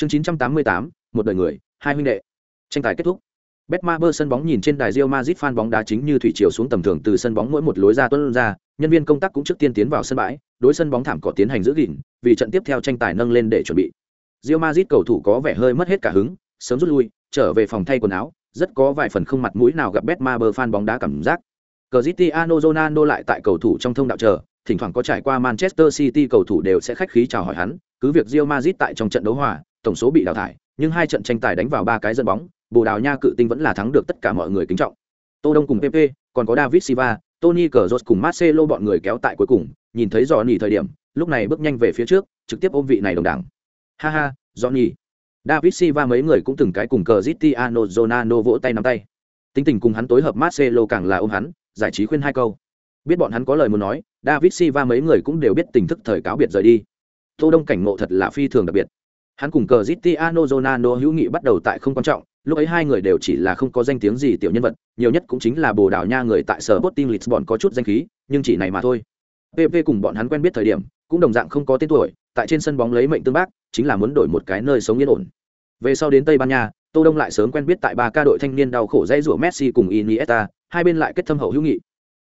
chương 988, một đời người hai huynh đệ tranh tài kết thúc Betmaber sân bóng nhìn trên đài Real Madrid fan bóng đá chính như thủy triều xuống tầm thường từ sân bóng mỗi một lối ra tuôn ra, nhân viên công tác cũng trước tiên tiến vào sân bãi, đối sân bóng thảm cỏ tiến hành giữ gìn, vì trận tiếp theo tranh tài nâng lên để chuẩn bị. Real Madrid cầu thủ có vẻ hơi mất hết cả hứng, sớm rút lui, trở về phòng thay quần áo, rất có vài phần không mặt mũi nào gặp Betmaber fan bóng đá cảm giác. Cristiano Ronaldo lại tại cầu thủ trong thông đạo chờ, thỉnh thoảng có trải qua Manchester City cầu thủ đều sẽ khách khí chào hỏi hắn, cứ việc Real Madrid tại trong trận đấu hòa, tổng số bị đào thải, nhưng hai trận tranh tài đánh vào ba cái dân bóng, Bồ Đào Nha cự tinh vẫn là thắng được tất cả mọi người kính trọng. Tô Đông cùng PP, còn có David Silva, Tony Cazorla cùng Marcelo bọn người kéo tại cuối cùng, nhìn thấy Johnny thời điểm, lúc này bước nhanh về phía trước, trực tiếp ôm vị này đồng đảng. Ha ha, Johnny. David Silva mấy người cũng từng cái cùng cờ zitiano zonano vỗ tay nắm tay. Tính tình cùng hắn tối hợp Marcelo càng là ôm hắn, giải trí khuyên hai câu. Biết bọn hắn có lời muốn nói, David Silva mấy người cũng đều biết tình thức thời cáo biệt rời đi. Tô Đông cảnh ngộ thật là phi thường đặc biệt. Hắn cùng Cristiano Ronaldo hữu nghị bắt đầu tại không quan trọng, lúc ấy hai người đều chỉ là không có danh tiếng gì tiểu nhân vật, nhiều nhất cũng chính là Bồ Đào Nha người tại sở Sporting Lisbon có chút danh khí, nhưng chỉ này mà thôi. PP cùng bọn hắn quen biết thời điểm, cũng đồng dạng không có tên tuổi, tại trên sân bóng lấy mệnh tương bác, chính là muốn đổi một cái nơi sống yên ổn. Về sau đến Tây Ban Nha, Tô Đông lại sớm quen biết tại ba ca đội thanh niên đau khổ dây rủa Messi cùng Iniesta, hai bên lại kết thâm hậu hữu nghị.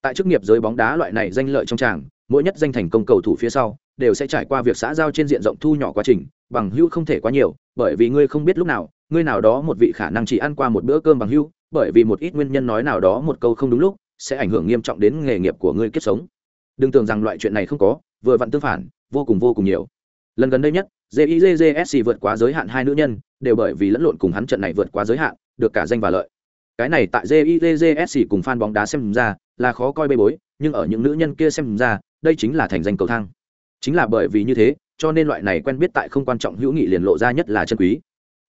Tại chức nghiệp giới bóng đá loại này danh lợi trong tràng, mỗi nhất danh thành công cầu thủ phía sau đều sẽ trải qua việc xã giao trên diện rộng thu nhỏ quá trình, bằng hữu không thể quá nhiều, bởi vì ngươi không biết lúc nào, ngươi nào đó một vị khả năng chỉ ăn qua một bữa cơm bằng hữu, bởi vì một ít nguyên nhân nói nào đó một câu không đúng lúc, sẽ ảnh hưởng nghiêm trọng đến nghề nghiệp của ngươi kiếp sống. Đừng tưởng rằng loại chuyện này không có, vừa vặn tương phản, vô cùng vô cùng nhiều. Lần gần đây nhất, JIJJSC vượt quá giới hạn hai nữ nhân, đều bởi vì lẫn lộn cùng hắn trận này vượt quá giới hạn, được cả danh và lợi. Cái này tại JIJJSC cùng fan bóng đá xem ra, là khó coi bê bối, nhưng ở những nữ nhân kia xem ra, đây chính là thành danh cầu thang. Chính là bởi vì như thế, cho nên loại này quen biết tại không quan trọng hữu nghị liền lộ ra nhất là chân quý.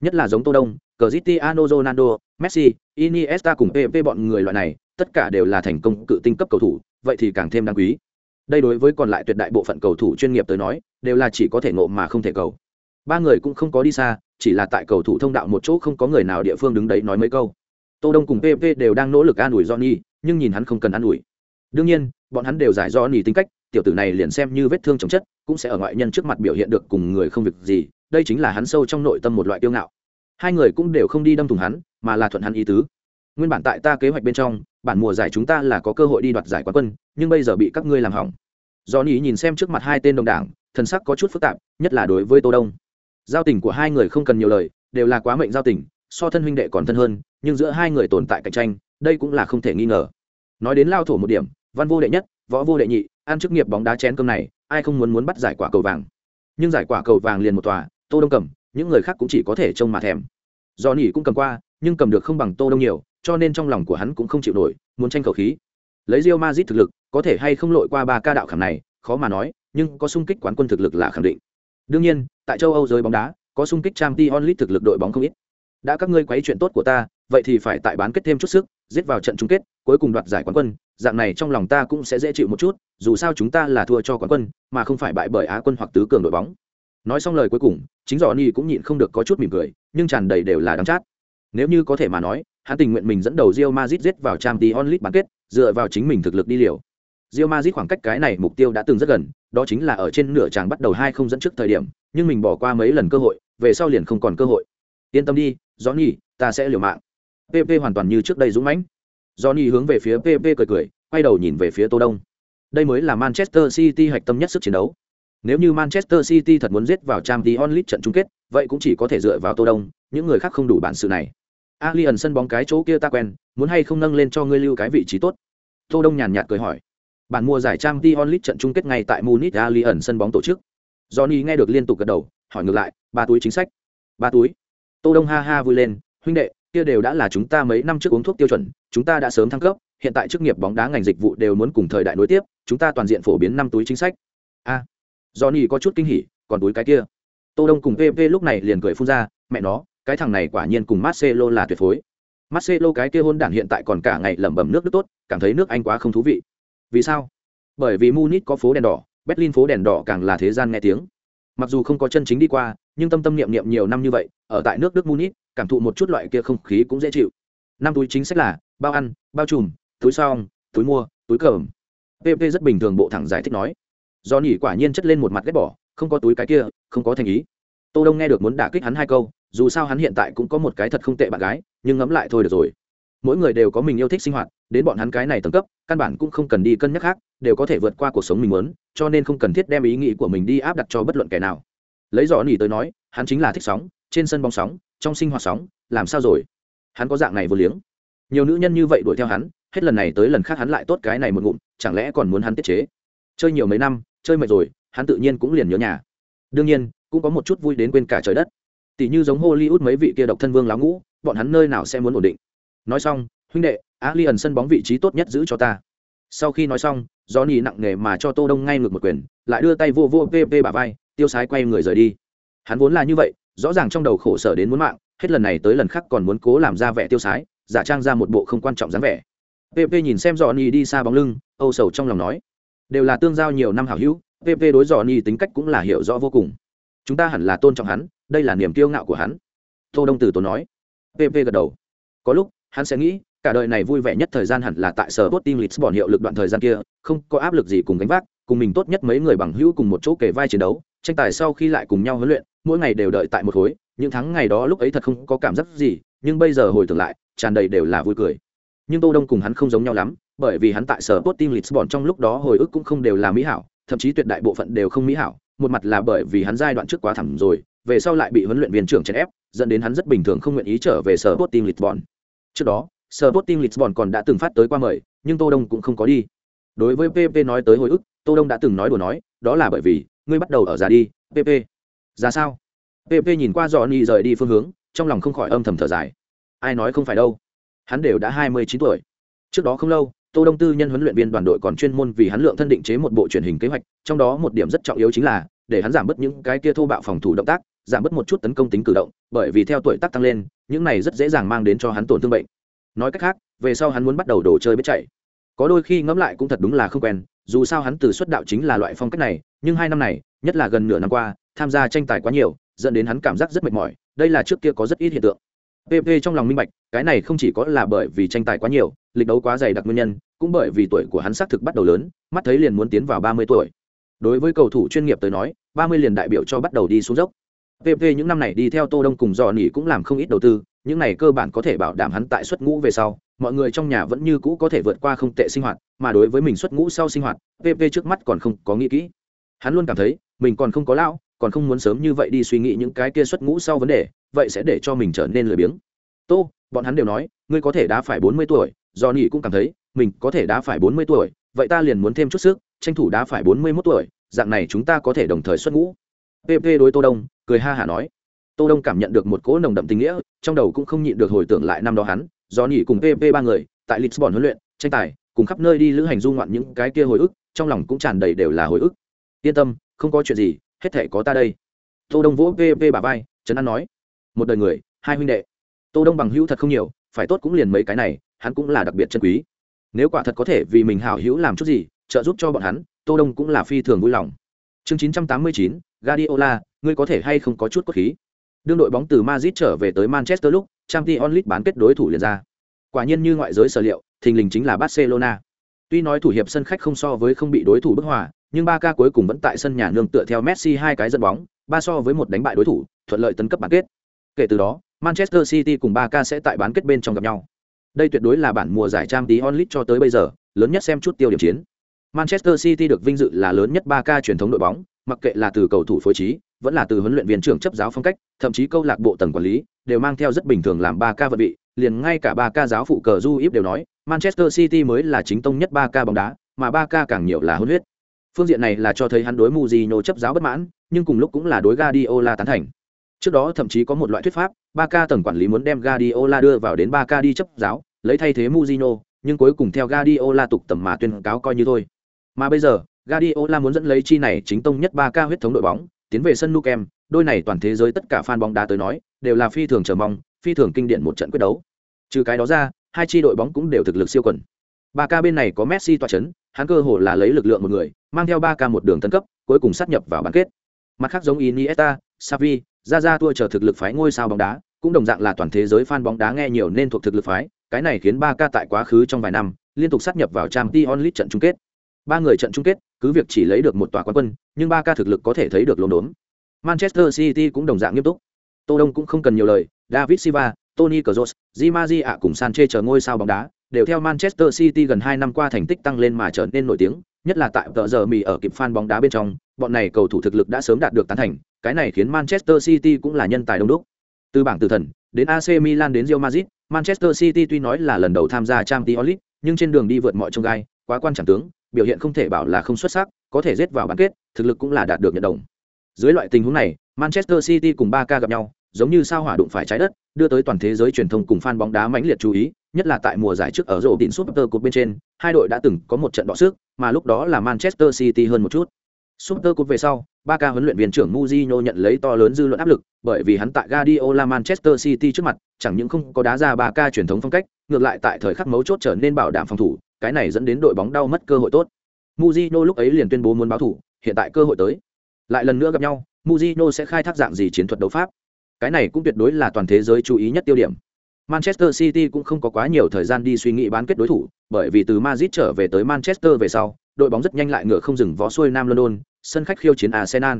Nhất là giống Tô Đông, Cristiano Ronaldo, Messi, Iniesta cùng PP bọn người loại này, tất cả đều là thành công cự tinh cấp cầu thủ, vậy thì càng thêm đáng quý. Đây đối với còn lại tuyệt đại bộ phận cầu thủ chuyên nghiệp tới nói, đều là chỉ có thể ngộ mà không thể cầu. Ba người cũng không có đi xa, chỉ là tại cầu thủ thông đạo một chỗ không có người nào địa phương đứng đấy nói mấy câu. Tô Đông cùng PP đều đang nỗ lực an ủi Johnny, nhưng nhìn hắn không cần an ủi. Đương nhiên, bọn hắn đều giải Johnny tính cách, tiểu tử này liền xem như vết thương chồng chất, cũng sẽ ở ngoại nhân trước mặt biểu hiện được cùng người không việc gì, đây chính là hắn sâu trong nội tâm một loại kiêu ngạo. Hai người cũng đều không đi đâm thủng hắn, mà là thuận hắn ý tứ. Nguyên bản tại ta kế hoạch bên trong, bản mùa giải chúng ta là có cơ hội đi đoạt giải quán quân, nhưng bây giờ bị các ngươi làm hỏng. Johnny nhìn xem trước mặt hai tên đồng đảng, thần sắc có chút phức tạp, nhất là đối với Tô Đông. Giao tình của hai người không cần nhiều lời, đều là quá mệnh giao tình, so thân huynh đệ còn thân hơn, nhưng giữa hai người tồn tại cạnh tranh, đây cũng là không thể nghi ngờ. Nói đến lao thổ một điểm, văn vô đệ nhất, võ vô đệ nhị, ăn chức nghiệp bóng đá chén cơm này, ai không muốn muốn bắt giải quả cầu vàng. Nhưng giải quả cầu vàng liền một tòa, Tô Đông cầm, những người khác cũng chỉ có thể trông mà thèm. Johnny cũng cầm qua, nhưng cầm được không bằng Tô Đông nhiều, cho nên trong lòng của hắn cũng không chịu nổi, muốn tranh cầu khí. Lấy Real Madrid thực lực, có thể hay không lội qua ba ca đạo khảm này, khó mà nói, nhưng có sung kích quán quân thực lực là khẳng định. Đương nhiên, tại châu Âu giới bóng đá, có sung kích Champions League thực lực đội bóng không ít. Đã các ngươi quấy chuyện tốt của ta, vậy thì phải tại bán kết thêm chút sức, giết vào trận chung kết, cuối cùng đoạt giải quán quân, dạng này trong lòng ta cũng sẽ dễ chịu một chút, dù sao chúng ta là thua cho quán quân, mà không phải bại bởi Á quân hoặc tứ cường đội bóng. Nói xong lời cuối cùng, chính Johnny cũng nhịn không được có chút mỉm cười, nhưng tràn đầy đều là đắng chát. Nếu như có thể mà nói, hắn tình nguyện mình dẫn đầu Real Madrid giết vào trang t onlit bán kết, dựa vào chính mình thực lực đi liều. Real Madrid khoảng cách cái này mục tiêu đã từng rất gần, đó chính là ở trên nửa tràng bắt đầu hai không dẫn trước thời điểm, nhưng mình bỏ qua mấy lần cơ hội, về sau liền không còn cơ hội. Yên tâm đi, Johnny, ta sẽ liều mạng. PP hoàn toàn như trước đây dũng mãnh. Johnny hướng về phía PP cười cười, quay đầu nhìn về phía Tô Đông. Đây mới là Manchester City hạch tâm nhất sức chiến đấu. Nếu như Manchester City thật muốn giết vào Champions League trận chung kết, vậy cũng chỉ có thể dựa vào Tô Đông, những người khác không đủ bản sự này. Alien sân bóng cái chỗ kia ta quen, muốn hay không nâng lên cho ngươi lưu cái vị trí tốt. Tô Đông nhàn nhạt cười hỏi. Bản mùa giải Champions League trận chung kết ngay tại Munich Alien sân bóng tổ chức. Johnny nghe được liên tục gật đầu, hỏi ngược lại, ba túi chính sách. Ba túi. Tô Đông ha ha vui lên, huynh đệ, kia đều đã là chúng ta mấy năm trước uống thuốc tiêu chuẩn, chúng ta đã sớm thăng cấp, hiện tại chức nghiệp bóng đá ngành dịch vụ đều muốn cùng thời đại nối tiếp, chúng ta toàn diện phổ biến năm túi chính sách. A. Johnny có chút kinh hỉ, còn túi cái kia. Tô Đông cùng PP lúc này liền cười phun ra, mẹ nó, cái thằng này quả nhiên cùng Marcelo là tuyệt phối. Marcelo cái kia hôn đản hiện tại còn cả ngày lẩm bẩm nước đức tốt, cảm thấy nước Anh quá không thú vị. Vì sao? Bởi vì Munich có phố đèn đỏ, Berlin phố đèn đỏ càng là thế gian nghe tiếng. Mặc dù không có chân chính đi qua, nhưng tâm tâm niệm niệm nhiều năm như vậy, ở tại nước Đức Munich, cảm thụ một chút loại kia không khí cũng dễ chịu. Năm túi chính sách là bao ăn, bao trùm, túi xong, túi mua, túi cờm. PP rất bình thường bộ thẳng giải thích nói. Do nỉ quả nhiên chất lên một mặt ghét bỏ, không có túi cái kia, không có thành ý. tô đông nghe được muốn đả kích hắn hai câu dù sao hắn hiện tại cũng có một cái thật không tệ bạn gái nhưng ngẫm lại thôi được rồi mỗi người đều có mình yêu thích sinh hoạt đến bọn hắn cái này tầng cấp căn bản cũng không cần đi cân nhắc khác đều có thể vượt qua cuộc sống mình muốn cho nên không cần thiết đem ý nghĩ của mình đi áp đặt cho bất luận kẻ nào lấy do nỉ tới nói hắn chính là thích sóng trên sân bóng sóng trong sinh hoạt sóng, làm sao rồi? Hắn có dạng này vô liếng. Nhiều nữ nhân như vậy đuổi theo hắn, hết lần này tới lần khác hắn lại tốt cái này một ngụm, chẳng lẽ còn muốn hắn tiết chế? Chơi nhiều mấy năm, chơi mệt rồi, hắn tự nhiên cũng liền nhớ nhà. Đương nhiên, cũng có một chút vui đến quên cả trời đất. Tỷ như giống hollywood mấy vị kia độc thân vương láo ngũ, bọn hắn nơi nào sẽ muốn ổn định? Nói xong, huynh đệ á li ẩn sân bóng vị trí tốt nhất giữ cho ta. Sau khi nói xong do johnny nặng nề mà cho tô đông ngay ngược một quyền, lại đưa tay vô vô pp bà vai, tiêu sái quay người rời đi. Hắn vốn là như vậy rõ ràng trong đầu khổ sở đến muốn mạng hết lần này tới lần khác còn muốn cố làm ra vẻ tiêu sái giả trang ra một bộ không quan trọng dáng vẻ. Pp nhìn xem Dò Ni đi xa bóng lưng âu sầu trong lòng nói đều là tương giao nhiều năm hảo hữu pp đối Dò Ni tính cách cũng là hiểu rõ vô cùng. Chúng ta hẳn là tôn trọng hắn đây là niềm kiêu ngạo của hắn. Tô đông Tử tốn nói. Pp gật đầu. Có lúc hắn sẽ nghĩ cả đời này vui vẻ nhất thời gian hẳn là tại sở Sporting Lisbon hiệu lực đoạn thời gian kia, không có áp lực gì cùng gánh vác, cùng mình tốt nhất mấy người bằng hữu cùng một chỗ kề vai chiến đấu, tranh tài sau khi lại cùng nhau huấn luyện, mỗi ngày đều đợi tại một khối, những tháng ngày đó lúc ấy thật không có cảm giác gì, nhưng bây giờ hồi tưởng lại, tràn đầy đều là vui cười. Nhưng Tô Đông cùng hắn không giống nhau lắm, bởi vì hắn tại sở Sporting Lisbon trong lúc đó hồi ức cũng không đều là mỹ hảo, thậm chí tuyệt đại bộ phận đều không mỹ hảo, một mặt là bởi vì hắn giai đoạn trước quá thẳng rồi, về sau lại bị huấn luyện viên trưởng chèn ép, dẫn đến hắn rất bình thường không nguyện ý trở về sở Sporting Lisbon. Trước đó, sở Botin Lisbon còn đã từng phát tới qua mời, nhưng Tô Đông cũng không có đi. Đối với PP nói tới hồi ức, Tô Đông đã từng nói đùa nói, đó là bởi vì ngươi bắt đầu ở già đi, PP. Ra sao? PP nhìn qua Johnny rời đi phương hướng, trong lòng không khỏi âm thầm thở dài. Ai nói không phải đâu? Hắn đều đã 29 tuổi. Trước đó không lâu, Tô Đông tư nhân huấn luyện viên đoàn đội còn chuyên môn vì hắn lượng thân định chế một bộ truyền hình kế hoạch, trong đó một điểm rất trọng yếu chính là để hắn giảm bớt những cái kia thô bạo phòng thủ động tác, giảm bớt một chút tấn công tính cử động, bởi vì theo tuổi tác tăng lên, những này rất dễ dàng mang đến cho hắn tổn thương bệnh nói cách khác về sau hắn muốn bắt đầu đồ chơi biết chạy có đôi khi ngẫm lại cũng thật đúng là không quen dù sao hắn từ xuất đạo chính là loại phong cách này nhưng hai năm này nhất là gần nửa năm qua tham gia tranh tài quá nhiều, dẫn đến hắn cảm giác rất mệt mỏi, đây là trước kia có rất ít hiện tượng. Pp trong lòng minh bạch, cái này không chỉ có là bởi vì tranh tài quá nhiều, lịch đấu quá dày đặc nguyên nhân, cũng bởi vì tuổi của hắn xác thực bắt đầu lớn, mắt thấy liền muốn tiến vào ba mươi tuổi. Đối với cầu thủ chuyên nghiệp tới nói, ba mươi liền đại biểu cho bắt đầu đi xuống dốc. Pp những năm này đi theo tô đông cùng dò nỉ cũng làm không ít đầu tư, những này cơ bản có thể bảo đảm hắn tại xuất ngũ về sau, mọi người trong nhà vẫn như cũ có thể vượt qua không tệ sinh hoạt, mà đối với mình xuất ngũ sau sinh hoạt pp trước mắt còn không có nghĩ kỹ. Hắn luôn cảm thấy, mình còn không có lão còn không muốn sớm như vậy đi suy nghĩ những cái kia xuất ngũ sau vấn đề, vậy sẽ để cho mình trở nên lười biếng. Tô, bọn hắn đều nói, ngươi có thể đã phải bốn mươi tuổi do nỉ cũng cảm thấy, mình có thể đã phải bốn mươi tuổi, vậy ta liền muốn thêm chút sức, tranh thủ đã phải bốn mươi mốt tuổi, dạng này chúng ta có thể đồng thời xuất ngũ. Pp đối tô đông, cười ha hả nói. Tô đông cảm nhận được một cỗ nồng đậm tình nghĩa, trong đầu cũng không nhịn được hồi tưởng lại năm đó hắn do nhỉ cùng pp ba người, tại lisbon huấn luyện, tranh tài, cùng khắp nơi đi lữ hành du ngoạn những cái kia hồi ức, trong lòng cũng tràn đầy đều là hồi ức. Yên tâm, không có chuyện gì hết thể có ta đây. Tô đông vỗ pp bà vai trấn an nói một đời người hai huynh đệ. Tô đông bằng hữu thật không nhiều phải tốt cũng liền mấy cái này hắn cũng là đặc biệt chân quý. Nếu quả thật có thể vì mình hảo hữu làm chút gì trợ giúp cho bọn hắn tô đông cũng là phi thường vui lòng. Chương 989, Guardiola, ngươi có thể hay không có chút cốt khí? Đương đội bóng từ Madrid trở về tới Manchester lúc Champions League bán kết đối thủ liền ra. Quả nhiên như ngoại giới sở liệu thình lình chính là Barcelona. Tuy nói thủ hiệp sân khách không so với không bị đối thủ bức hòa nhưng ba ca cuối cùng vẫn tại sân nhà nương tựa theo Messi hai cái dẫn bóng, ba so với một đánh bại đối thủ, thuận lợi tấn cấp bán kết. Kể từ đó, Manchester City cùng ba ca sẽ tại bán kết bên trong gặp nhau. Đây tuyệt đối là bản mùa giải Champions League cho tới bây giờ, lớn nhất xem chút tiêu điểm chiến. Manchester City được vinh dự là lớn nhất ba ca truyền thống đội bóng, mặc kệ là từ cầu thủ phối trí, vẫn là từ huấn luyện viên trưởng chấp giáo phong cách, thậm chí câu lạc bộ tầng quản lý, đều mang theo rất bình thường làm ba ca vận vị. Liền ngay cả ba ca giáo phụ cờ Juip đều nói, manchester city mới là chính tông nhất ba ca bóng đá, mà ba ca càng nhiều là hôn huyết phương diện này là cho thấy hắn đối Mujinho chấp giáo bất mãn nhưng cùng lúc cũng là đối Guardiola tán thành trước đó thậm chí có một loại thuyết pháp Barca tầng quản lý muốn đem Guardiola đưa vào đến Barca đi chấp giáo lấy thay thế Mujinho, nhưng cuối cùng theo Guardiola tục tầm mà tuyên cáo coi như thôi mà bây giờ Guardiola muốn dẫn lấy chi này chính tông nhất Barca huyết thống đội bóng tiến về sân Nou Camp, đôi này toàn thế giới tất cả fan bóng đá tới nói, đều là phi thường chờ mong, phi thường kinh điển một trận quyết đấu. Trừ cái đó ra, hai chi đội bóng cũng đều thực lực siêu quần. Barca bên này có Messi tọa chấn, hắn cơ hồ là lấy lực lượng một người, mang theo Barca một đường tấn cấp, cuối cùng sát nhập vào bán kết. Mặt khác giống Iniesta, Xavi, Zaza tua chờ thực lực phái ngôi sao bóng đá, cũng đồng dạng là toàn thế giới fan bóng đá nghe nhiều nên thuộc thực lực phái, cái này khiến Barca tại quá khứ trong vài năm liên tục sát nhập vào Champions League trận chung kết. Ba người trận chung kết, cứ việc chỉ lấy được một tòa quán quân, nhưng ba k thực lực có thể thấy được lốm đốm Manchester City cũng đồng dạng nghiêm túc. Tô Đông cũng không cần nhiều lời, David Silva, Tony Kroos, Di Maria cùng Sanchez chờ ngôi sao bóng đá, đều theo Manchester City gần 2 năm qua thành tích tăng lên mà trở nên nổi tiếng, nhất là tại tờ giờ mì ở kịp fan bóng đá bên trong, bọn này cầu thủ thực lực đã sớm đạt được tán thành, cái này khiến Manchester City cũng là nhân tài đông đúc. Từ bảng tử thần, đến AC Milan đến Real Madrid, Manchester City tuy nói là lần đầu tham gia Champions League, nhưng trên đường đi vượt mọi chông gai, quá quan chẳng tướng, biểu hiện không thể bảo là không xuất sắc, có thể giết vào bán kết, thực lực cũng là đạt được nhận đồng. Dưới loại tình huống này, Manchester City cùng Barca gặp nhau, giống như sao hỏa đụng phải trái đất, đưa tới toàn thế giới truyền thông cùng fan bóng đá mãnh liệt chú ý, nhất là tại mùa giải trước ở rổ đỉnh Super Cup bên trên, hai đội đã từng có một trận đọ sức, mà lúc đó là Manchester City hơn một chút. Super Cup về sau, Barca huấn luyện viên trưởng Mourinho nhận lấy to lớn dư luận áp lực, bởi vì hắn tại Guardiola Manchester City trước mặt, chẳng những không có đá ra Barca truyền thống phong cách, ngược lại tại thời khắc mấu chốt trở nên bảo đảm phòng thủ, cái này dẫn đến đội bóng đau mất cơ hội tốt. Mourinho lúc ấy liền tuyên bố muốn báo thủ, hiện tại cơ hội tới. Lại lần nữa gặp nhau, Mourinho sẽ khai thác dạng gì chiến thuật đấu pháp? Cái này cũng tuyệt đối là toàn thế giới chú ý nhất tiêu điểm. Manchester City cũng không có quá nhiều thời gian đi suy nghĩ bán kết đối thủ, bởi vì từ Madrid trở về tới Manchester về sau, đội bóng rất nhanh lại ngựa không dừng vó xuôi Nam London, sân khách khiêu chiến Arsenal.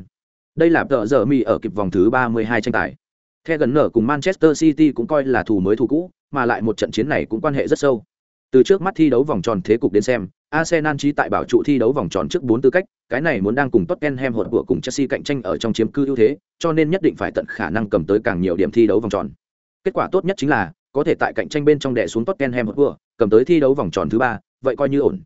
Đây là tờ giờ mi ở kịp vòng thứ 32 tranh tài. The gần nở cùng Manchester City cũng coi là thù mới thù cũ, mà lại một trận chiến này cũng quan hệ rất sâu. Từ trước mắt thi đấu vòng tròn thế cục đến xem, Arsenal chỉ tại bảo trụ thi đấu vòng tròn trước 4 tư cách, cái này muốn đang cùng Tottenham hỗn của cùng Chelsea cạnh tranh ở trong chiếm cư ưu thế, cho nên nhất định phải tận khả năng cầm tới càng nhiều điểm thi đấu vòng tròn. Kết quả tốt nhất chính là có thể tại cạnh tranh bên trong đè xuống Tottenham hỗn của, cầm tới thi đấu vòng tròn thứ 3, vậy coi như ổn.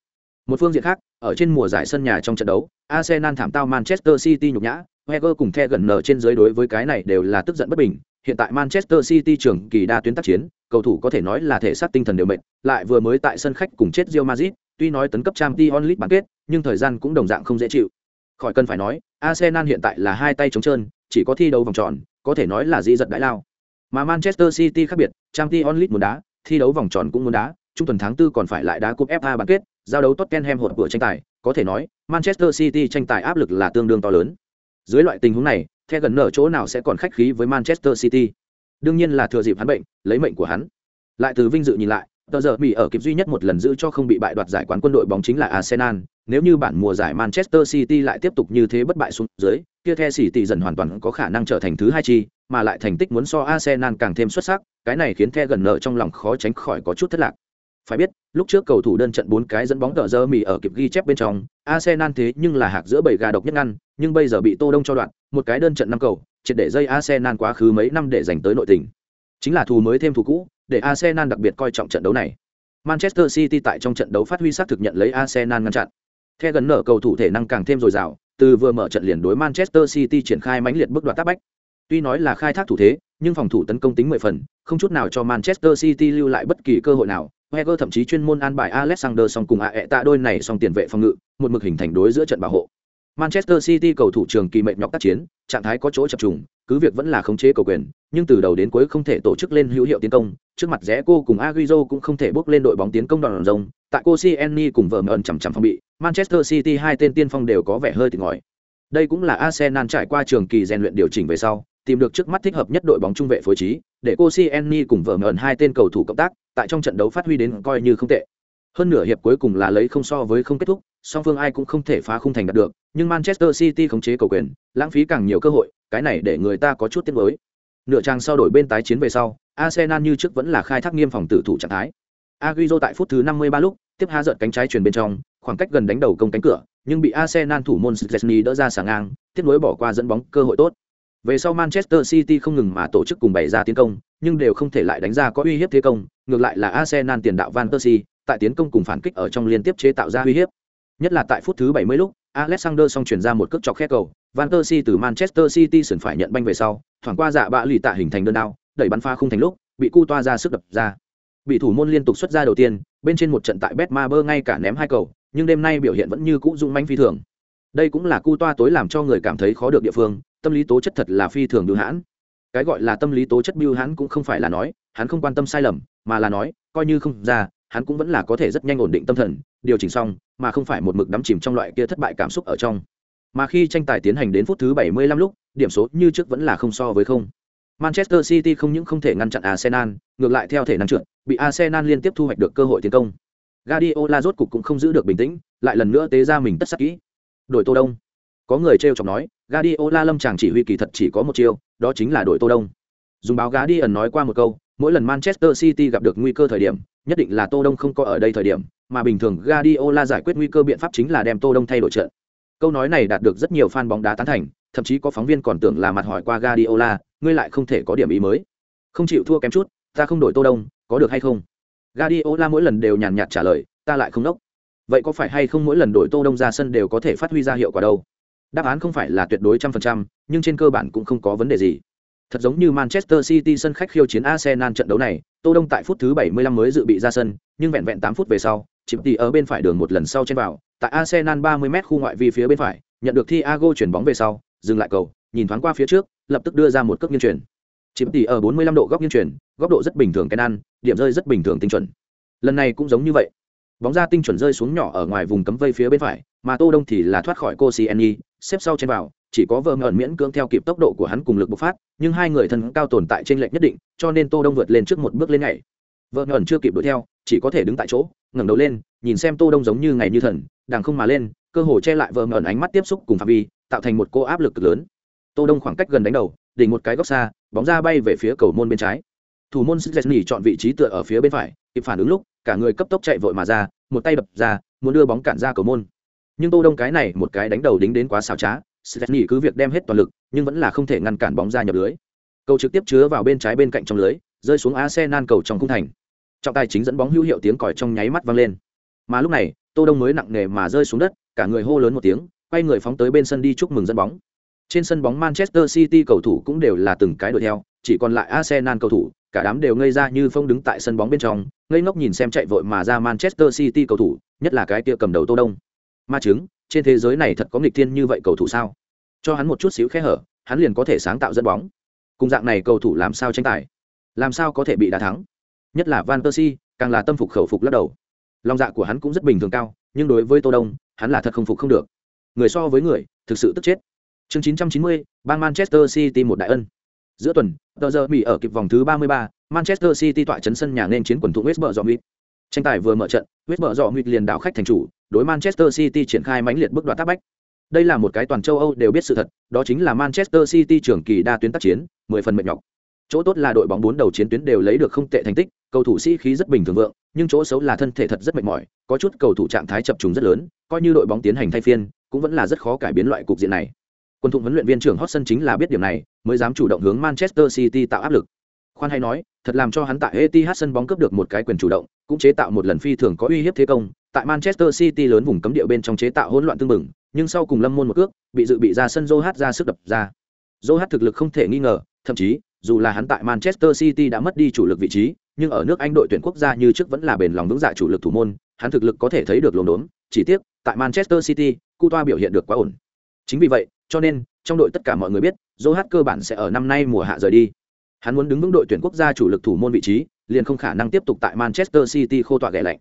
Một phương diện khác, ở trên mùa giải sân nhà trong trận đấu, Arsenal thảm tao Manchester City nhục nhã, Wenger cùng The gần nở trên dưới đối với cái này đều là tức giận bất bình. Hiện tại Manchester City trưởng kỳ đa tuyến tác chiến, cầu thủ có thể nói là thể xác tinh thần đều mệt, lại vừa mới tại sân khách cùng chết Real Madrid, tuy nói tấn cấp Champions League bán kết, nhưng thời gian cũng đồng dạng không dễ chịu. Khỏi cần phải nói, Arsenal hiện tại là hai tay trống trơn, chỉ có thi đấu vòng tròn, có thể nói là di giật đại lao. Mà Manchester City khác biệt, Champions League muốn đá, thi đấu vòng tròn cũng muốn đá, trung tuần tháng 4 còn phải lại đá cúp FA bán kết, giao đấu Tottenham hột cửa tranh tài, có thể nói, Manchester City tranh tài áp lực là tương đương to lớn. Dưới loại tình huống này, The gần nở chỗ nào sẽ còn khách khí với Manchester City? Đương nhiên là thừa dịp hắn bệnh, lấy mệnh của hắn. Lại từ vinh dự nhìn lại, tờ giờ Mỹ ở kịp duy nhất một lần giữ cho không bị bại đoạt giải quán quân đội bóng chính là Arsenal. Nếu như bản mùa giải Manchester City lại tiếp tục như thế bất bại xuống dưới, kia The City dần hoàn toàn có khả năng trở thành thứ hai chi, mà lại thành tích muốn so Arsenal càng thêm xuất sắc, cái này khiến The gần nợ trong lòng khó tránh khỏi có chút thất lạc. Phải biết, lúc trước cầu thủ đơn trận bốn cái dẫn bóng tờ giờ Mỹ ở kịp ghi chép bên trong, Arsenal thế nhưng là hạc giữa bảy gà độc nhất ngăn, nhưng bây giờ bị Tô Đông cho đoạn, một cái đơn trận năm cầu, triệt để dây Arsenal quá khứ mấy năm để giành tới nội tình. Chính là thù mới thêm thù cũ, để Arsenal đặc biệt coi trọng trận đấu này. Manchester City tại trong trận đấu phát huy sát thực nhận lấy Arsenal ngăn chặn. Theo gần nở cầu thủ thể năng càng thêm dồi dào, từ vừa mở trận liền đối Manchester City triển khai mãnh liệt bước đoạt tác bách. Tuy nói là khai thác thủ thế, nhưng phòng thủ tấn công tính 10 phần, không chút nào cho Manchester City lưu lại bất kỳ cơ hội nào. Wenger thậm chí chuyên môn an bài Alexander song cùng Aeta đôi này song tiền vệ phòng ngự, một mực hình thành đối giữa trận bảo hộ. Manchester City cầu thủ trường kỳ mệt nhọc tác chiến, trạng thái có chỗ chập trùng, cứ việc vẫn là khống chế cầu quyền, nhưng từ đầu đến cuối không thể tổ chức lên hữu hiệu tiến công, trước mặt rẽ cô cùng Agüero cũng không thể bước lên đội bóng tiến công đòn rồng, tại Koscielny cùng vợ mờn chằm chằm phòng bị, Manchester City hai tên tiên phong đều có vẻ hơi tỉnh ngòi. Đây cũng là Arsenal trải qua trường kỳ rèn luyện điều chỉnh về sau, tìm được trước mắt thích hợp nhất đội bóng trung vệ phối trí, để Koscielny cùng vợ mờn hai tên cầu thủ cộng tác, tại trong trận đấu phát huy đến coi như không tệ. Hơn nửa hiệp cuối cùng là lấy không so với không kết thúc, song phương ai cũng không thể phá khung thành đạt được, nhưng Manchester City khống chế cầu quyền, lãng phí càng nhiều cơ hội, cái này để người ta có chút tiếc nuối. Nửa trang sau đổi bên tái chiến về sau, Arsenal như trước vẫn là khai thác nghiêm phòng tử thủ trạng thái. Agüero tại phút thứ 53 lúc, tiếp há giật cánh trái truyền bên trong, khoảng cách gần đánh đầu công cánh cửa, nhưng bị Arsenal thủ môn Szczesny đỡ ra sàng ngang, tiếp nối bỏ qua dẫn bóng cơ hội tốt. Về sau Manchester City không ngừng mà tổ chức cùng bày ra tiến công, nhưng đều không thể lại đánh ra có uy hiếp thế công, ngược lại là Arsenal tiền đạo Van Persie, tại tiến công cùng phản kích ở trong liên tiếp chế tạo ra uy hiếp. Nhất là tại phút thứ 70 lúc, Alexander song chuyển ra một cước chọc khe cầu, Van Der Si từ Manchester City sườn phải nhận banh về sau, thoảng qua dạ bạ lì tạ hình thành đơn đao, đẩy bắn pha không thành lúc, bị cu toa ra sức đập ra. Bị thủ môn liên tục xuất ra đầu tiên, bên trên một trận tại Betmaber ngay cả ném hai cầu, nhưng đêm nay biểu hiện vẫn như cũ dũng manh phi thường. Đây cũng là cu toa tối làm cho người cảm thấy khó được địa phương, tâm lý tố chất thật là phi thường bưu hãn. Cái gọi là tâm lý tố chất bưu hãn cũng không phải là nói, hắn không quan tâm sai lầm, mà là nói, coi như không ra, hắn cũng vẫn là có thể rất nhanh ổn định tâm thần, điều chỉnh xong, mà không phải một mực đắm chìm trong loại kia thất bại cảm xúc ở trong. Mà khi tranh tài tiến hành đến phút thứ 75 lúc, điểm số như trước vẫn là không so với không. Manchester City không những không thể ngăn chặn Arsenal, ngược lại theo thể năng trượt, bị Arsenal liên tiếp thu hoạch được cơ hội tiến công. Guardiola rốt cục cũng không giữ được bình tĩnh, lại lần nữa tế ra mình tất sắc kỹ. Đổi Tô Đông. Có người trêu chọc nói, Guardiola lâm chàng chỉ huy kỳ thật chỉ có một chiêu, đó chính là đội Tô Đông. Dùng báo Guardian nói qua một câu, mỗi lần Manchester City gặp được nguy cơ thời điểm, nhất định là Tô Đông không có ở đây thời điểm, mà bình thường Guardiola giải quyết nguy cơ biện pháp chính là đem Tô Đông thay đổi trận. Câu nói này đạt được rất nhiều fan bóng đá tán thành, thậm chí có phóng viên còn tưởng là mặt hỏi qua Guardiola, ngươi lại không thể có điểm ý mới. Không chịu thua kém chút, ta không đổi Tô Đông, có được hay không? Guardiola mỗi lần đều nhàn nhạt trả lời, ta lại không nốc. Vậy có phải hay không mỗi lần đổi Tô Đông ra sân đều có thể phát huy ra hiệu quả đâu? Đáp án không phải là tuyệt đối trăm phần trăm, nhưng trên cơ bản cũng không có vấn đề gì. Thật giống như Manchester City sân khách khiêu chiến Arsenal trận đấu này, Tô Đông tại phút thứ 75 mới dự bị ra sân, nhưng vẹn vẹn 8 phút về sau, chịp tỷ ở bên phải đường một lần sau trên vào, tại Arsenal 30m khu ngoại vi phía bên phải, nhận được Thiago chuyển bóng về sau, dừng lại cầu, nhìn thoáng qua phía trước, lập tức đưa ra một cước nghiêng chuyển. Chịp tỷ ở 45 độ góc nghiêng chuyển, góc độ rất bình thường cái ăn, điểm rơi rất bình thường tinh chuẩn. Lần này cũng giống như vậy. Bóng ra tinh chuẩn rơi xuống nhỏ ở ngoài vùng cấm vây phía bên phải, mà Tô Đông thì là thoát khỏi Koscielny, xếp sau trên vào, chỉ có vợ ngẩn miễn cưỡng theo kịp tốc độ của hắn cùng lực bộc phát, nhưng hai người thân cao tồn tại trên lệch nhất định, cho nên Tô Đông vượt lên trước một bước lên nhảy. Vợ ngẩn chưa kịp đuổi theo, chỉ có thể đứng tại chỗ, ngẩng đầu lên, nhìn xem Tô Đông giống như ngày như thần, đằng không mà lên, cơ hồ che lại vợ ngẩn ánh mắt tiếp xúc cùng phạm vi, tạo thành một cô áp lực lớn. Tô Đông khoảng cách gần đánh đầu, đỉnh một cái góc xa, bóng ra bay về phía cầu môn bên trái. Thủ môn Szczesny chọn vị trí tựa ở phía bên phải, kịp phản ứng lúc, cả người cấp tốc chạy vội mà ra, một tay đập ra, muốn đưa bóng cản ra cầu môn. Nhưng Tô Đông cái này một cái đánh đầu đính đến quá xảo trá, Szczesny cứ việc đem hết toàn lực, nhưng vẫn là không thể ngăn cản bóng ra nhập lưới. Cầu trực tiếp chứa vào bên trái bên cạnh trong lưới, rơi xuống Arsenal cầu trong khung thành. Trọng tài chính dẫn bóng hữu hiệu tiếng còi trong nháy mắt vang lên. Mà lúc này, Tô Đông mới nặng nề mà rơi xuống đất, cả người hô lớn một tiếng, quay người phóng tới bên sân đi chúc mừng dẫn bóng. Trên sân bóng Manchester City cầu thủ cũng đều là từng cái đuổi theo, chỉ còn lại Arsenal cầu thủ, cả đám đều ngây ra như phong đứng tại sân bóng bên trong, ngây ngốc nhìn xem chạy vội mà ra Manchester City cầu thủ, nhất là cái kia cầm đầu Tô Đông. Ma chứng, trên thế giới này thật có nghịch thiên như vậy cầu thủ sao? Cho hắn một chút xíu khe hở, hắn liền có thể sáng tạo dẫn bóng. Cùng dạng này cầu thủ làm sao tranh tài? Làm sao có thể bị đá thắng? Nhất là Van Persie, càng là tâm phục khẩu phục lắc đầu. Lòng dạ của hắn cũng rất bình thường cao, nhưng đối với Tô Đông, hắn là thật không phục không được. Người so với người, thực sự tức chết. Chương 990, bang Manchester City một đại ân. Giữa tuần, tờ giờ bị ở kịp vòng thứ 33, Manchester City tọa chấn sân nhà nên chiến quần thủ West Bromwich. Tranh tài vừa mở trận, West nguyệt liền đảo khách thành chủ, đối Manchester City triển khai mãnh liệt bước đoạt tác bách. Đây là một cái toàn châu Âu đều biết sự thật, đó chính là Manchester City trưởng kỳ đa tuyến tác chiến, 10 phần mệt nhọc. Chỗ tốt là đội bóng bốn đầu chiến tuyến đều lấy được không tệ thành tích, cầu thủ sĩ khí rất bình thường vượng, nhưng chỗ xấu là thân thể thật rất mệt mỏi, có chút cầu thủ trạng thái chập trùng rất lớn, coi như đội bóng tiến hành thay phiên, cũng vẫn là rất khó cải biến loại cục diện này. Quân thụng huấn luyện viên trưởng Hodgson chính là biết điểm này, mới dám chủ động hướng Manchester City tạo áp lực. Khoan hay nói, thật làm cho hắn tại Etihad sân bóng cướp được một cái quyền chủ động, cũng chế tạo một lần phi thường có uy hiếp thế công, tại Manchester City lớn vùng cấm địa bên trong chế tạo hỗn loạn tương mừng, nhưng sau cùng lâm môn một cước, bị dự bị ra sân Joe ra sức đập ra. Joe thực lực không thể nghi ngờ, thậm chí, dù là hắn tại Manchester City đã mất đi chủ lực vị trí, nhưng ở nước Anh đội tuyển quốc gia như trước vẫn là bền lòng vững dạ chủ lực thủ môn, hắn thực lực có thể thấy được lồn đốn, chỉ tiếc, tại Manchester City, Cu Toa biểu hiện được quá ổn. Chính vì vậy, cho nên, trong đội tất cả mọi người biết, Joe cơ bản sẽ ở năm nay mùa hạ rời đi. Hắn muốn đứng vững đội tuyển quốc gia chủ lực thủ môn vị trí, liền không khả năng tiếp tục tại Manchester City khô tọa ghẻ lạnh.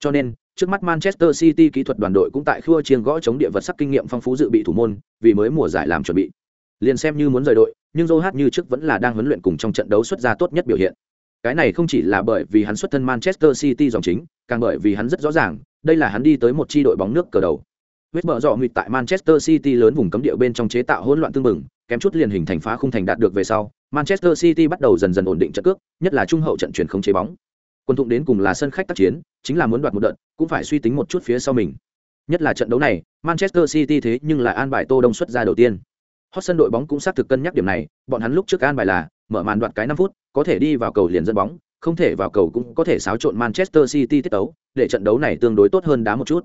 Cho nên, trước mắt Manchester City kỹ thuật đoàn đội cũng tại khua chiêng gõ chống địa vật sắc kinh nghiệm phong phú dự bị thủ môn, vì mới mùa giải làm chuẩn bị. Liền xem như muốn rời đội, nhưng Joe như trước vẫn là đang huấn luyện cùng trong trận đấu xuất ra tốt nhất biểu hiện. Cái này không chỉ là bởi vì hắn xuất thân Manchester City dòng chính, càng bởi vì hắn rất rõ ràng, đây là hắn đi tới một chi đội bóng nước cờ đầu. Huyết bờ dọ nguyệt tại Manchester City lớn vùng cấm địa bên trong chế tạo hỗn loạn tương mừng, kém chút liền hình thành phá khung thành đạt được về sau, Manchester City bắt đầu dần dần ổn định trận cước, nhất là trung hậu trận chuyển không chế bóng. Quân thụng đến cùng là sân khách tác chiến, chính là muốn đoạt một đợt, cũng phải suy tính một chút phía sau mình. Nhất là trận đấu này, Manchester City thế nhưng lại an bài Tô Đông xuất ra đầu tiên. Hot sân đội bóng cũng xác thực cân nhắc điểm này, bọn hắn lúc trước an bài là mở màn đoạt cái 5 phút, có thể đi vào cầu liền dẫn bóng, không thể vào cầu cũng có thể xáo trộn Manchester City tiết tấu, để trận đấu này tương đối tốt hơn đá một chút.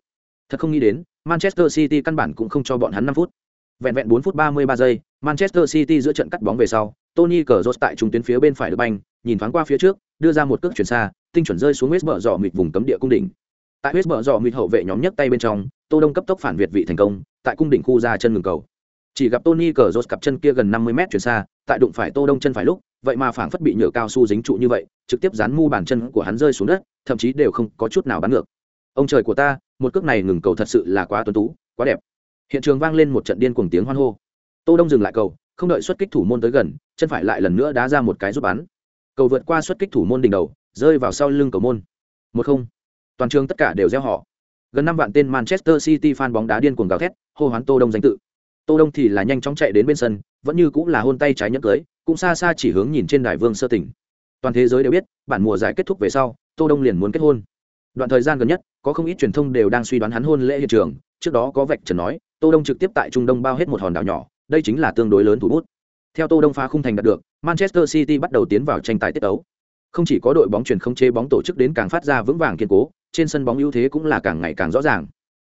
Thật không nghĩ đến, Manchester City căn bản cũng không cho bọn hắn 5 phút. Vẹn vẹn 4 phút 33 giây, Manchester City giữa trận cắt bóng về sau, Tony Cazorla tại trung tuyến phía bên phải được banh, nhìn thoáng qua phía trước, đưa ra một cước chuyển xa, tinh chuẩn rơi xuống West bờ rọ mịt vùng cấm địa cung đỉnh. Tại West bờ rọ mịt hậu vệ nhóm nhất tay bên trong, Tô Đông cấp tốc phản việt vị thành công, tại cung đỉnh khu ra chân ngừng cầu. Chỉ gặp Tony Cazorla cặp chân kia gần 50 mét chuyển xa, tại đụng phải Tô Đông chân phải lúc, vậy mà phảng phất bị nhựa cao su dính trụ như vậy, trực tiếp dán mu bàn chân của hắn rơi xuống đất, thậm chí đều không có chút nào bắn ngược. Ông trời của ta, một cước này ngừng cầu thật sự là quá tuấn tú, quá đẹp. Hiện trường vang lên một trận điên cuồng tiếng hoan hô. Tô Đông dừng lại cầu, không đợi xuất kích thủ môn tới gần, chân phải lại lần nữa đá ra một cái giúp bắn. Cầu vượt qua xuất kích thủ môn đỉnh đầu, rơi vào sau lưng cầu môn. Một không. Toàn trường tất cả đều reo hò. Gần năm vạn tên Manchester City fan bóng đá điên cuồng gào thét, hô hoán Tô Đông danh tự. tô đông thì là nhanh chóng chạy đến bên sân vẫn như cũng là hôn tay trái nhẫn cưới cũng xa xa chỉ hướng nhìn trên đài vương sơ tỉnh toàn thế giới đều biết bản mùa giải kết thúc về sau tô đông liền muốn kết hôn đoạn thời gian gần nhất có không ít truyền thông đều đang suy đoán hắn hôn lễ hiện trường trước đó có vạch trần nói tô đông trực tiếp tại trung đông bao hết một hòn đảo nhỏ đây chính là tương đối lớn thủ bút. Theo tô đông phá khung thành đạt được, manchester city bắt đầu tiến vào tranh tài tiết ấu. Không chỉ có đội bóng chuyển không chế bóng tổ chức đến càng phát ra vững vàng kiên cố, trên sân bóng ưu thế cũng là càng ngày càng rõ ràng.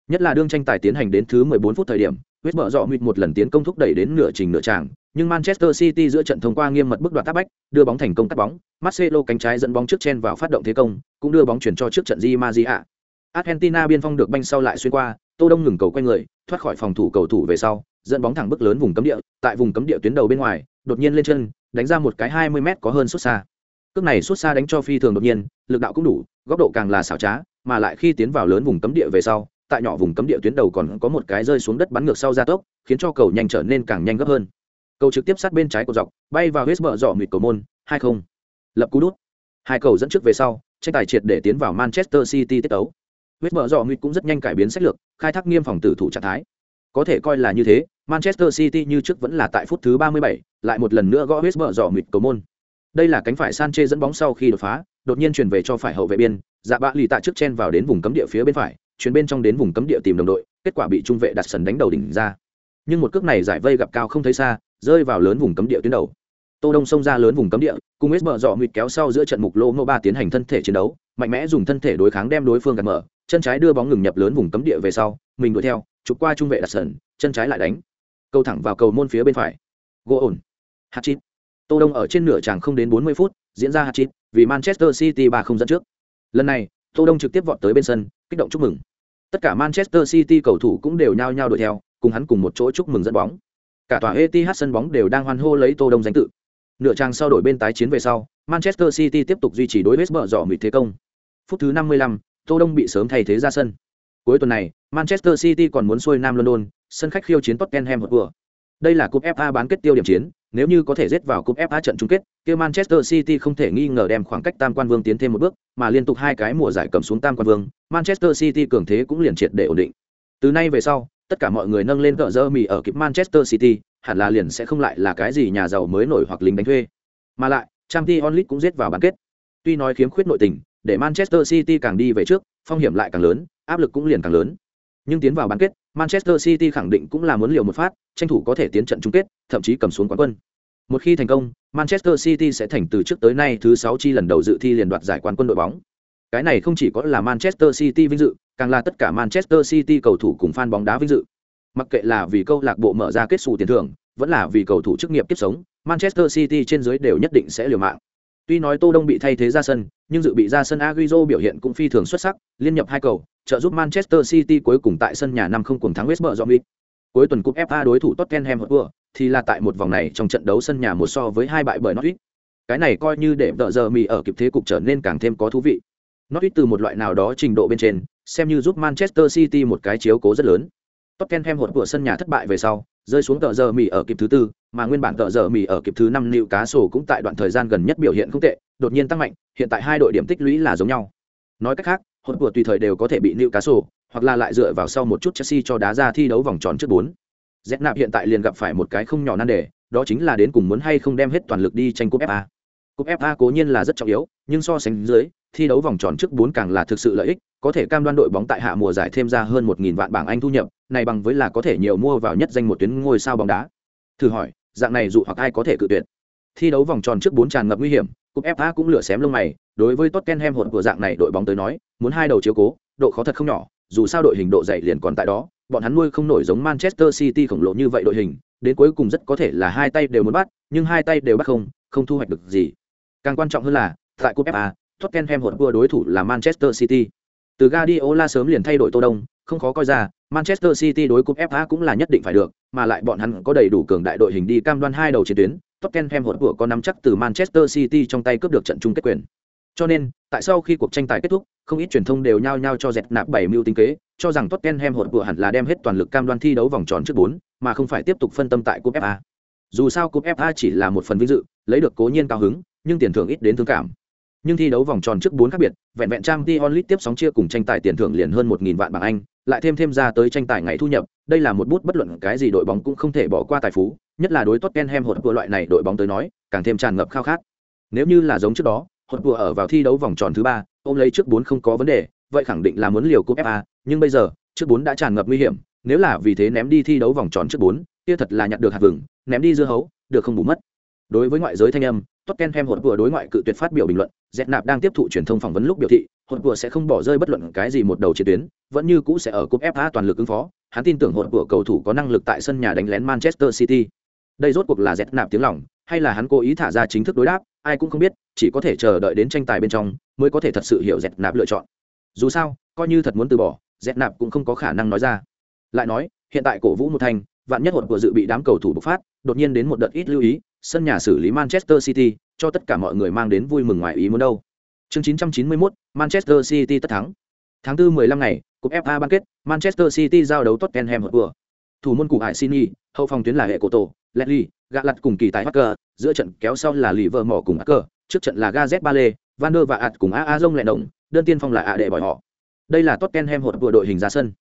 Nhất là đương tranh tài tiến hành đến thứ 14 phút thời điểm huyết mở dọ mịt một lần tiến công thúc đẩy đến nửa trình nửa tràng, nhưng manchester city giữa trận thông qua nghiêm mật bức đoạt tác bách, đưa bóng thành công cắt bóng. Marcelo cánh trái dẫn bóng trước chen vào phát động thế công, cũng đưa bóng chuyển cho trước trận di maria. Argentina biên phong được banh sau lại xuyên qua, tô đông ngừng cầu quay người, thoát khỏi phòng thủ cầu thủ về sau dẫn bóng thẳng bước lớn vùng cấm địa, tại vùng cấm địa tuyến đầu bên ngoài, đột nhiên lên chân, đánh ra một cái 20 m có hơn xuất xa. Cước này xuất xa đánh cho phi thường đột nhiên, lực đạo cũng đủ, góc độ càng là xảo trá, mà lại khi tiến vào lớn vùng cấm địa về sau, tại nhỏ vùng cấm địa tuyến đầu còn có một cái rơi xuống đất bắn ngược sau gia tốc, khiến cho cầu nhanh trở nên càng nhanh gấp hơn. Cầu trực tiếp sát bên trái của dọc, bay vào hết bờ rọ mịt cầu môn, hai không. Lập cú đút. Hai cầu dẫn trước về sau, tranh tài triệt để tiến vào manchester city tiết ấu huyết bờ rọ mịt cũng rất nhanh cải biến sách lược, khai thác nghiêm phòng tử thủ trạng thái có thể coi là như thế manchester city như trước vẫn là tại phút thứ 37, lại một lần nữa gõ West mở dọ mịt cầu môn đây là cánh phải Sanche dẫn bóng sau khi đột phá, đột nhiên chuyển về cho phải hậu vệ biên, Dạ Bạ lì tạ trước chen vào đến vùng cấm địa phía bên phải, chuyển bên trong đến vùng cấm địa tìm đồng đội, kết quả bị trung vệ đặt sần đánh đầu đỉnh ra. Nhưng một cước này giải vây gặp cao không thấy xa, rơi vào lớn vùng cấm địa tuyến đầu. Tô Đông xông ra lớn vùng cấm địa, cùng West dọ mịt kéo sau giữa trận mục lô Ngô Ba tiến hành thân thể chiến đấu, mạnh mẽ dùng thân thể đối kháng đem đối phương gạt mở, chân trái đưa bóng ngừng nhập lớn vùng cấm địa về sau, mình đuổi theo, chụp qua trung vệ đặt sần, chân trái lại đánh, cầu thẳng vào cầu môn phía bên phải. Gỗ ổn. Hạt chít. Tô Đông ở trên nửa tràng không đến 40 phút, diễn ra hạt chít vì Manchester City ba không dẫn trước. Lần này, Tô Đông trực tiếp vọt tới bên sân, kích động chúc mừng. Tất cả Manchester City cầu thủ cũng đều nhao nhao đuổi theo, cùng hắn cùng một chỗ chúc mừng dẫn bóng. Cả tòa Etihad sân bóng đều đang hoan hô lấy Tô Đông danh tự. Nửa trang sau đổi bên tái chiến về sau, Manchester City tiếp tục duy trì đối với bờ dò mịt thế công. Phút thứ 55, Tô Đông bị sớm thay thế ra sân. Cuối tuần này, Manchester City còn muốn xuôi Nam London, sân khách khiêu chiến Tottenham Hotspur. Đây là cúp FA bán kết tiêu điểm chiến, nếu như có thể giết vào cúp FA trận chung kết, kia Manchester City không thể nghi ngờ đem khoảng cách tam quan vương tiến thêm một bước, mà liên tục hai cái mùa giải cầm xuống tam quan vương, Manchester City cường thế cũng liền triệt để ổn định. Từ nay về sau, tất cả mọi người nâng lên cỡ dơ mì ở kịp Manchester City, hẳn là liền sẽ không lại là cái gì nhà giàu mới nổi hoặc lính đánh thuê. Mà lại, Champions League cũng giết vào bán kết. Tuy nói khiếm khuyết nội tình, để Manchester City càng đi về trước, phong hiểm lại càng lớn, áp lực cũng liền càng lớn. Nhưng tiến vào bán kết, Manchester City khẳng định cũng là muốn liều một phát, tranh thủ có thể tiến trận chung kết, thậm chí cầm xuống quán quân. Một khi thành công, Manchester City sẽ thành từ trước tới nay thứ 6 chi lần đầu dự thi liền đoạt giải quán quân đội bóng. Cái này không chỉ có là Manchester City vinh dự, càng là tất cả Manchester City cầu thủ cùng fan bóng đá vinh dự. Mặc kệ là vì câu lạc bộ mở ra kết sủ tiền thưởng, vẫn là vì cầu thủ chức nghiệp kiếp sống, Manchester City trên dưới đều nhất định sẽ liều mạng. Tuy nói Tô Đông bị thay thế ra sân, nhưng dự bị ra sân Agüero biểu hiện cũng phi thường xuất sắc, liên nhập hai cầu, trợ giúp Manchester City cuối cùng tại sân nhà năm không cùng thắng West Brom Cuối tuần cúp FA đối thủ Tottenham Hotspur thì là tại một vòng này trong trận đấu sân nhà một so với hai bại bởi Norwich. Cái này coi như để đợi giờ mì ở kịp thế cục trở nên càng thêm có thú vị. Norwich từ một loại nào đó trình độ bên trên, xem như giúp Manchester City một cái chiếu cố rất lớn. Tottenham Hotspur sân nhà thất bại về sau, rơi xuống tờ giờ mì ở kịp thứ tư, mà nguyên bản tờ giờ mì ở kịp thứ năm cá sổ cũng tại đoạn thời gian gần nhất biểu hiện không tệ, đột nhiên tăng mạnh, hiện tại hai đội điểm tích lũy là giống nhau. Nói cách khác, hỗn của tùy thời đều có thể bị Newcastle, hoặc là lại dựa vào sau một chút Chelsea cho đá ra thi đấu vòng tròn trước bốn. Z nạp hiện tại liền gặp phải một cái không nhỏ nan đề, đó chính là đến cùng muốn hay không đem hết toàn lực đi tranh cúp FA. Cúp FA cố nhiên là rất trọng yếu, nhưng so sánh dưới, thi đấu vòng tròn trước bốn càng là thực sự lợi ích, có thể cam đoan đội bóng tại hạ mùa giải thêm ra hơn 1000 vạn bảng Anh thu nhập, này bằng với là có thể nhiều mua vào nhất danh một tuyến ngôi sao bóng đá. Thử hỏi, dạng này dụ hoặc ai có thể cự tuyệt. Thi đấu vòng tròn trước bốn tràn ngập nguy hiểm, cúp FA cũng lửa xém lông mày, đối với Tottenham hỗn của dạng này đội bóng tới nói, muốn hai đầu chiếu cố, độ khó thật không nhỏ, dù sao đội hình độ dày liền còn tại đó, bọn hắn nuôi không nổi giống Manchester City khổng lồ như vậy đội hình, đến cuối cùng rất có thể là hai tay đều muốn bắt, nhưng hai tay đều bắt không, không thu hoạch được gì. Càng quan trọng hơn là, tại cúp FA, Tottenham Hotspur đối thủ là Manchester City. Từ Guardiola sớm liền thay đổi Tô Đông, không khó coi ra, Manchester City đối cúp FA cũng là nhất định phải được, mà lại bọn hắn có đầy đủ cường đại đội hình đi cam đoan hai đầu chiến tuyến, Tottenham Hotspur có nắm chắc từ Manchester City trong tay cướp được trận chung kết quyền. Cho nên, tại sau khi cuộc tranh tài kết thúc, không ít truyền thông đều nhao nhao cho dẹt nạp bảy mưu tính kế, cho rằng Tottenham hỗn của hẳn là đem hết toàn lực cam đoan thi đấu vòng tròn trước 4, mà không phải tiếp tục phân tâm tại cúp FA. Dù sao cúp FA chỉ là một phần vinh dự, lấy được cố nhiên cao hứng, nhưng tiền thưởng ít đến thương cảm. Nhưng thi đấu vòng tròn trước 4 khác biệt, vẹn vẹn trang Dion Lee tiếp sóng chia cùng tranh tài tiền thưởng liền hơn 1000 vạn bảng Anh, lại thêm thêm ra tới tranh tài ngày thu nhập, đây là một bút bất luận cái gì đội bóng cũng không thể bỏ qua tài phú, nhất là đối Tottenham hột của loại này đội bóng tới nói, càng thêm tràn ngập khao khát. Nếu như là giống trước đó, hột của ở vào thi đấu vòng tròn thứ ba, ôm lấy trước bốn không có vấn đề, vậy khẳng định là muốn liều cúp FA, nhưng bây giờ, trước bốn đã tràn ngập nguy hiểm, nếu là vì thế ném đi thi đấu vòng tròn trước bốn, kia thật là nhặt được hạt vừng, ném đi dưa hấu, được không bù mất. Đối với ngoại giới thanh âm, Tottenham hột của đối ngoại cự tuyệt phát biểu bình luận, Dẹt Nạp đang tiếp thụ truyền thông phỏng vấn lúc biểu thị, hột của sẽ không bỏ rơi bất luận cái gì một đầu chiến tuyến, vẫn như cũ sẽ ở cúp FA toàn lực ứng phó. Hắn tin tưởng hột của cầu thủ có năng lực tại sân nhà đánh lén Manchester City. Đây rốt cuộc là Dẹt Nạp tiếng lòng, hay là hắn cố ý thả ra chính thức đối đáp, ai cũng không biết, chỉ có thể chờ đợi đến tranh tài bên trong mới có thể thật sự hiểu Dẹt Nạp lựa chọn. Dù sao, coi như thật muốn từ bỏ, Dẹt Nạp cũng không có khả năng nói ra. Lại nói, hiện tại cổ vũ một thành, vạn nhất hột của dự bị đám cầu thủ bộc phát, đột nhiên đến một đợt ít lưu ý, sân nhà xử lý Manchester City, cho tất cả mọi người mang đến vui mừng ngoài ý muốn đâu. Chương 991, Manchester City tất thắng. Tháng 4 15 ngày, cúp FA bán kết, Manchester City giao đấu Tottenham Hotspur. Thủ môn cụ Arsini, hậu phòng tuyến là hệ cổ tổ, Ledley, gạ lặt cùng kỳ tài Hacker, giữa trận kéo sau là Livermore cùng Hacker, trước trận là Gazet Bale, Van der và Ạt cùng AA Rông lẹ động, đơn tiên phong là ạ đệ bỏi họ. Đây là Tottenham Hotspur đội hình ra sân.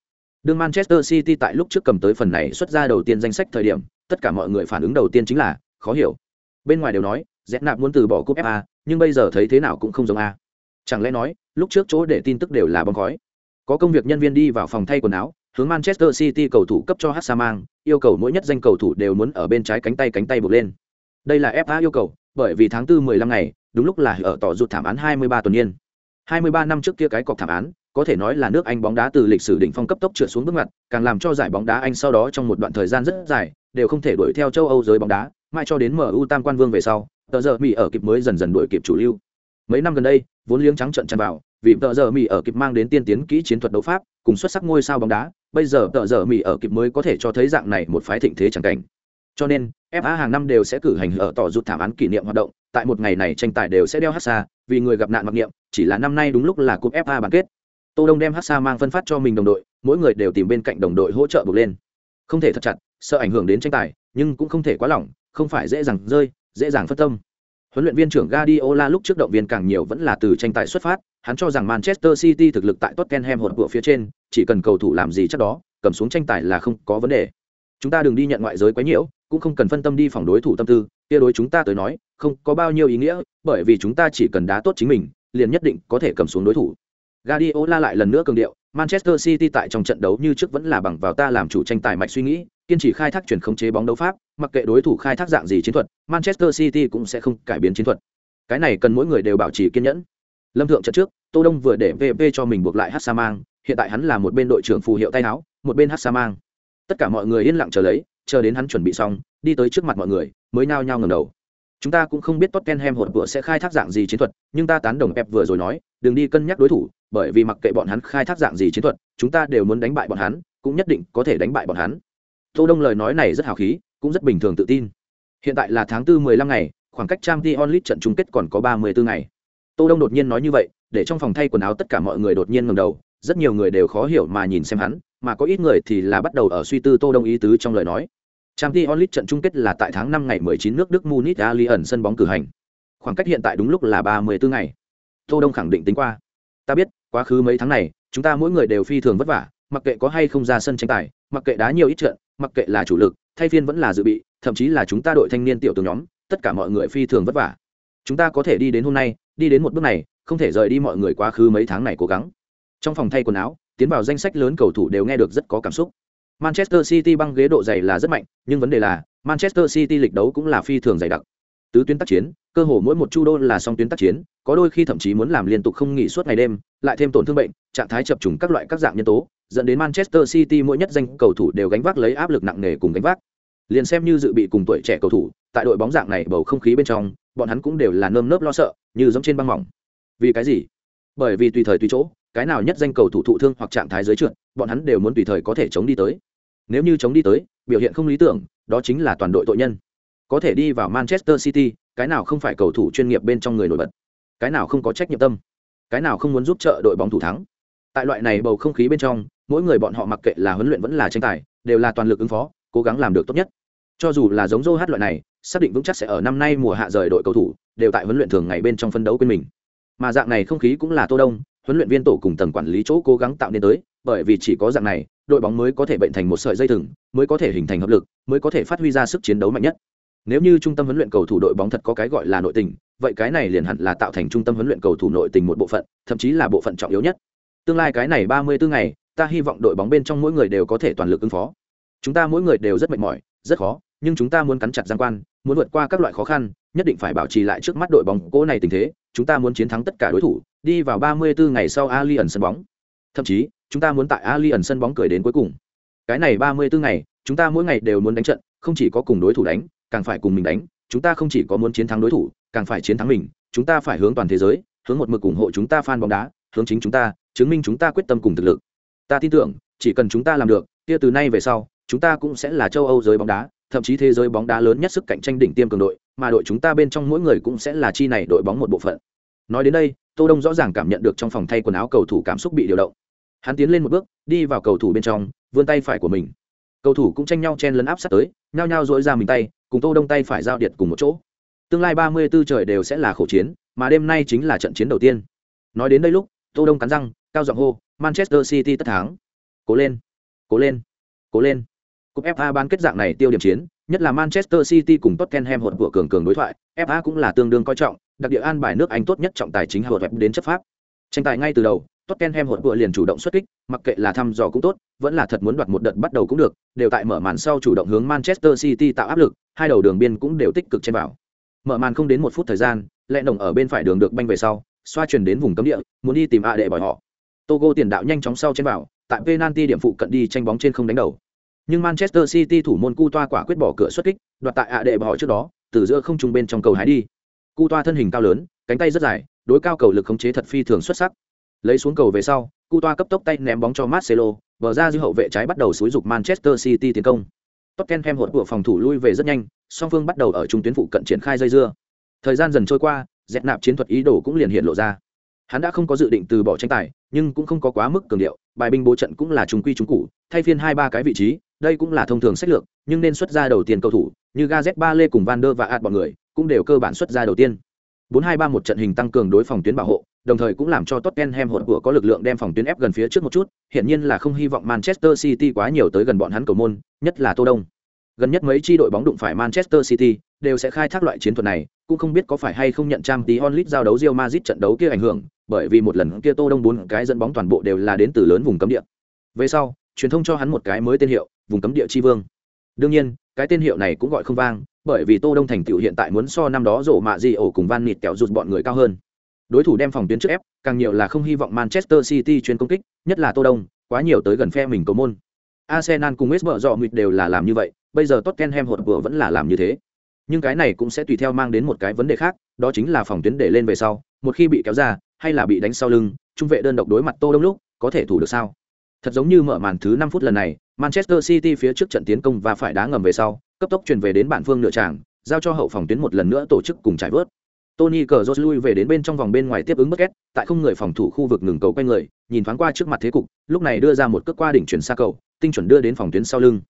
Đương Manchester City tại lúc trước cầm tới phần này xuất ra đầu tiên danh sách thời điểm, tất cả mọi người phản ứng đầu tiên chính là khó hiểu. Bên ngoài đều nói, Z nạp muốn từ bỏ cúp FA, nhưng bây giờ thấy thế nào cũng không giống a. Chẳng lẽ nói, lúc trước chỗ để tin tức đều là bom khói. Có công việc nhân viên đi vào phòng thay quần áo, hướng Manchester City cầu thủ cấp cho Hassa mang, yêu cầu mỗi nhất danh cầu thủ đều muốn ở bên trái cánh tay cánh tay buộc lên. Đây là FA yêu cầu, bởi vì tháng 4 15 ngày, đúng lúc là ở tỏ rụt thảm án 23 tuần niên. 23 năm trước kia cái cọc thảm án, có thể nói là nước Anh bóng đá từ lịch sử đỉnh phong cấp tốc trượt xuống bước ngoặt, càng làm cho giải bóng đá Anh sau đó trong một đoạn thời gian rất dài, đều không thể đuổi theo châu Âu giới bóng đá, mãi cho đến MU tam quan vương về sau, tờ giờ Mỹ ở kịp mới dần dần đuổi kịp chủ lưu. Mấy năm gần đây, vốn liếng trắng trận tràn vào, vì tờ giờ Mỹ ở kịp mang đến tiên tiến kỹ chiến thuật đấu pháp, cùng xuất sắc ngôi sao bóng đá, bây giờ tợ giờ Mỹ ở kịp mới có thể cho thấy dạng này một phái thịnh thế chẳng cảnh. Cho nên, FA hàng năm đều sẽ cử hành ở tỏ rụt thảm án kỷ niệm hoạt động, tại một ngày này tranh tài đều sẽ đeo hát xa, vì người gặp nạn mặc niệm, chỉ là năm nay đúng lúc là cúp FA bán kết, tô đông đem hát xa mang phân phát cho mình đồng đội mỗi người đều tìm bên cạnh đồng đội hỗ trợ bực lên. Không thể thật chặt sợ ảnh hưởng đến tranh tài nhưng cũng không thể quá lỏng không phải dễ dàng rơi dễ dàng phân tâm huấn luyện viên trưởng Guardiola lúc trước động viên càng nhiều vẫn là từ tranh tài xuất phát hắn cho rằng Manchester City thực lực tại Tottenham hột của phía trên chỉ cần cầu thủ làm gì chắc đó cầm xuống tranh tài là không có vấn đề. Chúng ta đừng đi nhận ngoại giới quá nhiễu cũng không cần phân tâm đi phòng đối thủ tâm tư kia đối chúng ta tới nói không có bao nhiêu ý nghĩa bởi vì chúng ta chỉ cần đá tốt chính mình liền nhất định có thể cầm xuống đối thủ. Guardiola lại lần nữa cường điệu, Manchester City tại trong trận đấu như trước vẫn là bằng vào ta làm chủ tranh tài mạch suy nghĩ, kiên trì khai thác chuyển khống chế bóng đấu pháp, mặc kệ đối thủ khai thác dạng gì chiến thuật, Manchester City cũng sẽ không cải biến chiến thuật. Cái này cần mỗi người đều bảo trì kiên nhẫn. Lâm thượng trận trước, Tô Đông vừa để VP cho mình buộc lại Hassa mang, hiện tại hắn là một bên đội trưởng phù hiệu tay áo, một bên Hassa mang. Tất cả mọi người yên lặng chờ lấy, chờ đến hắn chuẩn bị xong, đi tới trước mặt mọi người, mới nhao nhao ngẩng đầu. Chúng ta cũng không biết Tottenham hột vừa sẽ khai thác dạng gì chiến thuật, nhưng ta tán đồng Pep vừa rồi nói, đừng đi cân nhắc đối thủ, bởi vì mặc kệ bọn hắn khai thác dạng gì chiến thuật chúng ta đều muốn đánh bại bọn hắn cũng nhất định có thể đánh bại bọn hắn tô đông lời nói này rất hào khí cũng rất bình thường tự tin. Hiện tại là tháng tư mười lăm ngày, khoảng cách trang t onlit trận chung kết còn có ba mươi bốn ngày. Tô đông đột nhiên nói như vậy, để trong phòng thay quần áo tất cả mọi người đột nhiên ngẩng đầu, rất nhiều người đều khó hiểu mà nhìn xem hắn, mà có ít người thì là bắt đầu ở suy tư tô đông ý tứ trong lời nói. Trang t onlit trận chung kết là tại tháng năm ngày mười chín nước đức munich allianz sân bóng cử hành. Khoảng cách hiện tại đúng lúc là ba mươi bốn ngày. Tô đông khẳng định tính qua. Ta biết, quá khứ mấy tháng này, chúng ta mỗi người đều phi thường vất vả, mặc kệ có hay không ra sân tranh tài, mặc kệ đá nhiều ít trận mặc kệ là chủ lực, thay phiên vẫn là dự bị, thậm chí là chúng ta đội thanh niên tiểu tướng nhóm, tất cả mọi người phi thường vất vả. Chúng ta có thể đi đến hôm nay, đi đến một bước này, không thể rời đi mọi người quá khứ mấy tháng này cố gắng. Trong phòng thay quần áo, tiến vào danh sách lớn cầu thủ đều nghe được rất có cảm xúc. Manchester city băng ghế độ dày là rất mạnh, nhưng vấn đề là, manchester city lịch đấu cũng là phi thường dày đặc. Tứ tuyến tác chiến, cơ hồ mỗi một chu đô là song tuyến tác chiến, có đôi khi thậm chí muốn làm liên tục không nghỉ suốt ngày đêm, lại thêm tổn thương bệnh, trạng thái chập trùng các loại các dạng nhân tố dẫn đến manchester city mỗi nhất danh cầu thủ đều gánh vác lấy áp lực nặng nề cùng gánh vác. Liền xem như dự bị cùng tuổi trẻ cầu thủ, tại đội bóng dạng này bầu không khí bên trong, bọn hắn cũng đều là nơm nớp lo sợ, như giống trên băng mỏng. Vì cái gì? Bởi vì tùy thời tùy chỗ, cái nào nhất danh cầu thủ thụ thương hoặc trạng thái dưới trượt, bọn hắn đều muốn tùy thời có thể chống đi tới. Nếu như chống đi tới, biểu hiện không lý tưởng, đó chính là toàn đội tội nhân. Có thể đi vào manchester city, cái nào không phải cầu thủ chuyên nghiệp bên trong người nổi bật. Cái nào không có trách nhiệm tâm. Cái nào không muốn giúp trợ đội bóng thủ thắng. Tại loại này bầu không khí bên trong mỗi người bọn họ mặc kệ là huấn luyện vẫn là tranh tài, đều là toàn lực ứng phó, cố gắng làm được tốt nhất. Cho dù là giống dô hát loại này, xác định vững chắc sẽ ở năm nay mùa hạ rời đội cầu thủ, đều tại huấn luyện thường ngày bên trong phân đấu quên mình. Mà dạng này không khí cũng là tô đông, huấn luyện viên tổ cùng tầng quản lý chỗ cố gắng tạo nên tới, bởi vì chỉ có dạng này, đội bóng mới có thể bệnh thành một sợi dây thừng, mới có thể hình thành hợp lực, mới có thể phát huy ra sức chiến đấu mạnh nhất. Nếu như trung tâm huấn luyện cầu thủ đội bóng thật có cái gọi là nội tình, vậy cái này liền hẳn là tạo thành trung tâm huấn luyện cầu thủ nội tình một bộ phận, thậm chí là bộ phận trọng yếu nhất. Tương lai cái này ba mươi bốn ngày ta hy vọng đội bóng bên trong mỗi người đều có thể toàn lực ứng phó. Chúng ta mỗi người đều rất mệt mỏi, rất khó, nhưng chúng ta muốn cắn chặt giang quan, muốn vượt qua các loại khó khăn, nhất định phải bảo trì lại trước mắt đội bóng cỗ này tình thế, chúng ta muốn chiến thắng tất cả đối thủ, đi vào ba mươi bốn ngày sau ali ẩn sân bóng. Thậm chí, chúng ta muốn tại ali ẩn sân bóng cười đến cuối cùng. Cái này ba mươi bốn ngày, chúng ta mỗi ngày đều muốn đánh trận, không chỉ có cùng đối thủ đánh, càng phải cùng mình đánh, chúng ta không chỉ có muốn chiến thắng đối thủ, càng phải chiến thắng mình, chúng ta phải hướng toàn thế giới, hướng một mực ủng hộ chúng ta fan bóng đá, hướng chính chúng ta, chứng minh chúng ta quyết tâm cùng thực lực ta tin tưởng, chỉ cần chúng ta làm được, kia từ nay về sau, chúng ta cũng sẽ là châu âu giới bóng đá, thậm chí thế giới bóng đá lớn nhất sức cạnh tranh đỉnh tiêm cường đội, mà đội chúng ta bên trong mỗi người cũng sẽ là chi này đội bóng một bộ phận. Nói đến đây, tô đông rõ ràng cảm nhận được trong phòng thay quần áo cầu thủ cảm xúc bị điều động. Hắn tiến lên một bước, đi vào cầu thủ bên trong, vươn tay phải của mình. Cầu thủ cũng tranh nhau chen lấn áp sát tới, nhao nhao dỗi ra mình tay, cùng tô đông tay phải giao điệt cùng một chỗ. Tương lai ba mươi 34 trời đều sẽ là khổ chiến, mà đêm nay chính là trận chiến đầu tiên. Nói đến đây lúc, tô đông cắn răng, cao giọng hô manchester city tất thắng cố lên cố lên cố lên cúp fa bán kết dạng này tiêu điểm chiến nhất là manchester city cùng tottenham hột của cường cường đối thoại fa cũng là tương đương coi trọng đặc địa an bài nước anh tốt nhất trọng tài chính hột đến chấp pháp tranh tài ngay từ đầu Tottenham hột vừa liền chủ động xuất kích, mặc kệ là thăm dò cũng tốt, vẫn là thật muốn đoạt một đợt bắt đầu cũng được, đều tại mở màn sau chủ động hướng Manchester City tạo áp lực, hai đầu đường biên cũng đều tích cực trên vào. Mở màn không đến một phút thời gian, lẹ nồng ở bên phải đường được banh về sau, xoa chuyển đến vùng cấm địa, muốn đi tìm A đệ bỏi họ. Togo tiền đạo nhanh chóng sau trên vào, tại penalty điểm phụ cận đi tranh bóng trên không đánh đầu. Nhưng Manchester City thủ môn Cu Toa quả quyết bỏ cửa xuất kích, đoạt tại A đệ bỏ trước đó, từ giữa không trung bên trong cầu hái đi. Cu Toa thân hình cao lớn, cánh tay rất dài, đối cao cầu lực khống chế thật phi thường xuất sắc lấy xuống cầu về sau cu toa cấp tốc tay ném bóng cho marcelo bờ ra dư hậu vệ trái bắt đầu xúi dục manchester city tiến công tottenham hụt của phòng thủ lui về rất nhanh song phương bắt đầu ở trung tuyến phụ cận triển khai dây dưa thời gian dần trôi qua dẹp nạp chiến thuật ý đồ cũng liền hiện lộ ra hắn đã không có dự định từ bỏ tranh tài nhưng cũng không có quá mức cường điệu bài binh bố trận cũng là trung quy trung cụ thay phiên hai ba cái vị trí đây cũng là thông thường sách lược nhưng nên xuất ra đầu tiên cầu thủ như gaz ba lê cùng van der và ạt bọn người cũng đều cơ bản xuất ra đầu tiên 4-2-3 một trận hình tăng cường đối phòng tuyến bảo hộ, đồng thời cũng làm cho Tottenham hỗn của có lực lượng đem phòng tuyến ép gần phía trước một chút, hiển nhiên là không hy vọng Manchester City quá nhiều tới gần bọn hắn cầu môn, nhất là Tô Đông. Gần nhất mấy chi đội bóng đụng phải Manchester City đều sẽ khai thác loại chiến thuật này, cũng không biết có phải hay không nhận trang tí onlit giao đấu Real Madrid trận đấu kia ảnh hưởng, bởi vì một lần kia Tô Đông bốn cái dẫn bóng toàn bộ đều là đến từ lớn vùng cấm địa. Về sau, truyền thông cho hắn một cái mới tên hiệu, vùng cấm địa chi vương. Đương nhiên, cái tên hiệu này cũng gọi không vang, bởi vì Tô Đông thành tựu hiện tại muốn so năm đó rổ mạ gì ổ cùng Van Nịt kéo rụt bọn người cao hơn. Đối thủ đem phòng tuyến trước ép, càng nhiều là không hy vọng Manchester City chuyên công kích, nhất là Tô Đông, quá nhiều tới gần phe mình cầu môn. Arsenal cùng West Brom đều là làm như vậy, bây giờ Tottenham hột vừa vẫn là làm như thế. Nhưng cái này cũng sẽ tùy theo mang đến một cái vấn đề khác, đó chính là phòng tuyến để lên về sau, một khi bị kéo ra, hay là bị đánh sau lưng, trung vệ đơn độc đối mặt Tô Đông lúc, có thể thủ được sao? Thật giống như mở màn thứ năm phút lần này, Manchester City phía trước trận tiến công và phải đá ngầm về sau, cấp tốc truyền về đến bản phương nửa tràng, giao cho hậu phòng tuyến một lần nữa tổ chức cùng trải vớt. Tony cờ rốt lui về đến bên trong vòng bên ngoài tiếp ứng bất két tại không người phòng thủ khu vực ngừng cầu quay người, nhìn thoáng qua trước mặt thế cục, lúc này đưa ra một cước qua đỉnh chuyển xa cầu, tinh chuẩn đưa đến phòng tuyến sau lưng.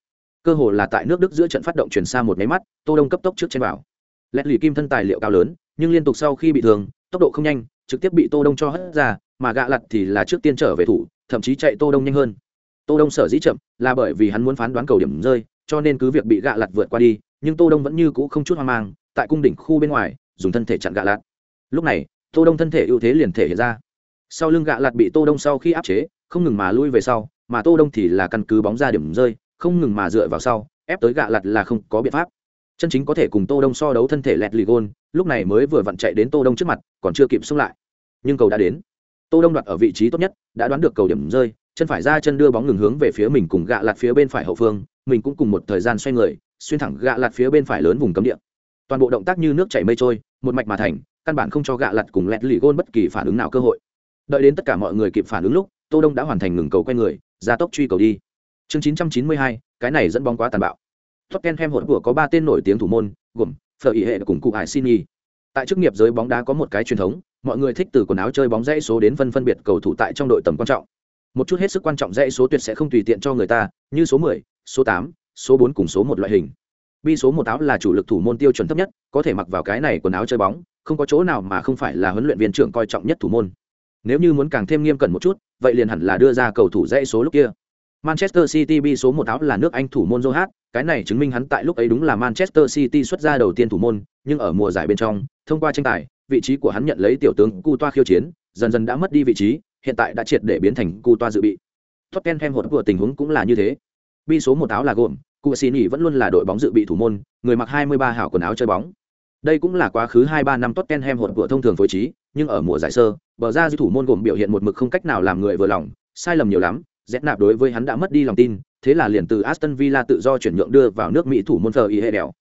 Cơ hồ là tại nước Đức giữa trận phát động chuyển xa một máy mắt, Tô Đông cấp tốc trước trên vào. Lẹt lì kim thân tài liệu cao lớn, nhưng liên tục sau khi bị thương, tốc độ không nhanh, trực tiếp bị Tô Đông cho hất ra, mà gạ lật thì là trước tiên trở về thủ, thậm chí chạy Tô Đông nhanh hơn. Tô Đông sở dĩ chậm, là bởi vì hắn muốn phán đoán cầu điểm rơi, cho nên cứ việc bị gạ lật vượt qua đi, nhưng Tô Đông vẫn như cũ không chút hoang mang, tại cung đỉnh khu bên ngoài, dùng thân thể chặn gạ lật lúc này tô đông thân thể ưu thế liền thể hiện ra sau lưng gạ lặt bị tô đông sau khi áp chế không ngừng mà lui về sau mà tô đông thì là căn cứ bóng ra điểm rơi không ngừng mà dựa vào sau, ép tới gạ lặt là không có biện pháp. Chân chính có thể cùng tô đông so đấu thân thể lẹt lì gôn, lúc này mới vừa vặn chạy đến tô đông trước mặt, còn chưa kịp xông lại. Nhưng cầu đã đến. Tô đông đoạt ở vị trí tốt nhất, đã đoán được cầu điểm rơi, chân phải ra chân đưa bóng ngừng hướng về phía mình cùng gạ lặt phía bên phải hậu phương, mình cũng cùng một thời gian xoay người, xuyên thẳng gạ lặt phía bên phải lớn vùng cấm địa. Toàn bộ động tác như nước chảy mây trôi, một mạch mà thành, căn bản không cho gạ lặt cùng lẹt lì gôn bất kỳ phản ứng nào cơ hội. Đợi đến tất cả mọi người kịp phản ứng lúc, tô đông đã hoàn thành ngừng cầu quay người, ra tốc truy cầu đi chương 992, cái này dẫn bóng quá tàn bạo Tottenham hỗn của có ba tên nổi tiếng thủ môn gồm Phở hệ cùng cụ Hải Tại chức nghiệp giới bóng đá có một cái truyền thống, mọi người thích từ quần áo chơi bóng dãy số đến phân phân biệt cầu thủ tại trong đội tầm quan trọng. Một chút hết sức quan trọng dãy số tuyệt sẽ không tùy tiện cho người ta, như số 10, số 8, số 4 cùng số một loại hình. Bi số một áo là chủ lực thủ môn tiêu chuẩn thấp nhất, có thể mặc vào cái này quần áo chơi bóng, không có chỗ nào mà không phải là huấn luyện viên trưởng coi trọng nhất thủ môn nếu như muốn càng thêm nghiêm cẩn một chút vậy liền hẳn là đưa ra cầu thủ dãy số lúc kia manchester city bi số một áo là nước anh thủ môn joe cái này chứng minh hắn tại lúc ấy đúng là manchester city xuất ra đầu tiên thủ môn, nhưng ở mùa giải bên trong, thông qua tranh tài, vị trí của hắn nhận lấy tiểu tướng cu toa khiêu chiến, dần dần đã mất đi vị trí, hiện tại đã triệt để biến thành cu toa dự bị. Tottenham hột của tình huống cũng là như thế. Bi số một áo là gồm Cu xì vẫn luôn là đội bóng dự bị thủ môn, người mặc 23 hảo quần áo chơi bóng. Đây cũng là quá khứ 2-3 năm Tottenham hột của thông thường phối trí, nhưng ở mùa giải sơ, bờ ra dư thủ môn gồm biểu hiện một mực không cách nào làm người vừa lòng, sai lầm nhiều lắm z nạp đối với hắn đã mất đi lòng tin, thế là liền từ aston villa tự do chuyển nhượng đưa vào nước mỹ thủ môn phờ ý hệ đèo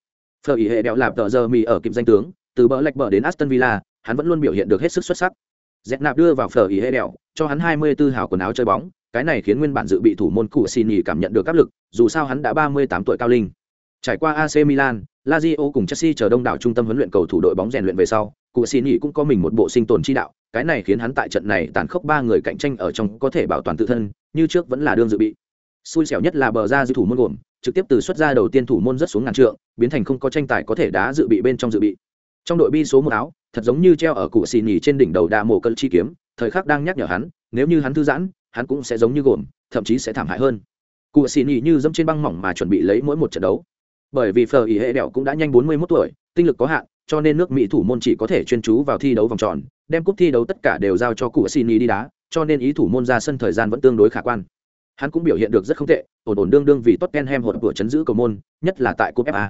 phờ ý hệ đèo làm tờ giờ mì ở kịp danh tướng, từ bờ lạch bờ đến aston villa, hắn vẫn luôn biểu hiện được hết sức xuất sắc. Z nạp đưa vào phờ ý hệ đèo cho hắn 24 hảo quần áo chơi bóng, cái này khiến nguyên bản dự bị thủ môn cụ xin cảm nhận được áp lực, dù sao hắn đã 38 tuổi cao linh. Trải qua ac milan lazio cùng chelsea chờ đông đảo trung tâm huấn luyện cầu thủ đội bóng rèn luyện về sau, cụ cũng có mình một bộ sinh tồn chi đạo, cái này khiến hắn tại trận này tàn khốc ba người cạnh tranh ở trong có thể bảo toàn tự thân, như trước vẫn là đương dự bị. Xui xẻo nhất là bờ ra dư thủ môn gồm, trực tiếp từ xuất ra đầu tiên thủ môn rất xuống ngàn trượng, biến thành không có tranh tài có thể đá dự bị bên trong dự bị. Trong đội bi số một áo, thật giống như treo ở cụ xì nhì trên đỉnh đầu đà mổ cân chi kiếm, thời khắc đang nhắc nhở hắn, nếu như hắn thư giãn, hắn cũng sẽ giống như gồm, thậm chí sẽ thảm hại hơn. Cụ xì nhì như dẫm trên băng mỏng mà chuẩn bị lấy mỗi một trận đấu bởi vì phờ ý hệ đẹo cũng đã nhanh bốn mươi 41 tuổi, tinh lực có hạn, cho nên nước mỹ thủ môn chỉ có thể chuyên chú vào thi đấu vòng tròn, đem cúp thi đấu tất cả đều giao cho cụ xin đi đá, cho nên ý thủ môn ra sân thời gian vẫn tương đối khả quan. Hắn cũng biểu hiện được rất không tệ, ổn ổn đương đương vì tottenham hột của chấn giữ cầu môn, nhất là tại cúp fa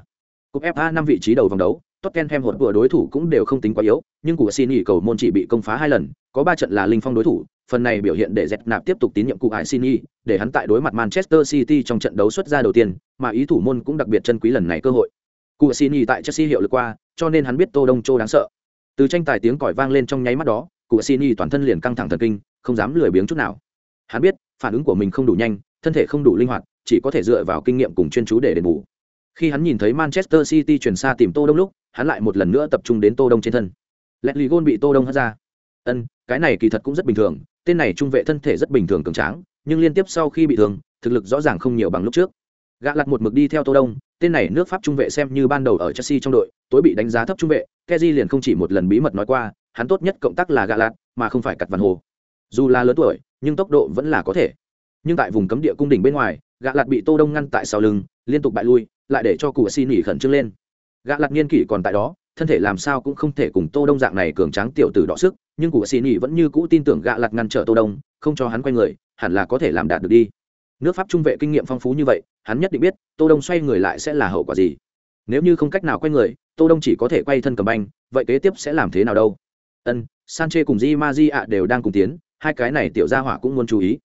cúp fa năm vị trí đầu vòng đấu tottenham hột của đối thủ cũng đều không tính quá yếu nhưng của Sini cầu môn chỉ bị công phá hai lần có ba trận là linh phong đối thủ phần này biểu hiện để dẹp nạp tiếp tục tín nhiệm cụ Sini, để hắn tại đối mặt manchester city trong trận đấu xuất ra đầu tiên mà ý thủ môn cũng đặc biệt chân quý lần này cơ hội. Cụ Sini tại chelsea hiệu lực qua cho nên hắn biết tô đông châu đáng sợ. Từ tranh tài tiếng còi vang lên trong nháy mắt đó cụ Sini toàn thân liền căng thẳng thần kinh không dám lười biếng chút nào. Hắn biết phản ứng của mình không đủ nhanh thân thể không đủ linh hoạt chỉ có thể dựa vào kinh nghiệm cùng chuyên chú để đền bù khi hắn nhìn thấy manchester city chuyển xa tìm tô đông lúc, hắn lại một lần nữa tập trung đến tô đông trên thân. Leslie Gôn bị tô đông hất ra. Ân, cái này kỳ thật cũng rất bình thường, tên này trung vệ thân thể rất bình thường cường tráng, nhưng liên tiếp sau khi bị thương, thực lực rõ ràng không nhiều bằng lúc trước. Gã lặt một mực đi theo tô đông, tên này nước pháp trung vệ xem như ban đầu ở chelsea trong đội, tối bị đánh giá thấp trung vệ keji liền không chỉ một lần bí mật nói qua, hắn tốt nhất cộng tác là gã lặt mà không phải cặt văn hồ. Dù là lớn tuổi, nhưng tốc độ vẫn là có thể. Nhưng tại vùng cấm địa cung đỉnh bên ngoài, gã lặt bị tô đông ngăn tại sau lưng, liên tục bại lui lại để cho cụ xin nghỉ khẩn trương lên. Gã lặt niên kỷ còn tại đó, thân thể làm sao cũng không thể cùng tô đông dạng này cường tráng tiểu tử đọ sức, nhưng cụ xin nghỉ vẫn như cũ tin tưởng gã lặt ngăn trở tô đông, không cho hắn quay người, hẳn là có thể làm đạt được đi. Nước pháp trung vệ kinh nghiệm phong phú như vậy, hắn nhất định biết, tô đông xoay người lại sẽ là hậu quả gì. Nếu như không cách nào quay người, tô đông chỉ có thể quay thân cầm banh, vậy kế tiếp sẽ làm thế nào đâu? Ân sanche cùng di ma di ạ đều đang cùng tiến, hai cái này tiểu gia hỏa cũng muốn chú ý.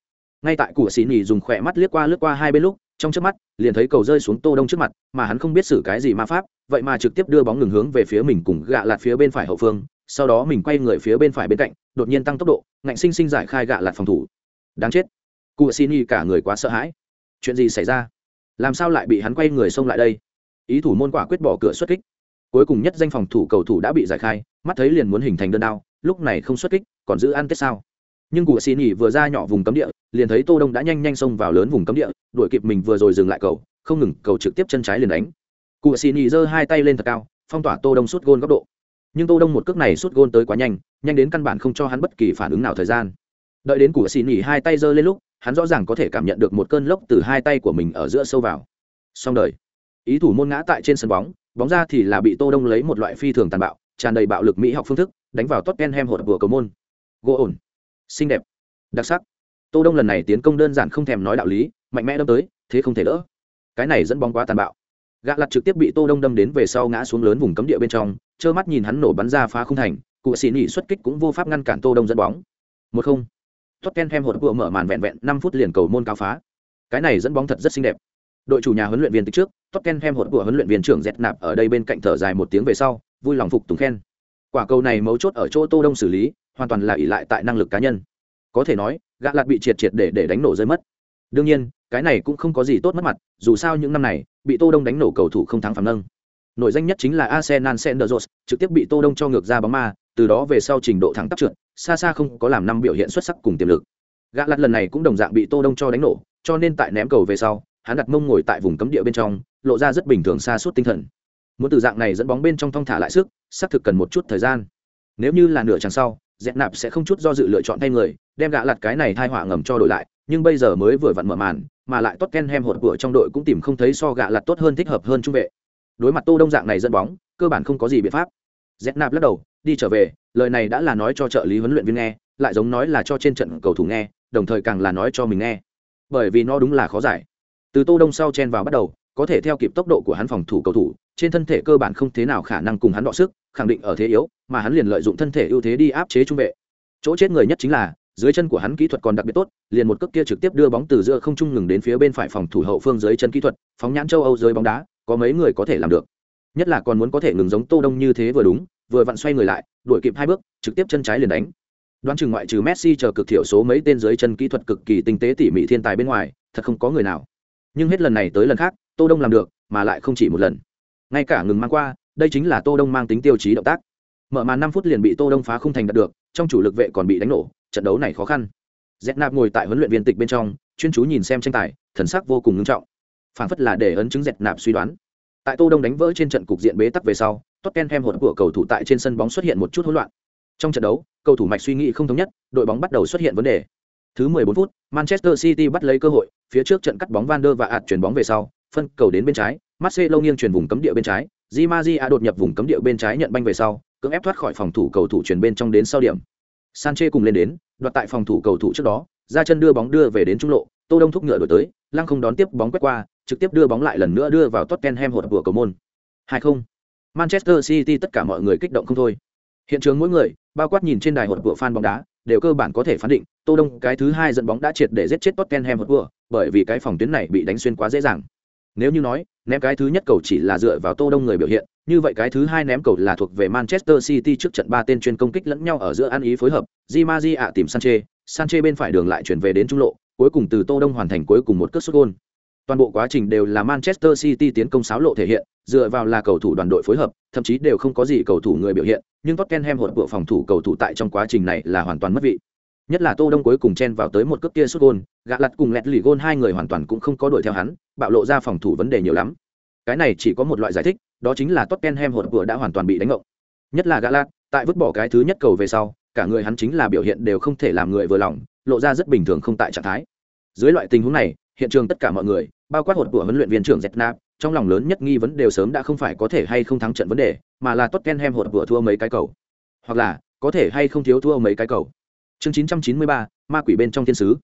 Ngay tại cụ xì nhì dùng khỏe mắt liếc qua lướt qua hai bên lúc trong trước mắt, liền thấy cầu rơi xuống tô đông trước mặt, mà hắn không biết xử cái gì ma pháp, vậy mà trực tiếp đưa bóng ngừng hướng về phía mình cùng gạ lạt phía bên phải hậu phương, sau đó mình quay người phía bên phải bên cạnh, đột nhiên tăng tốc độ, ngạnh sinh sinh giải khai gạ lạt phòng thủ. Đáng chết. Cụ xin y cả người quá sợ hãi. Chuyện gì xảy ra? Làm sao lại bị hắn quay người xông lại đây? Ý thủ môn quả quyết bỏ cửa xuất kích. Cuối cùng nhất danh phòng thủ cầu thủ đã bị giải khai, mắt thấy liền muốn hình thành đơn đao, lúc này không xuất kích, còn giữ ăn tết sao? Nhưng cụ Xì Nhỉ vừa ra nhỏ vùng cấm địa, liền thấy tô đông đã nhanh nhanh xông vào lớn vùng cấm địa, đuổi kịp mình vừa rồi dừng lại cầu, không ngừng cầu trực tiếp chân trái liền đánh. Cụ Xì Nhỉ giơ hai tay lên thật cao, phong tỏa tô đông suốt gôn góc độ. Nhưng tô đông một cước này suốt gôn tới quá nhanh nhanh đến căn bản không cho hắn bất kỳ phản ứng nào thời gian. Đợi đến cụ Xì Nhỉ hai tay giơ lên lúc, hắn rõ ràng có thể cảm nhận được một cơn lốc từ hai tay của mình ở giữa sâu vào. Xong đời. Ý thủ môn ngã tại trên sân bóng bóng ra thì là bị tô đông lấy một loại phi thường tàn bạo, tràn đầy bạo lực mỹ học phương thức, đánh vào tottenham hột vừa cầu môn. Gỗ ổn xinh đẹp đặc sắc tô đông lần này tiến công đơn giản không thèm nói đạo lý mạnh mẽ đâm tới thế không thể đỡ cái này dẫn bóng quá tàn bạo gã lặt trực tiếp bị tô đông đâm đến về sau ngã xuống lớn vùng cấm địa bên trong trơ mắt nhìn hắn nổ bắn ra phá không thành cụ xì nỉ xuất kích cũng vô pháp ngăn cản tô đông dẫn bóng một không Tottenham hột vừa mở màn vẹn vẹn năm phút liền cầu môn cao phá. Cái này dẫn bóng thật rất xinh đẹp. Đội chủ nhà huấn luyện viên từ trước, Tottenham hột vừa huấn luyện viên trưởng Dẹt nạp ở đây bên cạnh thở dài một tiếng về sau, vui lòng phục tùng khen. Quả cầu này mấu chốt ở chỗ Tô Đông xử lý, hoàn toàn là ỷ lại tại năng lực cá nhân. Có thể nói, gã lạt bị triệt triệt để để đánh nổ rơi mất. Đương nhiên, cái này cũng không có gì tốt mất mặt, dù sao những năm này, bị Tô Đông đánh nổ cầu thủ không thắng phạm nâng. Nội danh nhất chính là Arsenal Senderos, trực tiếp bị Tô Đông cho ngược ra bóng ma, từ đó về sau trình độ thắng tắp trượt, xa xa không có làm năm biểu hiện xuất sắc cùng tiềm lực gã lạt lần này cũng đồng dạng bị tô đông cho đánh nổ cho nên tại ném cầu về sau hắn đặt mông ngồi tại vùng cấm địa bên trong lộ ra rất bình thường xa suốt tinh thần muốn từ dạng này dẫn bóng bên trong thong thả lại sức xác thực cần một chút thời gian nếu như là nửa chặng sau dẹp nạp sẽ không chút do dự lựa chọn thay người, đem gạ lặt cái này thai họa ngầm cho đổi lại, nhưng bây giờ mới vừa vặn mở màn, mà lại Tottenham hột của trong đội cũng tìm không thấy so gạ lặt tốt hơn, thích hợp hơn trung vệ. Đối mặt tô đông dạng này dẫn bóng, cơ bản không có gì biện pháp. Z nạp lắc đầu, đi trở về, lời này đã là nói cho trợ lý huấn luyện viên nghe, lại giống nói là cho trên trận cầu thủ nghe, đồng thời càng là nói cho mình nghe. Bởi vì nó đúng là khó giải. Từ tô đông sau chen vào bắt đầu, có thể theo kịp tốc độ của hắn phòng thủ cầu thủ trên thân thể cơ bản không thế nào khả năng cùng hắn đọ sức, khẳng định ở thế yếu, mà hắn liền lợi dụng thân thể ưu thế đi áp chế trung vệ. Chỗ chết người nhất chính là, dưới chân của hắn kỹ thuật còn đặc biệt tốt, liền một cước kia trực tiếp đưa bóng từ giữa không trung ngừng đến phía bên phải phòng thủ hậu phương dưới chân kỹ thuật, phóng nhãn châu âu dưới bóng đá, có mấy người có thể làm được. Nhất là còn muốn có thể ngừng giống tô đông như thế vừa đúng, vừa vặn xoay người lại, đuổi kịp hai bước, trực tiếp chân trái liền đánh. Đoán chừng ngoại trừ messi chờ cực thiểu số mấy tên dưới chân kỹ thuật cực kỳ tinh tế tỉ mỉ thiên tài bên ngoài, thật không có người nào. Nhưng hết lần này tới lần khác, tô đông làm được, mà lại không chỉ một lần ngay cả ngừng mang qua, đây chính là tô đông mang tính tiêu chí động tác. Mở màn năm phút liền bị tô đông phá không thành đạt được, trong chủ lực vệ còn bị đánh nổ, trận đấu này khó khăn. Dẹt nạp ngồi tại huấn luyện viên tịch bên trong, chuyên chú nhìn xem tranh tài, thần sắc vô cùng nghiêm trọng. Phản phất là để ấn chứng dẹt nạp suy đoán. Tại tô đông đánh vỡ trên trận cục diện bế tắc về sau, tottenham hột của cầu thủ tại trên sân bóng xuất hiện một chút hỗn loạn. Trong trận đấu, cầu thủ mạch suy nghĩ không thống nhất, đội bóng bắt đầu xuất hiện vấn đề. Thứ 14 phút, manchester city bắt lấy cơ hội, phía trước trận cắt bóng van der và ạt chuyển bóng về sau, phân cầu đến bên trái marcelo nghiêng chuyển vùng cấm địa bên trái di ma đột nhập vùng cấm địa bên trái nhận banh về sau cưỡng ép thoát khỏi phòng thủ cầu thủ chuyển bên trong đến sau điểm. Sanchez cùng lên đến đoạt tại phòng thủ cầu thủ trước đó ra chân đưa bóng đưa về đến trung lộ tô đông thúc ngựa đổi tới lăng không đón tiếp bóng quét qua trực tiếp đưa bóng lại lần nữa đưa vào tottenham hột vừa cầu môn. hai không. Manchester city tất cả mọi người kích động không thôi. Hiện trường mỗi người bao quát nhìn trên đài hột vừa fan bóng đá đều cơ bản có thể phán định tô đông cái thứ hai dẫn bóng đã triệt để giết chết tottenham hột vừa, bởi vì cái phòng tuyến này bị đánh xuyên quá dễ dàng nếu như nói, ném cái thứ nhất cầu chỉ là dựa vào tô đông người biểu hiện, như vậy cái thứ hai ném cầu là thuộc về manchester city trước trận ba tên chuyên công kích lẫn nhau ở giữa ăn ý phối hợp. Di ma di ạ tìm sanche sanche bên phải đường lại chuyển về đến trung lộ, cuối cùng từ tô đông hoàn thành cuối cùng một cước sút gôn. Toàn bộ quá trình đều là manchester city tiến công sáo lộ thể hiện, dựa vào là cầu thủ đoàn đội phối hợp, thậm chí đều không có gì cầu thủ người biểu hiện, nhưng tottenham hột bộ phòng thủ cầu thủ tại trong quá trình này là hoàn toàn mất vị nhất là tô đông cuối cùng chen vào tới một cước kia sút gôn gạ lặt cùng lẹt lì gôn hai người hoàn toàn cũng không có đuổi theo hắn bạo lộ ra phòng thủ vấn đề nhiều lắm. Cái này chỉ có một loại giải thích đó chính là tottenham hột vừa đã hoàn toàn bị đánh ngộng. Nhất là gạ lặt tại vứt bỏ cái thứ nhất cầu về sau cả người hắn chính là biểu hiện đều không thể làm người vừa lòng lộ ra rất bình thường không tại trạng thái. Dưới loại tình huống này hiện trường tất cả mọi người bao quát hột của huấn luyện viên trưởng Zetnap, trong lòng lớn nhất nghi vấn đều sớm đã không phải có thể hay không thắng trận vấn đề, mà là Tottenham hột vừa thua mấy cái cầu, hoặc là có thể hay không thiếu thua mấy cái cầu. Chương 993, ma quỷ bên trong thiên sứ.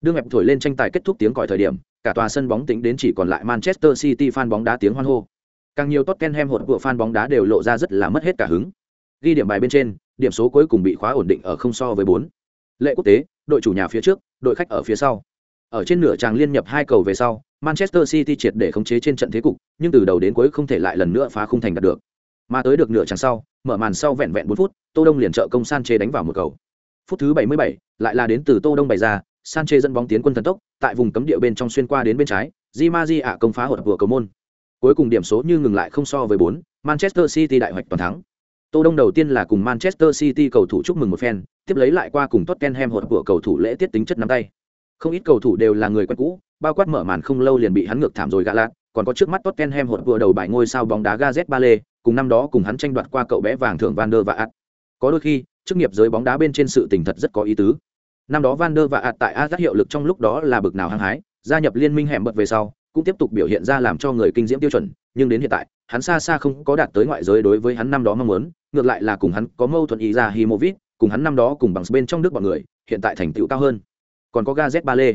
Đương ẹp thổi lên tranh tài kết thúc tiếng còi thời điểm, cả tòa sân bóng tính đến chỉ còn lại Manchester City fan bóng đá tiếng hoan hô. Càng nhiều Tottenham hột của fan bóng đá đều lộ ra rất là mất hết cả hứng. Ghi điểm bài bên trên, điểm số cuối cùng bị khóa ổn định ở không so với bốn. Lệ quốc tế, đội chủ nhà phía trước, đội khách ở phía sau. Ở trên nửa tràng liên nhập hai cầu về sau, Manchester City triệt để khống chế trên trận thế cục, nhưng từ đầu đến cuối không thể lại lần nữa phá khung thành đạt được. Mà tới được nửa tràng sau, mở màn sau vẹn vẹn 4 phút, Tô Đông liền trợ công San chế đánh vào một cầu. Phút thứ 77, lại là đến từ Tô Đông bày ra, Sanchez dẫn bóng tiến quân thần tốc, tại vùng cấm địa bên trong xuyên qua đến bên trái, Di Maji ạ công phá hụt vừa cầu môn. Cuối cùng điểm số như ngừng lại không so với 4, Manchester City đại hoạch toàn thắng. Tô Đông đầu tiên là cùng Manchester City cầu thủ chúc mừng một phen, tiếp lấy lại qua cùng Tottenham hụt vừa cầu thủ lễ tiết tính chất nắm tay. Không ít cầu thủ đều là người quen cũ, bao quát mở màn không lâu liền bị hắn ngược thảm rồi gạ lạc, còn có trước mắt Tottenham hụt vừa đầu bài ngôi sao bóng đá Gazet Bale, cùng năm đó cùng hắn tranh đoạt qua cậu bé vàng thưởng Van der và Có đôi khi, chức nghiệp giới bóng đá bên trên sự tình thật rất có ý tứ. Năm đó Van der và ạt tại Ajax hiệu lực trong lúc đó là bực nào hăng hái, gia nhập liên minh hẻm bật về sau, cũng tiếp tục biểu hiện ra làm cho người kinh diễm tiêu chuẩn, nhưng đến hiện tại, hắn xa xa không có đạt tới ngoại giới đối với hắn năm đó mong muốn, ngược lại là cùng hắn có mâu thuẫn ý ra Himovic, cùng hắn năm đó cùng bằng bên trong nước bọn người, hiện tại thành tựu cao hơn. Còn có Gazet Bale,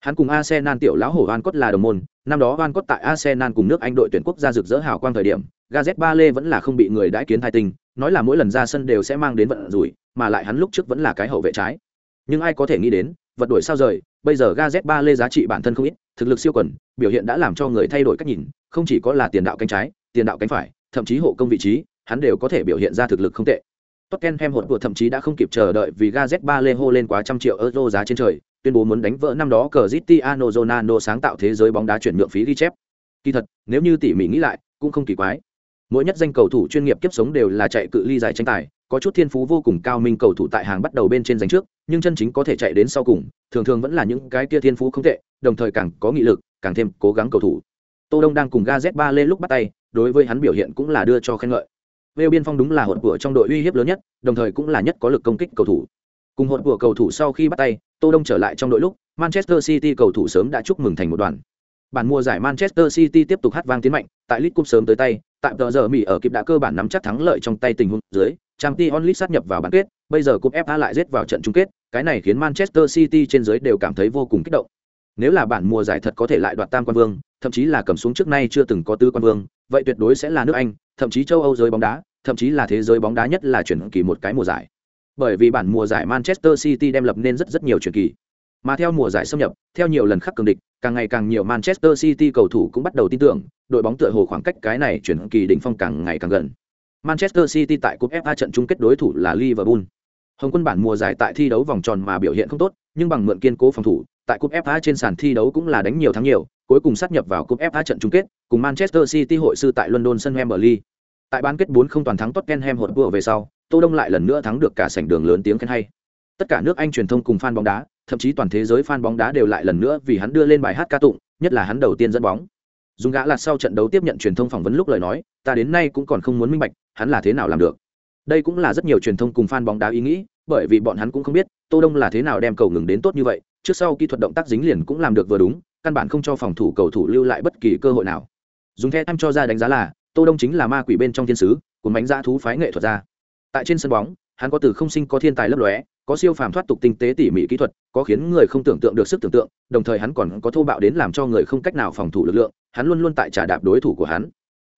Hắn cùng Arsenal tiểu lão hổ Van Cott là đồng môn, năm đó Van Cott tại Arsenal cùng nước Anh đội tuyển quốc gia rực rỡ hào quang thời điểm, Gazet Bale vẫn là không bị người đãi kiến thai tình, nói là mỗi lần ra sân đều sẽ mang đến vận rủi, mà lại hắn lúc trước vẫn là cái hậu vệ trái. Nhưng ai có thể nghĩ đến, vật đổi sao rời, bây giờ Gazet lê giá trị bản thân không ít, thực lực siêu quần, biểu hiện đã làm cho người thay đổi cách nhìn, không chỉ có là tiền đạo cánh trái, tiền đạo cánh phải, thậm chí hộ công vị trí, hắn đều có thể biểu hiện ra thực lực không tệ. Tottenham hột của thậm chí đã không kịp chờ đợi vì Gazet lê hô lên quá trăm triệu euro giá trên trời, tuyên bố muốn đánh vỡ năm đó Cristiano Ronaldo sáng tạo thế giới bóng đá chuyển nhượng phí ghi chép. Kỳ thật, nếu như tỉ mỉ nghĩ lại, cũng không kỳ quái. Mỗi nhất danh cầu thủ chuyên nghiệp kiếp sống đều là chạy cự ly dài tranh tài, có chút thiên phú vô cùng cao minh cầu thủ tại hàng bắt đầu bên trên giành trước, nhưng chân chính có thể chạy đến sau cùng, thường thường vẫn là những cái kia thiên phú không tệ, đồng thời càng có nghị lực, càng thêm cố gắng cầu thủ. Tô Đông đang cùng Gazet lên lúc bắt tay, đối với hắn biểu hiện cũng là đưa cho khen ngợi. Vêu Biên Phong đúng là hột của trong đội uy hiếp lớn nhất, đồng thời cũng là nhất có lực công kích cầu thủ Cùng hỗn của cầu thủ sau khi bắt tay, Tô Đông trở lại trong đội lúc, Manchester City cầu thủ sớm đã chúc mừng thành một đoàn. Bản mùa giải Manchester City tiếp tục hát vang tiến mạnh, tại League Cup sớm tới tay, tại tờ giờ Mỹ ở kịp đã cơ bản nắm chắc thắng lợi trong tay tình huống dưới, Champions League sát nhập vào bán kết, bây giờ cúp FA lại giết vào trận chung kết, cái này khiến Manchester City trên dưới đều cảm thấy vô cùng kích động. Nếu là bản mùa giải thật có thể lại đoạt tam quan vương, thậm chí là cầm xuống trước nay chưa từng có tứ quan vương, vậy tuyệt đối sẽ là nước Anh, thậm chí châu Âu giới bóng đá, thậm chí là thế giới bóng đá nhất là chuyển kỳ một cái mùa giải. Bởi vì bản mùa giải Manchester City đem lập nên rất rất nhiều chuyển kỳ. Mà theo mùa giải xâm nhập, theo nhiều lần khắc cường địch, càng ngày càng nhiều Manchester City cầu thủ cũng bắt đầu tin tưởng, đội bóng tựa hồ khoảng cách cái này chuyển kỳ đỉnh phong càng ngày càng gần. Manchester City tại cúp FA trận chung kết đối thủ là Liverpool. Hồng quân bản mùa giải tại thi đấu vòng tròn mà biểu hiện không tốt, nhưng bằng mượn kiên cố phòng thủ, tại cúp FA trên sàn thi đấu cũng là đánh nhiều thắng nhiều, cuối cùng sát nhập vào cúp FA trận chung kết, cùng Manchester City hội sư tại London sân Wembley. Tại bán kết 4 không toàn thắng Tottenham hột vừa về sau, Tô Đông lại lần nữa thắng được cả sảnh đường lớn tiếng khen hay. Tất cả nước Anh truyền thông cùng fan bóng đá, thậm chí toàn thế giới fan bóng đá đều lại lần nữa vì hắn đưa lên bài hát ca tụng, nhất là hắn đầu tiên dẫn bóng. Dùng gã là sau trận đấu tiếp nhận truyền thông phỏng vấn lúc lời nói, ta đến nay cũng còn không muốn minh bạch, hắn là thế nào làm được. Đây cũng là rất nhiều truyền thông cùng fan bóng đá ý nghĩ, bởi vì bọn hắn cũng không biết, Tô Đông là thế nào đem cầu ngừng đến tốt như vậy, trước sau kỹ thuật động tác dính liền cũng làm được vừa đúng, căn bản không cho phòng thủ cầu thủ lưu lại bất kỳ cơ hội nào. Dùng theo em cho ra đánh giá là, Tô Đông chính là ma quỷ bên trong thiên sứ, của bánh dã thú phái nghệ thuật ra. Tại trên sân bóng, hắn có từ không sinh có thiên tài lấp lóe, có siêu phàm thoát tục tinh tế tỉ mỉ kỹ thuật, có khiến người không tưởng tượng được sức tưởng tượng, đồng thời hắn còn có thô bạo đến làm cho người không cách nào phòng thủ lực lượng, hắn luôn luôn tại trả đạp đối thủ của hắn.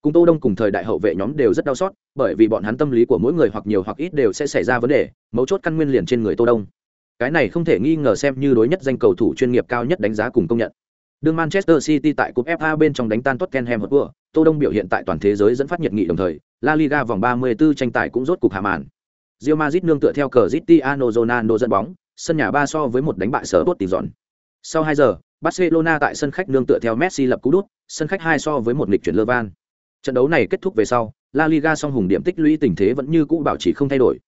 Cùng Tô Đông cùng thời đại hậu vệ nhóm đều rất đau xót, bởi vì bọn hắn tâm lý của mỗi người hoặc nhiều hoặc ít đều sẽ xảy ra vấn đề, mấu chốt căn nguyên liền trên người Tô Đông. Cái này không thể nghi ngờ xem như đối nhất danh cầu thủ chuyên nghiệp cao nhất đánh giá cùng công nhận. Đương Manchester City tại cúp FA bên trong đánh tan Tottenham Hotspur, Tô Đông biểu hiện tại toàn thế giới dẫn phát nhiệt nghị đồng thời, La Liga vòng 34 tranh tài cũng rốt cục hạ màn. Real Madrid nương tựa theo Cristiano Ronaldo dẫn bóng, sân nhà 3 so với một đánh bại sở tốt tỷ dọn. Sau 2 giờ, Barcelona tại sân khách nương tựa theo Messi lập cú đút, sân khách 2 so với một nghịch chuyển Levan. Trận đấu này kết thúc về sau, La Liga song hùng điểm tích lũy tình thế vẫn như cũ bảo trì không thay đổi.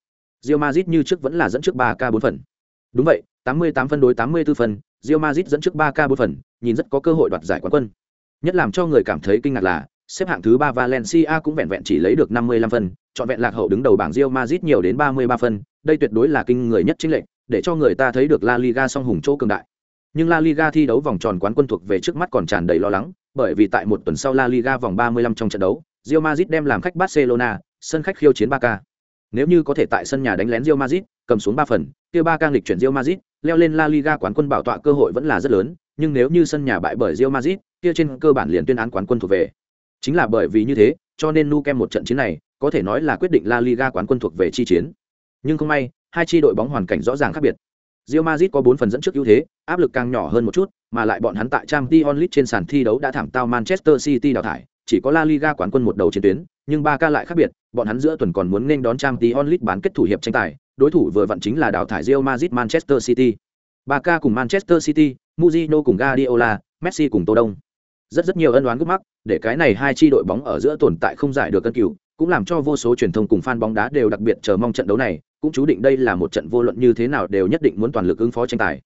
Real Madrid như trước vẫn là dẫn trước 3K 4 phần. Đúng vậy, 88 phân đối 84 phần, Real Madrid dẫn trước 3K 4 phần, nhìn rất có cơ hội đoạt giải quán quân. Nhất làm cho người cảm thấy kinh ngạc là, xếp hạng thứ 3 Valencia cũng vẹn vẹn chỉ lấy được 55 phân, chọn vẹn lạc hậu đứng đầu bảng Real Madrid nhiều đến 33 phân, đây tuyệt đối là kinh người nhất chính lệnh, để cho người ta thấy được La Liga song hùng chỗ cường đại. Nhưng La Liga thi đấu vòng tròn quán quân thuộc về trước mắt còn tràn đầy lo lắng, bởi vì tại một tuần sau La Liga vòng 35 trong trận đấu, Real Madrid đem làm khách Barcelona, sân khách khiêu chiến Barca. Nếu như có thể tại sân nhà đánh lén Real Madrid, cầm xuống 3 phần, kia Barca nghịch chuyển Real Madrid, leo lên La Liga quán quân bảo tọa cơ hội vẫn là rất lớn, nhưng nếu như sân nhà bại bởi Real Madrid, kia trên cơ bản liền tuyên án quán quân thuộc về. Chính là bởi vì như thế, cho nên Nu Kem một trận chiến này, có thể nói là quyết định La Liga quán quân thuộc về chi chiến. Nhưng không may, hai chi đội bóng hoàn cảnh rõ ràng khác biệt. Real Madrid có 4 phần dẫn trước ưu thế, áp lực càng nhỏ hơn một chút, mà lại bọn hắn tại Champions League trên sàn thi đấu đã thảm tao Manchester City đào thải, chỉ có La Liga quán quân một đầu chiến tuyến, nhưng Barca lại khác biệt, bọn hắn giữa tuần còn muốn nên đón Champions League bán kết thủ hiệp tranh tài, đối thủ vừa vặn chính là đào thải Real Madrid Manchester City. Barca cùng Manchester City, Mourinho cùng Guardiola, Messi cùng Tô Đông. Rất rất nhiều ân đoán gút mắc, để cái này hai chi đội bóng ở giữa tồn tại không giải được cân cửu, cũng làm cho vô số truyền thông cùng fan bóng đá đều đặc biệt chờ mong trận đấu này, cũng chú định đây là một trận vô luận như thế nào đều nhất định muốn toàn lực ứng phó tranh tài.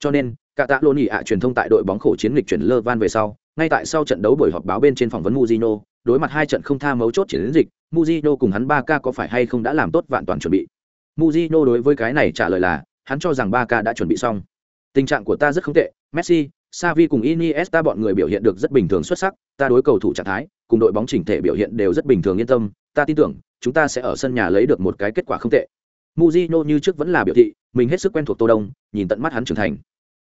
Cho nên, cả tạ lô ạ truyền thông tại đội bóng khổ chiến lịch chuyển Lơ Van về sau, ngay tại sau trận đấu buổi họp báo bên trên phỏng vấn Mujino, đối mặt hai trận không tha mấu chốt chiến dịch, Mujino cùng hắn 3K có phải hay không đã làm tốt vạn toàn chuẩn bị. Mujino đối với cái này trả lời là, hắn cho rằng 3K đã chuẩn bị xong. Tình trạng của ta rất không tệ, Messi, Savi cùng Iniesta bọn người biểu hiện được rất bình thường xuất sắc, ta đối cầu thủ trạng thái, cùng đội bóng chỉnh thể biểu hiện đều rất bình thường yên tâm, ta tin tưởng, chúng ta sẽ ở sân nhà lấy được một cái kết quả không tệ. Mujino như trước vẫn là biểu thị, mình hết sức quen thuộc Tô Đông, nhìn tận mắt hắn trưởng thành.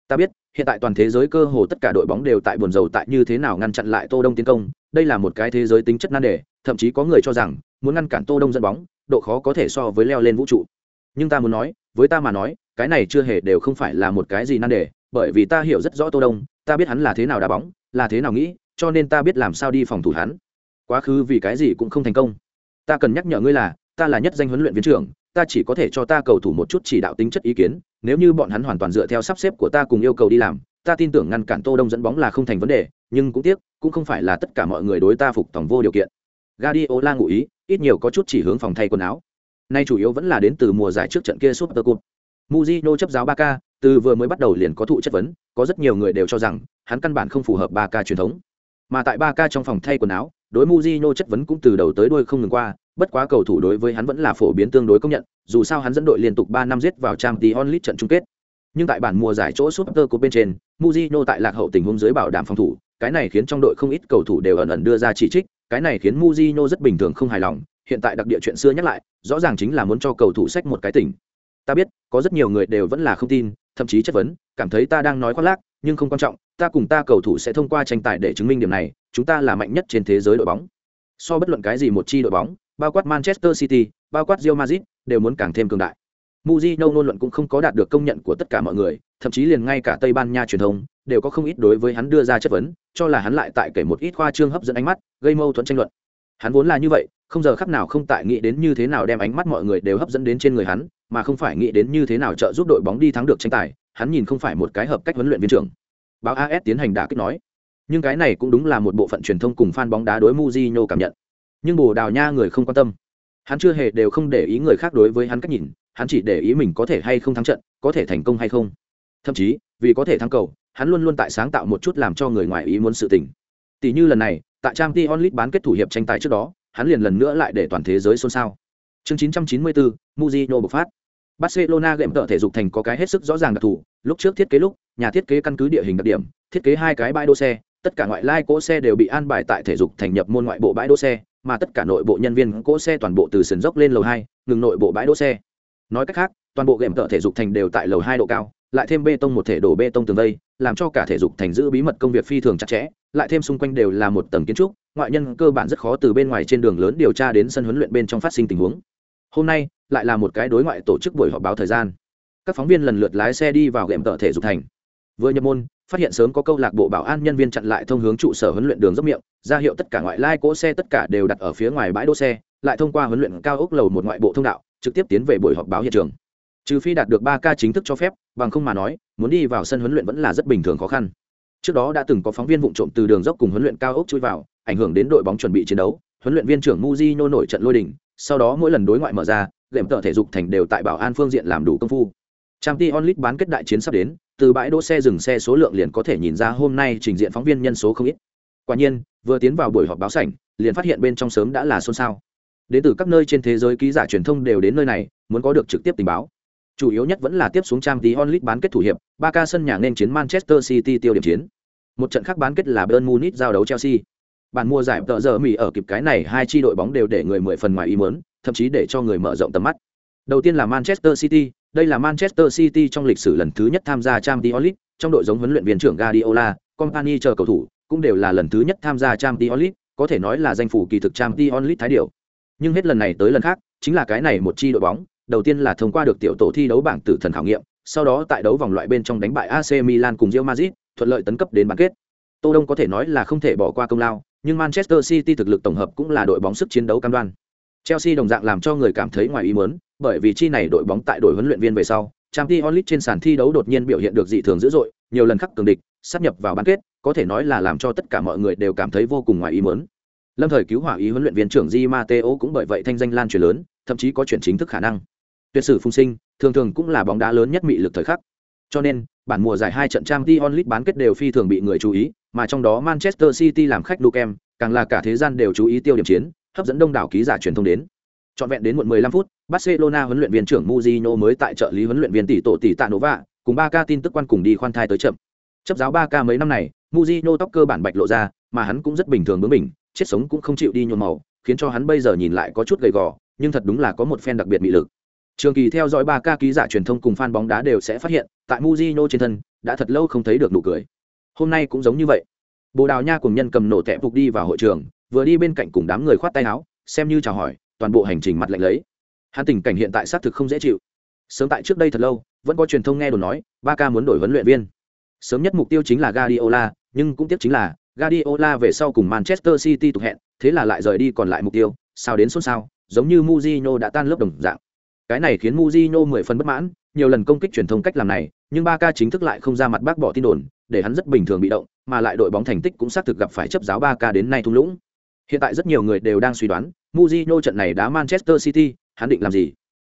Ta biết, hiện tại toàn thế giới cơ hồ tất cả đội bóng đều tại buồn rầu tại như thế nào ngăn chặn lại Tô Đông tiến công, đây là một cái thế giới tính chất nan đề, thậm chí có người cho rằng, muốn ngăn cản Tô Đông dẫn bóng, độ khó có thể so với leo lên vũ trụ. Nhưng ta muốn nói, với ta mà nói, cái này chưa hề đều không phải là một cái gì nan đề, bởi vì ta hiểu rất rõ Tô Đông, ta biết hắn là thế nào đá bóng, là thế nào nghĩ, cho nên ta biết làm sao đi phòng thủ hắn. Quá khứ vì cái gì cũng không thành công. Ta cần nhắc nhở ngươi là, ta là nhất danh huấn luyện viên trưởng, ta chỉ có thể cho ta cầu thủ một chút chỉ đạo tính chất ý kiến, nếu như bọn hắn hoàn toàn dựa theo sắp xếp của ta cùng yêu cầu đi làm, ta tin tưởng ngăn cản Tô Đông dẫn bóng là không thành vấn đề, nhưng cũng tiếc, cũng không phải là tất cả mọi người đối ta phục tổng vô điều kiện. Guardiola ngụ ý, ít nhiều có chút chỉ hướng phòng thay quần áo. Nay chủ yếu vẫn là đến từ mùa giải trước trận kia Super Cup. Mujino chấp giáo Barca từ vừa mới bắt đầu liền có thụ chất vấn, có rất nhiều người đều cho rằng hắn căn bản không phù hợp ba k truyền thống. Mà tại ba k trong phòng thay quần áo, đối Mujino chất vấn cũng từ đầu tới đuôi không ngừng qua, bất quá cầu thủ đối với hắn vẫn là phổ biến tương đối công nhận, dù sao hắn dẫn đội liên tục ba năm giết vào Champions League trận chung kết. Nhưng tại bản mùa giải chỗ Super của bên trên, Mujino tại lạc hậu tình huống dưới bảo đảm phòng thủ, cái này khiến trong đội không ít cầu thủ đều ẩn ẩn đưa ra chỉ trích, cái này khiến Mujino rất bình thường không hài lòng, hiện tại đặc địa chuyện xưa nhắc lại, rõ ràng chính là muốn cho cầu thủ sách một cái tỉnh. Ta biết, có rất nhiều người đều vẫn là không tin, thậm chí chất vấn, cảm thấy ta đang nói khoác lác, nhưng không quan trọng, ta cùng ta cầu thủ sẽ thông qua tranh tài để chứng minh điểm này, chúng ta là mạnh nhất trên thế giới đội bóng. So bất luận cái gì một chi đội bóng, bao quát Manchester City, bao quát Real Madrid, đều muốn càng thêm cường đại. Mujino ngôn luận cũng không có đạt được công nhận của tất cả mọi người, thậm chí liền ngay cả Tây Ban Nha truyền thông đều có không ít đối với hắn đưa ra chất vấn, cho là hắn lại tại kể một ít khoa trương hấp dẫn ánh mắt, gây mâu thuẫn tranh luận. Hắn vốn là như vậy, không giờ khắc nào không tại nghĩ đến như thế nào đem ánh mắt mọi người đều hấp dẫn đến trên người hắn, mà không phải nghĩ đến như thế nào trợ giúp đội bóng đi thắng được tranh tài, hắn nhìn không phải một cái hợp cách huấn luyện viên trưởng. Báo AS tiến hành đả kích nói, nhưng cái này cũng đúng là một bộ phận truyền thông cùng fan bóng đá đối Mujinho cảm nhận. Nhưng Bồ Đào Nha người không quan tâm. Hắn chưa hề đều không để ý người khác đối với hắn cách nhìn, hắn chỉ để ý mình có thể hay không thắng trận, có thể thành công hay không. Thậm chí, vì có thể thắng cầu, hắn luôn luôn tại sáng tạo một chút làm cho người ngoài ý muốn sự tình. Tỷ như lần này, tại Champions League bán kết thủ hiệp tranh tài trước đó, hắn liền lần nữa lại để toàn thế giới xôn xao. Chương 994, Mujino bộc phát. Barcelona gệm tợ thể dục thành có cái hết sức rõ ràng đặc thù, lúc trước thiết kế lúc, nhà thiết kế căn cứ địa hình đặc điểm, thiết kế hai cái bãi đỗ xe, tất cả ngoại lai cỗ xe đều bị an bài tại thể dục thành nhập môn ngoại bộ bãi đỗ xe, mà tất cả nội bộ nhân viên cỗ xe toàn bộ từ sườn dốc lên lầu hai, ngừng nội bộ bãi đỗ xe. Nói cách khác, toàn bộ gệm tợ thể dục thành đều tại lầu hai độ cao, lại thêm bê tông một thể đổ bê tông tường vây, làm cho cả thể dục thành giữ bí mật công việc phi thường chặt chẽ, lại thêm xung quanh đều là một tầng kiến trúc, ngoại nhân cơ bản rất khó từ bên ngoài trên đường lớn điều tra đến sân huấn luyện bên trong phát sinh tình huống. Hôm nay, lại là một cái đối ngoại tổ chức buổi họp báo thời gian. Các phóng viên lần lượt lái xe đi vào ghệm tợ thể dục thành. Vừa nhập môn, phát hiện sớm có câu lạc bộ bảo an nhân viên chặn lại thông hướng trụ sở huấn luyện đường dốc miệng, ra hiệu tất cả ngoại lai cỗ xe tất cả đều đặt ở phía ngoài bãi đỗ xe, lại thông qua huấn luyện cao ốc lầu một ngoại bộ thông đạo, trực tiếp tiến về buổi họp báo hiện trường. Trừ phi đạt được ba ca chính thức cho phép, bằng không mà nói, muốn đi vào sân huấn luyện vẫn là rất bình thường khó khăn. Trước đó đã từng có phóng viên vụng trộm từ đường dốc cùng huấn luyện cao ốc chui vào, ảnh hưởng đến đội bóng chuẩn bị chiến đấu. Huấn luyện viên trưởng Mujino nổi trận lôi đình, sau đó mỗi lần đối ngoại mở ra, lệm tợ thể dục thành đều tại bảo an phương diện làm đủ công phu. trang t onlit bán kết đại chiến sắp đến, từ bãi đỗ xe dừng xe số lượng liền có thể nhìn ra hôm nay trình diện phóng viên nhân số không ít. Quả nhiên, vừa tiến vào buổi họp báo sảnh, liền phát hiện bên trong sớm đã là xôn xao. Đến từ các nơi trên thế giới ký giả truyền thông đều đến nơi này, muốn có được trực tiếp tình báo. Chủ yếu nhất vẫn là tiếp xuống Champions League bán kết thủ hiệp, ba ca sân nhà nên chiến Manchester City tiêu điểm chiến. Một trận khác bán kết là Bayern Munich giao đấu Chelsea. Bản mua giải tợ giờ Mỹ ở kịp cái này hai chi đội bóng đều để người mười phần ngoài ý muốn, thậm chí để cho người mở rộng tầm mắt. Đầu tiên là Manchester City, đây là Manchester City trong lịch sử lần thứ nhất tham gia Champions League, trong đội giống huấn luyện viên trưởng Guardiola, Company chờ cầu thủ, cũng đều là lần thứ nhất tham gia Champions League, có thể nói là danh phủ kỳ thực Champions League thái điều. Nhưng hết lần này tới lần khác, chính là cái này một chi đội bóng, đầu tiên là thông qua được tiểu tổ thi đấu bảng tử thần khảo nghiệm, sau đó tại đấu vòng loại bên trong đánh bại AC Milan cùng Real Madrid, thuận lợi tấn cấp đến bán kết. Tô Đông có thể nói là không thể bỏ qua công lao, nhưng Manchester City thực lực tổng hợp cũng là đội bóng sức chiến đấu cam đoan. Chelsea đồng dạng làm cho người cảm thấy ngoài ý muốn, bởi vì chi này đội bóng tại đội huấn luyện viên về sau, Champions League trên sàn thi đấu đột nhiên biểu hiện được dị thường dữ dội, nhiều lần khắc cường địch, sắp nhập vào bán kết, có thể nói là làm cho tất cả mọi người đều cảm thấy vô cùng ngoài ý muốn. Lâm thời cứu hỏa ý huấn luyện viên trưởng Di Matteo cũng bởi vậy thanh danh lan truyền lớn, thậm chí có chuyển chính thức khả năng. Tuyệt sử phung sinh, thường thường cũng là bóng đá lớn nhất mị lực thời khắc. Cho nên, bản mùa giải hai trận Champions League bán kết đều phi thường bị người chú ý, mà trong đó Manchester City làm khách Lukem, càng là cả thế gian đều chú ý tiêu điểm chiến, hấp dẫn đông đảo ký giả truyền thông đến. Trọn vẹn đến muộn 15 phút, Barcelona huấn luyện viên trưởng Mourinho mới tại trợ lý huấn luyện viên tỷ tổ tỷ Tạ Nova, cùng ba ca tin tức quan cùng đi khoan thai tới chậm. Chấp giáo ba ca mấy năm này, Mourinho tóc cơ bản bạch lộ ra, mà hắn cũng rất bình thường bướng mình, chết sống cũng không chịu đi nhuộm màu, khiến cho hắn bây giờ nhìn lại có chút gầy gò, nhưng thật đúng là có một phen đặc biệt mị lực. Trường kỳ theo dõi 3K ký giả truyền thông cùng fan bóng đá đều sẽ phát hiện, tại Mujino trên thân, đã thật lâu không thấy được nụ cười. Hôm nay cũng giống như vậy. Bồ Đào Nha cùng nhân cầm nổ tẹp phục đi vào hội trường, vừa đi bên cạnh cùng đám người khoát tay áo, xem như chào hỏi, toàn bộ hành trình mặt lạnh lấy hắn tình cảnh hiện tại xác thực không dễ chịu sớm tại trước đây thật lâu vẫn có truyền thông nghe đồn nói ba ca muốn đổi huấn luyện viên sớm nhất mục tiêu chính là Guardiola nhưng cũng tiếc chính là Guardiola về sau cùng Manchester City tục hẹn thế là lại rời đi còn lại mục tiêu sao đến xôn xao giống như Mourinho đã tan lớp đồng dạng cái này khiến Mourinho mười phần bất mãn nhiều lần công kích truyền thông cách làm này nhưng Barca chính thức lại không ra mặt bác bỏ tin đồn để hắn rất bình thường bị động mà lại đội bóng thành tích cũng xác thực gặp phải chấp giáo Barca đến nay thung lũng hiện tại rất nhiều người đều đang suy đoán Mourinho trận này đá Manchester City, hắn định làm gì?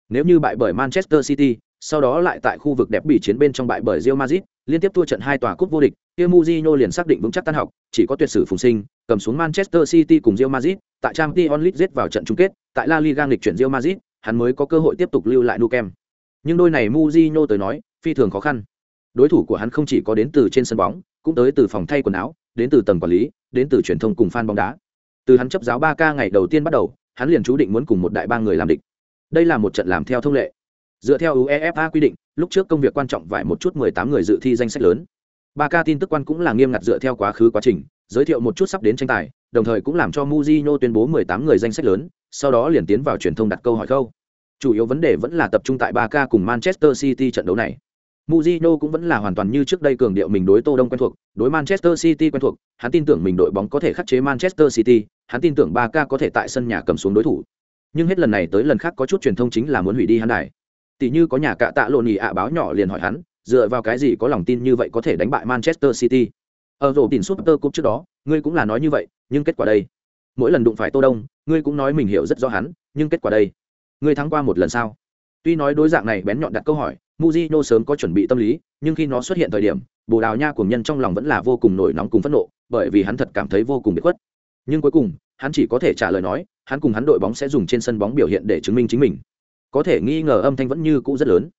Nếu như bại bởi Manchester City, sau đó lại tại khu vực đẹp bị chiến bên trong bại bởi Real Madrid, liên tiếp thua trận hai tòa cúp vô địch, kia Mourinho liền xác định vững chắc tan học, chỉ có tuyệt sử phùng sinh, cầm xuống Manchester City cùng Real Madrid, tại Champions League giết vào trận chung kết, tại La Liga nghịch chuyển Real Madrid, hắn mới có cơ hội tiếp tục lưu lại Nou Nhưng đôi này Mujinho tới nói, phi thường khó khăn. Đối thủ của hắn không chỉ có đến từ trên sân bóng, cũng tới từ phòng thay quần áo, đến từ tầng quản lý, đến từ truyền thông cùng fan bóng đá. Từ hắn chấp giáo 3K ngày đầu tiên bắt đầu, hắn liền chú định muốn cùng một đại bang người làm địch. Đây là một trận làm theo thông lệ. Dựa theo UEFA quy định, lúc trước công việc quan trọng vài một chút 18 người dự thi danh sách lớn. 3K tin tức quan cũng là nghiêm ngặt dựa theo quá khứ quá trình, giới thiệu một chút sắp đến tranh tài, đồng thời cũng làm cho Mujino tuyên bố 18 người danh sách lớn, sau đó liền tiến vào truyền thông đặt câu hỏi câu. Chủ yếu vấn đề vẫn là tập trung tại 3K cùng Manchester City trận đấu này. Mujino cũng vẫn là hoàn toàn như trước đây cường điệu mình đối Tô Đông quen thuộc, đối Manchester City quen thuộc, hắn tin tưởng mình đội bóng có thể khắc chế Manchester City, hắn tin tưởng 3K có thể tại sân nhà cầm xuống đối thủ. Nhưng hết lần này tới lần khác có chút truyền thông chính là muốn hủy đi hắn đài. Tỷ như có nhà cạ tạ lộn nhì ạ báo nhỏ liền hỏi hắn, dựa vào cái gì có lòng tin như vậy có thể đánh bại Manchester City. Ở rổ tỉnh Super Cup trước đó, ngươi cũng là nói như vậy, nhưng kết quả đây. Mỗi lần đụng phải Tô Đông, ngươi cũng nói mình hiểu rất rõ hắn, nhưng kết quả đây. Ngươi thắng qua một lần sao? Tuy nói đối dạng này bén nhọn đặt câu hỏi, Mujino sớm có chuẩn bị tâm lý, nhưng khi nó xuất hiện thời điểm, Bồ Đào Nha cuồng nhân trong lòng vẫn là vô cùng nổi nóng cùng phẫn nộ, bởi vì hắn thật cảm thấy vô cùng bị khuất. Nhưng cuối cùng, hắn chỉ có thể trả lời nói, hắn cùng hắn đội bóng sẽ dùng trên sân bóng biểu hiện để chứng minh chính mình. Có thể nghi ngờ âm thanh vẫn như cũ rất lớn.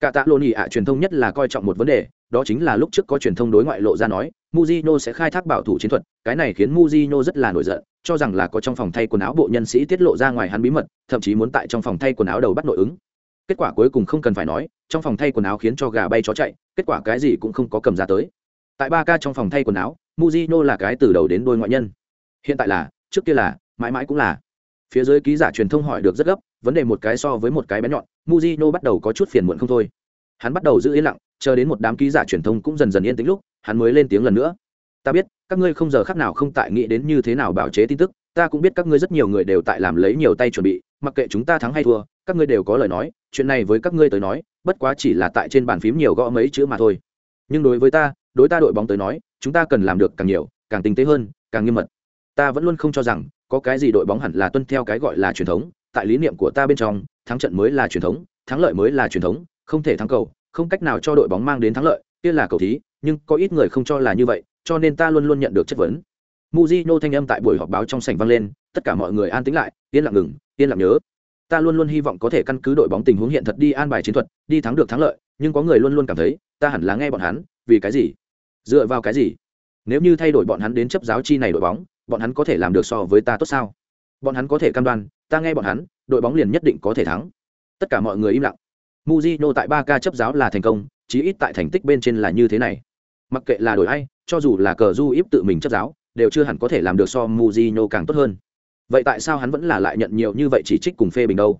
Cả tạ Nỉ ạ truyền thông nhất là coi trọng một vấn đề, đó chính là lúc trước có truyền thông đối ngoại lộ ra nói, Mujino sẽ khai thác bảo thủ chiến thuật, cái này khiến Mujino rất là nổi giận, cho rằng là có trong phòng thay quần áo bộ nhân sĩ tiết lộ ra ngoài hắn bí mật, thậm chí muốn tại trong phòng thay quần áo đầu bắt nội ứng. Kết quả cuối cùng không cần phải nói, trong phòng thay quần áo khiến cho gà bay chó chạy, kết quả cái gì cũng không có cầm ra tới. Tại ba ca trong phòng thay quần áo, Mujino là cái từ đầu đến đuôi ngoại nhân. Hiện tại là, trước kia là, mãi mãi cũng là. Phía dưới ký giả truyền thông hỏi được rất gấp, vấn đề một cái so với một cái bé nhọn, Mujino bắt đầu có chút phiền muộn không thôi. Hắn bắt đầu giữ yên lặng, chờ đến một đám ký giả truyền thông cũng dần dần yên tĩnh lúc, hắn mới lên tiếng lần nữa. Ta biết, các ngươi không giờ khắc nào không tại nghĩ đến như thế nào bảo chế tin tức, ta cũng biết các ngươi rất nhiều người đều tại làm lấy nhiều tay chuẩn bị, mặc kệ chúng ta thắng hay thua, các ngươi đều có lời nói, chuyện này với các ngươi tới nói, bất quá chỉ là tại trên bàn phím nhiều gõ mấy chữ mà thôi. Nhưng đối với ta, đối ta đội bóng tới nói, chúng ta cần làm được càng nhiều, càng tinh tế hơn, càng nghiêm mật. Ta vẫn luôn không cho rằng có cái gì đội bóng hẳn là tuân theo cái gọi là truyền thống, tại lý niệm của ta bên trong, thắng trận mới là truyền thống, thắng lợi mới là truyền thống, không thể thắng cầu, không cách nào cho đội bóng mang đến thắng lợi, kia là cầu thí, nhưng có ít người không cho là như vậy, cho nên ta luôn luôn nhận được chất vấn. Mujino thanh âm tại buổi họp báo trong sảnh vang lên, tất cả mọi người an tĩnh lại, yên lặng ngừng, yên lặng nhớ. Ta luôn luôn hy vọng có thể căn cứ đội bóng tình huống hiện thật đi an bài chiến thuật, đi thắng được thắng lợi, nhưng có người luôn luôn cảm thấy, ta hẳn là nghe bọn hắn, vì cái gì? Dựa vào cái gì? Nếu như thay đổi bọn hắn đến chấp giáo chi này đội bóng, bọn hắn có thể làm được so với ta tốt sao? Bọn hắn có thể cam đoan, ta nghe bọn hắn, đội bóng liền nhất định có thể thắng. Tất cả mọi người im lặng. Mujino tại 3K chấp giáo là thành công, chí ít tại thành tích bên trên là như thế này. Mặc kệ là đổi ai, cho dù là cờ du íp tự mình chấp giáo, đều chưa hẳn có thể làm được so Mujino càng tốt hơn. Vậy tại sao hắn vẫn là lại nhận nhiều như vậy chỉ trích cùng phê bình đâu?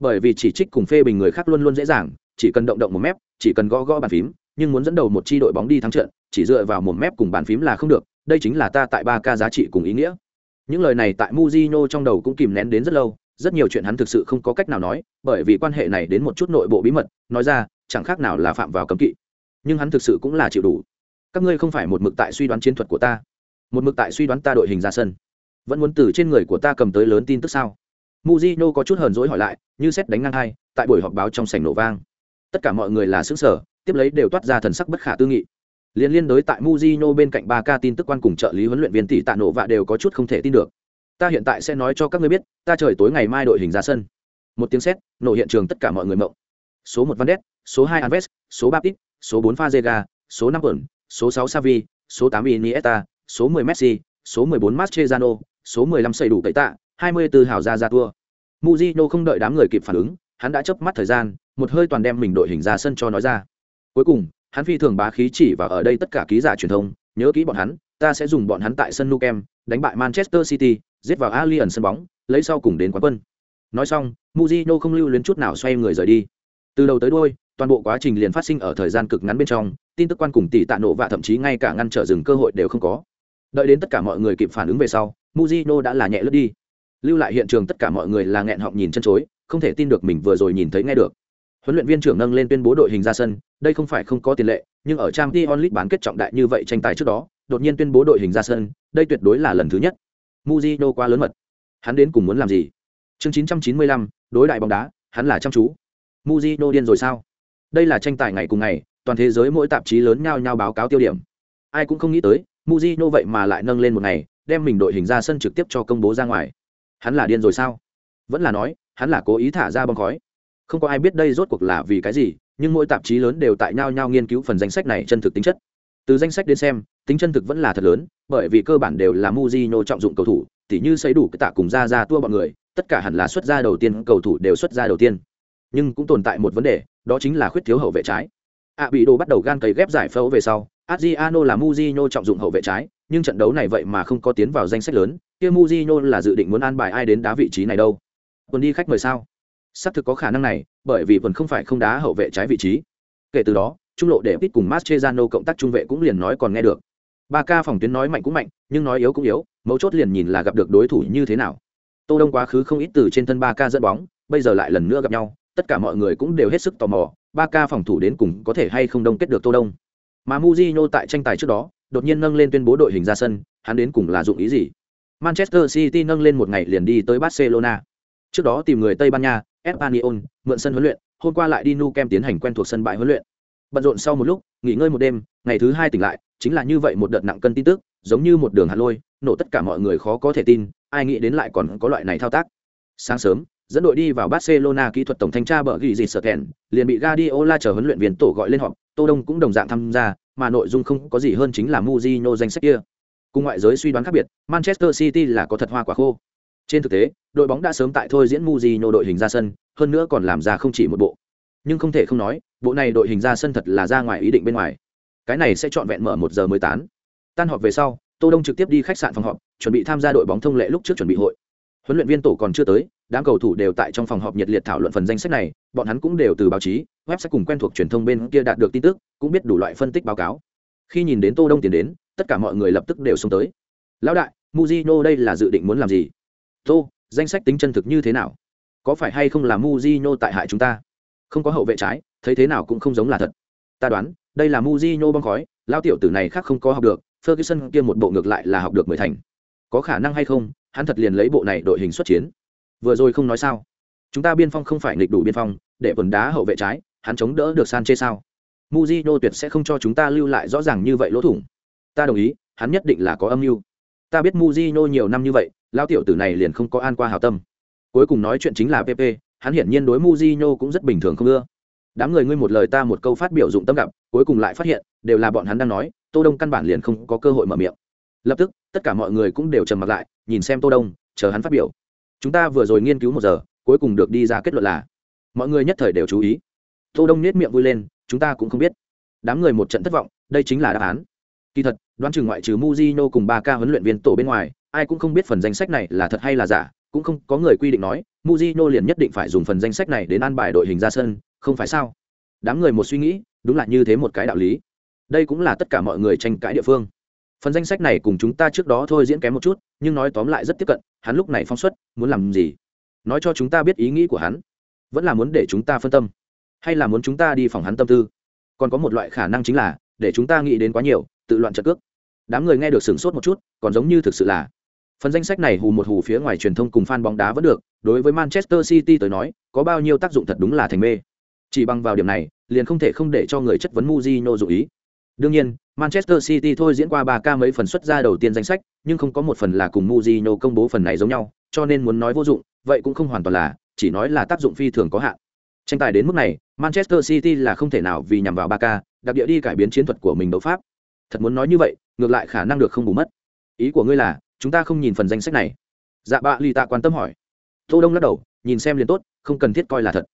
Bởi vì chỉ trích cùng phê bình người khác luôn luôn dễ dàng, chỉ cần động động một mép, chỉ cần gõ gõ bàn phím, nhưng muốn dẫn đầu một chi đội bóng đi thắng trận, chỉ dựa vào một mép cùng bàn phím là không được, đây chính là ta tại 3K giá trị cùng ý nghĩa. Những lời này tại Mujino trong đầu cũng kìm nén đến rất lâu, rất nhiều chuyện hắn thực sự không có cách nào nói, bởi vì quan hệ này đến một chút nội bộ bí mật, nói ra, chẳng khác nào là phạm vào cấm kỵ. Nhưng hắn thực sự cũng là chịu đủ. Các ngươi không phải một mực tại suy đoán chiến thuật của ta. Một mực tại suy đoán ta đội hình ra sân. Vẫn muốn từ trên người của ta cầm tới lớn tin tức sao? Muzino có chút hờn dỗi hỏi lại, như xét đánh ngang hai, tại buổi họp báo trong sảnh nổ vang. Tất cả mọi người là xứng sở tiếp lấy đều toát ra thần sắc bất khả tư nghị. Liên liên đối tại muzino bên cạnh ba ca tin tức quan cùng trợ lý huấn luyện viên tỷ tạ nổ vạ đều có chút không thể tin được ta hiện tại sẽ nói cho các ngươi biết, ta trời tối ngày mai đội hình ra sân. Một tiếng sét, nổ hiện trường tất cả mọi người mộng. Số một vandes, số hai alves, số ba pit, số bốn fazega, số năm quẩn số sáu savi số tám iniesta, số mười messi, số mười bốn mastrezano số mười lăm xây đủ cậy tạ hai mươi bốn hào ra ra tour muzino không đợi đám người kịp phản ứng, hắn đã chớp mắt thời gian, một hơi toàn đem mình đội hình ra sân cho nói ra. Cuối cùng, hắn phi thường bá khí chỉ và ở đây tất cả ký giả truyền thông, nhớ kỹ bọn hắn, ta sẽ dùng bọn hắn tại sân nukem, đánh bại manchester city giết vào Alien sân bóng, lấy sau cùng đến quán quân. Nói xong, Mujino không lưu luyến chút nào xoay người rời đi. Từ đầu tới đuôi, toàn bộ quá trình liền phát sinh ở thời gian cực ngắn bên trong, tin tức quan cùng tỷ tạ nổ và thậm chí ngay cả ngăn trở dừng cơ hội đều không có. Đợi đến tất cả mọi người kịp phản ứng về sau, Mujino đã là nhẹ lướt đi. Lưu lại hiện trường tất cả mọi người là nghẹn họng nhìn chân chối, không thể tin được mình vừa rồi nhìn thấy nghe được. Huấn luyện viên trưởng nâng lên tuyên bố đội hình ra sân, đây không phải không có tiền lệ, nhưng ở Champions League bán kết trọng đại như vậy tranh tài trước đó, đột nhiên tuyên bố đội hình ra sân, đây tuyệt đối là lần thứ nhất. Mujino quá lớn mật. Hắn đến cùng muốn làm gì? Chương 995, đối đại bóng đá, hắn là chăm chú. Mujino điên rồi sao? Đây là tranh tài ngày cùng ngày, toàn thế giới mỗi tạp chí lớn nhao nhao báo cáo tiêu điểm. Ai cũng không nghĩ tới, Mujino vậy mà lại nâng lên một ngày, đem mình đội hình ra sân trực tiếp cho công bố ra ngoài. Hắn là điên rồi sao? vẫn là nói hắn là cố ý thả ra bong khói không có ai biết đây rốt cuộc là vì cái gì nhưng mỗi tạp chí lớn đều tại nhau nhau nghiên cứu phần danh sách này chân thực tính chất từ danh sách đến xem, tính chân thực vẫn là thật lớn, bởi vì cơ bản đều là muzino trọng dụng cầu thủ, tỉ như xây đủ cái tạ cùng ra ra tua bọn người, tất cả hẳn là xuất ra đầu tiên, cầu thủ đều xuất ra đầu tiên. Nhưng cũng tồn tại một vấn đề, đó chính là khuyết thiếu hậu vệ trái. Ạ bị đồ bắt đầu gan cấy ghép giải phẫu về sau, Adriano là muzino trọng dụng hậu vệ trái, nhưng trận đấu này vậy mà không có tiến vào danh sách lớn, kia muzino là dự định muốn an bài ai đến đá vị trí này đâu? Quân đi khách mời sao? Xác thực có khả năng này, bởi vì quân không phải không đá hậu vệ trái vị trí. Kể từ đó trung lộ để ít cùng Mascherano cộng tác trung vệ cũng liền nói còn nghe được. Ba ca phòng tuyến nói mạnh cũng mạnh, nhưng nói yếu cũng yếu, mấu chốt liền nhìn là gặp được đối thủ như thế nào. Tô đông quá khứ không ít từ trên thân ba ca dẫn bóng, bây giờ lại lần nữa gặp nhau, tất cả mọi người cũng đều hết sức tò mò, ba ca phòng thủ đến cùng có thể hay không đông kết được tô đông. Mà Mujinho tại tranh tài trước đó, đột nhiên nâng lên tuyên bố đội hình ra sân, hắn đến cùng là dụng ý gì? Manchester city nâng lên một ngày liền đi tới barcelona. Trước đó tìm người tây ban nha espanyol mượn sân huấn luyện, hôm qua lại đi Nou kem tiến hành quen thuộc sân bãi huấn luyện bận rộn sau một lúc, nghỉ ngơi một đêm, ngày thứ hai tỉnh lại, chính là như vậy một đợt nặng cân tin tức, giống như một đường hạt lôi, nổ tất cả mọi người khó có thể tin, ai nghĩ đến lại còn có loại này thao tác. Sáng sớm, dẫn đội đi vào barcelona kỹ thuật tổng thanh tra bờ ghi dịt sợ kèn liền bị guardiola chờ huấn luyện viên tổ gọi lên họp, tô đông cũng đồng dạng tham gia, mà nội dung không có gì hơn chính là muzino danh sách kia. Cùng ngoại giới suy đoán khác biệt, manchester city là có thật hoa quả khô. Trên thực tế, đội bóng đã sớm tại thôi diễn muzino đội hình ra sân, hơn nữa còn làm ra không chỉ một bộ nhưng không thể không nói, bộ này đội hình ra sân thật là ra ngoài ý định bên ngoài. Cái này sẽ trọn vẹn mở một giờ mới tán. Tan họp về sau, tô đông trực tiếp đi khách sạn phòng họp, chuẩn bị tham gia đội bóng thông lệ lúc trước chuẩn bị hội. Huấn luyện viên tổ còn chưa tới, đám cầu thủ đều tại trong phòng họp nhiệt liệt thảo luận phần danh sách này, bọn hắn cũng đều từ báo chí, web website cùng quen thuộc truyền thông bên kia đạt được tin tức, cũng biết đủ loại phân tích báo cáo. Khi nhìn đến tô đông tiền đến, tất cả mọi người lập tức đều xông tới. Lão đại, muzino đây là dự định muốn làm gì? Tô, danh sách tính chân thực như thế nào? Có phải hay không là muzino tại hại chúng ta? Không có hậu vệ trái, thấy thế nào cũng không giống là thật. Ta đoán, đây là muzino bong khói lao tiểu tử này khác không có học được, ferguson kia một bộ ngược lại là học được mười thành. Có khả năng hay không, hắn thật liền lấy bộ này đội hình xuất chiến. Vừa rồi không nói sao. Chúng ta biên phong không phải nghịch đủ biên phong, để vần đá hậu vệ trái, hắn chống đỡ được san chê sao? Muzino tuyệt sẽ không cho chúng ta lưu lại rõ ràng như vậy lỗ thủng. Ta đồng ý, hắn nhất định là có âm mưu. Ta biết muzino nhiều năm như vậy lao tiểu tử này liền không có an qua hào tâm. Cuối cùng nói chuyện chính là pp hắn hiển nhiên đối Mujinho cũng rất bình thường không ưa. Đám người ngươi một lời ta một câu phát biểu dụng tâm gặp, cuối cùng lại phát hiện, đều là bọn hắn đang nói, tô đông căn bản liền không có cơ hội mở miệng. Lập tức, tất cả mọi người cũng đều trầm mặt lại, nhìn xem tô đông, chờ hắn phát biểu. Chúng ta vừa rồi nghiên cứu một giờ, cuối cùng được đi ra kết luận là, mọi người nhất thời đều chú ý. Tô đông nhếch miệng vui lên, chúng ta cũng không biết. Đám người một trận thất vọng, đây chính là đáp án. Kỳ thật, đoán chừng ngoại trừ Mujinho cùng ba ca huấn luyện viên tổ bên ngoài ai cũng không biết phần danh sách này là thật hay là giả, cũng không có người quy định nói, Mujino liền nhất định phải dùng phần danh sách này đến an bài đội hình ra sân, không phải sao? Đám người một suy nghĩ, đúng là như thế một cái đạo lý. Đây cũng là tất cả mọi người tranh cãi địa phương. Phần danh sách này cùng chúng ta trước đó thôi diễn kém một chút, nhưng nói tóm lại rất tiếp cận, hắn lúc này phóng xuất, muốn làm gì? Nói cho chúng ta biết ý nghĩ của hắn. Vẫn là muốn để chúng ta phân tâm, hay là muốn chúng ta đi phòng hắn tâm tư? Còn có một loại khả năng chính là, để chúng ta nghĩ đến quá nhiều, tự loạn trợ cước. Đám người nghe được sửng sốt một chút, còn giống như thực sự là phần danh sách này hù một hù phía ngoài truyền thông cùng fan bóng đá vẫn được, đối với manchester city tới nói, có bao nhiêu tác dụng thật đúng là thành mê. Chỉ bằng vào điểm này, liền không thể không để cho người chất vấn Mujino dụ ý. Đương nhiên, manchester city thôi diễn qua ba ca mấy phần xuất ra đầu tiên danh sách, nhưng không có một phần là cùng Mujino công bố phần này giống nhau, cho nên muốn nói vô dụng, vậy cũng không hoàn toàn là, chỉ nói là tác dụng phi thường có hạn. Tranh tài đến mức này, manchester city là không thể nào vì nhằm vào ba ca, đặc địa đi cải biến chiến thuật của mình đấu pháp. Thật muốn nói như vậy, ngược lại khả năng được không bù mất. Ý của ngươi là chúng ta không nhìn phần danh sách này. Dạ bạ lì tạ quan tâm hỏi. Tô đông lắc đầu, nhìn xem liền tốt, không cần thiết coi là thật.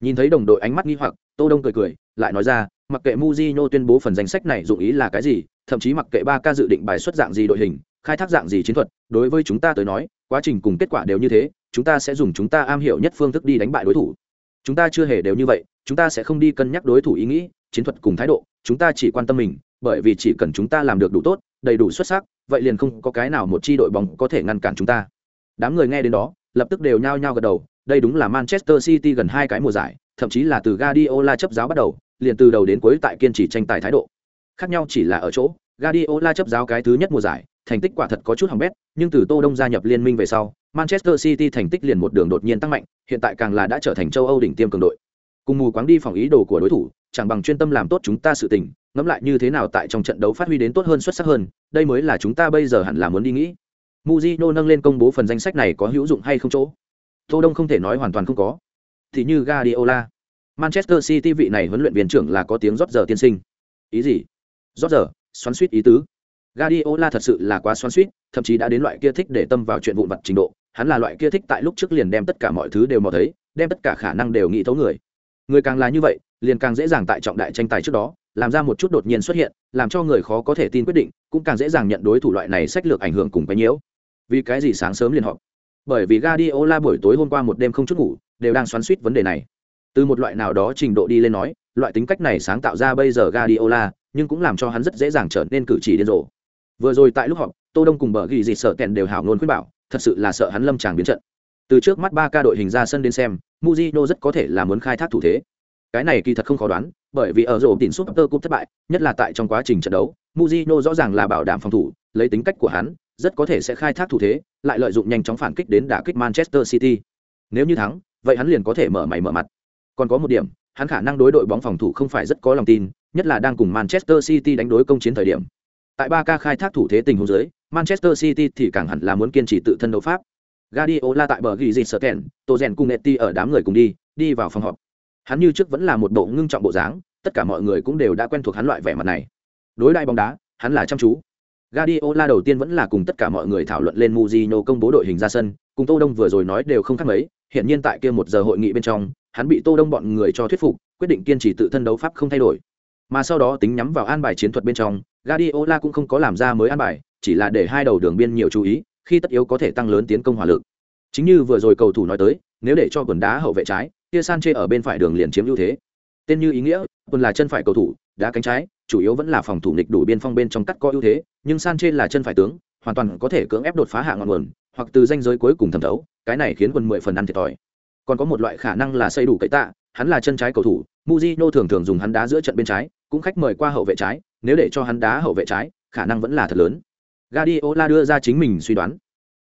Nhìn thấy đồng đội ánh mắt nghi hoặc, tô đông cười cười, lại nói ra, mặc kệ muzino tuyên bố phần danh sách này dụng ý là cái gì, thậm chí mặc kệ ba ca dự định bài xuất dạng gì đội hình, khai thác dạng gì chiến thuật, đối với chúng ta tới nói, quá trình cùng kết quả đều như thế, chúng ta sẽ dùng chúng ta am hiểu nhất phương thức đi đánh bại đối thủ. Chúng ta chưa hề đều như vậy, chúng ta sẽ không đi cân nhắc đối thủ ý nghĩ, chiến thuật cùng thái độ, chúng ta chỉ quan tâm mình, bởi vì chỉ cần chúng ta làm được đủ tốt, đầy đủ xuất sắc vậy liền không có cái nào một chi đội bóng có thể ngăn cản chúng ta. Đám người nghe đến đó, lập tức đều nhao nhao gật đầu, đây đúng là manchester city gần hai cái mùa giải, thậm chí là từ Guardiola chấp giáo bắt đầu, liền từ đầu đến cuối tại kiên trì tranh tài thái độ. Khác nhau chỉ là ở chỗ, Guardiola chấp giáo cái thứ nhất mùa giải, thành tích quả thật có chút hỏng bét, nhưng từ tô đông gia nhập liên minh về sau, manchester city thành tích liền một đường đột nhiên tăng mạnh, hiện tại càng là đã trở thành châu âu đỉnh tiêm cường đội. Cùng mù quáng đi phòng ý đồ của đối thủ, chẳng bằng chuyên tâm làm tốt chúng ta sự tình, ngẫm lại như thế nào tại trong trận đấu phát huy đến tốt hơn xuất sắc hơn đây mới là chúng ta bây giờ hẳn là muốn đi nghĩ muzino nâng lên công bố phần danh sách này có hữu dụng hay không chỗ Tô Đông không thể nói hoàn toàn không có. Thì như Guardiola, Manchester City vị này huấn luyện viên trưởng là có tiếng rót giờ tiên sinh. Ý gì? Rót giờ, xoắn suýt ý tứ. Guardiola thật sự là quá xoắn suýt, thậm chí đã đến loại kia thích để tâm vào chuyện vụn vặt trình độ, hắn là loại kia thích tại lúc trước liền đem tất cả mọi thứ đều mò thấy, đem tất cả khả năng đều nghĩ thấu người. Người càng là như vậy, liền càng dễ dàng tại trọng đại tranh tài trước đó, làm ra một chút đột nhiên xuất hiện, làm cho người khó có thể tin quyết định, cũng càng dễ dàng nhận đối thủ loại này sách lược ảnh hưởng cùng cái nhiễu. Vì cái gì sáng sớm liền họp? Bởi vì Guardiola buổi tối hôm qua một đêm không chút ngủ, đều đang xoắn suýt vấn đề này. Từ một loại nào đó trình độ đi lên nói, loại tính cách này sáng tạo ra bây giờ Guardiola, nhưng cũng làm cho hắn rất dễ dàng trở nên cử chỉ điên rồ. Vừa rồi tại lúc họp, Tô Đông cùng bờ ghi gì sợ kèn đều hảo ngôn khuyên bảo, thật sự là sợ hắn lâm tràng biến trận. Từ trước mắt ba ca đội hình ra sân đến xem, Mujino rất có thể là muốn khai thác thủ thế. Cái này kỳ thật không khó đoán, bởi vì ở rổ tín súp tơ cũng thất bại, nhất là tại trong quá trình trận đấu, muzino rõ ràng là bảo đảm phòng thủ, lấy tính cách của hắn, rất có thể sẽ khai thác thủ thế, lại lợi dụng nhanh chóng phản kích đến đả kích Manchester City. Nếu như thắng, vậy hắn liền có thể mở mày mở mặt. Còn có một điểm, hắn khả năng đối đội bóng phòng thủ không phải rất có lòng tin, nhất là đang cùng Manchester City đánh đối công chiến thời điểm. Tại ba ca khai thác thủ thế tình huống dưới, Manchester City thì càng hẳn là muốn kiên trì tự thân đấu pháp. Guardiola tại bờ ghi dịch sở kèn, Tô Rèn cùng Netti ở đám người cùng đi, đi vào phòng họp. Hắn như trước vẫn là một bộ ngưng trọng bộ dáng, tất cả mọi người cũng đều đã quen thuộc hắn loại vẻ mặt này. Đối đại bóng đá, hắn là chăm chú. Guardiola đầu tiên vẫn là cùng tất cả mọi người thảo luận lên Mourinho công bố đội hình ra sân, cùng Tô Đông vừa rồi nói đều không khác mấy, hiện nhiên tại kia một giờ hội nghị bên trong, hắn bị Tô Đông bọn người cho thuyết phục, quyết định kiên trì tự thân đấu pháp không thay đổi. Mà sau đó tính nhắm vào an bài chiến thuật bên trong, Guardiola cũng không có làm ra mới an bài, chỉ là để hai đầu đường biên nhiều chú ý, khi tất yếu có thể tăng lớn tiến công hỏa lực. Chính như vừa rồi cầu thủ nói tới, nếu để cho quần đá hậu vệ trái, kia Sanche ở bên phải đường liền chiếm ưu thế. Tên như ý nghĩa, quân là chân phải cầu thủ, đá cánh trái, chủ yếu vẫn là phòng thủ nghịch đủ biên phong bên trong cắt có ưu thế, nhưng Sanche là chân phải tướng, hoàn toàn có thể cưỡng ép đột phá hạ ngọn nguồn, hoặc từ danh giới cuối cùng thẩm thấu, cái này khiến quân mười phần ăn thiệt thòi. Còn có một loại khả năng là xây đủ cậy tạ, hắn là chân trái cầu thủ, Mujino thường thường dùng hắn đá giữa trận bên trái, cũng khách mời qua hậu vệ trái, nếu để cho hắn đá hậu vệ trái, khả năng vẫn là thật lớn. Guardiola đưa ra chính mình suy đoán.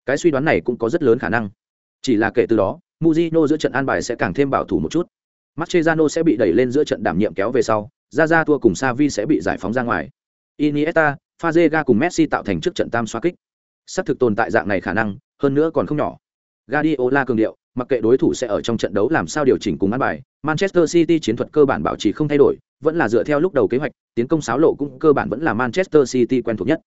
Cái suy đoán này cũng có rất lớn khả năng. Chỉ là kể từ đó, Mujino giữa trận an bài sẽ càng thêm bảo thủ một chút. Mascherano sẽ bị đẩy lên giữa trận đảm nhiệm kéo về sau, Zaza thua cùng Savi sẽ bị giải phóng ra ngoài. Iniesta, Fazega cùng Messi tạo thành trước trận tam xoá kích. Sắp thực tồn tại dạng này khả năng, hơn nữa còn không nhỏ. Guardiola cường điệu, mặc kệ đối thủ sẽ ở trong trận đấu làm sao điều chỉnh cùng ăn bài, Manchester City chiến thuật cơ bản bảo trì không thay đổi, vẫn là dựa theo lúc đầu kế hoạch, tiến công sáo lộ cũng cơ bản vẫn là Manchester City quen thuộc nhất.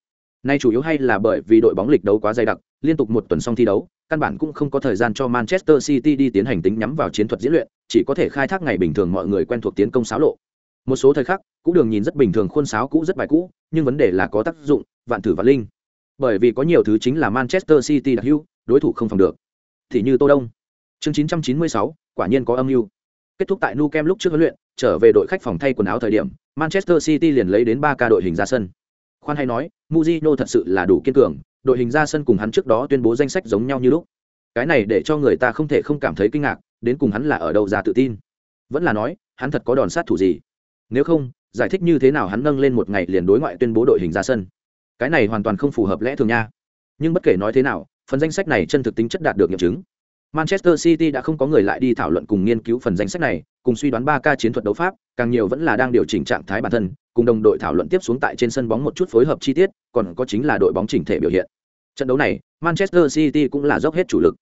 Nay chủ yếu hay là bởi vì đội bóng lịch đấu quá dày đặc, liên tục một tuần xong thi đấu, căn bản cũng không có thời gian cho Manchester City đi tiến hành tính nhắm vào chiến thuật diễn luyện, chỉ có thể khai thác ngày bình thường mọi người quen thuộc tiến công sáo lộ. Một số thời khắc, cũ đường nhìn rất bình thường khuôn sáo cũ rất bài cũ, nhưng vấn đề là có tác dụng, vạn thử và linh. Bởi vì có nhiều thứ chính là Manchester City đặc hữu, đối thủ không phòng được. Thì như Tô Đông. Chương 996, quả nhiên có âm mưu. Kết thúc tại Nou Camp lúc trước huấn luyện, trở về đội khách phòng thay quần áo thời điểm, Manchester City liền lấy đến 3 ca đội hình ra sân. Khoan hay nói, Mourinho thật sự là đủ kiên cường, đội hình ra sân cùng hắn trước đó tuyên bố danh sách giống nhau như lúc. Cái này để cho người ta không thể không cảm thấy kinh ngạc, đến cùng hắn là ở đâu ra tự tin. Vẫn là nói, hắn thật có đòn sát thủ gì? Nếu không, giải thích như thế nào hắn nâng lên một ngày liền đối ngoại tuyên bố đội hình ra sân? Cái này hoàn toàn không phù hợp lẽ thường nha. Nhưng bất kể nói thế nào, phần danh sách này chân thực tính chất đạt được nghiệm chứng. Manchester City đã không có người lại đi thảo luận cùng nghiên cứu phần danh sách này, cùng suy đoán ba ca chiến thuật đấu pháp, càng nhiều vẫn là đang điều chỉnh trạng thái bản thân, cùng đồng đội thảo luận tiếp xuống tại trên sân bóng một chút phối hợp chi tiết, còn có chính là đội bóng chỉnh thể biểu hiện. Trận đấu này, Manchester City cũng là dốc hết chủ lực.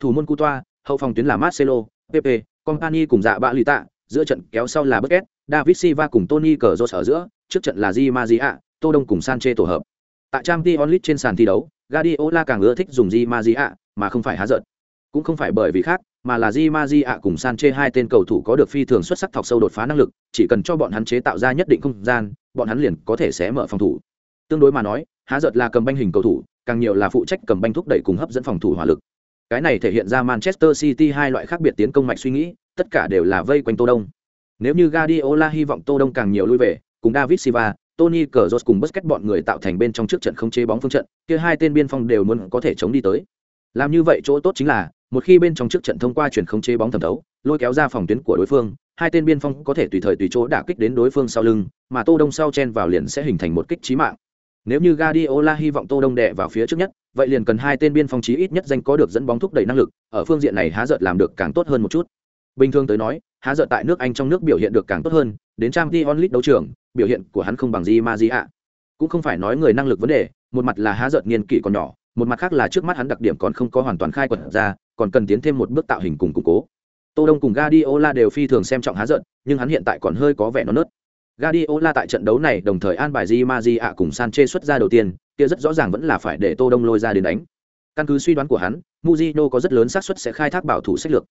Thủ môn Coutoa, hậu phòng tuyến là Marcelo, Pepe, Company cùng dạ bạ lì tạ, giữa trận kéo sau là Busquets, David Silva cùng Tony Cazorla ở giữa, trước trận là Di Maria, Tô Đông cùng Sanchez tổ hợp. Tại Champions League trên sàn thi đấu, Guardiola càng ưa thích dùng Di Maria, mà không phải há giận. Cũng không phải bởi vì khác, mà là Di Maria cùng Sanchez hai tên cầu thủ có được phi thường xuất sắc thọc sâu đột phá năng lực, chỉ cần cho bọn hắn chế tạo ra nhất định không gian, bọn hắn liền có thể sẽ mở phòng thủ. Tương đối mà nói, há giật là cầm banh hình cầu thủ, càng nhiều là phụ trách cầm banh thúc đẩy cùng hấp dẫn phòng thủ hỏa lực. Cái này thể hiện ra Manchester City hai loại khác biệt tiến công mạch suy nghĩ, tất cả đều là vây quanh Tô Đông. Nếu như Guardiola hy vọng Tô Đông càng nhiều lui về, cùng David Silva, Tony Cazorla cùng Busquets bọn người tạo thành bên trong trước trận không chế bóng phương trận, kia hai tên biên phong đều muốn có thể chống đi tới. Làm như vậy chỗ tốt chính là, một khi bên trong trước trận thông qua chuyển không chế bóng thẩm thấu, lôi kéo ra phòng tuyến của đối phương, hai tên biên phong có thể tùy thời tùy chỗ đả kích đến đối phương sau lưng, mà Tô Đông sau chen vào liền sẽ hình thành một kích chí mạng. Nếu như Guardiola hy vọng Tô Đông đè vào phía trước nhất, vậy liền cần hai tên biên phong chí ít nhất danh có được dẫn bóng thúc đẩy năng lực, ở phương diện này há giật làm được càng tốt hơn một chút. Bình thường tới nói, há giật tại nước Anh trong nước biểu hiện được càng tốt hơn, đến Champions League đấu trường, biểu hiện của hắn không bằng Di Maria. Cũng không phải nói người năng lực vấn đề, một mặt là há giật niên kỷ còn nhỏ, một mặt khác là trước mắt hắn đặc điểm còn không có hoàn toàn khai quật ra, còn cần tiến thêm một bước tạo hình cùng củng cố. Tô Đông cùng Guardiola đều phi thường xem trọng há giận, nhưng hắn hiện tại còn hơi có vẻ non nớt. Guardiola tại trận đấu này đồng thời an bài Di Maria cùng Sanchez xuất ra đầu tiên, kia rất rõ ràng vẫn là phải để Tô Đông lôi ra đến đánh. Căn cứ suy đoán của hắn, Mujino có rất lớn xác suất sẽ khai thác bảo thủ sách lược.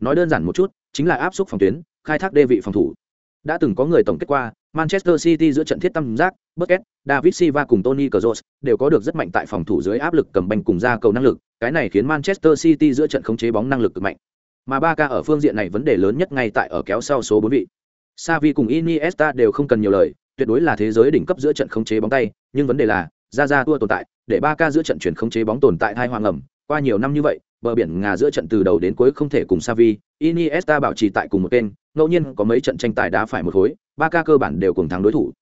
Nói đơn giản một chút, chính là áp suất phòng tuyến, khai thác đê vị phòng thủ. Đã từng có người tổng kết qua, Manchester City giữa trận thiết tâm giác, Bucket, David Silva cùng Tony Kroos đều có được rất mạnh tại phòng thủ dưới áp lực cầm banh cùng ra cầu năng lực, cái này khiến Manchester City giữa trận khống chế bóng năng lực cực mạnh. Mà Barca ở phương diện này vấn đề lớn nhất ngay tại ở kéo sau số 4 vị. Xavi cùng Iniesta đều không cần nhiều lời, tuyệt đối là thế giới đỉnh cấp giữa trận khống chế bóng tay, nhưng vấn đề là, ra ra tua tồn tại, để Barca giữa trận chuyển khống chế bóng tồn tại thai hoang ẩm, qua nhiều năm như vậy, bờ biển ngà giữa trận từ đầu đến cuối không thể cùng Xavi, Iniesta bảo trì tại cùng một kênh, ngẫu nhiên có mấy trận tranh tài đá phải một khối, Barca cơ bản đều cùng thắng đối thủ.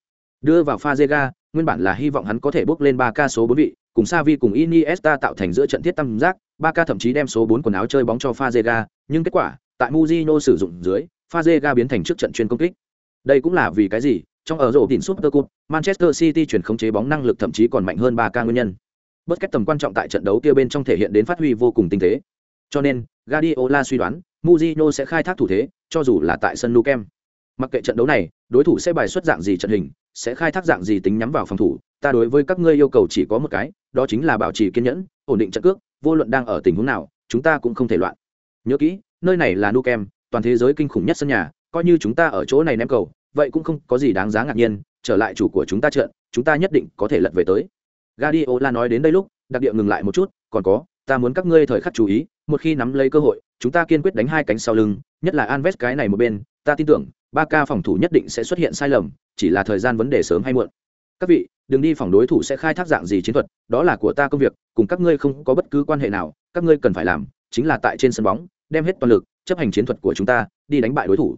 Đưa vào Fazega, nguyên bản là hy vọng hắn có thể bước lên Barca số 4 vị, cùng Xavi cùng Iniesta tạo thành giữa trận thiết tam giác, Barca thậm chí đem số 4 quần áo chơi bóng cho Fazega, nhưng kết quả, tại Mujino sử dụng dưới, Fazega biến thành trước trận chuyên công kích. Đây cũng là vì cái gì? Trong ở rổ đỉnh Super Cup, Manchester City chuyển khống chế bóng năng lực thậm chí còn mạnh hơn 3 ca nguyên nhân. Bất cách tầm quan trọng tại trận đấu kia bên trong thể hiện đến phát huy vô cùng tinh tế. Cho nên, Guardiola suy đoán, Mourinho sẽ khai thác thủ thế, cho dù là tại sân Nou Camp. Mặc kệ trận đấu này, đối thủ sẽ bài xuất dạng gì trận hình, sẽ khai thác dạng gì tính nhắm vào phòng thủ, ta đối với các ngươi yêu cầu chỉ có một cái, đó chính là bảo trì kiên nhẫn, ổn định trận cước, vô luận đang ở tình huống nào, chúng ta cũng không thể loạn. Nhớ kỹ, nơi này là Nou Camp, toàn thế giới kinh khủng nhất sân nhà, coi như chúng ta ở chỗ này ném cầu, vậy cũng không có gì đáng giá ngạc nhiên, trở lại chủ của chúng ta trận, chúng ta nhất định có thể lật về tới. Guardiola nói đến đây lúc, đặc địa ngừng lại một chút, còn có, ta muốn các ngươi thời khắc chú ý, một khi nắm lấy cơ hội, chúng ta kiên quyết đánh hai cánh sau lưng, nhất là Alves cái này một bên, ta tin tưởng, ba ca phòng thủ nhất định sẽ xuất hiện sai lầm, chỉ là thời gian vấn đề sớm hay muộn. Các vị, đừng đi phòng đối thủ sẽ khai thác dạng gì chiến thuật, đó là của ta công việc, cùng các ngươi không có bất cứ quan hệ nào, các ngươi cần phải làm, chính là tại trên sân bóng, đem hết toàn lực, chấp hành chiến thuật của chúng ta, đi đánh bại đối thủ.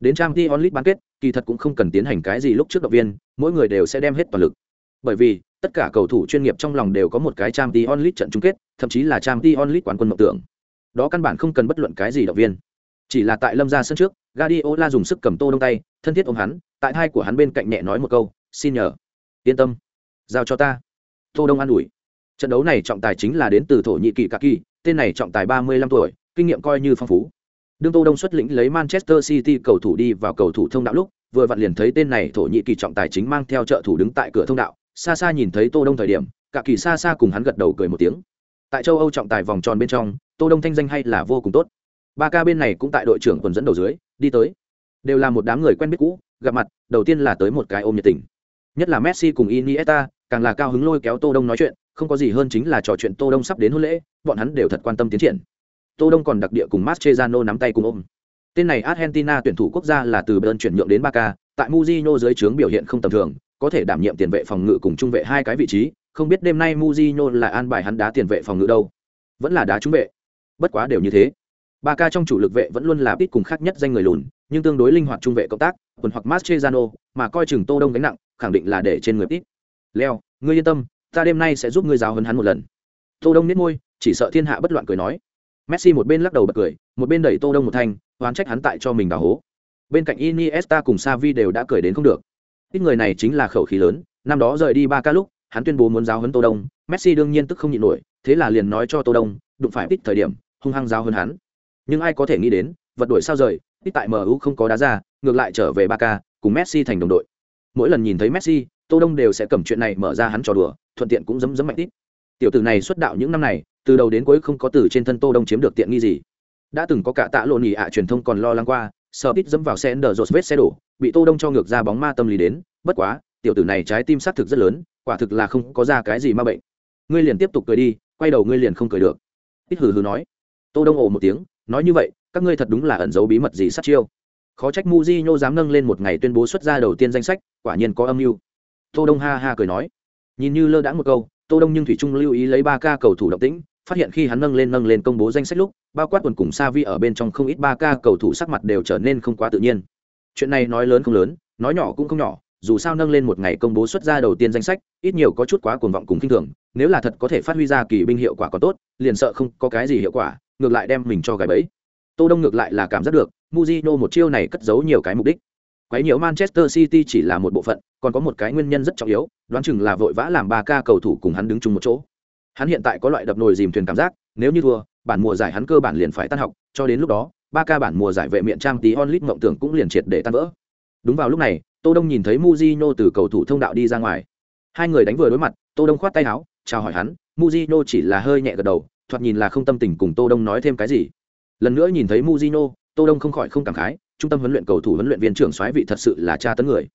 Đến trang Champions League bán kết, kỳ thật cũng không cần tiến hành cái gì lúc trước động viên, mỗi người đều sẽ đem hết toàn lực. Bởi vì, tất cả cầu thủ chuyên nghiệp trong lòng đều có một cái Champions League trận chung kết, thậm chí là Champions League quán quân mộng tưởng. Đó căn bản không cần bất luận cái gì động viên. Chỉ là tại Lâm ra sân trước, Guardiola dùng sức cầm Tô Đông tay, thân thiết ôm hắn, tại hai của hắn bên cạnh nhẹ nói một câu, "Xin nhờ, yên tâm, giao cho ta." Tô Đông an ủi. Trận đấu này trọng tài chính là đến từ thổ nhĩ kỳ Kaki, tên này trọng tài 35 tuổi, kinh nghiệm coi như phong phú. Đương Tô Đông xuất lĩnh lấy Manchester City cầu thủ đi vào cầu thủ thông đạo lúc, vừa vặn liền thấy tên này thổ nhĩ kỳ trọng tài chính mang theo trợ thủ đứng tại cửa thông đạo, xa xa nhìn thấy Tô Đông thời điểm, cả kỳ xa xa cùng hắn gật đầu cười một tiếng. Tại châu Âu trọng tài vòng tròn bên trong, Tô Đông thanh danh hay là vô cùng tốt. Ba ca bên này cũng tại đội trưởng quần dẫn đầu dưới, đi tới. Đều là một đám người quen biết cũ, gặp mặt, đầu tiên là tới một cái ôm nhiệt tình. Nhất là Messi cùng Iniesta, càng là cao hứng lôi kéo Tô Đông nói chuyện, không có gì hơn chính là trò chuyện Tô Đông sắp đến hôn lễ, bọn hắn đều thật quan tâm tiến triển. Tô Đông còn đặc địa cùng Mascherano nắm tay cùng ôm. Tên này Argentina tuyển thủ quốc gia là từ Bayern chuyển nhượng đến Barca, tại Mujinho dưới trướng biểu hiện không tầm thường, có thể đảm nhiệm tiền vệ phòng ngự cùng trung vệ hai cái vị trí, không biết đêm nay Mujinho là an bài hắn đá tiền vệ phòng ngự đâu, vẫn là đá trung vệ. Bất quá đều như thế. Barca trong chủ lực vệ vẫn luôn là ít cùng khác nhất danh người lùn, nhưng tương đối linh hoạt trung vệ cộng tác, quần hoặc Mascherano, mà coi chừng Tô Đông gánh nặng, khẳng định là để trên người ít. Leo, ngươi yên tâm, ta đêm nay sẽ giúp ngươi giáo huấn hắn một lần. Tô Đông nhếch môi, chỉ sợ thiên hạ bất loạn cười nói. Messi một bên lắc đầu bật cười, một bên đẩy Tô Đông một thanh, oán trách hắn tại cho mình đào hố. Bên cạnh Iniesta cùng Xavi đều đã cười đến không được. Ít người này chính là khẩu khí lớn, năm đó rời đi Barca lúc, hắn tuyên bố muốn giáo huấn Tô Đông, Messi đương nhiên tức không nhịn nổi, thế là liền nói cho Tô Đông, đụng phải ít thời điểm, hung hăng giáo huấn hắn. Nhưng ai có thể nghĩ đến, vật đuổi sao rời, ít tại MU không có đá ra, ngược lại trở về Barca, cùng Messi thành đồng đội. Mỗi lần nhìn thấy Messi, Tô Đông đều sẽ cầm chuyện này mở ra hắn trò đùa, thuận tiện cũng giấm giấm mạnh ít. Tiểu tử này xuất đạo những năm này, từ đầu đến cuối không có từ trên thân tô đông chiếm được tiện nghi gì. Đã từng có cả tạ lộn nhì ạ truyền thông còn lo lắng qua sợ ít dẫm vào xe nở rột vết xe đổ bị tô đông cho ngược ra bóng ma tâm lý đến bất quá tiểu tử này trái tim sát thực rất lớn quả thực là không có ra cái gì ma bệnh. Ngươi liền tiếp tục cười đi quay đầu ngươi liền không cười được. Ít hừ hừ nói. Tô đông ồ một tiếng nói như vậy các ngươi thật đúng là ẩn giấu bí mật gì sát chiêu. Khó trách Mujinho dám nâng lên một ngày tuyên bố xuất ra đầu tiên danh sách quả nhiên có âm mưu. Tô đông ha ha cười nói. Nhìn như lơ đãng một câu tô đông nhưng thủy trung lưu ý lấy ba ca cầu thủ động tĩnh, phát hiện khi hắn nâng lên nâng lên công bố danh sách lúc, bao quát quần cùng sa vi ở bên trong không ít ba ca cầu thủ sắc mặt đều trở nên không quá tự nhiên. Chuyện này nói lớn không lớn, nói nhỏ cũng không nhỏ, dù sao nâng lên một ngày công bố xuất ra đầu tiên danh sách, ít nhiều có chút quá cuồng vọng cùng kinh thường, nếu là thật có thể phát huy ra kỳ binh hiệu quả có tốt, liền sợ không có cái gì hiệu quả, ngược lại đem mình cho gái bẫy. Tô đông ngược lại là cảm giác được muzino một chiêu này cất giấu nhiều cái mục đích quấy nhiễu manchester city chỉ là một bộ phận, còn có một cái nguyên nhân rất trọng yếu, đoán chừng là vội vã làm ba ca cầu thủ cùng hắn đứng chung một chỗ. Hắn hiện tại có loại đập nồi dìm thuyền cảm giác, nếu như thua, bản mùa giải hắn cơ bản liền phải tan học, cho đến lúc đó, ba ca bản mùa giải vệ miệng trang tí onlit mộng tưởng cũng liền triệt để tan vỡ. Đúng vào lúc này, tô đông nhìn thấy muzino từ cầu thủ thông đạo đi ra ngoài. Hai người đánh vừa đối mặt, tô đông khoát tay áo, chào hỏi hắn muzino chỉ là hơi nhẹ gật đầu, thoạt nhìn là không tâm tình cùng tô đông nói thêm cái gì. Lần nữa nhìn thấy muzino tô đông không khỏi không cảm khái trung tâm huấn luyện cầu thủ huấn luyện viên trưởng soái vị thật sự là cha tấn người.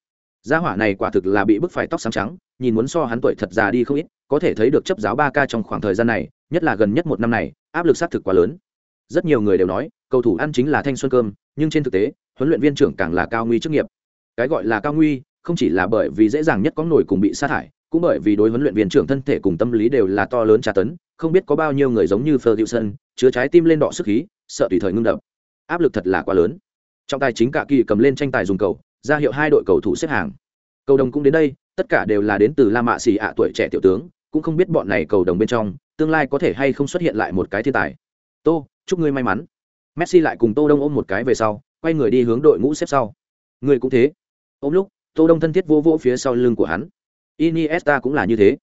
Gia hỏa này quả thực là bị bức phải tóc sáng trắng, nhìn muốn so hắn tuổi thật già đi không ít, có thể thấy được chấp giáo ba ca trong khoảng thời gian này, nhất là gần nhất một năm này, áp lực xác thực quá lớn. Rất nhiều người đều nói, cầu thủ ăn chính là thanh xuân cơm, nhưng trên thực tế, huấn luyện viên trưởng càng là cao nguy chức nghiệp. Cái gọi là cao nguy, không chỉ là bởi vì dễ dàng nhất có nổi cùng bị sa thải, cũng bởi vì đối huấn luyện viên trưởng thân thể cùng tâm lý đều là to lớn tra tấn, không biết có bao nhiêu người giống như Ferguson, chứa trái tim lên đọ sức khí, sợ tùy thời ngưng đập. Áp lực thật là quá lớn trong tài chính cả kỳ cầm lên tranh tài dùng cầu ra hiệu hai đội cầu thủ xếp hàng. Cầu đồng cũng đến đây tất cả đều là đến từ la mạ xì ạ tuổi trẻ tiểu tướng cũng không biết bọn này cầu đồng bên trong tương lai có thể hay không xuất hiện lại một cái thiên tài. Tô chúc ngươi may mắn. Messi lại cùng tô đông ôm một cái về sau quay người đi hướng đội ngũ xếp sau. Người cũng thế. Ôm lúc tô đông thân thiết vô vỗ phía sau lưng của hắn. Iniesta cũng là như thế.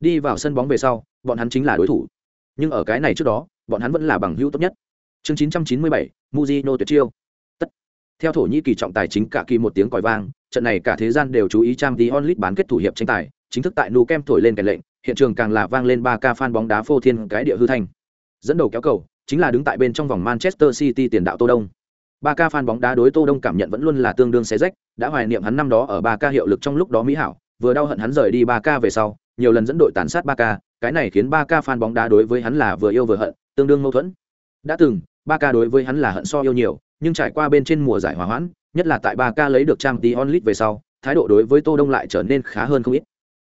Đi vào sân bóng về sau bọn hắn chính là đối thủ. Nhưng ở cái này trước đó bọn hắn vẫn là bằng hữu tốt nhất. Chương 997, Mujino tuyệt chiêu theo thổ nhĩ kỳ trọng tài chính cả kỳ một tiếng còi vang trận này cả thế gian đều chú ý trang tí onlit bán kết thủ hiệp tranh tài chính thức tại Nukem thổi lên cái lệnh hiện trường càng là vang lên ba ca fan bóng đá phô thiên cái địa hư thành, dẫn đầu kéo cầu chính là đứng tại bên trong vòng manchester city tiền đạo tô đông. Ba ca fan bóng đá đối tô đông cảm nhận vẫn luôn là tương đương xé rách đã hoài niệm hắn năm đó ở ba ca hiệu lực trong lúc đó mỹ hảo vừa đau hận hắn rời đi ba ca về sau nhiều lần dẫn đội tàn sát ba ca cái này khiến ba ca fan bóng đá đối với hắn là vừa yêu vừa hận tương đương mâu thuẫn. Đã từng ba ca đối với hắn là hận so yêu nhiều nhưng trải qua bên trên mùa giải hòa hoãn nhất là tại ba ca lấy được trang tí onlit về sau thái độ đối với tô đông lại trở nên khá hơn không ít.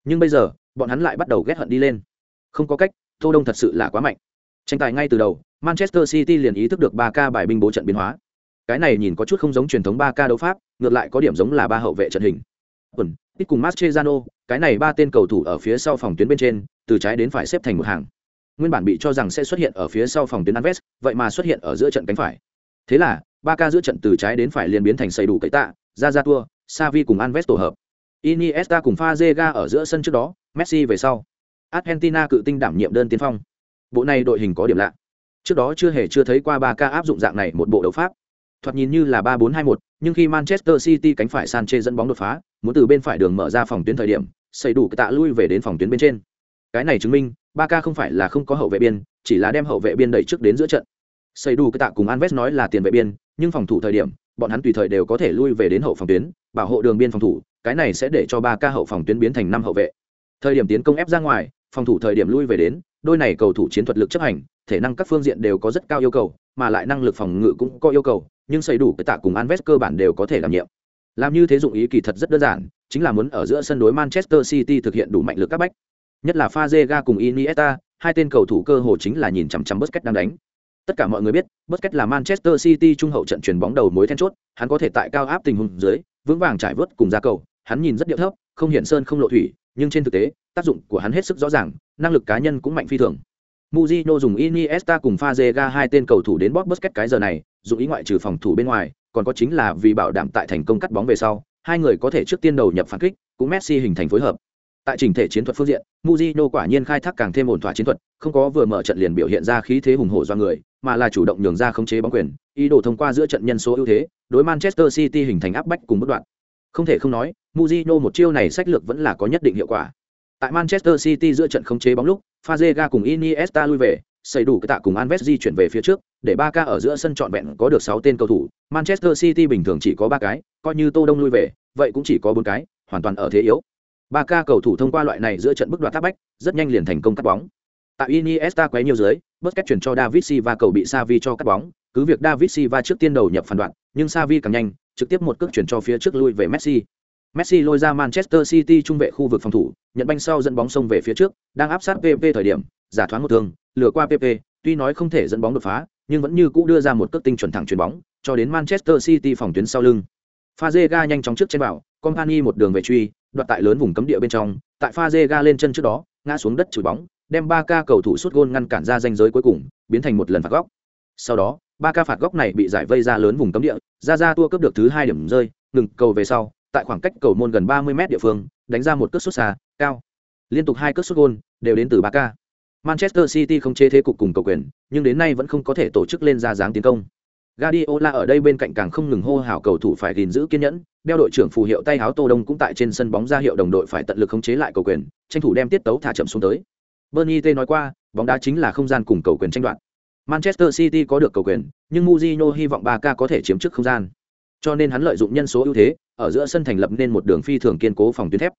Nhưng bây giờ bọn hắn lại bắt đầu ghét hận đi lên. Không có cách tô đông thật sự là quá mạnh. Tranh tài ngay từ đầu manchester city liền ý thức được ba ca bài binh bố trận biến hóa. Cái này nhìn có chút không giống truyền thống ba ca đấu pháp ngược lại có điểm giống là ba hậu vệ trận hình. Quần ít cùng Mascherano, cái này ba tên cầu thủ ở phía sau phòng tuyến bên trên từ trái đến phải xếp thành một hàng. Nguyên bản bị cho rằng sẽ xuất hiện ở phía sau phòng tuyến Anves, vậy mà xuất hiện ở giữa trận cánh phải. Thế là ba ca giữa trận từ trái đến phải liền biến thành xây đủ cậy tạ ra ra tua savi cùng Alves tổ hợp. Iniesta cùng fazega ở giữa sân trước đó, messi về sau. Argentina cự tinh đảm nhiệm đơn tiên phong. Bộ này đội hình có điểm lạ. Trước đó chưa hề chưa thấy qua ba ca áp dụng dạng này một bộ đấu pháp. Thoạt nhìn như là ba bốn hai một, nhưng khi manchester city cánh phải sanche dẫn bóng đột phá, muốn từ bên phải đường mở ra phòng tuyến thời điểm xây đủ tạ lui về đến phòng tuyến bên trên. Cái này chứng minh, ba ca không phải là không có hậu vệ biên, chỉ là đem hậu vệ biên đẩy trước đến giữa trận xây đủ cái tạ cùng Anves nói là tiền vệ biên, nhưng phòng thủ thời điểm, bọn hắn tùy thời đều có thể lui về đến hậu phòng tuyến, bảo hộ đường biên phòng thủ, cái này sẽ để cho ba ca hậu phòng tuyến biến thành năm hậu vệ. Thời điểm tiến công ép ra ngoài, phòng thủ thời điểm lui về đến, đôi này cầu thủ chiến thuật lực chấp hành, thể năng các phương diện đều có rất cao yêu cầu, mà lại năng lực phòng ngự cũng có yêu cầu, nhưng xây đủ cái tạ cùng Anves cơ bản đều có thể đảm nhiệm. Làm như thế dụng ý kỳ thật rất đơn giản, chính là muốn ở giữa sân đối Manchester City thực hiện đủ mạnh lực các bách. Nhất là Fazega cùng Iniesta, hai tên cầu thủ cơ hồ chính là nhìn chằm chằm Busquets đang đánh tất cả mọi người biết Busquets là Manchester City trung hậu trận chuyển bóng đầu mối then chốt hắn có thể tại cao áp tình huống dưới vững vàng trải vớt cùng ra cầu hắn nhìn rất điệu thấp không hiện sơn không lộ thủy nhưng trên thực tế tác dụng của hắn hết sức rõ ràng năng lực cá nhân cũng mạnh phi thường Mujino dùng Iniesta cùng Fazega hai tên cầu thủ đến bóp Busquets cái giờ này, dùng ý ngoại trừ phòng thủ bên ngoài, còn có chính là vì bảo đảm tại thành công cắt bóng về sau, hai người có thể trước tiên đầu nhập phản kích, cũng Messi hình thành phối hợp. Tại trình thể chiến thuật phương diện, Mujino quả nhiên khai thác càng thêm ổn thỏa chiến thuật, không có vừa mở trận liền biểu hiện ra khí thế hùng hổ do người, mà là chủ động nhường ra khống chế bóng quyền, ý đồ thông qua giữa trận nhân số ưu thế, đối Manchester City hình thành áp bách cùng bất đoạn. Không thể không nói, Mujino một chiêu này sách lược vẫn là có nhất định hiệu quả. Tại Manchester City giữa trận khống chế bóng lúc, Fazega cùng Iniesta lui về, xây đủ cái tạ cùng Anves di chuyển về phía trước, để ba ca ở giữa sân trọn vẹn có được 6 tên cầu thủ, Manchester City bình thường chỉ có 3 cái, coi như Tô Đông lui về, vậy cũng chỉ có 4 cái, hoàn toàn ở thế yếu. Ba ca cầu thủ thông qua loại này giữa trận bức đoạt tác bách, rất nhanh liền thành công cắt bóng. Tại Iniesta quấy nhiều dưới, Busquets chuyển cho David Silva cầu bị Xavi cho cắt bóng, cứ việc David Silva trước tiên đầu nhập phản đoạn, nhưng Xavi càng nhanh, trực tiếp một cước chuyển cho phía trước lui về Messi. Messi lôi ra Manchester City trung vệ khu vực phòng thủ, nhận banh sau dẫn bóng xông về phía trước, đang áp sát PP thời điểm, giả thoáng một thương, lừa qua PP, tuy nói không thể dẫn bóng đột phá, nhưng vẫn như cũ đưa ra một cước tinh chuẩn thẳng chuyền bóng, cho đến Manchester City phòng tuyến sau lưng. Fazega nhanh chóng trước trên bảo, Company một đường về truy, đoạt tại lớn vùng cấm địa bên trong, tại Fazega lên chân trước đó, ngã xuống đất chùi bóng, đem 3 ca cầu thủ sút gôn ngăn cản ra ranh giới cuối cùng, biến thành một lần phạt góc. Sau đó, 3 ca phạt góc này bị giải vây ra lớn vùng cấm địa, ra ra tua cướp được thứ hai điểm rơi, ngừng cầu về sau, tại khoảng cách cầu môn gần 30 mét địa phương, đánh ra một cước sút xa, cao. Liên tục hai cước sút gôn đều đến từ 3 ca. Manchester City không chế thế cục cùng cầu quyền, nhưng đến nay vẫn không có thể tổ chức lên ra dáng tiến công. Guardiola ở đây bên cạnh càng không ngừng hô hào cầu thủ phải gìn giữ kiên nhẫn, đeo đội trưởng phù hiệu tay áo Tô Đông cũng tại trên sân bóng ra hiệu đồng đội phải tận lực khống chế lại cầu quyền, tranh thủ đem tiết tấu thả chậm xuống tới. Bernie T nói qua, bóng đá chính là không gian cùng cầu quyền tranh đoạt. Manchester City có được cầu quyền, nhưng Mourinho hy vọng Barca có thể chiếm trước không gian. Cho nên hắn lợi dụng nhân số ưu thế, ở giữa sân thành lập nên một đường phi thường kiên cố phòng tuyến thép.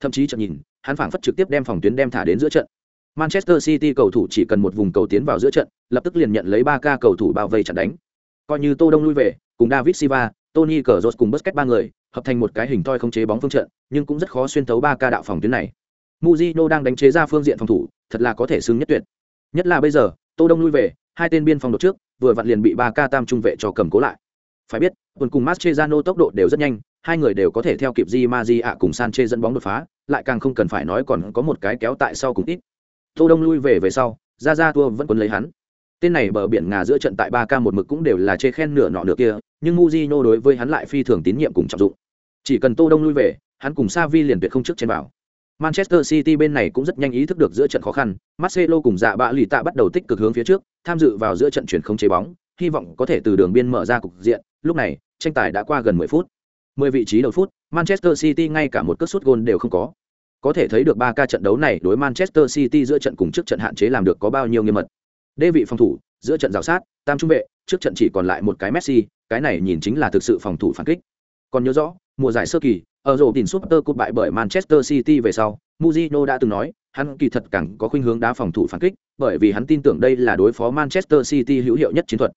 Thậm chí chợt nhìn, hắn phản phất trực tiếp đem phòng tuyến đem thả đến giữa trận. Manchester City cầu thủ chỉ cần một vùng cầu tiến vào giữa trận, lập tức liền nhận lấy 3K cầu thủ bao vây chặn đánh. Coi như Tô Đông lui về, cùng David Silva, Tony Kroos cùng Busquets ba người, hợp thành một cái hình thoi không chế bóng phương trận, nhưng cũng rất khó xuyên thấu 3K đạo phòng tuyến này. Mujino đang đánh chế ra phương diện phòng thủ, thật là có thể xứng nhất tuyệt. Nhất là bây giờ, Tô Đông lui về, hai tên biên phòng đột trước, vừa vặn liền bị 3K tam trung vệ cho cầm cố lại. Phải biết, tuần cùng Mascherano tốc độ đều rất nhanh, hai người đều có thể theo kịp Di Maji ạ cùng Sanchez dẫn bóng đột phá, lại càng không cần phải nói còn có một cái kéo tại sau cùng ít. Tô Đông lui về về sau, ra ra tua vẫn quấn lấy hắn. Tên này bờ biển ngà giữa trận tại 3K một mực cũng đều là chê khen nửa nọ nửa kia, nhưng Mujino đối với hắn lại phi thường tín nhiệm cùng trọng dụng. Chỉ cần Tô Đông lui về, hắn cùng Savi liền tuyệt không trước trên bảo. Manchester City bên này cũng rất nhanh ý thức được giữa trận khó khăn, Marcelo cùng dạ bạ lì tạ bắt đầu tích cực hướng phía trước, tham dự vào giữa trận chuyển không chế bóng, hy vọng có thể từ đường biên mở ra cục diện. Lúc này, tranh tài đã qua gần 10 phút. 10 vị trí đầu phút, Manchester City ngay cả một cú sút gôn đều không có. Có thể thấy được 3 ca trận đấu này đối Manchester City giữa trận cùng trước trận hạn chế làm được có bao nhiêu nghiêm mật. Đê vị phòng thủ, giữa trận rào sát, tam trung vệ, trước trận chỉ còn lại một cái Messi, cái này nhìn chính là thực sự phòng thủ phản kích. Còn nhớ rõ, mùa giải sơ kỳ, ở rổ tiền Super Cup bại bởi Manchester City về sau, Mourinho đã từng nói, hắn kỳ thật càng có khuynh hướng đá phòng thủ phản kích, bởi vì hắn tin tưởng đây là đối phó Manchester City hữu hiệu nhất chiến thuật.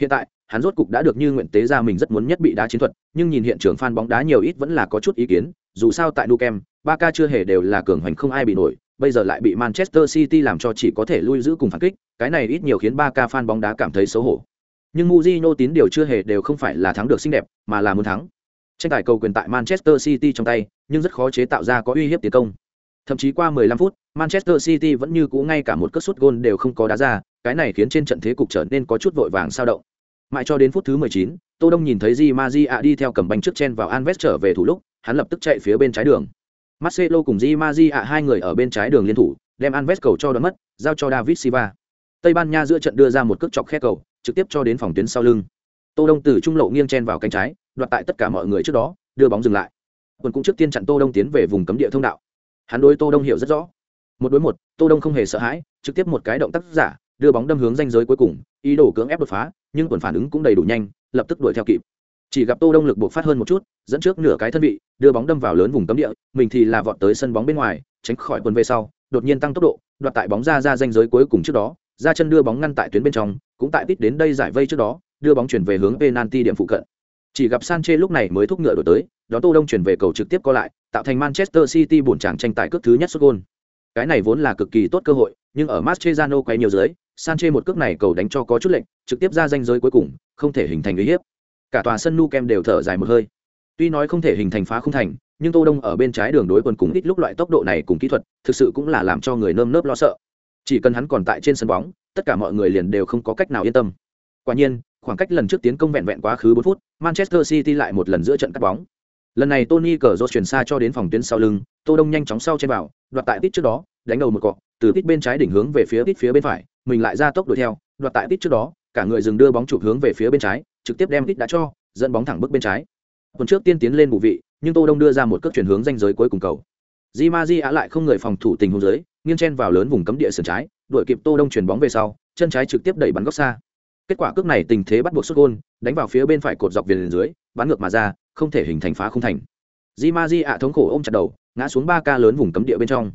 Hiện tại, hắn rốt cục đã được như nguyện tế ra mình rất muốn nhất bị đá chiến thuật, nhưng nhìn hiện trường fan bóng đá nhiều ít vẫn là có chút ý kiến, dù sao tại Nukem, Barca chưa hề đều là cường hành không ai bị nổi, bây giờ lại bị Manchester City làm cho chỉ có thể lui giữ cùng phản kích, cái này ít nhiều khiến Barca fan bóng đá cảm thấy xấu hổ. Nhưng Mourinho tín điều chưa hề đều không phải là thắng được xinh đẹp, mà là muốn thắng. Tranh tài cầu quyền tại Manchester City trong tay, nhưng rất khó chế tạo ra có uy hiếp tiến công. Thậm chí qua 15 phút, Manchester City vẫn như cũ ngay cả một cất sút gôn đều không có đá ra, cái này khiến trên trận thế cục trở nên có chút vội vàng sao động. Mãi cho đến phút thứ 19, Tô Đông nhìn thấy Di Maria đi theo cầm bánh trước chen vào Anvest trở về thủ lúc, hắn lập tức chạy phía bên trái đường. Marcelo cùng Di Maria hai người ở bên trái đường liên thủ, đem Anvest cầu cho đoán mất, giao cho David Silva. Tây Ban Nha giữa trận đưa ra một cước chọc khe cầu, trực tiếp cho đến phòng tuyến sau lưng. Tô Đông từ trung lộ nghiêng chen vào cánh trái, đoạt tại tất cả mọi người trước đó, đưa bóng dừng lại. Quân cũng trước tiên chặn Tô Đông tiến về vùng cấm địa thông đạo. Hắn đối Tô Đông hiểu rất rõ. Một đối một, Tô Đông không hề sợ hãi, trực tiếp một cái động tác giả, đưa bóng đâm hướng ranh giới cuối cùng, ý đồ cưỡng ép đột phá, nhưng quần phản ứng cũng đầy đủ nhanh, lập tức đuổi theo kịp. Chỉ gặp Tô Đông lực buộc phát hơn một chút, dẫn trước nửa cái thân vị, đưa bóng đâm vào lớn vùng cấm địa, mình thì là vọt tới sân bóng bên ngoài, tránh khỏi quần về sau, đột nhiên tăng tốc độ, đoạt tại bóng ra ra ranh giới cuối cùng trước đó, ra chân đưa bóng ngăn tại tuyến bên trong, cũng tại tít đến đây giải vây trước đó, đưa bóng chuyển về hướng penalty điểm phụ cận. Chỉ gặp Sanche lúc này mới thúc ngựa đổi tới, đón Tô Đông chuyển về cầu trực tiếp co lại, tạo thành Manchester City buồn chàng tranh tài cước thứ nhất sút gôn. Cái này vốn là cực kỳ tốt cơ hội, nhưng ở Mascherano quay nhiều dưới, Sanche một cước này cầu đánh cho có chút lệnh, trực tiếp ra danh giới cuối cùng, không thể hình thành uy hiếp. Cả tòa sân nu kem đều thở dài một hơi. Tuy nói không thể hình thành phá không thành, nhưng Tô Đông ở bên trái đường đối quân cùng ít lúc loại tốc độ này cùng kỹ thuật, thực sự cũng là làm cho người nơm nớp lo sợ. Chỉ cần hắn còn tại trên sân bóng, tất cả mọi người liền đều không có cách nào yên tâm. Quả nhiên, khoảng cách lần trước tiến công vẹn vẹn quá khứ 4 phút, Manchester City lại một lần giữa trận cắt bóng. Lần này Tony Cazorla chuyển xa cho đến phòng tuyến sau lưng, Tô Đông nhanh chóng sau trên vào, đoạt tại tít trước đó, đánh đầu một cọ, từ tít bên trái đỉnh hướng về phía tít phía bên phải, mình lại ra tốc đuổi theo, đoạt tại tít trước đó, cả người dừng đưa bóng chụp hướng về phía bên trái, trực tiếp đem tít đã cho, dẫn bóng thẳng bước bên trái. Tuần trước tiên tiến lên bù vị, nhưng Tô Đông đưa ra một cước chuyển hướng ranh giới cuối cùng cầu. Di á lại không người phòng thủ tình huống dưới, nghiêng chen vào lớn vùng cấm địa sườn trái, đuổi kịp Tô Đông chuyển bóng về sau, chân trái trực tiếp đẩy bắn góc xa. Kết quả cước này tình thế bắt buộc sút gôn đánh vào phía bên phải cột dọc viền dưới, bắn ngược mà ra, không thể hình thành phá không thành. Di Maji thống khổ ôm chặt đầu, ngã xuống ba ca lớn vùng cấm địa bên trong.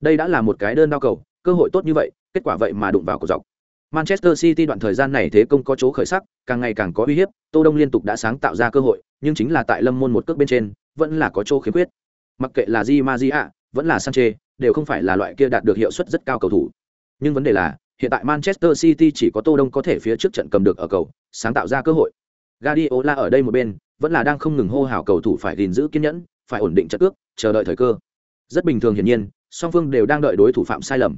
Đây đã là một cái đơn đao cầu, cơ hội tốt như vậy, kết quả vậy mà đụng vào cột dọc. Manchester City đoạn thời gian này thế công có chỗ khởi sắc, càng ngày càng có uy hiếp, Tô Đông liên tục đã sáng tạo ra cơ hội, nhưng chính là tại Lâm Môn một cước bên trên, vẫn là có chỗ khiếm khuyết. Mặc kệ là Di Maria, vẫn là Sanche đều không phải là loại kia đạt được hiệu suất rất cao cầu thủ. Nhưng vấn đề là, hiện tại Manchester City chỉ có Tô Đông có thể phía trước trận cầm được ở cầu, sáng tạo ra cơ hội. Guardiola ở đây một bên, vẫn là đang không ngừng hô hào cầu thủ phải gìn giữ kiên nhẫn, phải ổn định trận cước, chờ đợi thời cơ. Rất bình thường hiển nhiên, song phương đều đang đợi đối thủ phạm sai lầm.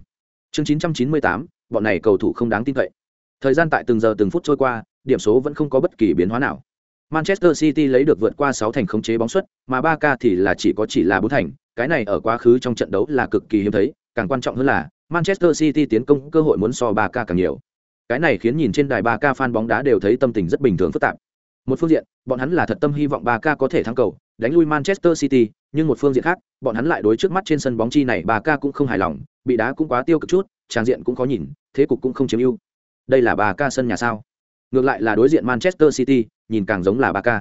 Chương 998, bọn này cầu thủ không đáng tin cậy. Thời gian tại từng giờ từng phút trôi qua, điểm số vẫn không có bất kỳ biến hóa nào. Manchester City lấy được vượt qua 6 thành khống chế bóng suất, mà Barca thì là chỉ có chỉ là 4 thành, cái này ở quá khứ trong trận đấu là cực kỳ hiếm thấy, càng quan trọng hơn là Manchester City tiến công cơ hội muốn so 3K càng nhiều. Cái này khiến nhìn trên đài 3K fan bóng đá đều thấy tâm tình rất bình thường phức tạp. Một phương diện, bọn hắn là thật tâm hy vọng 3K có thể thắng cầu, đánh lui Manchester City, nhưng một phương diện khác, bọn hắn lại đối trước mắt trên sân bóng chi này 3K cũng không hài lòng, bị đá cũng quá tiêu cực chút, trang diện cũng có nhìn, thế cục cũng không chiếm ưu. Đây là 3K sân nhà sao? Ngược lại là đối diện Manchester City, nhìn càng giống là 3K.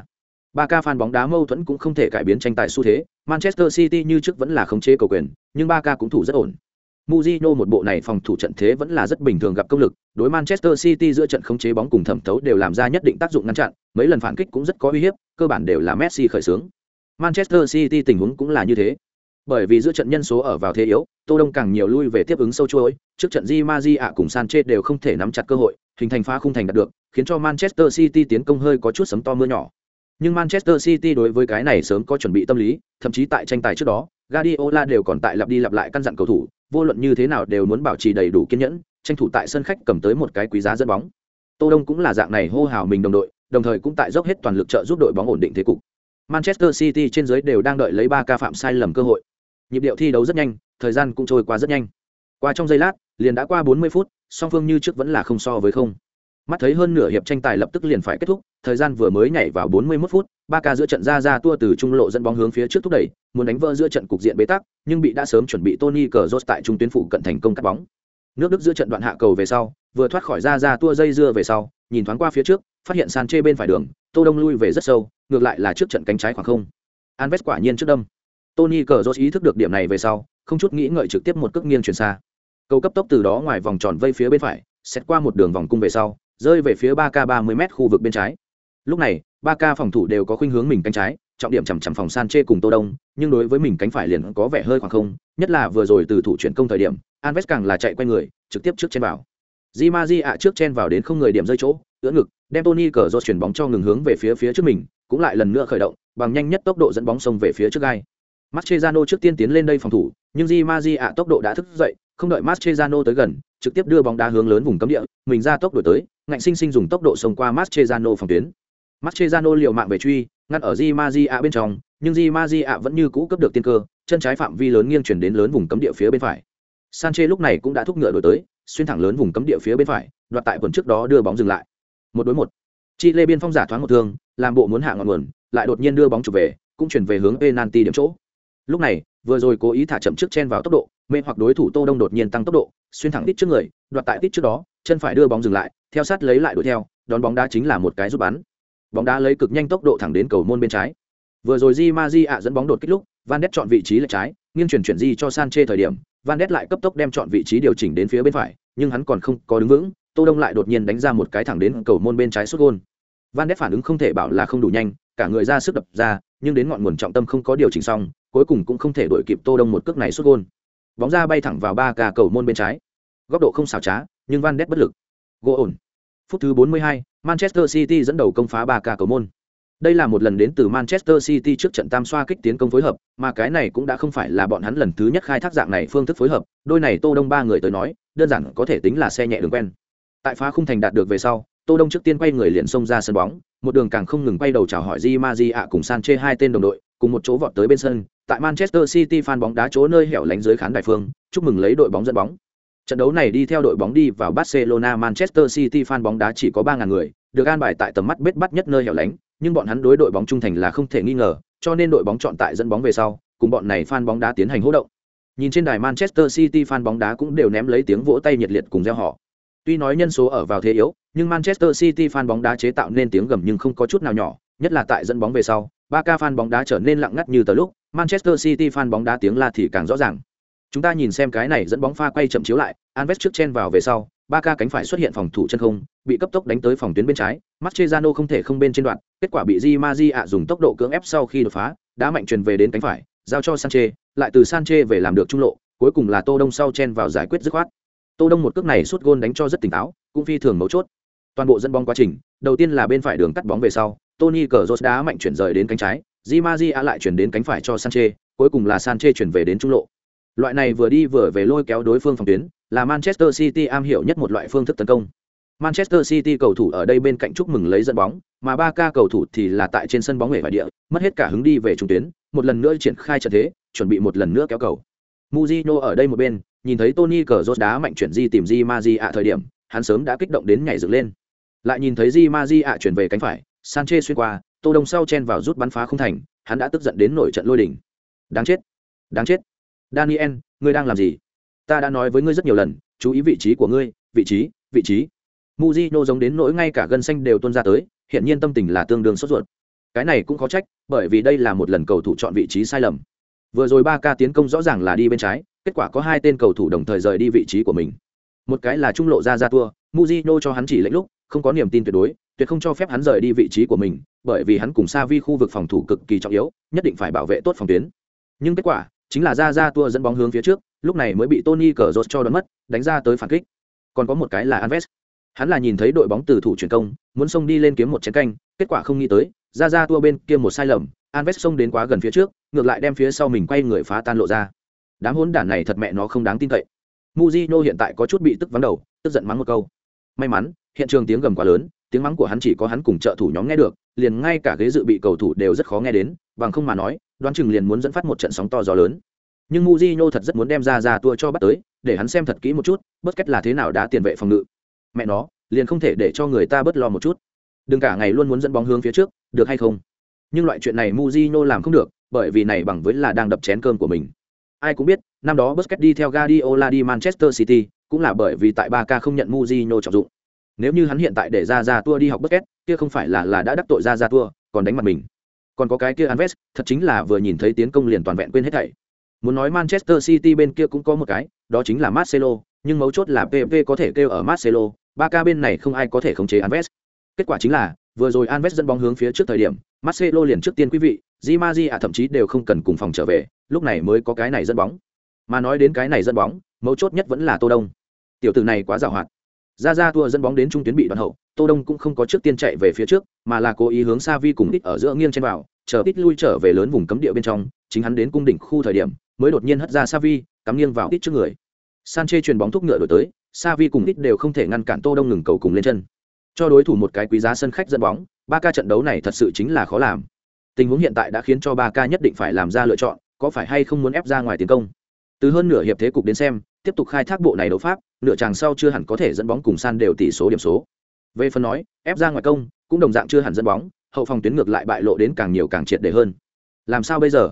3K fan bóng đá mâu thuẫn cũng không thể cải biến tranh tài xu thế, Manchester City như trước vẫn là khống chế cầu quyền, nhưng 3K cũng thủ rất ổn. Mujino một bộ này phòng thủ trận thế vẫn là rất bình thường gặp công lực, đối Manchester City giữa trận khống chế bóng cùng thẩm thấu đều làm ra nhất định tác dụng ngăn chặn, mấy lần phản kích cũng rất có uy hiếp, cơ bản đều là Messi khởi xướng. Manchester City tình huống cũng là như thế. Bởi vì giữa trận nhân số ở vào thế yếu, Tô Đông càng nhiều lui về tiếp ứng sâu chuỗi, trước trận Di Maji ạ cùng Sanchez đều không thể nắm chặt cơ hội, hình thành phá khung thành đạt được, khiến cho Manchester City tiến công hơi có chút sấm to mưa nhỏ. Nhưng Manchester City đối với cái này sớm có chuẩn bị tâm lý, thậm chí tại tranh tài trước đó, Guardiola đều còn tại lặp đi lặp lại căn dặn cầu thủ, vô luận như thế nào đều muốn bảo trì đầy đủ kiên nhẫn, tranh thủ tại sân khách cầm tới một cái quý giá dẫn bóng. Tô Đông cũng là dạng này hô hào mình đồng đội, đồng thời cũng tại dốc hết toàn lực trợ giúp đội bóng ổn định thế cục. Manchester City trên dưới đều đang đợi lấy ba ca phạm sai lầm cơ hội. Nhịp điệu thi đấu rất nhanh, thời gian cũng trôi qua rất nhanh. Qua trong giây lát, liền đã qua 40 phút, song phương như trước vẫn là không so với không. Mắt thấy hơn nửa hiệp tranh tài lập tức liền phải kết thúc, thời gian vừa mới nhảy vào 41 phút, ba ca giữa trận ra ra tua từ trung lộ dẫn bóng hướng phía trước thúc đẩy, muốn đánh vỡ giữa trận cục diện bế tắc, nhưng bị đã sớm chuẩn bị Tony Cazorla tại trung tuyến phụ cận thành công cắt bóng. Nước Đức giữa trận đoạn hạ cầu về sau, vừa thoát khỏi ra ra tua dây dưa về sau, nhìn thoáng qua phía trước, phát hiện sàn chê bên phải đường, Tô Đông lui về rất sâu, ngược lại là trước trận cánh trái khoảng không. Alves quả nhiên trước đâm. Tony Cazorla ý thức được điểm này về sau, không chút nghĩ ngợi trực tiếp một cước nghiêng chuyển xa. Cầu cấp tốc từ đó ngoài vòng tròn vây phía bên phải, xét qua một đường vòng cung về sau, rơi về phía ba k ba mươi m khu vực bên trái. Lúc này ba k phòng thủ đều có khuynh hướng mình cánh trái trọng điểm chằm chằm phòng san chê cùng tô đông nhưng đối với mình cánh phải liền có vẻ hơi khoảng không nhất là vừa rồi từ thủ chuyển công thời điểm alves càng là chạy quay người trực tiếp trước chen vào. Di ma di ạ trước chen vào đến không người điểm rơi chỗ ưỡn ngực đem tony cờ do chuyển bóng cho ngừng hướng về phía phía trước mình cũng lại lần nữa khởi động bằng nhanh nhất tốc độ dẫn bóng sông về phía trước gai. Mascherano trước tiên tiến lên đây phòng thủ, nhưng Di Maji ạ tốc độ đã thức dậy, không đợi Mascherano tới gần, trực tiếp đưa bóng đá hướng lớn vùng cấm địa, mình ra tốc độ tới, ngạnh sinh sinh dùng tốc độ xông qua Mascherano phòng tuyến. Mascherano liều mạng về truy, ngăn ở Di Maji bên trong, nhưng Di Maji vẫn như cũ cấp được tiên cơ, chân trái phạm vi lớn nghiêng chuyển đến lớn vùng cấm địa phía bên phải. Sanchez lúc này cũng đã thúc ngựa đổi tới, xuyên thẳng lớn vùng cấm địa phía bên phải, đoạt tại quần trước đó đưa bóng dừng lại. Một đối một. Chi Lê biên phong giả thoáng một thương, làm bộ muốn hạ ngọn nguồn, lại đột nhiên đưa bóng chụp về, cũng chuyển về hướng penalty điểm chỗ. Lúc này, vừa rồi cố ý thả chậm trước chen vào tốc độ, mê hoặc đối thủ Tô Đông đột nhiên tăng tốc độ, xuyên thẳng tít trước người, đoạt tại tít trước đó, chân phải đưa bóng dừng lại, theo sát lấy lại đuổi theo, đón bóng đá chính là một cái rút bắn. Bóng đá lấy cực nhanh tốc độ thẳng đến cầu môn bên trái. Vừa rồi Di Maji ạ dẫn bóng đột kích lúc, Van Ness chọn vị trí là trái, nghiêng chuyển chuyển Di cho Sanchez thời điểm, Van Ness lại cấp tốc đem chọn vị trí điều chỉnh đến phía bên phải, nhưng hắn còn không có đứng vững, Tô Đông lại đột nhiên đánh ra một cái thẳng đến cầu môn bên trái sút gol. Van Ness phản ứng không thể bảo là không đủ nhanh, cả người ra sức đập ra, nhưng đến ngọn nguồn trọng tâm không có điều chỉnh xong, cuối cùng cũng không thể đuổi kịp Tô Đông một cước này sút gol. Bóng ra bay thẳng vào ba cả cầu môn bên trái. Góc độ không xảo trá, nhưng Van đét bất lực. Gỗ ổn. Phút thứ 42, Manchester City dẫn đầu công phá ba ca cầu môn. Đây là một lần đến từ Manchester City trước trận tam xoa kích tiến công phối hợp, mà cái này cũng đã không phải là bọn hắn lần thứ nhất khai thác dạng này phương thức phối hợp, đôi này Tô Đông ba người tới nói, đơn giản có thể tính là xe nhẹ đường quen. Tại phá khung thành đạt được về sau, Tô Đông trước tiên quay người liền xông ra sân bóng, một đường càng không ngừng quay đầu chào hỏi Di Maji ạ cùng Sanchez hai tên đồng đội, cùng một chỗ vọt tới bên sân, tại Manchester City fan bóng đá chỗ nơi hẻo lánh dưới khán đài phương, chúc mừng lấy đội bóng dẫn bóng. Trận đấu này đi theo đội bóng đi vào Barcelona Manchester City fan bóng đá chỉ có 3000 người, được an bài tại tầm mắt bết bắt nhất nơi hẻo lánh, nhưng bọn hắn đối đội bóng trung thành là không thể nghi ngờ, cho nên đội bóng chọn tại dẫn bóng về sau, cùng bọn này fan bóng đá tiến hành hô động. Nhìn trên đài Manchester City fan bóng đá cũng đều ném lấy tiếng vỗ tay nhiệt liệt cùng reo hò. Tuy nói nhân số ở vào thế yếu, nhưng Manchester City fan bóng đá chế tạo nên tiếng gầm nhưng không có chút nào nhỏ, nhất là tại dẫn bóng về sau, ba ca fan bóng đá trở nên lặng ngắt như tờ lúc, Manchester City fan bóng đá tiếng la thì càng rõ ràng. Chúng ta nhìn xem cái này dẫn bóng pha quay chậm chiếu lại, Alves trước chen vào về sau, ba ca cánh phải xuất hiện phòng thủ chân không, bị cấp tốc đánh tới phòng tuyến bên trái, Mascherano không thể không bên trên đoạn, kết quả bị Di Maji ạ dùng tốc độ cưỡng ép sau khi đột phá, đã mạnh truyền về đến cánh phải, giao cho Sanche, lại từ Sanche về làm được trung lộ, cuối cùng là Tô Đông sau chen vào giải quyết dứt khoát. Tô Đông một cước này sút gôn đánh cho rất tỉnh táo, cũng phi thường mấu chốt. Toàn bộ dẫn bóng quá trình, đầu tiên là bên phải đường cắt bóng về sau, Tony Cazorla đá mạnh chuyển rời đến cánh trái, Di Maria lại chuyển đến cánh phải cho Sanche, cuối cùng là Sanche chuyển về đến trung lộ. Loại này vừa đi vừa về lôi kéo đối phương phòng tuyến, là Manchester City am hiểu nhất một loại phương thức tấn công. Manchester City cầu thủ ở đây bên cạnh chúc mừng lấy dẫn bóng, mà ba ca cầu thủ thì là tại trên sân bóng nghề vải địa, mất hết cả hứng đi về trung tuyến, một lần nữa triển khai trận thế, chuẩn bị một lần nữa kéo cầu. Mujino ở đây một bên, nhìn thấy Tony cờ rốt đá mạnh chuyển di tìm Di Maji ạ thời điểm, hắn sớm đã kích động đến nhảy dựng lên. Lại nhìn thấy Di Maji ạ chuyển về cánh phải, Sanchez xuyên qua, Tô Đông sau chen vào rút bắn phá không thành, hắn đã tức giận đến nổi trận lôi đỉnh. Đáng chết, đáng chết. Daniel, ngươi đang làm gì? Ta đã nói với ngươi rất nhiều lần, chú ý vị trí của ngươi, vị trí, vị trí. Mujino giống đến nỗi ngay cả gân xanh đều tuôn ra tới, hiện nhiên tâm tình là tương đương sốt ruột. Cái này cũng khó trách, bởi vì đây là một lần cầu thủ chọn vị trí sai lầm. Vừa rồi ba ca tiến công rõ ràng là đi bên trái, kết quả có hai tên cầu thủ đồng thời rời đi vị trí của mình. Một cái là trung lộ ra ra tua, Mujino cho hắn chỉ lệnh lúc, không có niềm tin tuyệt đối, tuyệt không cho phép hắn rời đi vị trí của mình, bởi vì hắn cùng Savi khu vực phòng thủ cực kỳ trọng yếu, nhất định phải bảo vệ tốt phòng tuyến. Nhưng kết quả, chính là ra ra tua dẫn bóng hướng phía trước, lúc này mới bị Tony Cazorla cho đón mất, đánh ra tới phản kích. Còn có một cái là Alves. Hắn là nhìn thấy đội bóng từ thủ chuyển công, muốn xông đi lên kiếm một chén canh, kết quả không nghĩ tới, ra ra tua bên kia một sai lầm, Alves xông đến quá gần phía trước, ngược lại đem phía sau mình quay người phá tan lộ ra. Đám hỗn đản này thật mẹ nó không đáng tin cậy. muzino hiện tại có chút bị tức vắng đầu, tức giận mắng một câu. May mắn, hiện trường tiếng gầm quá lớn, tiếng mắng của hắn chỉ có hắn cùng trợ thủ nhóm nghe được, liền ngay cả ghế dự bị cầu thủ đều rất khó nghe đến, bằng không mà nói, đoán chừng liền muốn dẫn phát một trận sóng to gió lớn. Nhưng Mujino thật rất muốn đem ra ra tua cho bắt tới, để hắn xem thật kỹ một chút, bất kết là thế nào đã tiền vệ phòng ngự. Mẹ nó, liền không thể để cho người ta bớt lo một chút. Đừng cả ngày luôn muốn dẫn bóng hướng phía trước, được hay không? Nhưng loại chuyện này Mujino làm không được, bởi vì này bằng với là đang đập chén cơm của mình. Ai cũng biết, năm đó Busquets đi theo Guardiola đi Manchester City, cũng là bởi vì tại Barca không nhận Mujino trọng dụng. Nếu như hắn hiện tại để ra ra tua đi học Busquets, kia không phải là là đã đắc tội ra ra tua còn đánh mặt mình. Còn có cái kia Anves, thật chính là vừa nhìn thấy tiến công liền toàn vẹn quên hết thảy. Muốn nói Manchester City bên kia cũng có một cái, đó chính là Marcelo, nhưng mấu chốt là PV có thể kêu ở Marcelo, Barca bên này không ai có thể khống chế Anves. Kết quả chính là, vừa rồi Anves dẫn bóng hướng phía trước thời điểm, Marcelo liền trước tiên quý vị, Di à thậm chí đều không cần cùng phòng trở về, lúc này mới có cái này dẫn bóng. Mà nói đến cái này dẫn bóng, mấu chốt nhất vẫn là Tô Đông. Tiểu tử này quá giàu hoạt. Ra ra tua dẫn bóng đến trung tuyến bị đoạn hậu, Tô Đông cũng không có trước tiên chạy về phía trước, mà là cố ý hướng Savi cùng ít ở giữa nghiêng trên vào, chờ ít lui trở về lớn vùng cấm địa bên trong, chính hắn đến cung đỉnh khu thời điểm, mới đột nhiên hất ra Savi, cắm nghiêng vào ít trước người. Sanchez chuyền bóng thúc ngựa đổi tới, Savi cùng ít đều không thể ngăn cản Tô Đông ngừng cầu cùng lên chân. Cho đối thủ một cái quý giá sân khách dẫn bóng, ba ca trận đấu này thật sự chính là khó làm. Tình huống hiện tại đã khiến cho ba ca nhất định phải làm ra lựa chọn, có phải hay không muốn ép ra ngoài tiến công. Từ hơn nửa hiệp thế cục đến xem, tiếp tục khai thác bộ này đấu pháp, nửa chàng sau chưa hẳn có thể dẫn bóng cùng san đều tỷ số điểm số. Về phần nói, ép ra ngoài công, cũng đồng dạng chưa hẳn dẫn bóng, hậu phòng tuyến ngược lại bại lộ đến càng nhiều càng triệt để hơn. Làm sao bây giờ?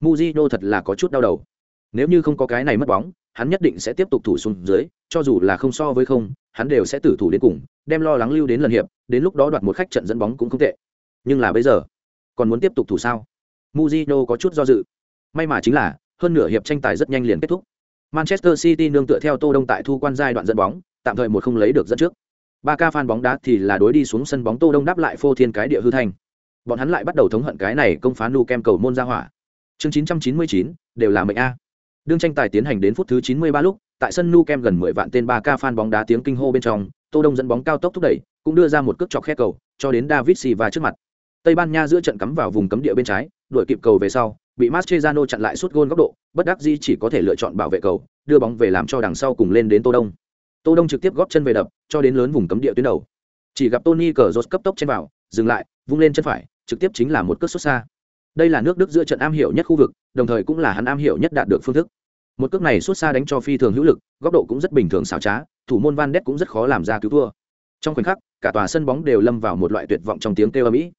Mujino thật là có chút đau đầu. Nếu như không có cái này mất bóng, hắn nhất định sẽ tiếp tục thủ xuống dưới, cho dù là không so với không, hắn đều sẽ tử thủ đến cùng, đem lo lắng lưu đến lần hiệp, đến lúc đó đoạt một khách trận dẫn bóng cũng không tệ. Nhưng là bây giờ, còn muốn tiếp tục thủ sao? Mujino có chút do dự. May mà chính là, hơn nửa hiệp tranh tài rất nhanh liền kết thúc. Manchester City nương tựa theo Tô Đông tại thu quan giai đoạn dẫn bóng, tạm thời một không lấy được dẫn trước. Ba ca fan bóng đá thì là đối đi xuống sân bóng Tô Đông đáp lại phô thiên cái địa hư thành. Bọn hắn lại bắt đầu thống hận cái này công phá nu kem cầu môn ra hỏa. Chương 999, đều là mệnh a. Đương tranh tài tiến hành đến phút thứ 93 lúc, tại sân nu kem gần 10 vạn tên ba ca fan bóng đá tiếng kinh hô bên trong, Tô Đông dẫn bóng cao tốc thúc đẩy, cũng đưa ra một cước chọc khe cầu, cho đến David Silva trước mặt. Tây Ban Nha giữa trận cắm vào vùng cấm địa bên trái, đuổi kịp cầu về sau, bị Mascherano chặn lại suốt gôn góc độ, bất đắc dĩ chỉ có thể lựa chọn bảo vệ cầu, đưa bóng về làm cho đằng sau cùng lên đến Tô Đông. Tô Đông trực tiếp góp chân về đập, cho đến lớn vùng cấm địa tuyến đầu. Chỉ gặp Tony Cazorla cấp tốc trên vào, dừng lại, vung lên chân phải, trực tiếp chính là một cước xuất xa. Đây là nước Đức giữa trận am hiểu nhất khu vực, đồng thời cũng là hắn am hiểu nhất đạt được phương thức. Một cước này xuất xa đánh cho phi thường hữu lực, góc độ cũng rất bình thường xảo trá, thủ môn Van Ness cũng rất khó làm ra cứu thua. Trong khoảnh khắc, cả tòa sân bóng đều lâm vào một loại tuyệt vọng trong tiếng kêu ầm ĩ.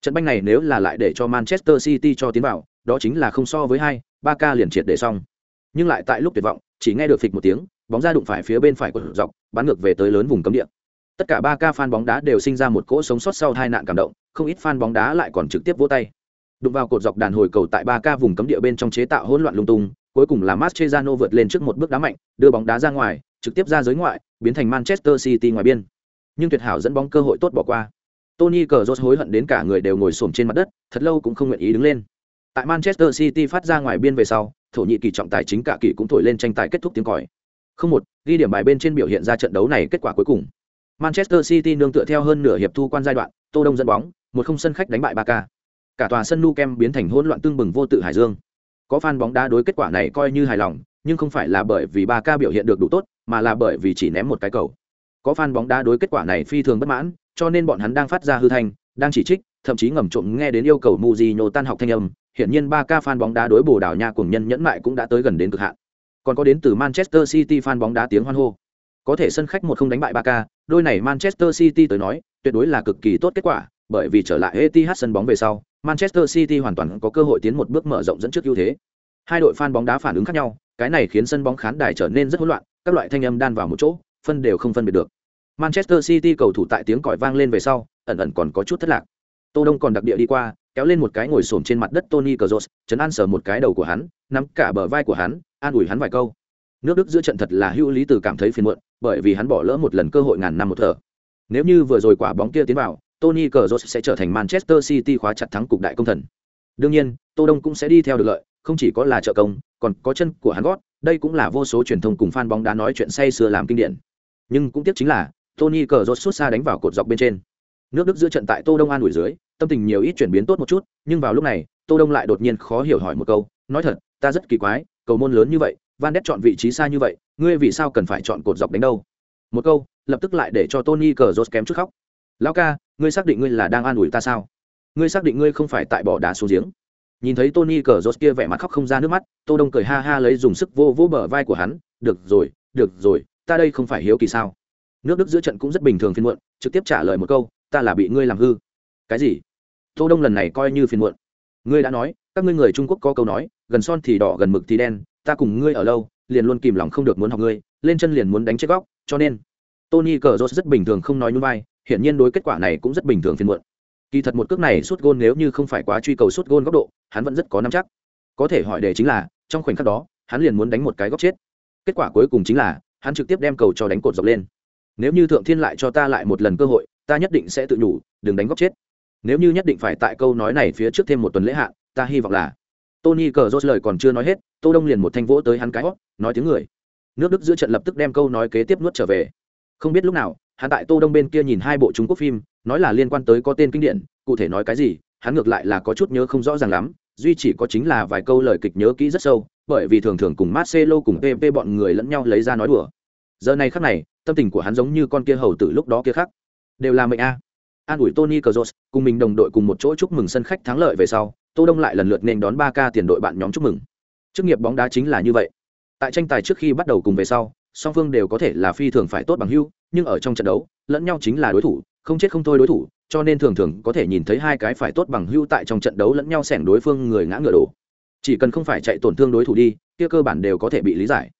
Trận banh này nếu là lại để cho Manchester City cho tiến vào, đó chính là không so với hai, ba ca liền triệt để xong. Nhưng lại tại lúc tuyệt vọng, chỉ nghe được phịch một tiếng, bóng ra đụng phải phía bên phải của dọc, bắn ngược về tới lớn vùng cấm địa. Tất cả ba ca fan bóng đá đều sinh ra một cỗ sống sót sau hai nạn cảm động, không ít fan bóng đá lại còn trực tiếp vỗ tay. Đụng vào cột dọc đàn hồi cầu tại ba ca vùng cấm địa bên trong chế tạo hỗn loạn lung tung, cuối cùng là Mascherano vượt lên trước một bước đá mạnh, đưa bóng đá ra ngoài, trực tiếp ra giới ngoại, biến thành Manchester City ngoài biên. Nhưng tuyệt hảo dẫn bóng cơ hội tốt bỏ qua. Tony Cazorla hối hận đến cả người đều ngồi xổm trên mặt đất, thật lâu cũng không nguyện ý đứng lên. Tại Manchester City phát ra ngoài biên về sau, thổ nhĩ kỳ trọng tài chính cả kỳ cũng thổi lên tranh tài kết thúc tiếng còi. Không một, ghi điểm bài bên trên biểu hiện ra trận đấu này kết quả cuối cùng. Manchester City nương tựa theo hơn nửa hiệp thu quan giai đoạn, Tô Đông dẫn bóng, một không sân khách đánh bại Barca. Cả tòa sân Nou Camp biến thành hỗn loạn tương bừng vô tự hải dương. Có fan bóng đá đối kết quả này coi như hài lòng, nhưng không phải là bởi vì Barca biểu hiện được đủ tốt, mà là bởi vì chỉ ném một cái cầu. Có fan bóng đá đối kết quả này phi thường bất mãn, cho nên bọn hắn đang phát ra hư thanh, đang chỉ trích, thậm chí ngầm trộm nghe đến yêu cầu Mujinho tan học thanh âm, hiển nhiên ba ca fan bóng đá đối Bồ Đào Nha cùng nhân nhẫn mại cũng đã tới gần đến cực hạn còn có đến từ manchester city fan bóng đá tiếng hoan hô có thể sân khách một không đánh bại Barca, đôi này Manchester City tới nói, tuyệt đối là cực kỳ tốt kết quả, bởi vì trở lại Etihad sân bóng về sau, Manchester City hoàn toàn có cơ hội tiến một bước mở rộng dẫn trước ưu thế. Hai đội fan bóng đá phản ứng khác nhau, cái này khiến sân bóng khán đài trở nên rất hỗn loạn, các loại thanh âm đan vào một chỗ, phân đều không phân biệt được. Manchester City cầu thủ tại tiếng còi vang lên về sau, ẩn ẩn còn có chút thất lạc. Tô Đông còn đặc địa đi qua, kéo lên một cái ngồi xổm trên mặt đất Tony Cazorla, chấn an sờ một cái đầu của hắn, nắm cả bờ vai của hắn, an ủi hắn vài câu. Nước Đức giữa trận thật là hữu lý từ cảm thấy phiền muộn, bởi vì hắn bỏ lỡ một lần cơ hội ngàn năm một thở. Nếu như vừa rồi quả bóng kia tiến vào, Tony Kroos sẽ trở thành Manchester City khóa chặt thắng cục đại công thần. Đương nhiên, Tô Đông cũng sẽ đi theo được lợi, không chỉ có là trợ công, còn có chân của hắn gót, đây cũng là vô số truyền thông cùng fan bóng đá nói chuyện say sưa làm kinh điển. Nhưng cũng tiếc chính là, Tony Kroos xuất xa đánh vào cột dọc bên trên. Nước Đức giữa trận tại Tô Đông an ủi dưới, tâm tình nhiều ít chuyển biến tốt một chút, nhưng vào lúc này, Tô Đông lại đột nhiên khó hiểu hỏi một câu, nói thật, ta rất kỳ quái, cầu môn lớn như vậy, Van Ness chọn vị trí xa như vậy, ngươi vì sao cần phải chọn cột dọc đánh đâu? Một câu, lập tức lại để cho Tony Kroos kém chút khóc. Lão ca, ngươi xác định ngươi là đang an ủi ta sao? Ngươi xác định ngươi không phải tại bỏ đá xuống giếng? Nhìn thấy Tony Kroos kia vẻ mặt khóc không ra nước mắt, Tô Đông cười ha ha lấy dùng sức vô vô bờ vai của hắn, "Được rồi, được rồi, ta đây không phải hiếu kỳ sao?" Nước Đức giữa trận cũng rất bình thường phiền muộn, trực tiếp trả lời một câu, "Ta là bị ngươi làm hư." "Cái gì?" Tô Đông lần này coi như phiền muộn. "Ngươi đã nói, các ngươi người Trung Quốc có câu nói, gần son thì đỏ gần mực thì đen, ta cùng ngươi ở lâu, liền luôn kìm lòng không được muốn học ngươi, lên chân liền muốn đánh chết góc, cho nên Tony Kroos rất bình thường không nói nhún vai, hiển nhiên đối kết quả này cũng rất bình thường phiên muộn. Kỳ thật một cước này suốt gôn nếu như không phải quá truy cầu suốt gôn góc độ, hắn vẫn rất có nắm chắc. Có thể hỏi đề chính là, trong khoảnh khắc đó, hắn liền muốn đánh một cái góc chết. Kết quả cuối cùng chính là, hắn trực tiếp đem cầu cho đánh cột dọc lên. Nếu như thượng thiên lại cho ta lại một lần cơ hội, ta nhất định sẽ tự nhủ, đừng đánh góc chết. Nếu như nhất định phải tại câu nói này phía trước thêm một tuần lễ hạn, ta hy vọng là Tony Kroos lời còn chưa nói hết, Tô Đông liền một thanh vỗ tới hắn cái hót, nói tiếng người. Nước Đức giữa trận lập tức đem câu nói kế tiếp nuốt trở về. Không biết lúc nào, hắn tại Tô Đông bên kia nhìn hai bộ Trung Quốc phim, nói là liên quan tới có tên kinh điển, cụ thể nói cái gì, hắn ngược lại là có chút nhớ không rõ ràng lắm, duy chỉ có chính là vài câu lời kịch nhớ kỹ rất sâu, bởi vì thường thường cùng Marcelo cùng PP bọn người lẫn nhau lấy ra nói đùa. Giờ này khắc này, tâm tình của hắn giống như con kia hầu tử lúc đó kia khác. Đều là mệnh a. An ủi Tony Kroos, cùng mình đồng đội cùng một chỗ chúc mừng sân khách thắng lợi về sau, Tô Đông lại lần lượt nên đón ba ca tiền đội bạn nhóm chúc mừng. Chức nghiệp bóng đá chính là như vậy. Tại tranh tài trước khi bắt đầu cùng về sau, song phương đều có thể là phi thường phải tốt bằng hữu, nhưng ở trong trận đấu, lẫn nhau chính là đối thủ, không chết không thôi đối thủ, cho nên thường thường có thể nhìn thấy hai cái phải tốt bằng hữu tại trong trận đấu lẫn nhau xẻng đối phương người ngã ngựa đổ. Chỉ cần không phải chạy tổn thương đối thủ đi, kia cơ bản đều có thể bị lý giải.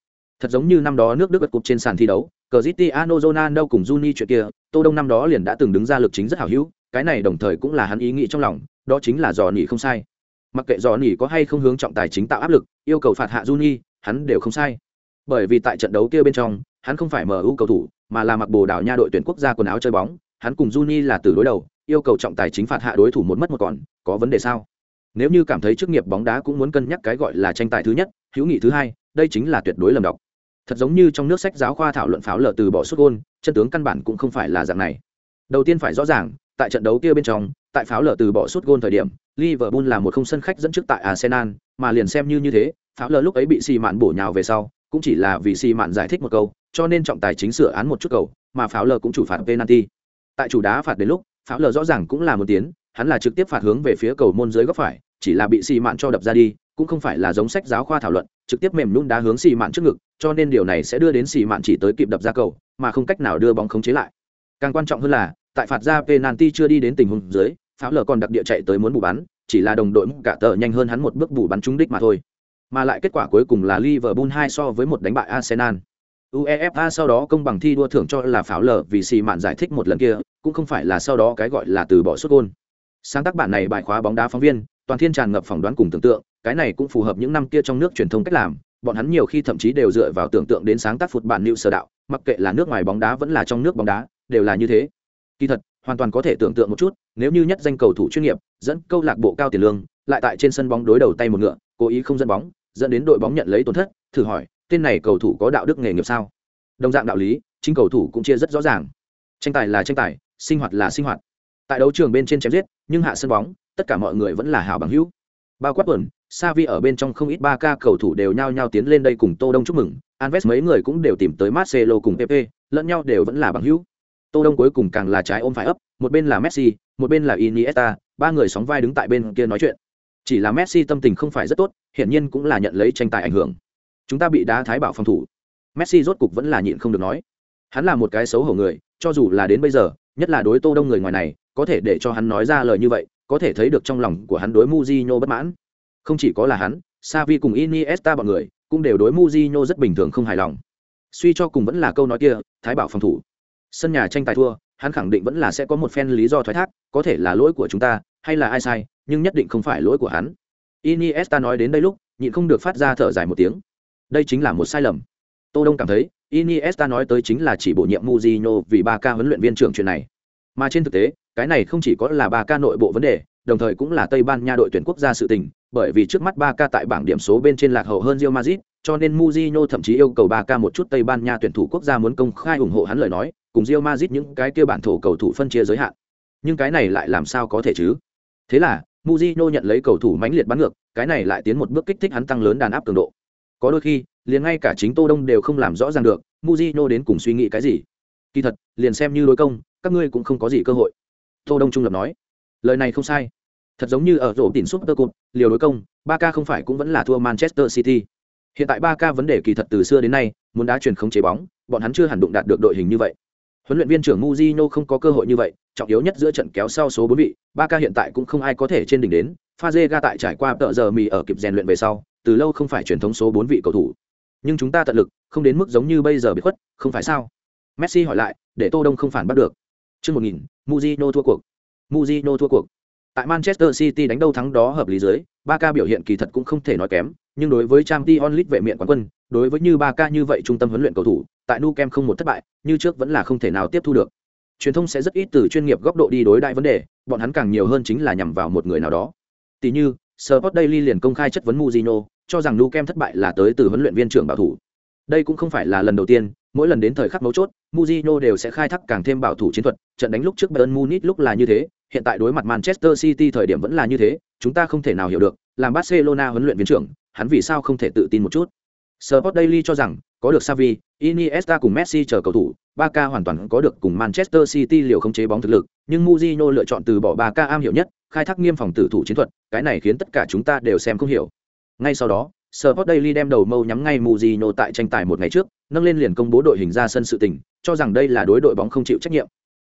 Thật giống như năm đó nước Đức bật cục trên sàn thi đấu, Cristiano Ronaldo cùng Juni chuyện kia, Tô Đông năm đó liền đã từng đứng ra lực chính rất hảo hữu, cái này đồng thời cũng là hắn ý nghĩ trong lòng, đó chính là dò nỉ không sai. Mặc kệ dò nỉ có hay không hướng trọng tài chính tạo áp lực, yêu cầu phạt hạ Juni, hắn đều không sai. Bởi vì tại trận đấu kia bên trong, hắn không phải MU cầu thủ, mà là mặc Bồ Đào Nha đội tuyển quốc gia quần áo chơi bóng, hắn cùng Juni là từ đối đầu, yêu cầu trọng tài chính phạt hạ đối thủ một mất một còn, có vấn đề sao? Nếu như cảm thấy chức nghiệp bóng đá cũng muốn cân nhắc cái gọi là tranh tài thứ nhất, hữu nghị thứ hai, đây chính là tuyệt đối lầm đọc. Thật giống như trong nước sách giáo khoa thảo luận pháo lở từ bỏ xuất gôn, chân tướng căn bản cũng không phải là dạng này. Đầu tiên phải rõ ràng, tại trận đấu kia bên trong, tại pháo lở từ bỏ suốt gôn thời điểm, Liverpool là một không sân khách dẫn trước tại Arsenal, mà liền xem như như thế, pháo lở lúc ấy bị xì mạn bổ nhào về sau, cũng chỉ là vì xì mạn giải thích một câu, cho nên trọng tài chính sửa án một chút cầu, mà pháo lở cũng chủ phạt penalty. Tại chủ đá phạt đến lúc, pháo lở rõ ràng cũng là một tiến, hắn là trực tiếp phạt hướng về phía cầu môn dưới góc phải, chỉ là bị xì mạn cho đập ra đi, cũng không phải là giống sách giáo khoa thảo luận, trực tiếp mềm nhũn đá hướng xì mạn trước ngực, cho nên điều này sẽ đưa đến xì mạn chỉ tới kịp đập ra cầu, mà không cách nào đưa bóng khống chế lại. Càng quan trọng hơn là, tại phạt ra penalty chưa đi đến tình huống dưới, pháo lở còn đặc địa chạy tới muốn bù bắn, chỉ là đồng đội cả tờ nhanh hơn hắn một bước bù bắn trúng đích mà thôi. Mà lại kết quả cuối cùng là Liverpool 2 so với một đánh bại Arsenal. UEFA sau đó công bằng thi đua thưởng cho là pháo lở vì xì mạn giải thích một lần kia, cũng không phải là sau đó cái gọi là từ bỏ suất gôn. Sáng tác bản này bài khóa bóng đá phóng viên, toàn thiên tràn ngập phỏng đoán cùng tưởng tượng, cái này cũng phù hợp những năm kia trong nước truyền thông cách làm, bọn hắn nhiều khi thậm chí đều dựa vào tưởng tượng đến sáng tác phụt bản lưu sở đạo, mặc kệ là nước ngoài bóng đá vẫn là trong nước bóng đá, đều là như thế. Kỳ thật, hoàn toàn có thể tưởng tượng một chút, nếu như nhất danh cầu thủ chuyên nghiệp, dẫn câu lạc bộ cao tiền lương, lại tại trên sân bóng đối đầu tay một ngựa, cố ý không dẫn bóng, dẫn đến đội bóng nhận lấy tổn thất, thử hỏi, tên này cầu thủ có đạo đức nghề nghiệp sao? Đồng dạng đạo lý, chính cầu thủ cũng chia rất rõ ràng. Tranh tài là tranh tài, sinh hoạt là sinh hoạt. Tại đấu trường bên trên chém giết, nhưng hạ sân bóng, tất cả mọi người vẫn là hảo bằng hữu. Bao quát tuần, Savi ở bên trong không ít ba ca cầu thủ đều nhao nhao tiến lên đây cùng Tô Đông chúc mừng, Alves mấy người cũng đều tìm tới Marcelo cùng pp lẫn nhau đều vẫn là bằng hữu. Tô Đông cuối cùng càng là trái ôm phải ấp, một bên là Messi, một bên là Iniesta, ba người sóng vai đứng tại bên kia nói chuyện. Chỉ là Messi tâm tình không phải rất tốt, hiển nhiên cũng là nhận lấy tranh tài ảnh hưởng. chúng ta bị đá thái bảo phòng thủ. Messi rốt cục vẫn là nhịn không được nói. Hắn là một cái xấu hổ người cho dù là đến bây giờ nhất là đối tô đông người ngoài này có thể để cho hắn nói ra lời như vậy có thể thấy được trong lòng của hắn đối Mujinho bất mãn. Không chỉ có là hắn Xavi cùng Iniesta bọn người cũng đều đối Mujinho rất bình thường không hài lòng. Suy cho cùng vẫn là câu nói kia thái bảo phòng thủ sân nhà tranh tài thua hắn khẳng định vẫn là sẽ có một phen lý do thoái thác có thể là lỗi của chúng ta hay là ai sai nhưng nhất định không phải lỗi của hắn. Iniesta nói đến đây lúc nhịn không được phát ra thở dài một tiếng. Đây chính là một sai lầm. Tô đông cảm thấy iniesta nói tới chính là chỉ bổ nhiệm muzino vì ba ca huấn luyện viên trưởng chuyện này. Mà trên thực tế cái này không chỉ có là ba ca nội bộ vấn đề đồng thời cũng là tây ban nha đội tuyển quốc gia sự tình bởi vì trước mắt ba ca tại bảng điểm số bên trên lạc hậu hơn Real Madrid, cho nên Mujino thậm chí yêu cầu ba ca một chút Tây Ban Nha tuyển thủ quốc gia muốn công khai ủng hộ hắn lời nói, cùng Real Madrid những cái kia bản thổ cầu thủ phân chia giới hạn. Nhưng cái này lại làm sao có thể chứ? Thế là, Mourinho nhận lấy cầu thủ mãnh liệt bắn ngược, cái này lại tiến một bước kích thích hắn tăng lớn đàn áp cường độ. Có đôi khi, liền ngay cả chính Tô Đông đều không làm rõ ràng được, Mourinho đến cùng suy nghĩ cái gì. Kỳ thật, liền xem như đối công, các ngươi cũng không có gì cơ hội. Tô Đông trung lập nói, lời này không sai. Thật giống như ở rổ tỉnh Super Cup, liều đối công, Barca không phải cũng vẫn là thua Manchester City. Hiện tại Barca vấn đề kỳ thật từ xưa đến nay, muốn đá truyền không chế bóng, bọn hắn chưa hẳn đụng đạt được đội hình như vậy. Huấn luyện viên trưởng Mujino không có cơ hội như vậy, trọng yếu nhất giữa trận kéo sau số 4 vị, Barca hiện tại cũng không ai có thể trên đỉnh đến, Fazega tại trải qua tợ giờ mì ở kịp rèn luyện về sau, từ lâu không phải truyền thống số 4 vị cầu thủ. Nhưng chúng ta tận lực, không đến mức giống như bây giờ bị khuất, không phải sao? Messi hỏi lại, để Tô Đông không phản bắt được. Chương 1000, Mujino thua cuộc. Mujino thua cuộc. Tại Manchester City đánh đâu thắng đó hợp lý dưới, Barca biểu hiện kỳ thật cũng không thể nói kém, nhưng đối với Champions League vệ miện quán quân, đối với như Barca như vậy trung tâm huấn luyện cầu thủ, tại nu kem không một thất bại, như trước vẫn là không thể nào tiếp thu được. Truyền thông sẽ rất ít từ chuyên nghiệp góc độ đi đối đại vấn đề, bọn hắn càng nhiều hơn chính là nhằm vào một người nào đó. Tỷ như, Sport Daily liền công khai chất vấn Mourinho, cho rằng nu kem thất bại là tới từ huấn luyện viên trưởng bảo thủ. Đây cũng không phải là lần đầu tiên, mỗi lần đến thời khắc mấu chốt, Mourinho đều sẽ khai thác càng thêm bảo thủ chiến thuật, trận đánh lúc trước Bayern Munich lúc là như thế, hiện tại đối mặt Manchester City thời điểm vẫn là như thế, chúng ta không thể nào hiểu được, làm Barcelona huấn luyện viên trưởng, hắn vì sao không thể tự tin một chút. Sport Daily cho rằng, có được Xavi, Iniesta cùng Messi chờ cầu thủ, Barca hoàn toàn có được cùng Manchester City liều không chế bóng thực lực, nhưng Mourinho lựa chọn từ bỏ Barca am hiểu nhất, khai thác nghiêm phòng tử thủ chiến thuật, cái này khiến tất cả chúng ta đều xem không hiểu. Ngay sau đó, Sport Daily đem đầu mâu nhắm ngay Mourinho tại tranh tài một ngày trước, nâng lên liền công bố đội hình ra sân sự tình, cho rằng đây là đối đội bóng không chịu trách nhiệm.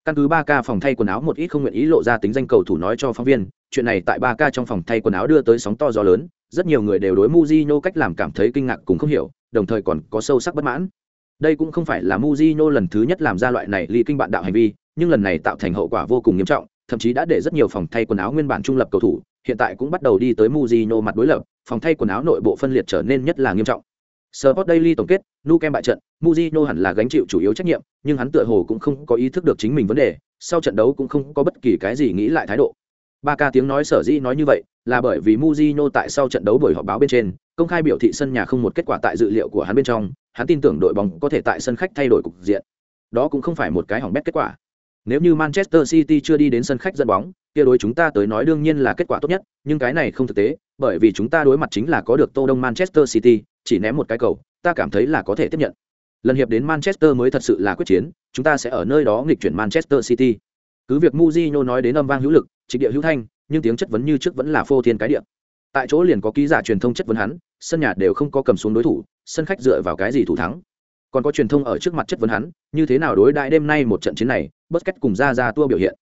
Căn cứ 3K phòng thay quần áo một ít không nguyện ý lộ ra tính danh cầu thủ nói cho phóng viên, chuyện này tại 3K trong phòng thay quần áo đưa tới sóng to gió lớn, rất nhiều người đều đối Mujino cách làm cảm thấy kinh ngạc cùng không hiểu, đồng thời còn có sâu sắc bất mãn. Đây cũng không phải là Mujino lần thứ nhất làm ra loại này ly kinh bạn đạo hành vi, nhưng lần này tạo thành hậu quả vô cùng nghiêm trọng, thậm chí đã để rất nhiều phòng thay quần áo nguyên bản trung lập cầu thủ, hiện tại cũng bắt đầu đi tới Mujino mặt đối lập, phòng thay quần áo nội bộ phân liệt trở nên nhất là nghiêm trọng. Sport Daily tổng kết, Nukem bại trận, Mujino hẳn là gánh chịu chủ yếu trách nhiệm, nhưng hắn tựa hồ cũng không có ý thức được chính mình vấn đề, sau trận đấu cũng không có bất kỳ cái gì nghĩ lại thái độ. Ba ca tiếng nói sở dĩ nói như vậy, là bởi vì Mujino tại sau trận đấu buổi họp báo bên trên, công khai biểu thị sân nhà không một kết quả tại dự liệu của hắn bên trong, hắn tin tưởng đội bóng có thể tại sân khách thay đổi cục diện. Đó cũng không phải một cái hỏng bét kết quả. Nếu như Manchester City chưa đi đến sân khách dẫn bóng, kia đối chúng ta tới nói đương nhiên là kết quả tốt nhất, nhưng cái này không thực tế, bởi vì chúng ta đối mặt chính là có được Tô Đông Manchester City, chỉ ném một cái cầu, ta cảm thấy là có thể tiếp nhận. Lần hiệp đến Manchester mới thật sự là quyết chiến, chúng ta sẽ ở nơi đó nghịch chuyển Manchester City. Cứ việc Mujinho nói đến âm vang hữu lực, trịch địa hữu thanh, nhưng tiếng chất vấn như trước vẫn là phô thiên cái địa. Tại chỗ liền có ký giả truyền thông chất vấn hắn, sân nhà đều không có cầm xuống đối thủ, sân khách dựa vào cái gì thủ thắng? Còn có truyền thông ở trước mặt chất vấn hắn, như thế nào đối đại đêm nay một trận chiến này, bất cách cùng ra ra tua biểu hiện.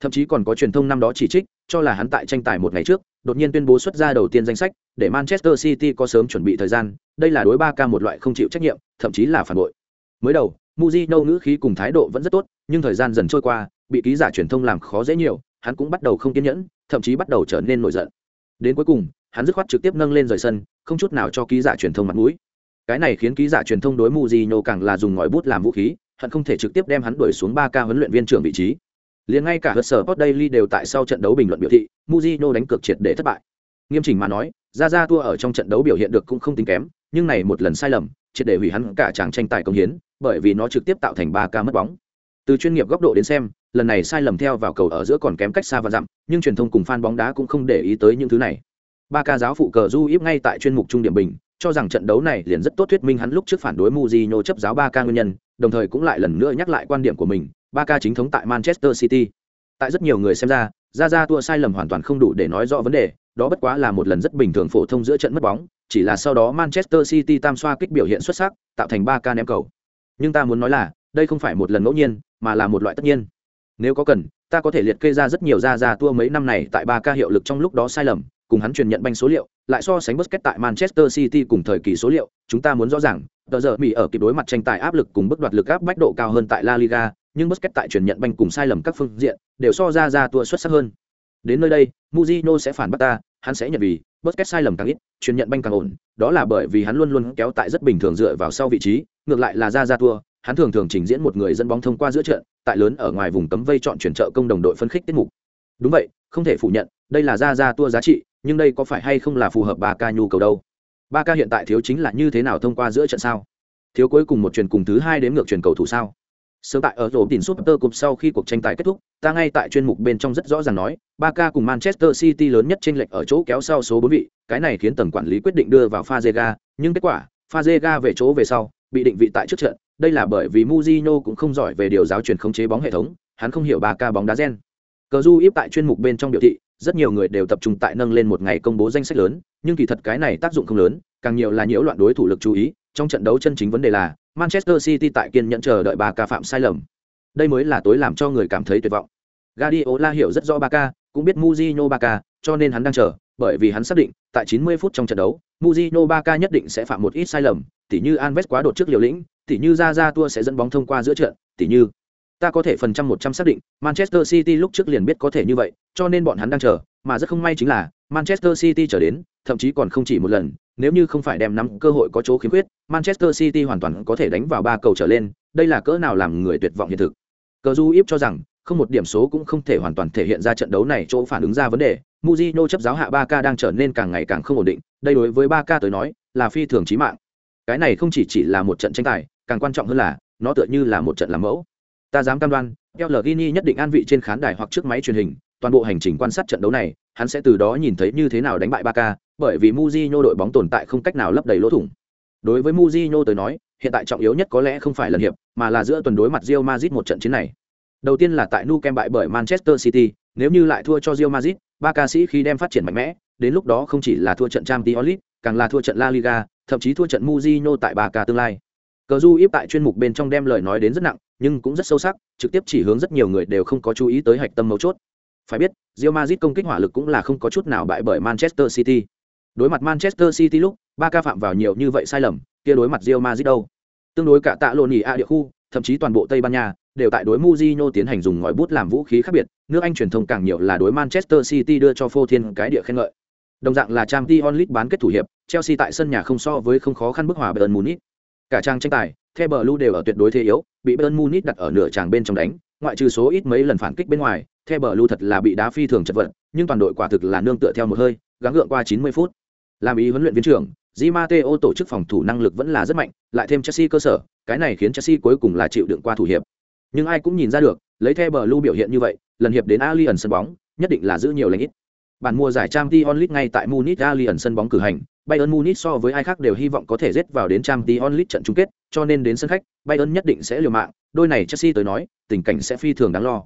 Thậm chí còn có truyền thông năm đó chỉ trích, cho là hắn tại tranh tài một ngày trước, đột nhiên tuyên bố xuất ra đầu tiên danh sách, để Manchester City có sớm chuẩn bị thời gian, đây là đối ba ca một loại không chịu trách nhiệm, thậm chí là phản bội. Mới đầu, Mujino ngữ khí cùng thái độ vẫn rất tốt, nhưng thời gian dần trôi qua, bị ký giả truyền thông làm khó dễ nhiều, hắn cũng bắt đầu không kiên nhẫn, thậm chí bắt đầu trở nên nổi giận. Đến cuối cùng, hắn dứt khoát trực tiếp nâng lên rời sân, không chút nào cho ký giả truyền thông mặt mũi. Cái này khiến ký giả truyền thông đối Mujino càng là dùng ngòi bút làm vũ khí, hận không thể trực tiếp đem hắn đuổi xuống ba ca huấn luyện viên trưởng vị trí. Liền ngay cả Hudson Sport Daily đều tại sau trận đấu bình luận biểu thị, Mujino đánh cược triệt để thất bại. Nghiêm chỉnh mà nói, Ra Ra Tua ở trong trận đấu biểu hiện được cũng không tính kém, nhưng này một lần sai lầm, triệt để hủy hắn cả chàng tranh tài công hiến, bởi vì nó trực tiếp tạo thành ba ca mất bóng. Từ chuyên nghiệp góc độ đến xem, lần này sai lầm theo vào cầu ở giữa còn kém cách xa và dặm, nhưng truyền thông cùng fan bóng đá cũng không để ý tới những thứ này. Ba ca giáo phụ cờ du íp ngay tại chuyên mục trung điểm bình, cho rằng trận đấu này liền rất tốt thuyết minh hắn lúc trước phản đối Mourinho chấp giáo ba ca nguyên nhân, đồng thời cũng lại lần nữa nhắc lại quan điểm của mình, ba ca chính thống tại Manchester City. Tại rất nhiều người xem ra, ra ra tua sai lầm hoàn toàn không đủ để nói rõ vấn đề, đó bất quá là một lần rất bình thường phổ thông giữa trận mất bóng, chỉ là sau đó Manchester City tam xoa kích biểu hiện xuất sắc, tạo thành Ba ca ném cầu. Nhưng ta muốn nói là, đây không phải một lần ngẫu nhiên, mà là một loại tất nhiên. Nếu có cần, ta có thể liệt kê ra rất nhiều ra ra tua mấy năm này tại Ba ca hiệu lực trong lúc đó sai lầm, cùng hắn truyền nhận banh số liệu, lại so sánh Busquets tại Manchester City cùng thời kỳ số liệu, chúng ta muốn rõ ràng, tờ giờ Mỹ ở kịp đối mặt tranh tài áp lực cùng bước đoạt lực áp bách độ cao hơn tại La Liga, nhưng Busquets tại truyền nhận banh cùng sai lầm các phương diện, đều so ra ra tua xuất sắc hơn. Đến nơi đây, Mujino sẽ phản bác ta, hắn sẽ nhận vì Busquets sai lầm càng ít, truyền nhận banh càng ổn, đó là bởi vì hắn luôn luôn kéo tại rất bình thường dựa vào sau vị trí, ngược lại là ra ra tua, hắn thường thường trình diễn một người dẫn bóng thông qua giữa trận, tại lớn ở ngoài vùng cấm vây chọn chuyển trợ công đồng đội phân khích tiết mục. Đúng vậy, không thể phủ nhận, đây là ra ra tua giá trị, nhưng đây có phải hay không là phù hợp ba ca nhu cầu đâu? Ba ca hiện tại thiếu chính là như thế nào thông qua giữa trận sao? Thiếu cuối cùng một truyền cùng thứ hai đến ngược truyền cầu thủ sao? Sớm tại ở rổ tìm súp tơ cụp sau khi cuộc tranh tài kết thúc, ta ngay tại chuyên mục bên trong rất rõ ràng nói, Barca cùng Manchester City lớn nhất trên lệch ở chỗ kéo sau số bốn vị, cái này khiến tầng quản lý quyết định đưa vào Pha Fazega, nhưng kết quả, Pha Fazega về chỗ về sau, bị định vị tại trước trận, đây là bởi vì muzino cũng không giỏi về điều giáo truyền khống chế bóng hệ thống, hắn không hiểu Barca bóng đá gen. Cờ du ít tại chuyên mục bên trong biểu thị, rất nhiều người đều tập trung tại nâng lên một ngày công bố danh sách lớn, nhưng kỳ thật cái này tác dụng không lớn, càng nhiều là nhiễu loạn đối thủ lực chú ý, trong trận đấu chân chính vấn đề là Manchester City tại kiên nhẫn chờ đợi Barca phạm sai lầm. Đây mới là tối làm cho người cảm thấy tuyệt vọng. Guardiola hiểu rất rõ Barca, cũng biết Mujinho Barca, cho nên hắn đang chờ, bởi vì hắn xác định, tại 90 phút trong trận đấu, Mujinho Barca nhất định sẽ phạm một ít sai lầm, tỉ như Alves quá đột trước liều lĩnh, tỉ như ra ra tua sẽ dẫn bóng thông qua giữa trận, tỉ như ta có thể phần trăm một trăm xác định, Manchester City lúc trước liền biết có thể như vậy, cho nên bọn hắn đang chờ, mà rất không may chính là Manchester City trở đến, thậm chí còn không chỉ một lần, nếu như không phải đem nắm cơ hội có chỗ khiếm khuyết, Manchester City hoàn toàn có thể đánh vào ba cầu trở lên, đây là cỡ nào làm người tuyệt vọng hiện thực. Cờ Du Íp cho rằng, không một điểm số cũng không thể hoàn toàn thể hiện ra trận đấu này chỗ phản ứng ra vấn đề, Mujino chấp giáo hạ 3K đang trở nên càng ngày càng không ổn định, đây đối với 3K tới nói, là phi thường chí mạng. Cái này không chỉ chỉ là một trận tranh tài, càng quan trọng hơn là, nó tựa như là một trận làm mẫu. Ta dám cam đoan, Pellegrini nhất định an vị trên khán đài hoặc trước máy truyền hình, toàn bộ hành trình quan sát trận đấu này, hắn sẽ từ đó nhìn thấy như thế nào đánh bại Barca, bởi vì Mujinho đội bóng tồn tại không cách nào lấp đầy lỗ thủng. Đối với Mujinho tới nói, hiện tại trọng yếu nhất có lẽ không phải lần hiệp, mà là giữa tuần đối mặt Real Madrid một trận chiến này. Đầu tiên là tại Nou Camp bại bởi Manchester City, nếu như lại thua cho Real Madrid, Barca sĩ khi đem phát triển mạnh mẽ, đến lúc đó không chỉ là thua trận Champions League, càng là thua trận La Liga, thậm chí thua trận Mujinho tại Barca tương lai. Cờ Du íp tại chuyên mục bên trong đem lời nói đến rất nặng, nhưng cũng rất sâu sắc, trực tiếp chỉ hướng rất nhiều người đều không có chú ý tới hạch tâm mấu chốt. Phải biết, Real Madrid công kích hỏa lực cũng là không có chút nào bại bởi Manchester City. Đối mặt Manchester City lúc, Barca phạm vào nhiều như vậy sai lầm, kia đối mặt Real Madrid đâu? Tương đối cả tạ lộn nhỉ a địa khu, thậm chí toàn bộ Tây Ban Nha đều tại đối Mourinho tiến hành dùng ngòi bút làm vũ khí khác biệt, nước Anh truyền thông càng nhiều là đối Manchester City đưa cho Phô Thiên cái địa khen ngợi. Đồng dạng là Champions League bán kết thủ hiệp, Chelsea tại sân nhà không so với không khó khăn bức hòa Bayern Munich. Cả trang tranh tài, The Blue đều ở tuyệt đối thế yếu, bị Bayern Munich đặt ở nửa tràng bên trong đánh, ngoại trừ số ít mấy lần phản kích bên ngoài, The Blue thật là bị đá phi thường chật vật, nhưng toàn đội quả thực là nương tựa theo một hơi, gắng gượng qua 90 phút. Làm ý huấn luyện viên trưởng, Di Matteo tổ chức phòng thủ năng lực vẫn là rất mạnh, lại thêm Chelsea cơ sở, cái này khiến Chelsea cuối cùng là chịu đựng qua thủ hiệp. Nhưng ai cũng nhìn ra được, lấy The Blue biểu hiện như vậy, lần hiệp đến Alien sân bóng, nhất định là giữ nhiều lành ít. Bản mùa giải Champions League ngay tại Munich Allianz sân bóng cử hành, Bayern Munich so với ai khác đều hy vọng có thể rớt vào đến Champions League trận chung kết, cho nên đến sân khách, Bayern nhất định sẽ liều mạng, đôi này Chelsea tới nói, tình cảnh sẽ phi thường đáng lo.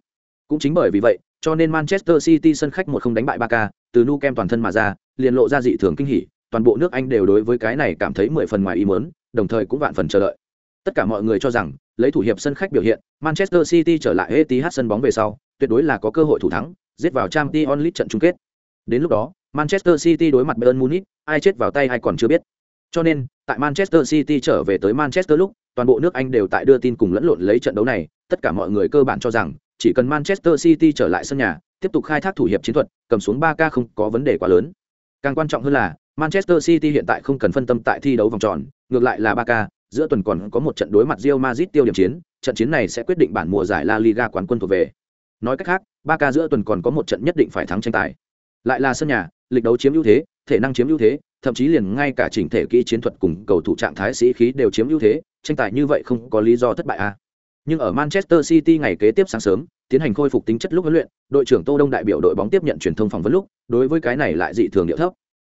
Cũng chính bởi vì vậy, cho nên Manchester City sân khách một không đánh bại Barca, từ nu kem toàn thân mà ra, liền lộ ra dị thường kinh hỉ, toàn bộ nước Anh đều đối với cái này cảm thấy mười phần ngoài ý muốn, đồng thời cũng vạn phần chờ đợi. Tất cả mọi người cho rằng, lấy thủ hiệp sân khách biểu hiện, Manchester City trở lại Etihad sân bóng về sau, tuyệt đối là có cơ hội thủ thắng, giết vào Champions League trận chung kết. Đến lúc đó, Manchester City đối mặt Bayern Munich, ai chết vào tay ai còn chưa biết. Cho nên, tại Manchester City trở về tới Manchester lúc, toàn bộ nước Anh đều tại đưa tin cùng lẫn lộn lấy trận đấu này, tất cả mọi người cơ bản cho rằng, chỉ cần Manchester City trở lại sân nhà, tiếp tục khai thác thủ hiệp chiến thuật, cầm xuống 3K không có vấn đề quá lớn. Càng quan trọng hơn là, Manchester City hiện tại không cần phân tâm tại thi đấu vòng tròn, ngược lại là 3K, giữa tuần còn có một trận đối mặt Real Madrid tiêu điểm chiến, trận chiến này sẽ quyết định bản mùa giải La Liga quán quân thuộc về. Nói cách khác, 3K giữa tuần còn có một trận nhất định phải thắng tranh tài. Lại là sân nhà, lịch đấu chiếm ưu thế, thể năng chiếm ưu thế, thậm chí liền ngay cả chỉnh thể kỹ chiến thuật cùng cầu thủ trạng thái sĩ khí đều chiếm ưu thế, tranh tài như vậy không có lý do thất bại à. Nhưng ở Manchester City ngày kế tiếp sáng sớm, tiến hành khôi phục tính chất lúc huấn luyện, đội trưởng Tô Đông đại biểu đội bóng tiếp nhận truyền thông phỏng vấn lúc, đối với cái này lại dị thường điệu thấp.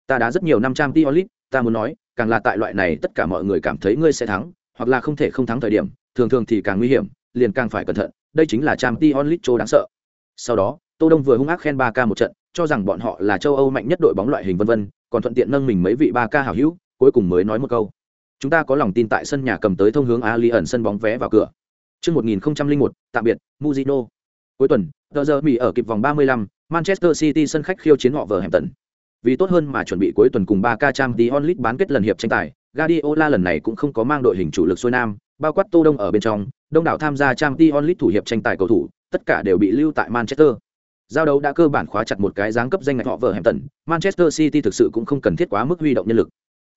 Ta đã rất nhiều năm trang League, ta muốn nói, càng là tại loại này tất cả mọi người cảm thấy ngươi sẽ thắng, hoặc là không thể không thắng thời điểm, thường thường thì càng nguy hiểm, liền càng phải cẩn thận, đây chính là trang League chỗ đáng sợ. Sau đó, Tô Đông vừa hung ác khen ba ca một trận, cho rằng bọn họ là châu âu mạnh nhất đội bóng loại hình vân vân còn thuận tiện nâng mình mấy vị ba ca hảo hữu cuối cùng mới nói một câu chúng ta có lòng tin tại sân nhà cầm tới thông hướng ali ẩn sân bóng vé vào cửa Chương 1001, tạm biệt, Mujino. Cuối tuần, tờ giờ Mỹ ở kịp vòng 35, Manchester City sân khách khiêu chiến họ vở tận. Vì tốt hơn mà chuẩn bị cuối tuần cùng 3K Champions League bán kết lần hiệp tranh tài, Guardiola lần này cũng không có mang đội hình chủ lực xuôi nam, bao quát Tô Đông ở bên trong, đông đảo tham gia Champions League thủ hiệp tranh tài cầu thủ, tất cả đều bị lưu tại Manchester. Giao đấu đã cơ bản khóa chặt một cái dáng cấp danh ngạch họ vở tận, Manchester City thực sự cũng không cần thiết quá mức huy động nhân lực.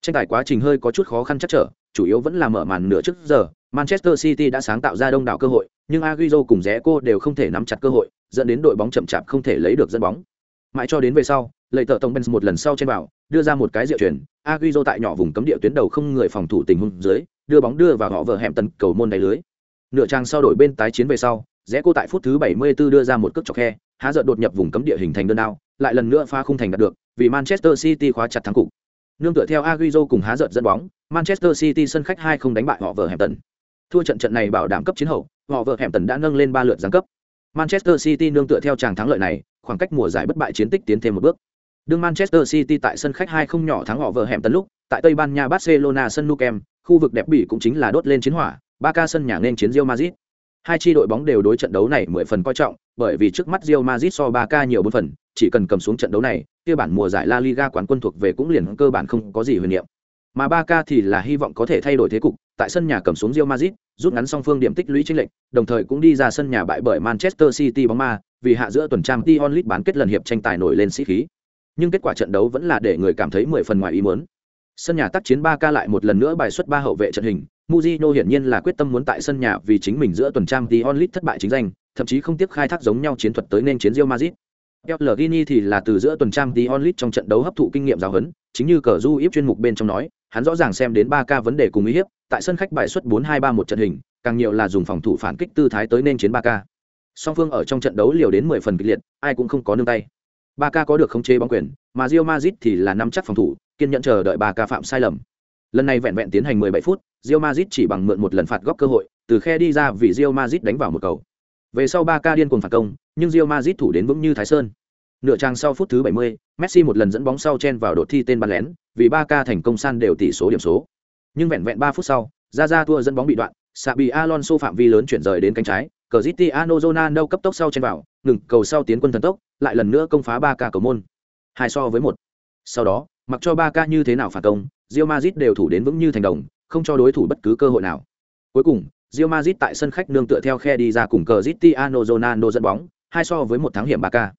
Tranh tài quá trình hơi có chút khó khăn chắc trở, chủ yếu vẫn là mở màn nửa trước giờ, Manchester City đã sáng tạo ra đông đảo cơ hội, nhưng Agüero cùng Zeko đều không thể nắm chặt cơ hội, dẫn đến đội bóng chậm chạp không thể lấy được dẫn bóng. Mãi cho đến về sau, lệ tợ tổng Benz một lần sau trên vào, đưa ra một cái diệu chuyển, Agüero tại nhỏ vùng cấm địa tuyến đầu không người phòng thủ tình huống dưới, đưa bóng đưa vào họ vợ hẻm tần cầu môn đáy lưới. Nửa trang sau đổi bên tái chiến về sau, rẽ cô tại phút thứ 74 đưa ra một cước chọc khe, há giận đột nhập vùng cấm địa hình thành đơn đao, lại lần nữa pha khung thành đạt được, vì Manchester City khóa chặt thắng cục. Nương tựa theo Agüero cùng há giận dẫn bóng, Manchester City sân khách 2 không đánh bại họ vợ hẻm tần. Thua trận trận này bảo đảm cấp chiến hậu, họ vợ hẻm tần đã nâng lên ba lượt giáng cấp. Manchester City nương tựa theo chàng thắng lợi này, khoảng cách mùa giải bất bại chiến tích tiến thêm một bước. Đương Manchester City tại sân khách 2 không nhỏ thắng họ vợ hẻm tần lúc, tại Tây Ban Nha Barcelona sân Nou Camp, khu vực đẹp bỉ cũng chính là đốt lên chiến hỏa, Barca sân nhà nên chiến Real Madrid. Hai chi đội bóng đều đối trận đấu này mười phần coi trọng, bởi vì trước mắt Real Madrid so Barca nhiều bốn phần, chỉ cần cầm xuống trận đấu này, kia bản mùa giải La Liga quán quân thuộc về cũng liền cơ bản không có gì huyền niệm. Mà Barca thì là hy vọng có thể thay đổi thế cục, tại sân nhà cầm xuống Real Madrid, rút ngắn song phương điểm tích lũy chênh lệch, đồng thời cũng đi ra sân nhà bại bởi Manchester City bóng ma, vì hạ giữa tuần trang Champions League bán kết lần hiệp tranh tài nổi lên sĩ khí. Nhưng kết quả trận đấu vẫn là để người cảm thấy mười phần ngoài ý muốn. Sân nhà tác chiến 3K lại một lần nữa bài xuất ba hậu vệ trận hình, Mujino hiển nhiên là quyết tâm muốn tại sân nhà vì chính mình giữa tuần trang Champions League thất bại chính danh, thậm chí không tiếp khai thác giống nhau chiến thuật tới nên chiến Real Madrid. Pellegrini thì là từ giữa tuần trang Champions League trong trận đấu hấp thụ kinh nghiệm giáo huấn, chính như cờ du íp chuyên mục bên trong nói, hắn rõ ràng xem đến 3K vấn đề cùng ý hiếp, tại sân khách bài xuất 4-2-3-1 trận hình, càng nhiều là dùng phòng thủ phản kích tư thái tới nên chiến 3K. Song phương ở trong trận đấu liều đến 10 phần kịch liệt, ai cũng không có nương tay. 3K có được khống chế bóng quyền, mà Real Madrid thì là nắm chắc phòng thủ, kiên nhẫn chờ đợi 3K phạm sai lầm. Lần này vẹn vẹn tiến hành 17 phút, Real Madrid chỉ bằng mượn một lần phạt góc cơ hội, từ khe đi ra vì Real Madrid đánh vào một cầu. Về sau Barca điên cuồng phản công, nhưng Real Madrid thủ đến vững như Thái Sơn. Nửa trang sau phút thứ 70, Messi một lần dẫn bóng sau chen vào đột thi tên bắn lén, vì Barca thành công san đều tỷ số điểm số. Nhưng vẹn vẹn 3 phút sau, ra ra thua dẫn bóng bị đoạn, Sabi Alonso phạm vi lớn chuyển rời đến cánh trái, Cristiano Ronaldo cấp tốc sau chen vào, ngừng cầu sau tiến quân thần tốc, lại lần nữa công phá Barca cầu môn. Hai so với một. Sau đó, mặc cho Barca như thế nào phản công, Real Madrid đều thủ đến vững như thành đồng, không cho đối thủ bất cứ cơ hội nào. Cuối cùng, Real Madrid tại sân khách nương tựa theo khe đi ra cùng Cristiano Ronaldo dẫn bóng, hai so với một thắng hiểm 3K.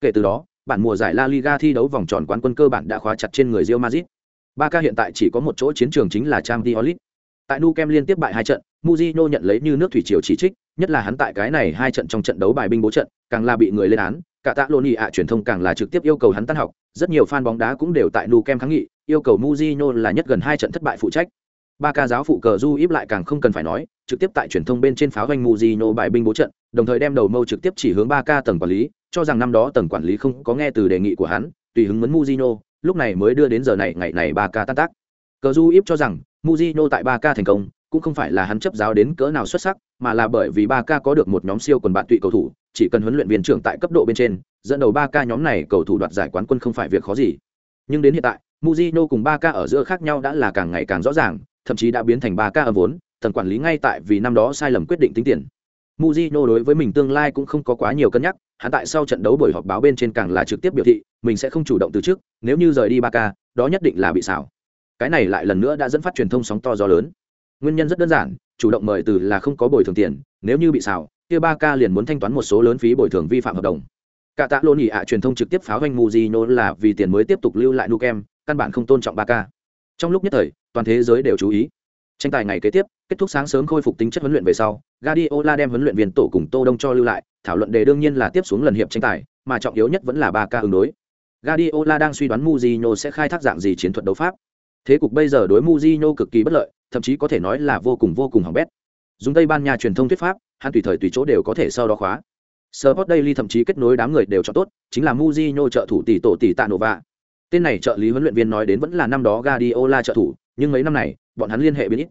Kể từ đó, bản mùa giải La Liga thi đấu vòng tròn quán quân cơ bản đã khóa chặt trên người Real Madrid. Barca hiện tại chỉ có một chỗ chiến trường chính là Champions League. Tại Nou Camp liên tiếp bại hai trận, Mourinho nhận lấy như nước thủy triều chỉ trích, nhất là hắn tại cái này hai trận trong trận đấu bài binh bố trận, càng là bị người lên án, cả Catalonia ạ truyền thông càng là trực tiếp yêu cầu hắn tan học, rất nhiều fan bóng đá cũng đều tại Nu Kem kháng nghị, yêu cầu Mourinho là nhất gần hai trận thất bại phụ trách. Ba ca giáo phụ cờ du íp lại càng không cần phải nói, trực tiếp tại truyền thông bên trên pháo doanh Mujino bài binh bố trận, đồng thời đem đầu mâu trực tiếp chỉ hướng ba ca tầng quản lý, cho rằng năm đó tầng quản lý không có nghe từ đề nghị của hắn, tùy hứng mấn Mujino, lúc này mới đưa đến giờ này ngày này ba ca tan tác. Cờ du íp cho rằng Mujino tại ba ca thành công, cũng không phải là hắn chấp giáo đến cỡ nào xuất sắc, mà là bởi vì ba ca có được một nhóm siêu quần bạn tụy cầu thủ, chỉ cần huấn luyện viên trưởng tại cấp độ bên trên, dẫn đầu ba ca nhóm này cầu thủ đoạt giải quán quân không phải việc khó gì. Nhưng đến hiện tại, Mujino cùng ba ca ở giữa khác nhau đã là càng ngày càng rõ ràng, thậm chí đã biến thành ba ca ở vốn, thần quản lý ngay tại vì năm đó sai lầm quyết định tính tiền. Mujino đối với mình tương lai cũng không có quá nhiều cân nhắc, hắn tại sau trận đấu buổi họp báo bên trên càng là trực tiếp biểu thị, mình sẽ không chủ động từ trước, nếu như rời đi Barca, đó nhất định là bị xảo. Cái này lại lần nữa đã dẫn phát truyền thông sóng to gió lớn. Nguyên nhân rất đơn giản, chủ động mời từ là không có bồi thường tiền, nếu như bị xảo, kia ca liền muốn thanh toán một số lớn phí bồi thường vi phạm hợp đồng. Cả tạ lô nhị ạ truyền thông trực tiếp pháo hoanh muzino là vì tiền mới tiếp tục lưu lại Nukem, căn bản không tôn trọng ba ca. Trong lúc nhất thời, toàn thế giới đều chú ý. Tranh tài ngày kế tiếp, kết thúc sáng sớm khôi phục tính chất huấn luyện về sau, Guardiola đem huấn luyện viên tổ cùng Tô Đông cho lưu lại, thảo luận đề đương nhiên là tiếp xuống lần hiệp tranh tài, mà trọng yếu nhất vẫn là ba ca ứng đối. Guardiola đang suy đoán muzino sẽ khai thác dạng gì chiến thuật đấu pháp. Thế cục bây giờ đối muzino cực kỳ bất lợi, thậm chí có thể nói là vô cùng vô cùng hỏng bét. Dùng Tây Ban Nha truyền thông thuyết pháp, hắn tùy thời tùy chỗ đều có thể sau đó khóa. Sport Daily thậm chí kết nối đám người đều chọn tốt, chính là Mujinho trợ thủ tỷ tổ tỷ tạ Nova. Tên này trợ lý huấn luyện viên nói đến vẫn là năm đó Guardiola trợ thủ, nhưng mấy năm này, bọn hắn liên hệ biến ít.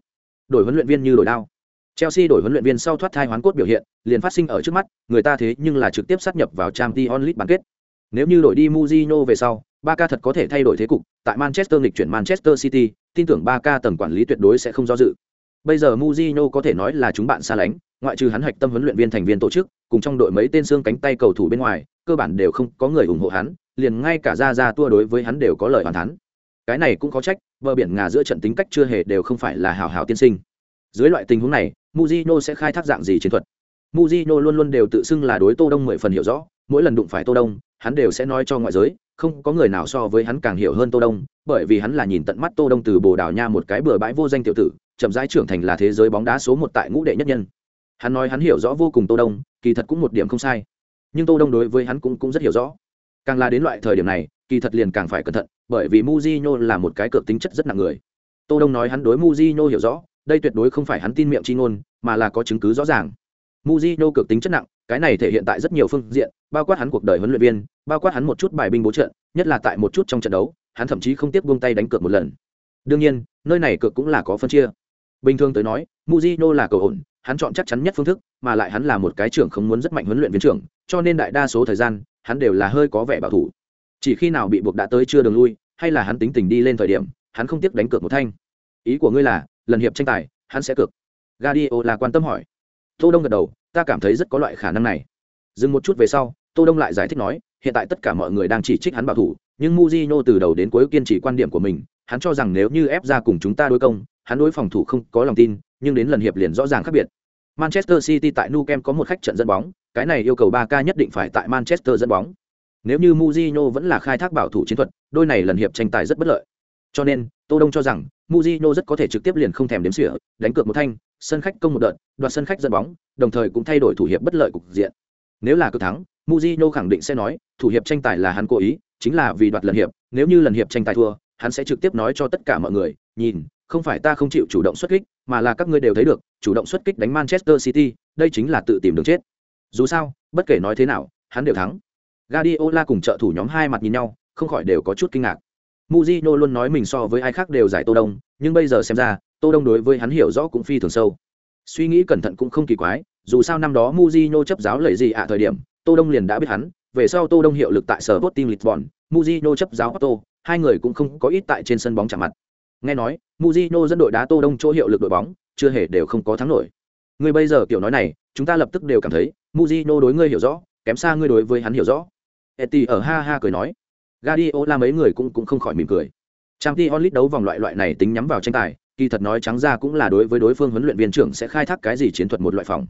Đổi huấn luyện viên như đổi đao. Chelsea đổi huấn luyện viên sau thoát thai hoán cốt biểu hiện, liền phát sinh ở trước mắt, người ta thế nhưng là trực tiếp sát nhập vào Champions League bán kết. Nếu như đổi đi Mujinho về sau, Barca thật có thể thay đổi thế cục, tại Manchester nghịch chuyển Manchester City, tin tưởng Barca tầng quản lý tuyệt đối sẽ không do dự. Bây giờ Mujinho có thể nói là chúng bạn xa lánh, ngoại trừ hắn hạch tâm huấn luyện viên thành viên tổ chức, cùng trong đội mấy tên xương cánh tay cầu thủ bên ngoài, cơ bản đều không có người ủng hộ hắn, liền ngay cả ra ra tua đối với hắn đều có lời hoàn thắn. Cái này cũng có trách, bờ biển ngà giữa trận tính cách chưa hề đều không phải là hảo hảo tiên sinh. Dưới loại tình huống này, muzino sẽ khai thác dạng gì chiến thuật? Mujino luôn luôn đều tự xưng là đối Tô Đông mười phần hiểu rõ, mỗi lần đụng phải Tô Đông, hắn đều sẽ nói cho ngoại giới, không có người nào so với hắn càng hiểu hơn Tô Đông, bởi vì hắn là nhìn tận mắt Tô Đông từ Bồ Đào Nha một cái bừa bãi vô danh tiểu tử, chậm rãi trưởng thành là thế giới bóng đá số một tại ngũ đệ nhất nhân. Hắn nói hắn hiểu rõ vô cùng Tô Đông, kỳ thật cũng một điểm không sai. Nhưng Tô Đông đối với hắn cũng cũng rất hiểu rõ. Càng là đến loại thời điểm này, kỳ thật liền càng phải cẩn thận, bởi vì muzino là một cái cược tính chất rất nặng người. Tô Đông nói hắn đối muzino hiểu rõ, đây tuyệt đối không phải hắn tin miệng chi ngôn, mà là có chứng cứ rõ ràng. muzino cược tính chất nặng, cái này thể hiện tại rất nhiều phương diện, bao quát hắn cuộc đời huấn luyện viên, bao quát hắn một chút bài binh bố trận, nhất là tại một chút trong trận đấu, hắn thậm chí không tiếp buông tay đánh cược một lần. Đương nhiên, nơi này cược cũng là có phân chia. Bình thường tới nói, Mujino là cầu ổn, hắn chọn chắc chắn nhất phương thức, mà lại hắn là một cái trưởng không muốn rất mạnh huấn luyện viên trưởng, cho nên đại đa số thời gian, hắn đều là hơi có vẻ bảo thủ. Chỉ khi nào bị buộc đã tới chưa đường lui, hay là hắn tính tình đi lên thời điểm, hắn không tiếc đánh cược một thanh. Ý của ngươi là, lần hiệp tranh tài, hắn sẽ cược. Guardiola quan tâm hỏi tô đông gật đầu ta cảm thấy rất có loại khả năng này dừng một chút về sau tô đông lại giải thích nói hiện tại tất cả mọi người đang chỉ trích hắn bảo thủ nhưng Mujino từ đầu đến cuối kiên trì quan điểm của mình hắn cho rằng nếu như ép ra cùng chúng ta đối công hắn đối phòng thủ không có lòng tin nhưng đến lần hiệp liền rõ ràng khác biệt. Manchester City tại Nou Camp có một khách trận dẫn bóng cái này yêu cầu 3K nhất định phải tại Manchester dẫn bóng. Nếu như Mujino vẫn là khai thác bảo thủ chiến thuật đôi này lần hiệp tranh tài rất bất lợi. Cho nên tô đông cho rằng Mujino rất có thể trực tiếp liền không thèm đếm xỉa đánh cược một thanh sân khách công một đợt, đoạt sân khách dẫn bóng, đồng thời cũng thay đổi thủ hiệp bất lợi cục diện. Nếu là cứ thắng, Mujino khẳng định sẽ nói, thủ hiệp tranh tài là hắn cố ý, chính là vì đoạt lần hiệp, nếu như lần hiệp tranh tài thua, hắn sẽ trực tiếp nói cho tất cả mọi người, nhìn, không phải ta không chịu chủ động xuất kích, mà là các ngươi đều thấy được, chủ động xuất kích đánh Manchester City, đây chính là tự tìm đường chết. Dù sao, bất kể nói thế nào, hắn đều thắng. Guardiola cùng trợ thủ nhóm hai mặt nhìn nhau, không khỏi đều có chút kinh ngạc. Mujino luôn nói mình so với ai khác đều giải Tô Đông, nhưng bây giờ xem ra, tô đông đối với hắn hiểu rõ cũng phi thường sâu suy nghĩ cẩn thận cũng không kỳ quái dù sao năm đó Mujino chấp giáo lợi gì ạ thời điểm tô đông liền đã biết hắn về sau tô đông hiệu lực tại sở Sporting Lisbon Mujino chấp giáo Otto hai người cũng không có ít tại trên sân bóng chạm mặt nghe nói Mujino dẫn đội đá tô đông chỗ hiệu lực đội bóng chưa hề đều không có thắng nổi. Người bây giờ kiểu nói này chúng ta lập tức đều cảm thấy Mujino đối ngươi hiểu rõ kém xa ngươi đối với hắn hiểu rõ. Eti ở ha ha cười nói. Guardiola mấy người cũng cũng không khỏi mỉm cười. Champions League đấu vòng loại loại này tính nhắm vào tranh tài, kỳ thật nói trắng ra cũng là đối với đối phương huấn luyện viên trưởng sẽ khai thác cái gì chiến thuật một loại phòng.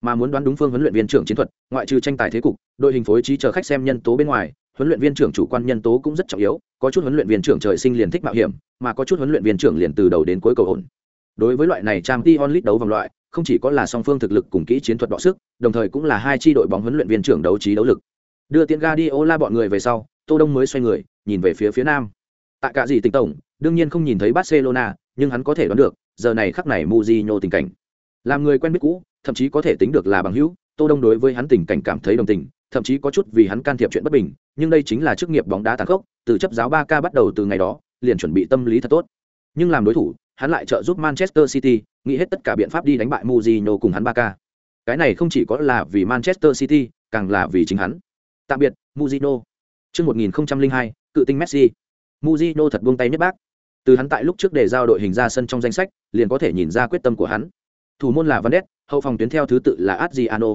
Mà muốn đoán đúng phương huấn luyện viên trưởng chiến thuật ngoại trừ tranh tài thế cục đội hình phối trí chờ khách xem nhân tố bên ngoài huấn luyện viên trưởng chủ quan nhân tố cũng rất trọng yếu, có chút huấn luyện viên trưởng trời sinh liền thích mạo hiểm, mà có chút huấn luyện viên trưởng liền từ đầu đến cuối cầu ổn đối với loại này trang t onlit đấu vòng loại, không chỉ có là song phương thực lực cùng kỹ chiến thuật đọ sức, đồng thời cũng là hai tri đội bóng huấn luyện viên trưởng đấu trí đấu lực. Đưa tiễn Guardiola bọn người về sau, tô đông mới xoay người, nhìn về phía phía nam. Tại cả gì tỉnh tổng, đương nhiên không nhìn thấy barcelona, nhưng hắn có thể đoán được, giờ này khắc này muzino tình cảnh. Làm người quen biết cũ, thậm chí có thể tính được là bằng hữu, tô đông đối với hắn tình cảnh cảm thấy đồng tình thậm chí có chút vì hắn can thiệp chuyện bất bình nhưng đây chính là chức nghiệp bóng đá tàn khốc từ chấp giáo 3K bắt đầu từ ngày đó liền chuẩn bị tâm lý thật tốt. Nhưng làm đối thủ hắn lại trợ giúp Manchester City nghĩ hết tất cả biện pháp đi đánh bại Mourinho cùng hắn 3K cái này không chỉ có là vì Manchester City càng là vì chính hắn. Tạm biệt Mourinho. Trước 1002, cự tinh Messi. Mourinho thật buông tay nhất bác, từ hắn tại lúc trước để giao đội hình ra sân trong danh sách liền có thể nhìn ra quyết tâm của hắn thủ môn là Vandes, hậu phòng tuyến theo thứ tự là Adriano,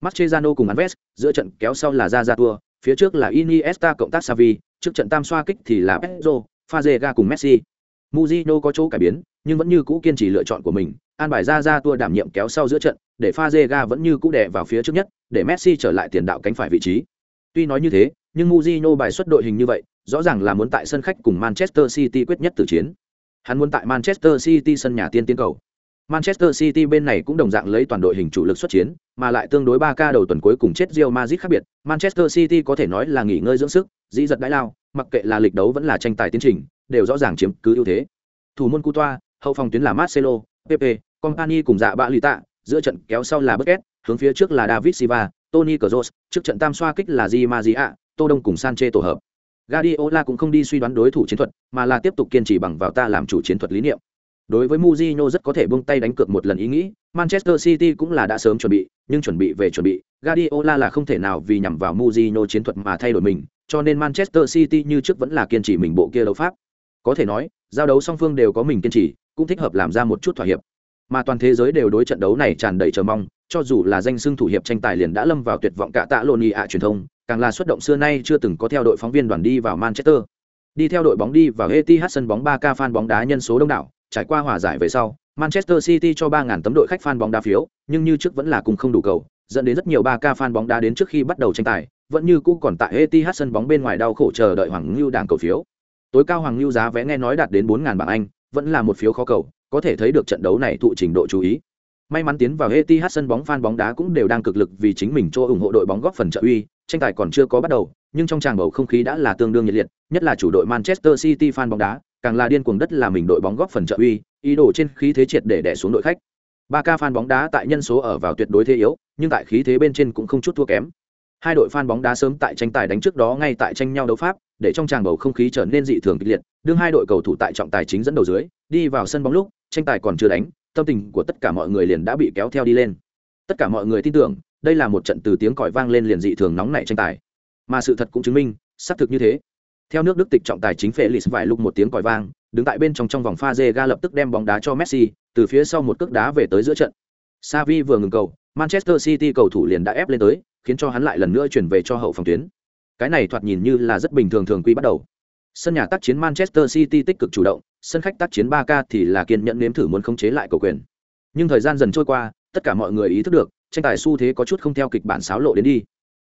Mascherano cùng Anves, giữa trận kéo sau là Zazatua, phía trước là Iniesta cộng tác Xavi, trước trận tam xoa kích thì là Pedro, Fazega cùng Messi. Mujino có chỗ cải biến, nhưng vẫn như cũ kiên trì lựa chọn của mình, an bài Zazatua đảm nhiệm kéo sau giữa trận, để Fazega vẫn như cũ đè vào phía trước nhất, để Messi trở lại tiền đạo cánh phải vị trí. Tuy nói như thế, nhưng Mujino bài xuất đội hình như vậy, rõ ràng là muốn tại sân khách cùng Manchester City quyết nhất tử chiến. Hắn muốn tại Manchester City sân nhà tiên tiến cầu. Manchester City bên này cũng đồng dạng lấy toàn đội hình chủ lực xuất chiến, mà lại tương đối 3K đầu tuần cuối cùng chết Real Madrid khác biệt, Manchester City có thể nói là nghỉ ngơi dưỡng sức, dĩ giật đãi lao, mặc kệ là lịch đấu vẫn là tranh tài tiến trình, đều rõ ràng chiếm cứ ưu thế. Thủ môn Coutoa, hậu phòng tuyến là Marcelo, Pepe, Company cùng dạ bạ lì tạ, giữa trận kéo sau là Busquets, hướng phía trước là David Silva, Toni Kroos, trước trận tam xoa kích là Di Maria, Tô Đông cùng Sanchez tổ hợp. Guardiola cũng không đi suy đoán đối thủ chiến thuật, mà là tiếp tục kiên trì bằng vào ta làm chủ chiến thuật lý niệm. Đối với Mourinho rất có thể buông tay đánh cược một lần ý nghĩ, Manchester City cũng là đã sớm chuẩn bị, nhưng chuẩn bị về chuẩn bị, Guardiola là không thể nào vì nhằm vào Mourinho chiến thuật mà thay đổi mình, cho nên Manchester City như trước vẫn là kiên trì mình bộ kia đấu pháp. Có thể nói, giao đấu song phương đều có mình kiên trì, cũng thích hợp làm ra một chút thỏa hiệp. Mà toàn thế giới đều đối trận đấu này tràn đầy chờ mong, cho dù là danh xưng thủ hiệp tranh tài liền đã lâm vào tuyệt vọng cả tạ lộn ạ truyền thông, càng là xuất động xưa nay chưa từng có theo đội phóng viên đoàn đi vào Manchester. Đi theo đội bóng đi vào Etihad sân bóng 3K fan bóng đá nhân số đông đảo, trải qua hòa giải về sau, Manchester City cho 3000 tấm đội khách fan bóng đá phiếu, nhưng như trước vẫn là cùng không đủ cầu, dẫn đến rất nhiều 3K fan bóng đá đến trước khi bắt đầu tranh tài, vẫn như cũ còn tại Etihad sân bóng bên ngoài đau khổ chờ đợi Hoàng Nưu đảng cầu phiếu. Tối cao Hoàng Nưu giá vé nghe nói đạt đến 4000 bảng Anh, vẫn là một phiếu khó cầu, có thể thấy được trận đấu này thụ trình độ chú ý. May mắn tiến vào Etihad sân bóng fan bóng đá cũng đều đang cực lực vì chính mình cho ủng hộ đội bóng góp phần trợ uy, tranh tài còn chưa có bắt đầu, nhưng trong tràng bầu không khí đã là tương đương nhiệt liệt, nhất là chủ đội Manchester City fan bóng đá, càng là điên cuồng đất là mình đội bóng góp phần trợ uy, ý đồ trên khí thế triệt để đè xuống đội khách. Ba ca fan bóng đá tại nhân số ở vào tuyệt đối thế yếu, nhưng tại khí thế bên trên cũng không chút thua kém. Hai đội fan bóng đá sớm tại tranh tài đánh trước đó ngay tại tranh nhau đấu pháp, để trong tràng bầu không khí trở nên dị thường kịch liệt, đương hai đội cầu thủ tại trọng tài chính dẫn đầu dưới, đi vào sân bóng lúc, tranh tài còn chưa đánh, tâm tình của tất cả mọi người liền đã bị kéo theo đi lên. Tất cả mọi người tin tưởng, đây là một trận từ tiếng còi vang lên liền dị thường nóng nảy tranh tài. Mà sự thật cũng chứng minh, xác thực như thế. Theo nước Đức tịch trọng tài chính Felix vài lúc một tiếng còi vang, đứng tại bên trong trong vòng pha ga lập tức đem bóng đá cho Messi, từ phía sau một cước đá về tới giữa trận. Xavi vừa ngừng cầu, Manchester City cầu thủ liền đã ép lên tới, khiến cho hắn lại lần nữa chuyển về cho hậu phòng tuyến. Cái này thoạt nhìn như là rất bình thường thường quy bắt đầu. Sân nhà tác chiến Manchester City tích cực chủ động, sân khách tác chiến 3K thì là kiên nhẫn nếm thử muốn khống chế lại cầu quyền. Nhưng thời gian dần trôi qua, tất cả mọi người ý thức được, tranh tài xu thế có chút không theo kịch bản xáo lộ đến đi.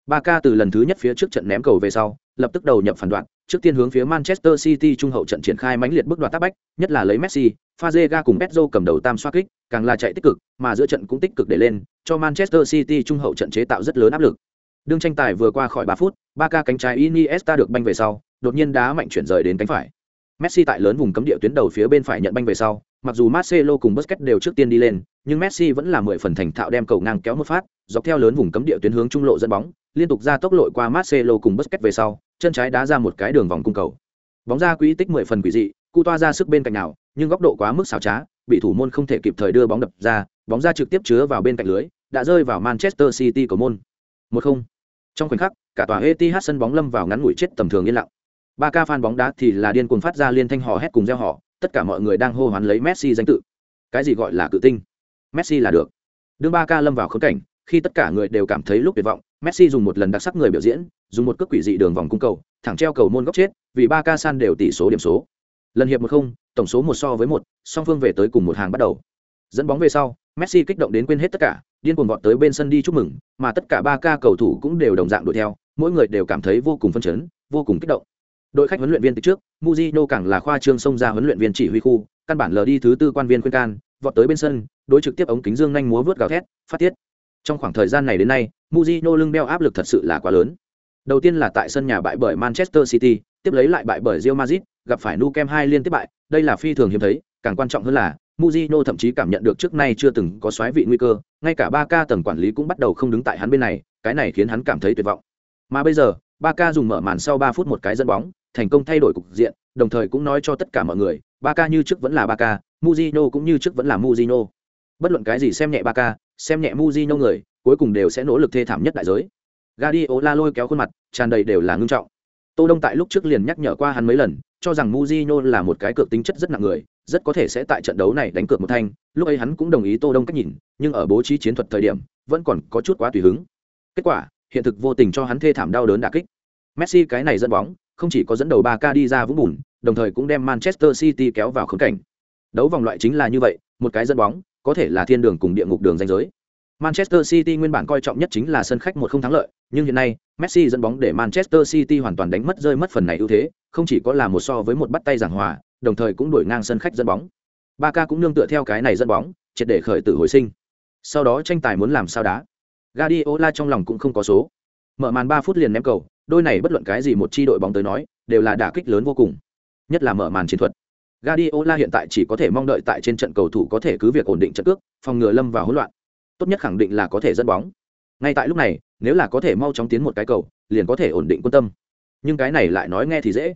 3K từ lần thứ nhất phía trước trận ném cầu về sau, lập tức đầu nhập phản đoạn, trước tiên hướng phía Manchester City trung hậu trận triển khai mãnh liệt bước đoạt tác bách, nhất là lấy Messi, Fazega cùng Pedro cầm đầu tam xoá kích, càng là chạy tích cực, mà giữa trận cũng tích cực để lên, cho Manchester City trung hậu trận chế tạo rất lớn áp lực. Đương tranh tài vừa qua khỏi 3 phút, Barca cánh trái Iniesta được banh về sau, đột nhiên đá mạnh chuyển rời đến cánh phải. Messi tại lớn vùng cấm địa tuyến đầu phía bên phải nhận banh về sau, mặc dù Marcelo cùng Busquets đều trước tiên đi lên, nhưng Messi vẫn là 10 phần thành thạo đem cầu ngang kéo một phát, dọc theo lớn vùng cấm địa tuyến hướng trung lộ dẫn bóng, liên tục ra tốc lội qua Marcelo cùng Busquets về sau, chân trái đá ra một cái đường vòng cung cầu. Bóng ra quỹ tích 10 phần quỷ dị, cu toa ra sức bên cạnh nào, nhưng góc độ quá mức xảo trá, bị thủ môn không thể kịp thời đưa bóng đập ra, bóng ra trực tiếp chứa vào bên cạnh lưới, đã rơi vào Manchester City của môn. 1-0. Trong khoảnh khắc, cả tòa Etihad sân bóng lâm vào ngắn ngủi chết tầm thường yên lặng. Ba ca fan bóng đá thì là điên cuồng phát ra liên thanh hò hét cùng reo hò, tất cả mọi người đang hô hoán lấy Messi danh tự. Cái gì gọi là cự tinh? Messi là được. Đương Ba ca lâm vào khốn cảnh, khi tất cả người đều cảm thấy lúc tuyệt vọng, Messi dùng một lần đặc sắc người biểu diễn, dùng một cước quỷ dị đường vòng cung cầu, thẳng treo cầu môn góc chết, vì ba ca san đều tỷ số điểm số. Lần hiệp một không, tổng số một so với một, song phương về tới cùng một hàng bắt đầu. Dẫn bóng về sau, Messi kích động đến quên hết tất cả, điên cuồng vọt tới bên sân đi chúc mừng, mà tất cả ba ca cầu thủ cũng đều đồng dạng đuổi theo, mỗi người đều cảm thấy vô cùng phấn chấn, vô cùng kích động. Đội khách huấn luyện viên từ trước, muzino càng là khoa trương xông ra huấn luyện viên chỉ huy khu, căn bản lờ đi thứ tư quan viên khuyên can, vọt tới bên sân, đối trực tiếp ống kính dương nhanh múa vớt gào thét, phát tiết. Trong khoảng thời gian này đến nay, muzino lưng đeo áp lực thật sự là quá lớn. Đầu tiên là tại sân nhà bại bởi Manchester City, tiếp lấy lại bại bởi Real Madrid, gặp phải Nou Camp hai liên tiếp bại, đây là phi thường hiếm thấy, càng quan trọng hơn là Mujino thậm chí cảm nhận được trước nay chưa từng có xoáy vị nguy cơ, ngay cả 3K tầng quản lý cũng bắt đầu không đứng tại hắn bên này, cái này khiến hắn cảm thấy tuyệt vọng. Mà bây giờ, 3K dùng mở màn sau 3 phút một cái dẫn bóng, thành công thay đổi cục diện, đồng thời cũng nói cho tất cả mọi người, Barca như trước vẫn là 3K, Mujino cũng như trước vẫn là Mujino. Bất luận cái gì xem nhẹ Barca, xem nhẹ Mujino người, cuối cùng đều sẽ nỗ lực thê thảm nhất đại giới. Guardiola lôi kéo khuôn mặt, tràn đầy đều là ngưng trọng. Tô Đông tại lúc trước liền nhắc nhở qua hắn mấy lần, cho rằng Mujinho là một cái cược tính chất rất nặng người, rất có thể sẽ tại trận đấu này đánh cược một thanh, lúc ấy hắn cũng đồng ý Tô Đông cách nhìn, nhưng ở bố trí chiến thuật thời điểm, vẫn còn có chút quá tùy hứng. Kết quả, hiện thực vô tình cho hắn thê thảm đau đớn đả kích. Messi cái này dẫn bóng, không chỉ có dẫn đầu 3K đi ra vũng bùn, đồng thời cũng đem Manchester City kéo vào khốn cảnh. Đấu vòng loại chính là như vậy, một cái dẫn bóng, có thể là thiên đường cùng địa ngục đường ranh giới. Manchester City nguyên bản coi trọng nhất chính là sân khách một không thắng lợi, nhưng hiện nay, Messi dẫn bóng để Manchester City hoàn toàn đánh mất rơi mất phần này ưu thế, không chỉ có là một so với một bắt tay giảng hòa, đồng thời cũng đuổi ngang sân khách dẫn bóng. Barca cũng nương tựa theo cái này dẫn bóng, triệt để khởi tử hồi sinh. Sau đó tranh tài muốn làm sao đá. Guardiola trong lòng cũng không có số. Mở màn 3 phút liền ném cầu, đôi này bất luận cái gì một chi đội bóng tới nói, đều là đả kích lớn vô cùng. Nhất là mở màn chiến thuật. Guardiola hiện tại chỉ có thể mong đợi tại trên trận cầu thủ có thể cứ việc ổn định trận cước, phòng ngừa lâm vào hỗn loạn. Tốt nhất khẳng định là có thể dẫn bóng. Ngay tại lúc này nếu là có thể mau chóng tiến một cái cầu liền có thể ổn định quân tâm. Nhưng cái này lại nói nghe thì dễ.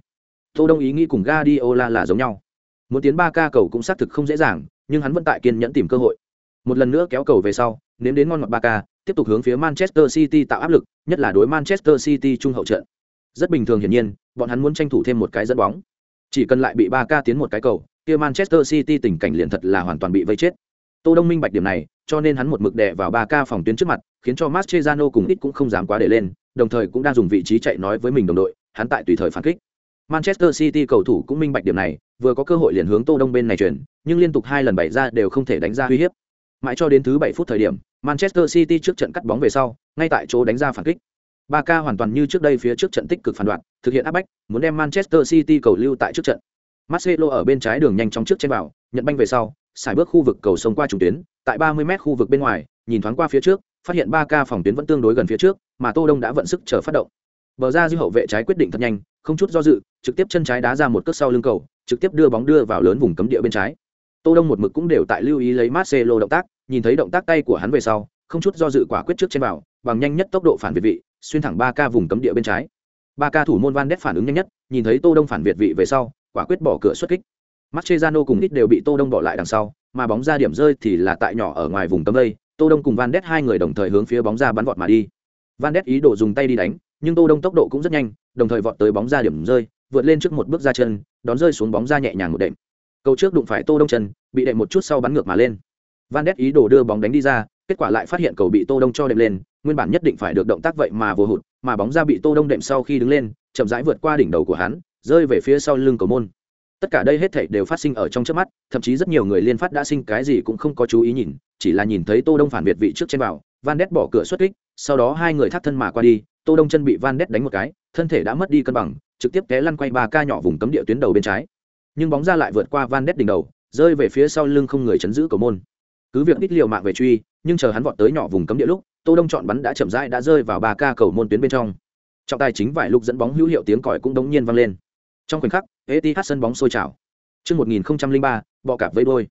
Tô đông ý nghĩ cùng Guardiola là giống nhau. Muốn tiến ba ca cầu cũng xác thực không dễ dàng nhưng hắn vẫn tại kiên nhẫn tìm cơ hội. Một lần nữa kéo cầu về sau, nếm đến ngon ngọt Barca, tiếp tục hướng phía Manchester City tạo áp lực, nhất là đối Manchester City trung hậu trận. Rất bình thường hiển nhiên, bọn hắn muốn tranh thủ thêm một cái dẫn bóng. Chỉ cần lại bị Barca tiến một cái cầu, kia Manchester City tình cảnh liền thật là hoàn toàn bị vây chết. Tô Đông minh bạch điểm này, cho nên hắn một mực đè vào Barca phòng tuyến trước mặt, khiến cho Mascherano cùng ít cũng không dám quá để lên, đồng thời cũng đang dùng vị trí chạy nói với mình đồng đội, hắn tại tùy thời phản kích. Manchester City cầu thủ cũng minh bạch điểm này, vừa có cơ hội liền hướng Tô Đông bên này chuyển, nhưng liên tục hai lần bày ra đều không thể đánh ra uy hiếp. Mãi cho đến thứ 7 phút thời điểm, Manchester City trước trận cắt bóng về sau, ngay tại chỗ đánh ra phản kích. Barca hoàn toàn như trước đây phía trước trận tích cực phản đoạn, thực hiện áp bách, muốn đem Manchester City cầu lưu tại trước trận. Marcelo ở bên trái đường nhanh chóng trước trên vào, nhận banh về sau, xài bước khu vực cầu sông qua trung tuyến, tại 30m khu vực bên ngoài, nhìn thoáng qua phía trước, phát hiện Barca phòng tuyến vẫn tương đối gần phía trước, mà Tô Đông đã vận sức chờ phát động. Bờ ra dư hậu vệ trái quyết định thật nhanh, không chút do dự, trực tiếp chân trái đá ra một cước sau lưng cầu, trực tiếp đưa bóng đưa vào lớn vùng cấm địa bên trái. Tô Đông một mực cũng đều tại lưu ý lấy Marcelo động tác, nhìn thấy động tác tay của hắn về sau, không chút do dự quả quyết trước trên vào, bằng nhanh nhất tốc độ phản việt vị, xuyên thẳng ba k vùng cấm địa bên trái. ba k thủ môn Van đét phản ứng nhanh nhất, nhìn thấy Tô Đông phản việt vị về sau, quả quyết bỏ cửa xuất kích. Mascherano cùng ít đều bị Tô Đông bỏ lại đằng sau, mà bóng ra điểm rơi thì là tại nhỏ ở ngoài vùng cấm đây, Tô Đông cùng Van đét hai người đồng thời hướng phía bóng ra bắn vọt mà đi. Van đét ý đồ dùng tay đi đánh, nhưng Tô Đông tốc độ cũng rất nhanh, đồng thời vọt tới bóng ra điểm rơi, vượt lên trước một bước ra chân, đón rơi xuống bóng ra nhẹ nhàng một đệm. Cầu trước đụng phải Tô Đông chân, bị đệm một chút sau bắn ngược mà lên. Van Ness ý đồ đưa bóng đánh đi ra, kết quả lại phát hiện cầu bị Tô Đông cho đệm lên, nguyên bản nhất định phải được động tác vậy mà vô hụt, mà bóng ra bị Tô Đông đệm sau khi đứng lên, chậm rãi vượt qua đỉnh đầu của hắn, rơi về phía sau lưng cầu môn. Tất cả đây hết thảy đều phát sinh ở trong chớp mắt, thậm chí rất nhiều người liên phát đã sinh cái gì cũng không có chú ý nhìn, chỉ là nhìn thấy Tô Đông phản biệt vị trước trên vào, Van Ness bỏ cửa xuất kích, sau đó hai người thắt thân mà qua đi, Tô Đông chân bị Van Ness đánh một cái, thân thể đã mất đi cân bằng, trực tiếp té lăn quay ba ca nhỏ vùng cấm địa tuyến đầu bên trái. Nhưng bóng ra lại vượt qua Van Ness đỉnh đầu, rơi về phía sau lưng không người chấn giữ cầu môn. Cứ việc ít liều mạng về truy, nhưng chờ hắn vọt tới nhỏ vùng cấm địa lúc, Tô Đông chọn bắn đã chậm rãi đã rơi vào ba ca cầu môn tuyến bên trong. Trọng tài chính vài lúc dẫn bóng hữu hiệu tiếng còi cũng đống nhiên vang lên. Trong khoảnh khắc, Etihad sân bóng sôi trào. Trước 1003, bọ cạp vây đôi.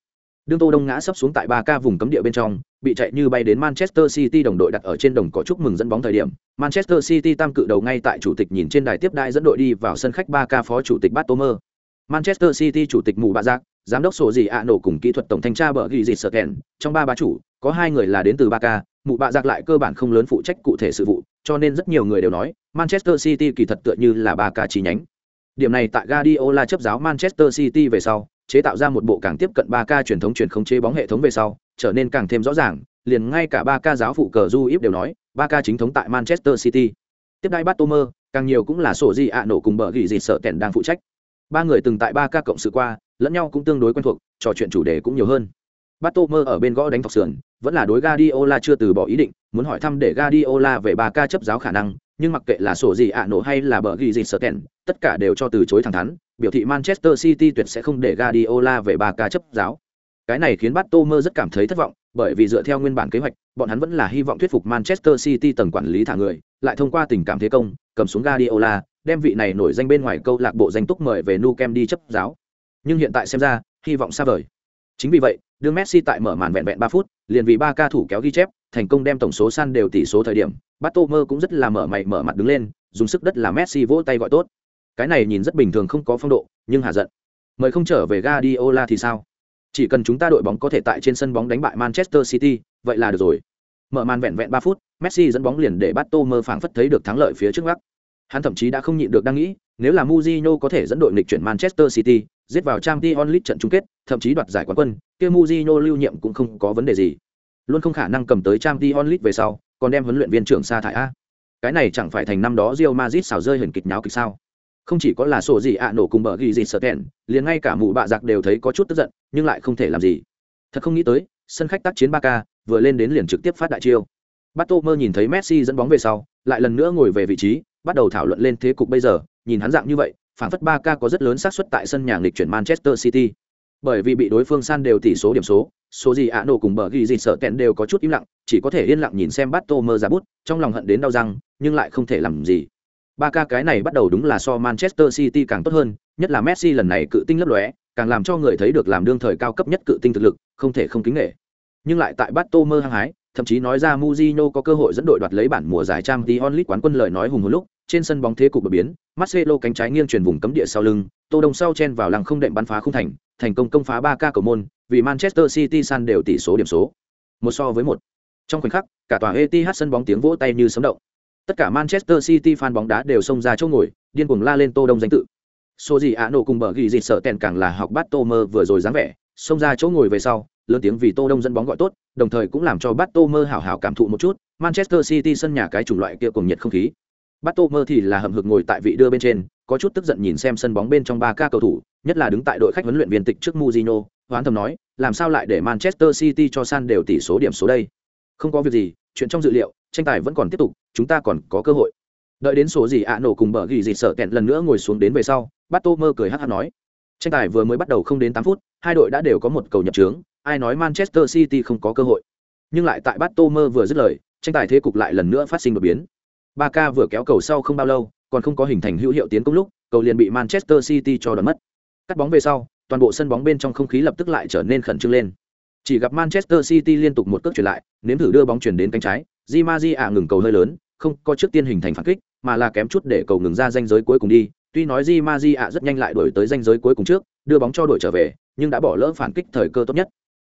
Đương Tô Đông ngã sấp xuống tại ba ca vùng cấm địa bên trong, bị chạy như bay đến Manchester City đồng đội đặt ở trên đồng cỏ chúc mừng dẫn bóng thời điểm. Manchester City tam cự đầu ngay tại chủ tịch nhìn trên đài tiếp đại dẫn đội đi vào sân khách ba ca phó chủ tịch Batomer. Manchester City chủ tịch mù bạ giác, giám đốc sổ gì ạ nổ cùng kỹ thuật tổng thanh tra bờ ghi gì sợ kèn, trong ba bá chủ, có hai người là đến từ ba ca, mụ bạ giặc lại cơ bản không lớn phụ trách cụ thể sự vụ, cho nên rất nhiều người đều nói, Manchester City kỳ thật tựa như là ba ca chi nhánh. Điểm này tại Guardiola chấp giáo Manchester City về sau, chế tạo ra một bộ càng tiếp cận ba k truyền thống truyền khống chế bóng hệ thống về sau, trở nên càng thêm rõ ràng, liền ngay cả ba k giáo phụ cờ Du ít đều nói, ba k chính thống tại Manchester City. Tiếp đai Batomer, càng nhiều cũng là sổ gì ạ nổ cùng bờ gỉ gì sợ kèn đang phụ trách. Ba người từng tại Ba Ca cộng sự qua, lẫn nhau cũng tương đối quen thuộc, trò chuyện chủ đề cũng nhiều hơn. Batomer ở bên gõ đánh thọc sườn, vẫn là đối Guardiola chưa từ bỏ ý định, muốn hỏi thăm để Guardiola về bà ca chấp giáo khả năng, nhưng mặc kệ là sổ gì ạ nổ hay là bờ ghi gì sợ kèn, tất cả đều cho từ chối thẳng thắn, biểu thị Manchester City tuyệt sẽ không để Guardiola về bà ca chấp giáo. Cái này khiến Batomer rất cảm thấy thất vọng, bởi vì dựa theo nguyên bản kế hoạch, bọn hắn vẫn là hy vọng thuyết phục Manchester City tầng quản lý thả người, lại thông qua tình cảm thế công, cầm xuống Guardiola, đem vị này nổi danh bên ngoài câu lạc bộ danh túc mời về Nou đi chấp giáo. Nhưng hiện tại xem ra, hy vọng xa vời. Chính vì vậy, đương Messi tại mở màn vẹn vẹn ba phút, liền vì ba ca thủ kéo ghi chép, thành công đem tổng số san đều tỷ số thời điểm, Batomer cũng rất là mở mày mở mặt đứng lên, dùng sức đất là Messi vỗ tay gọi tốt. Cái này nhìn rất bình thường không có phong độ, nhưng hạ giận. Mời không trở về Guardiola thì sao? Chỉ cần chúng ta đội bóng có thể tại trên sân bóng đánh bại Manchester City, vậy là được rồi. Mở màn vẹn vẹn ba phút, Messi dẫn bóng liền để Batomer phảng phất thấy được thắng lợi phía trước mắt. Hắn thậm chí đã không nhịn được đang nghĩ, nếu là Mourinho có thể dẫn đội nghịch chuyển Manchester City, giết vào Champions League trận chung kết, thậm chí đoạt giải quán quân, kia Mourinho lưu nhiệm cũng không có vấn đề gì. Luôn không khả năng cầm tới Champions League về sau, còn đem huấn luyện viên trưởng sa thải a. Cái này chẳng phải thành năm đó Real Madrid xảo rơi hình kịch nháo kịch sao? Không chỉ có là sổ gì ạ nổ cùng bờ ghi gì sợ kẹn, liền ngay cả mụ bạ giặc đều thấy có chút tức giận, nhưng lại không thể làm gì. Thật không nghĩ tới, sân khách tác chiến 3K, vừa lên đến liền trực tiếp phát đại chiêu. Batomer nhìn thấy Messi dẫn bóng về sau, lại lần nữa ngồi về vị trí, bắt đầu thảo luận lên thế cục bây giờ, nhìn hắn dạng như vậy, phản phất 3K có rất lớn xác suất tại sân nhà nghịch chuyển Manchester City. Bởi vì bị đối phương san đều tỷ số điểm số, số gì Ano cùng bờ ghi gì sợ kẹn đều có chút im lặng, chỉ có thể yên lặng nhìn xem Batomer ra bút, trong lòng hận đến đau răng, nhưng lại không thể làm gì. 3K cái này bắt đầu đúng là so Manchester City càng tốt hơn, nhất là Messi lần này cự tinh lấp lóe, càng làm cho người thấy được làm đương thời cao cấp nhất cự tinh thực lực, không thể không kính nể. Nhưng lại tại Batomer hăng hái, thậm chí nói ra Mujino có cơ hội dẫn đội đoạt lấy bản mùa giải Champions League quán quân lời nói hùng hồn lúc, trên sân bóng thế cục đột biến, Marcelo cánh trái nghiêng chuyển vùng cấm địa sau lưng, Tô Đông sau chen vào lăng không đệm bắn phá không thành, thành công công phá 3K cầu môn, vì Manchester City san đều tỷ số điểm số. một so với một. Trong khoảnh khắc cả tòa Etihad sân bóng tiếng vỗ tay như sấm động. Tất cả manchester city fan bóng đá đều xông ra chỗ ngồi điên cuồng la lên tô đông danh tự. Số gì ạ nổ cùng bở gỉ dịt sợ tèn càng là học bát tô mơ vừa rồi dáng vẻ xông ra chỗ ngồi về sau lớn tiếng vì tô đông dẫn bóng gọi tốt, đồng thời cũng làm cho bát tô mơ hảo hảo cảm thụ một chút manchester city sân nhà cái chủng loại kia cùng nhiệt không khí. Bát tô mơ thì là hậm hực ngồi tại vị đưa bên trên, có chút tức giận nhìn xem sân bóng bên trong ba ca cầu thủ, nhất là đứng tại đội khách huấn luyện viên tịch trước Mourinho. hoán thầm nói, làm sao lại để manchester city cho san đều tỷ số điểm số đây? Không có việc gì, chuyện trong dự liệu, tranh tài vẫn còn tiếp tục, chúng ta còn có cơ hội. Đợi đến số gì ạ nổ cùng bở gì gì sợ kẹn lần nữa ngồi xuống đến về sau, bát tô mơ cười hát hát nói tranh tài vừa mới bắt đầu không đến tám phút, hai đội đã đều có một cầu nhập trướng, ai nói manchester city không có cơ hội. Nhưng lại tại bát tô mơ vừa dứt lời, tranh tài thế cục lại lần nữa phát sinh đột biến. Ba k vừa kéo cầu sau không bao lâu, còn không có hình thành hữu hiệu tiến công lúc, cầu liền bị manchester city cho đón mất. Cắt bóng về sau, toàn bộ sân bóng bên trong không khí lập tức lại trở nên khẩn trương lên. Chỉ gặp manchester city liên tục một cước chuyển lại, nếm thử đưa bóng chuyển đến cánh trái, di ma di ạ ngừng cầu hơi lớn, không có trước tiên hình thành phản kích, mà là kém chút để cầu ngừng ra danh giới cuối cùng đi tuy nói di Maji ạ rất nhanh lại đổi tới danh giới cuối cùng trước đưa bóng cho đội trở về nhưng đã bỏ lỡ phản kích thời cơ tốt nhất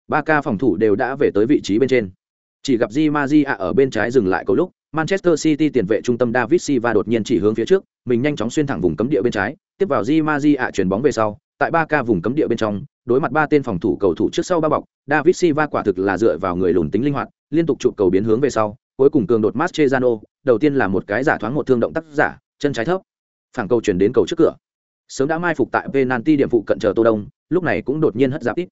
ba ca phòng thủ đều đã về tới vị trí bên trên chỉ gặp di Maji ạ ở bên trái dừng lại cầu lúc manchester city tiền vệ trung tâm david silva đột nhiên chỉ hướng phía trước mình nhanh chóng xuyên thẳng vùng cấm địa bên trái tiếp vào di Maji ạ chuyển bóng về sau tại ba ca vùng cấm địa bên trong đối mặt ba tên phòng thủ cầu thủ trước sau ba bọc david silva quả thực là dựa vào người lùn tính linh hoạt liên tục chụp cầu biến hướng về sau cuối cùng cường đột Mascherano, đầu tiên là một cái giả thoáng một thương động tác giả, chân trái thấp. Phản cầu chuyển đến cầu trước cửa. Sớm đã mai phục tại penalty điểm phụ cận chờ Tô Đông, lúc này cũng đột nhiên hất giáp ít.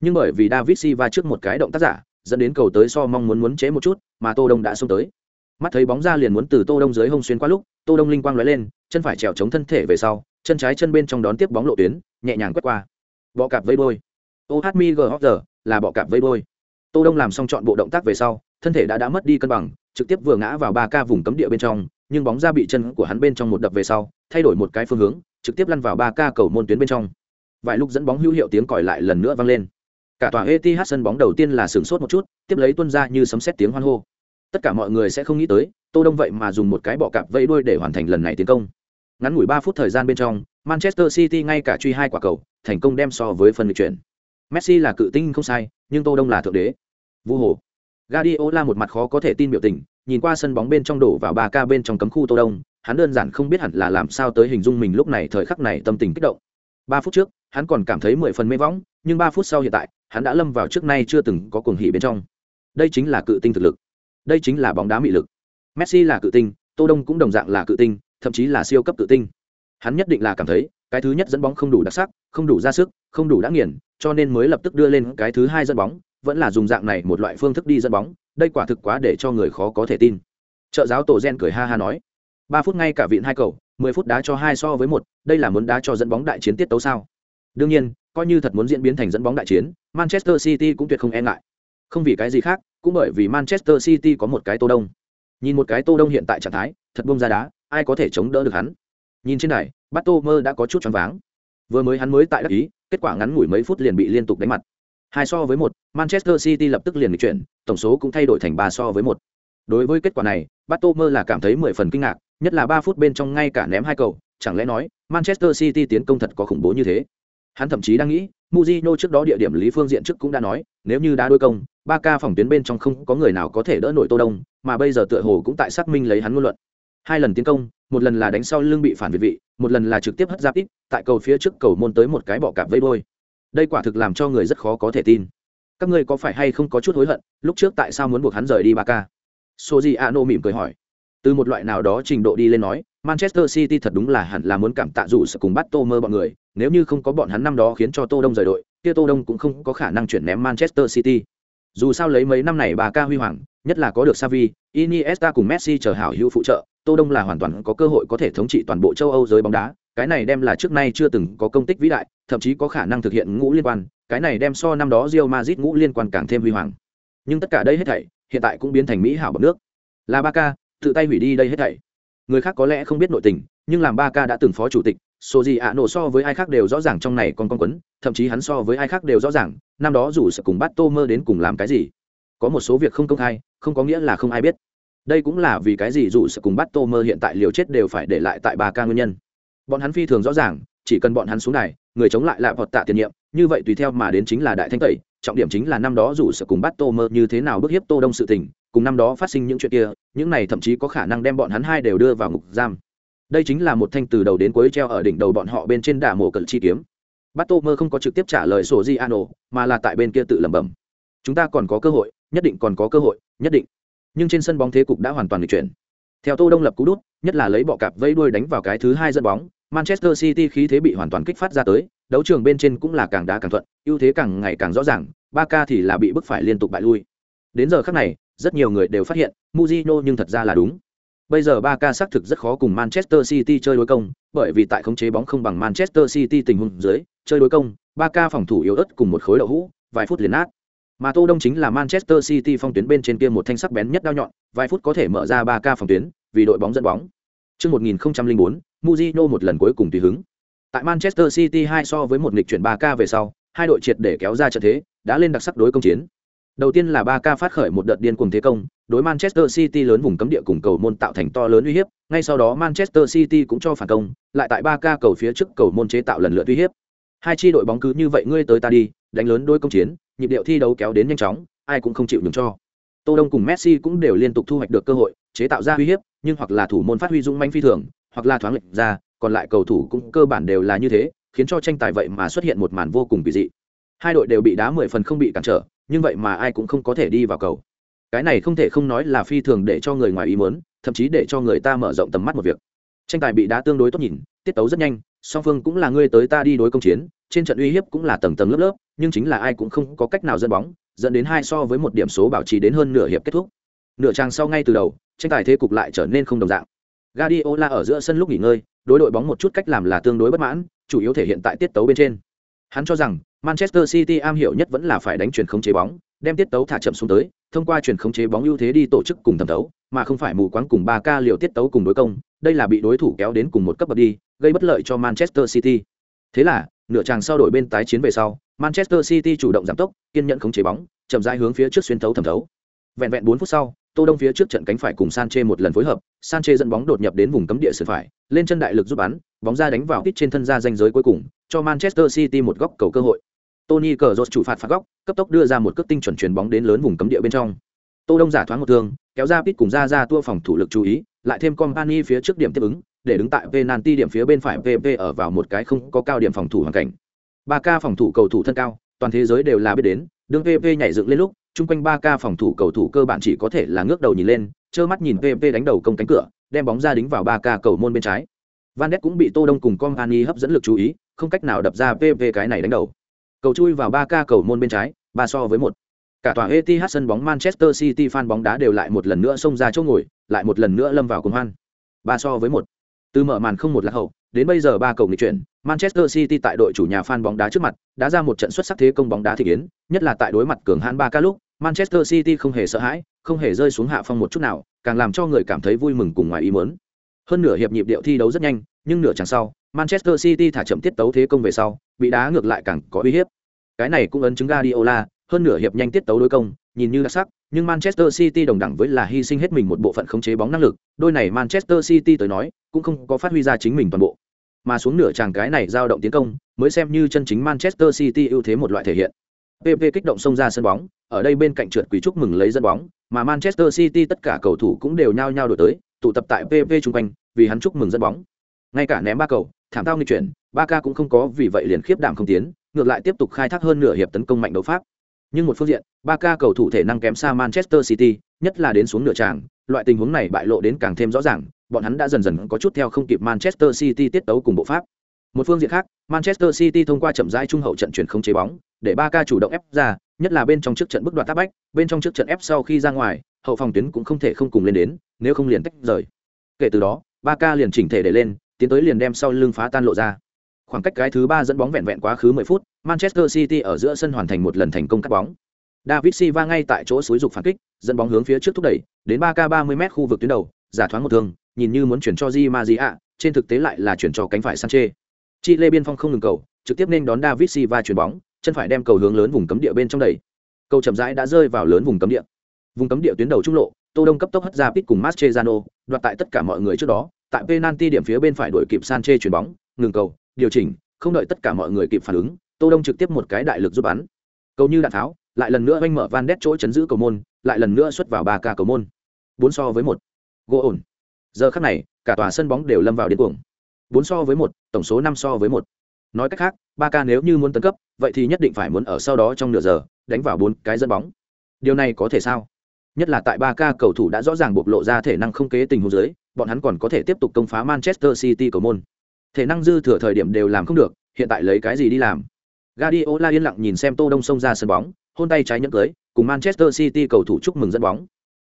Nhưng bởi vì David Silva trước một cái động tác giả, dẫn đến cầu tới so mong muốn muốn chế một chút, mà Tô Đông đã xông tới. Mắt thấy bóng ra liền muốn từ Tô Đông dưới hông xuyên qua lúc, Tô Đông linh quang lóe lên, chân phải trèo chống thân thể về sau, chân trái chân bên trong đón tiếp bóng lộ tuyến, nhẹ nhàng quét qua. Bọ cạp vây đôi. OHMG là bọ cạp vây bôi Tô Đông làm xong chọn bộ động tác về sau, thân thể đã đã mất đi cân bằng trực tiếp vừa ngã vào ba ca vùng cấm địa bên trong nhưng bóng ra bị chân của hắn bên trong một đập về sau thay đổi một cái phương hướng trực tiếp lăn vào ba ca cầu môn tuyến bên trong. Vài lúc dẫn bóng hữu hiệu tiếng còi lại lần nữa vang lên. Cả tòa Etihad sân bóng đầu tiên là sửng sốt một chút tiếp lấy tuân ra như sấm sét tiếng hoan hô. Tất cả mọi người sẽ không nghĩ tới tô đông vậy mà dùng một cái bọ cạp vẫy đuôi để hoàn thành lần này tiến công. Ngắn ngủi ba phút thời gian bên trong manchester city ngay cả truy hai quả cầu thành công đem so với phần lịch chuyển. Messi là cự tinh không sai nhưng tô đông là thượng đế. Vũ hồ. Guardiola một mặt khó có thể tin biểu tình, nhìn qua sân bóng bên trong đổ vào 3K bên trong cấm khu Tô Đông, hắn đơn giản không biết hẳn là làm sao tới hình dung mình lúc này thời khắc này tâm tình kích động. 3 phút trước, hắn còn cảm thấy 10 phần mê võng, nhưng 3 phút sau hiện tại, hắn đã lâm vào trước nay chưa từng có cuồng hỉ bên trong. Đây chính là cự tinh thực lực. Đây chính là bóng đá mị lực. Messi là cự tinh, Tô Đông cũng đồng dạng là cự tinh, thậm chí là siêu cấp cự tinh. Hắn nhất định là cảm thấy, cái thứ nhất dẫn bóng không đủ đặc sắc, không đủ ra sức, không đủ đã nghiền, cho nên mới lập tức đưa lên cái thứ hai dẫn bóng, vẫn là dùng dạng này một loại phương thức đi dẫn bóng đây quả thực quá để cho người khó có thể tin trợ giáo tổ gen cười ha ha nói ba phút ngay cả viện hai cầu, mười phút đá cho hai so với một, đây là muốn đá cho dẫn bóng đại chiến tiết tấu sao? Đương nhiên, coi như thật muốn diễn biến thành dẫn bóng đại chiến, manchester city cũng tuyệt không e ngại. Không vì cái gì khác, cũng bởi vì manchester city có một cái tô đông. Nhìn một cái tô đông hiện tại trạng thái, thật bông ra đá, ai có thể chống đỡ được hắn? Nhìn trên này bắt tô mơ đã có chút choáng váng. Vừa mới hắn mới tại đắc ý, kết quả ngắn ngủi mấy phút liền bị liên tục đánh mặt. Hai so với một, manchester city lập tức liền chuyển, tổng số cũng thay đổi thành ba so với một. Đối với kết quả này Bato mơ là cảm thấy mười phần kinh ngạc nhất là ba phút bên trong ngay cả ném hai cầu, chẳng lẽ nói, manchester city tiến công thật có khủng bố như thế? Hắn thậm chí đang nghĩ Mujino trước đó địa điểm lý phương diện trước cũng đã nói, nếu như đã đôi công, ba ca phòng tuyến bên trong không có người nào có thể đỡ nổi tô đông, mà bây giờ tựa hồ cũng tại xác minh lấy hắn ngôn luận. Hai lần tiến công, một lần là đánh sau lưng bị phản việt vị, một lần là trực tiếp hất giáp ít tại cầu phía trước cầu môn tới một cái bọ cạp vây đôi đây quả thực làm cho người rất khó có thể tin. Các ngươi có phải hay không có chút hối hận, lúc trước tại sao muốn buộc hắn rời đi ba ca? Số gì a nô mỉm cười hỏi từ một loại nào đó trình độ đi lên nói manchester city thật đúng là hẳn là muốn cảm tạ dù sự cùng bắt tô mơ bọn người nếu như không có bọn hắn năm đó khiến cho tô đông rời đội kia tô đông cũng không có khả năng chuyển ném manchester city dù sao lấy mấy năm này bà ca huy hoàng nhất là có được savi iniesta cùng messi chờ hảo hữu phụ trợ tô đông là hoàn toàn có cơ hội có thể thống trị toàn bộ châu âu giới bóng đá cái này đem là trước nay chưa từng có công tích vĩ đại, thậm chí có khả năng thực hiện ngũ liên quan, cái này đem so năm đó Real Madrid ngũ liên quan càng thêm huy hoàng. Nhưng tất cả đây hết thảy, hiện tại cũng biến thành mỹ hảo bậc nước. Là Barca, tự tay hủy đi đây hết thảy. Người khác có lẽ không biết nội tình, nhưng làm Barca đã từng phó chủ tịch, Soji ạ nổ so với ai khác đều rõ ràng trong này còn con quấn, thậm chí hắn so với ai khác đều rõ ràng, năm đó dù sẽ cùng bắt Tô mơ đến cùng làm cái gì. Có một số việc không công khai, không có nghĩa là không ai biết. Đây cũng là vì cái gì dù sẽ cùng bắt Tô mơ hiện tại liều chết đều phải để lại tại Barca nguyên nhân bọn hắn phi thường rõ ràng chỉ cần bọn hắn xuống này người chống lại lại vọt tạ tiền nhiệm như vậy tùy theo mà đến chính là đại thanh tẩy trọng điểm chính là năm đó dù sẽ cùng bắt tô mơ như thế nào bức hiếp tô đông sự tình cùng năm đó phát sinh những chuyện kia, những này thậm chí có khả năng đem bọn hắn hai đều đưa vào ngục giam. Đây chính là một thanh từ đầu đến cuối treo ở đỉnh đầu bọn họ bên trên đà mổ cận chi kiếm. Bát tô mơ không có trực tiếp trả lời sổ di ano, mà là tại bên kia tự lẩm bẩm. Chúng ta còn có cơ hội, nhất định còn có cơ hội, nhất định. Nhưng trên sân bóng thế cục đã hoàn toàn lịch chuyển. Theo tô đông lập cú đút, nhất là lấy bọ cạp vây đuôi đánh vào cái thứ hai dẫn bóng, manchester city khí thế bị hoàn toàn kích phát ra tới, đấu trường bên trên cũng là càng đá càng thuận, ưu thế càng ngày càng rõ ràng ba ca thì là bị bức phải liên tục bại lui. Đến giờ khắc này rất nhiều người đều phát hiện Mujino nhưng thật ra là đúng bây giờ Barca xác thực rất khó cùng manchester city chơi đối công bởi vì tại khống chế bóng không bằng manchester city tình huống dưới chơi đối công Barca phòng thủ yếu ớt cùng một khối đậu hũ vài phút liền nát mà tô đông chính là manchester city phong tuyến bên trên kia một thanh sắc bén nhất đao nhọn vài phút có thể mở ra Barca phòng tuyến vì đội bóng dẫn bóng Trước 1004, Mujino một lần cuối cùng tùy hứng. Tại Manchester City hai so với một nghịch chuyển Barca về sau, hai đội triệt để kéo ra trận thế, đã lên đặc sắc đối công chiến. Đầu tiên là 3K phát khởi một đợt điên cuồng thế công, đối Manchester City lớn vùng cấm địa cùng cầu môn tạo thành to lớn uy hiếp, ngay sau đó Manchester City cũng cho phản công, lại tại 3K cầu phía trước cầu môn chế tạo lần lượt uy hiếp. Hai chi đội bóng cứ như vậy ngươi tới ta đi, đánh lớn đối công chiến, nhịp điệu thi đấu kéo đến nhanh chóng, ai cũng không chịu nhường cho. Tô Đông cùng Messi cũng đều liên tục thu hoạch được cơ hội, chế tạo ra uy hiếp, nhưng hoặc là thủ môn phát huy dũng mãnh phi thường, hoặc là thoáng lệch ra, còn lại cầu thủ cũng cơ bản đều là như thế, khiến cho tranh tài vậy mà xuất hiện một màn vô cùng kỳ dị. Hai đội đều bị đá mười phần không bị cản trở, nhưng vậy mà ai cũng không có thể đi vào cầu. Cái này không thể không nói là phi thường để cho người ngoài ý muốn, thậm chí để cho người ta mở rộng tầm mắt một việc. Tranh tài bị đá tương đối tốt nhìn, tiết tấu rất nhanh, song phương cũng là ngươi tới ta đi đối công chiến, trên trận uy hiếp cũng là tầng tầng lớp lớp, nhưng chính là ai cũng không có cách nào dẫn bóng, dẫn đến hai so với một điểm số bảo trì đến hơn nửa hiệp kết thúc. Nửa trang sau ngay từ đầu, tranh tài thế cục lại trở nên không đồng dạng. Guardiola ở giữa sân lúc nghỉ ngơi, đối đội bóng một chút cách làm là tương đối bất mãn, chủ yếu thể hiện tại tiết tấu bên trên. Hắn cho rằng Manchester City am hiểu nhất vẫn là phải đánh chuyển không chế bóng, đem tiết tấu thả chậm xuống tới, thông qua chuyển khống chế bóng ưu thế đi tổ chức cùng thẩm tấu, mà không phải mù quáng cùng 3K liều tiết tấu cùng đối công, đây là bị đối thủ kéo đến cùng một cấp bậc đi, gây bất lợi cho Manchester City. Thế là, nửa chàng sau đổi bên tái chiến về sau, Manchester City chủ động giảm tốc, kiên nhẫn khống chế bóng, chậm rãi hướng phía trước xuyên thấu thẩm thấu. Vẹn vẹn 4 phút sau, Tô Đông phía trước trận cánh phải cùng Sanchez một lần phối hợp, Sanchez dẫn bóng đột nhập đến vùng cấm địa sườn phải, lên chân đại lực giúp bắn, bóng ra đánh vào tít trên thân ra danh giới cuối cùng, cho Manchester City một góc cầu cơ hội. Tony Cazorla chủ phạt phạt góc, cấp tốc đưa ra một cước tinh chuẩn chuyền bóng đến lớn vùng cấm địa bên trong. Tô Đông giả thoáng một thương, kéo ra Pit cùng ra ra tua phòng thủ lực chú ý, lại thêm Company phía trước điểm tiếp ứng, để đứng tại penalty điểm phía bên phải PP ở vào một cái không có cao điểm phòng thủ hoàn cảnh. 3K phòng thủ cầu thủ thân cao, toàn thế giới đều là biết đến, đương PP nhảy dựng lên lúc, chung quanh 3K phòng thủ cầu thủ cơ bản chỉ có thể là ngước đầu nhìn lên, trơ mắt nhìn PP đánh đầu công cánh cửa, đem bóng ra đính vào 3K cầu môn bên trái. Van Ness cũng bị Tô Đông cùng Company hấp dẫn lực chú ý, không cách nào đập ra PP cái này đánh đầu. Cầu chui vào 3K cầu môn bên trái, ba so với một. Cả tòa Etihad sân bóng Manchester City fan bóng đá đều lại một lần nữa xông ra chỗ ngồi, lại một lần nữa lâm vào cuồng hoan. Ba so với một. Từ mở màn không một lạc hậu, đến bây giờ ba cầu nghịch chuyển, Manchester City tại đội chủ nhà fan bóng đá trước mặt, đã ra một trận xuất sắc thế công bóng đá thị kiến, nhất là tại đối mặt cường hãn 3K lúc, Manchester City không hề sợ hãi, không hề rơi xuống hạ phong một chút nào, càng làm cho người cảm thấy vui mừng cùng ngoài ý muốn. Hơn nửa hiệp nhịp điệu thi đấu rất nhanh, nhưng nửa chẳng sau, Manchester City thả chậm tiết tấu thế công về sau, bị đá ngược lại càng có uy hiếp. Cái này cũng ấn chứng Guardiola, hơn nửa hiệp nhanh tiết tấu đối công, nhìn như đặc sắc, nhưng Manchester City đồng đẳng với là hy sinh hết mình một bộ phận khống chế bóng năng lực, đôi này Manchester City tới nói, cũng không có phát huy ra chính mình toàn bộ. Mà xuống nửa chàng cái này dao động tiến công, mới xem như chân chính Manchester City ưu thế một loại thể hiện. PP kích động xông ra sân bóng, ở đây bên cạnh trượt quỷ chúc mừng lấy dẫn bóng, mà Manchester City tất cả cầu thủ cũng đều nhao nhao đổi tới, tụ tập tại PP trung quanh, vì hắn chúc mừng dẫn bóng. Ngay cả ném ba cầu, thảm tao nghịch chuyển, Barca cũng không có vì vậy liền khiếp đảm không tiến, ngược lại tiếp tục khai thác hơn nửa hiệp tấn công mạnh đấu pháp. Nhưng một phương diện, Barca cầu thủ thể năng kém xa Manchester City, nhất là đến xuống nửa tràng, loại tình huống này bại lộ đến càng thêm rõ ràng, bọn hắn đã dần dần có chút theo không kịp Manchester City tiết tấu cùng bộ pháp. Một phương diện khác, Manchester City thông qua chậm rãi trung hậu trận chuyển không chế bóng, để Barca chủ động ép ra, nhất là bên trong trước trận bức đoạt tác bách, bên trong trước trận ép sau khi ra ngoài, hậu phòng tuyến cũng không thể không cùng lên đến, nếu không liền tách rời. Kể từ đó, Barca liền chỉnh thể để lên, tiến tới liền đem sau lưng phá tan lộ ra. Khoảng cách cái thứ ba dẫn bóng vẹn vẹn quá khứ 10 phút, Manchester City ở giữa sân hoàn thành một lần thành công cắt bóng. David Silva ngay tại chỗ suối dục phản kích, dẫn bóng hướng phía trước thúc đẩy, đến 3K 30m khu vực tuyến đầu, giả thoáng một thương, nhìn như muốn chuyển cho Di Maria, trên thực tế lại là chuyển cho cánh phải Sanchez. Chile biên phong không ngừng cầu, trực tiếp nên đón David Silva chuyển bóng, chân phải đem cầu hướng lớn vùng cấm địa bên trong đẩy. Cầu chậm rãi đã rơi vào lớn vùng cấm địa. Vùng cấm địa tuyến đầu trung lộ, Tô Đông cấp tốc hất ra pit cùng Mascherano, đoạt tại tất cả mọi người trước đó, tại penalty điểm phía bên phải đuổi kịp Sanchez chuyển bóng, ngừng cầu, điều chỉnh, không đợi tất cả mọi người kịp phản ứng, Tô Đông trực tiếp một cái đại lực giúp bắn. cầu như đạn tháo lại lần nữa vênh mở van đét chỗ chấn giữ cầu môn lại lần nữa xuất vào ba ca cầu môn. Bốn so với một. Gỗ ổn. Giờ khắc này cả tòa sân bóng đều lâm vào điên cuồng. Bốn so với một tổng số năm so với một. Nói cách khác ba ca nếu như muốn tấn cấp vậy thì nhất định phải muốn ở sau đó trong nửa giờ đánh vào bốn cái dẫn bóng. Điều này có thể sao? Nhất là tại ba ca cầu thủ đã rõ ràng bộc lộ ra thể năng không kế tình huống dưới bọn hắn còn có thể tiếp tục công phá manchester city cầu môn thể năng dư thừa thời điểm đều làm không được hiện tại lấy cái gì đi làm Guardiola yên lặng nhìn xem Tô Đông xông ra sân bóng, hôn tay trái nhẫn cưới, cùng Manchester City cầu thủ chúc mừng dẫn bóng.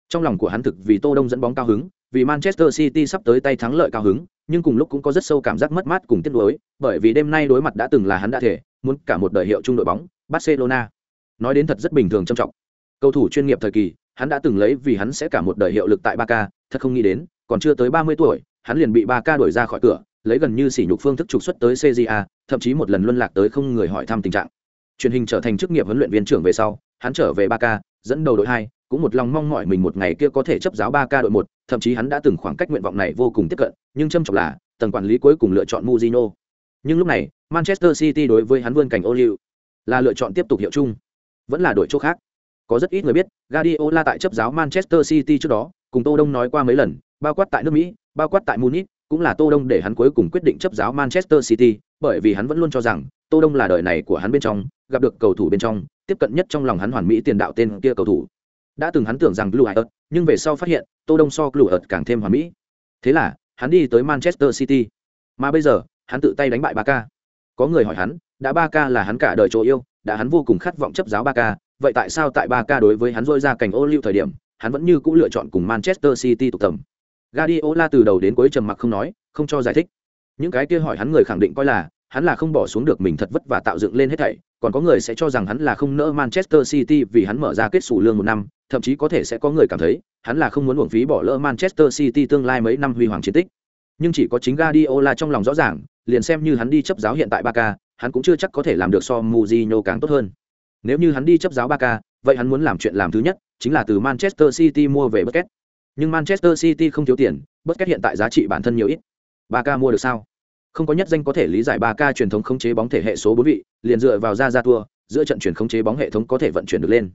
Trong lòng của hắn thực vì Tô Đông dẫn bóng cao hứng, vì Manchester City sắp tới tay thắng lợi cao hứng, nhưng cùng lúc cũng có rất sâu cảm giác mất mát cùng tiếc nuối, bởi vì đêm nay đối mặt đã từng là hắn đã thể, muốn cả một đời hiệu chung đội bóng, Barcelona. Nói đến thật rất bình thường trầm trọng. Cầu thủ chuyên nghiệp thời kỳ, hắn đã từng lấy vì hắn sẽ cả một đời hiệu lực tại Barca, thật không nghĩ đến, còn chưa tới 30 tuổi, hắn liền bị Barca đuổi ra khỏi cửa, lấy gần như sỉ nhục phương thức trục xuất tới CJA, thậm chí một lần luân lạc tới không người hỏi thăm tình trạng. Truyền hình trở thành chức nghiệp huấn luyện viên trưởng về sau, hắn trở về Barca, dẫn đầu đội 2, cũng một lòng mong mỏi mình một ngày kia có thể chấp giáo Barca đội 1, thậm chí hắn đã từng khoảng cách nguyện vọng này vô cùng tiếp cận, nhưng châm trọng là, tầng quản lý cuối cùng lựa chọn Mourinho. Nhưng lúc này, Manchester City đối với hắn vươn cảnh ô liu, là lựa chọn tiếp tục hiệu chung, vẫn là đội chỗ khác. Có rất ít người biết, Guardiola tại chấp giáo Manchester City trước đó, cùng Tô Đông nói qua mấy lần, bao quát tại nước Mỹ, bao quát tại Munich, cũng là Tô Đông để hắn cuối cùng quyết định chấp giáo Manchester City, bởi vì hắn vẫn luôn cho rằng Tô Đông là đời này của hắn bên trong, gặp được cầu thủ bên trong, tiếp cận nhất trong lòng hắn hoàn mỹ tiền đạo tên kia cầu thủ. Đã từng hắn tưởng rằng Blue eyed nhưng về sau phát hiện, Tô Đông so Blue eyed càng thêm hoàn mỹ. Thế là, hắn đi tới Manchester City. Mà bây giờ, hắn tự tay đánh bại Barca. Có người hỏi hắn, đã Barca là hắn cả đời chỗ yêu, đã hắn vô cùng khát vọng chấp giáo Barca, vậy tại sao tại Barca đối với hắn rôi ra cảnh ô lưu thời điểm, hắn vẫn như cũ lựa chọn cùng Manchester City tụ tập. Guardiola từ đầu đến cuối trầm mặc không nói, không cho giải thích. Những cái kia hỏi hắn người khẳng định coi là hắn là không bỏ xuống được mình thật vất vả tạo dựng lên hết thảy, còn có người sẽ cho rằng hắn là không nỡ Manchester City vì hắn mở ra kết sủ lương một năm, thậm chí có thể sẽ có người cảm thấy hắn là không muốn uổng phí bỏ lỡ Manchester City tương lai mấy năm huy hoàng chiến tích. Nhưng chỉ có chính Guardiola trong lòng rõ ràng, liền xem như hắn đi chấp giáo hiện tại Barca, hắn cũng chưa chắc có thể làm được so Mourinho càng tốt hơn. Nếu như hắn đi chấp giáo Barca, vậy hắn muốn làm chuyện làm thứ nhất chính là từ Manchester City mua về Busquets. Nhưng Manchester City không thiếu tiền, Bất kết hiện tại giá trị bản thân nhiều ít. Barca mua được sao? Không có nhất danh có thể lý giải Barca truyền thống khống chế bóng thể hệ số bốn vị, liền dựa vào ra ra tour, giữa trận chuyển khống chế bóng hệ thống có thể vận chuyển được lên.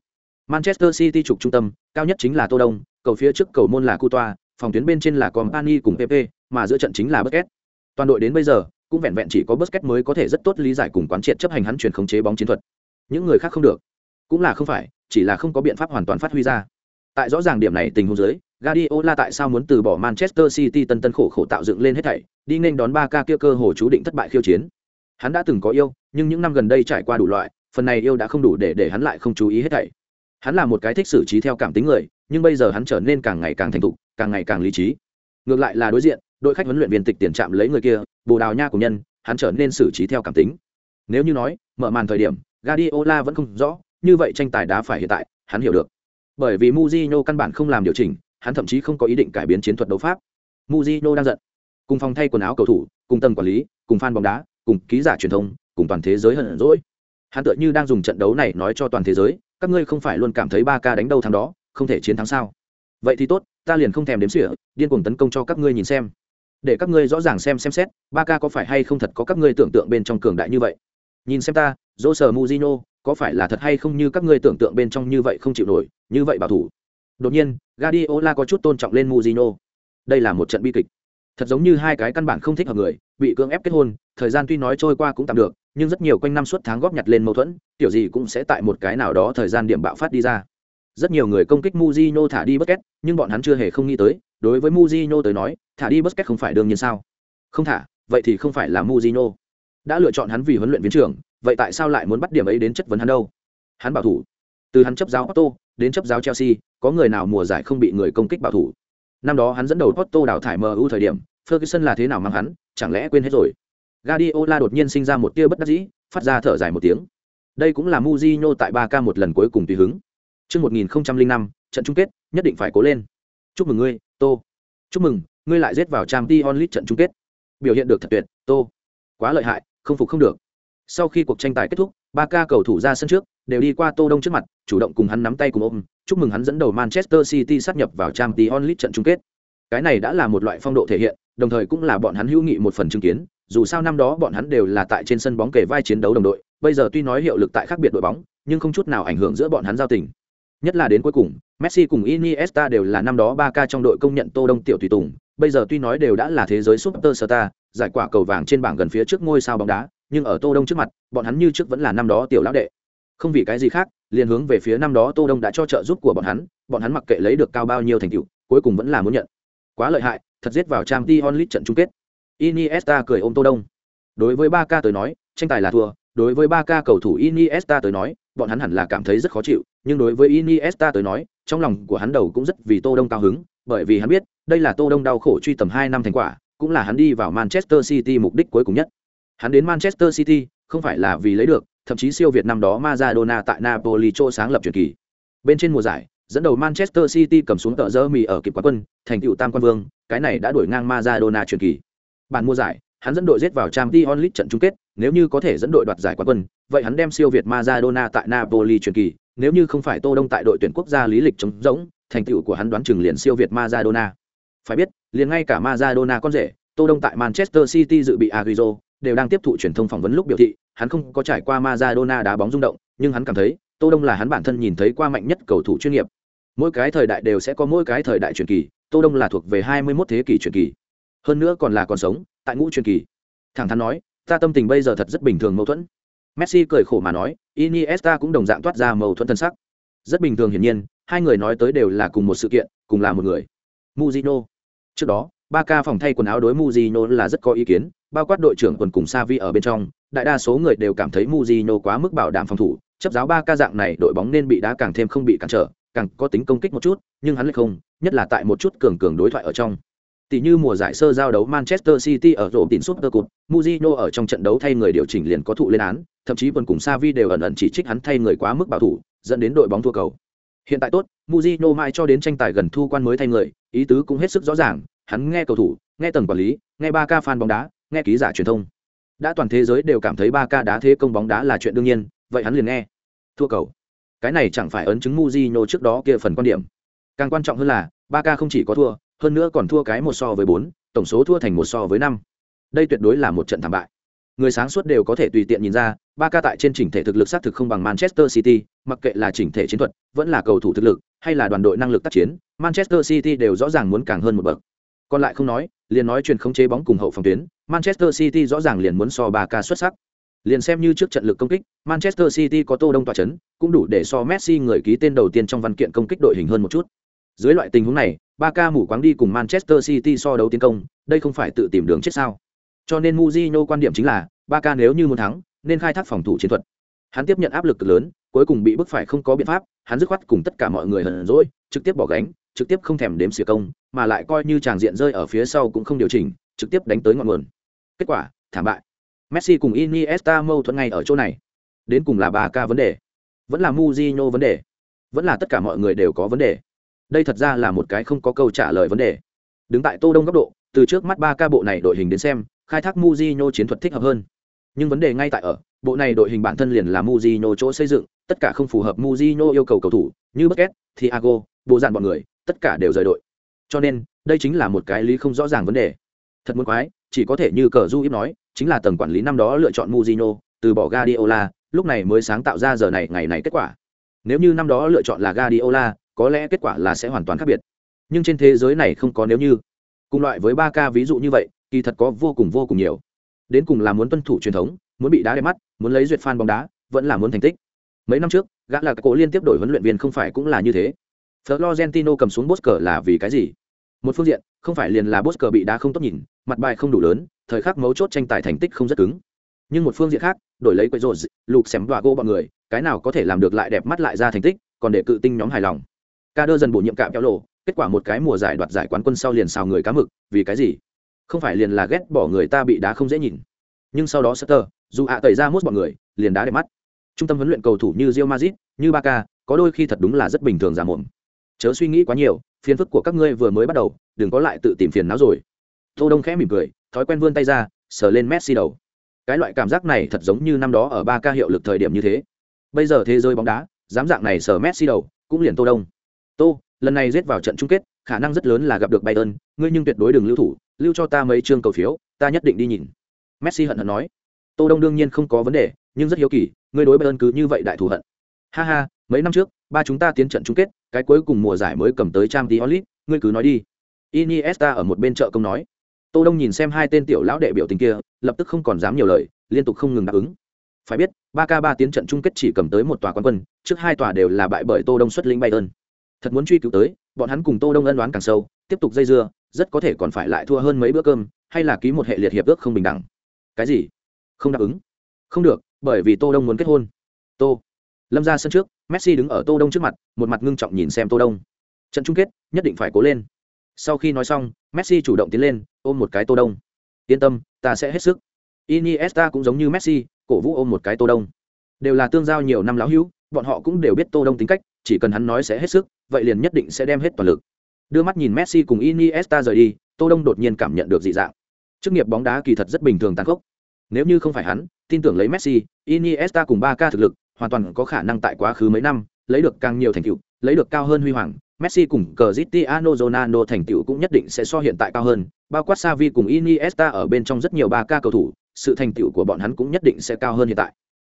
Manchester City trục trung tâm, cao nhất chính là Tô Đông, cầu phía trước cầu môn là Cu Toa, phòng tuyến bên trên là Company cùng PP, mà giữa trận chính là Bất Kết. Toàn đội đến bây giờ, cũng vẹn vẹn chỉ có Busquets mới có thể rất tốt lý giải cùng quán triệt chấp hành hắn chuyển khống chế bóng chiến thuật. Những người khác không được. Cũng là không phải, chỉ là không có biện pháp hoàn toàn phát huy ra. Tại rõ ràng điểm này tình huống dưới, Guardiola tại sao muốn từ bỏ Manchester City tân tân khổ khổ tạo dựng lên hết thảy, đi nên đón 3 ca kia cơ hồ chú định thất bại khiêu chiến. Hắn đã từng có yêu, nhưng những năm gần đây trải qua đủ loại, phần này yêu đã không đủ để để hắn lại không chú ý hết thảy. Hắn là một cái thích xử trí theo cảm tính người, nhưng bây giờ hắn trở nên càng ngày càng thành thục, càng ngày càng lý trí. Ngược lại là đối diện, đội khách huấn luyện viên tịch tiền chạm lấy người kia, Bồ Đào Nha của nhân, hắn trở nên xử trí theo cảm tính. Nếu như nói, mở màn thời điểm, Guardiola vẫn không rõ, như vậy tranh tài đá phải hiện tại, hắn hiểu được. Bởi vì Mujinho căn bản không làm điều chỉnh, hắn thậm chí không có ý định cải biến chiến thuật đấu pháp. Mujino đang giận, cùng phòng thay quần áo cầu thủ, cùng tầng quản lý, cùng fan bóng đá, cùng ký giả truyền thông, cùng toàn thế giới hận dỗi. Hắn tựa như đang dùng trận đấu này nói cho toàn thế giới, các ngươi không phải luôn cảm thấy ba ca đánh đâu thắng đó, không thể chiến thắng sao? Vậy thì tốt, ta liền không thèm đếm xỉa, điên cuồng tấn công cho các ngươi nhìn xem. Để các ngươi rõ ràng xem xem xét, ba ca có phải hay không thật có các ngươi tưởng tượng bên trong cường đại như vậy. Nhìn xem ta, Jose Mujino, có phải là thật hay không như các ngươi tưởng tượng bên trong như vậy không chịu nổi, như vậy bảo thủ. Đột nhiên, Guardiola có chút tôn trọng lên Mourinho. Đây là một trận bi kịch. Thật giống như hai cái căn bản không thích hợp người, bị cưỡng ép kết hôn, thời gian tuy nói trôi qua cũng tạm được, nhưng rất nhiều quanh năm suốt tháng góp nhặt lên mâu thuẫn, tiểu gì cũng sẽ tại một cái nào đó thời gian điểm bạo phát đi ra. Rất nhiều người công kích Mourinho thả đi Busquets, nhưng bọn hắn chưa hề không nghĩ tới, đối với Mourinho tới nói, thả đi Busquets không phải đương nhiên sao? Không thả, vậy thì không phải là Mourinho. Đã lựa chọn hắn vì huấn luyện viên trưởng, vậy tại sao lại muốn bắt điểm ấy đến chất vấn hắn đâu? Hắn bảo thủ. Từ hắn chấp giáo Otto đến chấp giáo Chelsea, có người nào mùa giải không bị người công kích bảo thủ. Năm đó hắn dẫn đầu Otto đào thải MU thời điểm, Ferguson là thế nào mang hắn, chẳng lẽ quên hết rồi. Guardiola đột nhiên sinh ra một tia bất đắc dĩ, phát ra thở dài một tiếng. Đây cũng là Mourinho tại 3K một lần cuối cùng tùy hứng. Trước 1005, trận chung kết, nhất định phải cố lên. Chúc mừng ngươi, Tô. Chúc mừng, ngươi lại giết vào Champions League trận chung kết. Biểu hiện được thật tuyệt, Tô. Quá lợi hại, không phục không được. Sau khi cuộc tranh tài kết thúc, 3K cầu thủ ra sân trước, đều đi qua Tô Đông trước mặt, chủ động cùng hắn nắm tay cùng ôm, chúc mừng hắn dẫn đầu Manchester City sát nhập vào Champions League trận chung kết. Cái này đã là một loại phong độ thể hiện, đồng thời cũng là bọn hắn hữu nghị một phần chứng kiến, dù sao năm đó bọn hắn đều là tại trên sân bóng kể vai chiến đấu đồng đội bây giờ tuy nói hiệu lực tại khác biệt đội bóng nhưng không chút nào ảnh hưởng giữa bọn hắn giao tình. Nhất là đến cuối cùng messi cùng iniesta đều là năm đó ba ca trong đội công nhận tô đông tiểu tùy tùng bây giờ tuy nói đều đã là thế giới superstar giải quả cầu vàng trên bảng gần phía trước ngôi sao bóng đá nhưng ở tô đông trước mặt bọn hắn như trước vẫn là năm đó tiểu lão đệ không vì cái gì khác, liền hướng về phía năm đó tô đông đã cho trợ giúp của bọn hắn bọn hắn mặc kệ lấy được cao bao nhiêu thành tựu, cuối cùng vẫn là muốn nhận. Quá lợi hại, thật giết vào trang t onlit trận chung kết. Iniesta cười ôm tô đông. Đối với ba ca tới nói, tranh tài là thua, đối với ba ca cầu thủ iniesta tới nói, bọn hắn hẳn là cảm thấy rất khó chịu, nhưng đối với iniesta tới nói, trong lòng của hắn đầu cũng rất vì tô đông cao hứng, bởi vì hắn biết, đây là tô đông đau khổ truy tầm hai năm thành quả, cũng là hắn đi vào manchester city mục đích cuối cùng nhất. Hắn đến manchester city, không phải là vì lấy được thậm chí siêu việt năm đó Maradona tại Napoli chỗ sáng lập truyền kỳ. Bên trên mùa giải, dẫn đầu Manchester City cầm xuống tờ giơ mì ở kịp quán quân, thành tựu tam quan vương, cái này đã đuổi ngang Maradona truyền kỳ. Bản mùa giải, hắn dẫn đội giết vào Champions League trận chung kết, nếu như có thể dẫn đội đoạt giải quán quân, vậy hắn đem siêu việt Maradona tại Napoli truyền kỳ, nếu như không phải Tô Đông tại đội tuyển quốc gia lý lịch trống rỗng, thành tựu của hắn đoán chừng liền siêu việt Maradona. Phải biết, liền ngay cả Maradona con rể, Tô Đông tại Manchester City dự bị Agüero, đều đang tiếp thụ truyền thông phỏng vấn lúc biểu thị, hắn không có trải qua Maradona đá bóng rung động, nhưng hắn cảm thấy, Tô Đông là hắn bản thân nhìn thấy qua mạnh nhất cầu thủ chuyên nghiệp. Mỗi cái thời đại đều sẽ có mỗi cái thời đại truyền kỳ, Tô Đông là thuộc về 21 thế kỷ truyền kỳ. Hơn nữa còn là còn sống, tại ngũ truyền kỳ. Thẳng thắn nói, ta tâm tình bây giờ thật rất bình thường mâu thuẫn. Messi cười khổ mà nói, Iniesta cũng đồng dạng toát ra mâu thuẫn thân sắc. Rất bình thường hiển nhiên, hai người nói tới đều là cùng một sự kiện, cùng là một người. Mujino. Trước đó, Barca phòng thay quần áo đối Mujino là rất có ý kiến, bao quát đội trưởng quần cùng Savi ở bên trong, đại đa số người đều cảm thấy Mujino quá mức bảo đảm phòng thủ, chấp giáo ba ca dạng này đội bóng nên bị đá càng thêm không bị cản trở, càng có tính công kích một chút, nhưng hắn lại không, nhất là tại một chút cường cường đối thoại ở trong. Tỷ như mùa giải sơ giao đấu Manchester City ở rổ tỉnh Super Cup, Mujino ở trong trận đấu thay người điều chỉnh liền có thụ lên án, thậm chí quần cùng Savi đều ẩn ẩn chỉ trích hắn thay người quá mức bảo thủ, dẫn đến đội bóng thua cầu. Hiện tại tốt, Mujino mai cho đến tranh tài gần thu quan mới thay người, ý tứ cũng hết sức rõ ràng, hắn nghe cầu thủ, nghe tầng quản lý, nghe ba ca fan bóng đá, nghe ký giả truyền thông. Đã toàn thế giới đều cảm thấy ba ca đá thế công bóng đá là chuyện đương nhiên, vậy hắn liền nghe. Thua cầu. Cái này chẳng phải ấn chứng Mujino trước đó kia phần quan điểm. Càng quan trọng hơn là, ba ca không chỉ có thua, hơn nữa còn thua cái một so với bốn, tổng số thua thành một so với năm. Đây tuyệt đối là một trận thảm bại. Người sáng suốt đều có thể tùy tiện nhìn ra, ba ca tại trên chỉnh thể thực lực xác thực không bằng manchester city, mặc kệ là chỉnh thể chiến thuật, vẫn là cầu thủ thực lực, hay là đoàn đội năng lực tác chiến, manchester city đều rõ ràng muốn càng hơn một bậc còn lại không nói, liền nói chuyện khống chế bóng cùng hậu phòng tuyến, manchester city rõ ràng liền muốn so ba ca xuất sắc. Liền xem như trước trận lực công kích, manchester city có tô đông tỏa chấn, cũng đủ để so messi người ký tên đầu tiên trong văn kiện công kích đội hình hơn một chút. Dưới loại tình huống này ba ca mủ quáng đi cùng manchester city so đấu tiến công, đây không phải tự tìm đường chết sao? Cho nên Mujino quan điểm chính là ba ca nếu như muốn thắng, nên khai thác phòng thủ chiến thuật. Hắn tiếp nhận áp lực lớn, cuối cùng bị bức phải không có biện pháp, hắn dứt khoát cùng tất cả mọi người hận rỗi trực tiếp bỏ gánh trực tiếp không thèm đếm xỉa công mà lại coi như tràng diện rơi ở phía sau cũng không điều chỉnh trực tiếp đánh tới ngọn nguồn. Kết quả thảm bại. Messi cùng iniesta mâu thuẫn ngay ở chỗ này. Đến cùng là bà ca vấn đề vẫn là muzino vấn đề vẫn là tất cả mọi người đều có vấn đề. Đây thật ra là một cái không có câu trả lời vấn đề. Đứng tại tô đông góc độ từ trước mắt ba ca bộ này đội hình đến xem khai thác muzino chiến thuật thích hợp hơn. Nhưng vấn đề ngay tại ở bộ này đội hình bản thân liền là muzino chỗ xây dựng tất cả không phù hợp muzino yêu cầu cầu thủ như Busquets, Thiago, bộ dàn bọn người tất cả đều rời đội cho nên đây chính là một cái lý không rõ ràng vấn đề thật muốn quái chỉ có thể như cờ du ít nói chính là tầng quản lý năm đó lựa chọn muzino từ bỏ gadiola lúc này mới sáng tạo ra giờ này ngày này kết quả. Nếu như năm đó lựa chọn là gadiola có lẽ kết quả là sẽ hoàn toàn khác biệt. Nhưng trên thế giới này không có nếu như. Cùng loại với ba ca ví dụ như vậy, kỳ thật có vô cùng vô cùng nhiều. Đến cùng là muốn tuân thủ truyền thống, muốn bị đá đẹp mắt, muốn lấy duyệt fan bóng đá, vẫn là muốn thành tích. Mấy năm trước, gã là cổ liên tiếp đổi huấn luyện viên không phải cũng là như thế. Florentino cầm xuống Bosker là vì cái gì? Một phương diện, không phải liền là Bosker bị đá không tốt nhìn, mặt bài không đủ lớn, thời khắc mấu chốt tranh tài thành tích không rất cứng. Nhưng một phương diện khác, đổi lấy quấy rối, lục xém và gỗ bọn người, cái nào có thể làm được lại đẹp mắt lại ra thành tích, còn để cự tinh nhóm hài lòng. Ca đơ dần bổ nhiệm cạm kéo lộ, kết quả một cái mùa giải đoạt giải quán quân sau liền xào người cá mực, vì cái gì? Không phải liền là ghét bỏ người ta bị đá không dễ nhìn. Nhưng sau đó Sutter, dù ạ tẩy ra mốt bọn người, liền đá đẹp mắt. Trung tâm huấn luyện cầu thủ như Real Madrid, như Barca, có đôi khi thật đúng là rất bình thường giả mồm chớ suy nghĩ quá nhiều, phiền phức của các ngươi vừa mới bắt đầu, đừng có lại tự tìm phiền não rồi. Tô đông khẽ mỉm cười, thói quen vươn tay ra, sờ lên messi đầu. Cái loại cảm giác này thật giống như năm đó ở ba ca hiệu lực thời điểm như thế. Bây giờ thế giới bóng đá, dám dạng này sờ messi đầu, cũng liền tô đông. Tô, lần này giết vào trận chung kết, khả năng rất lớn là gặp được bayern, ngươi nhưng tuyệt đối đừng lưu thủ, lưu cho ta mấy chương cầu phiếu, ta nhất định đi nhìn. Messi hận hận nói. Tô đông đương nhiên không có vấn đề, nhưng rất hiếu kỳ, ngươi đối bayern cứ như vậy đại thù hận. Ha ha mấy năm trước, ba chúng ta tiến trận chung kết, cái cuối cùng mùa giải mới cầm tới trang tí ngươi cứ nói đi. Iniesta ở một bên chợ công nói. Tô đông nhìn xem hai tên tiểu lão đệ biểu tình kia, lập tức không còn dám nhiều lời, liên tục không ngừng đáp ứng. Phải biết, ba k ba tiến trận chung kết chỉ cầm tới một tòa quán quân, trước hai tòa đều là bại bởi tô đông xuất lĩnh bay bayern. Thật muốn truy cứu tới, bọn hắn cùng tô đông ân đoán càng sâu, tiếp tục dây dưa, rất có thể còn phải lại thua hơn mấy bữa cơm, hay là ký một hệ liệt hiệp ước không bình đẳng. Cái gì? Không đáp ứng? Không được, bởi vì tô đông muốn kết hôn. Tô lâm ra sân trước, messi đứng ở tô đông trước mặt, một mặt ngưng trọng nhìn xem tô đông. Trận chung kết, nhất định phải cố lên. Sau khi nói xong, messi chủ động tiến lên, ôm một cái tô đông. Yên tâm, ta sẽ hết sức. Iniesta cũng giống như messi, cổ vũ ôm một cái tô đông. Đều là tương giao nhiều năm lão hữu, bọn họ cũng đều biết tô đông tính cách, chỉ cần hắn nói sẽ hết sức, vậy liền nhất định sẽ đem hết toàn lực. Đưa mắt nhìn messi cùng iniesta rời đi, tô đông đột nhiên cảm nhận được dị dạng. Chức nghiệp bóng đá kỳ thật rất bình thường tàn khốc. Nếu như không phải hắn, tin tưởng lấy messi, iniesta cùng ba ca thực lực hoàn toàn có khả năng tại quá khứ mấy năm lấy được càng nhiều thành tựu lấy được cao hơn huy hoàng Messi cùng Cristiano Ronaldo thành tựu cũng nhất định sẽ so hiện tại cao hơn, bao quát Xavi cùng Iniesta ở bên trong rất nhiều ba ca cầu thủ, sự thành tựu của bọn hắn cũng nhất định sẽ cao hơn hiện tại.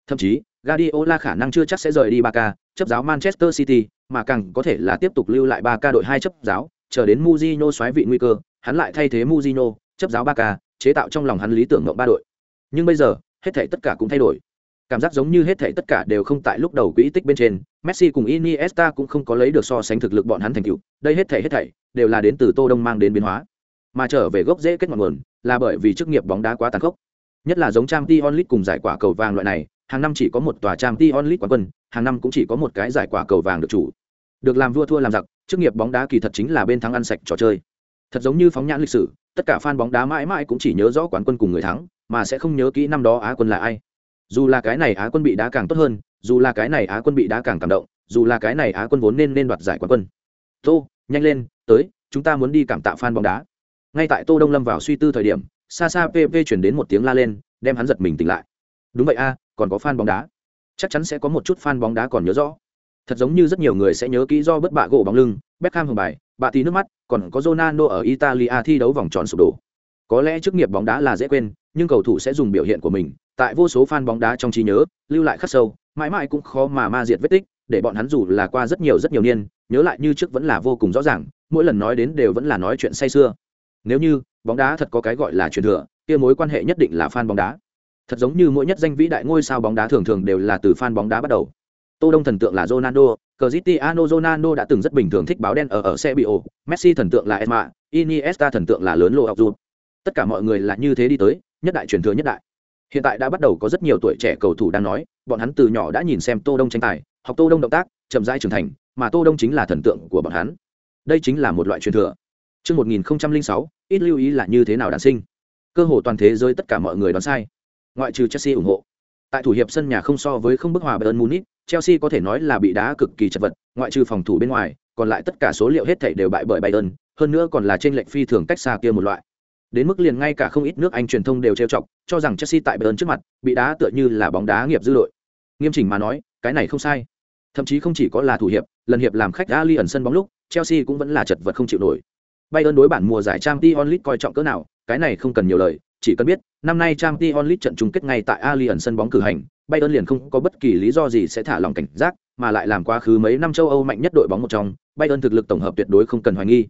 Thậm chí, Guardiola khả năng chưa chắc sẽ rời đi Barca, chấp giáo Manchester City, mà càng có thể là tiếp tục lưu lại Barca đội hai chấp giáo, chờ đến Mourinho xoáy vị nguy cơ, hắn lại thay thế Mourinho, chấp giáo Barca, chế tạo trong lòng hắn lý tưởng ngộng ba đội. Nhưng bây giờ, hết thảy tất cả cũng thay đổi. Cảm giác giống như hết thảy tất cả đều không tại lúc đầu quỹ tích bên trên, Messi cùng Iniesta cũng không có lấy được so sánh thực lực bọn hắn thành tựu, đây hết thảy hết thảy đều là đến từ Tô Đông mang đến biến hóa. Mà trở về gốc rễ kết ngọn nguồn, là bởi vì chức nghiệp bóng đá quá tàn khốc. Nhất là giống Champions League cùng giải quả cầu vàng loại này, hàng năm chỉ có một tòa Champions League quán quân, hàng năm cũng chỉ có một cái giải quả cầu vàng được chủ. Được làm vua thua làm giặc, chức nghiệp bóng đá kỳ thật chính là bên thắng ăn sạch trò chơi. Thật giống như phóng nhãn lịch sử, tất cả fan bóng đá mãi mãi cũng chỉ nhớ rõ quán quân cùng người thắng, mà sẽ không nhớ kỹ năm đó Á quân là ai. Dù là cái này Á quân bị đá càng tốt hơn, dù là cái này Á quân bị đá càng cảm động, dù là cái này Á quân vốn nên nên đoạt giải quán quân. Tô, nhanh lên, tới, chúng ta muốn đi cảm tạ fan bóng đá. Ngay tại Tô Đông Lâm vào suy tư thời điểm, xa xa PP chuyển đến một tiếng la lên, đem hắn giật mình tỉnh lại. Đúng vậy a, còn có fan bóng đá. Chắc chắn sẽ có một chút fan bóng đá còn nhớ rõ. Thật giống như rất nhiều người sẽ nhớ kỹ do bất bạ gỗ bóng lưng, Beckham hưởng bài, bạ tí nước mắt, còn có Ronaldo ở Italia thi đấu vòng tròn sụp đổ. Có lẽ chức nghiệp bóng đá là dễ quên, nhưng cầu thủ sẽ dùng biểu hiện của mình, tại vô số fan bóng đá trong trí nhớ, lưu lại khắc sâu, mãi mãi cũng khó mà ma diệt vết tích, để bọn hắn dù là qua rất nhiều rất nhiều niên, nhớ lại như trước vẫn là vô cùng rõ ràng, mỗi lần nói đến đều vẫn là nói chuyện say xưa. Nếu như bóng đá thật có cái gọi là truyền thừa, kia mối quan hệ nhất định là fan bóng đá. Thật giống như mỗi nhất danh vĩ đại ngôi sao bóng đá thường thường đều là từ fan bóng đá bắt đầu. Tô Đông thần tượng là Ronaldo, Cristiano Ronaldo đã từng rất bình thường thích báo đen ở ở xe Messi thần tượng là Emma, Iniesta thần tượng là lớn lộ học dù. Tất cả mọi người là như thế đi tới, nhất đại truyền thừa nhất đại. Hiện tại đã bắt đầu có rất nhiều tuổi trẻ cầu thủ đang nói, bọn hắn từ nhỏ đã nhìn xem Tô Đông tranh tài, học Tô Đông động tác, chậm rãi trưởng thành, mà Tô Đông chính là thần tượng của bọn hắn. Đây chính là một loại truyền thừa. Trước 1006, ít lưu ý là như thế nào đản sinh. Cơ hội toàn thế giới tất cả mọi người đoán sai. Ngoại trừ Chelsea ủng hộ. Tại thủ hiệp sân nhà không so với không bức hòa Bayern Munich, Chelsea có thể nói là bị đá cực kỳ chật vật, ngoại trừ phòng thủ bên ngoài, còn lại tất cả số liệu hết thảy đều bại bởi Bayern, hơn nữa còn là trên lệnh phi thường cách xa kia một loại. Đến mức liền ngay cả không ít nước Anh truyền thông đều trêu chọc, cho rằng Chelsea tại Bayern trước mặt, bị đá tựa như là bóng đá nghiệp dư đội. Nghiêm chỉnh mà nói, cái này không sai. Thậm chí không chỉ có là thủ hiệp, lần hiệp làm khách Allianz sân bóng lúc, Chelsea cũng vẫn là chật vật không chịu nổi. Bayern đối bản mùa giải Champions League coi trọng cỡ nào, cái này không cần nhiều lời, chỉ cần biết, năm nay Champions League trận chung kết ngay tại Allianz sân bóng cử hành, Bayern liền không có bất kỳ lý do gì sẽ thả lòng cảnh giác, mà lại làm quá khứ mấy năm châu Âu mạnh nhất đội bóng một trong, Bayern thực lực tổng hợp tuyệt đối không cần hoài nghi.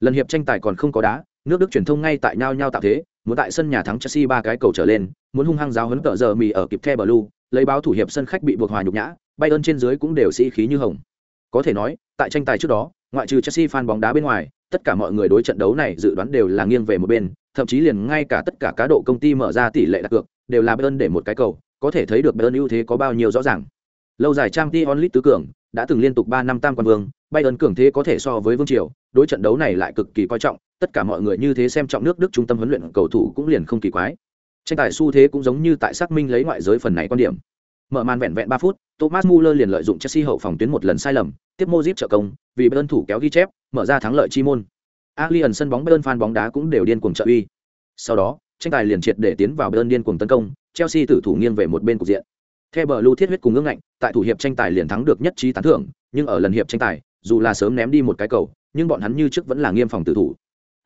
Lần hiệp tranh tài còn không có đá, nước Đức truyền thông ngay tại nhau nhau tạo thế, muốn tại sân nhà thắng Chelsea ba cái cầu trở lên, muốn hung hăng giáo huấn tợ giờ mì ở kịp The Blue, lấy báo thủ hiệp sân khách bị buộc hòa nhục nhã, Bayern trên dưới cũng đều sĩ khí như hồng. Có thể nói, tại tranh tài trước đó, ngoại trừ Chelsea fan bóng đá bên ngoài, tất cả mọi người đối trận đấu này dự đoán đều là nghiêng về một bên, thậm chí liền ngay cả tất cả cá độ công ty mở ra tỷ lệ đặt cược, đều là Bayern để một cái cầu, có thể thấy được Bayern ưu thế có bao nhiêu rõ ràng. Lâu dài trang t onlit tứ cường, đã từng liên tục 3 năm tam quan vương, Bayern cường thế có thể so với vương triều, đối trận đấu này lại cực kỳ coi trọng, tất cả mọi người như thế xem trọng nước Đức trung tâm huấn luyện cầu thủ cũng liền không kỳ quái. Tranh tài xu thế cũng giống như tại xác minh lấy ngoại giới phần này quan điểm. Mở màn vẹn vẹn ba phút, Thomas Muller liền lợi dụng Chelsea hậu phòng tuyến một lần sai lầm, tiếp mozip trợ công, vì Bayern thủ kéo ghi chép, mở ra thắng lợi chi môn. Allianz sân bóng Bayern fan bóng đá cũng đều điên cuồng trợ uy. Sau đó, tranh tài liền triệt để tiến vào Bayern điên cuồng tấn công, Chelsea tử thủ nghiêng về một bên cục diện. Theo bờ lưu thiết huyết cùng ngưỡng ngạnh, tại thủ hiệp tranh tài liền thắng được nhất trí tán thưởng, nhưng ở lần hiệp tranh tài, dù là sớm ném đi một cái cầu, nhưng bọn hắn như trước vẫn là nghiêm phòng tử thủ.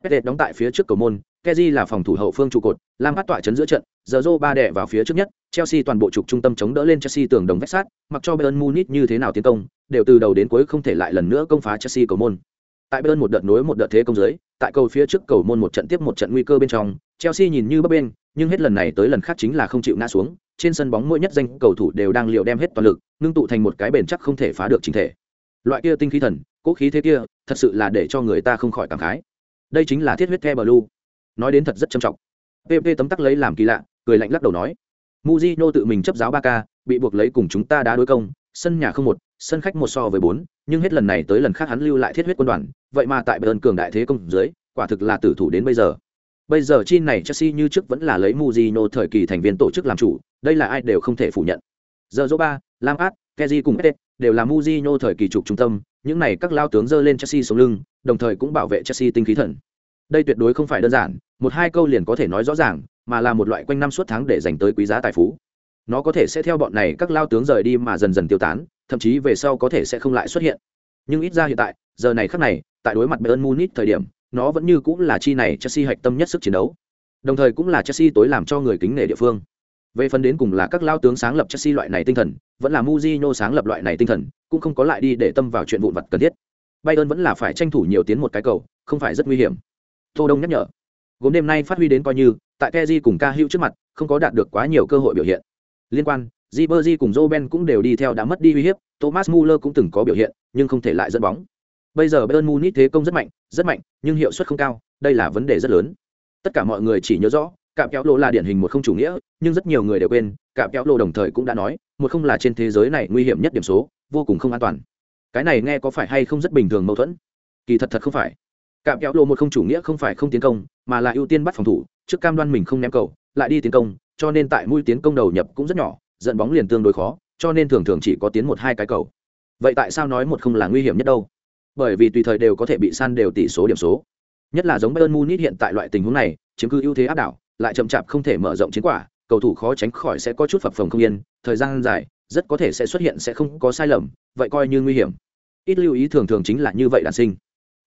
Pet đóng tại phía trước cầu môn, Kessié là phòng thủ hậu phương trụ cột, Lampard tọa chấn giữa trận, Zorro ba đè vào phía trước nhất, Chelsea toàn bộ trục trung tâm chống đỡ lên Chelsea tường đồng vách sát, mặc cho Bayern Munich như thế nào tiến công, đều từ đầu đến cuối không thể lại lần nữa công phá Chelsea cầu môn. Tại Bayern một đợt nối một đợt thế công dưới, tại cầu phía trước cầu môn một trận tiếp một trận nguy cơ bên trong, Chelsea nhìn như bấp bênh, nhưng hết lần này tới lần khác chính là không chịu ngã xuống, trên sân bóng mỗi nhất danh cầu thủ đều đang liều đem hết toàn lực, ngưng tụ thành một cái bền chắc không thể phá được chính thể. Loại kia tinh khí thần, cố khí thế kia, thật sự là để cho người ta không khỏi cảm khái. Đây chính là thiết huyết The Blue. Nói đến thật rất trầm trọng. PP tấm tắc lấy làm kỳ lạ, cười lạnh lắc đầu nói: muzino tự mình chấp giáo ba k bị buộc lấy cùng chúng ta đá đối công, sân nhà không một, sân khách một so với bốn, nhưng hết lần này tới lần khác hắn lưu lại thiết huyết quân đoàn, vậy mà tại bờ cường đại thế công dưới, quả thực là tử thủ đến bây giờ. Bây giờ chi này Chelsea như trước vẫn là lấy muzino thời kỳ thành viên tổ chức làm chủ, đây là ai đều không thể phủ nhận. Giờ lam ad, keji cùng ed đều là muzino thời kỳ trục trung tâm, những này các lao tướng dơ lên Chelsea sống lưng, đồng thời cũng bảo vệ Chelsea tinh khí thần. Đây tuyệt đối không phải đơn giản, một hai câu liền có thể nói rõ ràng, mà là một loại quanh năm suốt tháng để dành tới quý giá tài phú. Nó có thể sẽ theo bọn này các lao tướng rời đi mà dần dần tiêu tán, thậm chí về sau có thể sẽ không lại xuất hiện. Nhưng ít ra hiện tại, giờ này khắc này, tại đối mặt Bayern Munich thời điểm, nó vẫn như cũng là chi này Chelsea hạch tâm nhất sức chiến đấu. Đồng thời cũng là Chelsea tối làm cho người kính nể địa phương. Về phần đến cùng là các lao tướng sáng lập Chelsea loại này tinh thần, vẫn là Mourinho sáng lập loại này tinh thần, cũng không có lại đi để tâm vào chuyện vụn vặt cần thiết. Bayern vẫn là phải tranh thủ nhiều tiến một cái cầu, không phải rất nguy hiểm. Tô Đông nhắc nhở. Gốm đêm nay phát huy đến coi như, tại Kessié cùng Ca Hữu trước mặt, không có đạt được quá nhiều cơ hội biểu hiện. Liên quan, Ribery cùng Robben cũng đều đi theo đã mất đi uy hiếp, Thomas Muller cũng từng có biểu hiện, nhưng không thể lại dẫn bóng. Bây giờ Bayern Munich thế công rất mạnh, rất mạnh, nhưng hiệu suất không cao, đây là vấn đề rất lớn. Tất cả mọi người chỉ nhớ rõ, cạm kéo lô là điển hình một không chủ nghĩa, nhưng rất nhiều người đều quên, cạm kéo lô đồng thời cũng đã nói, một không là trên thế giới này nguy hiểm nhất điểm số, vô cùng không an toàn. Cái này nghe có phải hay không rất bình thường mâu thuẫn? Kỳ thật thật không phải. Cạm kéo lộ một không chủ nghĩa không phải không tiến công, mà là ưu tiên bắt phòng thủ, trước cam đoan mình không ném cầu, lại đi tiến công, cho nên tại mũi tiến công đầu nhập cũng rất nhỏ, dẫn bóng liền tương đối khó, cho nên thường thường chỉ có tiến một hai cái cầu. Vậy tại sao nói một không là nguy hiểm nhất đâu? Bởi vì tùy thời đều có thể bị san đều tỷ số điểm số. Nhất là giống Bayern Munich hiện tại loại tình huống này, chiếm cứ ưu thế áp đảo, lại chậm chạp không thể mở rộng chiến quả, cầu thủ khó tránh khỏi sẽ có chút phập phồng không yên, thời gian dài, rất có thể sẽ xuất hiện sẽ không có sai lầm, vậy coi như nguy hiểm. Ít lưu ý thường thường chính là như vậy đàn sinh.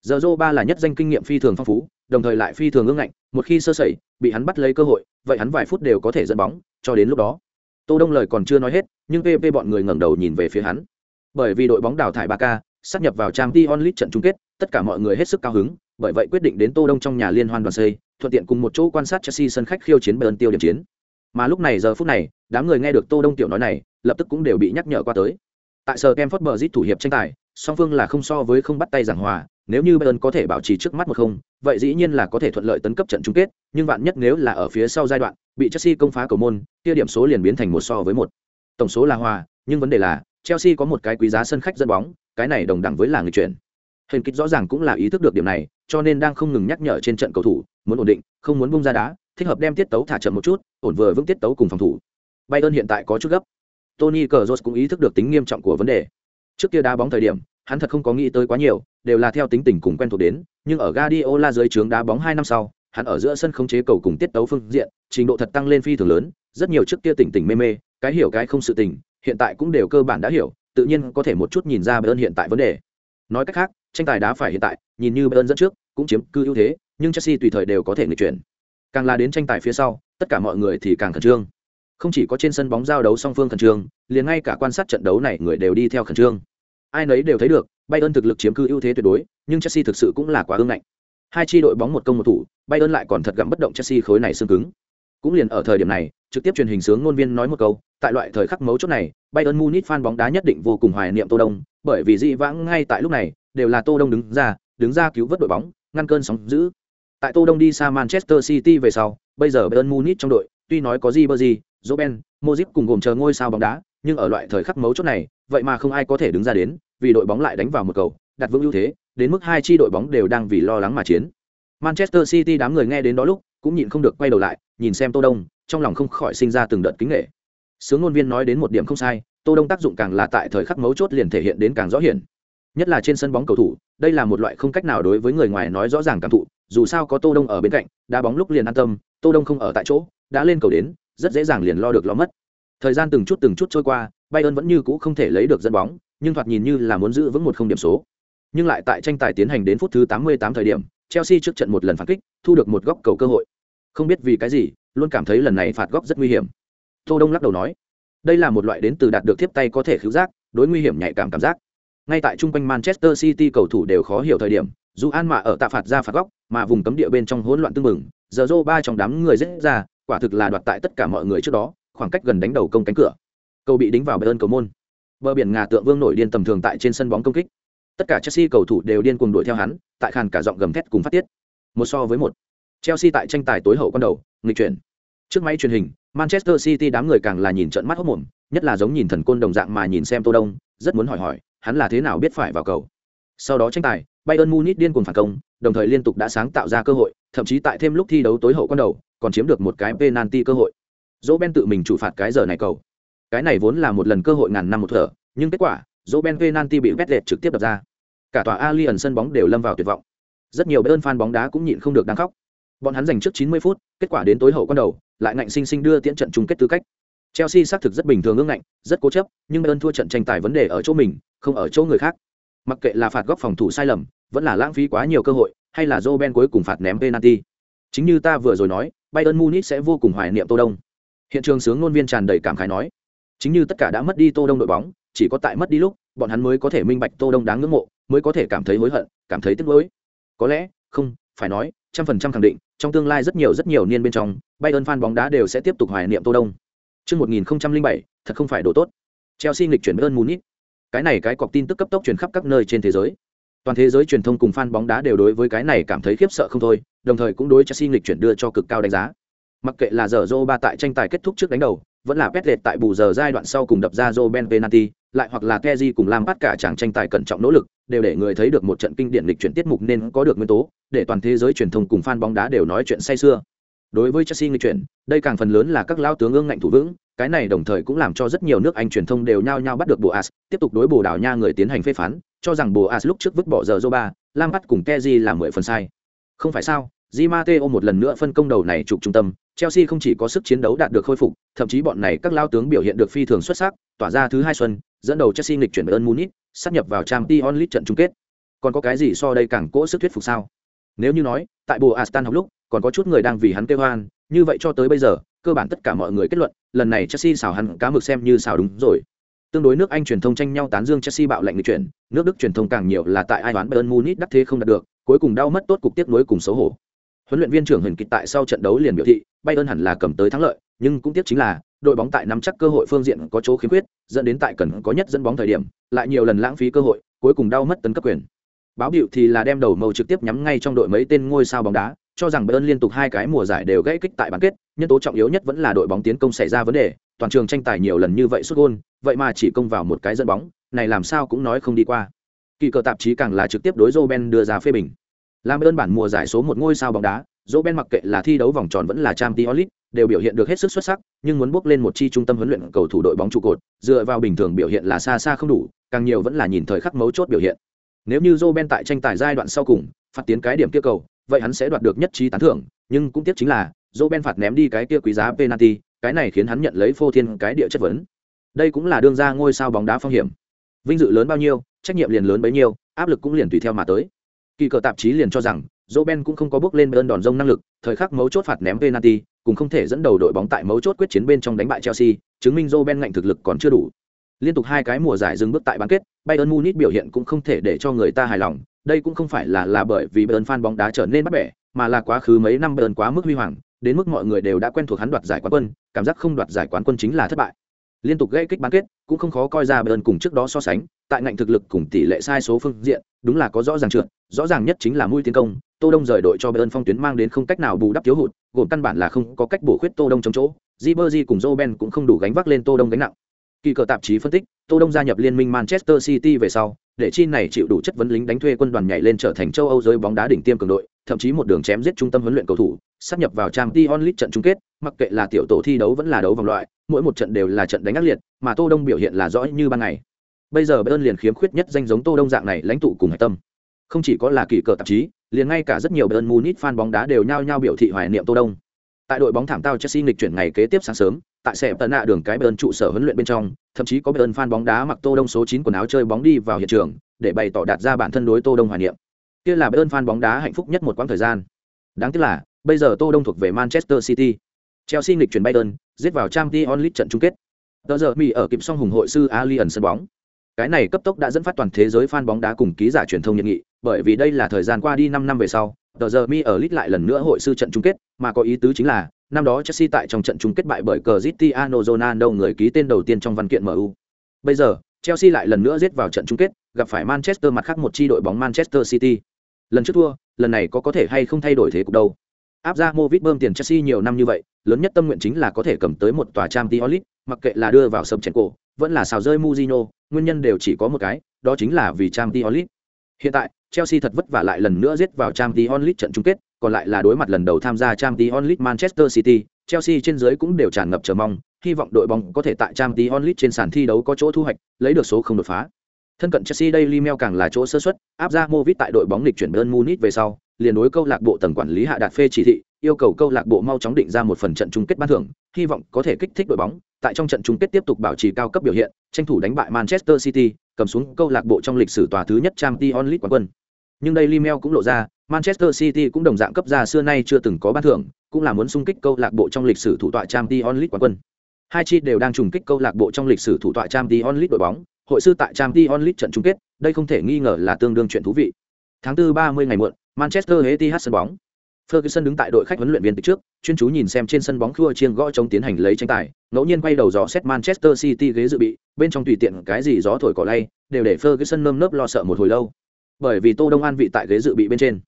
Giờ ba là nhất danh kinh nghiệm phi thường phong phú, đồng thời lại phi thường ương ngạnh, một khi sơ sẩy, bị hắn bắt lấy cơ hội, vậy hắn vài phút đều có thể dẫn bóng, cho đến lúc đó. Tô Đông lời còn chưa nói hết, nhưng PP bọn người ngẩng đầu nhìn về phía hắn. Bởi vì đội bóng đào thải ba k sắp nhập vào trang t onlit trận chung kết, tất cả mọi người hết sức cao hứng, bởi vậy quyết định đến Tô Đông trong nhà liên hoan đoàn xây, thuận tiện cùng một chỗ quan sát Chelsea sân khách khiêu chiến Bayern tiêu điểm chiến. Mà lúc này giờ phút này, đám người nghe được Tô Đông tiểu nói này, lập tức cũng đều bị nhắc nhở qua tới. Tại sở Kemford Bridge thủ hiệp tranh tài, song phương là không so với không bắt tay giảng hòa, nếu như Bayern có thể bảo trì trước mắt một không, vậy dĩ nhiên là có thể thuận lợi tấn cấp trận chung kết, nhưng vạn nhất nếu là ở phía sau giai đoạn, bị Chelsea công phá cầu môn, kia điểm số liền biến thành một so với một. Tổng số là hòa, nhưng vấn đề là Chelsea có một cái quý giá sân khách dẫn bóng, cái này đồng đẳng với là người chuyển. Hình kích rõ ràng cũng là ý thức được điểm này, cho nên đang không ngừng nhắc nhở trên trận cầu thủ, muốn ổn định, không muốn bung ra đá, thích hợp đem tiết tấu thả chậm một chút, ổn vừa vững tiết tấu cùng phòng thủ. Bayern hiện tại có chút gấp. Tony Cazorla cũng ý thức được tính nghiêm trọng của vấn đề. Trước kia đá bóng thời điểm, hắn thật không có nghĩ tới quá nhiều, đều là theo tính tình cùng quen thuộc đến, nhưng ở Guardiola dưới trướng đá bóng hai năm sau, hắn ở giữa sân khống chế cầu cùng tiết tấu phương diện, trình độ thật tăng lên phi thường lớn, rất nhiều trước kia tỉnh tỉnh mê mê, cái hiểu cái không sự tình, hiện tại cũng đều cơ bản đã hiểu, tự nhiên có thể một chút nhìn ra Bayern hiện tại vấn đề. Nói cách khác, tranh tài đá phải hiện tại, nhìn như Bayern dẫn trước, cũng chiếm cứ ưu thế, nhưng Chelsea tùy thời đều có thể nghịch chuyển. Càng là đến tranh tài phía sau, tất cả mọi người thì càng khẩn trương. Không chỉ có trên sân bóng giao đấu song phương khẩn trương, liền ngay cả quan sát trận đấu này người đều đi theo khẩn trương. Ai nấy đều thấy được, Bayern thực lực chiếm cư ưu thế tuyệt đối, nhưng Chelsea thực sự cũng là quá ương ngạnh. Hai chi đội bóng một công một thủ, Bayern lại còn thật gặm bất động Chelsea khối này xương cứng. Cũng liền ở thời điểm này, trực tiếp truyền hình sướng ngôn viên nói một câu, tại loại thời khắc mấu chốt này, Bayern Munich fan bóng đá nhất định vô cùng hoài niệm Tô Đông, bởi vì dị vãng ngay tại lúc này, đều là Tô Đông đứng ra, đứng ra cứu vớt đội bóng, ngăn cơn sóng dữ. Tại Tô Đông đi xa Manchester City về sau, bây giờ Bayern Munich trong đội, tuy nói có gì bất gì. Roben, Modric cùng gồm chờ ngôi sao bóng đá, nhưng ở loại thời khắc mấu chốt này, vậy mà không ai có thể đứng ra đến, vì đội bóng lại đánh vào một cầu, đặt vững ưu thế, đến mức hai chi đội bóng đều đang vì lo lắng mà chiến. Manchester City đám người nghe đến đó lúc, cũng nhịn không được quay đầu lại, nhìn xem Tô Đông, trong lòng không khỏi sinh ra từng đợt kính nể. Sướng ngôn viên nói đến một điểm không sai, Tô Đông tác dụng càng là tại thời khắc mấu chốt liền thể hiện đến càng rõ hiển. Nhất là trên sân bóng cầu thủ, đây là một loại không cách nào đối với người ngoài nói rõ ràng cảm thụ, dù sao có Tô Đông ở bên cạnh, đá bóng lúc liền an tâm, Tô Đông không ở tại chỗ, đã lên cầu đến, rất dễ dàng liền lo được lo mất. Thời gian từng chút từng chút trôi qua, Bayern vẫn như cũ không thể lấy được dẫn bóng, nhưng thoạt nhìn như là muốn giữ vững một không điểm số. nhưng lại tại tranh tài tiến hành đến phút thứ 88 thời điểm, Chelsea trước trận một lần phản kích, thu được một góc cầu cơ hội. Không biết vì cái gì, luôn cảm thấy lần này phạt góc rất nguy hiểm. Tô Đông lắc đầu nói, đây là một loại đến từ đạt được tiếp tay có thể khiếu giác, đối nguy hiểm nhạy cảm cảm giác. Ngay tại trung quanh Manchester City cầu thủ đều khó hiểu thời điểm, dù An mà ở tạ phạt ra phạt góc, mà vùng cấm địa bên trong hỗn loạn tương mừng, giờ Zoro ba trong đám người rất ra, quả thực là đoạt tại tất cả mọi người trước đó, khoảng cách gần đánh đầu công cánh cửa. Cầu bị đính vào bờ ơn cầu môn. Bờ biển ngà tượng vương nổi điên tầm thường tại trên sân bóng công kích. Tất cả chelsea cầu thủ đều điên cuồng đuổi theo hắn tại khàn cả giọng gầm thét cùng phát tiết. Một so với một. Chelsea tại tranh tài tối hậu con đầu nghịch chuyển. Trước máy truyền hình manchester city đám người càng là nhìn trận mắt hốc mồm nhất là giống nhìn thần côn đồng dạng mà nhìn xem tô đông rất muốn hỏi hỏi hắn là thế nào biết phải vào cầu. Sau đó tranh tài bayern munich điên cuồng phản công đồng thời liên tục đã sáng tạo ra cơ hội thậm chí tại thêm lúc thi đấu tối hậu con đầu còn chiếm được một cái penalty cơ hội. Roben tự mình chủ phạt cái giờ này cầu. Cái này vốn là một lần cơ hội ngàn năm một thở, nhưng kết quả Roben penalty bị Vettel trực tiếp đập ra. Cả tòa alien sân bóng đều lâm vào tuyệt vọng. Rất nhiều bên fan bóng đá cũng nhịn không được đang khóc. Bọn hắn giành trước 90 phút, kết quả đến tối hậu quan đầu, lại ngạnh sinh sinh đưa tiễn trận chung kết tư cách. Chelsea xác thực rất bình thường ngưỡng ngạnh, rất cố chấp, nhưng bayern thua trận tranh tài vấn đề ở chỗ mình, không ở chỗ người khác. Mặc kệ là phạt góc phòng thủ sai lầm, vẫn là lãng phí quá nhiều cơ hội, hay là Roben cuối cùng phạt ném penalty. Chính như ta vừa rồi nói bayern munich sẽ vô cùng hoài niệm tô đông hiện trường sướng ngôn viên tràn đầy cảm khái nói chính như tất cả đã mất đi tô đông đội bóng chỉ có tại mất đi lúc bọn hắn mới có thể minh bạch tô đông đáng ngưỡng mộ mới có thể cảm thấy hối hận cảm thấy tiếc nuối có lẽ không phải nói trăm phần trăm khẳng định trong tương lai rất nhiều rất nhiều niên bên trong bayern fan bóng đá đều sẽ tiếp tục hoài niệm tô đông Trước 1007, thật không phải đồ tốt. Chelsea nghịch chuyển Bayern Munich. Cái này cái cọc tin tức cấp tốc truyền khắp các nơi trên thế giới. Toàn thế giới truyền thông cùng fan bóng đá đều đối với cái này cảm thấy khiếp sợ không thôi, đồng thời cũng đối Chelsea lịch chuyển đưa cho cực cao đánh giá. Mặc kệ là giờ Zoba tại tranh tài kết thúc trước đánh đầu, vẫn là Petlet tại bù giờ giai đoạn sau cùng đập ra Roben penalty, lại hoặc là Kezi cùng làm bắt cả chàng tranh tài cẩn trọng nỗ lực, đều để người thấy được một trận kinh điển lịch chuyển tiết mục nên có được nguyên tố, để toàn thế giới truyền thông cùng fan bóng đá đều nói chuyện say xưa. Đối với Chelsea lịch chuyển, đây càng phần lớn là các lao tướng ương ngạnh thủ vững, cái này đồng thời cũng làm cho rất nhiều nước Anh truyền thông đều nhao nhao bắt được Boas, tiếp tục đối Bồ Đào Nha người tiến hành phê phán, cho rằng Boas lúc trước vứt bỏ giờ Zoba, Lampard cùng keji là mười phần sai. Không phải sao? Di Matteo một lần nữa phân công đầu này trục trung tâm, Chelsea không chỉ có sức chiến đấu đạt được khôi phục, thậm chí bọn này các lao tướng biểu hiện được phi thường xuất sắc, tỏa ra thứ hai xuân, dẫn đầu Chelsea nghịch chuyển ơn Munich, sát nhập vào trang t onlit trận chung kết. Còn có cái gì so đây càng cỗ sức thuyết phục sao? Nếu như nói, tại bồ astan học lúc, còn có chút người đang vì hắn kêu hoan, như vậy cho tới bây giờ, cơ bản tất cả mọi người kết luận, lần này Chelsea xào hắn cá mực xem như xào đúng rồi. Tương đối nước Anh truyền thông tranh nhau tán dương Chelsea bạo lệnh nghịch chuyển, nước Đức truyền thông càng nhiều là tại ai đoán Bayern Munich đắc thế không đạt được, cuối cùng đau mất tốt cục tiếp nối cùng xấu hổ. Huấn luyện viên trưởng Huyền Kịch tại sau trận đấu liền biểu thị, Bayern hẳn là cầm tới thắng lợi, nhưng cũng tiếc chính là đội bóng tại nắm chắc cơ hội phương diện có chỗ khiếm khuyết, dẫn đến tại cần có nhất dẫn bóng thời điểm, lại nhiều lần lãng phí cơ hội, cuối cùng đau mất tấn cấp quyền. Báo biểu thì là đem đầu mâu trực tiếp nhắm ngay trong đội mấy tên ngôi sao bóng đá, cho rằng Bayern liên tục hai cái mùa giải đều gãy kích tại bán kết, nhân tố trọng yếu nhất vẫn là đội bóng tiến công xảy ra vấn đề, toàn trường tranh tài nhiều lần như vậy sút gôn, vậy mà chỉ công vào một cái dẫn bóng, này làm sao cũng nói không đi qua. Kỳ cờ tạp chí càng là trực tiếp đối Roben đưa ra phê bình. Làm Bayern bản mùa giải số một ngôi sao bóng đá, Roben mặc kệ là thi đấu vòng tròn vẫn là Champions League, đều biểu hiện được hết sức xuất sắc, nhưng muốn bước lên một chi trung tâm huấn luyện cầu thủ đội bóng trụ cột, dựa vào bình thường biểu hiện là xa xa không đủ, càng nhiều vẫn là nhìn thời khắc mấu chốt biểu hiện. Nếu như Roben tại tranh tài giai đoạn sau cùng, phát tiến cái điểm kia cầu, vậy hắn sẽ đoạt được nhất trí tán thưởng, nhưng cũng tiếc chính là, Joe Ben phạt ném đi cái kia quý giá penalty, cái này khiến hắn nhận lấy phô thiên cái địa chất vấn. Đây cũng là đương ra ngôi sao bóng đá phong hiểm. Vinh dự lớn bao nhiêu, trách nhiệm liền lớn bấy nhiêu, áp lực cũng liền tùy theo mà tới. Kỳ cờ tạp chí liền cho rằng, Joe Ben cũng không có bước lên bên đòn rông năng lực, thời khắc mấu chốt phạt ném penalty, cũng không thể dẫn đầu đội bóng tại mấu chốt quyết chiến bên trong đánh bại Chelsea, chứng minh Joe Ben ngạnh thực lực còn chưa đủ. Liên tục hai cái mùa giải dừng bước tại bán kết, Bayern Munich biểu hiện cũng không thể để cho người ta hài lòng, đây cũng không phải là là bởi vì Bayern fan bóng đá trở nên bắt bẻ, mà là quá khứ mấy năm Bayern quá mức huy hoàng, đến mức mọi người đều đã quen thuộc hắn đoạt giải quán quân, cảm giác không đoạt giải quán quân chính là thất bại. Liên tục gây kích bán kết, cũng không khó coi ra Bayern cùng trước đó so sánh, tại ngạnh thực lực cùng tỷ lệ sai số phương diện, đúng là có rõ ràng trượt, rõ ràng nhất chính là mũi tiến công, Tô Đông rời đội cho Bayern phong tuyến mang đến không cách nào bù đắp thiếu hụt, gồm căn bản là không có cách bổ khuyết Tô Đông trong chỗ, Ribery cùng Roben cũng không đủ gánh vác lên Tô Đông gánh nặng. Kỳ cờ tạp chí phân tích, Tô Đông gia nhập liên minh Manchester City về sau, để chi này chịu đủ chất vấn lính đánh thuê quân đoàn nhảy lên trở thành châu Âu giới bóng đá đỉnh tiêm cường đội, thậm chí một đường chém giết trung tâm huấn luyện cầu thủ, sắp nhập vào trang Champions League trận chung kết, mặc kệ là tiểu tổ thi đấu vẫn là đấu vòng loại, mỗi một trận đều là trận đánh ác liệt, mà Tô Đông biểu hiện là rõ như ban ngày. Bây giờ Bayern liền khiếm khuyết nhất danh giống Tô Đông dạng này lãnh tụ cùng hải tâm. Không chỉ có là kỳ cờ tạp chí, liền ngay cả rất nhiều Bayern Munich fan bóng đá đều nhao nhao biểu thị hoài niệm Tô Đông. Tại đội bóng thảm tao Chelsea nghịch chuyển ngày kế tiếp sáng sớm, tại xe tận nạ đường cái Bayern trụ sở huấn luyện bên trong, thậm chí có Bayern fan bóng đá mặc Tô Đông số 9 quần áo chơi bóng đi vào hiện trường, để bày tỏ đạt ra bản thân đối Tô Đông hoài niệm. Kia là ơn fan bóng đá hạnh phúc nhất một quãng thời gian. Đáng tiếc là, bây giờ Tô Đông thuộc về Manchester City. Chelsea nghịch chuyển Bayern, giết vào Champions League trận chung kết. Tờ giờ Mỹ ở kịp song hùng hội sư Allianz sân bóng. Cái này cấp tốc đã dẫn phát toàn thế giới fan bóng đá cùng ký giả truyền thông nhận nghị, bởi vì đây là thời gian qua đi 5 năm về sau, tờ giờ Mi ở Lit lại lần nữa hội sư trận chung kết, mà có ý tứ chính là năm đó Chelsea tại trong trận chung kết bại bởi Cristiano Ronaldo người ký tên đầu tiên trong văn kiện MU. Bây giờ, Chelsea lại lần nữa giết vào trận chung kết, gặp phải Manchester mặt khác một chi đội bóng Manchester City. Lần trước thua, lần này có có thể hay không thay đổi thế cục đâu. Áp ra Movit bơm tiền Chelsea nhiều năm như vậy, lớn nhất tâm nguyện chính là có thể cầm tới một tòa Champions League, mặc kệ là đưa vào sập chèn cổ, vẫn là xào rơi Mourinho, nguyên nhân đều chỉ có một cái, đó chính là vì Champions League. Hiện tại, Chelsea thật vất vả lại lần nữa giết vào Champions League trận chung kết, còn lại là đối mặt lần đầu tham gia Champions League Manchester City, Chelsea trên dưới cũng đều tràn ngập chờ mong, hy vọng đội bóng có thể tại Champions League trên sàn thi đấu có chỗ thu hoạch, lấy được số không đột phá. Thân cận Chelsea Daily Mail càng là chỗ sơ suất, áp ra Movit tại đội bóng lịch chuyển Bayern Munich về sau, liền đối câu lạc bộ tầng quản lý hạ đạt phê chỉ thị, yêu cầu câu lạc bộ mau chóng định ra một phần trận chung kết ban thưởng, hy vọng có thể kích thích đội bóng, tại trong trận chung kết tiếp tục bảo trì cao cấp biểu hiện, tranh thủ đánh bại Manchester City, cầm xuống câu lạc bộ trong lịch sử tòa thứ nhất Champions League quán quân. Nhưng đây limel cũng lộ ra, Manchester City cũng đồng dạng cấp ra xưa nay chưa từng có ban thưởng, cũng là muốn xung kích câu lạc bộ trong lịch sử thủ tọa Champions League quán quân. Hai chi đều đang trùng kích câu lạc bộ trong lịch sử thủ tọa Champions League đội bóng, hội sư tại Champions League trận chung kết, đây không thể nghi ngờ là tương đương chuyện thú vị. Tháng 4 30 ngày muộn, Manchester Etihad sân bóng. Ferguson đứng tại đội khách huấn luyện viên trước, chuyên chú nhìn xem trên sân bóng khua chiêng gõ chống tiến hành lấy tranh tài, ngẫu nhiên quay đầu dò xét Manchester City ghế dự bị, bên trong tùy tiện cái gì gió thổi cỏ lay, đều để Ferguson nơm nớp lo sợ một hồi lâu. Bởi vì Tô Đông An vị tại ghế dự bị bên trên.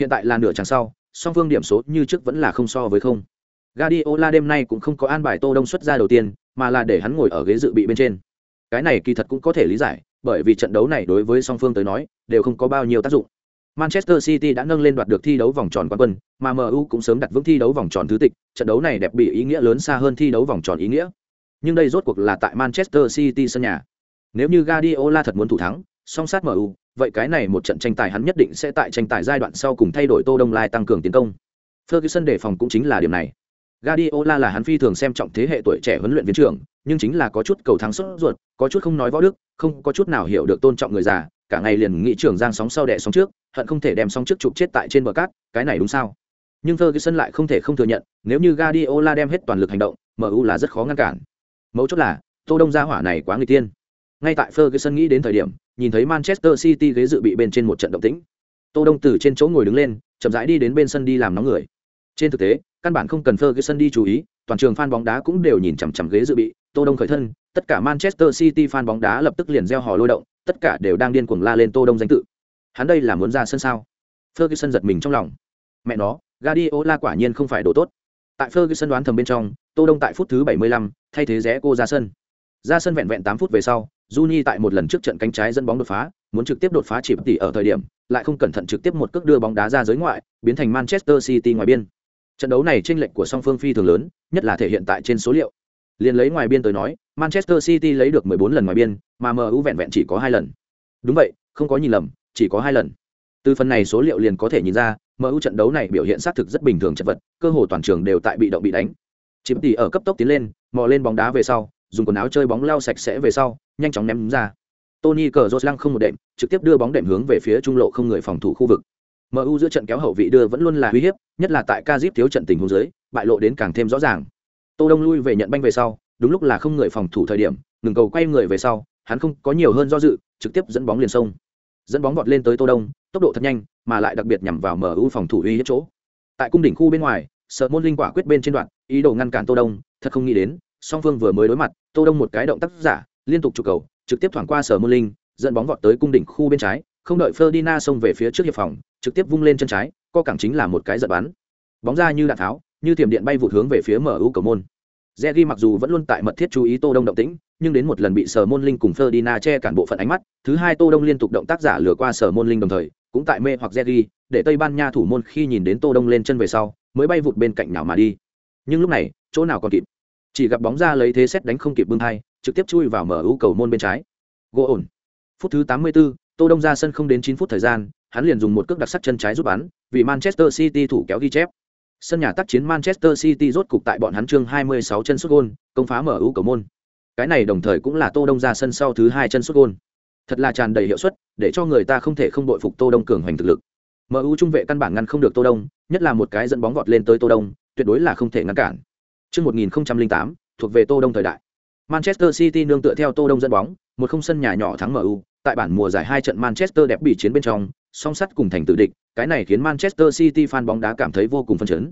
Hiện tại là nửa chặng sau, song phương điểm số như trước vẫn là không so với không. Guardiola đêm nay cũng không có an bài Tô Đông xuất ra đầu tiên, mà là để hắn ngồi ở ghế dự bị bên trên. Cái này kỳ thật cũng có thể lý giải, bởi vì trận đấu này đối với song phương tới nói, đều không có bao nhiêu tác dụng. Manchester City đã nâng lên đoạt được thi đấu vòng tròn quán quân, mà MU cũng sớm đặt vững thi đấu vòng tròn thứ tịch, trận đấu này đẹp bị ý nghĩa lớn xa hơn thi đấu vòng tròn ý nghĩa. Nhưng đây rốt cuộc là tại Manchester City sân nhà. Nếu như Guardiola thật muốn thủ thắng, song sát MU, vậy cái này một trận tranh tài hắn nhất định sẽ tại tranh tài giai đoạn sau cùng thay đổi Tô Đông Lai tăng cường tiến công. Ferguson đề phòng cũng chính là điểm này. Guardiola là hắn phi thường xem trọng thế hệ tuổi trẻ huấn luyện viên trưởng, nhưng chính là có chút cầu thắng sốt ruột, có chút không nói võ đức, không có chút nào hiểu được tôn trọng người già, cả ngày liền nghĩ trưởng giang sóng sau đẻ sóng trước, hận không thể đem sóng trước chụp chết tại trên bờ cát, cái này đúng sao? Nhưng Ferguson lại không thể không thừa nhận, nếu như Guardiola đem hết toàn lực hành động, MU là rất khó ngăn cản. Mấu chốt là, Tô Đông gia hỏa này quá người tiên. Ngay tại Ferguson nghĩ đến thời điểm, nhìn thấy Manchester City ghế dự bị bên trên một trận động tĩnh. Tô Đông từ trên chỗ ngồi đứng lên, chậm rãi đi đến bên sân đi làm nóng người. Trên thực tế, căn bản không cần Ferguson đi chú ý, toàn trường fan bóng đá cũng đều nhìn chằm chằm ghế dự bị, Tô Đông khởi thân, tất cả Manchester City fan bóng đá lập tức liền reo hò lôi động, tất cả đều đang điên cuồng la lên Tô Đông danh tự. Hắn đây là muốn ra sân sao? Ferguson giật mình trong lòng. Mẹ nó, Guardiola quả nhiên không phải đồ tốt. Tại Ferguson đoán thầm bên trong, Tô Đông tại phút thứ 75, thay thế rẽ cô ra sân. Ra sân vẹn vẹn 8 phút về sau, Juni tại một lần trước trận cánh trái dẫn bóng đột phá, muốn trực tiếp đột phá chỉ tỷ ở thời điểm, lại không cẩn thận trực tiếp một cước đưa bóng đá ra giới ngoại, biến thành Manchester City ngoài biên. Trận đấu này chênh lệch của song phương phi thường lớn, nhất là thể hiện tại trên số liệu. Liên lấy ngoài biên tới nói, Manchester City lấy được 14 lần ngoài biên, mà MU vẹn vẹn chỉ có 2 lần. Đúng vậy, không có nhìn lầm, chỉ có 2 lần. Từ phần này số liệu liền có thể nhìn ra, MU trận đấu này biểu hiện xác thực rất bình thường chật vật, cơ hồ toàn trường đều tại bị động bị đánh. Chiếm tỷ ở cấp tốc tiến lên, mò lên bóng đá về sau, dùng quần áo chơi bóng lao sạch sẽ về sau, nhanh chóng ném ra. Tony Cazorla lăng không một đệm, trực tiếp đưa bóng đệm hướng về phía trung lộ không người phòng thủ khu vực. MU giữa trận kéo hậu vị đưa vẫn luôn là uy hiếp, nhất là tại Kazip thiếu trận tình huống dưới, bại lộ đến càng thêm rõ ràng. Tô Đông lui về nhận banh về sau, đúng lúc là không người phòng thủ thời điểm, ngừng cầu quay người về sau, hắn không có nhiều hơn do dự, trực tiếp dẫn bóng liền sông. Dẫn bóng vọt lên tới Tô Đông, tốc độ thật nhanh, mà lại đặc biệt nhằm vào MU phòng thủ uy hiếp chỗ. Tại cung đỉnh khu bên ngoài, Sở Môn Linh quả quyết bên trên đoạn, ý đồ ngăn cản Tô Đông, thật không nghĩ đến, song phương vừa mới đối mặt, Tô Đông một cái động tác giả, liên tục chụp cầu, trực tiếp thoảng qua Sở Môn Linh, dẫn bóng vọt tới cung đỉnh khu bên trái, không đợi Ferdinand xông về phía trước hiệp phòng, trực tiếp vung lên chân trái, co cẳng chính là một cái giật bắn. Bóng ra như đạn tháo, như tiềm điện bay vụt hướng về phía MU cầu môn. Zeri mặc dù vẫn luôn tại mật thiết chú ý Tô Đông động tĩnh, nhưng đến một lần bị Sở Môn Linh cùng Ferdinand che cản bộ phận ánh mắt, thứ hai Tô Đông liên tục động tác giả lừa qua Sở Môn Linh đồng thời, cũng tại mê hoặc Zeri, để Tây Ban Nha thủ môn khi nhìn đến Tô Đông lên chân về sau, mới bay vụt bên cạnh nào mà đi. Nhưng lúc này, chỗ nào còn kịp. Chỉ gặp bóng ra lấy thế xét đánh không kịp bưng hai, trực tiếp chui vào mở ưu cầu môn bên trái. Gỗ ổn. Phút thứ 84, Tô Đông ra sân không đến 9 phút thời gian, hắn liền dùng một cước đặc sắc chân trái giúp bắn, vì Manchester City thủ kéo ghi chép. Sân nhà tác chiến Manchester City rốt cục tại bọn hắn chương 26 chân sút gôn, công phá mở ưu cầu môn. Cái này đồng thời cũng là Tô Đông ra sân sau thứ hai chân sút gôn. thật là tràn đầy hiệu suất để cho người ta không thể không đội phục tô đông cường hoành thực lực mu trung vệ căn bản ngăn không được tô đông nhất là một cái dẫn bóng vọt lên tới tô đông tuyệt đối là không thể ngăn cản Trước 1008, thuộc về tô đông thời đại manchester city nương tựa theo tô đông dẫn bóng một không sân nhà nhỏ thắng mu tại bản mùa giải hai trận manchester đẹp bị chiến bên trong song sắt cùng thành tự địch, cái này khiến manchester city fan bóng đá cảm thấy vô cùng phấn chấn.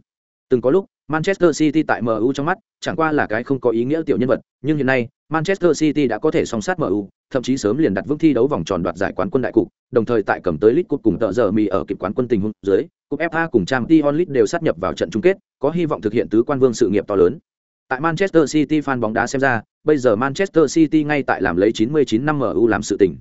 Từng có lúc, manchester city tại mu trong mắt, chẳng qua là cái không có ý nghĩa tiểu nhân vật, nhưng hiện nay, manchester city đã có thể song sát mu thậm chí sớm liền đặt vững thi đấu vòng tròn đoạt giải quán quân đại cục, đồng thời tại cầm tới lit cup cùng tợ giờ mì ở kịp quán quân tình huống dưới, cúp fa cùng trang League đều sát nhập vào trận chung kết, có hy vọng thực hiện tứ quan vương sự nghiệp to lớn. Tại manchester city fan bóng đá xem ra, bây giờ manchester city ngay tại làm lấy 99 năm mu làm sự tình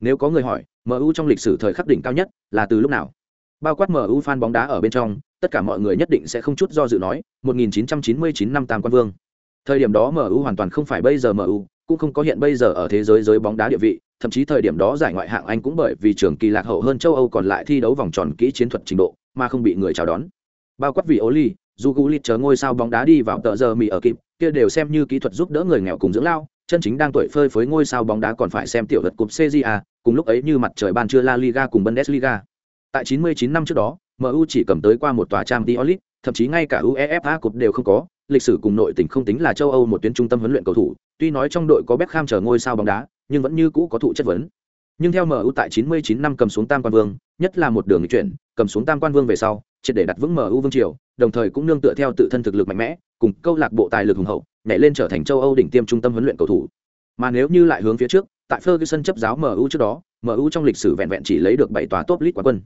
nếu có người hỏi mu trong lịch sử thời khắc đỉnh cao nhất là từ lúc nào? Bao quát mu fan bóng đá ở bên trong tất cả mọi người nhất định sẽ không chút do dự nói 1999 năm tam quan vương. Thời điểm đó mu hoàn toàn không phải bây giờ mu cũng không có hiện bây giờ ở thế giới giới bóng đá địa vị thậm chí thời điểm đó giải ngoại hạng anh cũng bởi vì trường kỳ lạc hậu hơn châu âu còn lại thi đấu vòng tròn kỹ chiến thuật trình độ mà không bị người chào đón. Bao quát vì Oli, dù Gulit chờ ngôi sao bóng đá đi vào tờ giờ mì ở kịp, kia đều xem như kỹ thuật giúp đỡ người nghèo cùng dưỡng lao, chân chính đang tuổi phơi phới ngôi sao bóng đá còn phải xem tiểu vật cúp CJA, cùng lúc ấy như mặt trời ban trưa La Liga cùng Bundesliga. Tại 99 năm trước đó, MU chỉ cầm tới qua một tòa Champions League, thậm chí ngay cả UEFA Cup đều không có, lịch sử cùng nội tình không tính là châu Âu một tuyến trung tâm huấn luyện cầu thủ, tuy nói trong đội có Beckham chờ ngôi sao bóng đá, nhưng vẫn như cũ có thụ chất vấn. Nhưng theo MU tại 99 năm cầm xuống Tam Quan Vương, nhất là một đường chuyển, cầm xuống Tam Quan Vương về sau, triệt để đặt vững MU vương triều, đồng thời cũng nương tựa theo tự thân thực lực mạnh mẽ, cùng câu lạc bộ tài lực hùng hậu, nhảy lên trở thành châu Âu đỉnh tiêm trung tâm huấn luyện cầu thủ. Mà nếu như lại hướng phía trước, tại Ferguson chấp giáo MU trước đó, MU trong lịch sử vẹn vẹn chỉ lấy được 7 tòa top league quán quân.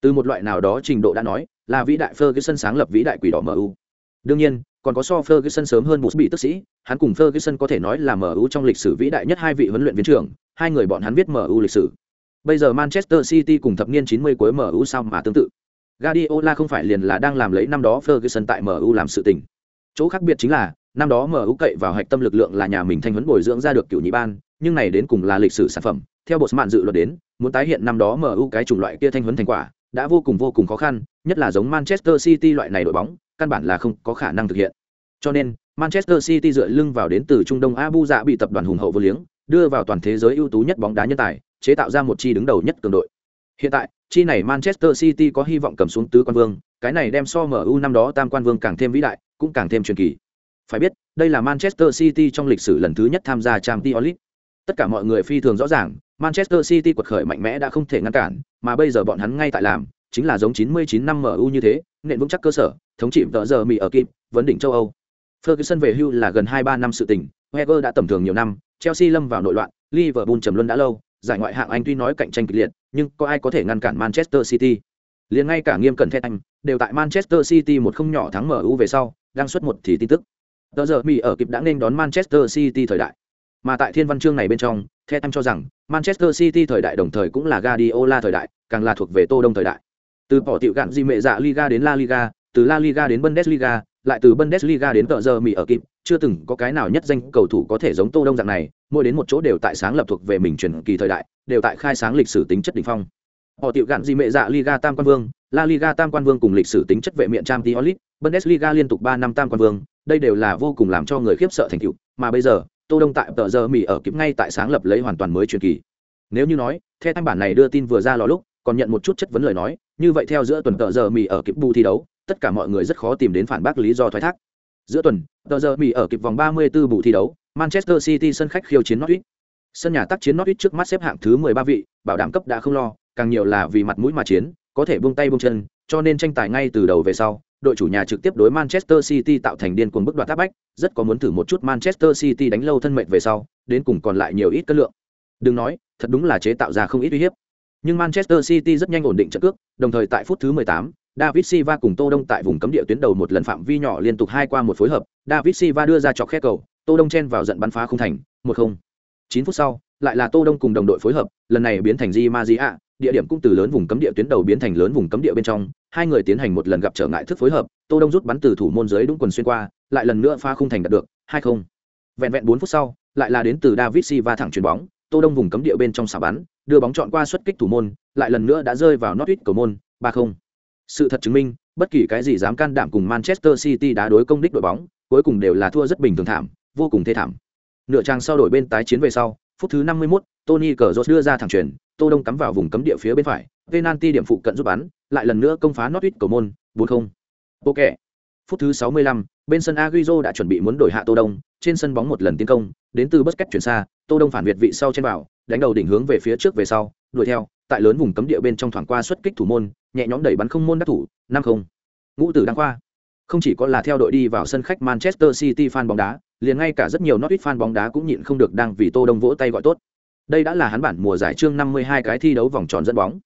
Từ một loại nào đó trình độ đã nói, là vĩ đại Ferguson sáng lập vĩ đại quỷ đỏ MU. Đương nhiên, còn có so Ferguson sớm hơn một bị tức sĩ, hắn cùng Ferguson có thể nói là MU trong lịch sử vĩ đại nhất hai vị huấn luyện viên trưởng, hai người bọn hắn viết MU lịch sử. Bây giờ Manchester City cùng thập niên 90 cuối MU sao mà tương tự. Guardiola không phải liền là đang làm lấy năm đó Ferguson tại MU làm sự tình. Chỗ khác biệt chính là, năm đó MU cậy vào hạch tâm lực lượng là nhà mình thanh huấn bồi dưỡng ra được cựu nhị ban, nhưng này đến cùng là lịch sử sản phẩm. Theo bộ mạn dự luật đến, muốn tái hiện năm đó MU cái chủng loại kia thanh huấn thành quả, đã vô cùng vô cùng khó khăn, nhất là giống Manchester City loại này đội bóng, căn bản là không có khả năng thực hiện. Cho nên, Manchester City dựa lưng vào đến từ Trung Đông Abu Dạ bị tập đoàn hùng hậu vô liếng, đưa vào toàn thế giới ưu tú nhất bóng đá nhân tài, chế tạo ra một chi đứng đầu nhất cường đội. Hiện tại, chi này Manchester City có hy vọng cầm xuống tứ quan vương, cái này đem so MU năm đó tam quan vương càng thêm vĩ đại, cũng càng thêm truyền kỳ. Phải biết, đây là Manchester City trong lịch sử lần thứ nhất tham gia Champions League. Tất cả mọi người phi thường rõ ràng, Manchester City quật khởi mạnh mẽ đã không thể ngăn cản, mà bây giờ bọn hắn ngay tại làm, chính là giống 99 năm MU như thế, nền vững chắc cơ sở, thống trị tờ giờ Mỹ ở kịp, vấn đỉnh châu Âu. Ferguson về hưu là gần 2-3 năm sự tình, Wenger đã tầm thường nhiều năm, Chelsea lâm vào nội loạn, Liverpool trầm luân đã lâu, giải ngoại hạng Anh tuy nói cạnh tranh kịch liệt, nhưng có ai có thể ngăn cản Manchester City? Liền ngay cả nghiêm cẩn thét anh, đều tại Manchester City một không nhỏ thắng MU về sau, đang xuất một thì tin tức. Tờ giờ Mỹ ở kịp đã nên đón Manchester City thời đại. Mà tại thiên văn chương này bên trong, thét em cho rằng Manchester City thời đại đồng thời cũng là Guardiola thời đại, càng là thuộc về Tô Đông thời đại. Từ bỏ tiểu gạn di mẹ dạ Liga đến La Liga, từ La Liga đến Bundesliga, lại từ Bundesliga đến tờ giờ Mỹ ở kịp, chưa từng có cái nào nhất danh cầu thủ có thể giống Tô Đông dạng này, mỗi đến một chỗ đều tại sáng lập thuộc về mình truyền kỳ thời đại, đều tại khai sáng lịch sử tính chất đỉnh phong. Họ tiểu gạn gì mẹ dạ Liga tam quan vương, La Liga tam quan vương cùng lịch sử tính chất vệ miệng trang League, Bundesliga liên tục ba năm tam quan vương, đây đều là vô cùng làm cho người khiếp sợ thành tựu, mà bây giờ, Tô Đông tại tờ giờ Mỹ ở kịp ngay tại sáng lập lấy hoàn toàn mới truyền kỳ. Nếu như nói, theo thanh bản này đưa tin vừa ra lò lúc, còn nhận một chút chất vấn lời nói, như vậy theo giữa tuần tờ giờ Mỹ ở kịp bù thi đấu, tất cả mọi người rất khó tìm đến phản bác lý do thoái thác. Giữa tuần, tờ giờ Mỹ ở kịp vòng 34 bù thi đấu, Manchester City sân khách khiêu chiến Norwich. Sân nhà tác chiến Norwich trước mắt xếp hạng thứ 13 vị, bảo đảm cấp đã không lo, càng nhiều là vì mặt mũi mà chiến, có thể buông tay buông chân, cho nên tranh tài ngay từ đầu về sau, đội chủ nhà trực tiếp đối Manchester City tạo thành điên cuồng bức đoạt áp bách, rất có muốn thử một chút Manchester City đánh lâu thân mệnh về sau, đến cùng còn lại nhiều ít cân lượng. Đừng nói, thật đúng là chế tạo ra không ít uy hiếp. Nhưng Manchester City rất nhanh ổn định trận cước, đồng thời tại phút thứ 18, David Silva cùng Tô Đông tại vùng cấm địa tuyến đầu một lần phạm vi nhỏ liên tục hai qua một phối hợp, David Silva đưa ra chọc khe cầu, Tô Đông chen vào giận bắn phá không thành, 1-0. 9 phút sau, lại là Tô Đông cùng đồng đội phối hợp, lần này biến thành Di Maria, địa điểm cũng từ lớn vùng cấm địa tuyến đầu biến thành lớn vùng cấm địa bên trong, hai người tiến hành một lần gặp trở ngại thức phối hợp, Tô Đông rút bắn từ thủ môn dưới đúng quần xuyên qua, lại lần nữa pha không thành đạt được, 2-0. Vẹn vẹn bốn phút sau, lại là đến từ David Silva thẳng chuyền bóng, Tô Đông vùng cấm địa bên trong xả bắn, đưa bóng chọn qua xuất kích thủ môn, lại lần nữa đã rơi vào Norwich cầu môn, 3-0. Sự thật chứng minh, bất kỳ cái gì dám can đảm cùng Manchester City đá đối công đích đội bóng, cuối cùng đều là thua rất bình thường thảm, vô cùng thê thảm. Nửa trang sau đổi bên tái chiến về sau, phút thứ 51, Tony Cazorla đưa ra thẳng truyền, Tô Đông cắm vào vùng cấm địa phía bên phải, penalty điểm phụ cận giúp bắn, lại lần nữa công phá Norwich cầu môn, 4-0. Ok. Phút thứ 65, bên sân Agüero đã chuẩn bị muốn đổi hạ Tô Đông, trên sân bóng một lần tiến công, đến từ Busquets chuyển xa, Tô Đông phản việt vị sau trên vào, đánh đầu đỉnh hướng về phía trước về sau, đuổi theo, tại lớn vùng cấm địa bên trong thoảng qua xuất kích thủ môn, nhẹ nhõm đẩy bắn không môn đắc thủ, 5-0. Ngũ tử đăng khoa. Không chỉ có là theo đội đi vào sân khách Manchester City fan bóng đá, liền ngay cả rất nhiều Norwich fan bóng đá cũng nhịn không được đang vì Tô Đông vỗ tay gọi tốt. Đây đã là hắn bản mùa giải chương 52 cái thi đấu vòng tròn dẫn bóng.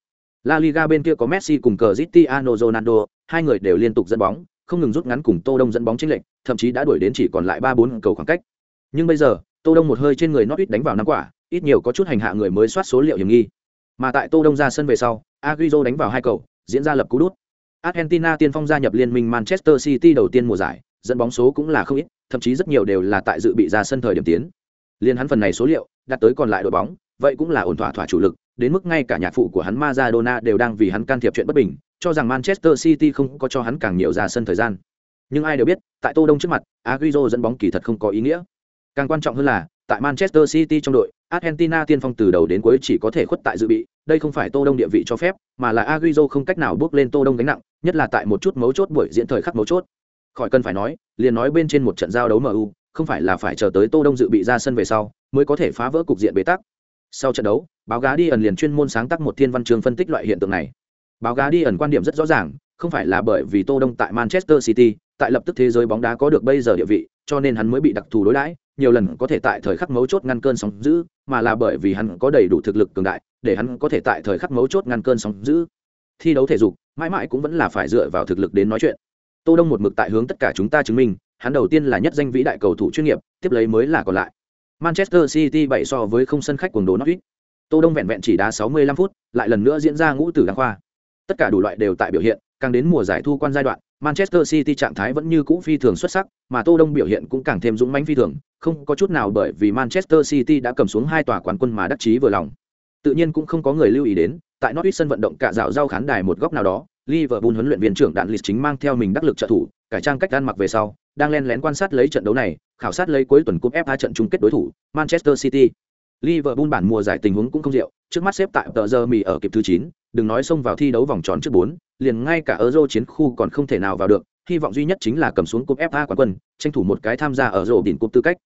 La Liga bên kia có Messi cùng Cristiano Ronaldo, hai người đều liên tục dẫn bóng, không ngừng rút ngắn cùng Tô Đông dẫn bóng chênh lệch, thậm chí đã đuổi đến chỉ còn lại 3-4 cầu khoảng cách. Nhưng bây giờ, Tô Đông một hơi trên người Norwich đánh vào năm quả, ít nhiều có chút hành hạ người mới soát số liệu hiểm nghi. Mà tại Tô Đông ra sân về sau, Agüero đánh vào hai cầu, diễn ra lập cú đút. Argentina tiên phong gia nhập liên minh Manchester City đầu tiên mùa giải, dẫn bóng số cũng là không ít, thậm chí rất nhiều đều là tại dự bị ra sân thời điểm tiến. Liên hắn phần này số liệu, đặt tới còn lại đội bóng, vậy cũng là ổn thỏa thỏa chủ lực, đến mức ngay cả nhạc phụ của hắn Maradona đều đang vì hắn can thiệp chuyện bất bình, cho rằng Manchester City không có cho hắn càng nhiều ra sân thời gian. Nhưng ai đều biết, tại Tô Đông trước mặt, Agüero dẫn bóng kỳ thật không có ý nghĩa. Càng quan trọng hơn là, tại Manchester City trong đội, Argentina tiên phong từ đầu đến cuối chỉ có thể khuất tại dự bị, đây không phải Tô Đông địa vị cho phép, mà là Agüero không cách nào bước lên Tô Đông gánh nặng, nhất là tại một chút mấu chốt buổi diễn thời khắc mấu chốt. Khỏi cần phải nói, liền nói bên trên một trận giao đấu MU, không phải là phải chờ tới Tô Đông dự bị ra sân về sau, mới có thể phá vỡ cục diện bế tắc. Sau trận đấu, báo gá đi ẩn liền chuyên môn sáng tác một thiên văn chương phân tích loại hiện tượng này. Báo gá đi ẩn quan điểm rất rõ ràng, không phải là bởi vì Tô Đông tại Manchester City, tại lập tức thế giới bóng đá có được bây giờ địa vị, cho nên hắn mới bị đặc thù đối đãi, nhiều lần có thể tại thời khắc mấu chốt ngăn cơn sóng dữ, mà là bởi vì hắn có đầy đủ thực lực cường đại, để hắn có thể tại thời khắc mấu chốt ngăn cơn sóng dữ. Thi đấu thể dục, mãi mãi cũng vẫn là phải dựa vào thực lực đến nói chuyện. Tô Đông một mực tại hướng tất cả chúng ta chứng minh, hắn đầu tiên là nhất danh vĩ đại cầu thủ chuyên nghiệp, tiếp lấy mới là còn lại. Manchester City bảy so với không sân khách cuồng đồ Norwich. Tô Đông vẹn vẹn chỉ đá 65 phút, lại lần nữa diễn ra ngũ tử đăng khoa. Tất cả đủ loại đều tại biểu hiện, càng đến mùa giải thu quan giai đoạn, Manchester City trạng thái vẫn như cũ phi thường xuất sắc, mà Tô Đông biểu hiện cũng càng thêm dũng mãnh phi thường, không có chút nào bởi vì Manchester City đã cầm xuống hai tòa quán quân mà đắc chí vừa lòng. Tự nhiên cũng không có người lưu ý đến, tại Norwich sân vận động cả dạo rau khán đài một góc nào đó, Liverpool huấn luyện viên trưởng đạn lịch chính mang theo mình đắc lực trợ thủ, cải trang cách ăn mặc về sau, đang len lén quan sát lấy trận đấu này, khảo sát lấy cuối tuần cúp FA trận chung kết đối thủ, Manchester City. Liverpool bản mùa giải tình huống cũng không diệu, trước mắt xếp tại tờ giờ mì ở kịp thứ 9, đừng nói xông vào thi đấu vòng tròn trước 4, liền ngay cả Euro chiến khu còn không thể nào vào được, hy vọng duy nhất chính là cầm xuống cúp FA quán quân, tranh thủ một cái tham gia ở rổ đỉnh cúp tư cách.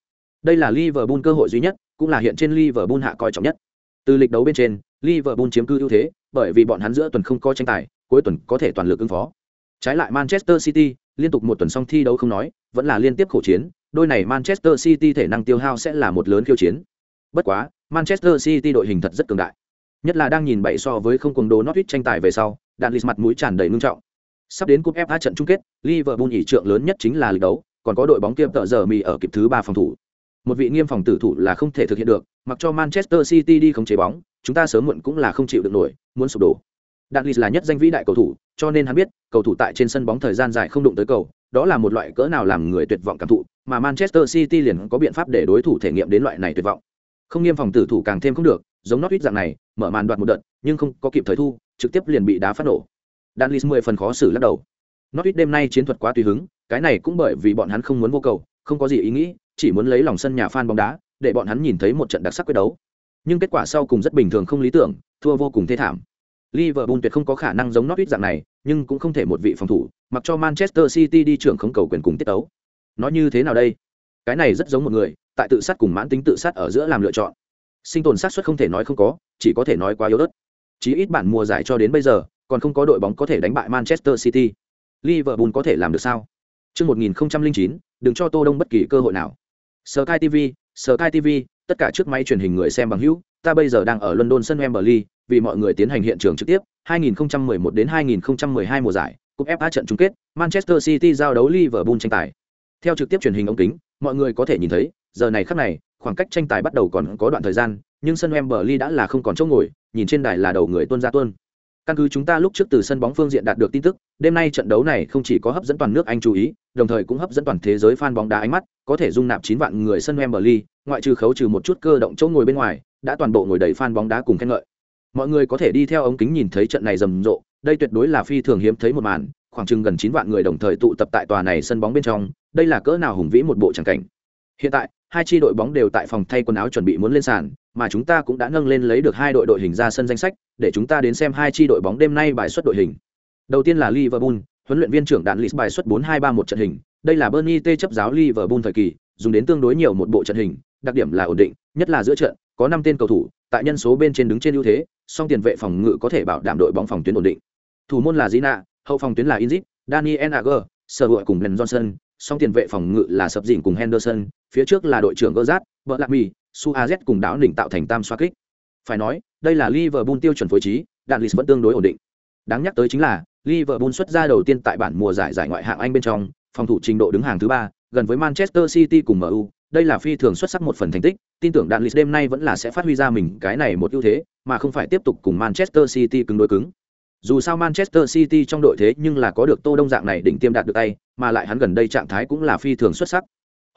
Đây là Liverpool cơ hội duy nhất, cũng là hiện trên Liverpool hạ coi trọng nhất. Từ lịch đấu bên trên, Liverpool chiếm cứ ưu thế, bởi vì bọn hắn giữa tuần không có tranh tài, cuối tuần có thể toàn lực ứng phó. Trái lại Manchester City, liên tục một tuần xong thi đấu không nói, vẫn là liên tiếp khổ chiến, đôi này Manchester City thể năng tiêu hao sẽ là một lớn khiêu chiến. Bất quá, Manchester City đội hình thật rất cường đại. Nhất là đang nhìn bậy so với không cùng đồ Norwich tranh tài về sau, đạn lịch mặt mũi tràn đầy ngưng trọng. Sắp đến cúp FA trận chung kết, Liverpool ỉ trượng lớn nhất chính là lịch đấu, còn có đội bóng kiêm tợ giờ mì ở kịp thứ ba phòng thủ. Một vị nghiêm phòng tử thủ là không thể thực hiện được, mặc cho Manchester City đi không chế bóng, chúng ta sớm muộn cũng là không chịu được nổi, muốn sụp đổ. Đạn lịch là nhất danh vĩ đại cầu thủ, cho nên hắn biết, cầu thủ tại trên sân bóng thời gian dài không đụng tới cầu, đó là một loại cỡ nào làm người tuyệt vọng cảm thụ, mà Manchester City liền có biện pháp để đối thủ thể nghiệm đến loại này tuyệt vọng. Không nghiêm phòng tử thủ càng thêm không được, giống Norwich dạng này, mở màn đoạt một đợt, nhưng không có kịp thời thu, trực tiếp liền bị đá phát nổ. Danlis mười phần khó xử lắc đầu. Norwich đêm nay chiến thuật quá tùy hứng, cái này cũng bởi vì bọn hắn không muốn vô cầu, không có gì ý nghĩ, chỉ muốn lấy lòng sân nhà fan bóng đá, để bọn hắn nhìn thấy một trận đặc sắc quyết đấu. Nhưng kết quả sau cùng rất bình thường không lý tưởng, thua vô cùng thê thảm. Liverpool tuyệt không có khả năng giống Norwich dạng này, nhưng cũng không thể một vị phòng thủ, mặc cho Manchester City đi trưởng không cầu quyền cùng tiết tấu. Nói như thế nào đây? Cái này rất giống một người, tại tự sát cùng mãn tính tự sát ở giữa làm lựa chọn. Sinh tồn sát xuất không thể nói không có, chỉ có thể nói quá yếu ớt. Chí ít bản mùa giải cho đến bây giờ, còn không có đội bóng có thể đánh bại Manchester City. Liverpool có thể làm được sao? Trước 1009, đừng cho Tô Đông bất kỳ cơ hội nào. Sky TV, Sky TV, tất cả trước máy truyền hình người xem bằng hữu, ta bây giờ đang ở London sân Wembley, vì mọi người tiến hành hiện trường trực tiếp 2011 đến 2012 mùa giải cúp FA trận chung kết Manchester City giao đấu Liverpool tranh tài theo trực tiếp truyền hình ống kính mọi người có thể nhìn thấy, giờ này khắc này, khoảng cách tranh tài bắt đầu còn có đoạn thời gian, nhưng sân Wembley đã là không còn chỗ ngồi, nhìn trên đài là đầu người tuôn ra tuôn. Căn cứ chúng ta lúc trước từ sân bóng phương diện đạt được tin tức, đêm nay trận đấu này không chỉ có hấp dẫn toàn nước anh chú ý, đồng thời cũng hấp dẫn toàn thế giới fan bóng đá ánh mắt, có thể dung nạp chín vạn người sân Wembley, ngoại trừ khấu trừ một chút cơ động chỗ ngồi bên ngoài, đã toàn bộ ngồi đầy fan bóng đá cùng khen ngợi. Mọi người có thể đi theo ống kính nhìn thấy trận này rầm rộ, đây tuyệt đối là phi thường hiếm thấy một màn khoảng chừng gần chín vạn người đồng thời tụ tập tại tòa này sân bóng bên trong đây là cỡ nào hùng vĩ một bộ tràng cảnh. Hiện tại hai tri đội bóng đều tại phòng thay quần áo chuẩn bị muốn lên sàn mà chúng ta cũng đã nâng lên lấy được hai đội đội hình ra sân danh sách để chúng ta đến xem hai chi đội bóng đêm nay bài xuất đội hình. Đầu tiên là liverpool huấn luyện viên trưởng đạn lịch bài xuất 4-2-3-1 trận hình đây là bernie t chấp giáo liverpool thời kỳ dùng đến tương đối nhiều một bộ trận hình đặc điểm là ổn định nhất là giữa trận có năm tên cầu thủ tại nhân số bên trên đứng trên ưu thế song tiền vệ phòng ngự có thể bảo đảm đội bóng phòng tuyến ổn định. Thủ môn là Gina, hậu phòng tuyến là Inzit, Daniel Agger, sở hữu cùng Ben Johnson, song tiền vệ phòng ngự là sập dịnh cùng Henderson, phía trước là đội trưởng Gerrard, vợ lạc mì, Suarez cùng đảo đỉnh tạo thành tam xoa kích. Phải nói, đây là Liverpool tiêu chuẩn phối trí, đạn lịch vẫn tương đối ổn định. Đáng nhắc tới chính là, Liverpool xuất ra đầu tiên tại bản mùa giải giải ngoại hạng Anh bên trong, phòng thủ trình độ đứng hàng thứ ba, gần với Manchester City cùng MU, đây là phi thường xuất sắc một phần thành tích, tin tưởng đạn lịch đêm nay vẫn là sẽ phát huy ra mình cái này một ưu thế, mà không phải tiếp tục cùng Manchester City cứng đối cứng. Dù sao Manchester City trong đội thế nhưng là có được Tô Đông dạng này đỉnh tiêm đạt được tay, mà lại hắn gần đây trạng thái cũng là phi thường xuất sắc.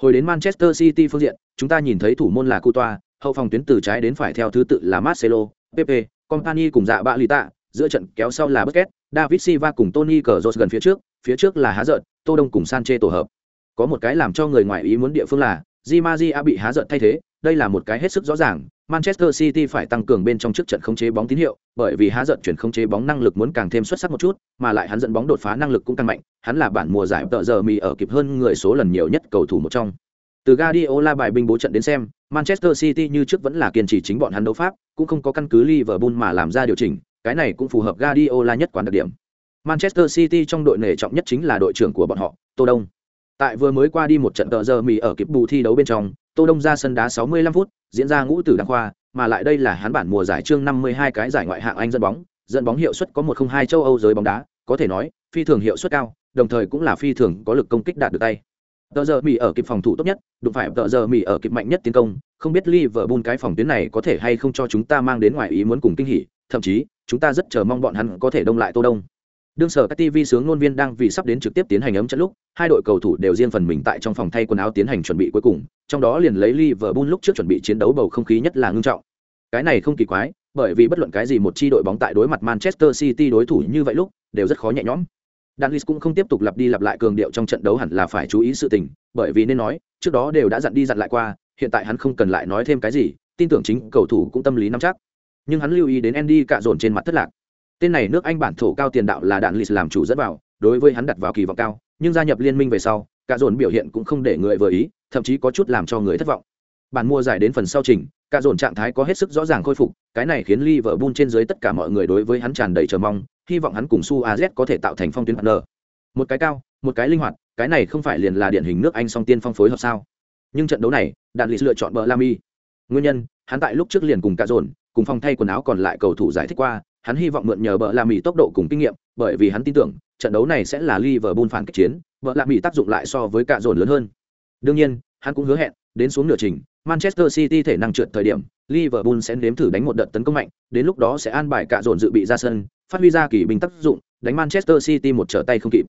Hồi đến Manchester City phương diện, chúng ta nhìn thấy thủ môn là Coutoa, hậu phòng tuyến từ trái đến phải theo thứ tự là Marcelo, Pepe, Company cùng dạ bạ lì tạ, giữa trận kéo sau là Busquets, David Silva cùng Tony Kroos gần phía trước, phía trước là Há giận, Tô Đông cùng Sanchez tổ hợp. Có một cái làm cho người ngoài ý muốn địa phương là, Di Maria bị Há giận thay thế, đây là một cái hết sức rõ ràng, Manchester City phải tăng cường bên trong trước trận khống chế bóng tín hiệu, bởi vì há giận chuyển khống chế bóng năng lực muốn càng thêm xuất sắc một chút, mà lại hắn dẫn bóng đột phá năng lực cũng càng mạnh, hắn là bản mùa giải tợ giờ mì ở kịp hơn người số lần nhiều nhất cầu thủ một trong. Từ Guardiola bài binh bố trận đến xem, Manchester City như trước vẫn là kiên trì chính bọn hắn đấu pháp, cũng không có căn cứ Liverpool mà làm ra điều chỉnh, cái này cũng phù hợp Guardiola nhất quán đặc điểm. Manchester City trong đội nể trọng nhất chính là đội trưởng của bọn họ, Tô Đông. Tại vừa mới qua đi một trận tợ giờ mì ở kịp bù thi đấu bên trong, Tô Đông ra sân đá 65 phút, diễn ra ngũ tử đăng khoa, mà lại đây là hắn bản mùa giải chương 52 cái giải ngoại hạng Anh dẫn bóng, dẫn bóng hiệu suất có 102 châu Âu giới bóng đá, có thể nói, phi thường hiệu suất cao, đồng thời cũng là phi thường có lực công kích đạt được tay. Tờ giờ Mỹ ở kịp phòng thủ tốt nhất, đụng phải tờ giờ Mỹ ở kịp mạnh nhất tiến công, không biết Liverpool cái phòng tuyến này có thể hay không cho chúng ta mang đến ngoài ý muốn cùng kinh hỉ, thậm chí, chúng ta rất chờ mong bọn hắn có thể đông lại Tô Đông. Đương sở các TV sướng ngôn viên đang vì sắp đến trực tiếp tiến hành ấm trận lúc, hai đội cầu thủ đều riêng phần mình tại trong phòng thay quần áo tiến hành chuẩn bị cuối cùng, trong đó liền lấy Liverpool lúc trước chuẩn bị chiến đấu bầu không khí nhất là ngưng trọng. Cái này không kỳ quái, bởi vì bất luận cái gì một chi đội bóng tại đối mặt Manchester City đối thủ như vậy lúc, đều rất khó nhẹ nhõm. Danlis cũng không tiếp tục lặp đi lặp lại cường điệu trong trận đấu hẳn là phải chú ý sự tình, bởi vì nên nói, trước đó đều đã dặn đi dặn lại qua, hiện tại hắn không cần lại nói thêm cái gì, tin tưởng chính cầu thủ cũng tâm lý nắm chắc. Nhưng hắn lưu ý đến Andy cạ dồn trên mặt thất lạc. Tên này nước Anh bản thổ cao tiền đạo là Danlis làm chủ dẫn vào, đối với hắn đặt vào kỳ vọng cao, nhưng gia nhập liên minh về sau, Cả dồn biểu hiện cũng không để người vừa ý, thậm chí có chút làm cho người thất vọng. Bản mua giải đến phần sau trình, cả dồn trạng thái có hết sức rõ ràng khôi phục, cái này khiến Liverpool trên dưới tất cả mọi người đối với hắn tràn đầy chờ mong, hy vọng hắn cùng Su AZ có thể tạo thành phong tuyến partner. Một cái cao, một cái linh hoạt, cái này không phải liền là điển hình nước Anh song tiên phong phối hợp sao? Nhưng trận đấu này, Đạn Lý lựa chọn bờ Lamy. Nguyên nhân, hắn tại lúc trước liền cùng cả dồn, cùng phong thay quần áo còn lại cầu thủ giải thích qua, hắn hy vọng mượn nhờ bờ Mì tốc độ cùng kinh nghiệm, bởi vì hắn tin tưởng, trận đấu này sẽ là Liverpool phản kích chiến, bờ Mì tác dụng lại so với cạ dồn lớn hơn. Đương nhiên, hắn cũng hứa hẹn, đến xuống nửa trình, Manchester City thể năng trượt thời điểm, Liverpool sẽ nếm thử đánh một đợt tấn công mạnh, đến lúc đó sẽ an bài cạ dồn dự bị ra sân, phát huy ra kỳ bình tác dụng, đánh Manchester City một trở tay không kịp.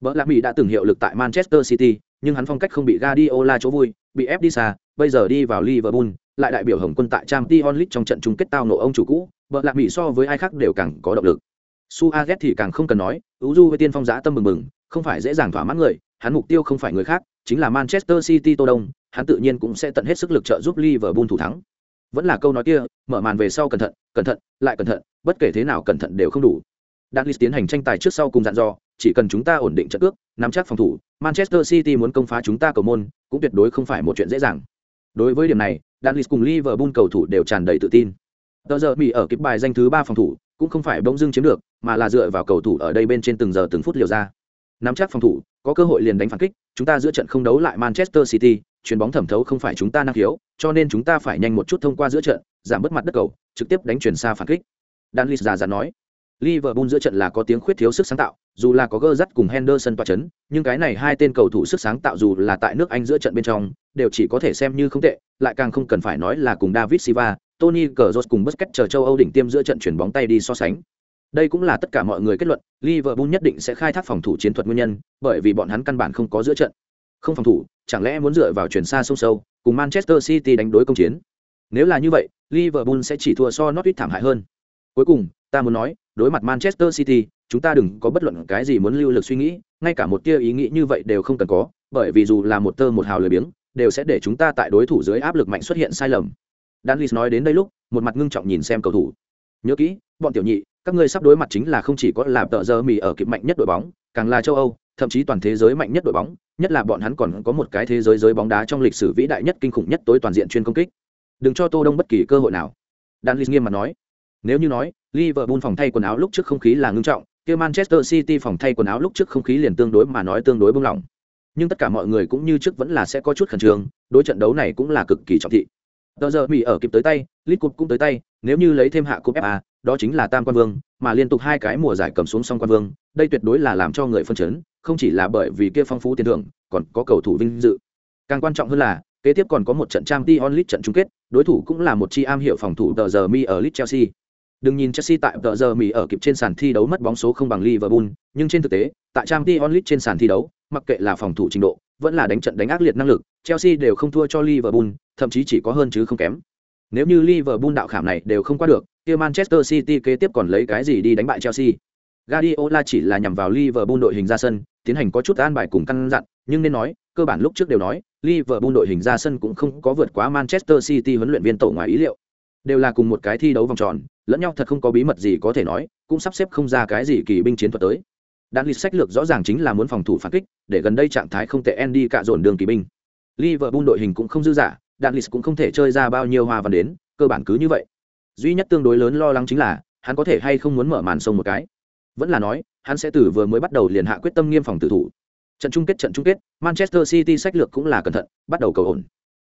Bỡ làm Mỹ đã từng hiệu lực tại Manchester City, nhưng hắn phong cách không bị Guardiola chỗ vui, bị ép đi xa, bây giờ đi vào Liverpool, lại đại biểu Hồng quân tại Champions League trong trận chung kết tao nổ ông chủ cũ, vợ Lạc Mỹ so với ai khác đều càng có động lực. Suarez thì càng không cần nói, Uju với tiên phong giã tâm mừng mừng, không phải dễ dàng thỏa mãn người, hắn mục tiêu không phải người khác, chính là Manchester City Tô Đông, hắn tự nhiên cũng sẽ tận hết sức lực trợ giúp Liverpool thủ thắng. Vẫn là câu nói kia, mở màn về sau cẩn thận, cẩn thận, lại cẩn thận, bất kể thế nào cẩn thận đều không đủ. Dalglish tiến hành tranh tài trước sau cùng dặn dò, chỉ cần chúng ta ổn định trận cước, nắm chắc phòng thủ, Manchester City muốn công phá chúng ta cầu môn, cũng tuyệt đối không phải một chuyện dễ dàng. Đối với điểm này, Dalglish cùng Liverpool cầu thủ đều tràn đầy tự tin. Tờ giờ bị ở kịp bài danh thứ ba phòng thủ, cũng không phải bỗng dưng chiếm được, mà là dựa vào cầu thủ ở đây bên trên từng giờ từng phút liều ra. Nắm chắc phòng thủ, có cơ hội liền đánh phản kích, chúng ta giữa trận không đấu lại Manchester City, chuyền bóng thẩm thấu không phải chúng ta năng khiếu, cho nên chúng ta phải nhanh một chút thông qua giữa trận, giảm bớt mặt đất cầu, trực tiếp đánh chuyển xa phản kích. Danlis già già nói. Liverpool giữa trận là có tiếng khuyết thiếu sức sáng tạo, dù là có Gerrard cùng Henderson tọa chấn, nhưng cái này hai tên cầu thủ sức sáng tạo dù là tại nước Anh giữa trận bên trong, đều chỉ có thể xem như không tệ, lại càng không cần phải nói là cùng David Silva, Tony Kroos cùng Busquets chờ châu Âu đỉnh tiêm giữa trận chuyển bóng tay đi so sánh. Đây cũng là tất cả mọi người kết luận, Liverpool nhất định sẽ khai thác phòng thủ chiến thuật nguyên nhân, bởi vì bọn hắn căn bản không có giữa trận. Không phòng thủ, chẳng lẽ muốn dựa vào chuyển xa sâu sâu, cùng Manchester City đánh đối công chiến. Nếu là như vậy, Liverpool sẽ chỉ thua so Norwich thảm hại hơn. Cuối cùng, ta muốn nói, đối mặt Manchester City, chúng ta đừng có bất luận cái gì muốn lưu lực suy nghĩ, ngay cả một tia ý nghĩ như vậy đều không cần có, bởi vì dù là một tơ một hào lười biếng, đều sẽ để chúng ta tại đối thủ dưới áp lực mạnh xuất hiện sai lầm. Danlis nói đến đây lúc, một mặt ngưng trọng nhìn xem cầu thủ. Nhớ kỹ, bọn tiểu nhị, các ngươi sắp đối mặt chính là không chỉ có là tợ giờ mì ở kịp mạnh nhất đội bóng, càng là châu Âu, thậm chí toàn thế giới mạnh nhất đội bóng, nhất là bọn hắn còn có một cái thế giới giới bóng đá trong lịch sử vĩ đại nhất kinh khủng nhất tối toàn diện chuyên công kích. Đừng cho Tô Đông bất kỳ cơ hội nào. Danlis nghiêm mặt nói. Nếu như nói, Liverpool phòng thay quần áo lúc trước không khí là ngưng trọng, kia Manchester City phòng thay quần áo lúc trước không khí liền tương đối mà nói tương đối bông lỏng. Nhưng tất cả mọi người cũng như trước vẫn là sẽ có chút khẩn trương, đối trận đấu này cũng là cực kỳ trọng thị. Tờ giờ Mỹ ở kịp tới tay, lit Cup cũng tới tay, nếu như lấy thêm hạ cúp FA, đó chính là tam quan vương, mà liên tục hai cái mùa giải cầm xuống song quan vương, đây tuyệt đối là làm cho người phân chấn, không chỉ là bởi vì kia phong phú tiền thưởng, còn có cầu thủ vinh dự. Càng quan trọng hơn là, kế tiếp còn có một trận trang t onlit trận chung kết, đối thủ cũng là một chi am hiệu phòng thủ tờ giờ Mi ở lit Chelsea. Đừng nhìn Chelsea tại tờ giờ Mỹ ở kịp trên sàn thi đấu mất bóng số không bằng Liverpool, nhưng trên thực tế, tại trang t onlit trên sàn thi đấu, mặc kệ là phòng thủ trình độ, vẫn là đánh trận đánh ác liệt năng lực, Chelsea đều không thua cho Liverpool, thậm chí chỉ có hơn chứ không kém. Nếu như Liverpool đạo khảm này đều không qua được, kia Manchester City kế tiếp còn lấy cái gì đi đánh bại Chelsea? Guardiola chỉ là nhằm vào Liverpool đội hình ra sân, tiến hành có chút an bài cùng căn dặn, nhưng nên nói, cơ bản lúc trước đều nói, Liverpool đội hình ra sân cũng không có vượt quá Manchester City huấn luyện viên tổ ngoài ý liệu. Đều là cùng một cái thi đấu vòng tròn, lẫn nhau thật không có bí mật gì có thể nói, cũng sắp xếp không ra cái gì kỳ binh chiến thuật tới. Đan lịch sách lược rõ ràng chính là muốn phòng thủ phản kích, để gần đây trạng thái không tệ Andy cạ dồn đường kỳ binh. Liverpool đội hình cũng không dư giả, Đan lịch cũng không thể chơi ra bao nhiêu hoa văn đến, cơ bản cứ như vậy. Duy nhất tương đối lớn lo lắng chính là, hắn có thể hay không muốn mở màn sông một cái. Vẫn là nói, hắn sẽ từ vừa mới bắt đầu liền hạ quyết tâm nghiêm phòng tử thủ. Trận chung kết trận chung kết, Manchester City sách lược cũng là cẩn thận, bắt đầu cầu ổn.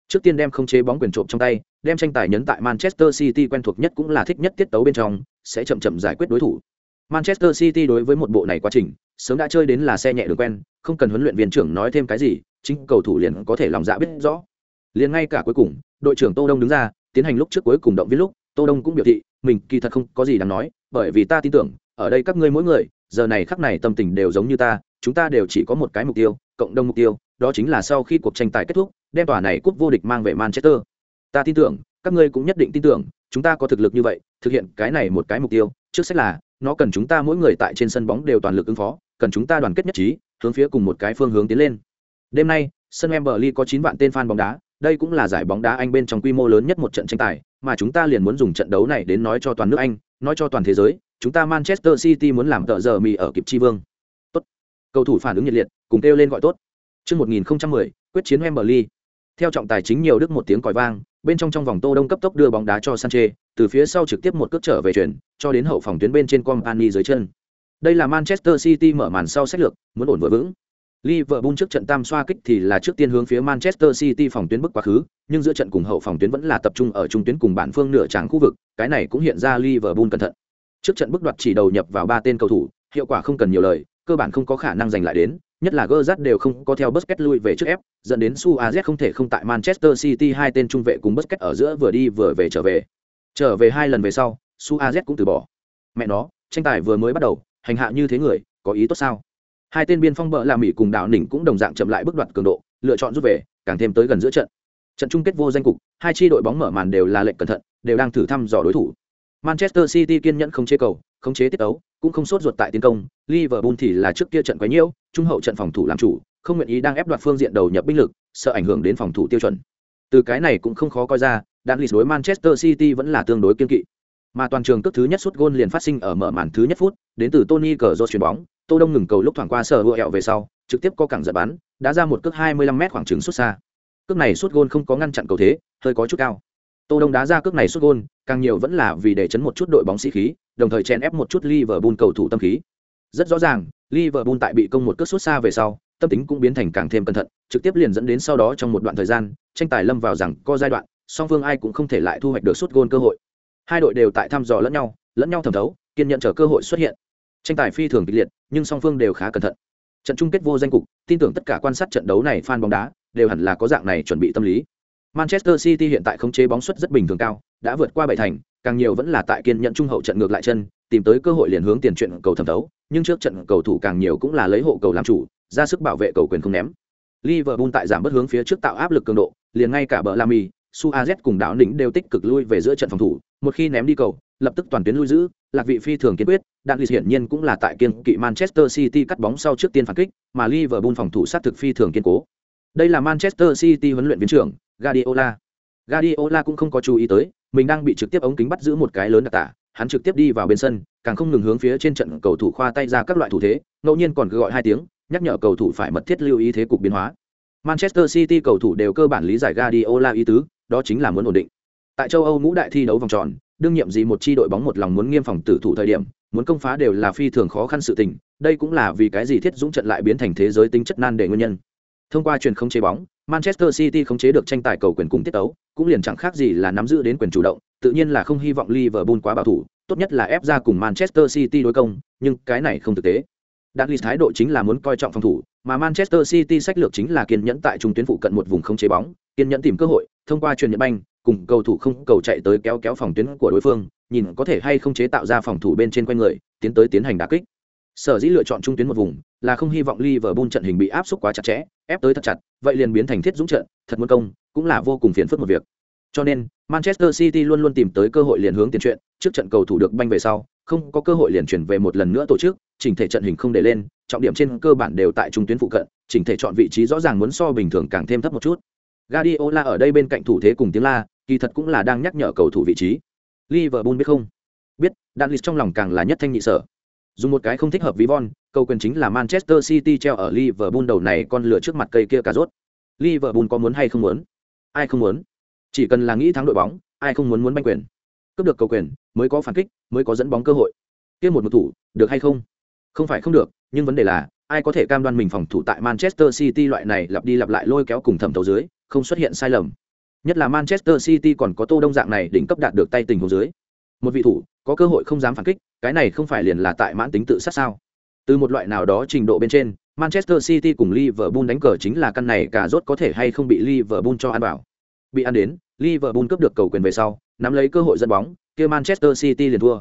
Trước tiên đem không chế bóng quyền trộm trong tay, đem tranh tài nhấn tại Manchester City quen thuộc nhất cũng là thích nhất tiết tấu bên trong, sẽ chậm chậm giải quyết đối thủ. Manchester City đối với một bộ này quá trình, sớm đã chơi đến là xe nhẹ đường quen, không cần huấn luyện viên trưởng nói thêm cái gì, chính cầu thủ liền có thể lòng dạ biết rõ. Liền ngay cả cuối cùng, đội trưởng Tô Đông đứng ra, tiến hành lúc trước cuối cùng động viên lúc, Tô Đông cũng biểu thị, mình kỳ thật không có gì đáng nói, bởi vì ta tin tưởng, ở đây các ngươi mỗi người, giờ này khắc này tâm tình đều giống như ta, chúng ta đều chỉ có một cái mục tiêu, cộng đồng mục tiêu, đó chính là sau khi cuộc tranh tài kết thúc, đem tòa này cúp vô địch mang về Manchester. Ta tin tưởng, các ngươi cũng nhất định tin tưởng, chúng ta có thực lực như vậy, thực hiện cái này một cái mục tiêu, trước sách là, nó cần chúng ta mỗi người tại trên sân bóng đều toàn lực ứng phó, cần chúng ta đoàn kết nhất trí, hướng phía cùng một cái phương hướng tiến lên. Đêm nay, sân emberly có chín vạn tên fan bóng đá, đây cũng là giải bóng đá Anh bên trong quy mô lớn nhất một trận tranh tài, mà chúng ta liền muốn dùng trận đấu này đến nói cho toàn nước Anh, nói cho toàn thế giới, chúng ta Manchester City muốn làm tợ giờ mì ở kịp chi vương. Tốt. Cầu thủ phản ứng nhiệt liệt, cùng kêu lên gọi tốt. Trước 1010, quyết chiến Wembley. Theo trọng tài chính nhiều đức một tiếng còi vang, bên trong trong vòng Tô Đông cấp tốc đưa bóng đá cho Sanchez, từ phía sau trực tiếp một cước trở về chuyển, cho đến hậu phòng tuyến bên trên Company dưới chân. Đây là Manchester City mở màn sau sách lược, muốn ổn vừa vững. Liverpool trước trận tam xoa kích thì là trước tiên hướng phía Manchester City phòng tuyến bức quá khứ, nhưng giữa trận cùng hậu phòng tuyến vẫn là tập trung ở trung tuyến cùng bản phương nửa tràng khu vực, cái này cũng hiện ra Liverpool cẩn thận. Trước trận bức đoạt chỉ đầu nhập vào ba tên cầu thủ, hiệu quả không cần nhiều lời, cơ bản không có khả năng giành lại đến, nhất là Gerrard đều không có theo Busquets lui về trước ép, dẫn đến Suarez không thể không tại Manchester City hai tên trung vệ cùng Busquets ở giữa vừa đi vừa về trở về. Trở về hai lần về sau, Suarez cũng từ bỏ. Mẹ nó, tranh tài vừa mới bắt đầu, hành hạ như thế người, có ý tốt sao? Hai tên biên phong bợ là Mỹ cùng đạo nỉnh cũng đồng dạng chậm lại bước đoạt cường độ, lựa chọn rút về, càng thêm tới gần giữa trận. Trận chung kết vô danh cục, hai chi đội bóng mở màn đều là lệnh cẩn thận, đều đang thử thăm dò đối thủ. Manchester City kiên nhẫn không chế cầu, không chế tiết ấu cũng không sốt ruột tại tiến công, Liverpool thì là trước kia trận quấy nhiễu, trung hậu trận phòng thủ làm chủ, không nguyện ý đang ép đoạt phương diện đầu nhập binh lực, sợ ảnh hưởng đến phòng thủ tiêu chuẩn. Từ cái này cũng không khó coi ra, Danlis đối Manchester City vẫn là tương đối kiên kỵ. Mà toàn trường cước thứ nhất sút gôn liền phát sinh ở mở màn thứ nhất phút, đến từ Tony Cazorla chuyền bóng, Tô Đông ngừng cầu lúc thoảng qua sở hựa hẹo về sau, trực tiếp có cẳng giật bắn, đã ra một cước 25 m khoảng trừng sút xa. Cước này sút gôn không có ngăn chặn cầu thế, hơi có chút cao. Tô Đông đá ra cước này sút gôn, càng nhiều vẫn là vì để chấn một chút đội bóng sĩ khí, đồng thời chèn ép một chút Liverpool cầu thủ tâm khí. Rất rõ ràng, Liverpool tại bị công một cước sút xa về sau, tâm tính cũng biến thành càng thêm cẩn thận, trực tiếp liền dẫn đến sau đó trong một đoạn thời gian, tranh tài lâm vào rằng có giai đoạn, song phương ai cũng không thể lại thu hoạch được sút gôn cơ hội. Hai đội đều tại thăm dò lẫn nhau, lẫn nhau thẩm thấu, kiên nhận chờ cơ hội xuất hiện. Tranh tài phi thường kịch liệt, nhưng song phương đều khá cẩn thận. Trận chung kết vô danh cục, tin tưởng tất cả quan sát trận đấu này fan bóng đá đều hẳn là có dạng này chuẩn bị tâm lý. Manchester City hiện tại khống chế bóng suất rất bình thường cao, đã vượt qua bảy thành, càng nhiều vẫn là tại kiên nhận trung hậu trận ngược lại chân, tìm tới cơ hội liền hướng tiền chuyện cầu thẩm thấu, nhưng trước trận cầu thủ càng nhiều cũng là lấy hộ cầu làm chủ, ra sức bảo vệ cầu quyền không ném. Liverpool tại giảm bất hướng phía trước tạo áp lực cường độ, liền ngay cả bờ Lamy, Suarez cùng đảo lĩnh đều tích cực lui về giữa trận phòng thủ, một khi ném đi cầu, lập tức toàn tuyến lui giữ, lạc vị phi thường kiên quyết, đạn lịch hiển nhiên cũng là tại kiên kỵ Manchester City cắt bóng sau trước tiên phản kích, mà Liverpool phòng thủ sát thực phi thường kiên cố. Đây là Manchester City huấn luyện viên trưởng Guardiola. Guardiola cũng không có chú ý tới, mình đang bị trực tiếp ống kính bắt giữ một cái lớn đặc tả, hắn trực tiếp đi vào bên sân, càng không ngừng hướng phía trên trận cầu thủ khoa tay ra các loại thủ thế, ngẫu nhiên còn cứ gọi hai tiếng, nhắc nhở cầu thủ phải mật thiết lưu ý thế cục biến hóa. Manchester City cầu thủ đều cơ bản lý giải Guardiola ý tứ, đó chính là muốn ổn định. Tại châu Âu ngũ đại thi đấu vòng tròn, đương nhiệm gì một chi đội bóng một lòng muốn nghiêm phòng tử thủ thời điểm, muốn công phá đều là phi thường khó khăn sự tình, đây cũng là vì cái gì thiết dũng trận lại biến thành thế giới tính chất nan để nguyên nhân. Thông qua truyền không chế bóng, Manchester City khống chế được tranh tài cầu quyền cùng tiết tấu, cũng liền chẳng khác gì là nắm giữ đến quyền chủ động, tự nhiên là không hy vọng Liverpool quá bảo thủ, tốt nhất là ép ra cùng Manchester City đối công, nhưng cái này không thực tế. Đạt lý thái độ chính là muốn coi trọng phòng thủ, mà Manchester City sách lược chính là kiên nhẫn tại trung tuyến phụ cận một vùng không chế bóng, kiên nhẫn tìm cơ hội, thông qua truyền nhận banh, cùng cầu thủ không cầu chạy tới kéo kéo phòng tuyến của đối phương, nhìn có thể hay không chế tạo ra phòng thủ bên trên quanh người, tiến tới tiến hành đá kích. Sở dĩ lựa chọn trung tuyến một vùng, là không hy vọng Liverpool trận hình bị áp suất quá chặt chẽ, ép tới thật chặt, vậy liền biến thành thiết dũng trận, thật muốn công, cũng là vô cùng phiền phức một việc. Cho nên, Manchester City luôn luôn tìm tới cơ hội liền hướng tiền chuyện, trước trận cầu thủ được banh về sau, không có cơ hội liền chuyển về một lần nữa tổ chức, chỉnh thể trận hình không để lên, trọng điểm trên cơ bản đều tại trung tuyến phụ cận, chỉnh thể chọn vị trí rõ ràng muốn so bình thường càng thêm thấp một chút. Guardiola ở đây bên cạnh thủ thế cùng tiếng la, kỳ thật cũng là đang nhắc nhở cầu thủ vị trí. Liverpool biết không? Biết, Danlis trong lòng càng là nhất thanh nhị sở. Dùng một cái không thích hợp ví von, cầu quyền chính là Manchester City treo ở Liverpool đầu này con lửa trước mặt cây kia cà rốt. Liverpool có muốn hay không muốn? Ai không muốn? Chỉ cần là nghĩ thắng đội bóng, ai không muốn muốn banh quyền. Cướp được cầu quyền, mới có phản kích, mới có dẫn bóng cơ hội. Kia một một thủ, được hay không? Không phải không được, nhưng vấn đề là, ai có thể cam đoan mình phòng thủ tại Manchester City loại này lặp đi lặp lại lôi kéo cùng thẩm thấu dưới, không xuất hiện sai lầm. Nhất là Manchester City còn có Tô Đông dạng này đỉnh cấp đạt được tay tình huống dưới. Một vị thủ, có cơ hội không dám phản kích, cái này không phải liền là tại mãn tính tự sát sao? Từ một loại nào đó trình độ bên trên, Manchester City cùng Liverpool đánh cờ chính là căn này cả rốt có thể hay không bị Liverpool cho ăn bảo. Bị ăn đến, Liverpool cướp được cầu quyền về sau, nắm lấy cơ hội dẫn bóng, kia Manchester City liền thua.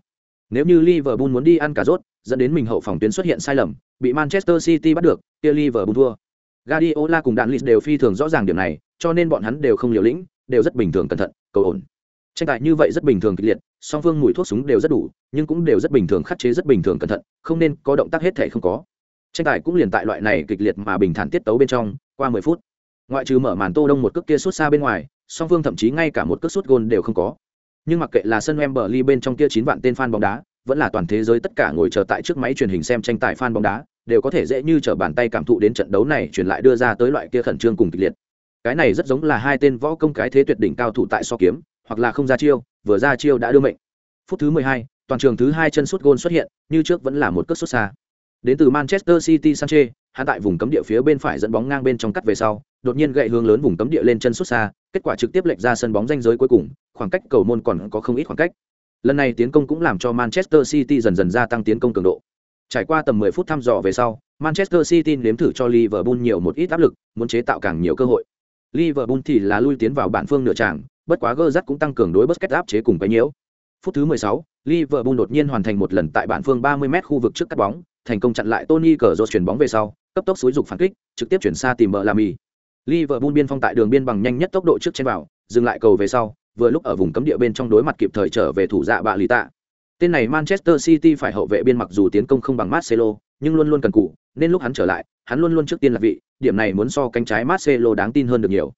Nếu như Liverpool muốn đi ăn cả rốt, dẫn đến mình hậu phòng tuyến xuất hiện sai lầm, bị Manchester City bắt được, kia Liverpool thua. Guardiola cùng đạn Lis đều phi thường rõ ràng điểm này, cho nên bọn hắn đều không liều lĩnh, đều rất bình thường cẩn thận, cầu ổn. Tranh tài như vậy rất bình thường kịch liệt, song phương mùi thuốc súng đều rất đủ, nhưng cũng đều rất bình thường khắc chế rất bình thường cẩn thận, không nên có động tác hết thể không có. Tranh tài cũng liền tại loại này kịch liệt mà bình thản tiết tấu bên trong, qua 10 phút. Ngoại trừ mở màn Tô Đông một cước kia sút xa bên ngoài, song phương thậm chí ngay cả một cước sút gôn đều không có. Nhưng mặc kệ là sân Wembley bên trong kia 9 vạn tên fan bóng đá, vẫn là toàn thế giới tất cả ngồi chờ tại trước máy truyền hình xem tranh tài fan bóng đá, đều có thể dễ như trở bàn tay cảm thụ đến trận đấu này truyền lại đưa ra tới loại kia khẩn trương cùng kịch liệt. Cái này rất giống là hai tên võ công cái thế tuyệt đỉnh cao thủ tại so kiếm, hoặc là không ra chiêu, vừa ra chiêu đã đưa mệnh. Phút thứ 12, toàn trường thứ hai chân sút gôn xuất hiện, như trước vẫn là một cước sút xa. Đến từ Manchester City Sanchez, hắn tại vùng cấm địa phía bên phải dẫn bóng ngang bên trong cắt về sau, đột nhiên gậy hướng lớn vùng cấm địa lên chân sút xa, kết quả trực tiếp lệch ra sân bóng ranh giới cuối cùng, khoảng cách cầu môn còn có không ít khoảng cách. Lần này tiến công cũng làm cho Manchester City dần dần gia tăng tiến công cường độ. Trải qua tầm 10 phút thăm dò về sau, Manchester City nếm thử cho Liverpool nhiều một ít áp lực, muốn chế tạo càng nhiều cơ hội. Liverpool thì là lui tiến vào bản phương nửa tràng, bất quá Gerrard cũng tăng cường đối Busquets áp chế cùng cái nhiễu. Phút thứ 16, Liverpool đột nhiên hoàn thành một lần tại bản phương 30m khu vực trước cắt bóng, thành công chặn lại Tony Cazorla chuyển bóng về sau, cấp tốc xúi dục phản kích, trực tiếp chuyển xa tìm bờ làm. Liverpool biên phong tại đường biên bằng nhanh nhất tốc độ trước trên vào, dừng lại cầu về sau, vừa lúc ở vùng cấm địa bên trong đối mặt kịp thời trở về thủ dạ bạ lì tạ. Tên này Manchester City phải hậu vệ biên mặc dù tiến công không bằng Marcelo, nhưng luôn luôn cần cù, nên lúc hắn trở lại, hắn luôn luôn trước tiên là vị, điểm này muốn so cánh trái Marcelo đáng tin hơn được nhiều.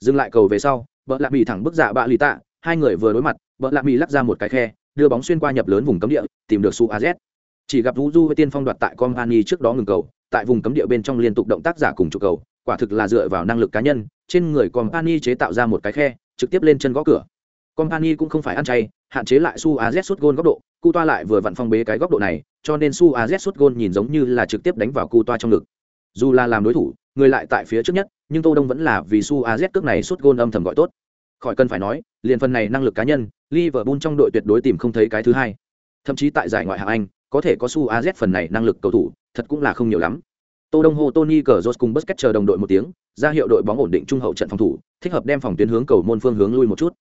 Dừng lại cầu về sau, vợ lạc bị thẳng bức dạ bạ lì tạ, hai người vừa đối mặt, vợ lạc bị lắc ra một cái khe, đưa bóng xuyên qua nhập lớn vùng cấm địa, tìm được Suarez. Chỉ gặp Vuju với tiên phong đoạt tại Company trước đó ngừng cầu, tại vùng cấm địa bên trong liên tục động tác giả cùng trụ cầu, quả thực là dựa vào năng lực cá nhân, trên người Company chế tạo ra một cái khe, trực tiếp lên chân gõ cửa. Company cũng không phải ăn chay, hạn chế lại Suarez sút gôn góc độ, cu toa lại vừa vặn phong bế cái góc độ này, cho nên Suarez sút gôn nhìn giống như là trực tiếp đánh vào cu toa trong ngực. Dù là làm đối thủ, người lại tại phía trước nhất, nhưng Tô Đông vẫn là vì Suarez cước này sút gôn âm thầm gọi tốt. Khỏi cần phải nói, liền phần này năng lực cá nhân, Liverpool trong đội tuyệt đối tìm không thấy cái thứ hai. Thậm chí tại giải ngoại hạng Anh, có thể có Suarez phần này năng lực cầu thủ, thật cũng là không nhiều lắm. Tô Đông hô Tony Cazorla cùng Busquets chờ đồng đội một tiếng, ra hiệu đội bóng ổn định trung hậu trận phòng thủ, thích hợp đem phòng tuyến hướng cầu môn phương hướng lui một chút.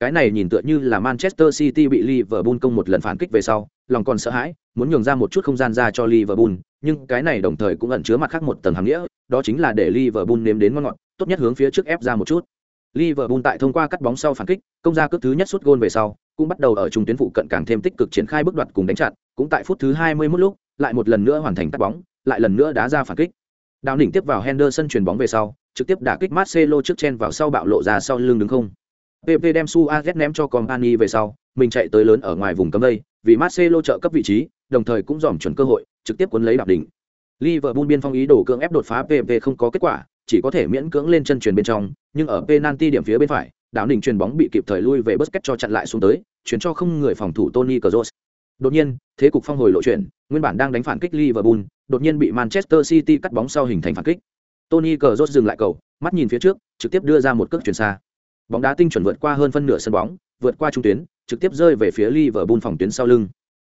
Cái này nhìn tựa như là Manchester City bị Liverpool công một lần phản kích về sau, lòng còn sợ hãi, muốn nhường ra một chút không gian ra cho Liverpool, nhưng cái này đồng thời cũng ẩn chứa mặt khác một tầng hàm nghĩa, đó chính là để Liverpool nếm đến ngon ngọt, tốt nhất hướng phía trước ép ra một chút. Liverpool tại thông qua cắt bóng sau phản kích, công ra cước thứ nhất sút gôn về sau, cũng bắt đầu ở trung tuyến phụ cận càng thêm tích cực triển khai bước đoạt cùng đánh chặn, cũng tại phút thứ 21 lúc, lại một lần nữa hoàn thành cắt bóng, lại lần nữa đá ra phản kích. Đào đỉnh tiếp vào Henderson chuyền bóng về sau, trực tiếp đả kích Marcelo trước chen vào sau bạo lộ ra sau lưng đứng không. PP đem Suarez ném cho Company về sau, mình chạy tới lớn ở ngoài vùng cấm đây, vì Marcelo trợ cấp vị trí, đồng thời cũng dòm chuẩn cơ hội, trực tiếp cuốn lấy đạp đỉnh. Liverpool biên phong ý đồ cưỡng ép đột phá PP không có kết quả, chỉ có thể miễn cưỡng lên chân truyền bên trong, nhưng ở penalty điểm phía bên phải, đảo đỉnh truyền bóng bị kịp thời lui về Busquets cho chặn lại xuống tới, chuyển cho không người phòng thủ Tony Kroos. Đột nhiên, thế cục phong hồi lộ chuyển, nguyên bản đang đánh phản kích Liverpool, đột nhiên bị Manchester City cắt bóng sau hình thành phản kích. Tony Cazorla dừng lại cầu, mắt nhìn phía trước, trực tiếp đưa ra một cước chuyển xa. Bóng đá tinh chuẩn vượt qua hơn phân nửa sân bóng, vượt qua trung tuyến, trực tiếp rơi về phía Liverpool phòng tuyến sau lưng.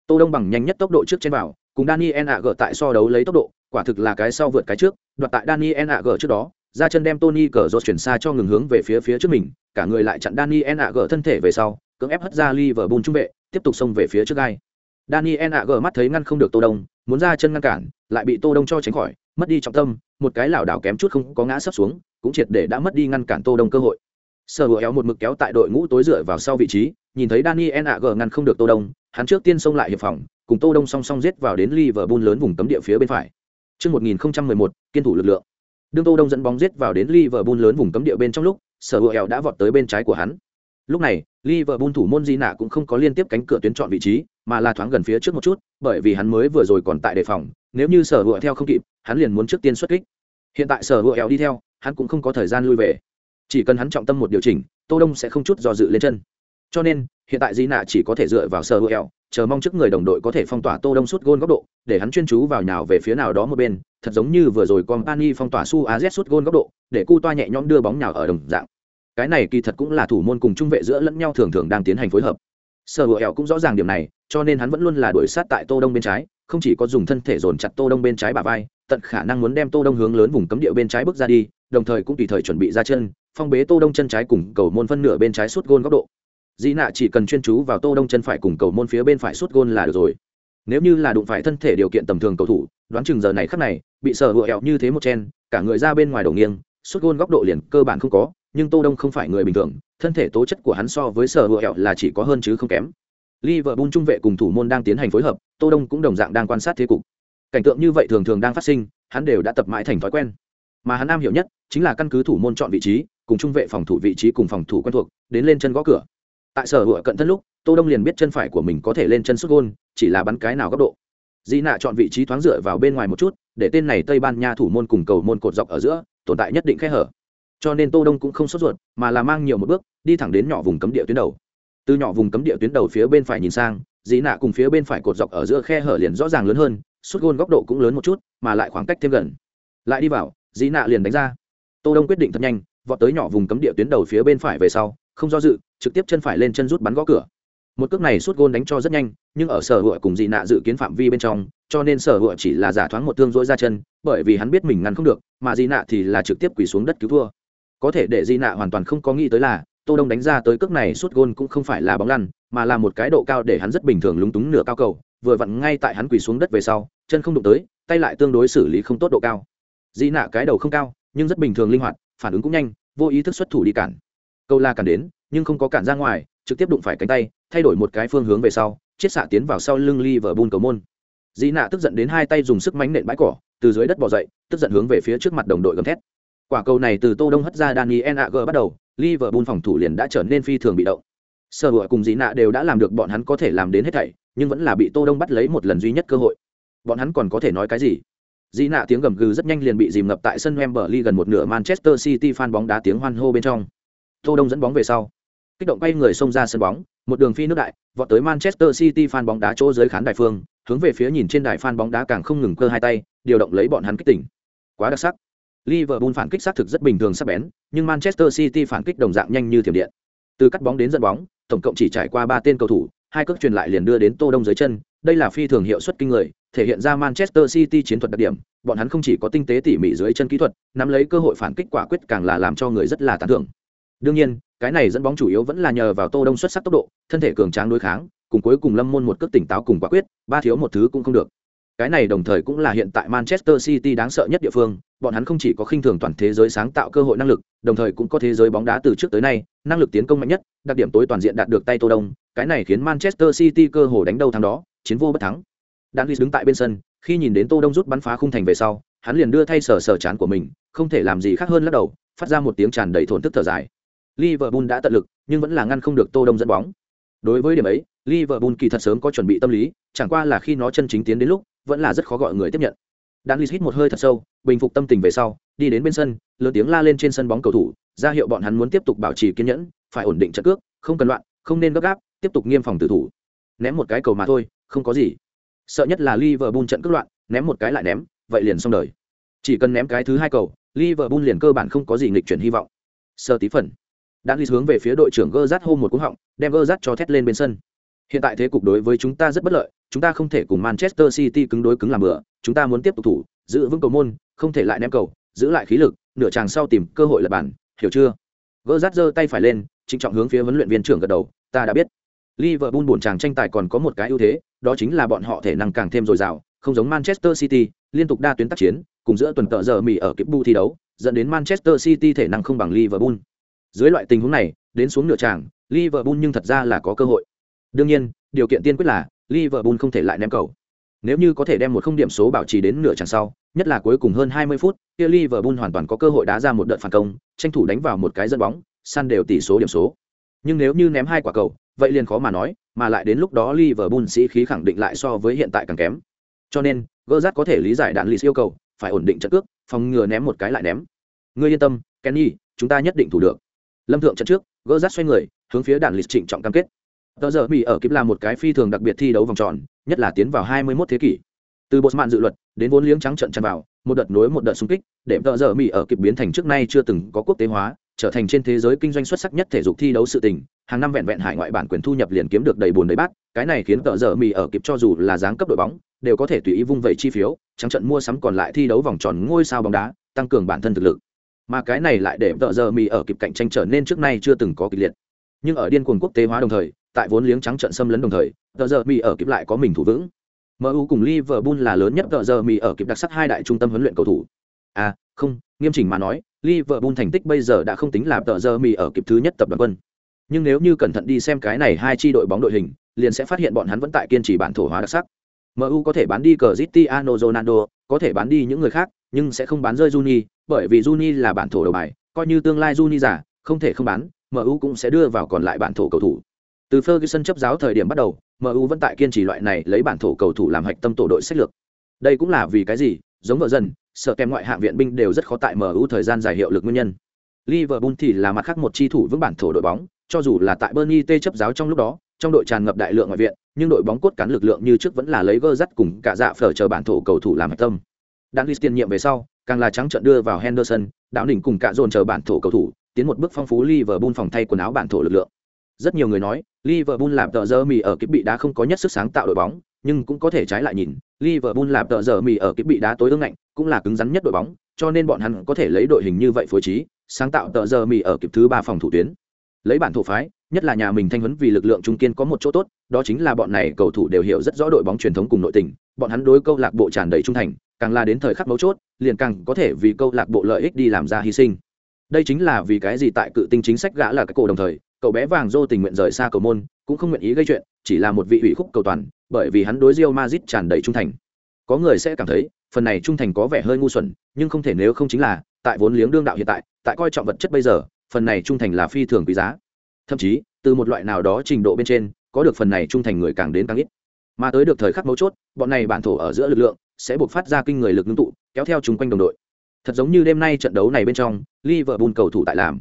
Tô Đông bằng nhanh nhất tốc độ trước trên vào, cùng Daniel Agg tại so đấu lấy tốc độ, quả thực là cái sau vượt cái trước, đoạt tại Daniel Agg trước đó, ra chân đem Tony Cazorla chuyển xa cho ngừng hướng về phía phía trước mình, cả người lại chặn Daniel Agg thân thể về sau, cưỡng ép hất ra Liverpool trung vệ, tiếp tục xông về phía trước gai. Daniel Agg mắt thấy ngăn không được Tô Đông, muốn ra chân ngăn cản, lại bị Tô Đông cho tránh khỏi, mất đi trọng tâm, một cái lảo đảo kém chút không có ngã sấp xuống, cũng triệt để đã mất đi ngăn cản Tô Đông cơ hội. Sở Hữu éo một mực kéo tại đội ngũ tối dựa vào sau vị trí, nhìn thấy Daniel Agg ngăn không được Tô Đông, hắn trước tiên xông lại hiệp phòng, cùng Tô Đông song song giết vào đến Liverpool lớn vùng cấm địa phía bên phải. Trước 1011, kiên thủ lực lượng. Đương Tô Đông dẫn bóng giết vào đến Liverpool lớn vùng cấm địa bên trong lúc, Sở Hựu đã vọt tới bên trái của hắn. Lúc này, Liverpool thủ môn Di Nạ cũng không có liên tiếp cánh cửa tuyến chọn vị trí, mà là thoáng gần phía trước một chút, bởi vì hắn mới vừa rồi còn tại đề phòng, nếu như Sở Hữu theo không kịp, hắn liền muốn trước tiên xuất kích. Hiện tại Sở Hữu đi theo, hắn cũng không có thời gian lui về. Chỉ cần hắn trọng tâm một điều chỉnh, Tô Đông sẽ không chút do dự lên chân. Cho nên, hiện tại Di Nạ chỉ có thể dựa vào Sở Hữu, chờ mong trước người đồng đội có thể phong tỏa Tô Đông suốt gôn góc độ, để hắn chuyên chú vào nhào về phía nào đó một bên, thật giống như vừa rồi Company phong tỏa Su AZ suốt gôn góc độ, để cu toa nhẹ nhõm đưa bóng nhào ở đồng dạng cái này kỳ thật cũng là thủ môn cùng trung vệ giữa lẫn nhau thường thường đang tiến hành phối hợp. Sở hữu ẻo cũng rõ ràng điểm này, cho nên hắn vẫn luôn là đuổi sát tại tô đông bên trái, không chỉ có dùng thân thể dồn chặt tô đông bên trái bà vai, tận khả năng muốn đem tô đông hướng lớn vùng cấm địa bên trái bước ra đi, đồng thời cũng tùy thời chuẩn bị ra chân, phong bế tô đông chân trái cùng cầu môn phân nửa bên trái suốt gôn góc độ. Dĩ nạ chỉ cần chuyên chú vào tô đông chân phải cùng cầu môn phía bên phải suốt gôn là được rồi. Nếu như là đụng phải thân thể điều kiện tầm thường cầu thủ, đoán chừng giờ này khắc này, bị sở hữu ẻo như thế một chen, cả người ra bên ngoài đầu nghiêng, suốt gôn góc độ liền cơ bản không có nhưng tô đông không phải người bình thường, thân thể tố chất của hắn so với sở hữu hẹo là chỉ có hơn chứ không kém. Liverpool trung vệ cùng thủ môn đang tiến hành phối hợp, tô đông cũng đồng dạng đang quan sát thế cục. Cảnh tượng như vậy thường thường đang phát sinh, hắn đều đã tập mãi thành thói quen. Mà hắn am hiểu nhất chính là căn cứ thủ môn chọn vị trí, cùng trung vệ phòng thủ vị trí cùng phòng thủ quen thuộc, đến lên chân gõ cửa. Tại sở hữu cận thân lúc, tô đông liền biết chân phải của mình có thể lên chân xuất gôn, chỉ là bắn cái nào góc độ. Di nạ chọn vị trí thoáng dựa vào bên ngoài một chút, để tên này tây ban nha thủ môn cùng cầu môn cột dọc ở giữa, tồn tại nhất định khe hở cho nên tô đông cũng không sốt ruột, mà là mang nhiều một bước, đi thẳng đến nhỏ vùng cấm địa tuyến đầu. Từ nhỏ vùng cấm địa tuyến đầu phía bên phải nhìn sang, dĩ nạ cùng phía bên phải cột dọc ở giữa khe hở liền rõ ràng lớn hơn, suốt gôn góc độ cũng lớn một chút, mà lại khoảng cách thêm gần. Lại đi vào, dĩ nạ liền đánh ra. Tô đông quyết định thật nhanh, vọt tới nhỏ vùng cấm địa tuyến đầu phía bên phải về sau, không do dự, trực tiếp chân phải lên chân rút bắn gõ cửa. Một cước này suốt gôn đánh cho rất nhanh, nhưng ở sở hựa cùng dị nạ dự kiến phạm vi bên trong, cho nên sở hựa chỉ là giả thoáng một thương dỗi ra chân, bởi vì hắn biết mình ngăn không được, mà dị nạ thì là trực tiếp quỳ xuống đất cứu thua có thể để di nạ hoàn toàn không có nghĩ tới là, tô đông đánh ra tới cước này suốt gôn cũng không phải là bóng lăn, mà là một cái độ cao để hắn rất bình thường lúng túng nửa cao cầu, vừa vặn ngay tại hắn quỳ xuống đất về sau, chân không đụng tới, tay lại tương đối xử lý không tốt độ cao. Di nạ cái đầu không cao, nhưng rất bình thường linh hoạt, phản ứng cũng nhanh, vô ý thức xuất thủ đi cản. Câu la cản đến, nhưng không có cản ra ngoài, trực tiếp đụng phải cánh tay, thay đổi một cái phương hướng về sau, chiết xạ tiến vào sau lưng ly vờ bun cầu môn. Di nạ tức giận đến hai tay dùng sức mánh nện bãi cỏ, từ dưới đất bỏ dậy, tức giận hướng về phía trước mặt đồng đội gầm thét. Quả cầu này từ Tô Đông hất ra Daniel Agg bắt đầu, Liverpool phòng thủ liền đã trở nên phi thường bị động. Sở Hữu cùng Dĩ Nạ đều đã làm được bọn hắn có thể làm đến hết thảy, nhưng vẫn là bị Tô Đông bắt lấy một lần duy nhất cơ hội. Bọn hắn còn có thể nói cái gì? Dĩ Nạ tiếng gầm gừ rất nhanh liền bị dìm ngập tại sân Wembley gần một nửa Manchester City fan bóng đá tiếng hoan hô bên trong. Tô Đông dẫn bóng về sau, kích động quay người xông ra sân bóng, một đường phi nước đại, vọt tới Manchester City fan bóng đá chỗ dưới khán đài phương, hướng về phía nhìn trên đài fan bóng đá càng không ngừng cơ hai tay, điều động lấy bọn hắn kích tỉnh. Quá đặc sắc. Liverpool phản kích xác thực rất bình thường sắc bén, nhưng Manchester City phản kích đồng dạng nhanh như thiểm điện. Từ cắt bóng đến dẫn bóng, tổng cộng chỉ trải qua 3 tên cầu thủ, hai cước truyền lại liền đưa đến Tô Đông dưới chân, đây là phi thường hiệu suất kinh người, thể hiện ra Manchester City chiến thuật đặc điểm, bọn hắn không chỉ có tinh tế tỉ mỉ dưới chân kỹ thuật, nắm lấy cơ hội phản kích quả quyết càng là làm cho người rất là tán thưởng. Đương nhiên, cái này dẫn bóng chủ yếu vẫn là nhờ vào Tô Đông xuất sắc tốc độ, thân thể cường tráng đối kháng, cùng cuối cùng Lâm Môn một cước tỉnh táo cùng quả quyết, ba thiếu một thứ cũng không được. Cái này đồng thời cũng là hiện tại Manchester City đáng sợ nhất địa phương, bọn hắn không chỉ có khinh thường toàn thế giới sáng tạo cơ hội năng lực, đồng thời cũng có thế giới bóng đá từ trước tới nay, năng lực tiến công mạnh nhất, đặc điểm tối toàn diện đạt được tay Tô Đông, cái này khiến Manchester City cơ hội đánh đâu thắng đó, chiến vô bất thắng. Đan Luis đứng tại bên sân, khi nhìn đến Tô Đông rút bắn phá khung thành về sau, hắn liền đưa thay sở sở chán của mình, không thể làm gì khác hơn lắc đầu, phát ra một tiếng tràn đầy thốn tức thở dài. Liverpool đã tận lực, nhưng vẫn là ngăn không được Tô Đông dẫn bóng. Đối với điểm ấy, Liverpool kỳ thật sớm có chuẩn bị tâm lý, chẳng qua là khi nó chân chính tiến đến lúc, vẫn là rất khó gọi người tiếp nhận. Danlis hít một hơi thật sâu, bình phục tâm tình về sau, đi đến bên sân, lớn tiếng la lên trên sân bóng cầu thủ, ra hiệu bọn hắn muốn tiếp tục bảo trì kiên nhẫn, phải ổn định trận cước, không cần loạn, không nên gấp gáp, tiếp tục nghiêm phòng tử thủ. Ném một cái cầu mà thôi, không có gì. Sợ nhất là Liverpool trận cước loạn, ném một cái lại ném, vậy liền xong đời. Chỉ cần ném cái thứ hai cầu, Liverpool liền cơ bản không có gì nghịch chuyển hy vọng. Sơ tí phần. Danlis hướng về phía đội trưởng Gerrard hô một cú họng, đem Gerrard cho thét lên bên sân. Hiện tại thế cục đối với chúng ta rất bất lợi, chúng ta không thể cùng Manchester City cứng đối cứng làm bữa, chúng ta muốn tiếp tục thủ, giữ vững cầu môn, không thể lại ném cầu, giữ lại khí lực, nửa chàng sau tìm cơ hội lật bàn, hiểu chưa? Gerrard giơ tay phải lên, chính trọng hướng phía huấn luyện viên trưởng gật đầu, ta đã biết. Liverpool buồn chàng tranh tài còn có một cái ưu thế, đó chính là bọn họ thể năng càng thêm dồi dào, không giống Manchester City, liên tục đa tuyến tác chiến, cùng giữa tuần tợ giờ mì ở kịp bu thi đấu, dẫn đến Manchester City thể năng không bằng Liverpool. Dưới loại tình huống này, đến xuống nửa chàng, Liverpool nhưng thật ra là có cơ hội. Đương nhiên, điều kiện tiên quyết là Liverpool không thể lại ném cầu. Nếu như có thể đem một không điểm số bảo trì đến nửa chặng sau, nhất là cuối cùng hơn 20 phút, kia Liverpool hoàn toàn có cơ hội đá ra một đợt phản công, tranh thủ đánh vào một cái dẫn bóng, săn đều tỷ số điểm số. Nhưng nếu như ném hai quả cầu, vậy liền khó mà nói, mà lại đến lúc đó Liverpool sĩ khí khẳng định lại so với hiện tại càng kém. Cho nên, Gerrard có thể lý giải đạn Leeds yêu cầu, phải ổn định trận cước, phòng ngừa ném một cái lại ném. Ngươi yên tâm, Kenny, chúng ta nhất định thủ được. Lâm thượng trận trước, Gerrard xoay người, hướng phía đạn Leeds trịnh trọng cam kết. Tờ giờ Mỹ ở kịp là một cái phi thường đặc biệt thi đấu vòng tròn, nhất là tiến vào 21 thế kỷ. Từ bột mạn dự luật đến vốn liếng trắng trận tràn vào, một đợt nối một đợt xung kích, để tờ giờ Mỹ ở kịp biến thành trước nay chưa từng có quốc tế hóa, trở thành trên thế giới kinh doanh xuất sắc nhất thể dục thi đấu sự tình, hàng năm vẹn vẹn hải ngoại bản quyền thu nhập liền kiếm được đầy buồn đầy bát, cái này khiến tờ giờ Mỹ ở kịp cho dù là giáng cấp đội bóng, đều có thể tùy ý vung vẩy chi phiếu, trắng trận mua sắm còn lại thi đấu vòng tròn ngôi sao bóng đá, tăng cường bản thân thực lực. Mà cái này lại để tờ giờ Mỹ ở kịp cạnh tranh trở nên trước nay chưa từng có kịch liệt. Nhưng ở điên cuồng quốc tế hóa đồng thời, tại vốn liếng trắng trận xâm lấn đồng thời, tờ giờ Mỹ ở kịp lại có mình thủ vững. MU cùng Liverpool là lớn nhất tờ giờ Mỹ ở kịp đặc sắc hai đại trung tâm huấn luyện cầu thủ. À, không, nghiêm chỉnh mà nói, Liverpool thành tích bây giờ đã không tính là tờ giờ Mỹ ở kịp thứ nhất tập đoàn quân. Nhưng nếu như cẩn thận đi xem cái này hai chi đội bóng đội hình, liền sẽ phát hiện bọn hắn vẫn tại kiên trì bản thổ hóa đặc sắc. MU có thể bán đi Cristiano Ronaldo, có thể bán đi những người khác, nhưng sẽ không bán rơi Juni, bởi vì Juni là bản thổ đầu bài, coi như tương lai Juni giả, không thể không bán, MU cũng sẽ đưa vào còn lại bản thổ cầu thủ. Từ Ferguson chấp giáo thời điểm bắt đầu, MU vẫn tại kiên trì loại này lấy bản thổ cầu thủ làm hạch tâm tổ đội sách lược. Đây cũng là vì cái gì, giống vợ dần, sợ kèm ngoại hạng viện binh đều rất khó tại MU thời gian dài hiệu lực nguyên nhân. Liverpool thì là mặt khác một chi thủ vững bản thổ đội bóng, cho dù là tại Burnley T chấp giáo trong lúc đó, trong đội tràn ngập đại lượng ngoại viện, nhưng đội bóng cốt cán lực lượng như trước vẫn là lấy gơ dắt cùng cả dạ phở chờ bản thổ cầu thủ làm hạch tâm. Đang tiền nhiệm về sau, càng là trắng trận đưa vào Henderson, đạo đỉnh cùng cả dồn chờ bản thổ cầu thủ, tiến một bước phong phú Liverpool phòng thay quần áo bản thổ lực lượng. Rất nhiều người nói, Liverpool làm tờ giờ mì ở kíp bị đá không có nhất sức sáng tạo đội bóng, nhưng cũng có thể trái lại nhìn, Liverpool làm tờ giờ mì ở kíp bị đá tối ương ngạnh, cũng là cứng rắn nhất đội bóng, cho nên bọn hắn có thể lấy đội hình như vậy phối trí, sáng tạo tờ giờ mì ở kíp thứ ba phòng thủ tuyến. Lấy bản thủ phái, nhất là nhà mình thanh huấn vì lực lượng trung kiên có một chỗ tốt, đó chính là bọn này cầu thủ đều hiểu rất rõ đội bóng truyền thống cùng nội tình, bọn hắn đối câu lạc bộ tràn đầy trung thành, càng là đến thời khắc mấu chốt, liền càng có thể vì câu lạc bộ lợi ích đi làm ra hy sinh. Đây chính là vì cái gì tại cự tinh chính sách gã là cái cổ đồng thời, cậu bé vàng dô tình nguyện rời xa cầu môn, cũng không nguyện ý gây chuyện, chỉ là một vị ủy khúc cầu toàn, bởi vì hắn đối Real Madrid tràn đầy trung thành. Có người sẽ cảm thấy, phần này trung thành có vẻ hơi ngu xuẩn, nhưng không thể nếu không chính là, tại vốn liếng đương đạo hiện tại tại coi trọng vật chất bây giờ, phần này trung thành là phi thường quý giá. Thậm chí, từ một loại nào đó trình độ bên trên, có được phần này trung thành người càng đến càng ít. Mà tới được thời khắc mấu chốt, bọn này bản thổ ở giữa lực lượng, sẽ buộc phát ra kinh người lực ngưng tụ, kéo theo chung quanh đồng đội. Thật giống như đêm nay trận đấu này bên trong, Liverpool cầu thủ tại làm.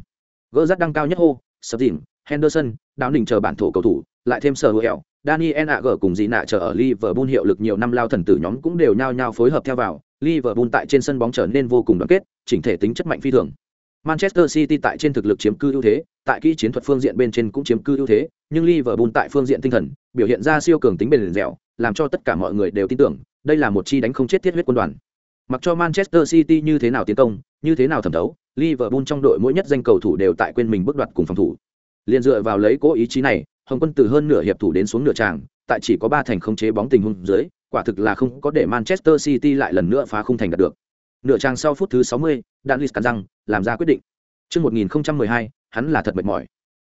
Gỡ rắt đăng cao nhất hô, sập dìm Henderson, đáo đỉnh chờ bản thổ cầu thủ, lại thêm sở hữu Daniel Agg cùng gì nạ chờ ở Liverpool hiệu lực nhiều năm lao thần tử nhóm cũng đều nhao nhao phối hợp theo vào, Liverpool tại trên sân bóng trở nên vô cùng đoàn kết, chỉnh thể tính chất mạnh phi thường. Manchester City tại trên thực lực chiếm cư ưu thế, tại kỹ chiến thuật phương diện bên trên cũng chiếm cư ưu thế, nhưng Liverpool tại phương diện tinh thần, biểu hiện ra siêu cường tính bền dẻo, làm cho tất cả mọi người đều tin tưởng, đây là một chi đánh không chết thiết huyết quân đoàn. Mặc cho Manchester City như thế nào tiến công, như thế nào thẩm đấu, Liverpool trong đội mỗi nhất danh cầu thủ đều tại quên mình bước đoạt cùng phòng thủ liền dựa vào lấy cố ý chí này hồng quân từ hơn nửa hiệp thủ đến xuống nửa tràng tại chỉ có ba thành không chế bóng tình huống dưới quả thực là không có để manchester city lại lần nữa phá khung thành đạt được nửa tràng sau phút thứ 60, đạn list cắn răng làm ra quyết định Trước 1012, hắn là thật mệt mỏi.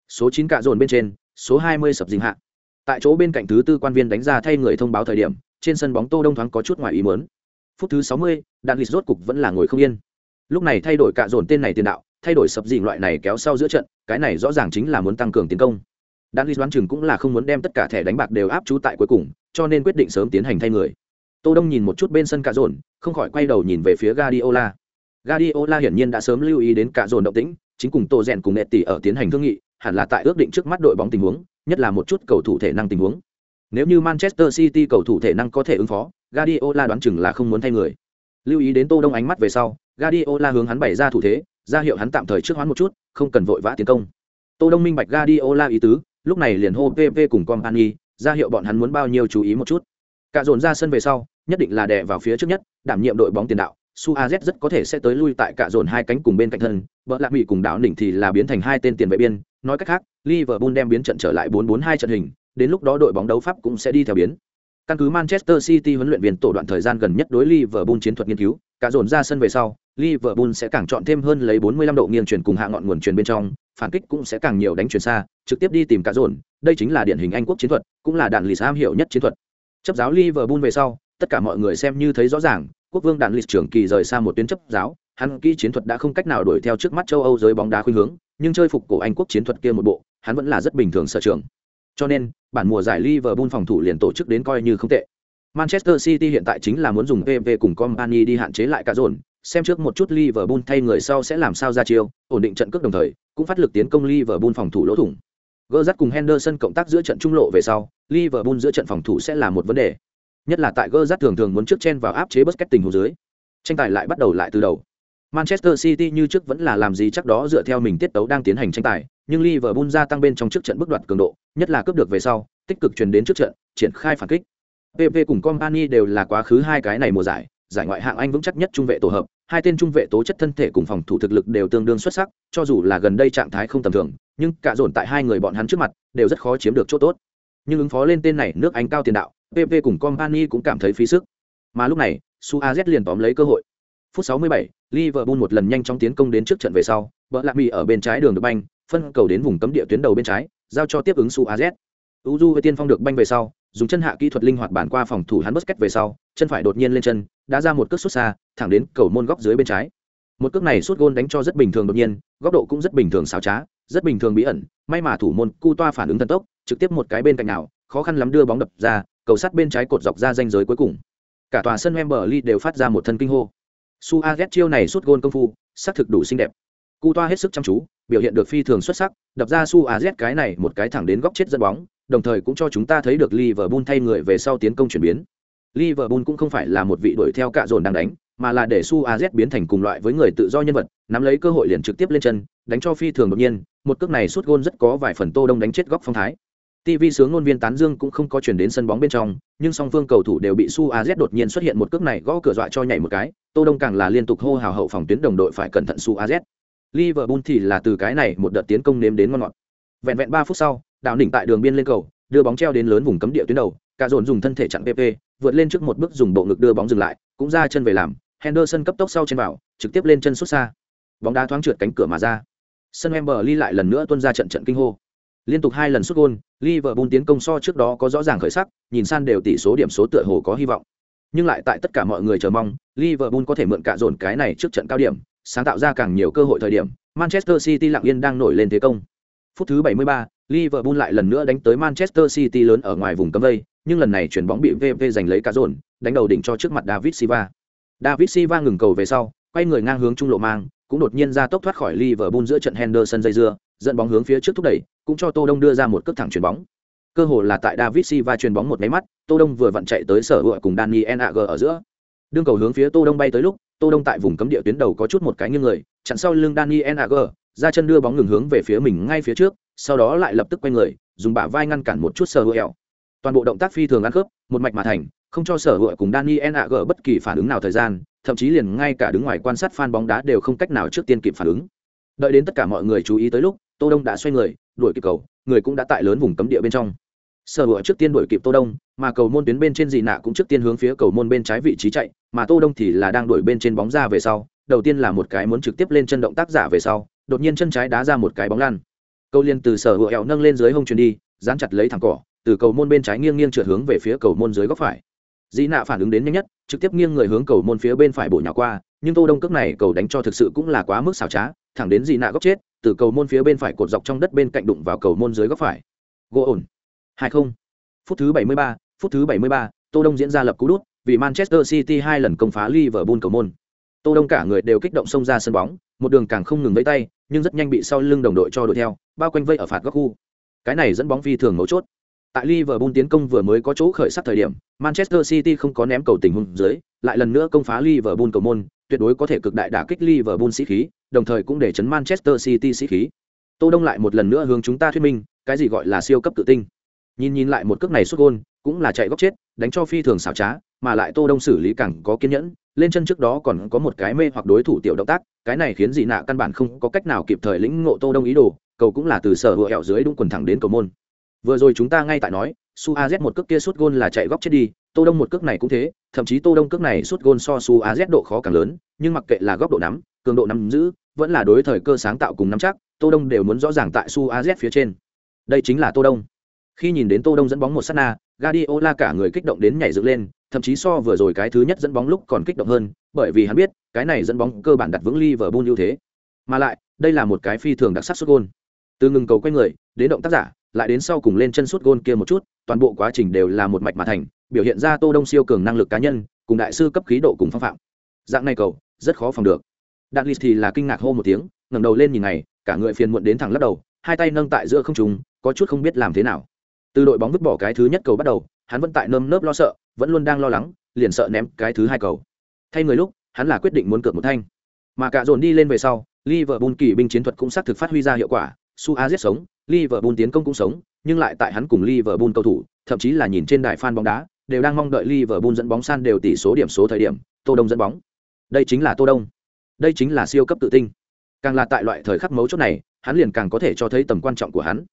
Số 9 cạ dồn bên trên, số 20 sập dình hạ. Tại chỗ bên cạnh thứ tư quan viên đánh ra thay người thông báo thời điểm, trên sân bóng Tô Đông thoáng có chút ngoài ý muốn. Phút thứ 60, đạn list rốt cục vẫn là ngồi không yên. Lúc này thay đổi cạ dồn tên này tiền đạo, thay đổi sập dình loại này kéo sau giữa trận, cái này rõ ràng chính là muốn tăng cường tiến công. Đan lý đoán chừng cũng là không muốn đem tất cả thẻ đánh bạc đều áp trú tại cuối cùng, cho nên quyết định sớm tiến hành thay người. Tô đông nhìn một chút bên sân cạ dồn, không khỏi quay đầu nhìn về phía Guardiola. Guardiola hiển nhiên đã sớm lưu ý đến cạ dồn động tĩnh, chính cùng tô rèn cùng nệ tỷ ở tiến hành thương nghị, hẳn là tại ước định trước mắt đội bóng tình huống, nhất là một chút cầu thủ thể năng tình huống. Nếu như manchester city cầu thủ thể năng có thể ứng phó, Guardiola đoán chừng là không muốn thay người. Lưu ý đến tô đông ánh mắt về sau, Guardiola hướng hắn bày ra thủ thế ra hiệu hắn tạm thời trước hoán một chút, không cần vội vã tiến công. Tô đông minh bạch gadiola ý tứ, lúc này liền hô pv cùng company ra hiệu bọn hắn muốn bao nhiêu chú ý một chút. Cả dồn ra sân về sau, nhất định là đè vào phía trước nhất, đảm nhiệm đội bóng tiền đạo. Su az rất có thể sẽ tới lui tại cả dồn hai cánh cùng bên cạnh thân vợ lạc mỹ cùng đảo đỉnh thì là biến thành hai tên tiền vệ biên. Nói cách khác, liverpool đem biến trận trở lại 4-4-2 trận hình, đến lúc đó đội bóng đấu pháp cũng sẽ đi theo biến căn cứ manchester city huấn luyện viên tổ đoạn thời gian gần nhất đối liverpool chiến thuật nghiên cứu, cả dồn ra sân về sau, liverpool sẽ càng chọn thêm hơn lấy 45 độ nghiêng chuyển cùng hạ ngọn nguồn chuyển bên trong, phản kích cũng sẽ càng nhiều đánh chuyển xa, trực tiếp đi tìm cả dồn. Đây chính là điển hình anh quốc chiến thuật, cũng là đạn lì am hiểu nhất chiến thuật. Chấp giáo liverpool về sau, tất cả mọi người xem như thấy rõ ràng, quốc vương đạn lịch trưởng kỳ rời xa một tuyến chấp giáo, hắn kỹ chiến thuật đã không cách nào đuổi theo trước mắt châu âu giới bóng đá khuynh hướng, nhưng chơi phục cổ anh quốc chiến thuật kia một bộ, hắn vẫn là rất bình thường sở trường cho nên, bản mùa giải liverpool phòng thủ liền tổ chức đến coi như không tệ. Manchester city hiện tại chính là muốn dùng pv cùng company đi hạn chế lại cả dồn. Xem trước một chút liverpool thay người sau sẽ làm sao ra chiêu, ổn định trận cước đồng thời, cũng phát lực tiến công liverpool phòng thủ lỗ thủng. Gỡ dắt cùng henderson cộng tác giữa trận trung lộ về sau, liverpool giữa trận phòng thủ sẽ là một vấn đề. Nhất là tại Gerrard thường thường muốn trước chen vào áp chế Busquets tình huống dưới. Tranh tài lại bắt đầu lại từ đầu manchester city như trước vẫn là làm gì chắc đó dựa theo mình tiết tấu đang tiến hành tranh tài, nhưng liverpool gia tăng bên trong trước trận bước đoạt cường độ, nhất là cướp được về sau, tích cực truyền đến trước trận, triển khai phản kích. Pp cùng company đều là quá khứ hai cái này mùa giải giải ngoại hạng anh vững chắc nhất trung vệ tổ hợp, hai tên trung vệ tố chất thân thể cùng phòng thủ thực lực đều tương đương xuất sắc, cho dù là gần đây trạng thái không tầm thường, nhưng cả dồn tại hai người bọn hắn trước mặt, đều rất khó chiếm được chỗ tốt. Nhưng ứng phó lên tên này nước anh cao tiền đạo pp cùng company cũng cảm thấy phí sức. Mà lúc này, Suarez liền tóm lấy cơ hội phút 67, liverpool một lần nhanh chóng tiến công đến trước trận về sau bỡ lạc mì ở bên trái đường được banh phân cầu đến vùng cấm địa tuyến đầu bên trái giao cho tiếp ứng Suarez. uju với tiên phong được banh về sau dùng chân hạ kỹ thuật linh hoạt bản qua phòng thủ hắn Busquets về sau chân phải đột nhiên lên chân đã ra một cước sút xa thẳng đến cầu môn góc dưới bên trái. Một cước này sút gôn đánh cho rất bình thường đột nhiên góc độ cũng rất bình thường xáo trá rất bình thường bí ẩn may mà thủ môn cu toa phản ứng thần tốc trực tiếp một cái bên cạnh nào khó khăn lắm đưa bóng đập ra cầu sắt bên trái cột dọc ra danh giới cuối cùng. Cả tòa sân Wembley đều phát ra một thân kinh hô su a chiêu này suốt gôn công phu, xác thực đủ xinh đẹp. Cu toa hết sức chăm chú, biểu hiện được phi thường xuất sắc, đập ra su a cái này một cái thẳng đến góc chết dẫn bóng, đồng thời cũng cho chúng ta thấy được Liverpool thay người về sau tiến công chuyển biến. Liverpool cũng không phải là một vị đuổi theo cạ dồn đang đánh, mà là để su az biến thành cùng loại với người tự do nhân vật, nắm lấy cơ hội liền trực tiếp lên chân, đánh cho phi thường đột nhiên, một cước này suốt gôn rất có vài phần tô đông đánh chết góc phong thái. TV sướng ngôn viên tán dương cũng không có chuyển đến sân bóng bên trong, nhưng song phương cầu thủ đều bị Su Az đột nhiên xuất hiện một cước này gõ cửa dọa cho nhảy một cái, Tô Đông càng là liên tục hô hào hậu phòng tuyến đồng đội phải cẩn thận Su Az. Liverpool thì là từ cái này một đợt tiến công nếm đến ngon ngọt. Vẹn vẹn 3 phút sau, đảo đỉnh tại đường biên lên cầu, đưa bóng treo đến lớn vùng cấm địa tuyến đầu, cả dồn dùng thân thể chặn PP, vượt lên trước một bước dùng bộ ngực đưa bóng dừng lại, cũng ra chân về làm, Henderson cấp tốc sau trên vào, trực tiếp lên chân sút xa. Bóng đá thoáng trượt cánh cửa mà ra. Sân Wembley lại lần nữa tuôn ra trận trận kinh hô. Liên tục hai lần sút gôn, Liverpool tiến công so trước đó có rõ ràng khởi sắc, nhìn san đều tỷ số điểm số tựa hồ có hy vọng. Nhưng lại tại tất cả mọi người chờ mong, Liverpool có thể mượn cả dồn cái này trước trận cao điểm, sáng tạo ra càng nhiều cơ hội thời điểm, Manchester City lặng yên đang nổi lên thế công. Phút thứ 73, Liverpool lại lần nữa đánh tới Manchester City lớn ở ngoài vùng cấm vây, nhưng lần này chuyển bóng bị VV giành lấy cả dồn, đánh đầu đỉnh cho trước mặt David Silva. David Silva ngừng cầu về sau, quay người ngang hướng trung lộ mang, cũng đột nhiên ra tốc thoát khỏi Liverpool giữa trận Henderson dây dưa, dẫn bóng hướng phía trước thúc đẩy, cũng cho Tô Đông đưa ra một cước thẳng chuyền bóng. Cơ hội là tại David Silva chuyền bóng một máy mắt, Tô Đông vừa vặn chạy tới sở hữu cùng Daniel NAG ở giữa. Đương cầu hướng phía Tô Đông bay tới lúc, Tô Đông tại vùng cấm địa tuyến đầu có chút một cái nghiêng người, chặn sau lưng Daniel NAG, ra chân đưa bóng ngừng hướng về phía mình ngay phía trước, sau đó lại lập tức quay người, dùng bả vai ngăn cản một chút sở hữu. Toàn bộ động tác phi thường ăn khớp, một mạch mà thành, không cho sở hữu cùng Daniel NAG bất kỳ phản ứng nào thời gian, thậm chí liền ngay cả đứng ngoài quan sát fan bóng đá đều không cách nào trước tiên kịp phản ứng. Đợi đến tất cả mọi người chú ý tới lúc, Tô Đông đã xoay người, đuổi kịp cầu, người cũng đã tại lớn vùng cấm địa bên trong. Sở Hữu trước tiên đuổi kịp Tô Đông, mà cầu môn tuyến bên trên dị nạ cũng trước tiên hướng phía cầu môn bên trái vị trí chạy, mà Tô Đông thì là đang đuổi bên trên bóng ra về sau, đầu tiên là một cái muốn trực tiếp lên chân động tác giả về sau, đột nhiên chân trái đá ra một cái bóng lan, Câu liên từ Sở Hữu nâng lên dưới hông chuyền đi, dán chặt lấy thẳng cỏ, từ cầu môn bên trái nghiêng nghiêng trượt hướng về phía cầu môn dưới góc phải. Dĩ nạ phản ứng đến nhanh nhất trực tiếp nghiêng người hướng cầu môn phía bên phải bổ nhào qua nhưng tô đông cước này cầu đánh cho thực sự cũng là quá mức xảo trá thẳng đến dĩ nạ góc chết từ cầu môn phía bên phải cột dọc trong đất bên cạnh đụng vào cầu môn dưới góc phải. Gỗ ổn. Hai không. Phút thứ bảy mươi ba, phút thứ bảy mươi ba, tô đông diễn ra lập cú đút, vì manchester city hai lần công phá liverpool cầu môn. Tô đông cả người đều kích động xông ra sân bóng, một đường càng không ngừng vẫy tay, nhưng rất nhanh bị sau lưng đồng đội cho đuổi theo, bao quanh vây ở phạt góc khu. Cái này dẫn bóng phi thường mấu chốt. Tại liverpool tiến công vừa mới có chỗ khởi sắc thời điểm, manchester city không có ném cầu tình huống dưới, lại lần nữa công phá liverpool cầu môn, tuyệt đối có thể cực đại đả kích liverpool sĩ khí đồng thời cũng để chấn manchester city sĩ khí. Tô đông lại một lần nữa hướng chúng ta thuyết minh, cái gì gọi là siêu cấp tự tinh nhìn nhìn lại một cước này sút gôn, cũng là chạy góc chết, đánh cho phi thường xảo trá, mà lại tô đông xử lý càng có kiên nhẫn, lên chân trước đó còn có một cái mê hoặc đối thủ tiểu động tác, cái này khiến dị nạ căn bản không có cách nào kịp thời lĩnh ngộ tô đông ý đồ, cầu cũng là từ sở hựa hẹo dưới đúng quần thẳng đến cầu môn. Vừa rồi chúng ta ngay tại nói su az một cước kia sút gôn là chạy góc chết đi, tô đông một cước này cũng thế, thậm chí tô đông cước này sút gôn so su az độ khó càng lớn, nhưng mặc kệ là góc độ nắm, cường độ nắm giữ vẫn là đối thời cơ sáng tạo cùng nắm chắc tô đông đều muốn rõ ràng tại su az phía trên đây chính là tô đông khi nhìn đến tô đông dẫn bóng một sát na Guardiola cả người kích động đến nhảy dựng lên, thậm chí so vừa rồi cái thứ nhất dẫn bóng lúc còn kích động hơn, bởi vì hắn biết, cái này dẫn bóng cơ bản đặt vững Liverpool ưu thế. Mà lại, đây là một cái phi thường đặc sắc sút gôn. Từ ngừng cầu quay người, đến động tác giả, lại đến sau cùng lên chân sút gôn kia một chút, toàn bộ quá trình đều là một mạch mà thành, biểu hiện ra Tô Đông siêu cường năng lực cá nhân, cùng đại sư cấp khí độ cùng phong phạm. Dạng này cầu, rất khó phòng được đạn lì thì là kinh ngạc hô một tiếng, ngẩng đầu lên nhìn này, cả người phiền muộn đến thẳng lắc đầu, hai tay nâng tại giữa không trung, có chút không biết làm thế nào. Từ đội bóng vứt bỏ cái thứ nhất cầu bắt đầu hắn vẫn tại nơm nớp lo sợ vẫn luôn đang lo lắng liền sợ ném cái thứ hai cầu. Thay người lúc hắn là quyết định muốn cược một thanh. Mà cả dồn đi lên về sau liverpool kỳ binh chiến thuật cũng xác thực phát huy ra hiệu quả su a giết sống liverpool tiến công cũng sống nhưng lại tại hắn cùng liverpool cầu thủ thậm chí là nhìn trên đài fan bóng đá đều đang mong đợi liverpool dẫn bóng san đều tỷ số điểm số thời điểm tô đông dẫn bóng. Đây chính là tô đông đây chính là siêu cấp tự tin càng là tại loại thời khắc mấu chốt này hắn liền càng có thể cho thấy tầm quan trọng của hắn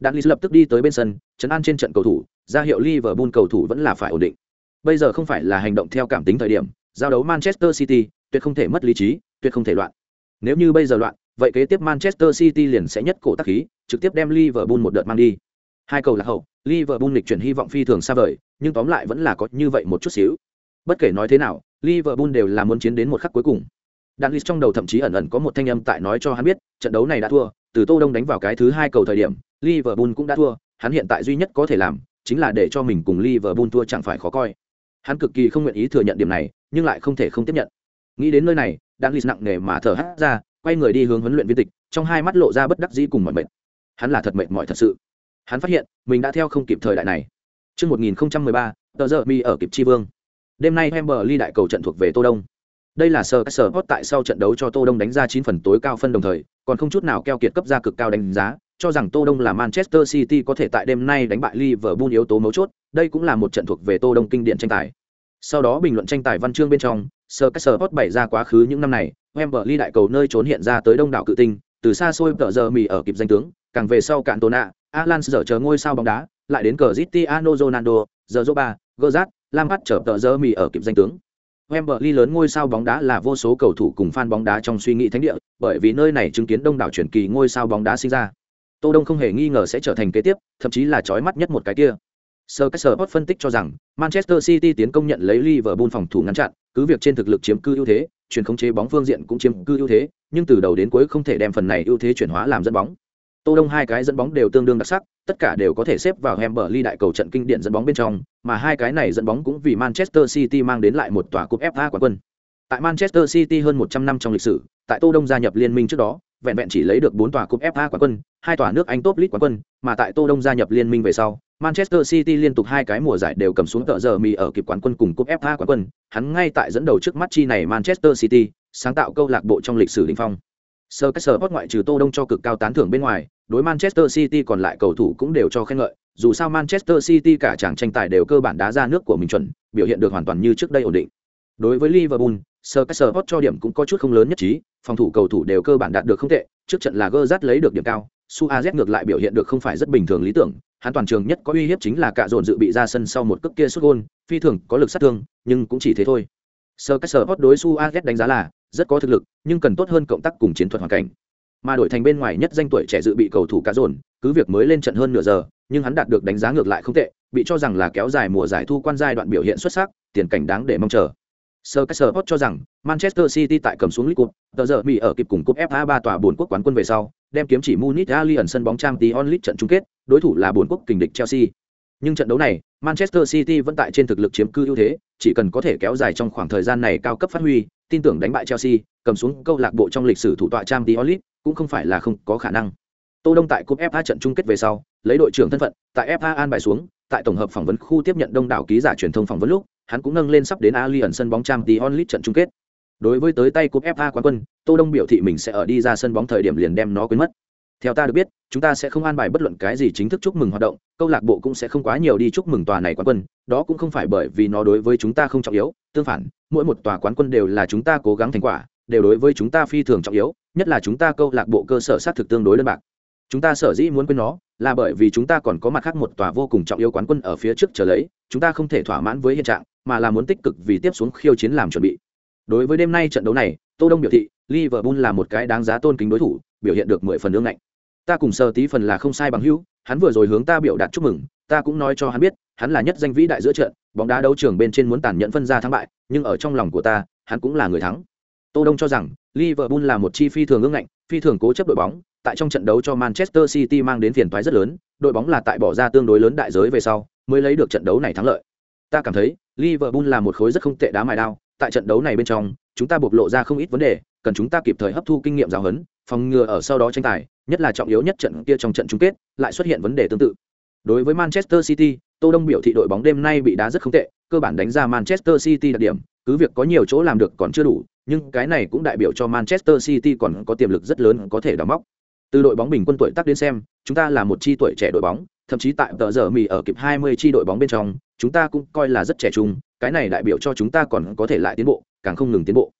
Đan lập tức đi tới bên sân, chấn an trên trận cầu thủ, ra hiệu Liverpool cầu thủ vẫn là phải ổn định. Bây giờ không phải là hành động theo cảm tính thời điểm, giao đấu Manchester City, tuyệt không thể mất lý trí, tuyệt không thể loạn. Nếu như bây giờ loạn, vậy kế tiếp Manchester City liền sẽ nhất cổ tác khí, trực tiếp đem Liverpool một đợt mang đi. Hai cầu là hậu, Liverpool lịch chuyển hy vọng phi thường xa vời, nhưng tóm lại vẫn là có như vậy một chút xíu. Bất kể nói thế nào, Liverpool đều là muốn chiến đến một khắc cuối cùng. Đan trong đầu thậm chí ẩn ẩn có một thanh âm tại nói cho hắn biết, trận đấu này đã thua, từ Tô Đông đánh vào cái thứ hai cầu thời điểm, Liverpool cũng đã thua, hắn hiện tại duy nhất có thể làm chính là để cho mình cùng Liverpool thua chẳng phải khó coi. Hắn cực kỳ không nguyện ý thừa nhận điểm này, nhưng lại không thể không tiếp nhận. Nghĩ đến nơi này, Danlis nặng nề mà thở hắt ra, quay người đi hướng huấn luyện viên tịch, trong hai mắt lộ ra bất đắc dĩ cùng mọi mệt. Hắn là thật mệt mỏi thật sự. Hắn phát hiện, mình đã theo không kịp thời đại này. trước 1013, tờ giờ mi ở kịp chi vương. Đêm nay Wembley đại cầu trận thuộc về Tô Đông. Đây là sở sở hot tại sau trận đấu cho Tô Đông đánh ra 9 phần tối cao phân đồng thời, còn không chút nào keo kiệt cấp ra cực cao đánh giá, cho rằng Tô Đông là Manchester City có thể tại đêm nay đánh bại Liverpool yếu tố mấu chốt, đây cũng là một trận thuộc về Tô Đông kinh điển tranh tài. Sau đó bình luận tranh tài văn chương bên trong, Sir hot bày ra quá khứ những năm này, Wembley đại cầu nơi trốn hiện ra tới đông đảo cự tinh, từ xa xôi tờ giờ mì ở kịp danh tướng, càng về sau cạn Tona, Alan giờ chờ ngôi sao bóng đá, lại đến Cristiano Ronaldo, giờ Zoba, Gerrard, Lampard trở tờ giờ mì ở kịp danh tướng. Wembley lớn ngôi sao bóng đá là vô số cầu thủ cùng fan bóng đá trong suy nghĩ thánh địa, bởi vì nơi này chứng kiến đông đảo truyền kỳ ngôi sao bóng đá sinh ra. Tô Đông không hề nghi ngờ sẽ trở thành kế tiếp, thậm chí là chói mắt nhất một cái kia. Sir Caesar phân tích cho rằng, Manchester City tiến công nhận lấy Liverpool phòng thủ ngăn chặn, cứ việc trên thực lực chiếm cư ưu thế, chuyển khống chế bóng phương diện cũng chiếm cư ưu thế, nhưng từ đầu đến cuối không thể đem phần này ưu thế chuyển hóa làm dẫn bóng. Tô Đông hai cái dẫn bóng đều tương đương đặc sắc, tất cả đều có thể xếp vào Hemberley đại cầu trận kinh điển dẫn bóng bên trong, mà hai cái này dẫn bóng cũng vì Manchester City mang đến lại một tòa cúp FA quán quân. Tại Manchester City hơn 100 năm trong lịch sử, tại Tô Đông gia nhập liên minh trước đó, vẹn vẹn chỉ lấy được 4 tòa cúp FA quán quân, hai tòa nước Anh top league quán quân, mà tại Tô Đông gia nhập liên minh về sau, Manchester City liên tục hai cái mùa giải đều cầm xuống tợ giờ mì ở kịp quán quân cùng cúp FA quán quân, hắn ngay tại dẫn đầu trước mắt chi này Manchester City, sáng tạo câu lạc bộ trong lịch sử đỉnh phong. Sir Caesar ngoại trừ Tô Đông cho cực cao tán thưởng bên ngoài, đối Manchester City còn lại cầu thủ cũng đều cho khen ngợi, dù sao Manchester City cả chàng tranh tài đều cơ bản đá ra nước của mình chuẩn, biểu hiện được hoàn toàn như trước đây ổn định. Đối với Liverpool, Sir Caesar cho điểm cũng có chút không lớn nhất trí, phòng thủ cầu thủ đều cơ bản đạt được không tệ, trước trận là Gerrard lấy được điểm cao, Suarez ngược lại biểu hiện được không phải rất bình thường lý tưởng, hắn toàn trường nhất có uy hiếp chính là cả dồn dự bị ra sân sau một cước kia sút gol, phi thường có lực sát thương, nhưng cũng chỉ thế thôi. Sir Caesar đối Suarez đánh giá là rất có thực lực, nhưng cần tốt hơn cộng tác cùng chiến thuật hoàn cảnh mà đổi thành bên ngoài nhất danh tuổi trẻ dự bị cầu thủ cá dồn cứ việc mới lên trận hơn nửa giờ nhưng hắn đạt được đánh giá ngược lại không tệ bị cho rằng là kéo dài mùa giải thu quan giai đoạn biểu hiện xuất sắc tiền cảnh đáng để mong chờ Sir Caesar cho rằng Manchester City tại cầm xuống League Cup, tờ giờ bị ở kịp cùng cúp FA 3 tòa bốn quốc quán quân về sau, đem kiếm chỉ Munich Allianz sân bóng trang Champions League trận chung kết, đối thủ là bốn quốc kình địch Chelsea. Nhưng trận đấu này, Manchester City vẫn tại trên thực lực chiếm cư ưu thế, chỉ cần có thể kéo dài trong khoảng thời gian này cao cấp phát huy, tin tưởng đánh bại Chelsea, cầm xuống câu lạc bộ trong lịch sử thủ tọa Champions League, cũng không phải là không có khả năng. Tô Đông tại cúp FA trận chung kết về sau, lấy đội trưởng thân phận, tại FA an bài xuống, tại tổng hợp phỏng vấn khu tiếp nhận đông đảo ký giả truyền thông phỏng vấn lúc, hắn cũng nâng lên sắp đến Allianz sân bóng Champions League trận chung kết. Đối với tới tay cúp FA quán quân, Tô Đông biểu thị mình sẽ ở đi ra sân bóng thời điểm liền đem nó quên mất. Theo ta được biết, chúng ta sẽ không an bài bất luận cái gì chính thức chúc mừng hoạt động, câu lạc bộ cũng sẽ không quá nhiều đi chúc mừng tòa này quán quân, đó cũng không phải bởi vì nó đối với chúng ta không trọng yếu, tương phản, mỗi một tòa quán quân đều là chúng ta cố gắng thành quả, đều đối với chúng ta phi thường trọng yếu, nhất là chúng ta câu lạc bộ cơ sở sát thực tương đối đơn bạc. Chúng ta sở dĩ muốn quên nó, là bởi vì chúng ta còn có mặt khác một tòa vô cùng trọng yếu quán quân ở phía trước chờ lấy, chúng ta không thể thỏa mãn với hiện trạng, mà là muốn tích cực vì tiếp xuống khiêu chiến làm chuẩn bị. Đối với đêm nay trận đấu này, Tô Đông biểu thị, Liverpool là một cái đáng giá tôn kính đối thủ, biểu hiện được mười phần ương ngạnh. Ta cùng sơ tí phần là không sai bằng hữu, hắn vừa rồi hướng ta biểu đạt chúc mừng, ta cũng nói cho hắn biết, hắn là nhất danh vĩ đại giữa trận, bóng đá đấu trường bên trên muốn tàn nhẫn phân ra thắng bại, nhưng ở trong lòng của ta, hắn cũng là người thắng. Tô Đông cho rằng, Liverpool là một chi phi thường ương ngạnh, phi thường cố chấp đội bóng, tại trong trận đấu cho Manchester City mang đến phiền toái rất lớn, đội bóng là tại bỏ ra tương đối lớn đại giới về sau, mới lấy được trận đấu này thắng lợi. Ta cảm thấy, Liverpool là một khối rất không tệ đá mài đao, tại trận đấu này bên trong, chúng ta bộc lộ ra không ít vấn đề, cần chúng ta kịp thời hấp thu kinh nghiệm giáo huấn, phòng ngừa ở sau đó tranh tài, nhất là trọng yếu nhất trận kia trong trận chung kết, lại xuất hiện vấn đề tương tự. Đối với Manchester City, Tô Đông biểu thị đội bóng đêm nay bị đá rất không tệ, cơ bản đánh ra Manchester City đặc điểm, cứ việc có nhiều chỗ làm được còn chưa đủ, nhưng cái này cũng đại biểu cho Manchester City còn có tiềm lực rất lớn có thể đào móc. Từ đội bóng bình quân tuổi tác đến xem, chúng ta là một chi tuổi trẻ đội bóng, thậm chí tại tờ giờ mì ở kịp 20 chi đội bóng bên trong, chúng ta cũng coi là rất trẻ trung, cái này đại biểu cho chúng ta còn có thể lại tiến bộ, càng không ngừng tiến bộ.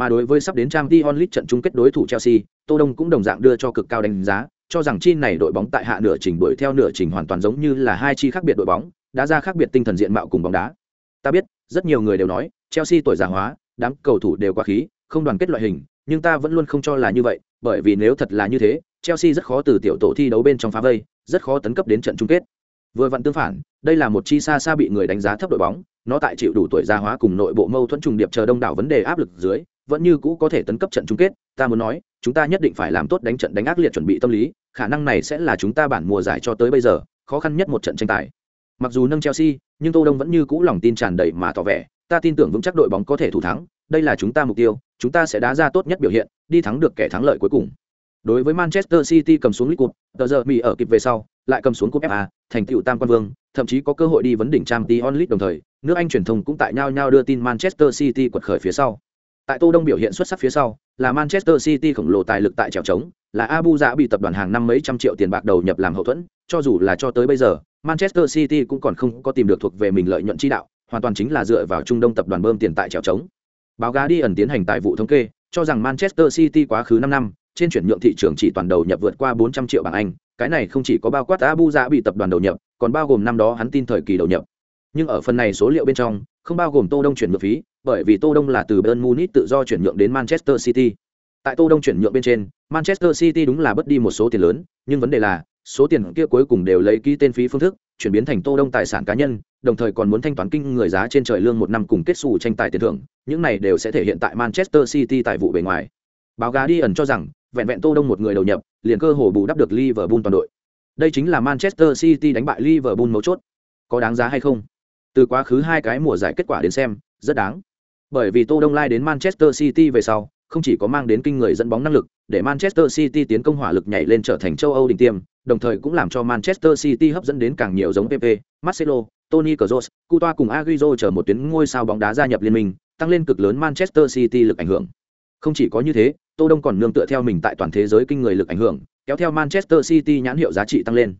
Mà đối với sắp đến Champions League trận chung kết đối thủ Chelsea, Tô Đông cũng đồng dạng đưa cho cực cao đánh giá, cho rằng chi này đội bóng tại hạ nửa trình đuổi theo nửa trình hoàn toàn giống như là hai chi khác biệt đội bóng, đã ra khác biệt tinh thần diện mạo cùng bóng đá. Ta biết, rất nhiều người đều nói, Chelsea tuổi già hóa, đám cầu thủ đều quá khí, không đoàn kết loại hình, nhưng ta vẫn luôn không cho là như vậy, bởi vì nếu thật là như thế, Chelsea rất khó từ tiểu tổ thi đấu bên trong phá vây, rất khó tấn cấp đến trận chung kết. Vừa vặn tương phản, đây là một chi xa xa bị người đánh giá thấp đội bóng, nó tại chịu đủ tuổi già hóa cùng nội bộ mâu thuẫn trùng điệp chờ đông đảo vấn đề áp lực dưới, vẫn như cũ có thể tấn cấp trận chung kết, ta muốn nói, chúng ta nhất định phải làm tốt đánh trận đánh ác liệt chuẩn bị tâm lý, khả năng này sẽ là chúng ta bản mùa giải cho tới bây giờ, khó khăn nhất một trận tranh tài. Mặc dù nâng Chelsea, nhưng Tô Đông vẫn như cũ lòng tin tràn đầy mà tỏ vẻ, ta tin tưởng vững chắc đội bóng có thể thủ thắng, đây là chúng ta mục tiêu, chúng ta sẽ đá ra tốt nhất biểu hiện, đi thắng được kẻ thắng lợi cuối cùng. Đối với Manchester City cầm xuống League Cup, tờ giờ Mỹ ở kịp về sau, lại cầm xuống cúp FA, thành tựu tam quan vương, thậm chí có cơ hội đi vấn đỉnh Champions League đồng thời, nước Anh truyền thông cũng tại nhau nhau đưa tin Manchester City quật khởi phía sau. Tại Tô Đông biểu hiện xuất sắc phía sau, là Manchester City khổng lồ tài lực tại trèo trống, là Abu Dhabi tập đoàn hàng năm mấy trăm triệu tiền bạc đầu nhập làm hậu thuẫn, cho dù là cho tới bây giờ, Manchester City cũng còn không có tìm được thuộc về mình lợi nhuận chi đạo, hoàn toàn chính là dựa vào Trung Đông tập đoàn bơm tiền tại trèo trống. Báo giá đi ẩn tiến hành tài vụ thống kê, cho rằng Manchester City quá khứ 5 năm, trên chuyển nhượng thị trường chỉ toàn đầu nhập vượt qua 400 triệu bảng Anh, cái này không chỉ có bao quát Abu Dhabi tập đoàn đầu nhập, còn bao gồm năm đó hắn tin thời kỳ đầu nhập. Nhưng ở phần này số liệu bên trong, không bao gồm Tô Đông chuyển nhượng phí, bởi vì Tô Đông là từ Bayern Munich tự do chuyển nhượng đến Manchester City. Tại Tô Đông chuyển nhượng bên trên, Manchester City đúng là bất đi một số tiền lớn, nhưng vấn đề là, số tiền kia cuối cùng đều lấy ký tên phí phương thức, chuyển biến thành Tô Đông tài sản cá nhân, đồng thời còn muốn thanh toán kinh người giá trên trời lương một năm cùng kết sủ tranh tài tiền thưởng, những này đều sẽ thể hiện tại Manchester City tại vụ bề ngoài. Báo giá đi ẩn cho rằng, vẹn vẹn Tô Đông một người đầu nhập, liền cơ hồ bù đắp được Liverpool toàn đội. Đây chính là Manchester City đánh bại Liverpool mấu chốt. Có đáng giá hay không? Từ quá khứ hai cái mùa giải kết quả đến xem, rất đáng. Bởi vì Tô Đông lai đến Manchester City về sau, không chỉ có mang đến kinh người dẫn bóng năng lực, để Manchester City tiến công hỏa lực nhảy lên trở thành châu Âu đỉnh tiêm, đồng thời cũng làm cho Manchester City hấp dẫn đến càng nhiều giống PP, Marcelo, Toni Kroos, Coutinho cùng Agüero chờ một tuyến ngôi sao bóng đá gia nhập liên minh, tăng lên cực lớn Manchester City lực ảnh hưởng. Không chỉ có như thế, Tô Đông còn nương tựa theo mình tại toàn thế giới kinh người lực ảnh hưởng, kéo theo Manchester City nhãn hiệu giá trị tăng lên.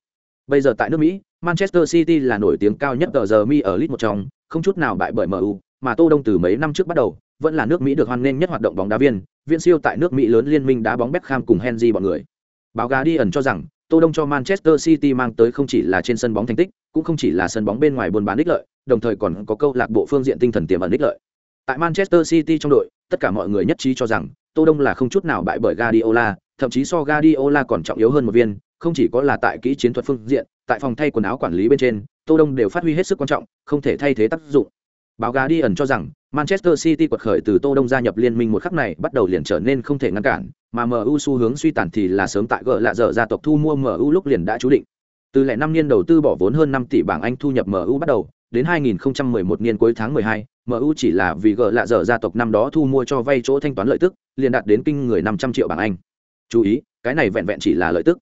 Bây giờ tại nước Mỹ, Manchester City là nổi tiếng cao nhất tờ giờ mi ở League một trong, không chút nào bại bởi MU, mà Tô Đông từ mấy năm trước bắt đầu, vẫn là nước Mỹ được hoan nghênh nhất hoạt động bóng đá viên, viên siêu tại nước Mỹ lớn liên minh đá bóng Beckham cùng Henry bọn người. Báo Guardian cho rằng, Tô Đông cho Manchester City mang tới không chỉ là trên sân bóng thành tích, cũng không chỉ là sân bóng bên ngoài buôn bán ích lợi, đồng thời còn có câu lạc bộ phương diện tinh thần tiềm ẩn ích lợi. Tại Manchester City trong đội, tất cả mọi người nhất trí cho rằng, Tô Đông là không chút nào bại bởi Guardiola, thậm chí so Guardiola còn trọng yếu hơn một viên, không chỉ có là tại kỹ chiến thuật phương diện, tại phòng thay quần áo quản lý bên trên, Tô Đông đều phát huy hết sức quan trọng, không thể thay thế tác dụng. Báo gà đi ẩn cho rằng Manchester City quật khởi từ Tô Đông gia nhập liên minh một khắc này bắt đầu liền trở nên không thể ngăn cản, mà MU xu hướng suy tàn thì là sớm tại gỡ lạ dở gia tộc thu mua MU lúc liền đã chú định. Từ lẻ năm niên đầu tư bỏ vốn hơn 5 tỷ bảng Anh thu nhập MU bắt đầu, đến 2011 niên cuối tháng 12, MU chỉ là vì gỡ lạ dở gia tộc năm đó thu mua cho vay chỗ thanh toán lợi tức, liền đạt đến kinh người 500 triệu bảng Anh. Chú ý, cái này vẹn vẹn chỉ là lợi tức.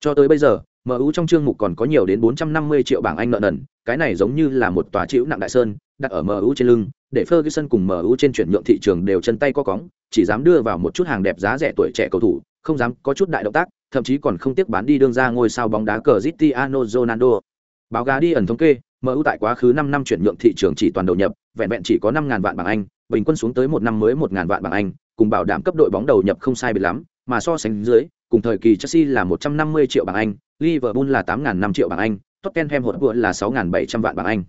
Cho tới bây giờ, MU trong chương mục còn có nhiều đến 450 triệu bảng Anh nợ nần, cái này giống như là một tòa chịu nặng đại sơn, đặt ở MU trên lưng, để Ferguson cùng MU trên chuyển nhượng thị trường đều chân tay co cóng, chỉ dám đưa vào một chút hàng đẹp giá rẻ tuổi trẻ cầu thủ, không dám có chút đại động tác, thậm chí còn không tiếc bán đi đương ra ngôi sao bóng đá Cristiano Ronaldo. Báo giá đi ẩn thống kê, MU tại quá khứ 5 năm chuyển nhượng thị trường chỉ toàn đầu nhập, vẹn vẹn chỉ có 5000 vạn bảng Anh, bình quân xuống tới một năm mới 1000 vạn bảng Anh, cùng bảo đảm cấp đội bóng đầu nhập không sai biệt lắm, mà so sánh dưới, cùng thời kỳ Chelsea là 150 triệu bảng Anh, Liverpool là 8.500 triệu bảng Anh, Tottenham hột vừa là 6.700 vạn bảng Anh.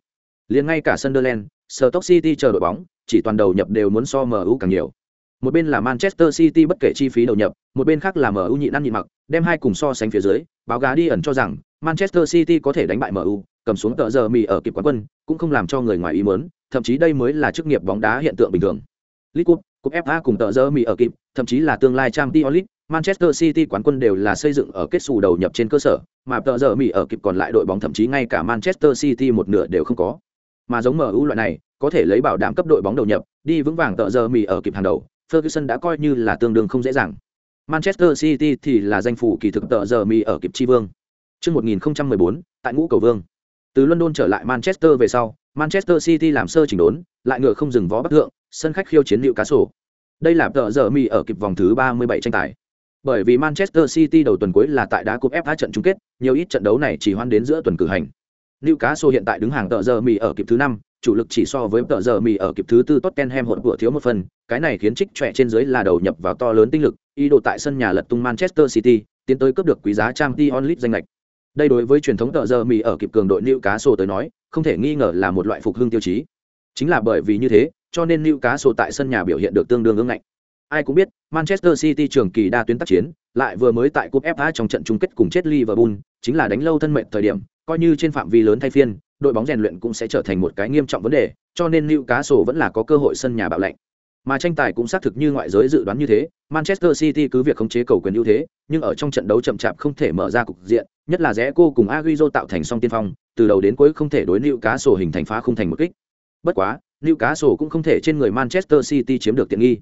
Liền ngay cả Sunderland, Stoke City chờ đội bóng, chỉ toàn đầu nhập đều muốn so MU càng nhiều. Một bên là Manchester City bất kể chi phí đầu nhập, một bên khác là MU nhịn ăn nhịn mặc, đem hai cùng so sánh phía dưới, báo giá đi ẩn cho rằng Manchester City có thể đánh bại MU, cầm xuống tờ giờ mì ở kịp quán quân, cũng không làm cho người ngoài ý muốn, thậm chí đây mới là chức nghiệp bóng đá hiện tượng bình thường. League Cup, Cup FA cùng tờ giờ mì ở kịp, thậm chí là tương lai Champions League, Manchester City quán quân đều là xây dựng ở kết xù đầu nhập trên cơ sở, mà tờ giờ Mỹ ở kịp còn lại đội bóng thậm chí ngay cả Manchester City một nửa đều không có. Mà giống MU loại này, có thể lấy bảo đảm cấp đội bóng đầu nhập, đi vững vàng tờ giờ Mỹ ở kịp hàng đầu, Ferguson đã coi như là tương đương không dễ dàng. Manchester City thì là danh phủ kỳ thực tờ giờ Mỹ ở kịp chi vương. Trước 1014, tại ngũ cầu vương. Từ London trở lại Manchester về sau, Manchester City làm sơ chỉnh đốn, lại ngựa không dừng vó bắt thượng, sân khách khiêu chiến liệu cá sổ. Đây là tờ giờ Mỹ ở kịp vòng thứ 37 tranh tài. Bởi vì Manchester City đầu tuần cuối là tại đá cúp FA trận chung kết, nhiều ít trận đấu này chỉ hoan đến giữa tuần cử hành. Newcastle hiện tại đứng hàng tờ giờ mì ở kịp thứ 5, chủ lực chỉ so với tờ giờ mì ở kịp thứ tư Tottenham hỗn của thiếu một phần, cái này khiến trích trẻ trên dưới là đầu nhập vào to lớn tinh lực, ý đồ tại sân nhà lật tung Manchester City, tiến tới cướp được quý giá Champions League danh lệch. Đây đối với truyền thống tờ giờ mì ở kịp cường đội Newcastle tới nói, không thể nghi ngờ là một loại phục hưng tiêu chí. Chính là bởi vì như thế, cho nên Newcastle tại sân nhà biểu hiện được tương đương ứng ngạnh. Ai cũng biết, Manchester City trường kỳ đa tuyến tác chiến, lại vừa mới tại cúp FA trong trận chung kết cùng chết Liverpool, chính là đánh lâu thân mệnh thời điểm, coi như trên phạm vi lớn thay phiên, đội bóng rèn luyện cũng sẽ trở thành một cái nghiêm trọng vấn đề, cho nên lưu cá sổ vẫn là có cơ hội sân nhà bạo lệnh. Mà tranh tài cũng xác thực như ngoại giới dự đoán như thế, Manchester City cứ việc khống chế cầu quyền ưu thế, nhưng ở trong trận đấu chậm chạp không thể mở ra cục diện, nhất là rẽ cô cùng Agüero tạo thành song tiên phong, từ đầu đến cuối không thể đối lưu cá sổ hình thành phá khung thành một kích. Bất quá, lưu cá sổ cũng không thể trên người Manchester City chiếm được tiện nghi.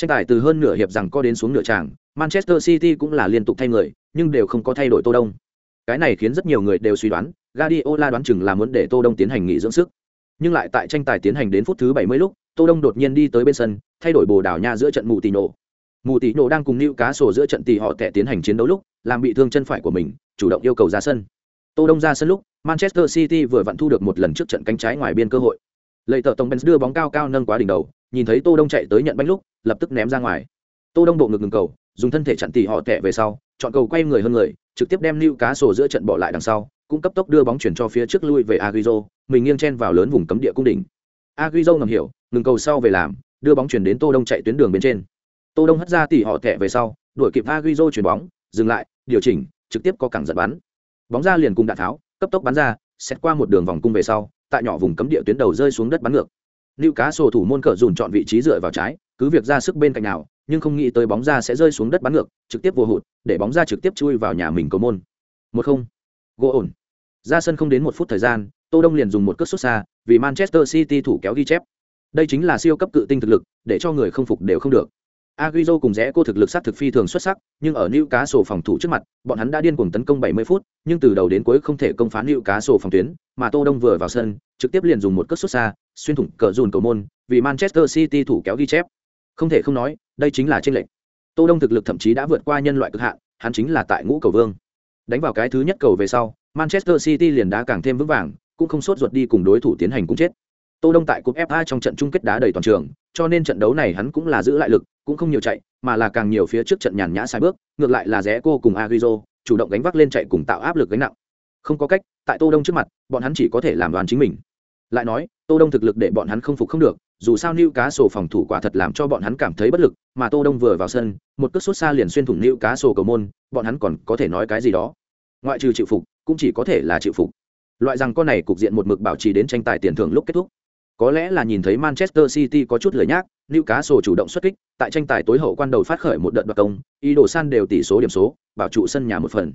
Tranh tài từ hơn nửa hiệp rằng có đến xuống nửa tràng, Manchester City cũng là liên tục thay người, nhưng đều không có thay đổi Tô Đông. Cái này khiến rất nhiều người đều suy đoán, Guardiola đoán chừng là muốn để Tô Đông tiến hành nghỉ dưỡng sức. Nhưng lại tại tranh tài tiến hành đến phút thứ 70 lúc, Tô Đông đột nhiên đi tới bên sân, thay đổi Bồ Đào Nha giữa trận mù tỷ nổ. Mù tỷ nổ đang cùng Nữu Cá Sổ giữa trận tỷ họ tệ tiến hành chiến đấu lúc, làm bị thương chân phải của mình, chủ động yêu cầu ra sân. Tô Đông ra sân lúc, Manchester City vừa vặn thu được một lần trước trận cánh trái ngoài biên cơ hội lầy tờ tổng Benz đưa bóng cao cao nâng quá đỉnh đầu, nhìn thấy Tô Đông chạy tới nhận bánh lúc, lập tức ném ra ngoài. Tô Đông bộ ngực ngừng cầu, dùng thân thể chặn tỉ họ tệ về sau, chọn cầu quay người hơn người, trực tiếp đem lưu cá sổ giữa trận bỏ lại đằng sau, cũng cấp tốc đưa bóng chuyển cho phía trước lui về aguizo mình nghiêng chen vào lớn vùng cấm địa cung đỉnh. aguizo ngầm hiểu, ngừng cầu sau về làm, đưa bóng chuyển đến Tô Đông chạy tuyến đường bên trên. Tô Đông hất ra tỉ họ tệ về sau, đuổi kịp aguizo chuyển bóng, dừng lại, điều chỉnh, trực tiếp có cẳng giật bắn. Bóng ra liền cùng đạn tháo, cấp tốc bắn ra, xét qua một đường vòng cung về sau, tại nhỏ vùng cấm địa tuyến đầu rơi xuống đất bắn ngược. Lưu cá sổ thủ môn cờ dùn chọn vị trí dựa vào trái, cứ việc ra sức bên cạnh nào, nhưng không nghĩ tới bóng ra sẽ rơi xuống đất bắn ngược, trực tiếp vô hụt, để bóng ra trực tiếp chui vào nhà mình cầu môn. Một không, gỗ ổn. Ra sân không đến một phút thời gian, Tô Đông liền dùng một cước xuất xa, vì Manchester City thủ kéo ghi chép. Đây chính là siêu cấp cự tinh thực lực, để cho người không phục đều không được. Agüero cùng rẽ cô thực lực sát thực phi thường xuất sắc, nhưng ở Newcastle phòng thủ trước mặt, bọn hắn đã điên cuồng tấn công 70 phút, nhưng từ đầu đến cuối không thể công phá Newcastle phòng tuyến, mà Tô Đông vừa vào sân, trực tiếp liền dùng một cước xuất xa, xuyên thủng cờ dùn cầu môn, vì Manchester City thủ kéo ghi chép. Không thể không nói, đây chính là trên lệnh. Tô Đông thực lực thậm chí đã vượt qua nhân loại cực hạn, hắn chính là tại ngũ cầu vương. Đánh vào cái thứ nhất cầu về sau, Manchester City liền đã càng thêm vững vàng, cũng không sốt ruột đi cùng đối thủ tiến hành cũng chết. Tô Đông tại cúp FA trong trận chung kết đá đầy toàn trường, cho nên trận đấu này hắn cũng là giữ lại lực, cũng không nhiều chạy, mà là càng nhiều phía trước trận nhàn nhã sai bước, ngược lại là rẽ cô cùng Agüero, chủ động gánh vác lên chạy cùng tạo áp lực gánh nặng. Không có cách, tại Tô Đông trước mặt, bọn hắn chỉ có thể làm đoàn chính mình. Lại nói, Tô Đông thực lực để bọn hắn không phục không được, dù sao Newcastle phòng thủ quả thật làm cho bọn hắn cảm thấy bất lực, mà Tô Đông vừa vào sân, một cước sút xa liền xuyên thủng Newcastle cầu môn, bọn hắn còn có thể nói cái gì đó. Ngoại trừ chịu phục, cũng chỉ có thể là chịu phục. Loại rằng con này cục diện một mực bảo trì đến tranh tài tiền thưởng lúc kết thúc. Có lẽ là nhìn thấy Manchester City có chút lười nhác, Newcastle chủ động xuất kích, tại tranh tài tối hậu quan đầu phát khởi một đợt đoạt công, ý đồ san đều tỷ số điểm số, bảo trụ sân nhà một phần.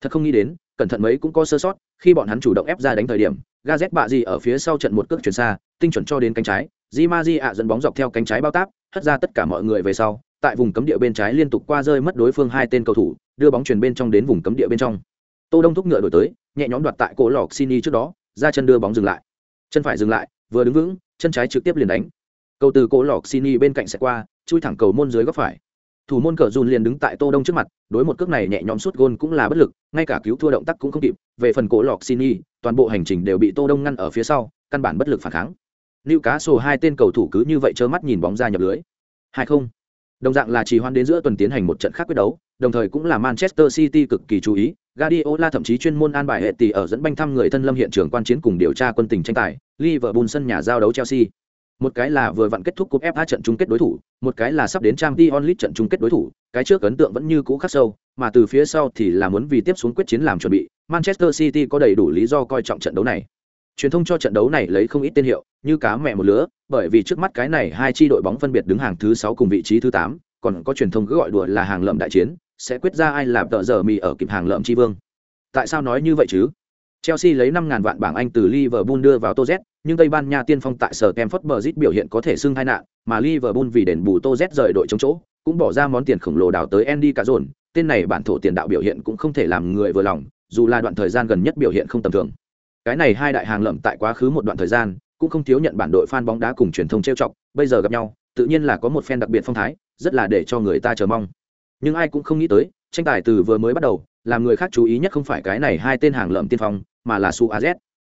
Thật không nghĩ đến, cẩn thận mấy cũng có sơ sót, khi bọn hắn chủ động ép ra đánh thời điểm, Gazet bạ gì ở phía sau trận một cước chuyển xa, tinh chuẩn cho đến cánh trái, Di Maji ạ dẫn bóng dọc theo cánh trái bao táp, hất ra tất cả mọi người về sau, tại vùng cấm địa bên trái liên tục qua rơi mất đối phương hai tên cầu thủ, đưa bóng chuyển bên trong đến vùng cấm địa bên trong. Tô Đông thúc ngựa đổi tới, nhẹ nhõm đoạt tại cổ lọc Sini trước đó, ra chân đưa bóng dừng lại. Chân phải dừng lại, vừa đứng vững, chân trái trực tiếp liền đánh. Cầu từ cỗ lọc Sini bên cạnh sẽ qua, chui thẳng cầu môn dưới góc phải. Thủ môn cờ dùn liền đứng tại Tô Đông trước mặt, đối một cước này nhẹ nhõm suốt gôn cũng là bất lực, ngay cả cứu thua động tác cũng không kịp. Về phần cổ lọc Sini, toàn bộ hành trình đều bị Tô Đông ngăn ở phía sau, căn bản bất lực phản kháng. Lưu Cá Sổ hai tên cầu thủ cứ như vậy trơ mắt nhìn bóng ra nhập lưới. Hai không. Đồng dạng là trì hoãn đến giữa tuần tiến hành một trận khác quyết đấu, đồng thời cũng là Manchester City cực kỳ chú ý. Guardiola thậm chí chuyên môn an bài hệ tỷ ở dẫn banh thăm người thân lâm hiện trường quan chiến cùng điều tra quân tình tranh tài. Liverpool sân nhà giao đấu Chelsea. Một cái là vừa vặn kết thúc cúp FA trận chung kết đối thủ, một cái là sắp đến Champions League trận chung kết đối thủ, cái trước ấn tượng vẫn như cũ khắc sâu, mà từ phía sau thì là muốn vì tiếp xuống quyết chiến làm chuẩn bị. Manchester City có đầy đủ lý do coi trọng trận đấu này truyền thông cho trận đấu này lấy không ít tên hiệu như cá mẹ một lứa bởi vì trước mắt cái này hai chi đội bóng phân biệt đứng hàng thứ sáu cùng vị trí thứ tám còn có truyền thông cứ gọi đùa là hàng lợm đại chiến sẽ quyết ra ai làm tợ giờ mì ở kịp hàng lợm chi vương. Tại sao nói như vậy chứ? Chelsea lấy 5000 vạn bảng Anh từ Liverpool đưa vào Toz, nhưng Tây Ban Nha tiên phong tại sở Stamford Bridge biểu hiện có thể xưng hai nạn, mà Liverpool vì đền bù Toz rời đội chống chỗ, cũng bỏ ra món tiền khổng lồ đào tới Andy Carroll. tên này bản thổ tiền đạo biểu hiện cũng không thể làm người vừa lòng, dù là đoạn thời gian gần nhất biểu hiện không tầm thường. Cái này hai đại hàng lợm tại quá khứ một đoạn thời gian cũng không thiếu nhận bản đội fan bóng đá cùng truyền thông trêu chọc bây giờ gặp nhau tự nhiên là có một fan đặc biệt phong thái rất là để cho người ta chờ mong nhưng ai cũng không nghĩ tới tranh tài từ vừa mới bắt đầu làm người khác chú ý nhất không phải cái này hai tên hàng lợm tiên phong mà là su az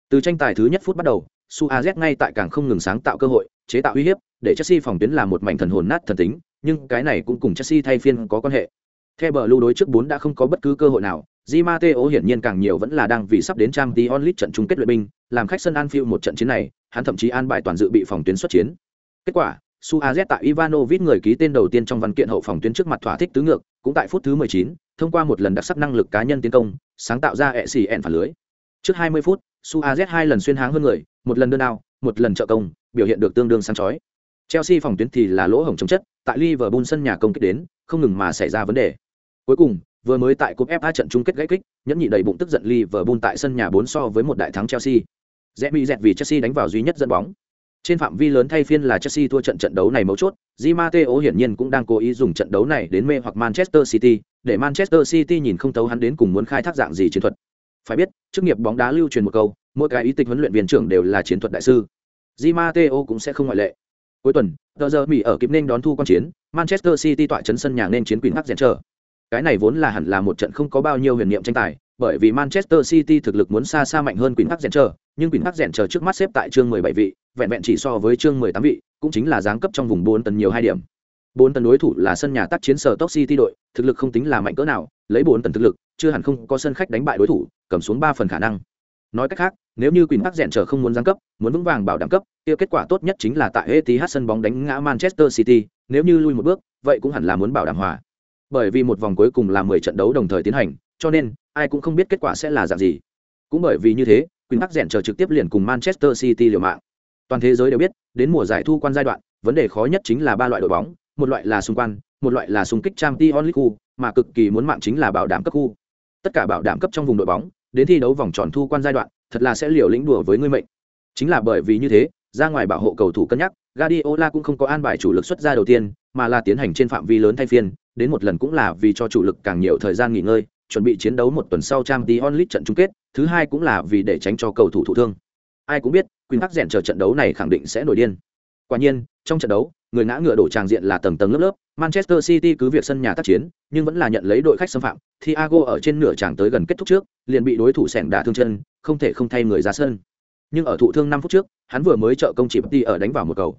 từ tranh tài thứ nhất phút bắt đầu su az ngay tại càng không ngừng sáng tạo cơ hội chế tạo uy hiếp để chelsea phòng tuyến là một mảnh thần hồn nát thần tính nhưng cái này cũng cùng chelsea thay phiên có quan hệ theo bờ lưu đối trước bốn đã không có bất cứ cơ hội nào Di Matteo hiển nhiên càng nhiều vẫn là đang vì sắp đến trang t onlit trận chung kết luyện binh, làm khách sân Anfield một trận chiến này, hắn thậm chí an bài toàn dự bị phòng tuyến xuất chiến. Kết quả, Suarez tại Ivanovic người ký tên đầu tiên trong văn kiện hậu phòng tuyến trước mặt thỏa thích tứ ngược, cũng tại phút thứ 19, thông qua một lần đặc sắc năng lực cá nhân tiến công, sáng tạo ra ECN phản lưới. Trước 20 phút, Suarez hai lần xuyên háng hơn người, một lần đơn ao, một lần trợ công, biểu hiện được tương đương sáng chói. Chelsea phòng tuyến thì là lỗ hổng chống chất, tại Liverpool sân nhà công kích đến, không ngừng mà xảy ra vấn đề. Cuối cùng, vừa mới tại cúp FA trận chung kết gãy kích, nhẫn nhị đầy bụng tức giận Liverpool tại sân nhà 4 so với một đại thắng Chelsea. Rẽ bị dẹt vì Chelsea đánh vào duy nhất dẫn bóng. Trên phạm vi lớn thay phiên là Chelsea thua trận trận đấu này mấu chốt, Di Matteo hiển nhiên cũng đang cố ý dùng trận đấu này đến mê hoặc Manchester City, để Manchester City nhìn không thấu hắn đến cùng muốn khai thác dạng gì chiến thuật. Phải biết, chức nghiệp bóng đá lưu truyền một câu, mỗi cái ý tịch huấn luyện viên trưởng đều là chiến thuật đại sư. Di Matteo cũng sẽ không ngoại lệ. Cuối tuần, giờ giờ Mỹ ở kịp nên đón thu quan chiến, Manchester City tọa trấn sân nhà nên chiến Queen Park chờ. Cái này vốn là hẳn là một trận không có bao nhiêu huyền niệm tranh tài, bởi vì Manchester City thực lực muốn xa xa mạnh hơn Queen Park Rangers, nhưng Queen Park Rangers trước mắt xếp tại chương 17 vị, vẹn vẹn chỉ so với chương 18 vị, cũng chính là giáng cấp trong vùng 4 tấn nhiều hai điểm. 4 tấn đối thủ là sân nhà tác chiến sở Top City đội, thực lực không tính là mạnh cỡ nào, lấy 4 tấn thực lực, chưa hẳn không có sân khách đánh bại đối thủ, cầm xuống 3 phần khả năng. Nói cách khác, nếu như Queen Park Rangers không muốn giáng cấp, muốn vững vàng bảo đảm cấp, kia kết quả tốt nhất chính là tại Etihad sân bóng đánh ngã Manchester City, nếu như lui một bước, vậy cũng hẳn là muốn bảo đảm hòa. Bởi vì một vòng cuối cùng là 10 trận đấu đồng thời tiến hành, cho nên ai cũng không biết kết quả sẽ là dạng gì. Cũng bởi vì như thế, Queen Bắc rèn chờ trực tiếp liền cùng Manchester City liều mạng. Toàn thế giới đều biết, đến mùa giải thu quan giai đoạn, vấn đề khó nhất chính là ba loại đội bóng, một loại là xung quan, một loại là xung kích Champions League khu, mà cực kỳ muốn mạng chính là bảo đảm cấp khu. Tất cả bảo đảm cấp trong vùng đội bóng, đến thi đấu vòng tròn thu quan giai đoạn, thật là sẽ liều lĩnh đùa với ngươi mệnh. Chính là bởi vì như thế, ra ngoài bảo hộ cầu thủ cân nhắc, Guardiola cũng không có an bài chủ lực xuất ra đầu tiên, mà là tiến hành trên phạm vi lớn thay phiên, đến một lần cũng là vì cho chủ lực càng nhiều thời gian nghỉ ngơi, chuẩn bị chiến đấu một tuần sau Champions League trận chung kết, thứ hai cũng là vì để tránh cho cầu thủ thụ thương. Ai cũng biết, Queen Park rèn chờ trận đấu này khẳng định sẽ nổi điên. Quả nhiên, trong trận đấu, người ngã ngựa đổ tràng diện là tầng tầng lớp lớp, Manchester City cứ việc sân nhà tác chiến, nhưng vẫn là nhận lấy đội khách xâm phạm. Thiago ở trên nửa tràng tới gần kết thúc trước, liền bị đối thủ sẹn đả thương chân, không thể không thay người ra sân. Nhưng ở thụ thương năm phút trước, hắn vừa mới trợ công chỉ đi ở đánh vào một cầu.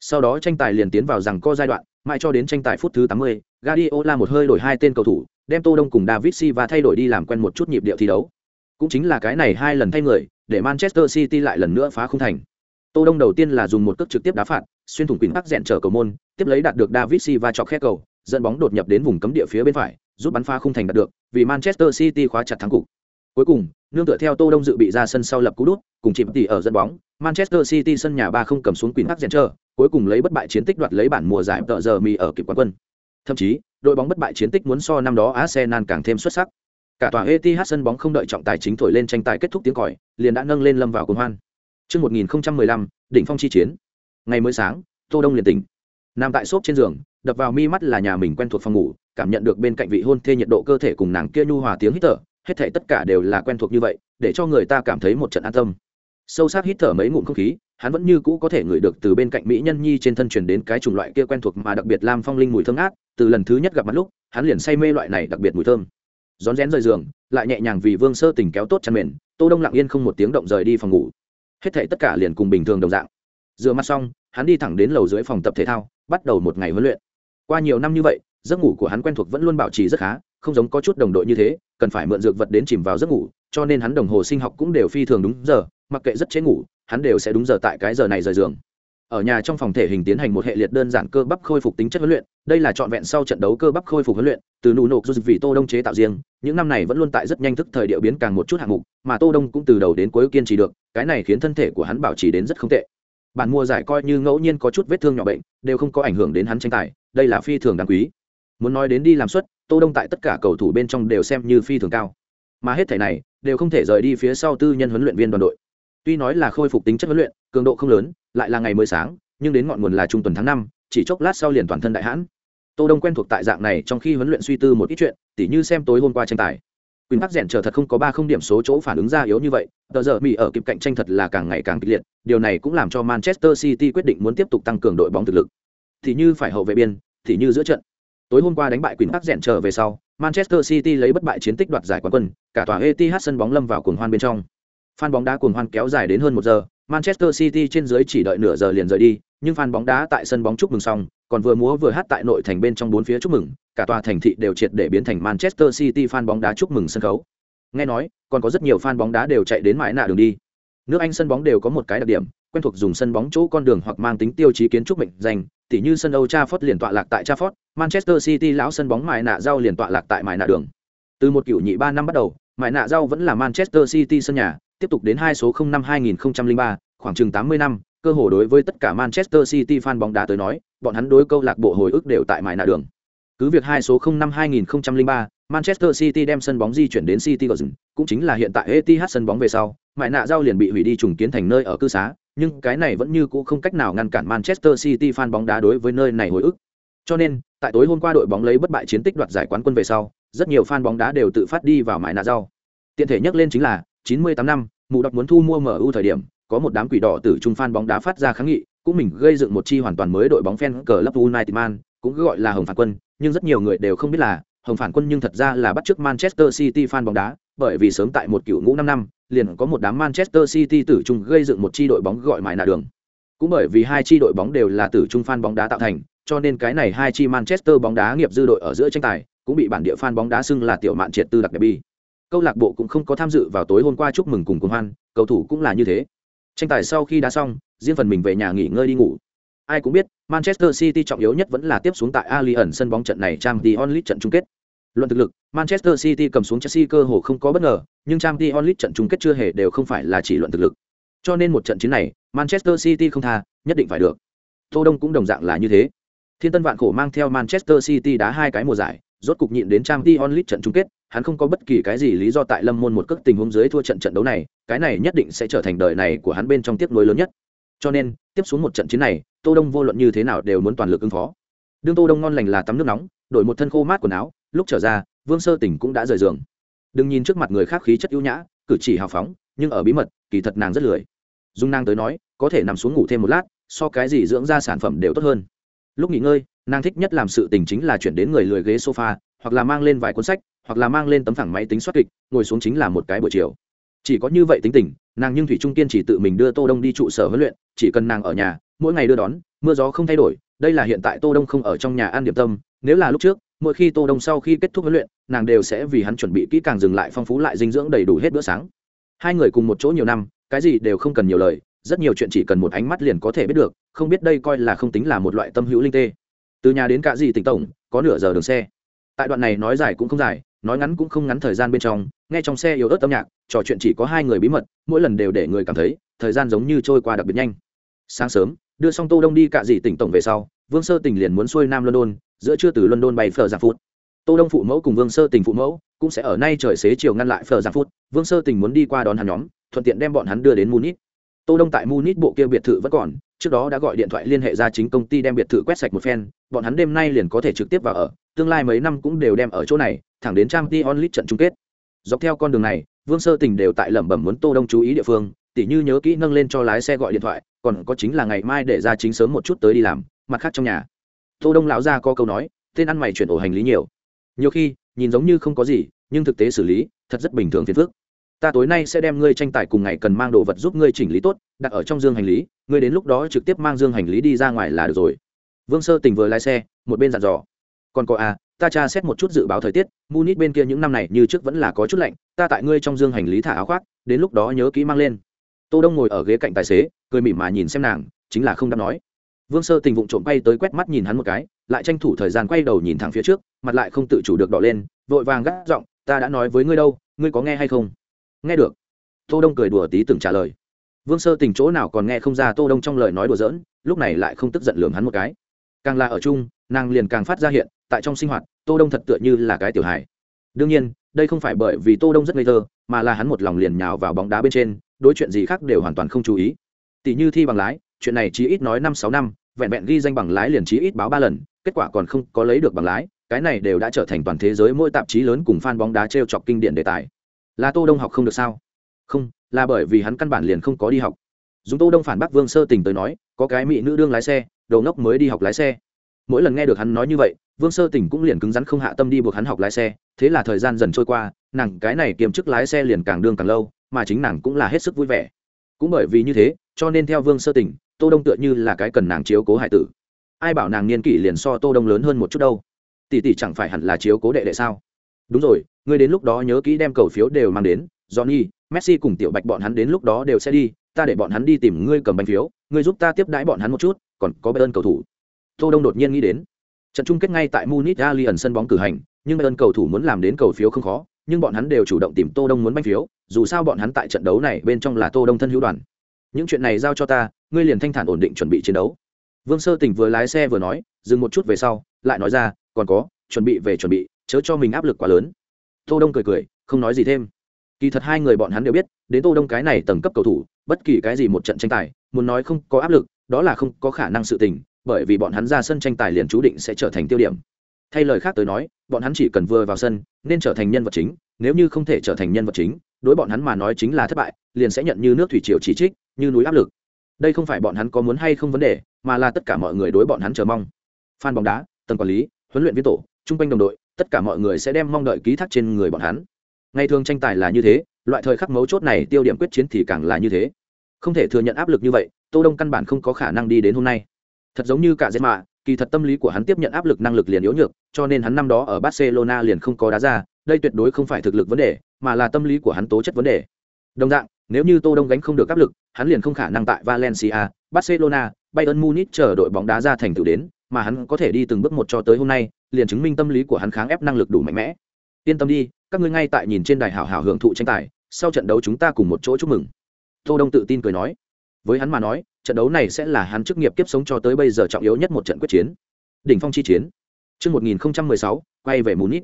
Sau đó tranh tài liền tiến vào rằng co giai đoạn, mãi cho đến tranh tài phút thứ 80, Guardiola một hơi đổi hai tên cầu thủ, đem Tô Đông cùng David Silva thay đổi đi làm quen một chút nhịp điệu thi đấu. Cũng chính là cái này hai lần thay người, để Manchester City lại lần nữa phá không thành. Tô Đông đầu tiên là dùng một cước trực tiếp đá phạt, xuyên thủng quỳnh bắc dẹn trở cầu môn, tiếp lấy đạt được David Silva chọc khe cầu, dẫn bóng đột nhập đến vùng cấm địa phía bên phải, giúp bắn phá không thành đạt được, vì Manchester City khóa chặt thắng cục. cuối cùng nương tựa theo tô đông dự bị ra sân sau lập cú đút cùng chìm tỉ ở dẫn bóng manchester city sân nhà ba không cầm xuống quỳnh bắc dẹn trở, cuối cùng lấy bất bại chiến tích đoạt lấy bản mùa giải tợ giờ mì ở kịp quán quân thậm chí đội bóng bất bại chiến tích muốn so năm đó arsenal càng thêm xuất sắc cả tòa Etihad sân bóng không đợi trọng tài chính thổi lên tranh tài kết thúc tiếng còi liền đã nâng lên lâm vào cuồng hoan Trước 1015, đỉnh phong chi chiến. Ngày mới sáng, Tô Đông liền tỉnh. Nằm tại xốp trên giường, đập vào mi mắt là nhà mình quen thuộc phòng ngủ, cảm nhận được bên cạnh vị hôn thê nhiệt độ cơ thể cùng nàng kia nhu hòa tiếng hít thở, hết thảy tất cả đều là quen thuộc như vậy, để cho người ta cảm thấy một trận an tâm. Sâu sắc hít thở mấy ngụm không khí, hắn vẫn như cũ có thể ngửi được từ bên cạnh mỹ nhân nhi trên thân truyền đến cái chủng loại kia quen thuộc mà đặc biệt lam phong linh mùi thơm ngát, từ lần thứ nhất gặp mặt lúc, hắn liền say mê loại này đặc biệt mùi thơm. Rón rén rời giường, lại nhẹ nhàng vì Vương Sơ Tình kéo tốt chăn mền, Tô Đông lặng yên không một tiếng động rời đi phòng ngủ. Hết thảy tất cả liền cùng bình thường đồng dạng. Rửa mặt xong, hắn đi thẳng đến lầu dưới phòng tập thể thao, bắt đầu một ngày huấn luyện. Qua nhiều năm như vậy, giấc ngủ của hắn quen thuộc vẫn luôn bảo trì rất khá, không giống có chút đồng đội như thế cần phải mượn dược vật đến chìm vào giấc ngủ cho nên hắn đồng hồ sinh học cũng đều phi thường đúng giờ mặc kệ rất chế ngủ hắn đều sẽ đúng giờ tại cái giờ này rời giường. Ở nhà trong phòng thể hình tiến hành một hệ liệt đơn giản cơ bắp khôi phục tính chất huấn luyện, đây là trọn vẹn sau trận đấu cơ bắp khôi phục huấn luyện, từ nụ nộp dù vì tô đông chế tạo riêng, những năm này vẫn luôn tại rất nhanh thức thời điệu biến càng một chút hạng mục, mà tô đông cũng từ đầu đến cuối kiên trì được, cái này khiến thân thể của hắn bảo trì đến rất không tệ. Bản mùa giải coi như ngẫu nhiên có chút vết thương nhỏ bệnh, đều không có ảnh hưởng đến hắn tranh tài, đây là phi thường đáng quý. Muốn nói đến đi làm suất, tô đông tại tất cả cầu thủ bên trong đều xem như phi thường cao. Mà hết thể này, đều không thể rời đi phía sau tư nhân huấn luyện viên đoàn đội tuy nói là khôi phục tính chất huấn luyện cường độ không lớn lại là ngày mới sáng nhưng đến ngọn nguồn là trung tuần tháng năm chỉ chốc lát sau liền toàn thân đại hãn tô đông quen thuộc tại dạng này trong khi huấn luyện suy tư một ít chuyện tỉ như xem tối hôm qua tranh tài quyền tắc rèn chờ thật không có ba không điểm số chỗ phản ứng ra yếu như vậy, tờ giờ Mỹ ở kịp cạnh tranh thật là càng ngày càng kịch liệt, điều này cũng làm cho Manchester City quyết định muốn tiếp tục tăng cường đội bóng thực lực. Thì như phải hậu vệ biên, thì như giữa trận. Tối hôm qua đánh bại quyền tắc rèn trở về sau, Manchester City lấy bất bại chiến tích đoạt giải quán quân, cả tòa Etihad sân bóng lâm vào cuồng hoan bên trong. Fan bóng đá cuồng hoan kéo dài đến hơn một giờ, Manchester City trên dưới chỉ đợi nửa giờ liền rời đi, nhưng fan bóng đá tại sân bóng chúc mừng xong, còn vừa múa vừa hát tại nội thành bên trong bốn phía chúc mừng, cả tòa thành thị đều triệt để biến thành Manchester City fan bóng đá chúc mừng sân khấu. Nghe nói, còn có rất nhiều fan bóng đá đều chạy đến mãi nạ đường đi. Nước Anh sân bóng đều có một cái đặc điểm, quen thuộc dùng sân bóng chỗ con đường hoặc mang tính tiêu chí kiến trúc mệnh danh, tỉ như sân Old Trafford liền tọa lạc tại Trafford, Manchester City lão sân bóng mài nạ rau liền tọa lạc tại mài nạ đường. Từ một cựu nhị ba năm bắt đầu, mài nạ rau vẫn là Manchester City sân nhà, tiếp tục đến hai số 05 2003, khoảng chừng 80 năm, cơ hồ đối với tất cả Manchester City fan bóng đá tới nói, bọn hắn đối câu lạc bộ hồi ức đều tại mài nạ đường. Cứ việc hai số 05 2003, Manchester City đem sân bóng di chuyển đến City Garden, cũng chính là hiện tại Etihad sân bóng về sau, mại nạ rau liền bị hủy đi trùng kiến thành nơi ở cư xá, nhưng cái này vẫn như cũ không cách nào ngăn cản Manchester City fan bóng đá đối với nơi này hồi ức. Cho nên, tại tối hôm qua đội bóng lấy bất bại chiến tích đoạt giải quán quân về sau, rất nhiều fan bóng đá đều tự phát đi vào mại nạ rau. Tiện thể nhắc lên chính là 98 năm, mù đọc muốn thu mua MU thời điểm, có một đám quỷ đỏ từ trung fan bóng đá phát ra kháng nghị, cũng mình gây dựng một chi hoàn toàn mới đội bóng fan cờ Club United Man, cũng gọi là Hồng Phản Quân, nhưng rất nhiều người đều không biết là Hồng Phản Quân nhưng thật ra là bắt chước Manchester City fan bóng đá, bởi vì sớm tại một cựu ngũ năm năm, liền có một đám Manchester City tử trung gây dựng một chi đội bóng gọi mãi nà đường. Cũng bởi vì hai chi đội bóng đều là tử trung fan bóng đá tạo thành, cho nên cái này hai chi Manchester bóng đá nghiệp dư đội ở giữa tranh tài, cũng bị bản địa fan bóng đá xưng là tiểu mạn triệt tư đặc bi. Câu lạc bộ cũng không có tham dự vào tối hôm qua chúc mừng cùng cùng hoan, cầu thủ cũng là như thế. Tranh tài sau khi đá xong, riêng phần mình về nhà nghỉ ngơi đi ngủ. Ai cũng biết, Manchester City trọng yếu nhất vẫn là tiếp xuống tại Allianz sân bóng trận này trang t onlit trận chung kết. Luận thực lực, Manchester City cầm xuống Chelsea cơ hồ không có bất ngờ, nhưng trang t onlit trận chung kết chưa hề đều không phải là chỉ luận thực lực. Cho nên một trận chiến này, Manchester City không tha, nhất định phải được. Tô Đông cũng đồng dạng là như thế. Thiên Tân vạn khổ mang theo Manchester City đá hai cái mùa giải, rốt cục nhịn đến trang t onlit trận chung kết, hắn không có bất kỳ cái gì lý do tại Lâm Môn một cước tình huống dưới thua trận trận đấu này, cái này nhất định sẽ trở thành đời này của hắn bên trong tiếc nuối lớn nhất. Cho nên, tiếp xuống một trận chiến này, Tô Đông vô luận như thế nào đều muốn toàn lực ứng phó. Đương Tô Đông ngon lành là tắm nước nóng, đổi một thân khô mát quần áo, lúc trở ra, Vương Sơ Tỉnh cũng đã rời giường. Đừng nhìn trước mặt người khác khí chất ưu nhã, cử chỉ hào phóng, nhưng ở bí mật, kỳ thật nàng rất lười. Dung nàng tới nói, có thể nằm xuống ngủ thêm một lát, so cái gì dưỡng ra sản phẩm đều tốt hơn. Lúc nghỉ ngơi, nàng thích nhất làm sự tình chính là chuyển đến người lười ghế sofa, hoặc là mang lên vài cuốn sách, hoặc là mang lên tấm phẳng máy tính soát kịch, ngồi xuống chính là một cái buổi chiều. Chỉ có như vậy tính tình, nàng nhưng thủy trung kiên chỉ tự mình đưa Tô Đông đi trụ sở huấn luyện, chỉ cần nàng ở nhà, mỗi ngày đưa đón, mưa gió không thay đổi, đây là hiện tại Tô Đông không ở trong nhà ăn điểm tâm, nếu là lúc trước, mỗi khi Tô Đông sau khi kết thúc huấn luyện, nàng đều sẽ vì hắn chuẩn bị kỹ càng dừng lại phong phú lại dinh dưỡng đầy đủ hết bữa sáng. Hai người cùng một chỗ nhiều năm, cái gì đều không cần nhiều lời, rất nhiều chuyện chỉ cần một ánh mắt liền có thể biết được, không biết đây coi là không tính là một loại tâm hữu linh tê. Từ nhà đến cả gì tỉnh tổng, có nửa giờ đường xe. Tại đoạn này nói dài cũng không dài, nói ngắn cũng không ngắn thời gian bên trong, nghe trong xe yếu ớt âm nhạc, trò chuyện chỉ có hai người bí mật, mỗi lần đều để người cảm thấy, thời gian giống như trôi qua đặc biệt nhanh. Sáng sớm, đưa xong tô đông đi cạ dị tỉnh tổng về sau, vương sơ tỉnh liền muốn xuôi nam london, giữa trưa từ london bay phở giang phút tô đông phụ mẫu cùng vương sơ tỉnh phụ mẫu cũng sẽ ở nay trời xế chiều ngăn lại phở giang phút vương sơ tỉnh muốn đi qua đón hắn nhóm, thuận tiện đem bọn hắn đưa đến munich. Tô đông tại munich bộ kia biệt thự vẫn còn, trước đó đã gọi điện thoại liên hệ ra chính công ty đem biệt thự quét sạch một phen, bọn hắn đêm nay liền có thể trực tiếp vào ở, tương lai mấy năm cũng đều đem ở chỗ này thẳng đến trang t onlit trận chung kết. Dọc theo con đường này, vương sơ tình đều tại lẩm bẩm muốn tô đông chú ý địa phương, tỉ như nhớ kỹ nâng lên cho lái xe gọi điện thoại, còn có chính là ngày mai để ra chính sớm một chút tới đi làm, mặt khác trong nhà. Tô đông lão gia có câu nói, tên ăn mày chuyển ổ hành lý nhiều. Nhiều khi, nhìn giống như không có gì, nhưng thực tế xử lý, thật rất bình thường phiền phức. Ta tối nay sẽ đem ngươi tranh tài cùng ngày cần mang đồ vật giúp ngươi chỉnh lý tốt, đặt ở trong dương hành lý, ngươi đến lúc đó trực tiếp mang dương hành lý đi ra ngoài là được rồi. Vương sơ tình vừa lái xe, một bên dặn dò. Còn có à ta tra xét một chút dự báo thời tiết, munich bên kia những năm này như trước vẫn là có chút lạnh, ta tại ngươi trong dương hành lý thả áo khoác, đến lúc đó nhớ kỹ mang lên. Tô đông ngồi ở ghế cạnh tài xế, cười mỉm mà nhìn xem nàng, chính là không đáp nói. Vương sơ tình vụng trộm bay tới quét mắt nhìn hắn một cái, lại tranh thủ thời gian quay đầu nhìn thẳng phía trước, mặt lại không tự chủ được đỏ lên, vội vàng gắt giọng, ta đã nói với ngươi đâu, ngươi có nghe hay không? Nghe được. Tô đông cười đùa tí từng trả lời. Vương sơ tình chỗ nào còn nghe không ra tô đông trong lời nói đùa giỡn, lúc này lại không tức giận lường hắn một cái. Càng là ở chung nàng liền càng phát ra hiện, tại trong sinh hoạt, tô đông thật tựa như là cái tiểu hài. Đương nhiên, đây không phải bởi vì tô đông rất ngây thơ, mà là hắn một lòng liền nhào vào bóng đá bên trên, đối chuyện gì khác đều hoàn toàn không chú ý. Tỷ như thi bằng lái, chuyện này chỉ ít nói năm sáu năm, vẹn vẹn ghi danh bằng lái liền chỉ ít báo ba lần, kết quả còn không có lấy được bằng lái, cái này đều đã trở thành toàn thế giới mỗi tạp chí lớn cùng fan bóng đá treo chọc kinh điển đề tài. Là tô đông học không được sao? Không, là bởi vì hắn căn bản liền không có đi học. Dùng tô đông phản bác vương sơ tình tới nói, có cái mỹ nữ đương lái xe, đầu ngốc mới đi học lái xe mỗi lần nghe được hắn nói như vậy, vương sơ tình cũng liền cứng rắn không hạ tâm đi buộc hắn học lái xe, thế là thời gian dần trôi qua, nàng cái này kiềm chức lái xe liền càng đương càng lâu, mà chính nàng cũng là hết sức vui vẻ. Cũng bởi vì như thế, cho nên theo vương sơ tình, tô đông tựa như là cái cần nàng chiếu cố hải tử. Ai bảo nàng niên kỷ liền so tô đông lớn hơn một chút đâu? Tỷ tỷ chẳng phải hẳn là chiếu cố đệ đệ sao? Đúng rồi, ngươi đến lúc đó nhớ kỹ đem cầu phiếu đều mang đến, johnny, messi cùng tiểu bạch bọn hắn đến lúc đó đều sẽ đi, ta để bọn hắn đi tìm ngươi cầm bánh phiếu, ngươi giúp ta tiếp đãi bọn hắn một chút, còn có bayern cầu thủ tô đông đột nhiên nghĩ đến, trận chung kết ngay tại munich allianz sân bóng cử hành, nhưng bayern cầu thủ muốn làm đến cầu phiếu không khó, nhưng bọn hắn đều chủ động tìm tô đông muốn bánh phiếu, dù sao bọn hắn tại trận đấu này bên trong là tô đông thân hữu đoàn. Những chuyện này giao cho ta, ngươi liền thanh thản ổn định chuẩn bị chiến đấu. Vương sơ tỉnh vừa lái xe vừa nói, dừng một chút về sau, lại nói ra, còn có, chuẩn bị về chuẩn bị, chớ cho mình áp lực quá lớn. Tô đông cười cười, không nói gì thêm. Kỳ thật hai người bọn hắn đều biết, đến tô đông cái này tầng cấp cầu thủ, bất kỳ cái gì một trận tranh tài, muốn nói không có áp lực, đó là không có khả năng sự tình bởi vì bọn hắn ra sân tranh tài liền chú định sẽ trở thành tiêu điểm. Thay lời khác tới nói, bọn hắn chỉ cần vừa vào sân, nên trở thành nhân vật chính, nếu như không thể trở thành nhân vật chính, đối bọn hắn mà nói chính là thất bại, liền sẽ nhận như nước thủy triều chỉ trích, như núi áp lực. Đây không phải bọn hắn có muốn hay không vấn đề, mà là tất cả mọi người đối bọn hắn chờ mong. Fan bóng đá, tầng quản lý, huấn luyện viên tổ trung quanh đồng đội, tất cả mọi người sẽ đem mong đợi ký thác trên người bọn hắn. Ngày thường tranh tài là như thế, loại thời khắc mấu chốt này tiêu điểm quyết chiến thì càng là như thế. Không thể thừa nhận áp lực như vậy, tô đông căn bản không có khả năng đi đến hôm nay thật giống như cả dễ mạ, kỳ thật tâm lý của hắn tiếp nhận áp lực năng lực liền yếu nhược, cho nên hắn năm đó ở barcelona liền không có đá ra, đây tuyệt đối không phải thực lực vấn đề, mà là tâm lý của hắn tố chất vấn đề. Đồng dạng, nếu như tô đông gánh không được áp lực, hắn liền không khả năng tại valencia, barcelona, bayern munich chờ đội bóng đá ra thành tựu đến, mà hắn có thể đi từng bước một cho tới hôm nay, liền chứng minh tâm lý của hắn kháng ép năng lực đủ mạnh mẽ. Yên tâm đi, các ngươi ngay tại nhìn trên đài hảo hảo hưởng thụ tranh tài, sau trận đấu chúng ta cùng một chỗ chúc mừng. Tô đông tự tin cười nói. Với hắn mà nói trận đấu này sẽ là hắn chức nghiệp kiếp sống cho tới bây giờ trọng yếu nhất một trận quyết chiến đỉnh phong chi chiến Trước 1016, quay về Munich.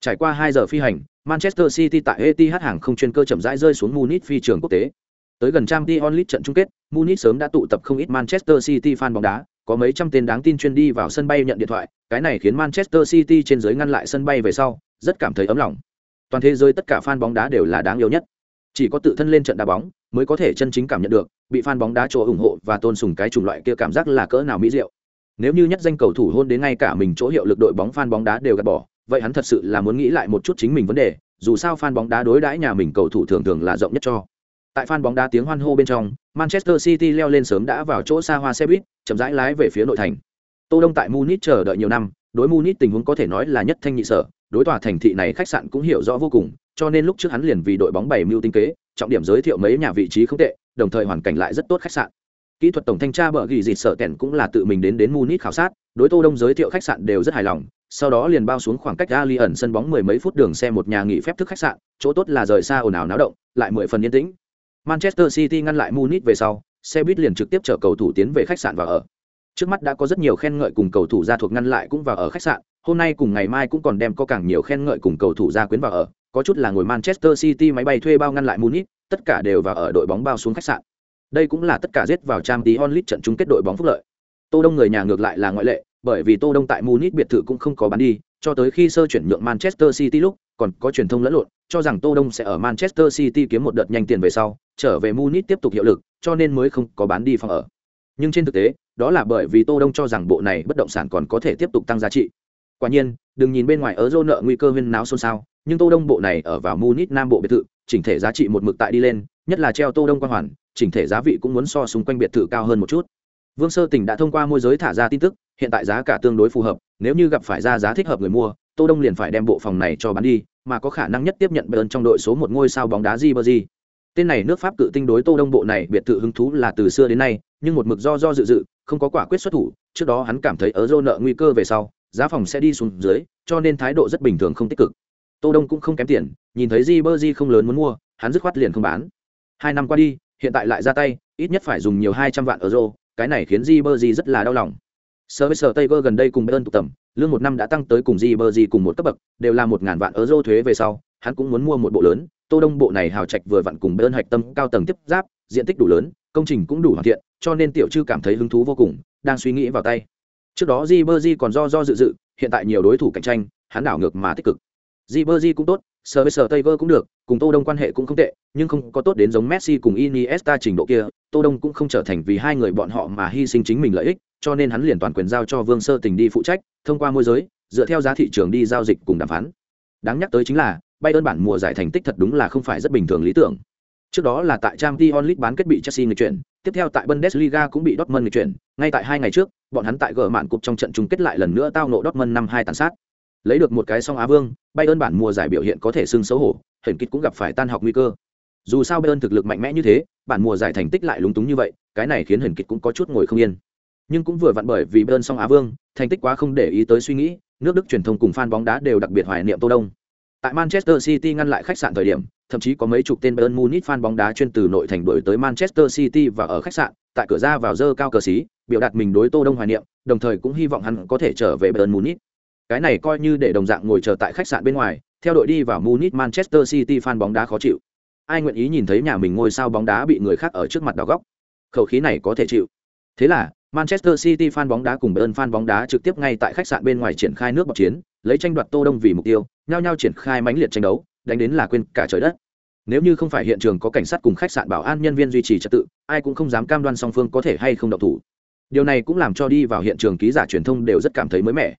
Trải qua 2 giờ phi hành, Manchester City tại Etihad hàng không chuyên cơ chậm rãi rơi xuống Munich phi trường quốc tế. Tới gần Champions League trận chung kết, Munich sớm đã tụ tập không ít Manchester City fan bóng đá, có mấy trăm tên đáng tin chuyên đi vào sân bay nhận điện thoại, cái này khiến Manchester City trên dưới ngăn lại sân bay về sau, rất cảm thấy ấm lòng. Toàn thế giới tất cả fan bóng đá đều là đáng yêu nhất. Chỉ có tự thân lên trận đá bóng, mới có thể chân chính cảm nhận được, bị fan bóng đá chỗ ủng hộ và tôn sùng cái chủng loại kia cảm giác là cỡ nào mỹ diệu. Nếu như nhất danh cầu thủ hôn đến ngay cả mình chỗ hiệu lực đội bóng fan bóng đá đều gạt bỏ, vậy hắn thật sự là muốn nghĩ lại một chút chính mình vấn đề, dù sao fan bóng đá đối đãi nhà mình cầu thủ thường thường là rộng nhất cho. Tại fan bóng đá tiếng hoan hô bên trong, Manchester City leo lên sớm đã vào chỗ xa hoa xe buýt, chậm rãi lái về phía nội thành. Tô Đông tại Munich chờ đợi nhiều năm, đối Munich tình huống có thể nói là nhất thanh nhị sở, đối tòa thành thị này khách sạn cũng hiểu rõ vô cùng, cho nên lúc trước hắn liền vì đội bóng bảy mưu tinh kế, trọng điểm giới thiệu mấy nhà vị trí không tệ, đồng thời hoàn cảnh lại rất tốt khách sạn. Kỹ thuật tổng thanh tra bở gỉ dịt sở tèn cũng là tự mình đến đến Munich khảo sát, đối Tô Đông giới thiệu khách sạn đều rất hài lòng, sau đó liền bao xuống khoảng cách Ali ẩn sân bóng mười mấy phút đường xe một nhà nghỉ phép thức khách sạn, chỗ tốt là rời xa ồn ào náo động, lại mười phần yên tĩnh. Manchester City ngăn lại Munich về sau, xe buýt liền trực tiếp chở cầu thủ tiến về khách sạn và ở. Trước mắt đã có rất nhiều khen ngợi cùng cầu thủ ra thuộc ngăn lại cũng vào ở khách sạn, hôm nay cùng ngày mai cũng còn đem có càng nhiều khen ngợi cùng cầu thủ ra quyến vào ở, có chút là ngồi Manchester City máy bay thuê bao ngăn lại Munich, tất cả đều vào ở đội bóng bao xuống khách sạn. Đây cũng là tất cả giết vào Champions League trận chung kết đội bóng phúc lợi. Tô Đông người nhà ngược lại là ngoại lệ, bởi vì Tô Đông tại Munich biệt thự cũng không có bán đi, cho tới khi sơ chuyển nhượng Manchester City lúc, còn có truyền thông lẫn lộn, cho rằng Tô Đông sẽ ở Manchester City kiếm một đợt nhanh tiền về sau, trở về Munich tiếp tục hiệu lực, cho nên mới không có bán đi phòng ở. Nhưng trên thực tế, đó là bởi vì Tô Đông cho rằng bộ này bất động sản còn có thể tiếp tục tăng giá trị. Quả nhiên, đừng nhìn bên ngoài ở dô nợ nguy cơ huyên náo xôn xao, nhưng Tô Đông bộ này ở vào Munich Nam bộ biệt thự, chỉnh thể giá trị một mực tại đi lên, nhất là treo Tô Đông quan hoàn, chỉnh thể giá vị cũng muốn so xung quanh biệt thự cao hơn một chút. Vương Sơ Tỉnh đã thông qua môi giới thả ra tin tức, hiện tại giá cả tương đối phù hợp, nếu như gặp phải ra giá thích hợp người mua, Tô Đông liền phải đem bộ phòng này cho bán đi, mà có khả năng nhất tiếp nhận Bayern trong đội số một ngôi sao bóng đá Ribery. Tên này nước Pháp cự tinh đối Tô Đông bộ này biệt thự hứng thú là từ xưa đến nay, nhưng một mực do do dự dự, không có quả quyết xuất thủ, trước đó hắn cảm thấy ở nợ nguy cơ về sau, giá phòng sẽ đi xuống dưới, cho nên thái độ rất bình thường không tích cực. Tô Đông cũng không kém tiền, nhìn thấy Ribery không lớn muốn mua, hắn dứt khoát liền không bán. Hai năm qua đi, hiện tại lại ra tay, ít nhất phải dùng nhiều 200 vạn euro, cái này khiến Ribery rất là đau lòng. sơ với Tiger gần đây cùng Bayern tụ tập, lương một năm đã tăng tới cùng Ribery cùng một cấp bậc, đều là một ngàn vạn euro thuế về sau, hắn cũng muốn mua một bộ lớn, Tô Đông bộ này hào trạch vừa vặn cùng Bayern hạch tâm cao tầng tiếp giáp, diện tích đủ lớn, công trình cũng đủ hoàn thiện, cho nên tiểu chư cảm thấy hứng thú vô cùng, đang suy nghĩ vào tay. Trước đó di berdi còn do do dự dự, hiện tại nhiều đối thủ cạnh tranh, hắn đảo ngược mà tích cực. di berdi cũng tốt, Sir với Tiger cũng được, cùng Tô Đông quan hệ cũng không tệ, nhưng không có tốt đến giống Messi cùng Iniesta trình độ kia, Tô Đông cũng không trở thành vì hai người bọn họ mà hy sinh chính mình lợi ích, cho nên hắn liền toàn quyền giao cho Vương Sơ Tình đi phụ trách, thông qua môi giới, dựa theo giá thị trường đi giao dịch cùng đàm phán. Đáng nhắc tới chính là, bay đơn bản mùa giải thành tích thật đúng là không phải rất bình thường lý tưởng. Trước đó là tại Champions League bán kết bị Chelsea người chuyển, tiếp theo tại Bundesliga cũng bị Dortmund người chuyển, ngay tại hai ngày trước, bọn hắn tại gỡ mạn cục trong trận chung kết lại lần nữa tao ngộ Dortmund năm hai tàn sát. Lấy được một cái song Á Vương, Bayern bản mùa giải biểu hiện có thể xưng xấu hổ, hình kích cũng gặp phải tan học nguy cơ. Dù sao Bayern thực lực mạnh mẽ như thế, bản mùa giải thành tích lại lúng túng như vậy, cái này khiến hình kích cũng có chút ngồi không yên nhưng cũng vừa vặn bởi vì Bayern song Á Vương, thành tích quá không để ý tới suy nghĩ, nước Đức truyền thông cùng fan bóng đá đều đặc biệt hoài niệm Tô Đông. Tại Manchester City ngăn lại khách sạn thời điểm, thậm chí có mấy chục tên Bayern Munich fan bóng đá chuyên từ nội thành đuổi tới Manchester City và ở khách sạn, tại cửa ra vào dơ cao cờ xí, biểu đạt mình đối Tô Đông hoài niệm, đồng thời cũng hy vọng hắn có thể trở về Bayern Munich. Cái này coi như để đồng dạng ngồi chờ tại khách sạn bên ngoài, theo đội đi vào Munich Manchester City fan bóng đá khó chịu. Ai nguyện ý nhìn thấy nhà mình ngôi sao bóng đá bị người khác ở trước mặt đào góc? Khẩu khí này có thể chịu. Thế là, Manchester City fan bóng đá cùng Bayern fan bóng đá trực tiếp ngay tại khách sạn bên ngoài triển khai nước bọt chiến, lấy tranh đoạt Tô Đông vì mục tiêu, nhao nhao triển khai mãnh liệt tranh đấu, đánh đến là quên cả trời đất. Nếu như không phải hiện trường có cảnh sát cùng khách sạn bảo an nhân viên duy trì trật tự, ai cũng không dám cam đoan song phương có thể hay không động thủ. Điều này cũng làm cho đi vào hiện trường ký giả truyền thông đều rất cảm thấy mới mẻ.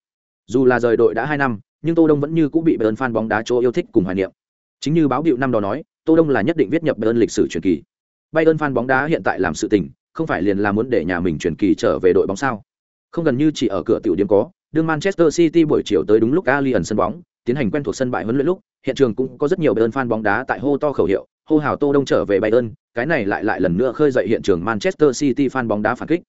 Dù là rời đội đã hai năm, nhưng Tô Đông vẫn như cũng bị bờn fan bóng đá chỗ yêu thích cùng hoài niệm. Chính như báo hiệu năm đó nói, Tô Đông là nhất định viết nhập bờn lịch sử truyền kỳ. Bayern fan bóng đá hiện tại làm sự tình, không phải liền là muốn để nhà mình truyền kỳ trở về đội bóng sao không gần như chỉ ở cửa tiểu điểm có đương manchester city buổi chiều tới đúng lúc alien sân bóng tiến hành quen thuộc sân bãi huấn luyện lúc hiện trường cũng có rất nhiều bayern fan bóng đá tại hô to khẩu hiệu hô hào tô đông trở về bayern cái này lại lại lần nữa khơi dậy hiện trường manchester city fan bóng đá phản kích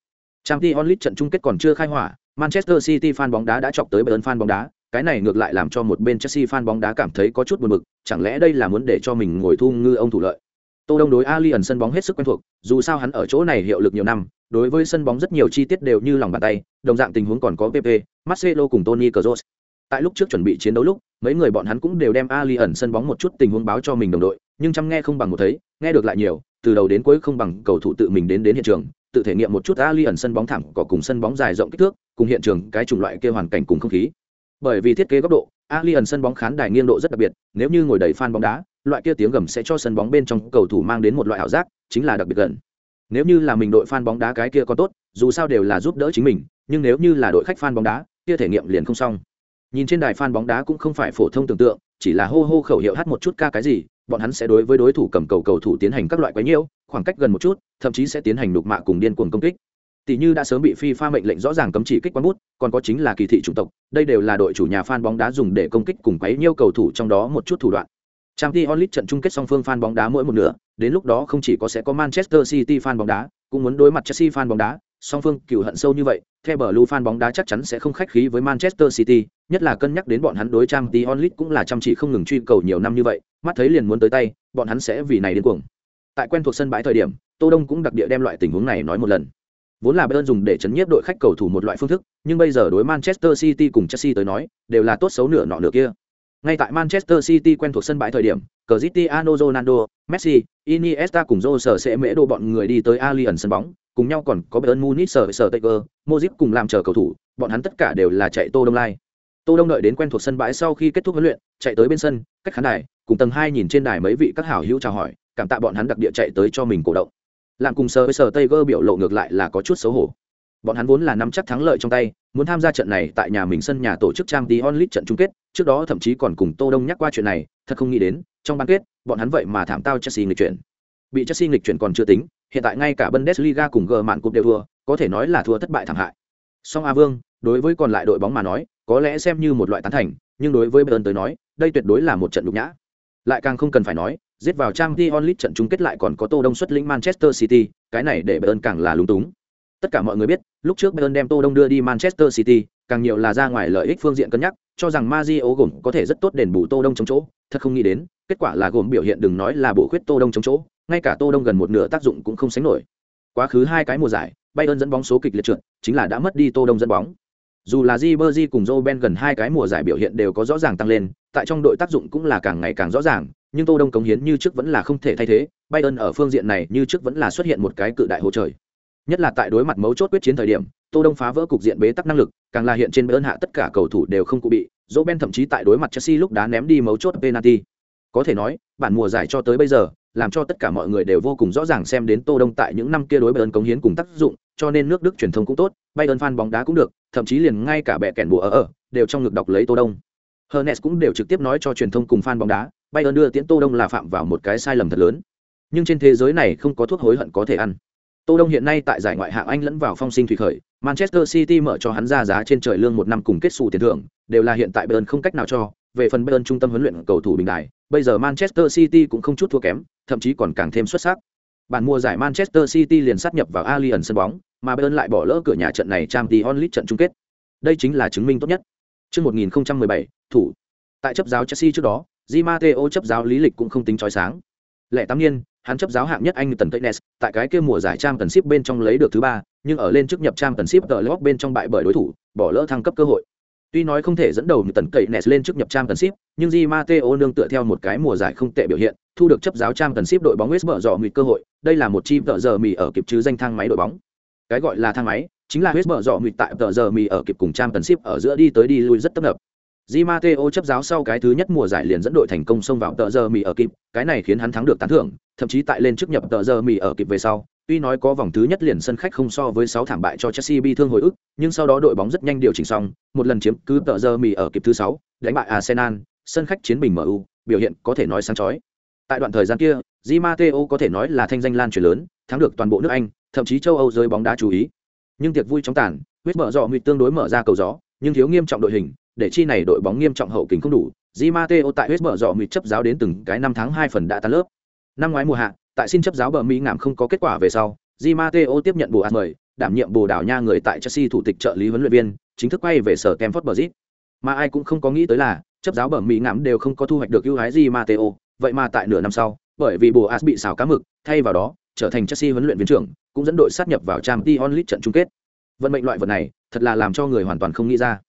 Champions League trận chung kết còn chưa khai hỏa, Manchester City fan bóng đá đã chọc tới Bayern fan bóng đá, cái này ngược lại làm cho một bên Chelsea fan bóng đá cảm thấy có chút buồn bực, chẳng lẽ đây là muốn để cho mình ngồi thu ngư ông thủ lợi. Tô Đông đối Alien sân bóng hết sức quen thuộc, dù sao hắn ở chỗ này hiệu lực nhiều năm, đối với sân bóng rất nhiều chi tiết đều như lòng bàn tay, đồng dạng tình huống còn có PP, Marcelo cùng Toni Kroos. Tại lúc trước chuẩn bị chiến đấu lúc, mấy người bọn hắn cũng đều đem Alien sân bóng một chút tình huống báo cho mình đồng đội, nhưng chăm nghe không bằng một thấy, nghe được lại nhiều, từ đầu đến cuối không bằng cầu thủ tự mình đến đến hiện trường, tự thể nghiệm một chút Alien sân bóng thẳng có cùng sân bóng dài rộng kích thước, cùng hiện trường cái chủng loại kia hoàn cảnh cùng không khí. Bởi vì thiết kế góc độ, Alien sân bóng khán đài nghiêng độ rất đặc biệt, nếu như ngồi đầy fan bóng đá, loại kia tiếng gầm sẽ cho sân bóng bên trong cầu thủ mang đến một loại ảo giác, chính là đặc biệt gần. Nếu như là mình đội fan bóng đá cái kia còn tốt, dù sao đều là giúp đỡ chính mình, nhưng nếu như là đội khách fan bóng đá, kia thể nghiệm liền không xong. Nhìn trên đài fan bóng đá cũng không phải phổ thông tưởng tượng, chỉ là hô hô khẩu hiệu hát một chút ca cái gì, bọn hắn sẽ đối với đối thủ cầm cầu cầu thủ tiến hành các loại quấy nhiễu, khoảng cách gần một chút, thậm chí sẽ tiến hành đục mạ cùng điên cuồng công kích. Tỷ như đã sớm bị FIFA mệnh lệnh rõ ràng cấm chỉ kích quán bút, còn có chính là kỳ thị chủng tộc, đây đều là đội chủ nhà fan bóng đá dùng để công kích cùng quấy nhiễu cầu thủ trong đó một chút thủ đoạn. Champions League trận chung kết song phương fan bóng đá mỗi một nửa, đến lúc đó không chỉ có sẽ có Manchester City fan bóng đá, cũng muốn đối mặt Chelsea fan bóng đá, song phương cừu hận sâu như vậy, The blue fan bóng đá chắc chắn sẽ không khách khí với Manchester City, nhất là cân nhắc đến bọn hắn đối trang tí onlit cũng là chăm chỉ không ngừng truy cầu nhiều năm như vậy mắt thấy liền muốn tới tay bọn hắn sẽ vì này điên cuồng. Tại quen thuộc sân bãi thời điểm tô đông cũng đặc địa đem loại tình huống này nói một lần. Vốn là bayern dùng để chấn nhiếp đội khách cầu thủ một loại phương thức nhưng bây giờ đối manchester city cùng chelsea tới nói đều là tốt xấu nửa nọ nửa kia ngay tại manchester city quen thuộc sân bãi thời điểm cristiano ronaldo messi iniesta cùng Jose sẽ mễ đồ bọn người đi tới allianz sân bóng. Cùng nhau còn có bayern munich sở sở Tiger, modric cùng làm chờ cầu thủ. Bọn hắn tất cả đều là chạy tô đông lai. Tô đông đợi đến quen thuộc sân bãi sau khi kết thúc huấn luyện chạy tới bên sân cách khán đài cùng tầng hai nhìn trên đài mấy vị các hảo hữu chào hỏi cảm tạ bọn hắn đặc địa chạy tới cho mình cổ động. Làm cùng sờ với sờ tây biểu lộ ngược lại là có chút xấu hổ. Bọn hắn vốn là nắm chắc thắng lợi trong tay muốn tham gia trận này tại nhà mình sân nhà tổ chức trang tí trận chung kết trước đó thậm chí còn cùng tô đông nhắc qua chuyện này, thật không nghĩ đến, trong bán kết, bọn hắn vậy mà thảm tao chelsea nghịch chuyển. Bị chelsea nghịch chuyển còn chưa tính, hiện tại ngay cả bundesliga cùng g mạn cúp đều thua, có thể nói là thua thất bại thảm hại. Song a vương, đối với còn lại đội bóng mà nói, có lẽ xem như một loại tán thành, nhưng đối với bayern tới nói, đây tuyệt đối là một trận nhục nhã. Lại càng không cần phải nói, giết vào trang League trận chung kết lại còn có tô đông xuất lĩnh manchester city, cái này để bayern càng là lúng túng. Tất cả mọi người biết, lúc trước bayern đem tô đông đưa đi manchester city càng nhiều là ra ngoài lợi ích phương diện cân nhắc cho rằng Mario gồm có thể rất tốt đền bù Tô Đông chống chỗ, thật không nghĩ đến, kết quả là gồm biểu hiện đừng nói là bổ khuyết Tô Đông chống chỗ, ngay cả Tô Đông gần một nửa tác dụng cũng không sánh nổi. Quá khứ hai cái mùa giải, Bayern dẫn bóng số kịch liệt trượt, chính là đã mất đi Tô Đông dẫn bóng. Dù là Ribery cùng Robben Ben gần hai cái mùa giải biểu hiện đều có rõ ràng tăng lên, tại trong đội tác dụng cũng là càng ngày càng rõ ràng, nhưng Tô Đông cống hiến như trước vẫn là không thể thay thế, Bayern ở phương diện này như trước vẫn là xuất hiện một cái cự đại hỗ trời. Nhất là tại đối mặt mấu chốt quyết chiến thời điểm, Tô Đông phá vỡ cục diện bế tắc năng lực, càng là hiện trên Bayern hạ tất cả cầu thủ đều không cụ bị, Joe Ben thậm chí tại đối mặt Chelsea lúc đá ném đi mấu chốt penalty. Có thể nói, bản mùa giải cho tới bây giờ, làm cho tất cả mọi người đều vô cùng rõ ràng xem đến Tô Đông tại những năm kia đối Bayern cống hiến cùng tác dụng, cho nên nước Đức truyền thông cũng tốt, Bayern fan bóng đá cũng được, thậm chí liền ngay cả bẻ kèn bùa ở ở, đều trong ngực đọc lấy Tô Đông. Hernes cũng đều trực tiếp nói cho truyền thông cùng fan bóng đá, Bayern đưa tiễn Tô Đông là phạm vào một cái sai lầm thật lớn. Nhưng trên thế giới này không có thuốc hối hận có thể ăn. Tô Đông hiện nay tại giải ngoại hạng Anh lẫn vào phong sinh thủy khởi, Manchester City mở cho hắn ra giá trên trời lương một năm cùng kết sủ tiền thưởng, đều là hiện tại Bayern không cách nào cho, về phần Bayern trung tâm huấn luyện cầu thủ bình đại, bây giờ Manchester City cũng không chút thua kém, thậm chí còn càng thêm xuất sắc. Bản mua giải Manchester City liền sát nhập vào Allianz sân bóng, mà Bayern lại bỏ lỡ cửa nhà trận này Champions League trận chung kết. Đây chính là chứng minh tốt nhất. Trước 1017, thủ. Tại chấp giáo Chelsea trước đó, Di Matteo chấp giáo lý lịch cũng không tính chói sáng. Lẻ tám niên, hắn chấp giáo hạng nhất Anh tần Keynes, tại cái kia mùa giải trang tần ship bên trong lấy được thứ ba, nhưng ở lên chức nhập trang tần ship tờ lóc bên trong bại bởi đối thủ, bỏ lỡ thăng cấp cơ hội. Tuy nói không thể dẫn đầu như tần nes lên chức nhập trang tần ship, nhưng Di Matteo nương tựa theo một cái mùa giải không tệ biểu hiện, thu được chấp giáo trang tần ship đội bóng West mở dọ mịt cơ hội, đây là một chi tờ giờ mì ở kịp chứ danh thang máy đội bóng. Cái gọi là thang máy, chính là West mở dọ mịt tại tờ giờ mì ở kịp cùng trang tần ship ở giữa đi tới đi lui rất tấp nập Di Matteo chấp giáo sau cái thứ nhất mùa giải liền dẫn đội thành công xông vào tờ giờ mì ở kịp, cái này khiến hắn thắng được tán thưởng, thậm chí tại lên chức nhập tờ giờ mì ở kịp về sau, tuy nói có vòng thứ nhất liền sân khách không so với 6 thảm bại cho Chelsea bị thương hồi ức, nhưng sau đó đội bóng rất nhanh điều chỉnh xong, một lần chiếm cứ tờ giờ mì ở kịp thứ 6, đánh bại Arsenal, sân khách chiến bình MU, biểu hiện có thể nói sáng chói. Tại đoạn thời gian kia, Di Matteo có thể nói là thanh danh lan truyền lớn, thắng được toàn bộ nước Anh, thậm chí châu Âu giới bóng đá chú ý. Nhưng tiệc vui trong tàn, huyết mở rõ mịt tương đối mở ra cầu gió, nhưng thiếu nghiêm trọng đội hình, để chi này đội bóng nghiêm trọng hậu kính không đủ di Matteo tại West mở mịt chấp giáo đến từng cái năm tháng hai phần đã tan lớp năm ngoái mùa hạ, tại xin chấp giáo bờ mỹ ngảm không có kết quả về sau, di Matteo tiếp nhận bồ ạt mời, đảm nhiệm bồ đảo nha người tại chelsea thủ tịch trợ lý huấn luyện viên, chính thức quay về sở kemford Bridge. mà ai cũng không có nghĩ tới là, chấp giáo bờ mỹ ngảm đều không có thu hoạch được ưu ái di Matteo. vậy mà tại nửa năm sau, bởi vì bồ ạt bị xào cá mực, thay vào đó, trở thành chelsea huấn luyện viên trưởng, cũng dẫn đội sát nhập vào Champions League trận chung kết vận mệnh loại vật này, thật là làm cho người hoàn toàn không nghĩ ra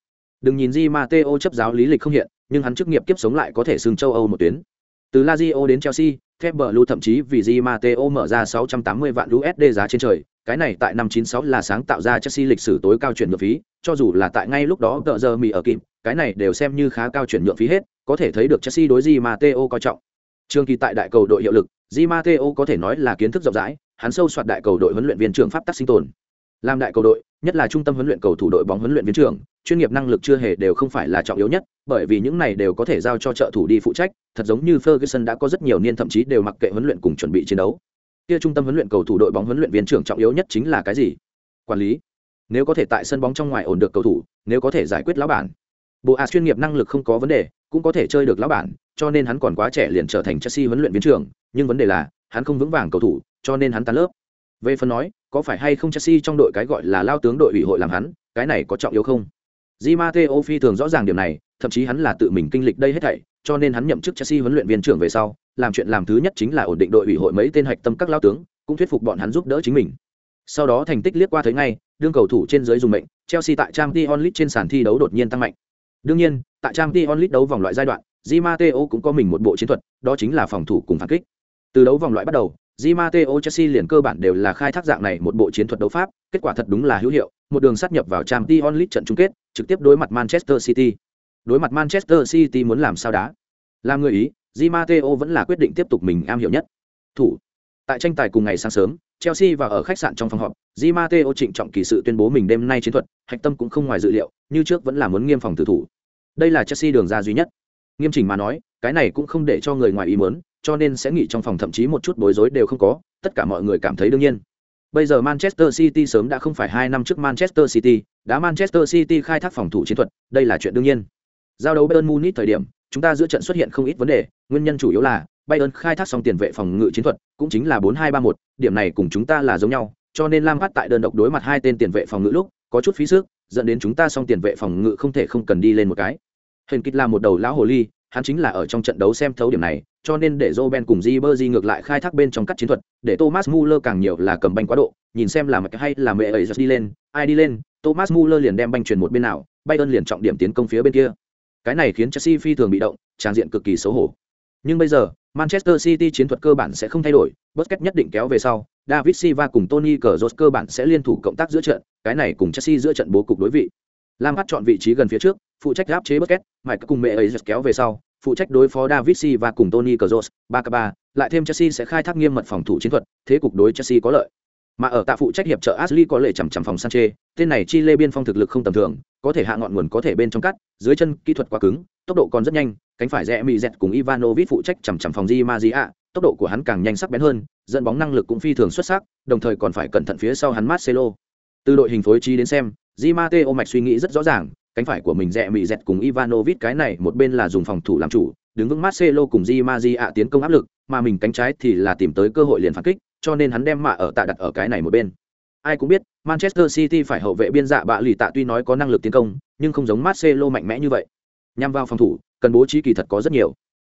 Đừng nhìn Di Matteo chấp giáo lý lịch không hiện, nhưng hắn chức nghiệp kiếp sống lại có thể xưng châu Âu một tuyến. Từ Lazio đến Chelsea, Pep Blue thậm chí vì Di Matteo mở ra 680 vạn USD giá trên trời, cái này tại năm 96 là sáng tạo ra Chelsea lịch sử tối cao chuyển nhượng phí, cho dù là tại ngay lúc đó tợ giờ mì ở kịp, cái này đều xem như khá cao chuyển nhượng phí hết, có thể thấy được Chelsea đối Di Matteo coi trọng. Trường kỳ tại đại cầu đội hiệu lực, Di Matteo có thể nói là kiến thức rộng rãi, hắn sâu soạt đại cầu đội huấn luyện viên trưởng pháp tắc sinh tồn. Làm đại cầu đội, nhất là trung tâm huấn luyện cầu thủ đội bóng huấn luyện viên trưởng, chuyên nghiệp năng lực chưa hề đều không phải là trọng yếu nhất, bởi vì những này đều có thể giao cho trợ thủ đi phụ trách, thật giống như Ferguson đã có rất nhiều niên thậm chí đều mặc kệ huấn luyện cùng chuẩn bị chiến đấu. Kia trung tâm huấn luyện cầu thủ đội bóng huấn luyện viên trưởng trọng yếu nhất chính là cái gì? Quản lý. Nếu có thể tại sân bóng trong ngoài ổn được cầu thủ, nếu có thể giải quyết lão bản. Bộ A chuyên nghiệp năng lực không có vấn đề, cũng có thể chơi được lão bản, cho nên hắn còn quá trẻ liền trở thành Chelsea huấn luyện viên trưởng, nhưng vấn đề là, hắn không vững vàng cầu thủ, cho nên hắn tan lớp. Về phần nói, có phải hay không Chelsea trong đội cái gọi là lao tướng đội ủy hội làm hắn, cái này có trọng yếu không? Di Matteo phi thường rõ ràng điểm này, thậm chí hắn là tự mình kinh lịch đây hết thảy, cho nên hắn nhậm chức Chelsea huấn luyện viên trưởng về sau, làm chuyện làm thứ nhất chính là ổn định đội ủy hội mấy tên hạch tâm các lao tướng, cũng thuyết phục bọn hắn giúp đỡ chính mình. Sau đó thành tích liếc qua thấy ngay, đương cầu thủ trên dưới dùng mệnh, Chelsea tại Champions League trên sàn thi đấu đột nhiên tăng mạnh. Đương nhiên, tại Champions League đấu vòng loại giai đoạn, Di Matteo cũng có mình một bộ chiến thuật, đó chính là phòng thủ cùng phản kích. Từ đấu vòng loại bắt đầu, Di Matteo Chelsea liền cơ bản đều là khai thác dạng này một bộ chiến thuật đấu pháp, kết quả thật đúng là hữu hiệu, một đường sát nhập vào Champions League trận chung kết, trực tiếp đối mặt Manchester City. Đối mặt Manchester City muốn làm sao đá? Làm người ý, Di Matteo vẫn là quyết định tiếp tục mình am hiểu nhất. Thủ. Tại tranh tài cùng ngày sáng sớm, Chelsea và ở khách sạn trong phòng họp, Di Matteo trịnh trọng kỳ sự tuyên bố mình đêm nay chiến thuật, hạch tâm cũng không ngoài dự liệu, như trước vẫn là muốn nghiêm phòng tử thủ. Đây là Chelsea đường ra duy nhất. Nghiêm chỉnh mà nói, cái này cũng không để cho người ngoài ý muốn, cho nên sẽ nghỉ trong phòng thậm chí một chút bối rối đều không có, tất cả mọi người cảm thấy đương nhiên. Bây giờ Manchester City sớm đã không phải hai năm trước Manchester City, đã Manchester City khai thác phòng thủ chiến thuật, đây là chuyện đương nhiên. Giao đấu Bayern Munich thời điểm, chúng ta giữa trận xuất hiện không ít vấn đề, nguyên nhân chủ yếu là Bayern khai thác xong tiền vệ phòng ngự chiến thuật, cũng chính là 4-2-3-1, điểm này cùng chúng ta là giống nhau, cho nên Lam Phát tại đơn độc đối mặt hai tên tiền vệ phòng ngự lúc, có chút phí sức, dẫn đến chúng ta xong tiền vệ phòng ngự không thể không cần đi lên một cái. Hình kịch là một đầu lão hồ ly, hắn chính là ở trong trận đấu xem thấu điểm này, cho nên để Roben cùng Ribery ngược lại khai thác bên trong các chiến thuật, để Thomas Muller càng nhiều là cầm banh quá độ, nhìn xem là mặt hay là mẹ ấy đi lên, ai đi lên, Thomas Muller liền đem banh truyền một bên nào, Bayern liền trọng điểm tiến công phía bên kia. Cái này khiến Chelsea phi thường bị động, trang diện cực kỳ xấu hổ. Nhưng bây giờ, Manchester City chiến thuật cơ bản sẽ không thay đổi, Busquets nhất định kéo về sau, David Silva cùng Tony Kroos cơ bản sẽ liên thủ cộng tác giữa trận, cái này cùng Chelsea giữa trận bố cục đối vị. Lam Lampard chọn vị trí gần phía trước, phụ trách áp chế Busquets, Mike cùng mẹ ấy giật kéo về sau, phụ trách đối phó David Silva cùng Tony Kroos, 3 lại thêm Chelsea sẽ khai thác nghiêm mật phòng thủ chiến thuật, thế cục đối Chelsea có lợi. Mà ở tạ phụ trách hiệp trợ Ashley có lệ chằm chằm phòng Sanchez, tên này chi lê biên phong thực lực không tầm thường, có thể hạ ngọn nguồn có thể bên trong cắt, dưới chân kỹ thuật quá cứng, tốc độ còn rất nhanh, cánh phải rẽ mì dẹt cùng Ivanovic phụ trách chằm chằm phòng Di Maria, tốc độ của hắn càng nhanh sắc bén hơn, dẫn bóng năng lực cũng phi thường xuất sắc, đồng thời còn phải cẩn thận phía sau hắn Marcelo. Từ đội hình phối trí đến xem, Di Matteo mạch suy nghĩ rất rõ ràng, cánh phải của mình rẽ mị dẹt cùng Ivanovic cái này một bên là dùng phòng thủ làm chủ, đứng vững Marcelo cùng Di Maria tiến công áp lực, mà mình cánh trái thì là tìm tới cơ hội liền phản kích, cho nên hắn đem mạ ở tạ đặt ở cái này một bên. Ai cũng biết, Manchester City phải hậu vệ biên dạ bạ lì tạ tuy nói có năng lực tiến công, nhưng không giống Marcelo mạnh mẽ như vậy. Nhằm vào phòng thủ, cần bố trí kỳ thật có rất nhiều.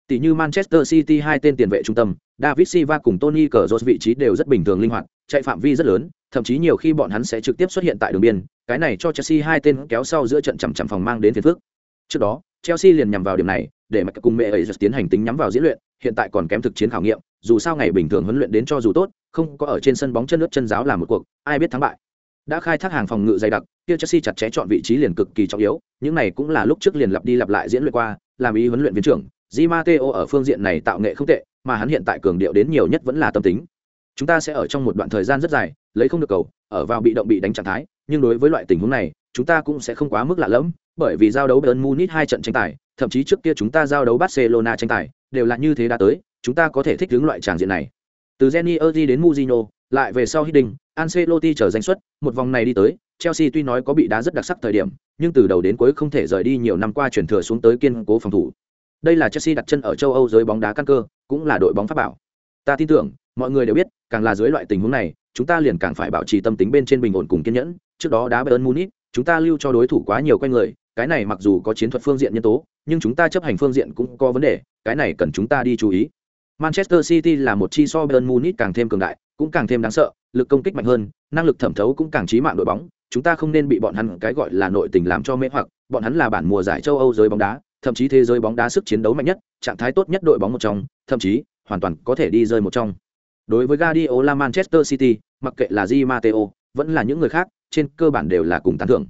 Tỷ như Manchester City hai tên tiền vệ trung tâm, David Silva cùng Tony Kroos vị trí đều rất bình thường linh hoạt, chạy phạm vi rất lớn, thậm chí nhiều khi bọn hắn sẽ trực tiếp xuất hiện tại đường biên, cái này cho Chelsea hai tên kéo sau giữa trận chằm chằm phòng mang đến phiền phức. Trước đó, Chelsea liền nhằm vào điểm này, để mà cùng mẹ ấy tiến hành tính nhắm vào diễn luyện, hiện tại còn kém thực chiến khảo nghiệm, dù sao ngày bình thường huấn luyện đến cho dù tốt, không có ở trên sân bóng chân nước chân giáo làm một cuộc, ai biết thắng bại. Đã khai thác hàng phòng ngự dày đặc, kia Chelsea chặt chẽ chọn vị trí liền cực kỳ trọng yếu, những này cũng là lúc trước liền lặp đi lặp lại diễn luyện qua, làm ý huấn luyện viên trưởng, Di Matteo ở phương diện này tạo nghệ không tệ, mà hắn hiện tại cường điệu đến nhiều nhất vẫn là tâm tính. Chúng ta sẽ ở trong một đoạn thời gian rất dài, lấy không được cầu, ở vào bị động bị đánh trạng thái, nhưng đối với loại tình huống này, chúng ta cũng sẽ không quá mức lạ lẫm, bởi vì giao đấu Bayern Munich hai trận tranh tài, thậm chí trước kia chúng ta giao đấu Barcelona tranh tài, đều là như thế đã tới, chúng ta có thể thích ứng loại tràng diện này. Từ Jenny Erdi đến Mourinho, lại về sau Hiddink, Ancelotti trở danh xuất, một vòng này đi tới, Chelsea tuy nói có bị đá rất đặc sắc thời điểm, nhưng từ đầu đến cuối không thể rời đi nhiều năm qua chuyển thừa xuống tới kiên cố phòng thủ. Đây là Chelsea đặt chân ở châu Âu giới bóng đá căn cơ, cũng là đội bóng pháp bảo. Ta tin tưởng, mọi người đều biết, càng là dưới loại tình huống này, chúng ta liền càng phải bảo trì tâm tính bên trên bình ổn cùng kiên nhẫn. Trước đó đá Bayern Munich, chúng ta lưu cho đối thủ quá nhiều quanh người, cái này mặc dù có chiến thuật phương diện nhân tố, nhưng chúng ta chấp hành phương diện cũng có vấn đề, cái này cần chúng ta đi chú ý. Manchester City là một chi so Bayern Munich càng thêm cường đại, cũng càng thêm đáng sợ, lực công kích mạnh hơn, năng lực thẩm thấu cũng càng trí mạng đội bóng, chúng ta không nên bị bọn hắn cái gọi là nội tình làm cho mê hoặc, bọn hắn là bản mùa giải châu Âu giới bóng đá, thậm chí thế giới bóng đá sức chiến đấu mạnh nhất, trạng thái tốt nhất đội bóng một trong, thậm chí hoàn toàn có thể đi rơi một trong. Đối với Guardiola Manchester City, mặc kệ là Di Matteo, vẫn là những người khác, trên cơ bản đều là cùng tán thưởng.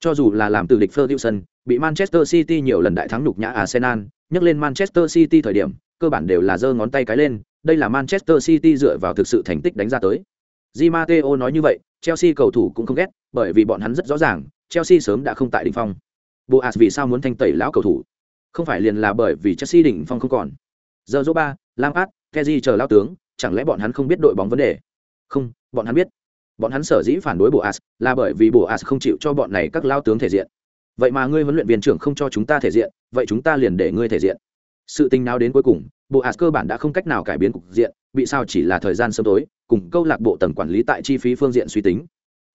Cho dù là làm từ địch Ferguson, bị Manchester City nhiều lần đại thắng nhục nhã Arsenal, nhắc lên Manchester City thời điểm, cơ bản đều là giơ ngón tay cái lên, đây là Manchester City dựa vào thực sự thành tích đánh ra tới. Di Matteo nói như vậy, Chelsea cầu thủ cũng không ghét, bởi vì bọn hắn rất rõ ràng, Chelsea sớm đã không tại đỉnh phong. Boas vì sao muốn thanh tẩy lão cầu thủ? Không phải liền là bởi vì Chelsea đỉnh phong không còn. Giờ Zoba, Lampard, Kessié chờ lão tướng, chẳng lẽ bọn hắn không biết đội bóng vấn đề? Không, bọn hắn biết. Bọn hắn sở dĩ phản đối bộ as là bởi vì bộ as không chịu cho bọn này các lao tướng thể diện. Vậy mà ngươi huấn luyện viên trưởng không cho chúng ta thể diện, vậy chúng ta liền để ngươi thể diện. Sự tình nào đến cuối cùng, bộ as cơ bản đã không cách nào cải biến cục diện, bị sao chỉ là thời gian sớm tối, cùng câu lạc bộ tầng quản lý tại chi phí phương diện suy tính.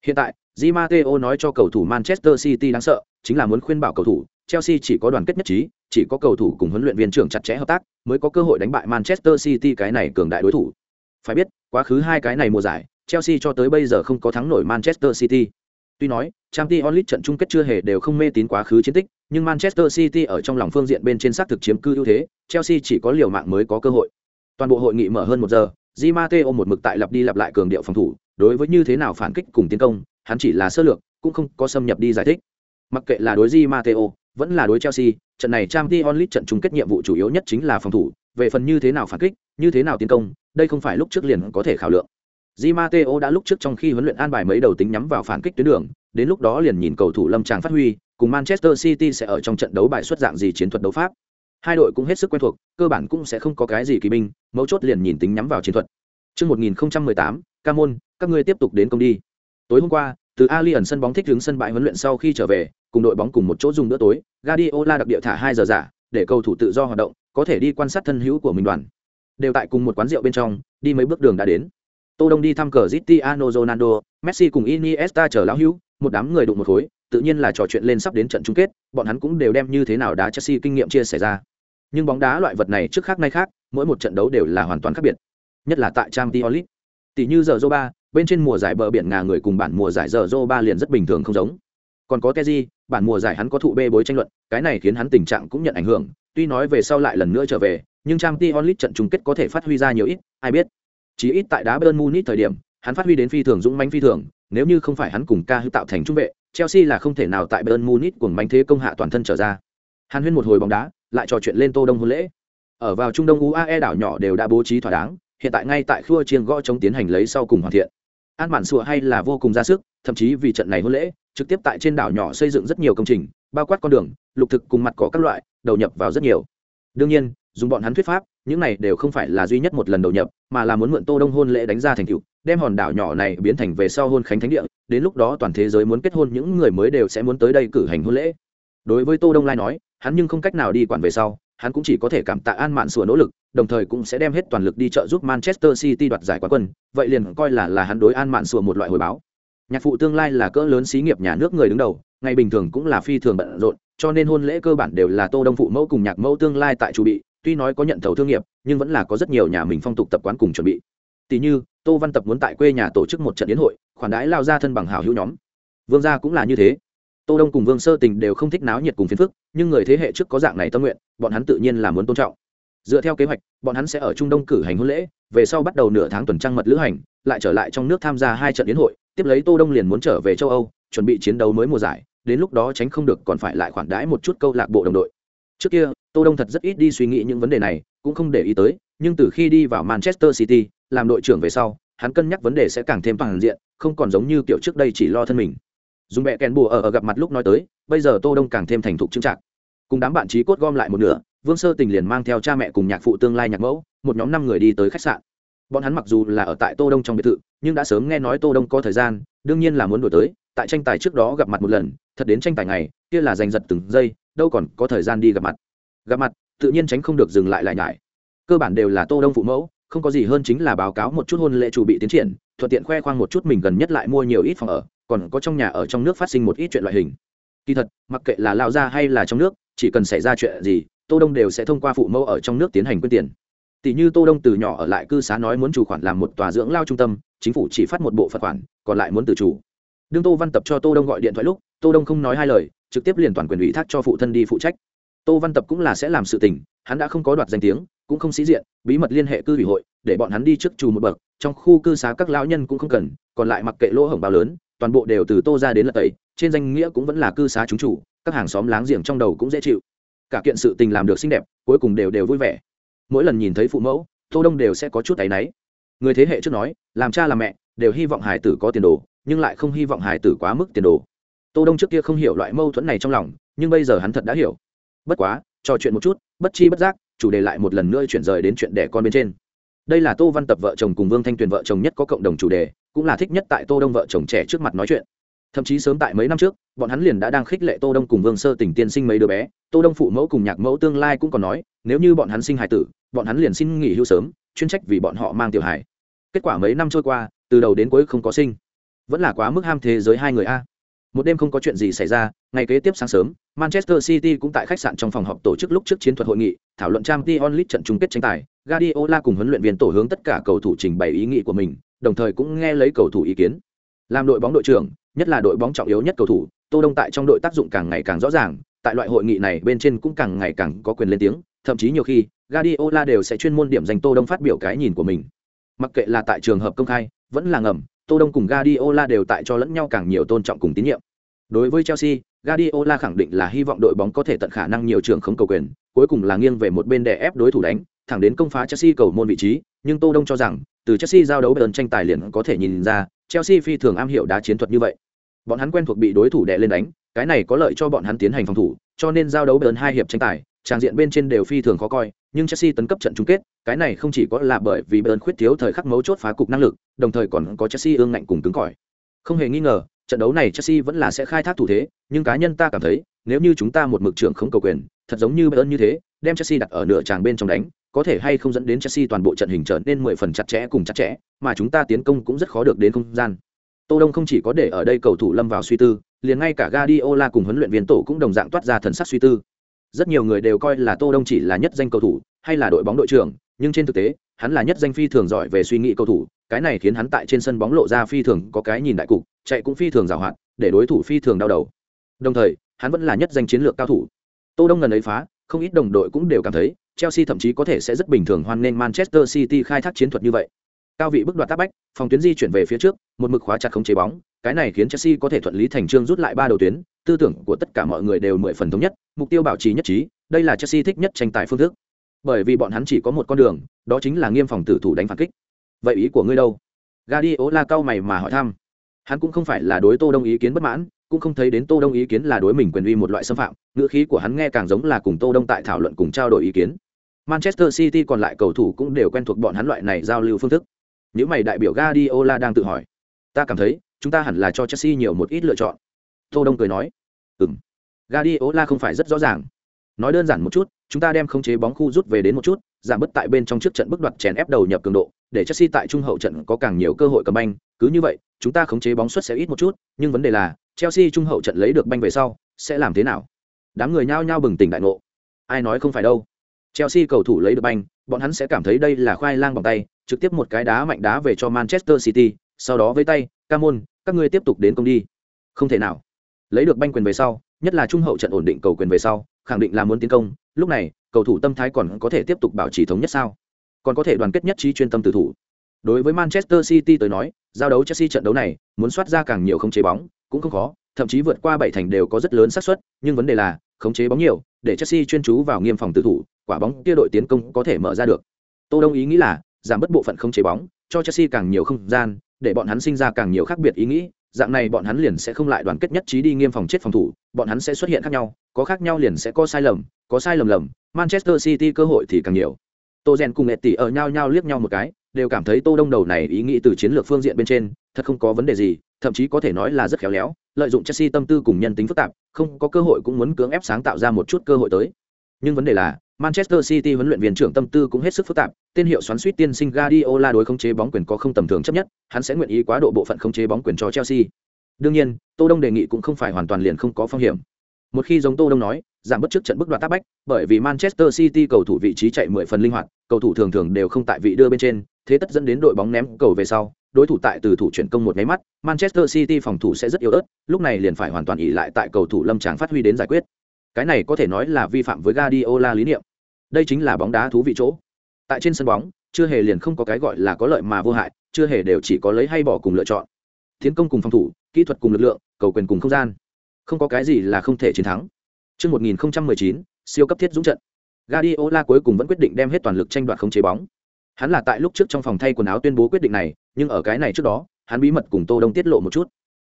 Hiện tại, Di Matteo nói cho cầu thủ Manchester City đáng sợ, chính là muốn khuyên bảo cầu thủ, Chelsea chỉ có đoàn kết nhất trí, chỉ có cầu thủ cùng huấn luyện viên trưởng chặt chẽ hợp tác, mới có cơ hội đánh bại Manchester City cái này cường đại đối thủ. Phải biết, quá khứ hai cái này mùa giải, Chelsea cho tới bây giờ không có thắng nổi Manchester City. Tuy nói, Champions League trận chung kết chưa hề đều không mê tín quá khứ chiến tích, nhưng Manchester City ở trong lòng phương diện bên trên xác thực chiếm cư ưu thế, Chelsea chỉ có liều mạng mới có cơ hội. Toàn bộ hội nghị mở hơn một giờ, Di Matteo một mực tại lặp đi lặp lại cường điệu phòng thủ, đối với như thế nào phản kích cùng tiến công, hắn chỉ là sơ lược, cũng không có xâm nhập đi giải thích. Mặc kệ là đối Di Matteo, vẫn là đối Chelsea, trận này Champions League trận chung kết nhiệm vụ chủ yếu nhất chính là phòng thủ, về phần như thế nào phản kích, như thế nào tiến công, đây không phải lúc trước liền có thể khảo lượng. Di Matteo đã lúc trước trong khi huấn luyện an bài mấy đầu tính nhắm vào phản kích tuyến đường, đến lúc đó liền nhìn cầu thủ Lâm Tràng phát huy, cùng Manchester City sẽ ở trong trận đấu bài xuất dạng gì chiến thuật đấu pháp. Hai đội cũng hết sức quen thuộc, cơ bản cũng sẽ không có cái gì kỳ binh, mấu chốt liền nhìn tính nhắm vào chiến thuật. Chương 1018, Camon, các ngươi tiếp tục đến công đi. Tối hôm qua, từ Alien sân bóng thích hướng sân bãi huấn luyện sau khi trở về, cùng đội bóng cùng một chỗ dùng bữa tối, Guardiola đặc địa thả 2 giờ giả, để cầu thủ tự do hoạt động, có thể đi quan sát thân hữu của mình đoàn. Đều tại cùng một quán rượu bên trong, đi mấy bước đường đã đến. Tô Đông đi thăm cờ Cristiano Ronaldo, Messi cùng Iniesta chờ lão hữu, một đám người đụng một khối, tự nhiên là trò chuyện lên sắp đến trận chung kết, bọn hắn cũng đều đem như thế nào đá Chelsea kinh nghiệm chia sẻ ra. Nhưng bóng đá loại vật này trước khác nay khác, mỗi một trận đấu đều là hoàn toàn khác biệt. Nhất là tại Champions League. Tỷ như giờ Zoba, bên trên mùa giải bờ biển ngà người cùng bản mùa giải giờ Zoba liền rất bình thường không giống. Còn có Teji, bản mùa giải hắn có thụ bê bối tranh luận, cái này khiến hắn tình trạng cũng nhận ảnh hưởng, tuy nói về sau lại lần nữa trở về, nhưng Champions League trận chung kết có thể phát huy ra nhiều ít, ai biết. Chỉ ít tại đá Bayern Munich thời điểm, hắn phát huy đến phi thường dũng mãnh phi thường, nếu như không phải hắn cùng ca hữu tạo thành trung vệ, Chelsea là không thể nào tại Bayern Munich cuồng mãnh thế công hạ toàn thân trở ra. Hàn Huyên một hồi bóng đá, lại trò chuyện lên Tô Đông hôn lễ. Ở vào Trung Đông UAE đảo nhỏ đều đã bố trí thỏa đáng, hiện tại ngay tại khua chiêng gõ chống tiến hành lấy sau cùng hoàn thiện. An Mạn Sùa hay là vô cùng ra sức, thậm chí vì trận này hôn lễ, trực tiếp tại trên đảo nhỏ xây dựng rất nhiều công trình, bao quát con đường, lục thực cùng mặt có các loại, đầu nhập vào rất nhiều. Đương nhiên, dùng bọn hắn thuyết pháp, những này đều không phải là duy nhất một lần đầu nhập, mà là muốn mượn Tô Đông hôn lễ đánh ra thành tựu, đem hòn đảo nhỏ này biến thành về sau hôn khánh thánh địa, đến lúc đó toàn thế giới muốn kết hôn những người mới đều sẽ muốn tới đây cử hành hôn lễ. Đối với Tô Đông Lai nói, hắn nhưng không cách nào đi quản về sau, hắn cũng chỉ có thể cảm tạ An Mạn sủa nỗ lực, đồng thời cũng sẽ đem hết toàn lực đi trợ giúp Manchester City đoạt giải quán quân, vậy liền coi là là hắn đối An Mạn sủa một loại hồi báo. Nhạc phụ tương lai là cỡ lớn xí nghiệp nhà nước người đứng đầu, ngày bình thường cũng là phi thường bận rộn, cho nên hôn lễ cơ bản đều là Tô Đông phụ mẫu cùng nhạc mẫu tương lai tại chủ bị, tuy nói có nhận thầu thương nghiệp, nhưng vẫn là có rất nhiều nhà mình phong tục tập quán cùng chuẩn bị. Tỷ như, Tô Văn Tập muốn tại quê nhà tổ chức một trận yến hội, khoản đãi lao ra thân bằng hảo hữu nhóm. Vương gia cũng là như thế. Tô Đông cùng Vương Sơ Tình đều không thích náo nhiệt cùng phiền phức, nhưng người thế hệ trước có dạng này tâm nguyện, bọn hắn tự nhiên là muốn tôn trọng. Dựa theo kế hoạch, bọn hắn sẽ ở Trung Đông cử hành hôn lễ, về sau bắt đầu nửa tháng tuần trăng mật lữ hành, lại trở lại trong nước tham gia hai trận yến hội, tiếp lấy Tô Đông liền muốn trở về châu Âu, chuẩn bị chiến đấu mới mùa giải, đến lúc đó tránh không được còn phải lại khoản đãi một chút câu lạc bộ đồng đội. Trước kia, Tô Đông thật rất ít đi suy nghĩ những vấn đề này, cũng không để ý tới, nhưng từ khi đi vào Manchester City, làm đội trưởng về sau, hắn cân nhắc vấn đề sẽ càng thêm toàn diện, không còn giống như kiểu trước đây chỉ lo thân mình. Dùng mẹ kèn bùa ở, ở gặp mặt lúc nói tới, bây giờ Tô Đông càng thêm thành thục chứng trạng. Cùng đám bạn trí cốt gom lại một nửa, Vương Sơ Tình liền mang theo cha mẹ cùng nhạc phụ tương lai nhạc mẫu, một nhóm năm người đi tới khách sạn. Bọn hắn mặc dù là ở tại Tô Đông trong biệt thự, nhưng đã sớm nghe nói Tô Đông có thời gian, đương nhiên là muốn đổi tới, tại tranh tài trước đó gặp mặt một lần, thật đến tranh tài ngày, kia là giành giật từng giây, đâu còn có thời gian đi gặp mặt. Gặp mặt, tự nhiên tránh không được dừng lại lại nhải. Cơ bản đều là Tô Đông phụ mẫu, không có gì hơn chính là báo cáo một chút hôn lễ chủ bị tiến triển thuận tiện khoe khoang một chút mình gần nhất lại mua nhiều ít phòng ở còn có trong nhà ở trong nước phát sinh một ít chuyện loại hình kỳ thật mặc kệ là lao ra hay là trong nước chỉ cần xảy ra chuyện gì tô đông đều sẽ thông qua phụ mẫu ở trong nước tiến hành quyết tiền tỷ như tô đông từ nhỏ ở lại cư xá nói muốn chủ khoản làm một tòa dưỡng lao trung tâm chính phủ chỉ phát một bộ phật khoản còn lại muốn từ chủ đương tô văn tập cho tô đông gọi điện thoại lúc tô đông không nói hai lời trực tiếp liền toàn quyền ủy thác cho phụ thân đi phụ trách. Tô văn tập cũng là sẽ làm sự tình, hắn đã không có đoạt danh tiếng, cũng không sĩ diện, bí mật liên hệ cư ủy hội, để bọn hắn đi trước trù một bậc, trong khu cư xá các lão nhân cũng không cần, còn lại mặc kệ lỗ hổng bao lớn, toàn bộ đều từ tô ra đến lật tẩy, trên danh nghĩa cũng vẫn là cư xá chúng chủ, các hàng xóm láng giềng trong đầu cũng dễ chịu. Cả kiện sự tình làm được xinh đẹp, cuối cùng đều đều vui vẻ. Mỗi lần nhìn thấy phụ mẫu, tô đông đều sẽ có chút áy náy. Người thế hệ trước nói, làm cha làm mẹ, đều hy vọng Hải tử có tiền đồ, nhưng lại không hy vọng Hải tử quá mức tiền đồ tô đông trước kia không hiểu loại mâu thuẫn này trong lòng, nhưng bây giờ hắn thật đã hiểu. Bất quá, trò chuyện một chút, bất chi bất giác, chủ đề lại một lần nữa chuyển rời đến chuyện đẻ con bên trên. Đây là tô văn tập vợ chồng cùng vương thanh tuyền vợ chồng nhất có cộng đồng chủ đề, cũng là thích nhất tại tô đông vợ chồng trẻ trước mặt nói chuyện. Thậm chí sớm tại mấy năm trước, bọn hắn liền đã đang khích lệ tô đông cùng vương sơ tỉnh tiên sinh mấy đứa bé. Tô đông phụ mẫu cùng nhạc mẫu tương lai cũng còn nói, nếu như bọn hắn sinh hài tử, bọn hắn liền xin nghỉ hưu sớm, chuyên trách vì bọn họ mang tiểu hài. Kết quả mấy năm trôi qua, từ đầu đến cuối không có sinh. Vẫn là quá mức ham thế giới hai người a một đêm không có chuyện gì xảy ra ngày kế tiếp sáng sớm manchester city cũng tại khách sạn trong phòng họp tổ chức lúc trước chiến thuật hội nghị thảo luận trang t onlit trận chung kết tranh tài guardiola cùng huấn luyện viên tổ hướng tất cả cầu thủ trình bày ý nghĩ của mình đồng thời cũng nghe lấy cầu thủ ý kiến làm đội bóng đội trưởng nhất là đội bóng trọng yếu nhất cầu thủ tô đông tại trong đội tác dụng càng ngày càng rõ ràng tại loại hội nghị này bên trên cũng càng ngày càng có quyền lên tiếng thậm chí nhiều khi Guardiola đều sẽ chuyên môn điểm dành Tô Đông phát biểu cái nhìn của mình. Mặc kệ là tại trường hợp công khai, vẫn là ngầm, Tô Đông cùng Guardiola đều tại cho lẫn nhau càng nhiều tôn trọng cùng tín nhiệm. Đối với Chelsea, Guardiola khẳng định là hy vọng đội bóng có thể tận khả năng nhiều trường không cầu quyền, cuối cùng là nghiêng về một bên để ép đối thủ đánh, thẳng đến công phá Chelsea cầu môn vị trí, nhưng Tô Đông cho rằng, từ Chelsea giao đấu bên tranh tài liền có thể nhìn ra, Chelsea phi thường am hiểu đá chiến thuật như vậy. Bọn hắn quen thuộc bị đối thủ đè lên đánh, cái này có lợi cho bọn hắn tiến hành phòng thủ, cho nên giao đấu bên hai hiệp tranh tài, trang diện bên trên đều phi thường khó coi, nhưng Chelsea tấn cấp trận chung kết, cái này không chỉ có là bởi vì Bayern khuyết thiếu thời khắc mấu chốt phá cục năng lực, đồng thời còn có Chelsea ương ngạnh cùng cứng cỏi. Không hề nghi ngờ, trận đấu này Chelsea vẫn là sẽ khai thác thủ thế, nhưng cá nhân ta cảm thấy, nếu như chúng ta một mực trưởng không cầu quyền, thật giống như Bayern như thế, đem Chelsea đặt ở nửa tràng bên trong đánh, có thể hay không dẫn đến Chelsea toàn bộ trận hình trở nên mười phần chặt chẽ cùng chặt chẽ, mà chúng ta tiến công cũng rất khó được đến không gian. Tô Đông không chỉ có để ở đây cầu thủ lâm vào suy tư, liền ngay cả Guardiola cùng huấn luyện viên tổ cũng đồng dạng toát ra thần sắc suy tư rất nhiều người đều coi là tô đông chỉ là nhất danh cầu thủ hay là đội bóng đội trưởng, nhưng trên thực tế, hắn là nhất danh phi thường giỏi về suy nghĩ cầu thủ, cái này khiến hắn tại trên sân bóng lộ ra phi thường có cái nhìn đại cục, chạy cũng phi thường giàu hạn, để đối thủ phi thường đau đầu. Đồng thời, hắn vẫn là nhất danh chiến lược cao thủ. Tô đông lần ấy phá, không ít đồng đội cũng đều cảm thấy chelsea thậm chí có thể sẽ rất bình thường hoan nghênh manchester city khai thác chiến thuật như vậy. Cao vị bức đoạt tác bách phòng tuyến di chuyển về phía trước, một mực khóa chặt không chế bóng. Cái này khiến chelsea có thể thuận lý thành trương rút lại ba đầu tuyến. Tư tưởng của tất cả mọi người đều mười phần thống nhất, mục tiêu bảo trì nhất trí, đây là chelsea thích nhất tranh tài phương thức. Bởi vì bọn hắn chỉ có một con đường, đó chính là nghiêm phòng tử thủ đánh phản kích. Vậy ý của ngươi đâu? Guardiola cao mày mà hỏi thăm. Hắn cũng không phải là đối tô đông ý kiến bất mãn, cũng không thấy đến tô đông ý kiến là đối mình quyền uy một loại xâm phạm. Ngữ khí của hắn nghe càng giống là cùng tô đông tại thảo luận cùng trao đổi ý kiến. Manchester city còn lại cầu thủ cũng đều quen thuộc bọn hắn loại này giao lưu phương thức nếu mày đại biểu Guardiola đang tự hỏi. Ta cảm thấy, chúng ta hẳn là cho chelsea nhiều một ít lựa chọn. Tô đông cười nói. Ừm. Guardiola không phải rất rõ ràng. Nói đơn giản một chút, chúng ta đem khống chế bóng khu rút về đến một chút, giảm bớt tại bên trong trước trận bước đoạt chèn ép đầu nhập cường độ, để chelsea tại trung hậu trận có càng nhiều cơ hội cầm banh. Cứ như vậy, chúng ta khống chế bóng suất sẽ ít một chút, nhưng vấn đề là, chelsea trung hậu trận lấy được banh về sau, sẽ làm thế nào? Đám người nhao nhao bừng tỉnh đại ngộ. Ai nói không phải đâu? Chelsea cầu thủ lấy được banh bọn hắn sẽ cảm thấy đây là khoai lang bằng tay, trực tiếp một cái đá mạnh đá về cho manchester city, sau đó với tay camon các ngươi tiếp tục đến công đi. Không thể nào. Lấy được banh quyền về sau, nhất là trung hậu trận ổn định cầu quyền về sau, khẳng định là muốn tiến công, lúc này, cầu thủ tâm thái còn có thể tiếp tục bảo trì thống nhất sao? Còn có thể đoàn kết nhất trí chuyên tâm từ thủ. Đối với manchester city tới nói, giao đấu chelsea trận đấu này, muốn soát ra càng nhiều không chế bóng, cũng không khó, thậm chí vượt qua bảy thành đều có rất lớn xác suất, nhưng vấn đề là, khống chế bóng nhiều để chelsea chuyên chú vào nghiêm phòng tự thủ, quả bóng kia đội tiến công có thể mở ra được. Tô đông ý nghĩ là giảm bớt bộ phận không chế bóng, cho chelsea càng nhiều không gian, để bọn hắn sinh ra càng nhiều khác biệt ý nghĩ, dạng này bọn hắn liền sẽ không lại đoàn kết nhất trí đi nghiêm phòng chết phòng thủ, bọn hắn sẽ xuất hiện khác nhau, có khác nhau liền sẽ có sai lầm, có sai lầm lầm, manchester city cơ hội thì càng nhiều. Tô gen cùng Etty ở nhau nhau liếc nhau một cái, đều cảm thấy tô đông đầu này ý nghĩ từ chiến lược phương diện bên trên, thật không có vấn đề gì, thậm chí có thể nói là rất khéo léo lợi dụng chelsea tâm tư cùng nhân tính phức tạp không có cơ hội cũng muốn cưỡng ép sáng tạo ra một chút cơ hội tới nhưng vấn đề là Manchester City huấn luyện viên trưởng tâm tư cũng hết sức phức tạp, tên hiệu xoắn suýt tiên sinh Guardiola đối khống chế bóng quyền có không tầm thường chấp nhất, hắn sẽ nguyện ý quá độ bộ phận khống chế bóng quyền cho Chelsea. Đương nhiên, Tô Đông đề nghị cũng không phải hoàn toàn liền không có phong hiểm. Một khi giống Tô Đông nói, giảm bất trước trận bức đoạn tác bách, bởi vì Manchester City cầu thủ vị trí chạy 10 phần linh hoạt, cầu thủ thường thường đều không tại vị đưa bên trên, thế tất dẫn đến đội bóng ném cầu về sau, đối thủ tại từ thủ chuyển công một cái mắt, Manchester City phòng thủ sẽ rất yếu ớt, lúc này liền phải hoàn toàn ỷ lại tại cầu thủ lâm tràng phát huy đến giải quyết. Cái này có thể nói là vi phạm với Guardiola lý niệm đây chính là bóng đá thú vị chỗ tại trên sân bóng chưa hề liền không có cái gọi là có lợi mà vô hại chưa hề đều chỉ có lấy hay bỏ cùng lựa chọn tiến công cùng phòng thủ kỹ thuật cùng lực lượng cầu quyền cùng không gian không có cái gì là không thể chiến thắng Trước 1019, siêu cấp thiết dũng trận. Guardiola cuối cùng vẫn quyết định đem hết toàn lực tranh đoạt không chế bóng. Hắn là tại lúc trước trong phòng thay quần áo tuyên bố quyết định này, nhưng ở cái này trước đó, hắn bí mật cùng Tô Đông tiết lộ một chút.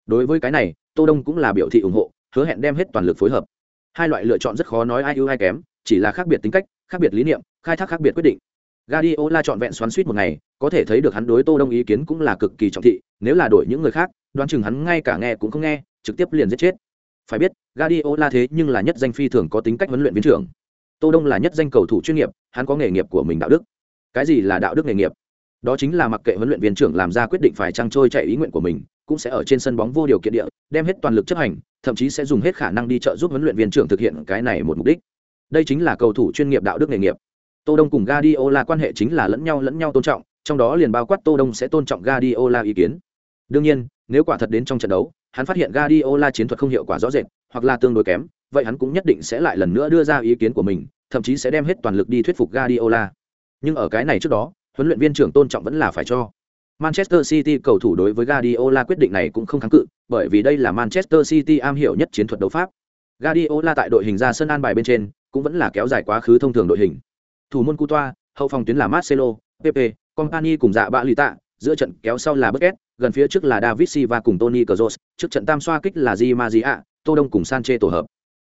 Đối với cái này, Tô Đông cũng là biểu thị ủng hộ, hứa hẹn đem hết toàn lực phối hợp. Hai loại lựa chọn rất khó nói ai ưu ai kém, chỉ là khác biệt tính cách, khác biệt lý niệm, khai thác khác biệt quyết định. Guardiola chọn vẹn xoắn suýt một ngày, có thể thấy được hắn đối Tô Đông ý kiến cũng là cực kỳ trọng thị, nếu là đổi những người khác, đoán chừng hắn ngay cả nghe cũng không nghe, trực tiếp liền giết chết. Phải biết, Guardiola thế nhưng là nhất danh phi thường có tính cách huấn luyện viên trưởng. Tô Đông là nhất danh cầu thủ chuyên nghiệp, hắn có nghề nghiệp của mình đạo đức. Cái gì là đạo đức nghề nghiệp? Đó chính là mặc kệ huấn luyện viên trưởng làm ra quyết định phải trăng trôi chạy ý nguyện của mình, cũng sẽ ở trên sân bóng vô điều kiện địa đem hết toàn lực chấp hành thậm chí sẽ dùng hết khả năng đi trợ giúp huấn luyện viên trưởng thực hiện cái này một mục đích. Đây chính là cầu thủ chuyên nghiệp đạo đức nghề nghiệp. Tô đông cùng Guardiola quan hệ chính là lẫn nhau lẫn nhau tôn trọng trong đó liền bao quát tô đông sẽ tôn trọng Guardiola ý kiến. Đương nhiên nếu quả thật đến trong trận đấu hắn phát hiện Guardiola chiến thuật không hiệu quả rõ rệt hoặc là tương đối kém vậy hắn cũng nhất định sẽ lại lần nữa đưa ra ý kiến của mình thậm chí sẽ đem hết toàn lực đi thuyết phục Guardiola. Nhưng ở cái này trước đó huấn luyện viên trưởng tôn trọng vẫn là phải cho Manchester City cầu thủ đối với Guardiola quyết định này cũng không kháng cự, bởi vì đây là Manchester City am hiểu nhất chiến thuật đấu pháp. Guardiola tại đội hình ra sân an bài bên trên, cũng vẫn là kéo dài quá khứ thông thường đội hình. Thủ môn Coutoa, hậu phòng tuyến là Marcelo, Pepe, Company cùng dạ bạ lì tạ, giữa trận kéo sau là Busquets, gần phía trước là David Silva cùng Toni Kroos, trước trận tam xoa kích là Di Maria, Tô Đông cùng Sanchez tổ hợp.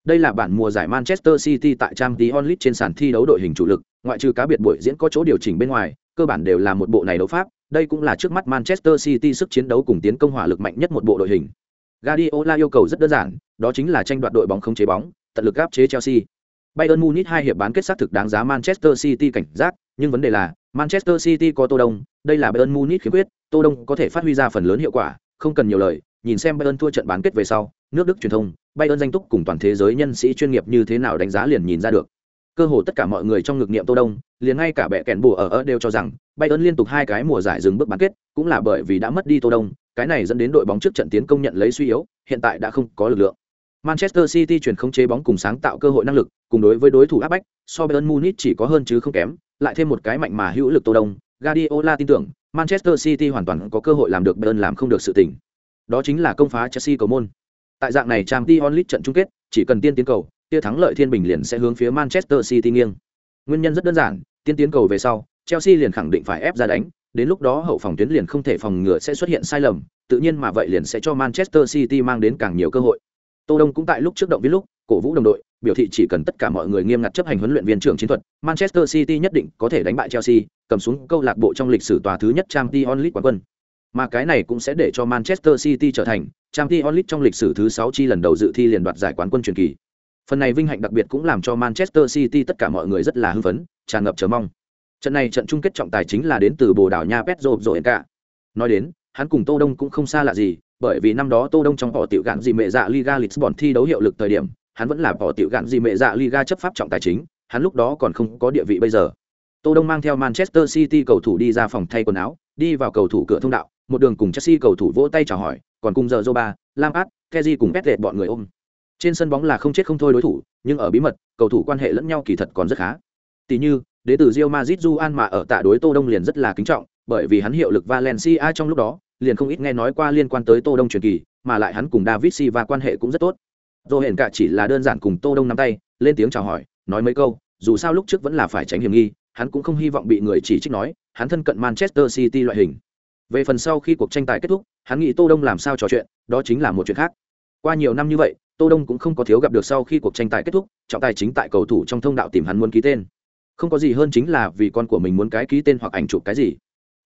Đây là bản mùa giải Manchester City tại Champions League trên sàn thi đấu đội hình chủ lực, ngoại trừ cá biệt buổi diễn có chỗ điều chỉnh bên ngoài, cơ bản đều là một bộ này đấu pháp, đây cũng là trước mắt Manchester City sức chiến đấu cùng tiến công hỏa lực mạnh nhất một bộ đội hình. Guardiola yêu cầu rất đơn giản, đó chính là tranh đoạt đội bóng không chế bóng, tận lực áp chế Chelsea. Bayern Munich hai hiệp bán kết sát thực đáng giá Manchester City cảnh giác, nhưng vấn đề là Manchester City có Tô Đông, đây là Bayern Munich khiếm khuyết, Tô Đông có thể phát huy ra phần lớn hiệu quả, không cần nhiều lời, nhìn xem Bayern thua trận bán kết về sau, nước Đức truyền thông, Bayern danh túc cùng toàn thế giới nhân sĩ chuyên nghiệp như thế nào đánh giá liền nhìn ra được. Cơ hồ tất cả mọi người trong ngực niệm Tô Đông, liền ngay cả bẻ kèn bùa ở ở đều cho rằng Bayern liên tục hai cái mùa giải dừng bước bán kết, cũng là bởi vì đã mất đi Tô Đông, cái này dẫn đến đội bóng trước trận tiến công nhận lấy suy yếu, hiện tại đã không có lực lượng. Manchester City chuyển không chế bóng cùng sáng tạo cơ hội năng lực, cùng đối với đối thủ áp bách, so Bayern Munich chỉ có hơn chứ không kém, lại thêm một cái mạnh mà hữu lực Tô Đông, Guardiola tin tưởng, Manchester City hoàn toàn có cơ hội làm được Bayern làm không được sự tình. Đó chính là công phá Chelsea cầu môn. Tại dạng này Champions League trận chung kết, chỉ cần tiên tiến cầu, tia thắng lợi thiên bình liền sẽ hướng phía Manchester City nghiêng. Nguyên nhân rất đơn giản, tiên tiến cầu về sau, Chelsea liền khẳng định phải ép ra đánh, đến lúc đó hậu phòng tuyến liền không thể phòng ngừa sẽ xuất hiện sai lầm, tự nhiên mà vậy liền sẽ cho Manchester City mang đến càng nhiều cơ hội. Tô Đông cũng tại lúc trước động viên lúc, cổ vũ đồng đội, biểu thị chỉ cần tất cả mọi người nghiêm ngặt chấp hành huấn luyện viên trưởng chiến thuật, Manchester City nhất định có thể đánh bại Chelsea, cầm xuống câu lạc bộ trong lịch sử tòa thứ nhất Champions League quán quân. Mà cái này cũng sẽ để cho Manchester City trở thành Champions League trong lịch sử thứ 6 chi lần đầu dự thi liền đoạt giải quán quân truyền kỳ. Phần này vinh hạnh đặc biệt cũng làm cho Manchester City tất cả mọi người rất là hưng phấn, tràn ngập chờ mong. Trận này trận chung kết trọng tài chính là đến từ Bồ Đào Nha Pedro Zoenka. Nói đến, hắn cùng Tô Đông cũng không xa lạ gì, bởi vì năm đó Tô Đông trong họ tiểu gạn gì mẹ dạ Liga Lisbon thi đấu hiệu lực thời điểm, hắn vẫn là bỏ tiểu gạn gì mẹ dạ Liga chấp pháp trọng tài chính, hắn lúc đó còn không có địa vị bây giờ. Tô Đông mang theo Manchester City cầu thủ đi ra phòng thay quần áo, đi vào cầu thủ cửa thông đạo, một đường cùng Chelsea cầu thủ vỗ tay chào hỏi, còn cùng giờ Zoba, Lampard, Kessié cùng Pep bọn người ôm. Trên sân bóng là không chết không thôi đối thủ, nhưng ở bí mật, cầu thủ quan hệ lẫn nhau kỳ thật còn rất khá. Tỷ như, đệ tử Real Madrid Juan mà ở tạ đối Tô Đông liền rất là kính trọng, bởi vì hắn hiệu lực Valencia trong lúc đó, liền không ít nghe nói qua liên quan tới Tô Đông truyền kỳ, mà lại hắn cùng David Silva quan hệ cũng rất tốt. Dô hiện cả chỉ là đơn giản cùng Tô Đông nắm tay, lên tiếng chào hỏi, nói mấy câu, dù sao lúc trước vẫn là phải tránh hiểm nghi, hắn cũng không hy vọng bị người chỉ trích nói, hắn thân cận Manchester City loại hình. Về phần sau khi cuộc tranh tài kết thúc, hắn nghĩ Tô Đông làm sao trò chuyện, đó chính là một chuyện khác. Qua nhiều năm như vậy, Tô Đông cũng không có thiếu gặp được sau khi cuộc tranh tài kết thúc, trọng tài chính tại cầu thủ trong thông đạo tìm hắn muốn ký tên. Không có gì hơn chính là vì con của mình muốn cái ký tên hoặc ảnh chụp cái gì.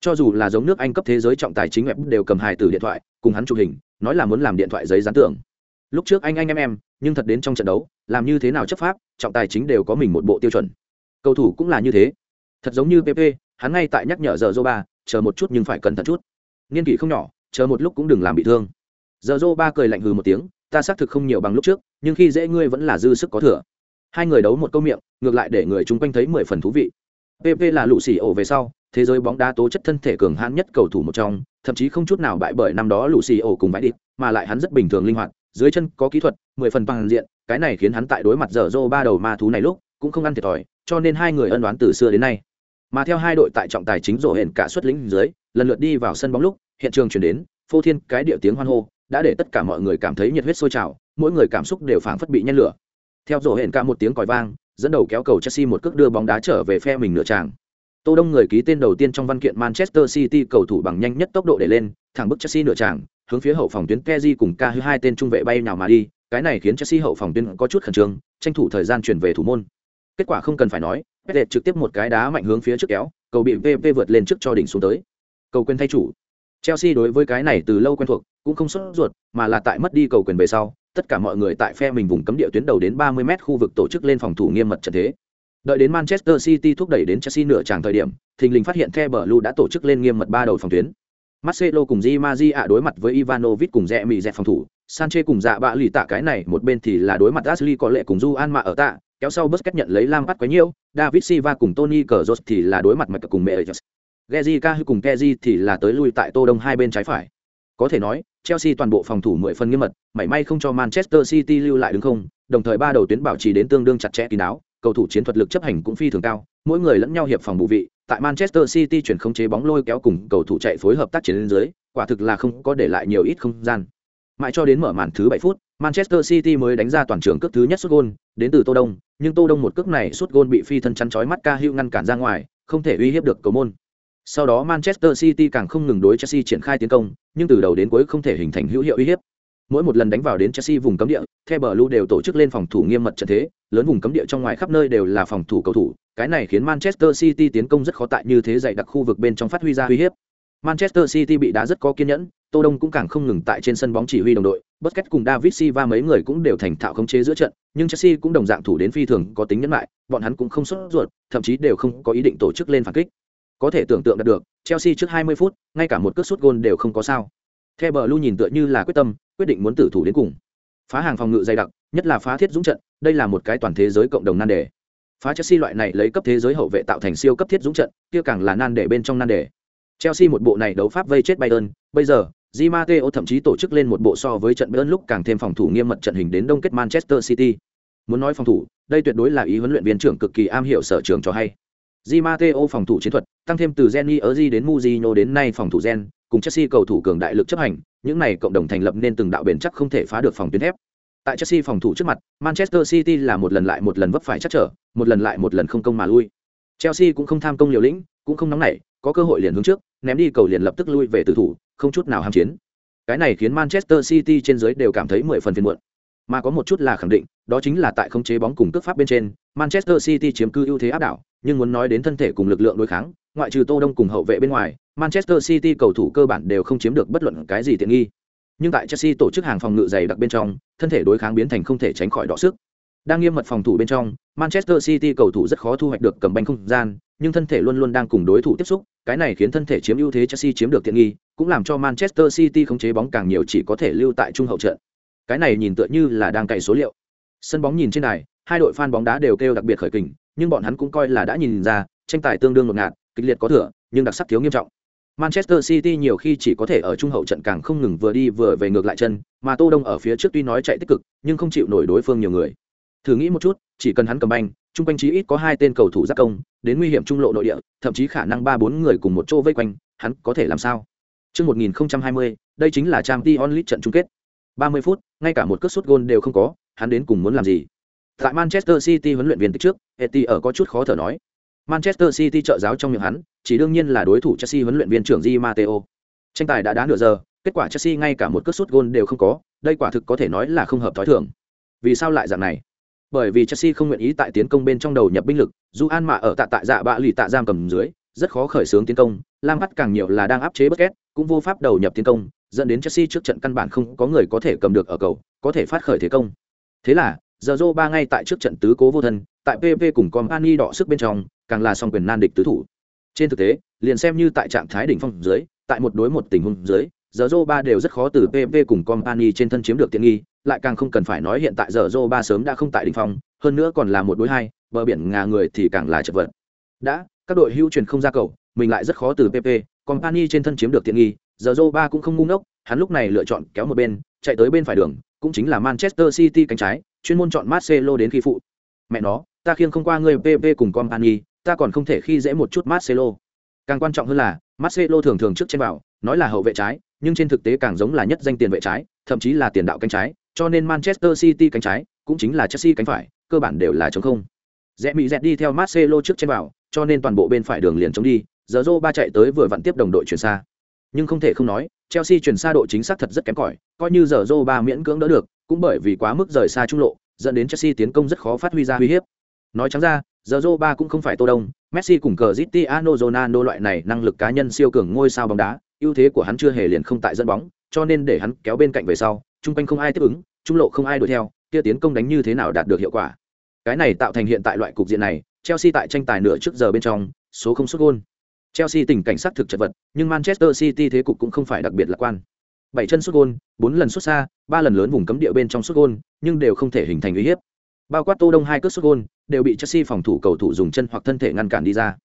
Cho dù là giống nước Anh cấp thế giới trọng tài chính web đều cầm hài từ điện thoại, cùng hắn chụp hình, nói là muốn làm điện thoại giấy dán tưởng. Lúc trước anh anh em em, nhưng thật đến trong trận đấu, làm như thế nào chấp pháp, trọng tài chính đều có mình một bộ tiêu chuẩn. Cầu thủ cũng là như thế. Thật giống như PP, hắn ngay tại nhắc nhở giờ Zoba, chờ một chút nhưng phải cẩn thận chút. Niên kỷ không nhỏ, chờ một lúc cũng đừng làm bị thương. Giờ Zoba cười lạnh hừ một tiếng, ta xác thực không nhiều bằng lúc trước, nhưng khi dễ ngươi vẫn là dư sức có thừa. Hai người đấu một câu miệng, ngược lại để người chung quanh thấy mười phần thú vị. PP là lũ xỉ ổ về sau, thế giới bóng đá tố chất thân thể cường hãn nhất cầu thủ một trong, thậm chí không chút nào bại bởi năm đó lũ xỉ ổ cùng bãi đi, mà lại hắn rất bình thường linh hoạt, dưới chân có kỹ thuật, mười phần bằng diện, cái này khiến hắn tại đối mặt dở dô ba đầu ma thú này lúc, cũng không ăn thiệt thòi, cho nên hai người ân đoán từ xưa đến nay. Mà theo hai đội tại trọng tài chính rổ hển cả xuất lĩnh dưới, lần lượt đi vào sân bóng lúc, hiện trường chuyển đến, phô thiên cái điệu tiếng hoan hô, đã để tất cả mọi người cảm thấy nhiệt huyết sôi trào, mỗi người cảm xúc đều phảng phất bị nhen lửa. Theo rổ hển cả một tiếng còi vang, dẫn đầu kéo cầu Chelsea một cước đưa bóng đá trở về phe mình nửa tràng. Tô Đông người ký tên đầu tiên trong văn kiện Manchester City cầu thủ bằng nhanh nhất tốc độ để lên, thẳng bức Chelsea nửa tràng, hướng phía hậu phòng tuyến keji cùng Ca hai tên trung vệ bay nhào mà đi, cái này khiến Chelsea hậu phòng tuyến có chút khẩn trương, tranh thủ thời gian chuyển về thủ môn. Kết quả không cần phải nói, Pep trực tiếp một cái đá mạnh hướng phía trước kéo, cầu bị pp vượt lên trước cho đỉnh xuống tới. Cầu quyền thay chủ. Chelsea đối với cái này từ lâu quen thuộc, cũng không sốt ruột, mà là tại mất đi cầu quyền về sau, tất cả mọi người tại phe mình vùng cấm địa tuyến đầu đến 30m khu vực tổ chức lên phòng thủ nghiêm mật trận thế. Đợi đến Manchester City thúc đẩy đến Chelsea nửa tràng thời điểm, thình lình phát hiện The Blue đã tổ chức lên nghiêm mật ba đầu phòng tuyến. Marcelo cùng Di Maria đối mặt với Ivanovic cùng rẽ mì phòng thủ, Sanchez cùng dạ bạ lì tạ cái này một bên thì là đối mặt Ashley có lệ cùng Juan mà ở tạ, kéo sau Busquets nhận lấy Lam bắt quá nhiều, David Silva cùng Tony Cazorla thì là đối mặt mạch cùng mẹ gezika cùng Kezi thì là tới lui tại Tô Đông hai bên trái phải. Có thể nói, Chelsea toàn bộ phòng thủ 10 phần nghiêm mật, may may không cho Manchester City lưu lại đứng không, đồng thời ba đầu tuyến bảo trì đến tương đương chặt chẽ kín đáo, cầu thủ chiến thuật lực chấp hành cũng phi thường cao, mỗi người lẫn nhau hiệp phòng bù vị, tại Manchester City chuyển không chế bóng lôi kéo cùng cầu thủ chạy phối hợp tác chiến lên dưới, quả thực là không có để lại nhiều ít không gian. Mãi cho đến mở màn thứ 7 phút, Manchester City mới đánh ra toàn trường cước thứ nhất sút gôn, đến từ Tô Đông, nhưng Tô Đông một cước này sút gôn bị phi thân chắn chói mắt Cahill ngăn cản ra ngoài, không thể uy hiếp được cầu môn. Sau đó Manchester City càng không ngừng đối Chelsea triển khai tiến công, nhưng từ đầu đến cuối không thể hình thành hữu hiệu uy hiếp. Mỗi một lần đánh vào đến Chelsea vùng cấm địa, The Blue đều tổ chức lên phòng thủ nghiêm mật trận thế, lớn vùng cấm địa trong ngoài khắp nơi đều là phòng thủ cầu thủ, cái này khiến Manchester City tiến công rất khó tại như thế dày đặc khu vực bên trong phát huy ra uy hiếp. Manchester City bị đá rất có kiên nhẫn, Tô Đông cũng càng không ngừng tại trên sân bóng chỉ huy đồng đội, bất kết cùng David Silva mấy người cũng đều thành thạo khống chế giữa trận, nhưng Chelsea cũng đồng dạng thủ đến phi thường có tính nhẫn lại, bọn hắn cũng không sốt ruột, thậm chí đều không có ý định tổ chức lên phản kích. Có thể tưởng tượng được, Chelsea trước 20 phút, ngay cả một cú sút gôn đều không có sao. The Blue nhìn tựa như là quyết tâm, quyết định muốn tử thủ đến cùng. Phá hàng phòng ngự dày đặc, nhất là phá thiết dũng trận, đây là một cái toàn thế giới cộng đồng nan đề. Phá Chelsea loại này lấy cấp thế giới hậu vệ tạo thành siêu cấp thiết dũng trận, kia càng là nan đề bên trong nan đề. Chelsea một bộ này đấu pháp vây chết Bayern, bây giờ, Di Matteo thậm chí tổ chức lên một bộ so với trận Bayern lúc càng thêm phòng thủ nghiêm mật trận hình đến đông kết Manchester City. Muốn nói phòng thủ, đây tuyệt đối là ý huấn luyện viên trưởng cực kỳ am hiểu sở trường cho hay. Di Matteo phòng thủ chiến thuật, tăng thêm từ Geni Erzi đến Mujinho đến nay phòng thủ gen, cùng Chelsea cầu thủ cường đại lực chấp hành, những này cộng đồng thành lập nên từng đạo bền chắc không thể phá được phòng tuyến thép. Tại Chelsea phòng thủ trước mặt, Manchester City là một lần lại một lần vấp phải chắc trở, một lần lại một lần không công mà lui. Chelsea cũng không tham công liều lĩnh, cũng không nóng nảy, có cơ hội liền hướng trước, ném đi cầu liền lập tức lui về tử thủ, không chút nào ham chiến. Cái này khiến Manchester City trên dưới đều cảm thấy mười phần phiền muộn. Mà có một chút là khẳng định, đó chính là tại khống chế bóng cùng cước pháp bên trên, Manchester City chiếm cư ưu thế áp đảo, nhưng muốn nói đến thân thể cùng lực lượng đối kháng, ngoại trừ Tô Đông cùng hậu vệ bên ngoài, Manchester City cầu thủ cơ bản đều không chiếm được bất luận cái gì tiện nghi. Nhưng tại Chelsea tổ chức hàng phòng ngự dày đặc bên trong, thân thể đối kháng biến thành không thể tránh khỏi đọ sức. Đang nghiêm mật phòng thủ bên trong, Manchester City cầu thủ rất khó thu hoạch được cầm banh không gian, nhưng thân thể luôn luôn đang cùng đối thủ tiếp xúc, cái này khiến thân thể chiếm ưu thế Chelsea chiếm được tiện nghi, cũng làm cho Manchester City khống chế bóng càng nhiều chỉ có thể lưu tại trung hậu trận. Cái này nhìn tựa như là đang cày số liệu. Sân bóng nhìn trên này, hai đội fan bóng đá đều kêu đặc biệt khởi kình, nhưng bọn hắn cũng coi là đã nhìn ra, tranh tài tương đương ngột ngạt, kịch liệt có thừa, nhưng đặc sắc thiếu nghiêm trọng. Manchester City nhiều khi chỉ có thể ở trung hậu trận càng không ngừng vừa đi vừa về ngược lại chân, mà Tô Đông ở phía trước tuy nói chạy tích cực, nhưng không chịu nổi đối phương nhiều người. Thử nghĩ một chút, chỉ cần hắn cầm banh, trung quanh chí ít có hai tên cầu thủ giác công, đến nguy hiểm trung lộ nội địa, thậm chí khả năng ba bốn người cùng một chỗ vây quanh, hắn có thể làm sao? Trước 1020, đây chính là trang t onlit trận chung kết. 30 phút, ngay cả một cất sút gôn đều không có, hắn đến cùng muốn làm gì? Tại Manchester City huấn luyện viên trước, Eti ở có chút khó thở nói. Manchester City trợ giáo trong miệng hắn, chỉ đương nhiên là đối thủ Chelsea huấn luyện viên trưởng Di Matteo. Tranh tài đã đá nửa giờ, kết quả Chelsea ngay cả một cất sút gôn đều không có, đây quả thực có thể nói là không hợp thói thường. Vì sao lại dạng này? Bởi vì Chelsea không nguyện ý tại tiến công bên trong đầu nhập binh lực, dù An mà ở tạ tại dạ bạ lì tạ giam cầm dưới, rất khó khởi xướng tiến công, Lam bắt càng nhiều là đang áp chế Busquets, cũng vô pháp đầu nhập tiến công, dẫn đến Chelsea trước trận căn bản không có người có thể cầm được ở cầu, có thể phát khởi thế công. Thế là, giờ ba ngay tại trước trận tứ cố vô thân, tại PV cùng Company đỏ sức bên trong, càng là song quyền nan địch tứ thủ. Trên thực tế, liền xem như tại trạng thái đỉnh phong dưới, tại một đối một tình huống dưới, giờ ba đều rất khó từ PV cùng Company trên thân chiếm được tiện nghi, lại càng không cần phải nói hiện tại giờ ba sớm đã không tại đỉnh phong, hơn nữa còn là một đối hai, bờ biển ngà người thì càng là chật vật. Đã, các đội hưu truyền không ra cầu, mình lại rất khó từ PP, Company trên thân chiếm được tiện nghi, giờ ba cũng không ngu ngốc, hắn lúc này lựa chọn kéo một bên, chạy tới bên phải đường, cũng chính là Manchester City cánh trái, chuyên môn chọn Marcelo đến khi phụ. Mẹ nó, ta khiêng không qua người PP cùng Company, ta còn không thể khi dễ một chút Marcelo. Càng quan trọng hơn là, Marcelo thường thường trước trên bảo, nói là hậu vệ trái, nhưng trên thực tế càng giống là nhất danh tiền vệ trái, thậm chí là tiền đạo cánh trái, cho nên Manchester City cánh trái, cũng chính là Chelsea cánh phải, cơ bản đều là trống không. Rẽ mỹ dẹt đi theo Marcelo trước trên vào, cho nên toàn bộ bên phải đường liền chống đi, giờ ba chạy tới vừa vặn tiếp đồng đội chuyển xa. Nhưng không thể không nói, Chelsea chuyển xa độ chính xác thật rất kém cỏi, coi như giờ ba miễn cưỡng đỡ được, cũng bởi vì quá mức rời xa trung lộ, dẫn đến Chelsea tiến công rất khó phát huy ra uy hiếp. Nói trắng ra, giờ ba cũng không phải Tô Đông, Messi cùng Cristiano Ronaldo loại này năng lực cá nhân siêu cường ngôi sao bóng đá, ưu thế của hắn chưa hề liền không tại dẫn bóng, cho nên để hắn kéo bên cạnh về sau, trung quanh không ai tiếp ứng, trung lộ không ai đuổi theo, kia tiến công đánh như thế nào đạt được hiệu quả. Cái này tạo thành hiện tại loại cục diện này, Chelsea tại tranh tài nửa trước giờ bên trong, số không xuất gol. Chelsea tình cảnh sát thực chật vật, nhưng Manchester City thế cục cũng không phải đặc biệt lạc quan. Bảy chân sút gôn, bốn lần sút xa, ba lần lớn vùng cấm địa bên trong sút gôn, nhưng đều không thể hình thành uy hiếp. Bao quát Tô Đông hai cước sút gôn, đều bị Chelsea phòng thủ cầu thủ dùng chân hoặc thân thể ngăn cản đi ra.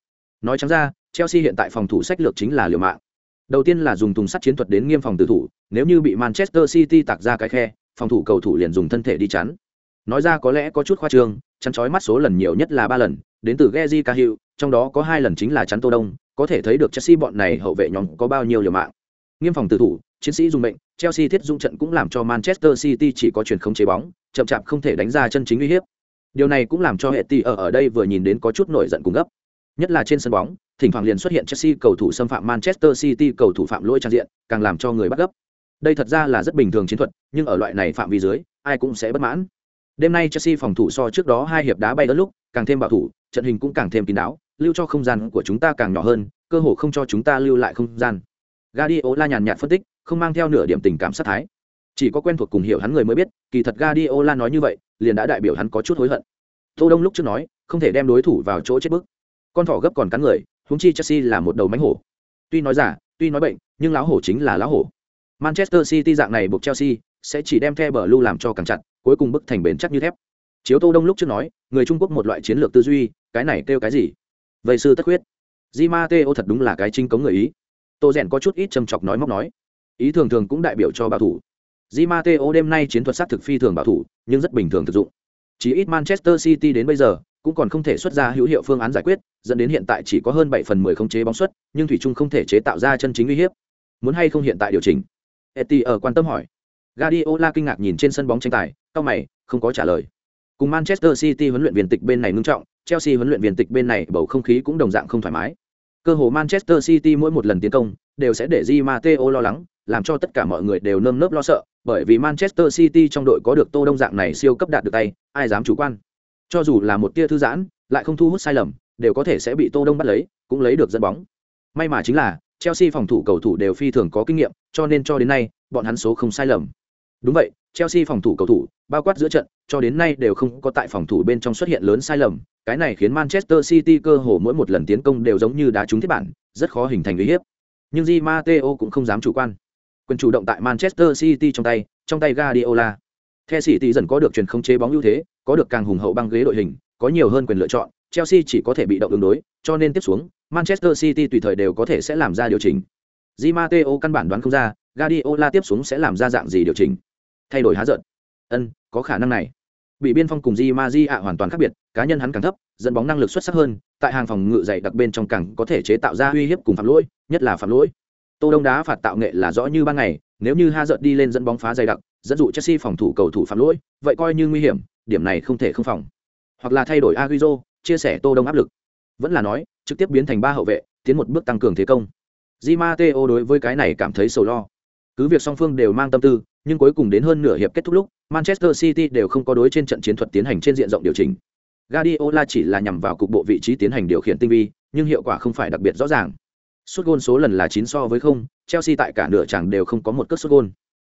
Nói trắng ra, Chelsea hiện tại phòng thủ sách lược chính là liều mạng. Đầu tiên là dùng thùng sắt chiến thuật đến nghiêm phòng tử thủ, nếu như bị Manchester City tạc ra cái khe, phòng thủ cầu thủ liền dùng thân thể đi chắn. Nói ra có lẽ có chút khoa trương, chắn chói mắt số lần nhiều nhất là ba lần, đến từ Gezi Cahill, trong đó có hai lần chính là chắn Tô Đông, có thể thấy được Chelsea bọn này hậu vệ nhóm có bao nhiêu liều mạng. Nghiêm phòng tử thủ, chiến sĩ dùng mệnh, Chelsea thiết dung trận cũng làm cho Manchester City chỉ có chuyển không chế bóng, chậm chạp không thể đánh ra chân chính uy hiếp. Điều này cũng làm cho hệ tỷ ở ở đây vừa nhìn đến có chút nổi giận cùng gấp. Nhất là trên sân bóng, thỉnh thoảng liền xuất hiện Chelsea cầu thủ xâm phạm Manchester City cầu thủ phạm lỗi trang diện, càng làm cho người bắt gấp. Đây thật ra là rất bình thường chiến thuật, nhưng ở loại này phạm vi dưới, ai cũng sẽ bất mãn. Đêm nay Chelsea phòng thủ so trước đó hai hiệp đá bay ở lúc, càng thêm bảo thủ, trận hình cũng càng thêm kín đáo, lưu cho không gian của chúng ta càng nhỏ hơn, cơ hội không cho chúng ta lưu lại không gian. Guardiola nhàn nhạt phân tích, không mang theo nửa điểm tình cảm sát thái. Chỉ có quen thuộc cùng hiểu hắn người mới biết, kỳ thật Guardiola nói như vậy, liền đã đại biểu hắn có chút hối hận. Tô Đông lúc trước nói, không thể đem đối thủ vào chỗ chết bức. Con thỏ gấp còn cắn người, huống chi Chelsea là một đầu mánh hổ. Tuy nói giả, tuy nói bệnh, nhưng lão hổ chính là lão hổ. Manchester City dạng này buộc Chelsea sẽ chỉ đem The Blue làm cho càng chặt, cuối cùng bức thành bền chắc như thép. Chiếu Tô Đông lúc trước nói, người Trung Quốc một loại chiến lược tư duy, cái này kêu cái gì? Vậy sư tất huyết. Di Matteo thật đúng là cái chính cống người ý. Tô Rèn có chút ít châm chọc nói móc nói, ý thường thường cũng đại biểu cho bảo thủ. Di Matteo đêm nay chiến thuật sát thực phi thường bảo thủ, nhưng rất bình thường thực dụng. Chỉ ít Manchester City đến bây giờ cũng còn không thể xuất ra hữu hiệu phương án giải quyết, dẫn đến hiện tại chỉ có hơn 7 phần 10 không chế bóng xuất, nhưng thủy chung không thể chế tạo ra chân chính uy hiếp. Muốn hay không hiện tại điều chỉnh? Eti ở quan tâm hỏi. Guardiola kinh ngạc nhìn trên sân bóng tranh tài, cao mày, không có trả lời. Cùng Manchester City huấn luyện viên tịch bên này ngưng trọng, Chelsea huấn luyện viên tịch bên này bầu không khí cũng đồng dạng không thoải mái. Cơ hồ Manchester City mỗi một lần tiến công đều sẽ để Di Matteo lo lắng, làm cho tất cả mọi người đều nơm nớp lo sợ, bởi vì Manchester City trong đội có được Tô Đông dạng này siêu cấp đạt được tay, ai dám chủ quan. Cho dù là một tia thư giãn, lại không thu hút sai lầm, đều có thể sẽ bị Tô Đông bắt lấy, cũng lấy được dẫn bóng. May mà chính là Chelsea phòng thủ cầu thủ đều phi thường có kinh nghiệm, cho nên cho đến nay, bọn hắn số không sai lầm. Đúng vậy, Chelsea phòng thủ cầu thủ, bao quát giữa trận, cho đến nay đều không có tại phòng thủ bên trong xuất hiện lớn sai lầm, cái này khiến Manchester City cơ hồ mỗi một lần tiến công đều giống như đá trúng thiết bản, rất khó hình thành uy hiếp. Nhưng Di Matteo cũng không dám chủ quan. Quyền chủ động tại Manchester City trong tay, trong tay Guardiola. The City dần có được truyền không chế bóng ưu thế, có được càng hùng hậu băng ghế đội hình, có nhiều hơn quyền lựa chọn, Chelsea chỉ có thể bị động ứng đối, cho nên tiếp xuống, Manchester City tùy thời đều có thể sẽ làm ra điều chỉnh. Di Matteo căn bản đoán không ra, Guardiola tiếp xuống sẽ làm ra dạng gì điều chỉnh. Thay đổi há giận. Ân, có khả năng này. Bị biên phong cùng Di Maji ạ hoàn toàn khác biệt, cá nhân hắn càng thấp, dẫn bóng năng lực xuất sắc hơn, tại hàng phòng ngự dày đặc bên trong càng có thể chế tạo ra uy hiếp cùng phạm lỗi, nhất là phạm lỗi. Tô Đông đá phạt tạo nghệ là rõ như ban ngày, nếu như Ha giận đi lên dẫn bóng phá dày đặc, dẫn dụ Chelsea phòng thủ cầu thủ phạm lỗi, vậy coi như nguy hiểm, điểm này không thể không phòng. Hoặc là thay đổi Agüero, chia sẻ Tô Đông áp lực. Vẫn là nói, trực tiếp biến thành ba hậu vệ, tiến một bước tăng cường thế công. Di Matteo đối với cái này cảm thấy sầu lo. Cứ việc song phương đều mang tâm tư, nhưng cuối cùng đến hơn nửa hiệp kết thúc lúc, Manchester City đều không có đối trên trận chiến thuật tiến hành trên diện rộng điều chỉnh. Guardiola chỉ là nhằm vào cục bộ vị trí tiến hành điều khiển tinh vi, nhưng hiệu quả không phải đặc biệt rõ ràng. Sút gôn số lần là 9 so với không, Chelsea tại cả nửa chẳng đều không có một cước sút gôn.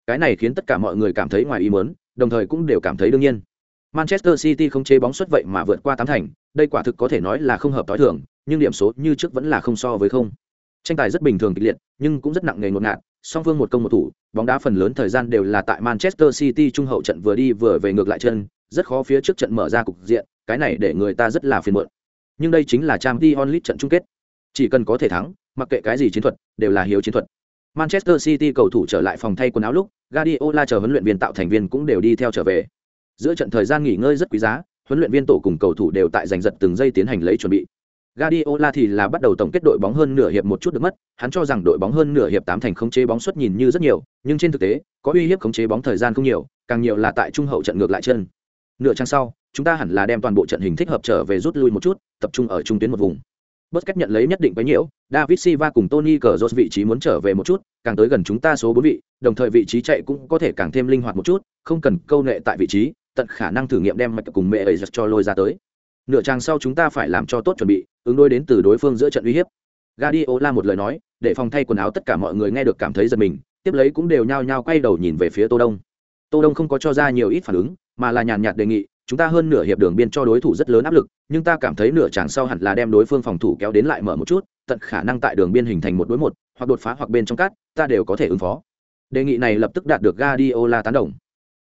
Cái này khiến tất cả mọi người cảm thấy ngoài ý muốn, đồng thời cũng đều cảm thấy đương nhiên. Manchester City không chế bóng xuất vậy mà vượt qua tám thành, đây quả thực có thể nói là không hợp tối thường, nhưng điểm số như trước vẫn là không so với không. Tranh tài rất bình thường kịch liệt, nhưng cũng rất nặng nề ngột ngạt, song phương một công một thủ, bóng đá phần lớn thời gian đều là tại Manchester City trung hậu trận vừa đi vừa về ngược lại chân, rất khó phía trước trận mở ra cục diện, cái này để người ta rất là phiền muộn. Nhưng đây chính là Champions League trận chung kết. Chỉ cần có thể thắng, mặc kệ cái gì chiến thuật, đều là hiếu chiến thuật. Manchester City cầu thủ trở lại phòng thay quần áo lúc, Guardiola chờ huấn luyện viên tạo thành viên cũng đều đi theo trở về. Giữa trận thời gian nghỉ ngơi rất quý giá, huấn luyện viên tổ cùng cầu thủ đều tại giành giật từng giây tiến hành lấy chuẩn bị. Guardiola thì là bắt đầu tổng kết đội bóng hơn nửa hiệp một chút được mất, hắn cho rằng đội bóng hơn nửa hiệp tám thành khống chế bóng xuất nhìn như rất nhiều, nhưng trên thực tế, có uy hiếp khống chế bóng thời gian không nhiều, càng nhiều là tại trung hậu trận ngược lại chân. Nửa trang sau, chúng ta hẳn là đem toàn bộ trận hình thích hợp trở về rút lui một chút, tập trung ở trung tuyến một vùng. Busquets nhận lấy nhất định bấy nhiễu, David Silva cùng Tony Cazorla vị trí muốn trở về một chút, càng tới gần chúng ta số 4 vị, đồng thời vị trí chạy cũng có thể càng thêm linh hoạt một chút, không cần câu nệ tại vị trí, tận khả năng thử nghiệm đem mạch cùng mẹ ấy giật cho lôi ra tới. Nửa trang sau chúng ta phải làm cho tốt chuẩn bị, ứng đối đến từ đối phương giữa trận uy hiếp. Guardiola một lời nói, để phòng thay quần áo tất cả mọi người nghe được cảm thấy giật mình, tiếp lấy cũng đều nhao nhao quay đầu nhìn về phía Tô Đông. Tô Đông không có cho ra nhiều ít phản ứng, mà là nhàn nhạt đề nghị, chúng ta hơn nửa hiệp đường biên cho đối thủ rất lớn áp lực, nhưng ta cảm thấy nửa chàng sau hẳn là đem đối phương phòng thủ kéo đến lại mở một chút tận khả năng tại đường biên hình thành một đối một hoặc đột phá hoặc bên trong cát ta đều có thể ứng phó đề nghị này lập tức đạt được Guardiola tán đồng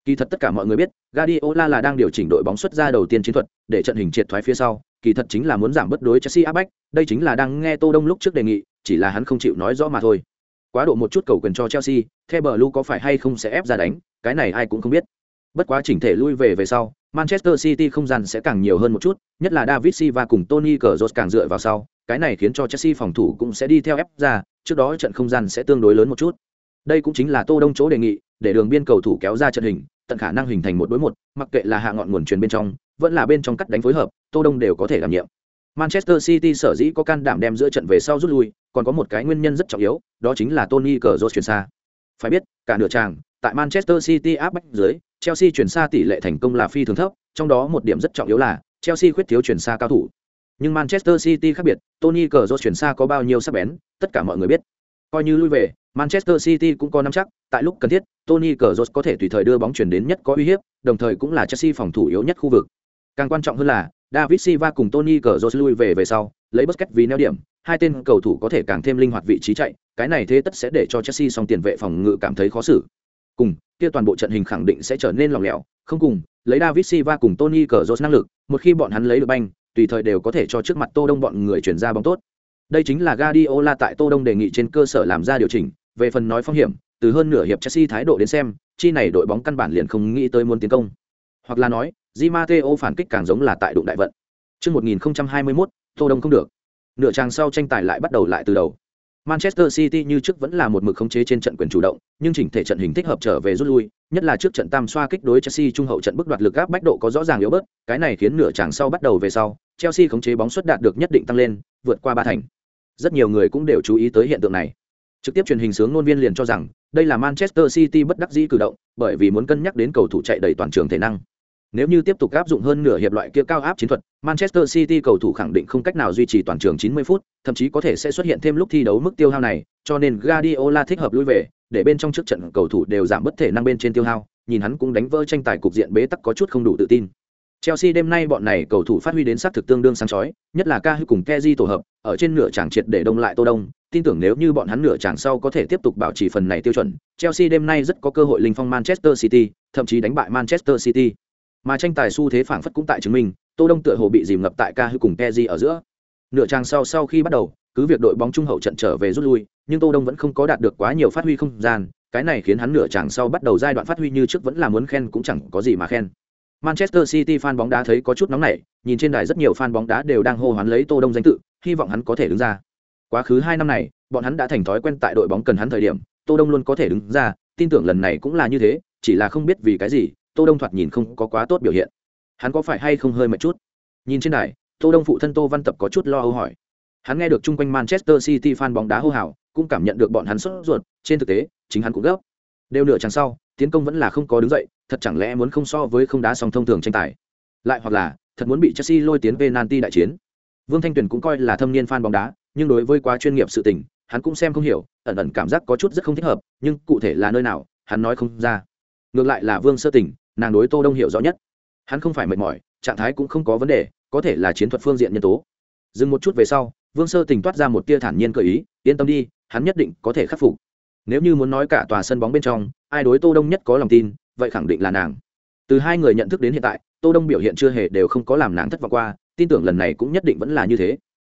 kỳ thật tất cả mọi người biết Guardiola là đang điều chỉnh đội bóng xuất ra đầu tiên chiến thuật để trận hình triệt thoái phía sau. Kỳ thật chính là muốn giảm bất đối Chelsea áp bách đây chính là đang nghe Tô Đông lúc trước đề nghị chỉ là hắn không chịu nói rõ mà thôi. Quá độ một chút cầu quyền cho Chelsea theo bờ lu có phải hay không sẽ ép ra đánh cái này ai cũng không biết. Bất quá chỉnh thể lui về về sau Manchester City không gian sẽ càng nhiều hơn một chút, nhất là David Silva cùng Tony Kroos càng dựa vào sau, cái này khiến cho Chelsea phòng thủ cũng sẽ đi theo ép ra, trước đó trận không gian sẽ tương đối lớn một chút. Đây cũng chính là Tô Đông chỗ đề nghị, để đường biên cầu thủ kéo ra trận hình, tận khả năng hình thành một đối một, mặc kệ là hạ ngọn nguồn truyền bên trong, vẫn là bên trong cắt đánh phối hợp, Tô Đông đều có thể đảm nhiệm. Manchester City sở dĩ có can đảm đem giữa trận về sau rút lui, còn có một cái nguyên nhân rất trọng yếu, đó chính là Tony Kroos chuyển xa. Phải biết, cả nửa tràng, tại Manchester City áp bách dưới, Chelsea chuyển xa tỷ lệ thành công là phi thường thấp, trong đó một điểm rất trọng yếu là Chelsea khuyết thiếu chuyển xa cao thủ. Nhưng Manchester City khác biệt, Tony Kroos chuyển xa có bao nhiêu sắc bén, tất cả mọi người biết. Coi như lui về, Manchester City cũng có nắm chắc, tại lúc cần thiết, Tony Kroos có thể tùy thời đưa bóng chuyển đến nhất có uy hiếp, đồng thời cũng là Chelsea phòng thủ yếu nhất khu vực. Càng quan trọng hơn là, David Silva cùng Tony Kroos lui về về sau, lấy Busquets vì neo điểm, hai tên cầu thủ có thể càng thêm linh hoạt vị trí chạy, cái này thế tất sẽ để cho Chelsea song tiền vệ phòng ngự cảm thấy khó xử. Cùng, kia toàn bộ trận hình khẳng định sẽ trở nên lỏng lẻo, không cùng, lấy David Silva cùng Tony Kroos năng lực, một khi bọn hắn lấy được banh, tùy thời đều có thể cho trước mặt Tô Đông bọn người chuyển ra bóng tốt. Đây chính là Guardiola tại Tô Đông đề nghị trên cơ sở làm ra điều chỉnh, về phần nói phong hiểm, từ hơn nửa hiệp Chelsea thái độ đến xem, chi này đội bóng căn bản liền không nghĩ tới muốn tiến công. Hoặc là nói, Di Matteo phản kích càng giống là tại đụng đại vận. Trước 1021, Tô Đông không được. Nửa trang sau tranh tài lại bắt đầu lại từ đầu. Manchester City như trước vẫn là một mực khống chế trên trận quyền chủ động, nhưng chỉnh thể trận hình thích hợp trở về rút lui, nhất là trước trận tam xoa kích đối Chelsea trung hậu trận bức đoạt lực áp bách độ có rõ ràng yếu bớt, cái này khiến nửa chàng sau bắt đầu về sau, Chelsea khống chế bóng xuất đạt được nhất định tăng lên, vượt qua ba thành. Rất nhiều người cũng đều chú ý tới hiện tượng này. Trực tiếp truyền hình sướng ngôn viên liền cho rằng, đây là Manchester City bất đắc dĩ cử động, bởi vì muốn cân nhắc đến cầu thủ chạy đầy toàn trường thể năng. Nếu như tiếp tục áp dụng hơn nửa hiệp loại kia cao áp chiến thuật, Manchester City cầu thủ khẳng định không cách nào duy trì toàn trường 90 phút, thậm chí có thể sẽ xuất hiện thêm lúc thi đấu mức tiêu hao này, cho nên Guardiola thích hợp lui về, để bên trong trước trận cầu thủ đều giảm bất thể năng bên trên tiêu hao, nhìn hắn cũng đánh vỡ tranh tài cục diện bế tắc có chút không đủ tự tin. Chelsea đêm nay bọn này cầu thủ phát huy đến sát thực tương đương sáng chói, nhất là Cahill cùng Kessié tổ hợp, ở trên nửa tràng triệt để đông lại Tô Đông, tin tưởng nếu như bọn hắn nửa tràng sau có thể tiếp tục bảo trì phần này tiêu chuẩn, Chelsea đêm nay rất có cơ hội linh phong Manchester City, thậm chí đánh bại Manchester City. Mà tranh tài xu thế phảng phất cũng tại chứng minh tô đông tựa hồ bị dìm ngập tại ca hư cùng Pepe ở giữa. Nửa trang sau sau khi bắt đầu cứ việc đội bóng trung hậu trận trở về rút lui nhưng tô đông vẫn không có đạt được quá nhiều phát huy không gian cái này khiến hắn nửa trang sau bắt đầu giai đoạn phát huy như trước vẫn là muốn khen cũng chẳng có gì mà khen. Manchester city fan bóng đá thấy có chút nóng nảy nhìn trên đài rất nhiều fan bóng đá đều đang hô hoán lấy tô đông danh tự hy vọng hắn có thể đứng ra quá khứ hai năm này, bọn hắn đã thành thói quen tại đội bóng cần hắn thời điểm, tô đông luôn có thể đứng ra, tin tưởng lần này cũng là như thế, chỉ là không biết vì cái gì, tô đông thoạt nhìn không có quá tốt biểu hiện. Hắn có phải hay không hơi mệt chút? Nhìn trên đài, tô đông phụ thân tô văn tập có chút lo âu hỏi. Hắn nghe được chung quanh manchester city fan bóng đá hô hào, cũng cảm nhận được bọn hắn sốt ruột, trên thực tế, chính hắn cũng gấp. Đều nửa chẳng sau, tiến công vẫn là không có đứng dậy, thật chẳng lẽ muốn không so với không đá song thông thường tranh tài? Lại hoặc là, thật muốn bị chelsea lôi tiến về nanti đại chiến? Vương thanh tuyền cũng coi là thâm niên fan bóng đá nhưng đối với quá chuyên nghiệp sự tình, hắn cũng xem không hiểu, ẩn ẩn cảm giác có chút rất không thích hợp, nhưng cụ thể là nơi nào, hắn nói không ra. Ngược lại là vương sơ tình nàng đối tô đông hiểu rõ nhất. Hắn không phải mệt mỏi, trạng thái cũng không có vấn đề, có thể là chiến thuật phương diện nhân tố. Dừng một chút về sau, vương sơ tình toát ra một tia thản nhiên cởi ý, yên tâm đi, hắn nhất định có thể khắc phục. Nếu như muốn nói cả tòa sân bóng bên trong, ai đối tô đông nhất có lòng tin, vậy khẳng định là nàng. Từ hai người nhận thức đến hiện tại, tô đông biểu hiện chưa hề đều không có làm nàng thất vọng qua, tin tưởng lần này cũng nhất định vẫn là như thế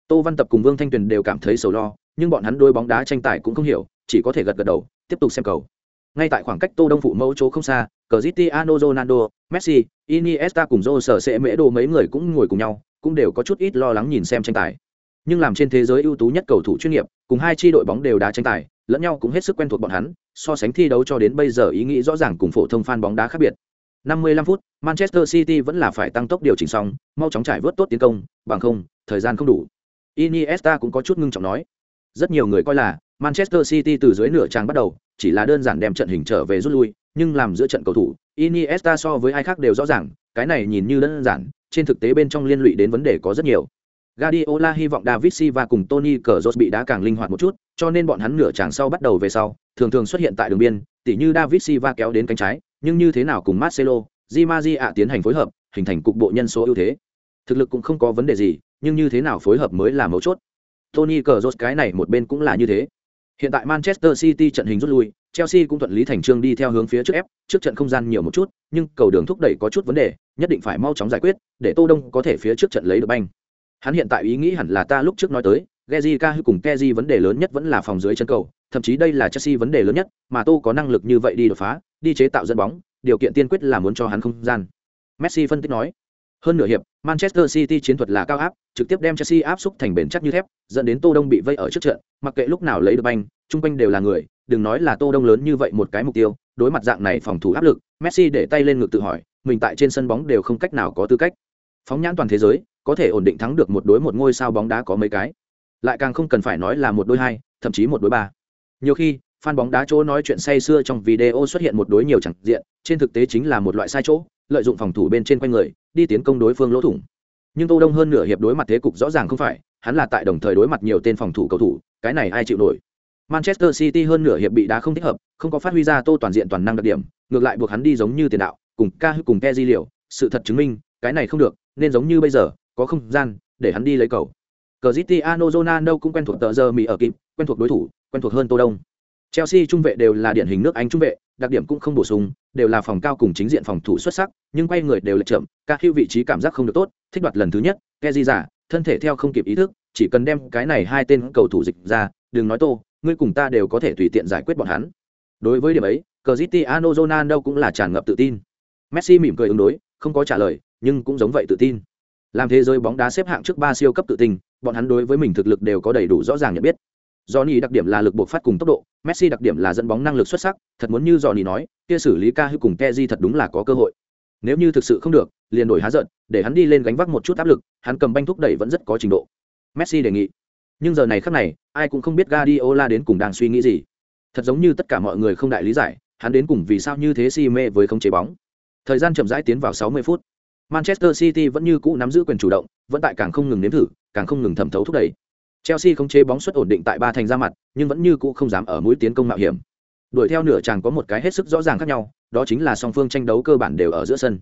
tô văn tập cùng vương thanh tuyền đều cảm thấy sầu lo nhưng bọn hắn đôi bóng đá tranh tài cũng không hiểu chỉ có thể gật gật đầu tiếp tục xem cầu ngay tại khoảng cách tô đông phụ mẫu chỗ không xa Cristiano Ronaldo, Messi, Iniesta cùng Jose sẽ mễ đồ mấy người cũng ngồi cùng nhau, cũng đều có chút ít lo lắng nhìn xem tranh tài. Nhưng làm trên thế giới ưu tú nhất cầu thủ chuyên nghiệp, cùng hai chi đội bóng đều đá tranh tài, lẫn nhau cũng hết sức quen thuộc bọn hắn, so sánh thi đấu cho đến bây giờ ý nghĩ rõ ràng cùng phổ thông fan bóng đá khác biệt. 55 phút, Manchester City vẫn là phải tăng tốc điều chỉnh xong, mau chóng trải vớt tốt tiến công, bằng không, thời gian không đủ. Iniesta cũng có chút ngưng trọng nói. Rất nhiều người coi là Manchester City từ dưới nửa trang bắt đầu, chỉ là đơn giản đem trận hình trở về rút lui, nhưng làm giữa trận cầu thủ, Iniesta so với ai khác đều rõ ràng, cái này nhìn như đơn giản, trên thực tế bên trong liên lụy đến vấn đề có rất nhiều. Guardiola hy vọng David Silva cùng Tony Kroos bị đá càng linh hoạt một chút, cho nên bọn hắn nửa chàng sau bắt đầu về sau, thường thường xuất hiện tại đường biên, tỉ như David Silva kéo đến cánh trái, nhưng như thế nào cùng Marcelo, Di Maria tiến hành phối hợp, hình thành cục bộ nhân số ưu thế thực lực cũng không có vấn đề gì nhưng như thế nào phối hợp mới là mấu chốt tony cờ rốt cái này một bên cũng là như thế hiện tại manchester city trận hình rút lui chelsea cũng thuận lý thành trương đi theo hướng phía trước ép trước trận không gian nhiều một chút nhưng cầu đường thúc đẩy có chút vấn đề nhất định phải mau chóng giải quyết để tô đông có thể phía trước trận lấy được banh hắn hiện tại ý nghĩ hẳn là ta lúc trước nói tới Geji Ca cùng Kezi vấn đề lớn nhất vẫn là phòng dưới chân cầu, thậm chí đây là Chelsea vấn đề lớn nhất, mà Tô có năng lực như vậy đi đột phá, đi chế tạo dẫn bóng, điều kiện tiên quyết là muốn cho hắn không gian. Messi phân tích nói. Hơn nửa hiệp, Manchester City chiến thuật là cao áp, trực tiếp đem Chelsea áp xúc thành bền chắc như thép, dẫn đến Tô Đông bị vây ở trước trận, mặc kệ lúc nào lấy được banh, trung quanh đều là người, đừng nói là Tô Đông lớn như vậy một cái mục tiêu, đối mặt dạng này phòng thủ áp lực, Messi để tay lên ngực tự hỏi, mình tại trên sân bóng đều không cách nào có tư cách. Phóng nhãn toàn thế giới, có thể ổn định thắng được một đối một ngôi sao bóng đá có mấy cái. Lại càng không cần phải nói là một đối hai, thậm chí một đối ba. Nhiều khi, fan bóng đá chỗ nói chuyện say xưa trong video xuất hiện một đối nhiều chẳng diện, trên thực tế chính là một loại sai chỗ, lợi dụng phòng thủ bên trên quanh người, đi tiến công đối phương lỗ thủng. Nhưng Tô Đông hơn nửa hiệp đối mặt thế cục rõ ràng không phải, hắn là tại đồng thời đối mặt nhiều tên phòng thủ cầu thủ, cái này ai chịu nổi. Manchester City hơn nửa hiệp bị đá không thích hợp, không có phát huy ra Tô toàn diện toàn năng đặc điểm, ngược lại buộc hắn đi giống như tiền đạo, cùng ca hư cùng di liệu, sự thật chứng minh, cái này không được, nên giống như bây giờ, có không gian để hắn đi lấy cầu. Cristiano Ronaldo cũng quen thuộc tờ giờ mì ở kịp, quen thuộc đối thủ, quen thuộc hơn Tô Đông. Chelsea trung vệ đều là điển hình nước Anh trung vệ, đặc điểm cũng không bổ sung, đều là phòng cao cùng chính diện phòng thủ xuất sắc, nhưng quay người đều lệch chậm, các hữu vị trí cảm giác không được tốt, thích đoạt lần thứ nhất, Kezi giả, thân thể theo không kịp ý thức, chỉ cần đem cái này hai tên cầu thủ dịch ra, đừng nói Tô, ngươi cùng ta đều có thể tùy tiện giải quyết bọn hắn. Đối với điểm ấy, Cristiano Ronaldo cũng là tràn ngập tự tin. Messi mỉm cười ứng đối, không có trả lời, nhưng cũng giống vậy tự tin. Làm thế giới bóng đá xếp hạng trước ba siêu cấp tự tin, bọn hắn đối với mình thực lực đều có đầy đủ rõ ràng nhận biết. Johnny đặc điểm là lực buộc phát cùng tốc độ, Messi đặc điểm là dẫn bóng năng lực xuất sắc, thật muốn như Johnny nói, kia xử lý ca hư cùng Kezi thật đúng là có cơ hội. Nếu như thực sự không được, liền đổi há giận, để hắn đi lên gánh vác một chút áp lực, hắn cầm banh thúc đẩy vẫn rất có trình độ. Messi đề nghị. Nhưng giờ này khắc này, ai cũng không biết Guardiola đến cùng đang suy nghĩ gì. Thật giống như tất cả mọi người không đại lý giải, hắn đến cùng vì sao như thế si mê với không chế bóng. Thời gian chậm rãi tiến vào 60 phút. Manchester City vẫn như cũ nắm giữ quyền chủ động, vẫn tại càng không ngừng nếm thử, càng không ngừng thẩm thấu thúc đẩy. Chelsea không chế bóng suất ổn định tại ba thành ra mặt, nhưng vẫn như cũ không dám ở mũi tiến công mạo hiểm. Đuổi theo nửa chàng có một cái hết sức rõ ràng khác nhau, đó chính là song phương tranh đấu cơ bản đều ở giữa sân.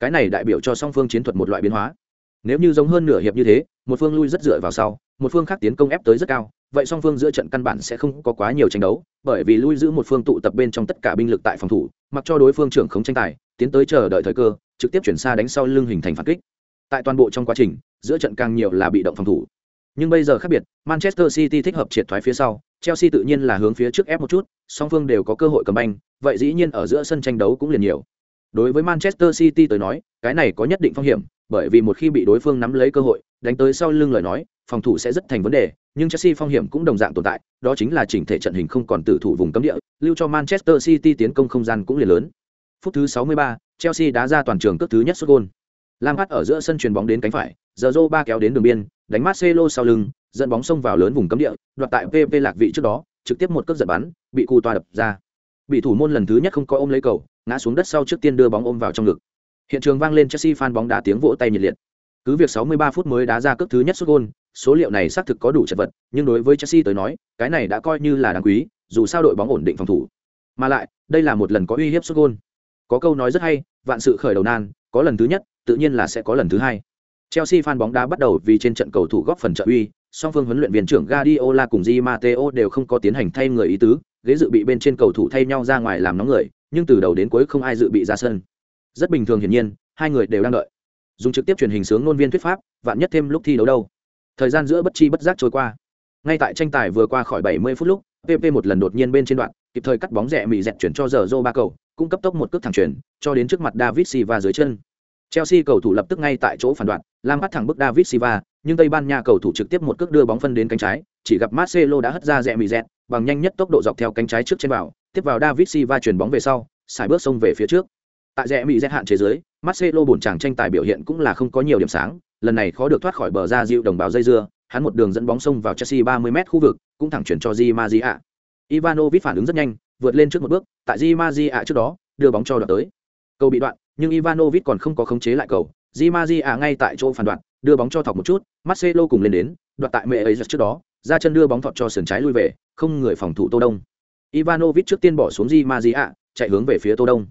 Cái này đại biểu cho song phương chiến thuật một loại biến hóa. Nếu như giống hơn nửa hiệp như thế, một phương lui rất dựa vào sau, một phương khác tiến công ép tới rất cao, vậy song phương giữa trận căn bản sẽ không có quá nhiều tranh đấu, bởi vì lui giữ một phương tụ tập bên trong tất cả binh lực tại phòng thủ, mặc cho đối phương trưởng khống tranh tài, tiến tới chờ đợi thời cơ, trực tiếp chuyển xa đánh sau lưng hình thành phản kích. Tại toàn bộ trong quá trình, giữa trận càng nhiều là bị động phòng thủ. Nhưng bây giờ khác biệt, Manchester City thích hợp triệt thoái phía sau, Chelsea tự nhiên là hướng phía trước ép một chút, song phương đều có cơ hội cầm banh, vậy dĩ nhiên ở giữa sân tranh đấu cũng liền nhiều. Đối với Manchester City tới nói, cái này có nhất định phong hiểm, bởi vì một khi bị đối phương nắm lấy cơ hội, đánh tới sau lưng lời nói, phòng thủ sẽ rất thành vấn đề, nhưng Chelsea phong hiểm cũng đồng dạng tồn tại, đó chính là chỉnh thể trận hình không còn tử thủ vùng cấm địa, lưu cho Manchester City tiến công không gian cũng liền lớn. Phút thứ 63, Chelsea đá ra toàn trường cước thứ nhất sút gol. Lampard ở giữa sân chuyền bóng đến cánh phải, Zorro ba kéo đến đường biên, đánh Marcelo sau lưng, dẫn bóng xông vào lớn vùng cấm địa, đoạt tại PP lạc vị trước đó, trực tiếp một cước giật bắn, bị cù toa đập ra. Bị thủ môn lần thứ nhất không có ôm lấy cầu, ngã xuống đất sau trước tiên đưa bóng ôm vào trong ngực. Hiện trường vang lên Chelsea fan bóng đá tiếng vỗ tay nhiệt liệt. Cứ việc 63 phút mới đá ra cước thứ nhất sút gol, số liệu này xác thực có đủ chật vật, nhưng đối với Chelsea tới nói, cái này đã coi như là đáng quý, dù sao đội bóng ổn định phòng thủ. Mà lại, đây là một lần có uy hiếp sút gol. Có câu nói rất hay, vạn sự khởi đầu nan, có lần thứ nhất, tự nhiên là sẽ có lần thứ hai. Chelsea fan bóng đá bắt đầu vì trên trận cầu thủ góp phần trợ uy, song phương huấn luyện viên trưởng Guardiola cùng Di Matteo đều không có tiến hành thay người ý tứ, ghế dự bị bên trên cầu thủ thay nhau ra ngoài làm nóng người, nhưng từ đầu đến cuối không ai dự bị ra sân. Rất bình thường hiển nhiên, hai người đều đang đợi. Dùng trực tiếp truyền hình sướng ngôn viên thuyết pháp, vạn nhất thêm lúc thi đấu đâu. Thời gian giữa bất chi bất giác trôi qua. Ngay tại tranh tài vừa qua khỏi 70 phút lúc, PP một lần đột nhiên bên trên đoạn, kịp thời cắt bóng rẻ mì dẹt chuyển cho giờ ba cầu, cung cấp tốc một cước thẳng chuyển, cho đến trước mặt David Silva dưới chân. Chelsea cầu thủ lập tức ngay tại chỗ phản đoạn, Lam bắt thẳng bức David Silva, nhưng Tây Ban Nha cầu thủ trực tiếp một cước đưa bóng phân đến cánh trái, chỉ gặp Marcelo đã hất ra rẽ mì rẹt, bằng nhanh nhất tốc độ dọc theo cánh trái trước trên vào, tiếp vào David Silva chuyển bóng về sau, xài bước xông về phía trước. Tại rẽ mì rẹt hạn chế dưới, Marcelo bổn chàng tranh tài biểu hiện cũng là không có nhiều điểm sáng, lần này khó được thoát khỏi bờ ra dịu đồng bào dây dưa, hắn một đường dẫn bóng xông vào Chelsea 30m khu vực, cũng thẳng chuyển cho Di Maria. Ivanovic phản ứng rất nhanh, vượt lên trước một bước, tại Di Maria trước đó, đưa bóng cho đoạt tới. Cầu bị đoạn, nhưng Ivanovic còn không có khống chế lại cầu, Di Maria ngay tại chỗ phản đoạn, đưa bóng cho thọc một chút, Marcelo cùng lên đến, đoạt tại mẹ ấy giật trước đó, ra chân đưa bóng thọt cho sườn trái lui về, không người phòng thủ Tô Đông. Ivanovic trước tiên bỏ xuống Di Maria, chạy hướng về phía Tô Đông.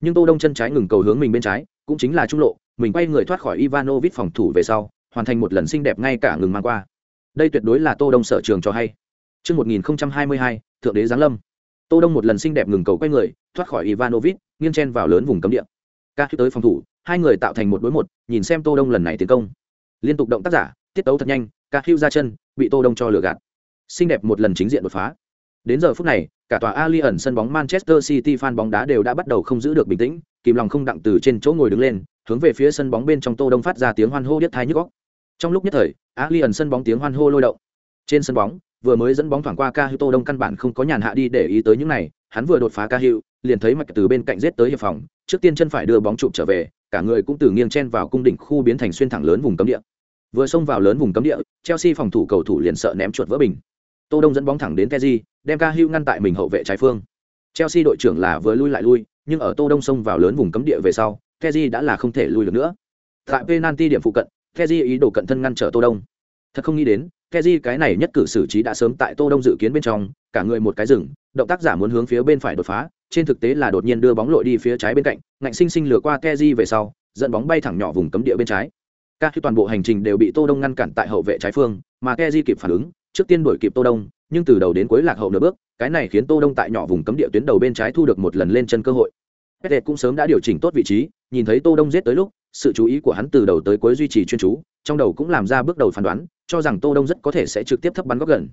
Nhưng Tô Đông chân trái ngừng cầu hướng mình bên trái, cũng chính là trung lộ, mình quay người thoát khỏi ivanovic phòng thủ về sau hoàn thành một lần xinh đẹp ngay cả ngừng mang qua đây tuyệt đối là tô đông sở trường cho hay Trước 1022, Thượng đế Giáng Lâm. Tô Đông một lần xinh đẹp ngừng cầu quay người, thoát khỏi Ivanovic, nghiêng chen vào lớn vùng cấm địa. Ca tới phòng thủ, hai người tạo thành một đối một, nhìn xem Tô Đông lần này tiến công. Liên tục động tác giả, tiết tấu thật nhanh, Ca ra chân, bị Tô Đông cho lừa gạt. Xinh đẹp một lần chính diện đột phá. Đến giờ phút này, cả tòa Allianz sân bóng Manchester City fan bóng đá đều đã bắt đầu không giữ được bình tĩnh, kìm lòng không đặng từ trên chỗ ngồi đứng lên, hướng về phía sân bóng bên trong Tô Đông phát ra tiếng hoan hô nhất thái nhức óc. Trong lúc nhất thời, Allianz sân bóng tiếng hoan hô lôi động. Trên sân bóng, vừa mới dẫn bóng thoảng qua Ca Tô Đông căn bản không có nhàn hạ đi để ý tới những này, hắn vừa đột phá Ca liền thấy mạch từ bên cạnh rết tới hiệp phòng, trước tiên chân phải đưa bóng trụ trở về, cả người cũng từ nghiêng chen vào cung đỉnh khu biến thành xuyên thẳng lớn vùng cấm địa. Vừa xông vào lớn vùng cấm địa, Chelsea phòng thủ cầu thủ liền sợ ném chuột vỡ bình. Tô Đông dẫn bóng thẳng đến keji đem Ca ngăn tại mình hậu vệ trái phương. Chelsea đội trưởng là vừa lui lại lui, nhưng ở Tô Đông xông vào lớn vùng cấm địa về sau, keji đã là không thể lui được nữa. Tại penalty điểm phụ cận, keji ý đồ cận thân ngăn trở Tô Đông. Thật không nghĩ đến, Keji cái này nhất cử xử trí đã sớm tại Tô Đông dự kiến bên trong, cả người một cái rừng, động tác giả muốn hướng phía bên phải đột phá, trên thực tế là đột nhiên đưa bóng lội đi phía trái bên cạnh, ngạnh sinh sinh lừa qua keji về sau, dẫn bóng bay thẳng nhỏ vùng cấm địa bên trái. Các khi toàn bộ hành trình đều bị Tô Đông ngăn cản tại hậu vệ trái phương, mà keji kịp phản ứng, trước tiên đuổi kịp Tô Đông, nhưng từ đầu đến cuối lạc hậu nửa bước, cái này khiến Tô Đông tại nhỏ vùng cấm địa tuyến đầu bên trái thu được một lần lên chân cơ hội. Pete cũng sớm đã điều chỉnh tốt vị trí, nhìn thấy Tô Đông giết tới lúc, sự chú ý của hắn từ đầu tới cuối duy trì chuyên chú, trong đầu cũng làm ra bước đầu phán đoán, cho rằng Tô Đông rất có thể sẽ trực tiếp thấp bắn góc gần.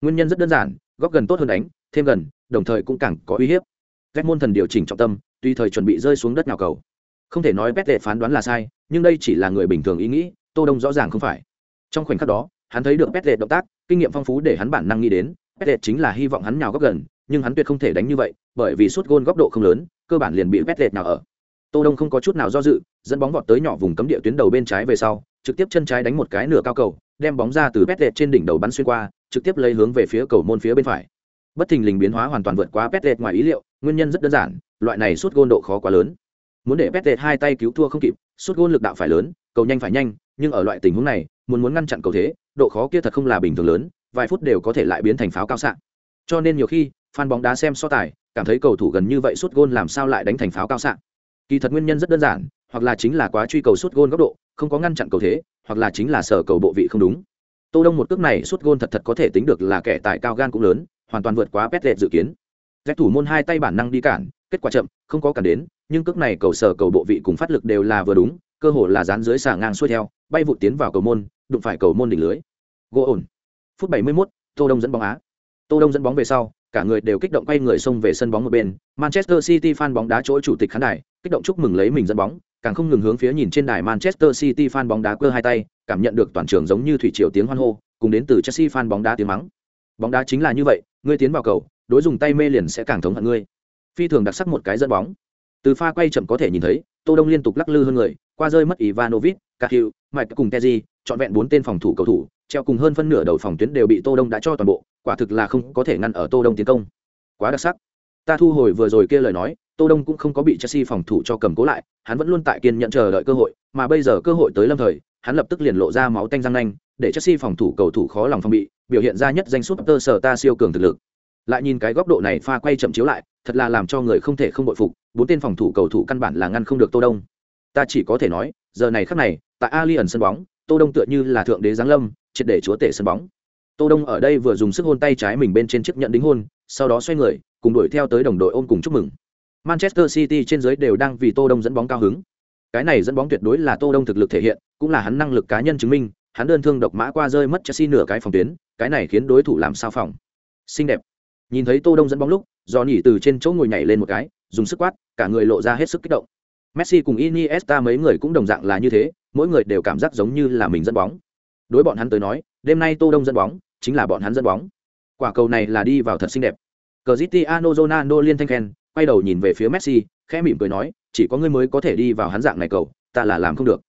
Nguyên nhân rất đơn giản, góc gần tốt hơn đánh, thêm gần, đồng thời cũng càng có uy hiếp. Red môn thần điều chỉnh trọng tâm, tùy thời chuẩn bị rơi xuống đất nào cầu. Không thể nói Pet phán đoán là sai, nhưng đây chỉ là người bình thường ý nghĩ, Tô Đông rõ ràng không phải. Trong khoảnh khắc đó, hắn thấy được Pet động tác, kinh nghiệm phong phú để hắn bản năng nghĩ đến, Pet chính là hy vọng hắn nhào góc gần, nhưng hắn tuyệt không thể đánh như vậy, bởi vì suốt gôn góc độ không lớn, cơ bản liền bị Pet nào ở. Tô Đông không có chút nào do dự, dẫn bóng vọt tới nhỏ vùng cấm địa tuyến đầu bên trái về sau, trực tiếp chân trái đánh một cái nửa cao cầu, đem bóng ra từ Pet trên đỉnh đầu bắn xuyên qua, trực tiếp lấy hướng về phía cầu môn phía bên phải. Bất thình lình biến hóa hoàn toàn vượt quá Pet ngoài ý liệu, nguyên nhân rất đơn giản, loại này suốt gôn độ khó quá lớn. Muốn để Pet hai tay cứu thua không kịp, suốt gôn lực đạo phải lớn, cầu nhanh phải nhanh, nhưng ở loại tình huống này, muốn muốn ngăn chặn cầu thế, độ khó kia thật không là bình thường lớn, vài phút đều có thể lại biến thành pháo cao xạ. Cho nên nhiều khi, fan bóng đá xem so tài, cảm thấy cầu thủ gần như vậy suốt gôn làm sao lại đánh thành pháo cao xạ. Kỳ thật nguyên nhân rất đơn giản, hoặc là chính là quá truy cầu suốt gôn góc độ, không có ngăn chặn cầu thế, hoặc là chính là sở cầu bộ vị không đúng. Tô Đông một cước này suốt gôn thật thật có thể tính được là kẻ tài cao gan cũng lớn, hoàn toàn vượt quá Petret dự kiến. rét thủ môn hai tay bản năng đi cản, kết quả chậm, không có cản đến, nhưng cước này cầu sở cầu bộ vị cùng phát lực đều là vừa đúng, cơ hội là dán dưới xà ngang xuôi theo, bay vụt tiến vào cầu môn, đụng phải cầu môn đỉnh lưới. Gỗ ổn. Phút 71, Tô Đông dẫn bóng á. Tô Đông dẫn bóng về sau, cả người đều kích động quay người xông về sân bóng một bên. Manchester City fan bóng đá chỗ chủ tịch khán đài, kích động chúc mừng lấy mình dẫn bóng, càng không ngừng hướng phía nhìn trên đài Manchester City fan bóng đá cơ hai tay, cảm nhận được toàn trường giống như thủy triều tiếng hoan hô, cùng đến từ Chelsea fan bóng đá tiếng mắng. Bóng đá chính là như vậy, ngươi tiến vào cầu, đối dùng tay mê liền sẽ càng thống hận ngươi. Phi thường đặc sắc một cái dẫn bóng. Từ pha quay chậm có thể nhìn thấy, Tô Đông liên tục lắc lư hơn người, qua rơi mất Ivanovic, Cahill, Mike cùng teji chọn vẹn bốn tên phòng thủ cầu thủ, treo cùng hơn phân nửa đầu phòng tuyến đều bị Tô Đông đã cho toàn bộ, quả thực là không có thể ngăn ở Tô Đông tiến công. Quá đặc sắc. Ta thu hồi vừa rồi kia lời nói, Tô Đông cũng không có bị Chelsea phòng thủ cho cầm cố lại, hắn vẫn luôn tại kiên nhận chờ đợi cơ hội, mà bây giờ cơ hội tới lâm thời, hắn lập tức liền lộ ra máu tanh răng nanh, để Chelsea phòng thủ cầu thủ khó lòng phòng bị, biểu hiện ra nhất danh super sở ta siêu cường thực lực. Lại nhìn cái góc độ này pha quay chậm chiếu lại, thật là làm cho người không thể không bội phục, bốn tên phòng thủ cầu thủ căn bản là ngăn không được Tô Đông. Ta chỉ có thể nói, giờ này khắc này, tại Allianz sân bóng, Tô Đông tựa như là thượng đế giáng lâm, triệt để chúa tể sân bóng. Tô Đông ở đây vừa dùng sức hôn tay trái mình bên trên chiếc nhận đính hôn, sau đó xoay người, cùng đuổi theo tới đồng đội ôm cùng chúc mừng. Manchester City trên dưới đều đang vì Tô Đông dẫn bóng cao hứng. Cái này dẫn bóng tuyệt đối là Tô Đông thực lực thể hiện, cũng là hắn năng lực cá nhân chứng minh, hắn đơn thương độc mã qua rơi mất Chelsea nửa cái phòng tuyến, cái này khiến đối thủ làm sao phòng. Xinh đẹp. Nhìn thấy Tô Đông dẫn bóng lúc, do nhỉ từ trên chỗ ngồi nhảy lên một cái, dùng sức quát, cả người lộ ra hết sức kích động. Messi cùng Iniesta mấy người cũng đồng dạng là như thế, mỗi người đều cảm giác giống như là mình dẫn bóng. Đối bọn hắn tới nói, đêm nay Tô Đông dẫn bóng, chính là bọn hắn dẫn bóng. Quả cầu này là đi vào thật xinh đẹp. Cristiano Ronaldo liên thanh khen, quay đầu nhìn về phía Messi, khẽ mỉm cười nói, chỉ có ngươi mới có thể đi vào hắn dạng này cầu, ta là làm không được.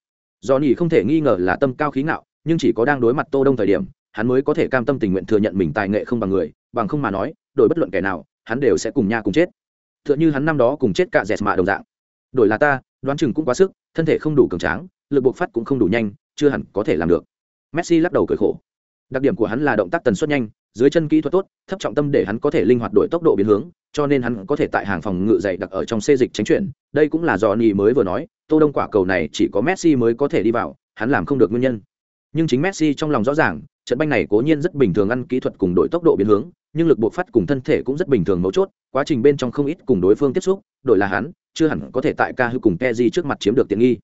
Johnny không thể nghi ngờ là tâm cao khí ngạo, nhưng chỉ có đang đối mặt Tô Đông thời điểm, hắn mới có thể cam tâm tình nguyện thừa nhận mình tài nghệ không bằng người, bằng không mà nói, đổi bất luận kẻ nào, hắn đều sẽ cùng nha cùng chết. Tựa như hắn năm đó cùng chết cả dẹt mạ đồng dạng. Đổi là ta, đoán chừng cũng quá sức, thân thể không đủ cường tráng, lực buộc phát cũng không đủ nhanh, chưa hẳn có thể làm được. Messi lắc đầu cười khổ. Đặc điểm của hắn là động tác tần suất nhanh, dưới chân kỹ thuật tốt, thấp trọng tâm để hắn có thể linh hoạt đổi tốc độ biến hướng, cho nên hắn có thể tại hàng phòng ngự dày đặc ở trong xê dịch tránh chuyển, đây cũng là do ni mới vừa nói, Tô Đông quả cầu này chỉ có Messi mới có thể đi vào, hắn làm không được nguyên nhân. Nhưng chính Messi trong lòng rõ ràng, trận banh này cố nhiên rất bình thường ăn kỹ thuật cùng đội tốc độ biến hướng, nhưng lực buộc phát cùng thân thể cũng rất bình thường mấu chốt, quá trình bên trong không ít cùng đối phương tiếp xúc, đội là hắn, chưa hẳn có thể tại ca hư cùng Pepe trước mặt chiếm được tiện nghi.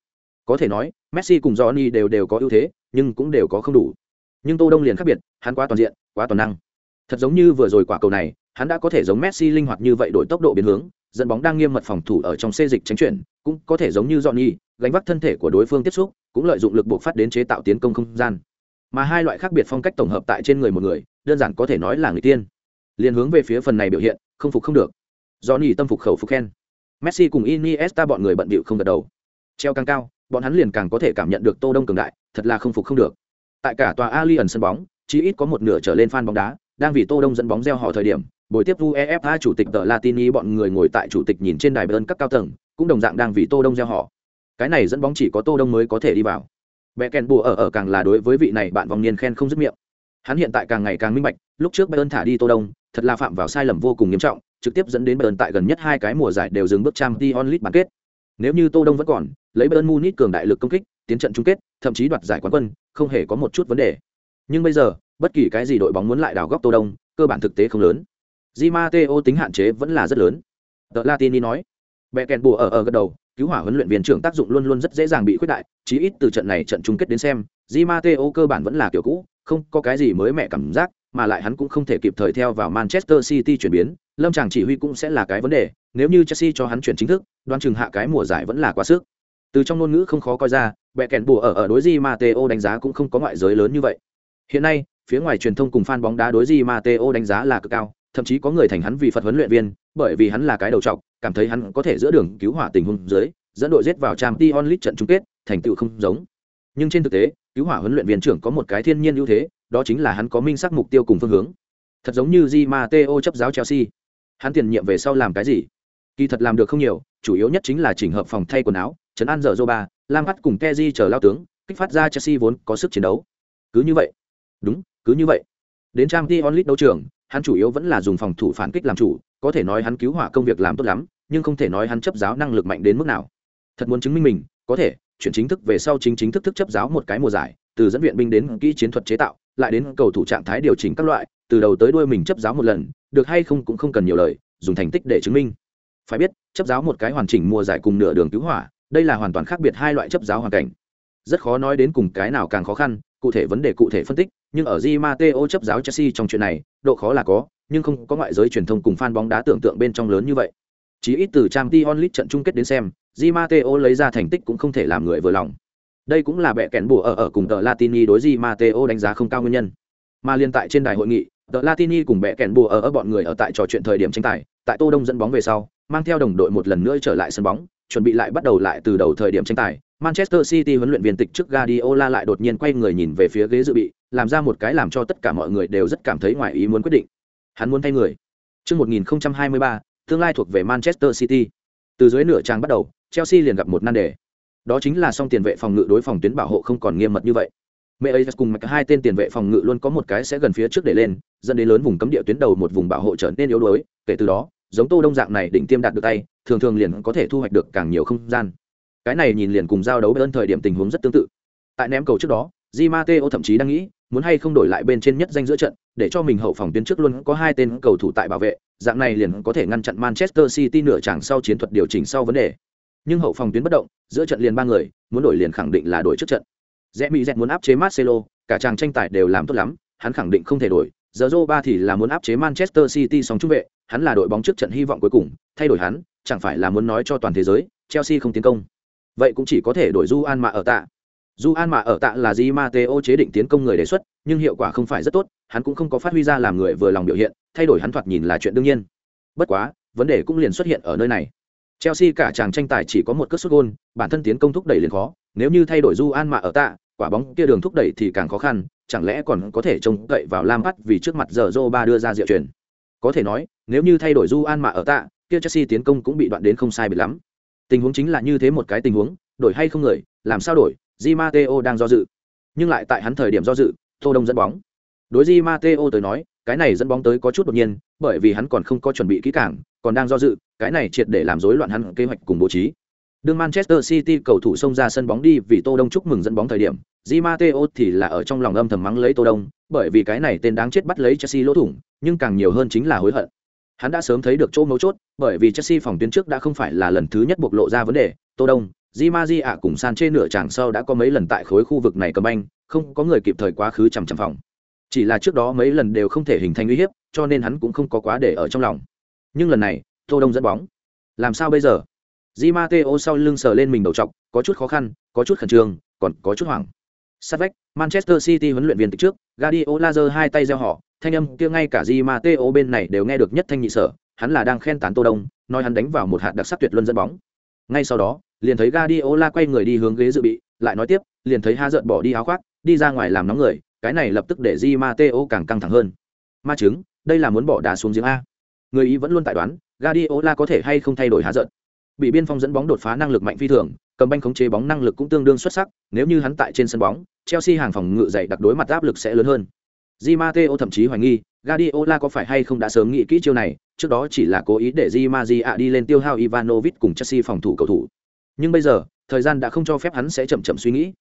Có thể nói, Messi cùng Johnny đều đều có ưu thế, nhưng cũng đều có không đủ. Nhưng Tô Đông liền khác biệt, hắn quá toàn diện, quá toàn năng. Thật giống như vừa rồi quả cầu này, hắn đã có thể giống Messi linh hoạt như vậy đổi tốc độ biến hướng, dẫn bóng đang nghiêm mật phòng thủ ở trong xê dịch tránh chuyển, cũng có thể giống như Johnny, gánh vác thân thể của đối phương tiếp xúc, cũng lợi dụng lực buộc phát đến chế tạo tiến công không gian. Mà hai loại khác biệt phong cách tổng hợp tại trên người một người, đơn giản có thể nói là người tiên. liền hướng về phía phần này biểu hiện, không phục không được. Johnny tâm phục khẩu phục khen. Messi cùng Iniesta bọn người bận bịu không gật đầu. Treo càng cao, bọn hắn liền càng có thể cảm nhận được Tô Đông cường đại, thật là không phục không được. Tại cả tòa Allianz sân bóng, chỉ ít có một nửa trở lên fan bóng đá, đang vì Tô Đông dẫn bóng gieo họ thời điểm, buổi tiếp UEFA chủ tịch tờ Latini bọn người ngồi tại chủ tịch nhìn trên đài bên các cao tầng, cũng đồng dạng đang vì Tô Đông gieo họ. Cái này dẫn bóng chỉ có Tô Đông mới có thể đi vào. Bẻ kèn bùa ở ở càng là đối với vị này bạn vòng niên khen không dứt miệng. Hắn hiện tại càng ngày càng minh bạch, lúc trước Bayern thả đi Tô Đông, thật là phạm vào sai lầm vô cùng nghiêm trọng, trực tiếp dẫn đến Bayern tại gần nhất hai cái mùa giải đều dừng bước Champions onlit bán kết. Nếu như Tô Đông vẫn còn, lấy Bayern Munich cường đại lực công kích, tiến trận chung kết, thậm chí đoạt giải quán quân, không hề có một chút vấn đề. Nhưng bây giờ, bất kỳ cái gì đội bóng muốn lại đào góc Tô Đông, cơ bản thực tế không lớn. Di Matteo tính hạn chế vẫn là rất lớn. tờ Latini nói. Bẻ kèn bùa ở ở gật đầu, cứu hỏa huấn luyện viên trưởng tác dụng luôn luôn rất dễ dàng bị khuyết đại, chí ít từ trận này trận chung kết đến xem, Di Matteo cơ bản vẫn là kiểu cũ, không có cái gì mới mẻ cảm giác, mà lại hắn cũng không thể kịp thời theo vào Manchester City chuyển biến, lâm chàng chỉ huy cũng sẽ là cái vấn đề, nếu như Chelsea cho hắn chuyển chính thức, đoán chừng hạ cái mùa giải vẫn là quá sức. Từ trong ngôn ngữ không khó coi ra, bẹ kèn bùa ở ở đối Di Matteo đánh giá cũng không có ngoại giới lớn như vậy. Hiện nay, phía ngoài truyền thông cùng fan bóng đá đối Di Matteo đánh giá là cực cao, thậm chí có người thành hắn vì Phật huấn luyện viên, bởi vì hắn là cái đầu trọc, cảm thấy hắn có thể giữa đường cứu hỏa tình huống dưới, dẫn đội giết vào trang t onlit trận chung kết, thành tựu không giống. Nhưng trên thực tế, cứu hỏa huấn luyện viên trưởng có một cái thiên nhiên ưu thế, đó chính là hắn có minh xác mục tiêu cùng phương hướng. Thật giống như Di Matteo chấp giáo Chelsea. Hắn tiền nhiệm về sau làm cái gì? Kỳ thật làm được không nhiều, chủ yếu nhất chính là chỉnh hợp phòng thay quần áo, trấn an dở Zoba, Lam Hắt cùng keji chờ lao tướng, kích phát ra Chelsea vốn có sức chiến đấu. Cứ như vậy. Đúng, cứ như vậy. Đến trang t onlit đấu trường, hắn chủ yếu vẫn là dùng phòng thủ phản kích làm chủ, có thể nói hắn cứu hỏa công việc làm tốt lắm, nhưng không thể nói hắn chấp giáo năng lực mạnh đến mức nào. Thật muốn chứng minh mình, có thể chuyển chính thức về sau chính chính thức thức chấp giáo một cái mùa giải, từ dẫn viện binh đến kỹ chiến thuật chế tạo, lại đến cầu thủ trạng thái điều chỉnh các loại, từ đầu tới đuôi mình chấp giáo một lần, được hay không cũng không cần nhiều lời, dùng thành tích để chứng minh. Phải biết, chấp giáo một cái hoàn chỉnh mùa giải cùng nửa đường cứu hỏa, đây là hoàn toàn khác biệt hai loại chấp giáo hoàn cảnh. Rất khó nói đến cùng cái nào càng khó khăn, cụ thể vấn đề cụ thể phân tích, nhưng ở Di Matteo chấp giáo Chelsea trong chuyện này, độ khó là có, nhưng không có ngoại giới truyền thông cùng fan bóng đá tưởng tượng bên trong lớn như vậy. Chỉ ít từ Champions League trận chung kết đến xem, Di Matteo lấy ra thành tích cũng không thể làm người vừa lòng. Đây cũng là bẻ kèn bùa ở ở cùng tờ Latini đối Di Matteo đánh giá không cao nguyên nhân. Mà liên tại trên đài hội nghị, tờ Latini cùng bẻ kèn bùa ở ở bọn người ở tại trò chuyện thời điểm tranh tài, tại Tô Đông dẫn bóng về sau, mang theo đồng đội một lần nữa trở lại sân bóng, chuẩn bị lại bắt đầu lại từ đầu thời điểm tranh tài. Manchester City huấn luyện viên tịch trước Guardiola lại đột nhiên quay người nhìn về phía ghế dự bị, làm ra một cái làm cho tất cả mọi người đều rất cảm thấy ngoài ý muốn quyết định. Hắn muốn thay người. Trước 1023, tương lai thuộc về Manchester City. Từ dưới nửa trang bắt đầu, Chelsea liền gặp một nan đề. Đó chính là song tiền vệ phòng ngự đối phòng tuyến bảo hộ không còn nghiêm mật như vậy. Mẹ ấy cùng mạch hai tên tiền vệ phòng ngự luôn có một cái sẽ gần phía trước để lên, dẫn đến lớn vùng cấm địa tuyến đầu một vùng bảo hộ trở nên yếu đuối, kể từ đó, giống Tô Đông dạng này định tiêm đạt được tay, thường thường liền có thể thu hoạch được càng nhiều không gian. Cái này nhìn liền cùng giao đấu bên thời điểm tình huống rất tương tự. Tại ném cầu trước đó, Di Matteo thậm chí đang nghĩ, muốn hay không đổi lại bên trên nhất danh giữa trận, để cho mình hậu phòng tuyến trước luôn có hai tên cầu thủ tại bảo vệ, dạng này liền có thể ngăn chặn Manchester City nửa chặng sau chiến thuật điều chỉnh sau vấn đề. Nhưng hậu phòng tuyến bất động, giữa trận liền ba người, muốn đổi liền khẳng định là đổi trước trận. Rẽ Mỹ Dẹt muốn áp chế Marcelo, cả chàng tranh tài đều làm tốt lắm, hắn khẳng định không thể đổi. Giờ ba thì là muốn áp chế Manchester City song trung vệ, hắn là đội bóng trước trận hy vọng cuối cùng, thay đổi hắn, chẳng phải là muốn nói cho toàn thế giới, Chelsea không tiến công. Vậy cũng chỉ có thể đổi du an mạ ở tạ. du An mạ ở tạ là Di Matteo chế định tiến công người đề xuất, nhưng hiệu quả không phải rất tốt, hắn cũng không có phát huy ra làm người vừa lòng biểu hiện, thay đổi hắn thoạt nhìn là chuyện đương nhiên. Bất quá, vấn đề cũng liền xuất hiện ở nơi này. Chelsea cả chàng tranh tài chỉ có một cất sút gôn bản thân tiến công thúc đẩy liền khó, nếu như thay đổi Du An mạ ở tạ, quả bóng kia đường thúc đẩy thì càng khó khăn, chẳng lẽ còn có thể trông cậy vào lam bắt vì trước mặt giờ ba đưa ra diệu chuyển. Có thể nói, nếu như thay đổi Du An mạ ở tạ, kia Chelsea tiến công cũng bị đoạn đến không sai biệt lắm. Tình huống chính là như thế một cái tình huống, đổi hay không người, làm sao đổi, Di Matteo đang do dự. Nhưng lại tại hắn thời điểm do dự, Tô Đông dẫn bóng. Đối Di Matteo tới nói, cái này dẫn bóng tới có chút đột nhiên, bởi vì hắn còn không có chuẩn bị kỹ càng, còn đang do dự, cái này triệt để làm rối loạn hắn kế hoạch cùng bố trí. Đương Manchester City cầu thủ xông ra sân bóng đi vì Tô Đông chúc mừng dẫn bóng thời điểm, Di Matteo thì là ở trong lòng âm thầm mắng lấy Tô Đông, bởi vì cái này tên đáng chết bắt lấy Chelsea lỗ thủng, nhưng càng nhiều hơn chính là hối hận. Hắn đã sớm thấy được chỗ mấu chốt, bởi vì Chelsea phòng tuyến trước đã không phải là lần thứ nhất bộc lộ ra vấn đề, Tô Đông, Di ạ cùng san trên nửa chàng sau đã có mấy lần tại khối khu vực này cầm anh, không có người kịp thời quá khứ chằm chằm phòng. Chỉ là trước đó mấy lần đều không thể hình thành uy hiếp, cho nên hắn cũng không có quá để ở trong lòng. Nhưng lần này, Tô Đông dẫn bóng. Làm sao bây giờ? Di Matteo sau lưng sờ lên mình đầu trọc, có chút khó khăn, có chút khẩn trương, còn có chút hoảng. Sát vách, Manchester City huấn luyện viên tích trước, Guardiola giơ hai tay gieo họ, thanh âm kia ngay cả Di Matteo bên này đều nghe được nhất thanh nhị sở, hắn là đang khen tán Tô Đông, nói hắn đánh vào một hạt đặc sắc tuyệt luân dẫn bóng. Ngay sau đó, liền thấy Guardiola quay người đi hướng ghế dự bị, lại nói tiếp, liền thấy Ha giận bỏ đi áo khoác, đi ra ngoài làm nóng người, cái này lập tức để Di Matteo càng căng thẳng hơn. Ma chứng, đây là muốn bỏ đá xuống giếng a. Người ý vẫn luôn tại đoán, Guardiola có thể hay không thay đổi Ha giận. Bị biên phong dẫn bóng đột phá năng lực mạnh phi thường, cầm banh khống chế bóng năng lực cũng tương đương xuất sắc, nếu như hắn tại trên sân bóng, Chelsea hàng phòng ngự dày đặc đối mặt áp lực sẽ lớn hơn. Di Matteo thậm chí hoài nghi, Guardiola có phải hay không đã sớm nghĩ kỹ chiêu này, trước đó chỉ là cố ý để Di Maria đi lên tiêu hao Ivanovic cùng Chelsea phòng thủ cầu thủ. Nhưng bây giờ, thời gian đã không cho phép hắn sẽ chậm chậm suy nghĩ.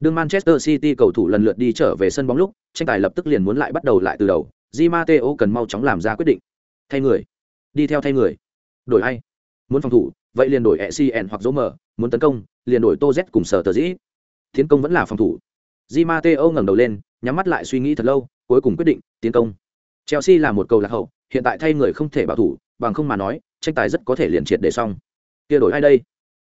Đường Manchester City cầu thủ lần lượt đi trở về sân bóng lúc, tranh tài lập tức liền muốn lại bắt đầu lại từ đầu, Di Matteo cần mau chóng làm ra quyết định. Thay người, đi theo thay người. Đổi ai? Muốn phòng thủ, vậy liền đổi ECN hoặc dỗ mở, muốn tấn công, liền đổi Tô Z cùng sở tờ dĩ. Tiến công vẫn là phòng thủ. Di Matteo ngẩng đầu lên, nhắm mắt lại suy nghĩ thật lâu, cuối cùng quyết định tiến công. Chelsea là một cầu lạc hậu, hiện tại thay người không thể bảo thủ, bằng không mà nói, tranh tài rất có thể liền triệt để xong. Kia đổi ai đây?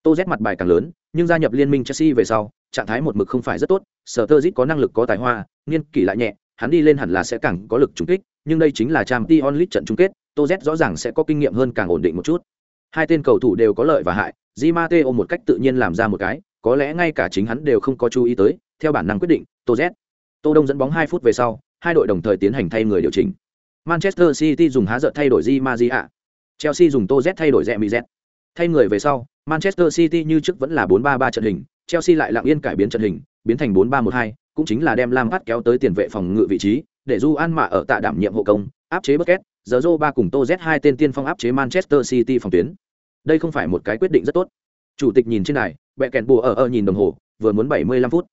Tô Z mặt bài càng lớn, nhưng gia nhập liên minh Chelsea về sau, trạng thái một mực không phải rất tốt, Sở Tơ có năng lực có tài hoa, nghiên kỷ lại nhẹ, hắn đi lên hẳn là sẽ càng có lực trúng kích, nhưng đây chính là Champions League trận chung kết, Tô Z rõ ràng sẽ có kinh nghiệm hơn càng ổn định một chút. Hai tên cầu thủ đều có lợi và hại, Di Matteo một cách tự nhiên làm ra một cái, có lẽ ngay cả chính hắn đều không có chú ý tới, theo bản năng quyết định, Tô Z. Tô Đông dẫn bóng 2 phút về sau, hai đội đồng thời tiến hành thay người điều chỉnh. Manchester City dùng há giận thay đổi Di Maria. Chelsea dùng Tô Z thay đổi Remi Z. Thay người về sau, Manchester City như trước vẫn là 4-3-3 trận hình, Chelsea lại lặng yên cải biến trận hình, biến thành 4-3-1-2, cũng chính là đem lam phát kéo tới tiền vệ phòng ngự vị trí, để Du An Mạ ở tạ đảm nhiệm hộ công, áp chế Busquets, giờ ba cùng Tô Z hai tên tiên phong áp chế Manchester City phòng tuyến. Đây không phải một cái quyết định rất tốt. Chủ tịch nhìn trên này, bẹ kèn bùa ở ở nhìn đồng hồ, vừa muốn 75 phút.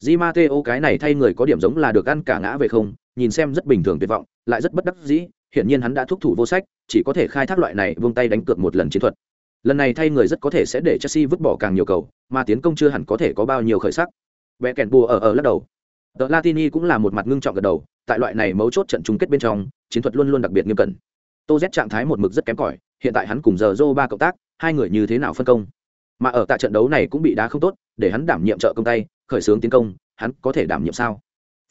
Di Matteo cái này thay người có điểm giống là được ăn cả ngã về không, nhìn xem rất bình thường tuyệt vọng, lại rất bất đắc dĩ, hiển nhiên hắn đã thúc thủ vô sách, chỉ có thể khai thác loại này vung tay đánh cược một lần chiến thuật. Lần này thay người rất có thể sẽ để Chelsea vứt bỏ càng nhiều cầu, mà tiến công chưa hẳn có thể có bao nhiêu khởi sắc. vẽ kèn bùa ở ở lắc đầu. tờ Latini cũng là một mặt ngưng trọng gật đầu, tại loại này mấu chốt trận chung kết bên trong, chiến thuật luôn luôn đặc biệt nghiêm cẩn. Tô Z trạng thái một mực rất kém cỏi, hiện tại hắn cùng giờ Zô ba cộng tác, hai người như thế nào phân công. Mà ở tại trận đấu này cũng bị đá không tốt, để hắn đảm nhiệm trợ công tay, khởi xướng tiến công, hắn có thể đảm nhiệm sao?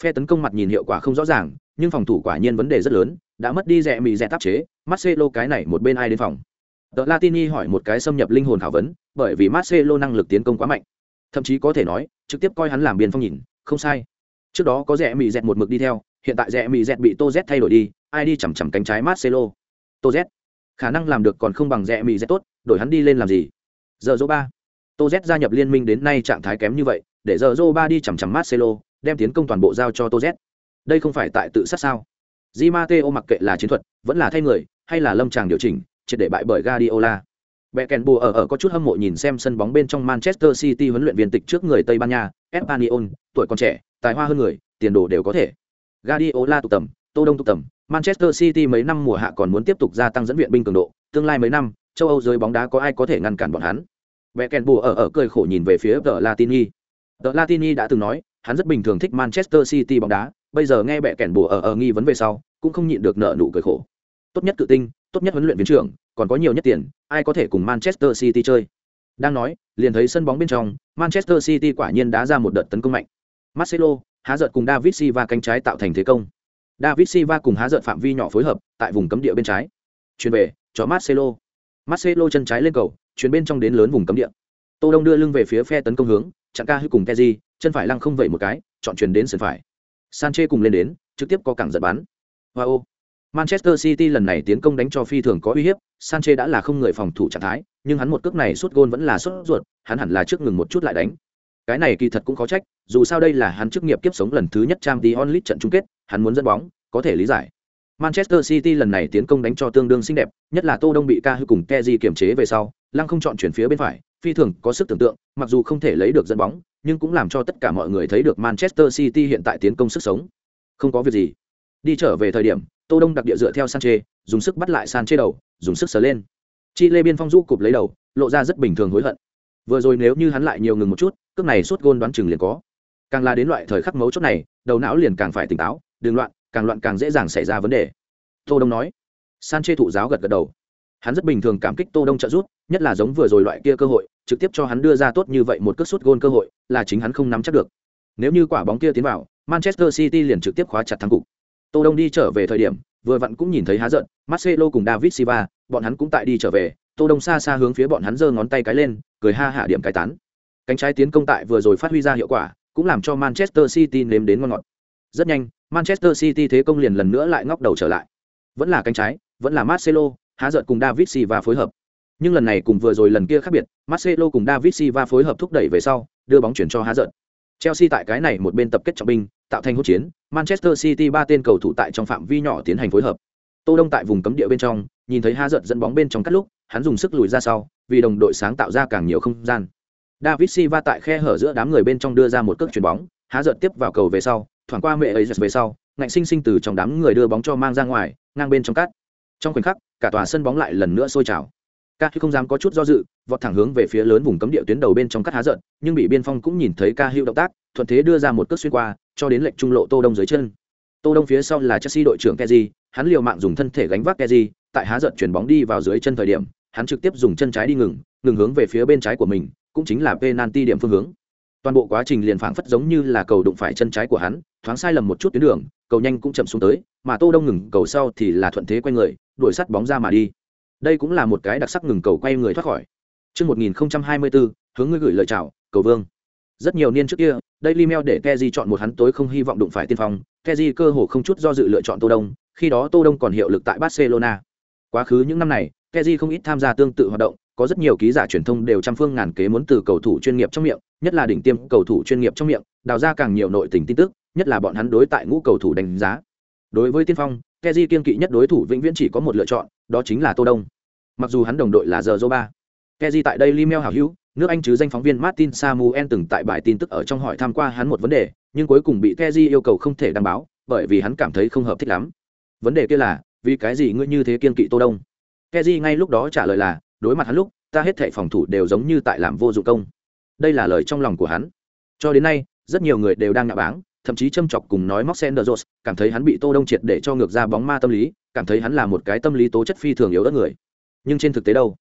Phe tấn công mặt nhìn hiệu quả không rõ ràng, nhưng phòng thủ quả nhiên vấn đề rất lớn, đã mất đi rẻ mì rẻ tác chế, Marcelo cái này một bên ai đến phòng. The Latini hỏi một cái xâm nhập linh hồn thảo vấn, bởi vì Marcelo năng lực tiến công quá mạnh, thậm chí có thể nói, trực tiếp coi hắn làm biên phong nhìn, không sai. Trước đó có rẻ mì dẹt một mực đi theo, hiện tại rẻ mì dẹt bị Tô Z thay đổi đi, ai đi chầm chầm cánh trái Marcelo. Tô Z, khả năng làm được còn không bằng rẽ mỹ dẹt tốt, đổi hắn đi lên làm gì? Giờ dô ba, Tô Z gia nhập liên minh đến nay trạng thái kém như vậy, để giờ dô ba đi chằm chằm Marcelo, đem tiến công toàn bộ giao cho Tô Z. Đây không phải tại tự sát sao? Di Matteo mặc kệ là chiến thuật, vẫn là thay người, hay là lâm tràng điều chỉnh, triệt để bại bởi Guardiola. Beckenbauer kèn bùa ở ở có chút hâm mộ nhìn xem sân bóng bên trong Manchester City huấn luyện viên tịch trước người Tây Ban Nha, Espanyol, tuổi còn trẻ, tài hoa hơn người, tiền đồ đều có thể. Guardiola tụ tầm, Tô Đông tụ tầm, Manchester City mấy năm mùa hạ còn muốn tiếp tục gia tăng dẫn viện binh cường độ, tương lai mấy năm, châu Âu giới bóng đá có ai có thể ngăn cản bọn hắn. Bẻ kèn bùa ở ở cười khổ nhìn về phía The Latini. The Latini đã từng nói, hắn rất bình thường thích Manchester City bóng đá, bây giờ nghe bẻ kèn bùa ở ở nghi vấn về sau, cũng không nhịn được nợ nụ cười khổ. Tốt nhất tự tinh, tốt nhất huấn luyện viên trưởng, còn có nhiều nhất tiền, ai có thể cùng Manchester City chơi. Đang nói, liền thấy sân bóng bên trong, Manchester City quả nhiên đá ra một đợt tấn công mạnh. Marcelo, há giận cùng David Silva cánh trái tạo thành thế công. David Silva cùng há giận phạm vi nhỏ phối hợp, tại vùng cấm địa bên trái. Chuyển về, cho Marcelo. Marcelo chân trái lên cầu, chuyển bên trong đến lớn vùng cấm địa. Tô Đông đưa lưng về phía phe tấn công hướng, chặn ca hư cùng Pepe, chân phải lăng không vậy một cái, chọn chuyển đến sân phải. Sanchez cùng lên đến, trực tiếp có cẳng giật bắn. Wow. Manchester City lần này tiến công đánh cho phi thường có uy hiếp, Sanchez đã là không người phòng thủ trạng thái, nhưng hắn một cước này sút gôn vẫn là sút ruột, hắn hẳn là trước ngừng một chút lại đánh. Cái này kỳ thật cũng khó trách, dù sao đây là hắn chức nghiệp kiếp sống lần thứ nhất Champions onlit trận chung kết, hắn muốn dẫn bóng, có thể lý giải. Manchester City lần này tiến công đánh cho tương đương xinh đẹp, nhất là Tô Đông bị Ca hư cùng keji kiểm chế về sau, Lăng không chọn chuyển phía bên phải, phi thường có sức tưởng tượng, mặc dù không thể lấy được dẫn bóng, nhưng cũng làm cho tất cả mọi người thấy được Manchester City hiện tại tiến công sức sống. Không có việc gì. Đi trở về thời điểm, Tô Đông đặc địa dựa theo sanche, dùng sức bắt lại sanche đầu, dùng sức sờ lên. Chi Lê biên phong du cụp lấy đầu, lộ ra rất bình thường hối hận. Vừa rồi nếu như hắn lại nhiều ngừng một chút, cước này suốt gôn đoán chừng liền có. Càng là đến loại thời khắc mấu chốt này, đầu não liền càng phải tỉnh táo, đừng loạn, càng loạn càng dễ dàng xảy ra vấn đề. Tô Đông nói. Sanchez thụ giáo gật gật đầu. Hắn rất bình thường cảm kích Tô Đông trợ giúp, nhất là giống vừa rồi loại kia cơ hội, trực tiếp cho hắn đưa ra tốt như vậy một cước sút gôn cơ hội, là chính hắn không nắm chắc được. Nếu như quả bóng kia tiến vào, Manchester City liền trực tiếp khóa chặt thắng cục. Tô Đông đi trở về thời điểm, vừa vặn cũng nhìn thấy há giận, Marcelo cùng David Silva, bọn hắn cũng tại đi trở về, Tô Đông xa xa hướng phía bọn hắn giơ ngón tay cái lên, cười ha hạ điểm cái tán. Cánh trái tiến công tại vừa rồi phát huy ra hiệu quả, cũng làm cho Manchester City nếm đến ngon ngọt. Rất nhanh, Manchester City thế công liền lần nữa lại ngóc đầu trở lại. Vẫn là cánh trái, vẫn là Marcelo, há giận cùng David Silva phối hợp. Nhưng lần này cùng vừa rồi lần kia khác biệt, Marcelo cùng David Silva phối hợp thúc đẩy về sau, đưa bóng chuyển cho há giận. Chelsea tại cái này một bên tập kết trọng binh, tạo thành hỗn chiến, Manchester City ba tên cầu thủ tại trong phạm vi nhỏ tiến hành phối hợp. Tô Đông tại vùng cấm địa bên trong, nhìn thấy Há giận dẫn bóng bên trong cắt lúc, hắn dùng sức lùi ra sau, vì đồng đội sáng tạo ra càng nhiều không gian. David Silva tại khe hở giữa đám người bên trong đưa ra một cước chuyền bóng, Há giật tiếp vào cầu về sau, thoảng qua mẹ ấy giật về sau, ngạnh sinh sinh từ trong đám người đưa bóng cho mang ra ngoài, ngang bên trong cắt. Trong khoảnh khắc, cả tòa sân bóng lại lần nữa sôi trào. Ca Hữu không dám có chút do dự, vọt thẳng hướng về phía lớn vùng cấm địa tuyến đầu bên trong cắt há giận, nhưng bị biên phong cũng nhìn thấy Ca Hữu động tác, thuận thế đưa ra một cước xuyên qua, cho đến lệnh trung lộ Tô Đông dưới chân. Tô Đông phía sau là Chelsea đội trưởng Kessié, hắn liều mạng dùng thân thể gánh vác Kessié, tại há giận chuyển bóng đi vào dưới chân thời điểm, hắn trực tiếp dùng chân trái đi ngừng, ngừng hướng về phía bên trái của mình, cũng chính là penalty điểm phương hướng. Toàn bộ quá trình liền phảng phất giống như là cầu đụng phải chân trái của hắn, thoáng sai lầm một chút tuyến đường, cầu nhanh cũng chậm xuống tới, mà Tô Đông ngừng cầu sau thì là thuận thế quay người, đuổi sát bóng ra mà đi. Đây cũng là một cái đặc sắc ngừng cầu quay người thoát khỏi. Chương 1024, hướng ngươi gửi lời chào, cầu vương. Rất nhiều niên trước kia, Daily Mail để Kezi chọn một hắn tối không hy vọng đụng phải tiên phong, Kezi cơ hồ không chút do dự lựa chọn Tô Đông, khi đó Tô Đông còn hiệu lực tại Barcelona. Quá khứ những năm này, Kezi không ít tham gia tương tự hoạt động, có rất nhiều ký giả truyền thông đều trăm phương ngàn kế muốn từ cầu thủ chuyên nghiệp trong miệng, nhất là đỉnh tiêm cầu thủ chuyên nghiệp trong miệng, đào ra càng nhiều nội tình tin tức, nhất là bọn hắn đối tại ngũ cầu thủ đánh giá. Đối với tiên phong, Kezi kiên kỵ nhất đối thủ vĩnh viễn chỉ có một lựa chọn, đó chính là Tô Đông. Mặc dù hắn đồng đội là giờ Zoba. Kezi tại đây Limel hảo hữu, nước Anh chứ danh phóng viên Martin Samuel từng tại bài tin tức ở trong hỏi tham qua hắn một vấn đề, nhưng cuối cùng bị Kezi yêu cầu không thể đăng báo, bởi vì hắn cảm thấy không hợp thích lắm. Vấn đề kia là, vì cái gì ngươi như thế kiên kỵ Tô Đông? Kezi ngay lúc đó trả lời là, đối mặt hắn lúc, ta hết thảy phòng thủ đều giống như tại làm vô dụng công. Đây là lời trong lòng của hắn. Cho đến nay, rất nhiều người đều đang ngạ báng, thậm chí châm chọc cùng nói móc Senderos, cảm thấy hắn bị Tô Đông triệt để cho ngược ra bóng ma tâm lý, cảm thấy hắn là một cái tâm lý tố chất phi thường yếu đất người. Nhưng trên thực tế đâu?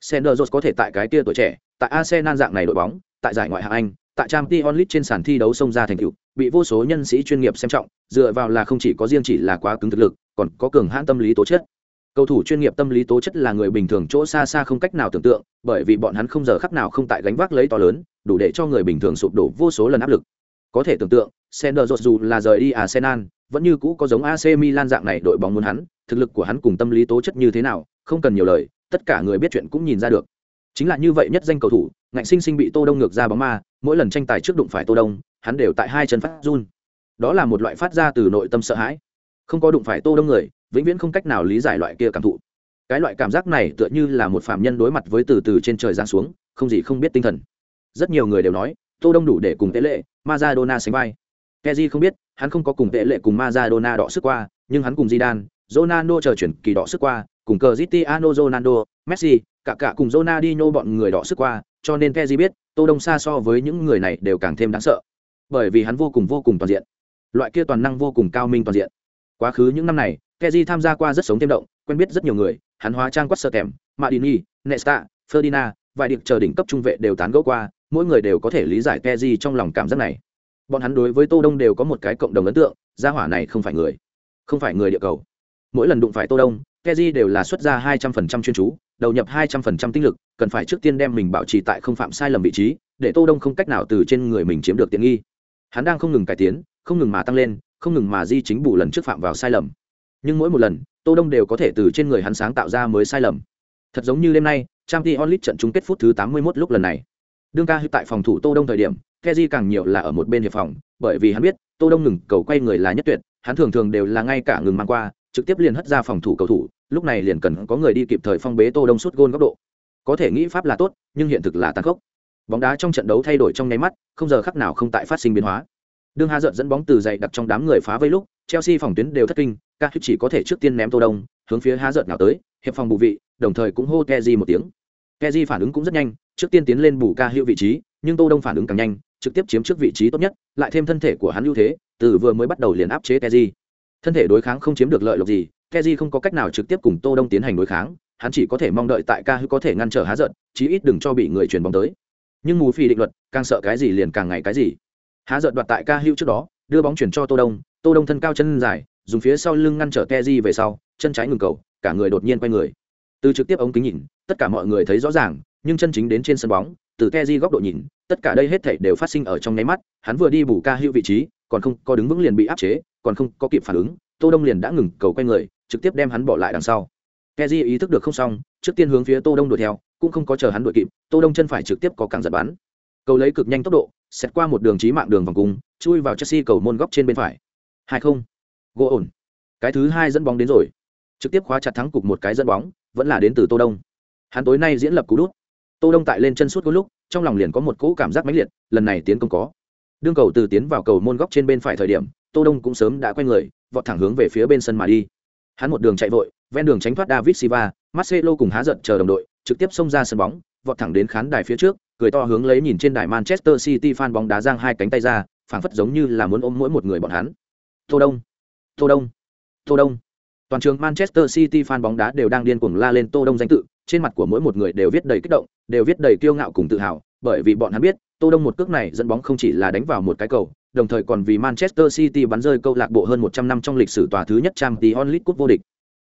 Senderos có thể tại cái kia tuổi trẻ, tại Arsenal dạng này đội bóng, tại giải ngoại hạng Anh, tại trang t onlit trên sàn thi đấu xông ra thành tựu, bị vô số nhân sĩ chuyên nghiệp xem trọng, dựa vào là không chỉ có riêng chỉ là quá cứng thực lực, còn có cường hãn tâm lý tố chất. Cầu thủ chuyên nghiệp tâm lý tố chất là người bình thường chỗ xa xa không cách nào tưởng tượng, bởi vì bọn hắn không giờ khắc nào không tại gánh vác lấy to lớn, đủ để cho người bình thường sụp đổ vô số lần áp lực. Có thể tưởng tượng, Sender dù là rời đi Arsenal, vẫn như cũ có giống AC Milan dạng này đội bóng muốn hắn, thực lực của hắn cùng tâm lý tố chất như thế nào, không cần nhiều lời, tất cả người biết chuyện cũng nhìn ra được. Chính là như vậy nhất danh cầu thủ, ngạnh sinh sinh bị Tô Đông ngược ra bóng ma, mỗi lần tranh tài trước đụng phải Tô Đông, hắn đều tại hai chân phát run. Đó là một loại phát ra từ nội tâm sợ hãi. Không có đụng phải Tô Đông người, vĩnh viễn không cách nào lý giải loại kia cảm thụ. Cái loại cảm giác này tựa như là một phạm nhân đối mặt với từ từ trên trời giáng xuống, không gì không biết tinh thần. Rất nhiều người đều nói, Tô Đông đủ để cùng Tế Lệ, Maradona sánh vai. Kezi không biết, hắn không có cùng Tế Lệ cùng Maradona đọ sức qua, nhưng hắn cùng Zidane, Ronaldo chờ chuyển kỳ đọ sức qua, cùng Cristiano Ronaldo, Messi, cả cả cùng Ronaldinho bọn người đọ sức qua, cho nên Kezi biết, Tô Đông xa so với những người này đều càng thêm đáng sợ. Bởi vì hắn vô cùng vô cùng toàn diện. Loại kia toàn năng vô cùng cao minh toàn diện. Quá khứ những năm này, keji tham gia qua rất sống thêm động, quen biết rất nhiều người, hắn hóa trang quát sơ kèm, Madini, Nesta, Ferdinand, vài điệp chờ đỉnh cấp trung vệ đều tán gẫu qua, mỗi người đều có thể lý giải keji trong lòng cảm giác này. Bọn hắn đối với Tô Đông đều có một cái cộng đồng ấn tượng, gia hỏa này không phải người, không phải người địa cầu. Mỗi lần đụng phải Tô Đông, keji đều là xuất ra 200% chuyên chú, đầu nhập 200% tinh lực, cần phải trước tiên đem mình bảo trì tại không phạm sai lầm vị trí, để Tô Đông không cách nào từ trên người mình chiếm được tiện nghi. Hắn đang không ngừng cải tiến, không ngừng mà tăng lên, không ngừng mà di chính bù lần trước phạm vào sai lầm. Nhưng mỗi một lần, Tô Đông đều có thể từ trên người hắn sáng tạo ra mới sai lầm. Thật giống như đêm nay, trang Champions onlit trận chung kết phút thứ 81 lúc lần này. Đương ca tại phòng thủ Tô Đông thời điểm, keji càng nhiều là ở một bên hiệp phòng, bởi vì hắn biết, Tô Đông ngừng cầu quay người là nhất tuyệt, hắn thường thường đều là ngay cả ngừng mang qua, trực tiếp liền hất ra phòng thủ cầu thủ lúc này liền cần có người đi kịp thời phong bế tô đông suốt gôn góc độ có thể nghĩ pháp là tốt nhưng hiện thực là tàn khốc bóng đá trong trận đấu thay đổi trong nháy mắt không giờ khắc nào không tại phát sinh biến hóa đương hà giận dẫn bóng từ dậy đặt trong đám người phá vây lúc, chelsea phòng tuyến đều thất kinh ca chỉ có thể trước tiên ném tô đông, hướng phía hà giận nào tới, hiệp phòng bù vị, đồng thời cũng hô keji một tiếng. Keji phản ứng cũng rất nhanh, trước tiên tiến lên bù ca hữu vị trí, nhưng tô đông phản ứng càng nhanh, trực tiếp chiếm trước vị trí tốt nhất, lại thêm thân thể của hắn ưu thế, từ vừa mới bắt đầu liền áp chế keji thân thể đối kháng không chiếm được lợi lộc gì keji không có cách nào trực tiếp cùng tô đông tiến hành đối kháng, hắn chỉ có thể mong đợi tại ca hữu có thể ngăn trở há giận chí ít đừng cho bị người truyền bóng tới. Nhưng mù phi định luật, càng sợ cái gì liền càng ngày cái gì há giận đoạt tại ca hữu trước đó, đưa bóng chuyển cho tô đông tô đông thân cao chân dài, dùng phía sau lưng ngăn trở keji về sau, chân trái ngừng cầu, cả người đột nhiên quay người. Từ trực tiếp ống kính nhìn, tất cả mọi người thấy rõ ràng, nhưng chân chính đến trên sân bóng, từ keji góc độ nhìn, tất cả đây hết thảy đều phát sinh ở trong nháy mắt, hắn vừa đi bù ca hữu vị trí, còn không có đứng vững liền bị áp chế, còn không có kịp phản ứng, tô đông liền đã ngừng cầu quay người, trực tiếp đem hắn bỏ lại đằng sau. Keji ý thức được không xong, trước tiên hướng phía tô đông đuổi theo, cũng không có chờ hắn đuổi kịp, tô đông chân phải trực tiếp có càng giật bắn. Cầu lấy cực nhanh tốc độ xét qua một đường trí mạng đường vòng cung, chui vào chelsea cầu môn góc trên bên phải. hai không. Gỗ ổn. Cái thứ hai dẫn bóng đến rồi. Trực tiếp khóa chặt thắng cục một cái dẫn bóng, vẫn là đến từ tô đông. Hắn tối nay diễn lập cú đút. Tô đông tại lên chân suốt có lúc, trong lòng liền có một cỗ cảm giác mãnh liệt, lần này tiến công có. Đương cầu từ tiến vào cầu môn góc trên bên phải thời điểm, tô đông cũng sớm đã quay người, vọt thẳng hướng về phía bên sân mà đi. Hắn một đường chạy vội, ven đường tránh thoát david silva, marcelo cùng há giận chờ đồng đội, trực tiếp xông ra sân bóng, vọt thẳng đến khán đài phía trước cười to hướng lấy nhìn trên đài manchester city fan bóng đá giang hai cánh tay ra, phảng phất giống như là muốn ôm mỗi một người bọn hắn. Tô đông tô đông tô đông. Toàn trường manchester city fan bóng đá đều đang điên cuồng la lên tô đông danh tự, trên mặt của mỗi một người đều viết đầy kích động, đều viết đầy kiêu ngạo cùng tự hào, bởi vì bọn hắn biết, tô đông một cước này dẫn bóng không chỉ là đánh vào một cái cầu, đồng thời còn vì manchester city bắn rơi câu lạc bộ hơn 100 năm trong lịch sử tòa thứ nhất Champions League Cup vô địch.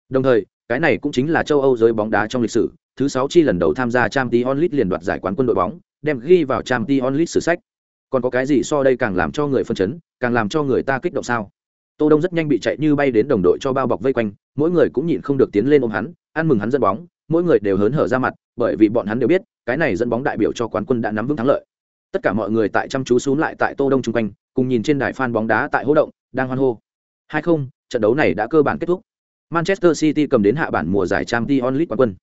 Đồng thời, cái này cũng chính là châu âu giới bóng đá trong lịch sử, thứ sáu chi lần đầu tham gia Champions League liền đoạt giải quán quân đội bóng đem ghi vào trang t onlit sử sách. Còn có cái gì so đây càng làm cho người phân chấn, càng làm cho người ta kích động sao? Tô đông rất nhanh bị chạy như bay đến đồng đội cho bao bọc vây quanh, mỗi người cũng nhịn không được tiến lên ôm hắn, ăn mừng hắn dẫn bóng, mỗi người đều hớn hở ra mặt, bởi vì bọn hắn đều biết, cái này dẫn bóng đại biểu cho quán quân đã nắm vững thắng lợi. Tất cả mọi người tại chăm chú xuống lại tại tô đông chung quanh, cùng nhìn trên đài phan bóng đá tại hố động, đang hoan hô. Hai không, trận đấu này đã cơ bản kết thúc. Manchester city cầm đến hạ bản mùa giải champions league quán quân.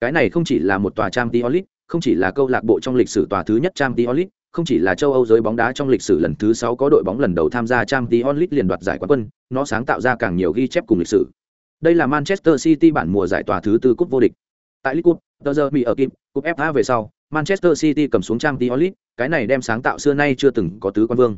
Cái này không chỉ là một tòa champions league không chỉ là câu lạc bộ trong lịch sử tòa thứ nhất champions league không chỉ là châu Âu giới bóng đá trong lịch sử lần thứ 6 có đội bóng lần đầu tham gia Champions League liền đoạt giải quán quân, nó sáng tạo ra càng nhiều ghi chép cùng lịch sử. Đây là Manchester City bản mùa giải tòa thứ tư cúp vô địch. Tại League Cup, The giờ bị ở kim, cúp FA về sau, Manchester City cầm xuống Champions League, cái này đem sáng tạo xưa nay chưa từng có tứ quan vương.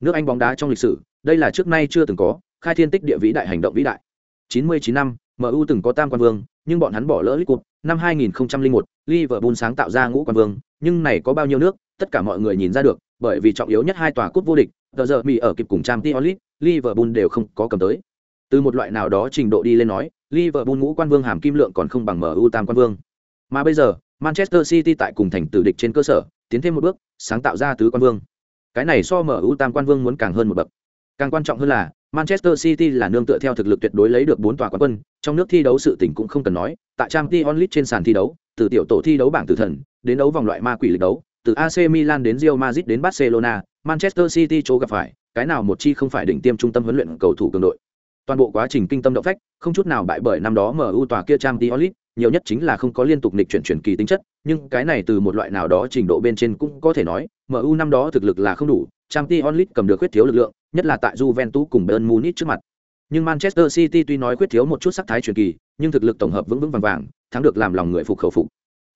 Nước Anh bóng đá trong lịch sử, đây là trước nay chưa từng có, khai thiên tích địa vĩ đại hành động vĩ đại. 99 năm, MU từng có tam quan vương, nhưng bọn hắn bỏ lỡ League Cup. Năm 2001, Liverpool sáng tạo ra ngũ quan vương, nhưng này có bao nhiêu nước, tất cả mọi người nhìn ra được, bởi vì trọng yếu nhất hai tòa cúp vô địch, giờ giờ Mỹ ở kịp cùng Champions League, Liverpool đều không có cầm tới. Từ một loại nào đó trình độ đi lên nói, Liverpool ngũ quan vương hàm kim lượng còn không bằng MU tam quan vương. Mà bây giờ, Manchester City tại cùng thành tử địch trên cơ sở, tiến thêm một bước, sáng tạo ra tứ quan vương. Cái này so MU tam quan vương muốn càng hơn một bậc. Càng quan trọng hơn là, Manchester City là nương tựa theo thực lực tuyệt đối lấy được bốn tòa quán quân, trong nước thi đấu sự tình cũng không cần nói, tại Champions League trên sàn thi đấu, từ tiểu tổ thi đấu bảng tử thần, đến đấu vòng loại ma quỷ lịch đấu, từ AC Milan đến Real Madrid đến Barcelona, Manchester City chỗ gặp phải, cái nào một chi không phải đỉnh tiêm trung tâm huấn luyện cầu thủ cường đội. Toàn bộ quá trình kinh tâm động phách, không chút nào bại bởi năm đó MU tòa kia Champions League, nhiều nhất chính là không có liên tục nghịch chuyển chuyển kỳ tính chất, nhưng cái này từ một loại nào đó trình độ bên trên cũng có thể nói, MU năm đó thực lực là không đủ, Champions League cầm được khuyết thiếu lực lượng, nhất là tại Juventus cùng Bayern Munich trước mặt. Nhưng Manchester City tuy nói khuyết thiếu một chút sắc thái truyền kỳ, nhưng thực lực tổng hợp vững vững vàng vàng, thắng được làm lòng người phục khẩu phục.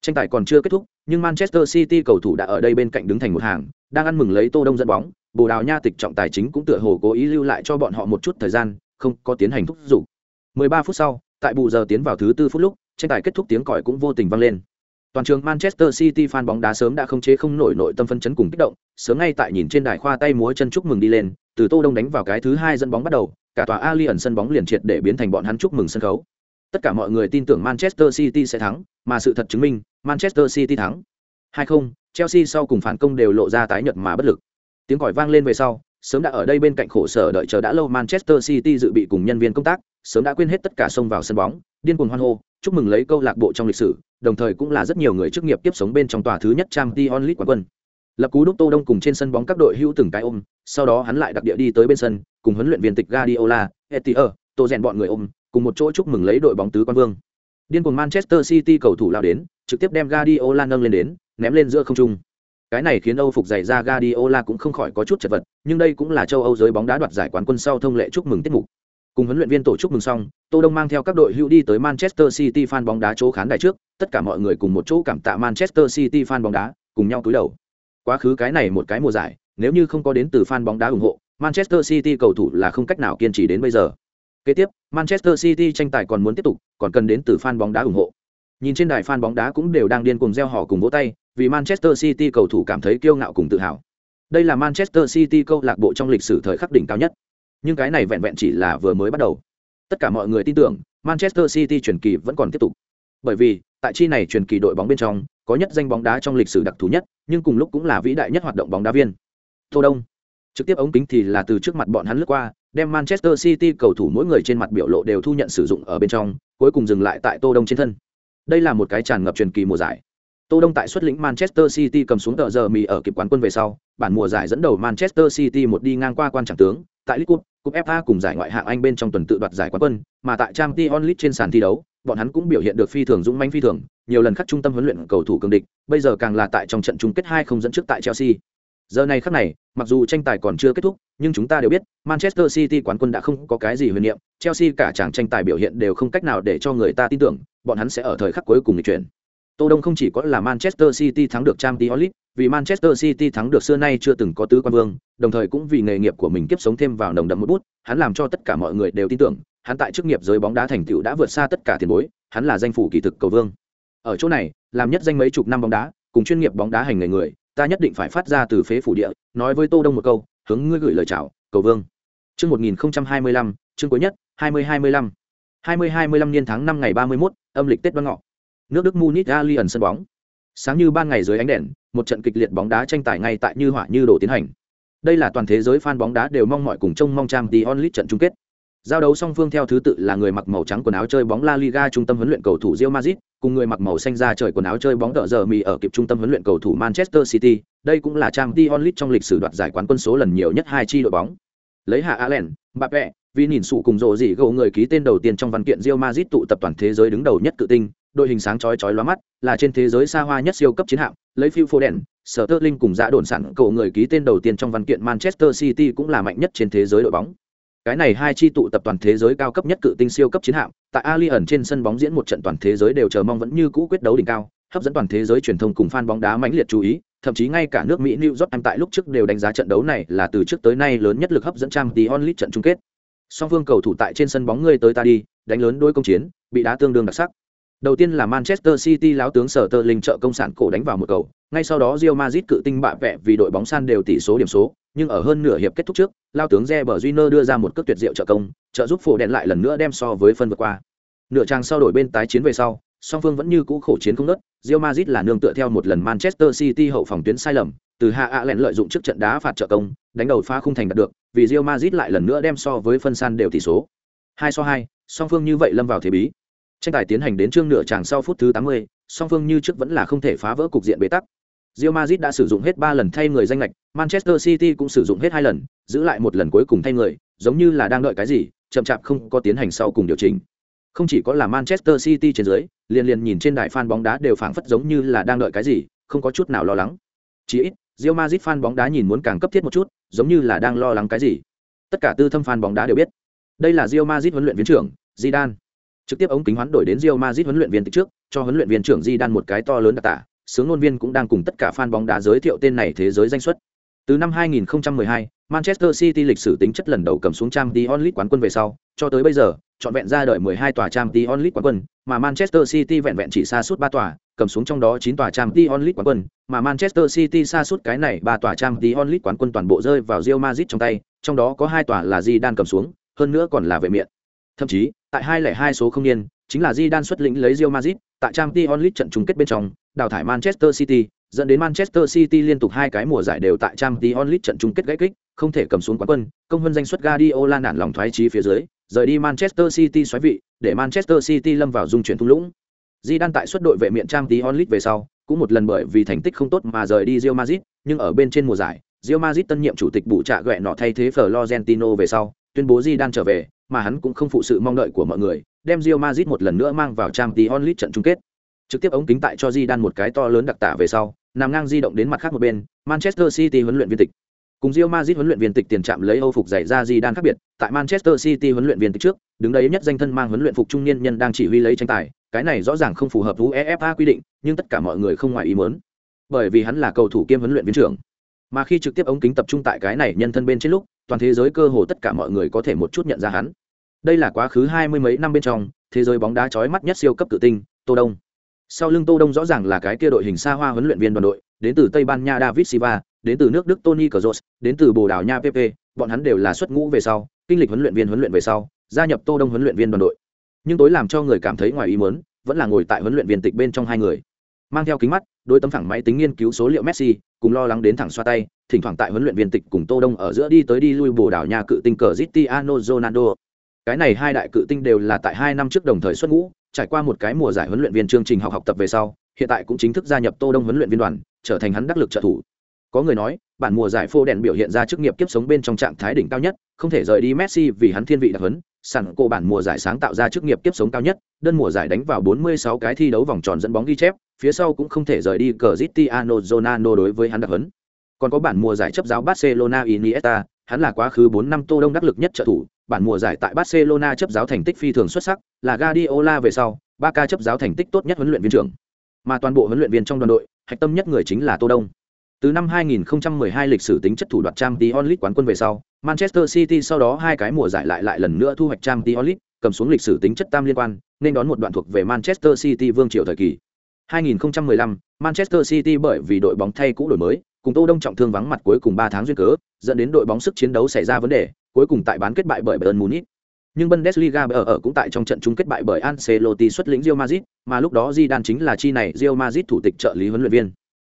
Tranh tài còn chưa kết thúc, nhưng Manchester City cầu thủ đã ở đây bên cạnh đứng thành một hàng, đang ăn mừng lấy Tô Đông dẫn bóng, Bồ Đào Nha tịch trọng tài chính cũng tựa hồ cố ý lưu lại cho bọn họ một chút thời gian, không có tiến hành thúc giục. 13 phút sau, tại bù giờ tiến vào thứ tư phút lúc, tranh tài kết thúc tiếng còi cũng vô tình vang lên. Toàn trường Manchester City fan bóng đá sớm đã không chế không nổi nội tâm phân chấn cùng kích động, sớm ngay tại nhìn trên đài khoa tay múa chân chúc mừng đi lên, từ Tô Đông đánh vào cái thứ hai dẫn bóng bắt đầu, cả tòa Allianz sân bóng liền triệt để biến thành bọn hắn chúc mừng sân khấu. Tất cả mọi người tin tưởng Manchester City sẽ thắng, mà sự thật chứng minh, Manchester City thắng. 2-0, Chelsea sau cùng phản công đều lộ ra tái nhợt mà bất lực. Tiếng còi vang lên về sau, sớm đã ở đây bên cạnh khổ sở đợi chờ đã lâu Manchester City dự bị cùng nhân viên công tác, sớm đã quên hết tất cả xông vào sân bóng, điên cuồng hoan hô, chúc mừng lấy câu lạc bộ trong lịch sử, đồng thời cũng là rất nhiều người chức nghiệp tiếp sống bên trong tòa thứ nhất Champions League quán quân. Lập cú đúc Tô Đông cùng trên sân bóng các đội hữu từng cái ôm, sau đó hắn lại đặc địa đi tới bên sân, cùng huấn luyện viên tịch Guardiola, Etier, Tô rèn bọn người ôm, cùng một chỗ chúc mừng lấy đội bóng tứ quan vương. Điên cuồng Manchester City cầu thủ lao đến, trực tiếp đem Guardiola nâng lên đến, ném lên giữa không trung. Cái này khiến Âu phục giày ra Guardiola cũng không khỏi có chút chật vật, nhưng đây cũng là châu Âu giới bóng đá đoạt giải quán quân sau thông lệ chúc mừng tiết mục. Cùng huấn luyện viên tổ chức mừng xong, Tô Đông mang theo các đội hữu đi tới Manchester City fan bóng đá chỗ khán đài trước, tất cả mọi người cùng một chỗ cảm tạ Manchester City fan bóng đá, cùng nhau cúi đầu. Quá khứ cái này một cái mùa giải, nếu như không có đến từ fan bóng đá ủng hộ, Manchester City cầu thủ là không cách nào kiên trì đến bây giờ. Kế tiếp, Manchester City tranh tài còn muốn tiếp tục, còn cần đến từ fan bóng đá ủng hộ. Nhìn trên đài fan bóng đá cũng đều đang điên cuồng reo hò cùng vỗ tay, vì Manchester City cầu thủ cảm thấy kiêu ngạo cùng tự hào. Đây là Manchester City câu lạc bộ trong lịch sử thời khắc đỉnh cao nhất. Nhưng cái này vẹn vẹn chỉ là vừa mới bắt đầu. Tất cả mọi người tin tưởng, Manchester City truyền kỳ vẫn còn tiếp tục. Bởi vì, tại chi này truyền kỳ đội bóng bên trong, có nhất danh bóng đá trong lịch sử đặc thù nhất, nhưng cùng lúc cũng là vĩ đại nhất hoạt động bóng đá viên. Tô Đông. Trực tiếp ống kính thì là từ trước mặt bọn hắn lướt qua, đem Manchester City cầu thủ mỗi người trên mặt biểu lộ đều thu nhận sử dụng ở bên trong, cuối cùng dừng lại tại Tô Đông trên thân. Đây là một cái tràn ngập truyền kỳ mùa giải. Tô Đông tại xuất lĩnh Manchester City cầm xuống tờ giờ mì ở kịp quán quân về sau, bản mùa giải dẫn đầu Manchester City một đi ngang qua quan chẳng tướng, tại League Cup, Cup FA cùng giải ngoại hạng Anh bên trong tuần tự đoạt giải quán quân, mà tại Champions League trên sàn thi đấu, bọn hắn cũng biểu hiện được phi thường dũng mãnh phi thường, nhiều lần khắc trung tâm huấn luyện cầu thủ cường địch, bây giờ càng là tại trong trận chung kết hai không dẫn trước tại Chelsea. Giờ này khắc này, mặc dù tranh tài còn chưa kết thúc, nhưng chúng ta đều biết, Manchester City quán quân đã không có cái gì huyền niệm, Chelsea cả chàng tranh tài biểu hiện đều không cách nào để cho người ta tin tưởng, bọn hắn sẽ ở thời khắc cuối cùng nghịch chuyển. Tô Đông không chỉ có là Manchester City thắng được Champions League, vì Manchester City thắng được xưa nay chưa từng có tứ quan vương, đồng thời cũng vì nghề nghiệp của mình kiếp sống thêm vào nồng đậm một bút, hắn làm cho tất cả mọi người đều tin tưởng, hắn tại chức nghiệp giới bóng đá thành tựu đã vượt xa tất cả tiền bối, hắn là danh phủ kỳ thực cầu vương. Ở chỗ này, làm nhất danh mấy chục năm bóng đá, cùng chuyên nghiệp bóng đá hành nghề người, ta nhất định phải phát ra từ phế phủ địa, nói với Tô Đông một câu, hướng ngươi gửi lời chào, cầu vương. Chương 1025, chương cuối nhất, 2025. 2025 niên tháng 5 ngày 31, âm lịch Tết Đoan Ngọ. Nước Đức Munich Allianz sân bóng. Sáng như ban ngày dưới ánh đèn, một trận kịch liệt bóng đá tranh tài ngay tại như hỏa như đổ tiến hành. Đây là toàn thế giới fan bóng đá đều mong mỏi cùng trông mong trang Champions onlit trận chung kết. Giao đấu song phương theo thứ tự là người mặc màu trắng quần áo chơi bóng La Liga trung tâm huấn luyện cầu thủ Real Madrid, cùng người mặc màu xanh da trời quần áo chơi bóng đỡ giờ mì ở kịp trung tâm huấn luyện cầu thủ Manchester City, đây cũng là trang Champions onlit trong lịch sử đoạt giải quán quân số lần nhiều nhất hai chi đội bóng. Lấy hạ Allen, Mbappe, vì nhìn sụ cùng rộ gì gỗ người ký tên đầu tiên trong văn kiện Real Madrid tụ tập toàn thế giới đứng đầu nhất cự tinh, đội hình sáng chói chói lóa mắt, là trên thế giới xa hoa nhất siêu cấp chiến hạm, lấy Phil Foden, Sterling cùng dạ đồn sẵn cầu người ký tên đầu tiên trong văn kiện Manchester City cũng là mạnh nhất trên thế giới đội bóng. Cái này hai chi tụ tập toàn thế giới cao cấp nhất cự tinh siêu cấp chiến hạm, tại Allianz trên sân bóng diễn một trận toàn thế giới đều chờ mong vẫn như cũ quyết đấu đỉnh cao, hấp dẫn toàn thế giới truyền thông cùng fan bóng đá mãnh liệt chú ý, thậm chí ngay cả nước Mỹ New York Times tại lúc trước đều đánh giá trận đấu này là từ trước tới nay lớn nhất lực hấp dẫn trang Champions onlit trận chung kết. Song phương cầu thủ tại trên sân bóng người tới ta đi, đánh lớn đôi công chiến, bị đá tương đương đặc sắc. Đầu tiên là Manchester City láo tướng sở tơ linh trợ công sản cổ đánh vào một cầu, ngay sau đó Real Madrid cự tinh bạ vẹ vì đội bóng san đều tỷ số điểm số, nhưng ở hơn nửa hiệp kết thúc trước, lao tướng Reber Júnior đưa ra một cước tuyệt diệu trợ công, trợ giúp phổ đèn lại lần nữa đem so với phân vượt qua. Nửa trang sau đổi bên tái chiến về sau, song phương vẫn như cũ khổ chiến không ngớt, Real Madrid là nương tựa theo một lần Manchester City hậu phòng tuyến sai lầm, từ hạ ạ lẹn lợi dụng trước trận đá phạt trợ công, đánh đầu phá khung thành đạt được, vì Real Madrid lại lần nữa đem so với phân san đều tỷ số. 2 so 2, song phương như vậy lâm vào thế bí tranh tài tiến hành đến chương nửa tràng sau phút thứ 80, song phương như trước vẫn là không thể phá vỡ cục diện bế tắc Real Madrid đã sử dụng hết 3 lần thay người danh lệch, Manchester City cũng sử dụng hết 2 lần, giữ lại một lần cuối cùng thay người, giống như là đang đợi cái gì, chậm chạp không có tiến hành sau cùng điều chỉnh. Không chỉ có là Manchester City trên dưới, liền liền nhìn trên đài fan bóng đá đều phảng phất giống như là đang đợi cái gì, không có chút nào lo lắng. Chỉ ít, Real Madrid fan bóng đá nhìn muốn càng cấp thiết một chút, giống như là đang lo lắng cái gì. Tất cả tư thâm fan bóng đá đều biết, đây là Real Madrid huấn luyện viên trưởng, Zidane trực tiếp ống kính hoán đổi đến Real Madrid huấn luyện viên trước, cho huấn luyện viên trưởng Di Đan một cái to lớn đặc tả, sướng ngôn viên cũng đang cùng tất cả fan bóng đá giới thiệu tên này thế giới danh xuất. Từ năm 2012, Manchester City lịch sử tính chất lần đầu cầm xuống Champions League quán quân về sau, cho tới bây giờ, chọn vẹn ra đời 12 tòa Champions League quán quân, mà Manchester City vẹn vẹn chỉ xa suốt 3 tòa, cầm xuống trong đó 9 tòa Champions League quán quân, mà Manchester City xa suốt cái này 3 tòa Champions League quán quân toàn bộ rơi vào Real Madrid trong tay, trong đó có 2 tòa là Di Đan cầm xuống, hơn nữa còn là vệ miệng. Thậm chí, tại 202 số không niên, chính là Zidane xuất lĩnh lấy Real Madrid, tại Champions League trận chung kết bên trong, đào thải Manchester City, dẫn đến Manchester City liên tục hai cái mùa giải đều tại Champions League trận chung kết gãy kích, không thể cầm xuống quán quân, công hơn danh xuất Guardiola nản lòng thoái chí phía dưới, rời đi Manchester City xoáy vị, để Manchester City lâm vào dung chuyển thung lũng. Zidane tại xuất đội vệ miện Champions League về sau, cũng một lần bởi vì thành tích không tốt mà rời đi Real Madrid, nhưng ở bên trên mùa giải, Real Madrid tân nhiệm chủ tịch bù trạ gẹ nọ thay thế Florentino về sau, tuyên bố Zidane trở về, mà hắn cũng không phụ sự mong đợi của mọi người, đem Real Madrid một lần nữa mang vào Champions League trận chung kết. Trực tiếp ống kính tại cho Zidane một cái to lớn đặc tả về sau, nằm ngang di động đến mặt khác một bên, Manchester City huấn luyện viên tịch. Cùng Real Madrid huấn luyện viên tịch tiền trạm lấy Âu phục giày ra Zidane khác biệt, tại Manchester City huấn luyện viên tịch trước, đứng đấy nhất danh thân mang huấn luyện phục trung niên nhân đang chỉ huy lấy tranh tài, cái này rõ ràng không phù hợp UEFA quy định, nhưng tất cả mọi người không ngoài ý muốn. Bởi vì hắn là cầu thủ kiêm huấn luyện viên trưởng. Mà khi trực tiếp ống kính tập trung tại cái này nhân thân bên trên lúc, toàn thế giới cơ hồ tất cả mọi người có thể một chút nhận ra hắn. Đây là quá khứ hai mươi mấy năm bên trong, thế giới bóng đá chói mắt nhất siêu cấp tự tinh, Tô Đông. Sau lưng Tô Đông rõ ràng là cái kia đội hình xa hoa huấn luyện viên đoàn đội, đến từ Tây Ban Nha David Silva, đến từ nước Đức Tony Kroos, đến từ Bồ Đào Nha Pepe, bọn hắn đều là xuất ngũ về sau, kinh lịch huấn luyện viên huấn luyện về sau, gia nhập Tô Đông huấn luyện viên đoàn đội. Nhưng tối làm cho người cảm thấy ngoài ý muốn, vẫn là ngồi tại huấn luyện viên tịch bên trong hai người. Mang theo kính mắt, đôi tấm phẳng máy tính nghiên cứu số liệu Messi, cùng lo lắng đến thẳng xoa tay, thỉnh thoảng tại huấn luyện viên tịch cùng Tô Đông ở giữa đi tới đi lui Bồ đảo nhà cự tinh cờ Cristiano Ronaldo. Cái này hai đại cự tinh đều là tại hai năm trước đồng thời xuất ngũ, trải qua một cái mùa giải huấn luyện viên chương trình học học tập về sau, hiện tại cũng chính thức gia nhập Tô Đông huấn luyện viên đoàn, trở thành hắn đắc lực trợ thủ. Có người nói, bản mùa giải phô đèn biểu hiện ra chức nghiệp kiếp sống bên trong trạng thái đỉnh cao nhất, không thể rời đi Messi vì hắn thiên vị đặc huấn, sẵn cô bản mùa giải sáng tạo ra chức nghiệp kiếp sống cao nhất, đơn mùa giải đánh vào 46 cái thi đấu vòng tròn dẫn bóng ghi chép, phía sau cũng không thể rời đi Cristiano Ronaldo đối với hắn đặc huấn. Còn có bản mùa giải chấp giáo Barcelona Iniesta, hắn là quá khứ 4 năm Tô Đông đắc lực nhất trợ thủ, bản mùa giải tại Barcelona chấp giáo thành tích phi thường xuất sắc, là Guardiola về sau, Barca chấp giáo thành tích tốt nhất huấn luyện viên trưởng. Mà toàn bộ huấn luyện viên trong đoàn đội, hạch tâm nhất người chính là Tô Đông. Từ năm 2012 lịch sử tính chất thủ đoạt Champions League quán quân về sau, Manchester City sau đó hai cái mùa giải lại lại lần nữa thu hoạch Champions League, cầm xuống lịch sử tính chất tam liên quan, nên đón một đoạn thuộc về Manchester City vương triều thời kỳ. 2015, Manchester City bởi vì đội bóng thay cũ đổi mới, cùng Tô Đông trọng thương vắng mặt cuối cùng 3 tháng duyên cớ, dẫn đến đội bóng sức chiến đấu xảy ra vấn đề, cuối cùng tại bán kết bại bởi Bayern Munich. Nhưng Bundesliga ở ở cũng tại trong trận chung kết bại bởi Ancelotti xuất lĩnh Real Madrid, mà lúc đó Zidane chính là chi này Real Madrid thủ tịch trợ lý huấn luyện viên.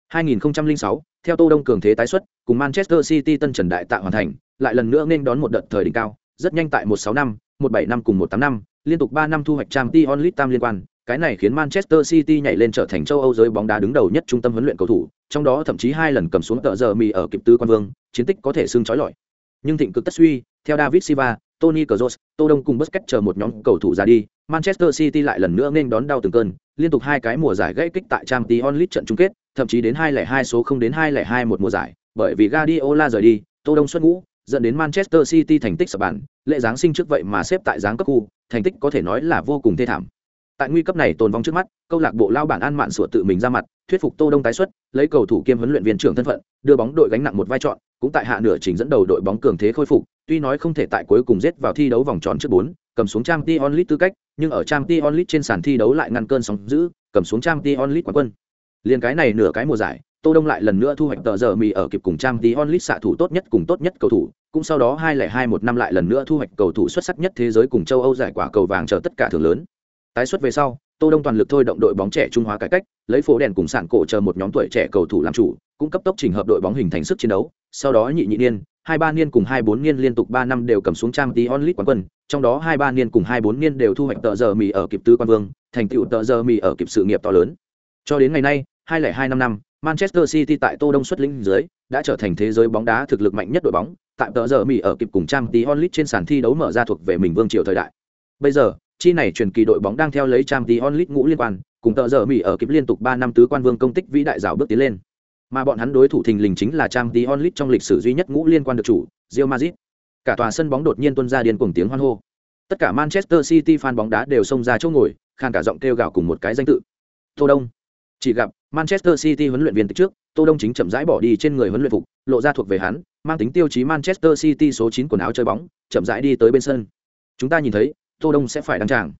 2006, theo Tô Đông cường thế tái xuất, cùng Manchester City tân trần đại tạ hoàn thành, lại lần nữa nên đón một đợt thời đỉnh cao, rất nhanh tại 16 năm, 17 năm cùng 18 năm, liên tục 3 năm thu hoạch Champions League tam liên quan, cái này khiến Manchester City nhảy lên trở thành châu Âu giới bóng đá đứng đầu nhất trung tâm huấn luyện cầu thủ, trong đó thậm chí hai lần cầm xuống tợ giờ mì ở kịp tứ quan vương, chiến tích có thể xưng chói lọi. Nhưng thịnh cực tất suy, theo David Silva, Tony Kroos, Tô Đông cùng Busquets chờ một nhóm cầu thủ ra đi, Manchester City lại lần nữa nên đón đau từng cơn, liên tục hai cái mùa giải gãy kích tại Champions League trận chung kết, thậm chí đến 202 số không đến 202 một mùa giải, bởi vì Guardiola rời đi, Tô Đông xuất ngũ, dẫn đến Manchester City thành tích sập bàn, lễ giáng sinh trước vậy mà xếp tại giáng cấp khu, thành tích có thể nói là vô cùng thê thảm. Tại nguy cấp này tồn vong trước mắt, câu lạc bộ lao bản An Mạn sủa tự mình ra mặt, thuyết phục Tô Đông tái xuất, lấy cầu thủ kiêm huấn luyện viên trưởng thân phận, đưa bóng đội gánh nặng một vai trò, cũng tại hạ nửa trình dẫn đầu đội bóng cường thế khôi phục, tuy nói không thể tại cuối cùng giết vào thi đấu vòng tròn trước bốn, cầm xuống trang Champions lit tư cách, nhưng ở trang Champions lit trên sàn thi đấu lại ngăn cơn sóng dữ, cầm xuống trang Champions League quán quân. Liên cái này nửa cái mùa giải, Tô Đông lại lần nữa thu hoạch tờ giờ mì ở kịp cùng trang Champions lit xạ thủ tốt nhất cùng tốt nhất cầu thủ, cũng sau đó 202 một năm lại lần nữa thu hoạch cầu thủ xuất sắc nhất thế giới cùng châu Âu giải quả cầu vàng chờ tất cả thưởng lớn. Tái xuất về sau, Tô Đông toàn lực thôi động đội bóng trẻ trung hóa cải cách, lấy phố đèn cùng sản cổ chờ một nhóm tuổi trẻ cầu thủ làm chủ, cũng cấp tốc chỉnh hợp đội bóng hình thành sức chiến đấu. Sau đó nhị nhị niên, hai ba niên cùng hai bốn niên liên tục ba năm đều cầm xuống trang tí onlit quán quân, trong đó hai ba niên cùng hai bốn niên đều thu hoạch tờ giờ mì ở kịp tứ quan vương, thành tựu tờ giờ mì ở kịp sự nghiệp to lớn. Cho đến ngày nay, hai lẻ hai năm năm, Manchester City tại Tô Đông xuất lĩnh dưới, đã trở thành thế giới bóng đá thực lực mạnh nhất đội bóng, tại tờ giờ mì ở kịp cùng trang tí onlit trên sàn thi đấu mở ra thuộc về mình vương triều thời đại. Bây giờ, chi này truyền kỳ đội bóng đang theo lấy trang tí onlit ngũ liên quan, cùng tợ giờ mỹ ở kịp liên tục ba năm tứ quan vương công tích vĩ đại rào bước tiến lên. Mà bọn hắn đối thủ thình lình chính là trang tí onlit trong lịch sử duy nhất ngũ liên quan được chủ Real Madrid. Cả tòa sân bóng đột nhiên tuôn ra điên cuồng tiếng hoan hô. Tất cả Manchester City fan bóng đá đều xông ra chỗ ngồi khan cả giọng kêu gào cùng một cái danh tự. Tô Đông. Chỉ gặp Manchester City huấn luyện viên từ trước Tô Đông chính chậm rãi bỏ đi trên người huấn luyện phục lộ ra thuộc về hắn mang tính tiêu chí Manchester City số 9 quần áo chơi bóng chậm rãi đi tới bên sân. Chúng ta nhìn thấy Tô Đông sẽ phải đăng tràng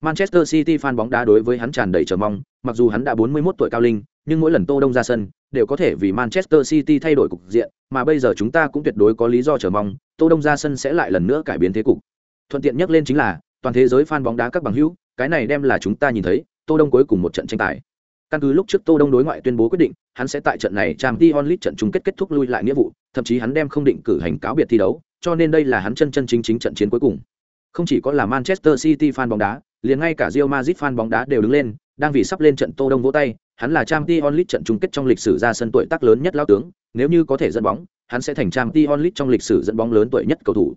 Manchester City fan bóng đá đối với hắn tràn đầy chờ mong, mặc dù hắn đã 41 tuổi cao linh, nhưng mỗi lần Tô Đông ra sân, đều có thể vì Manchester City thay đổi cục diện, mà bây giờ chúng ta cũng tuyệt đối có lý do chờ mong, Tô Đông ra sân sẽ lại lần nữa cải biến thế cục. Thuận tiện nhất lên chính là, toàn thế giới fan bóng đá các bằng hữu, cái này đem là chúng ta nhìn thấy, Tô Đông cuối cùng một trận tranh tài. Căn cứ lúc trước Tô Đông đối ngoại tuyên bố quyết định, hắn sẽ tại trận này Champions League trận chung kết kết thúc lui lại nghĩa vụ, thậm chí hắn đem không định cử hành cáo biệt thi đấu, cho nên đây là hắn chân chân chính chính trận chiến cuối cùng. Không chỉ có là Manchester City fan bóng đá, liền ngay cả Real Madrid fan bóng đá đều đứng lên, đang vì sắp lên trận Tô Đông vỗ tay, hắn là Champions League trận chung kết trong lịch sử ra sân tuổi tác lớn nhất lão tướng, nếu như có thể dẫn bóng, hắn sẽ thành Champions League trong lịch sử dẫn bóng lớn tuổi nhất cầu thủ.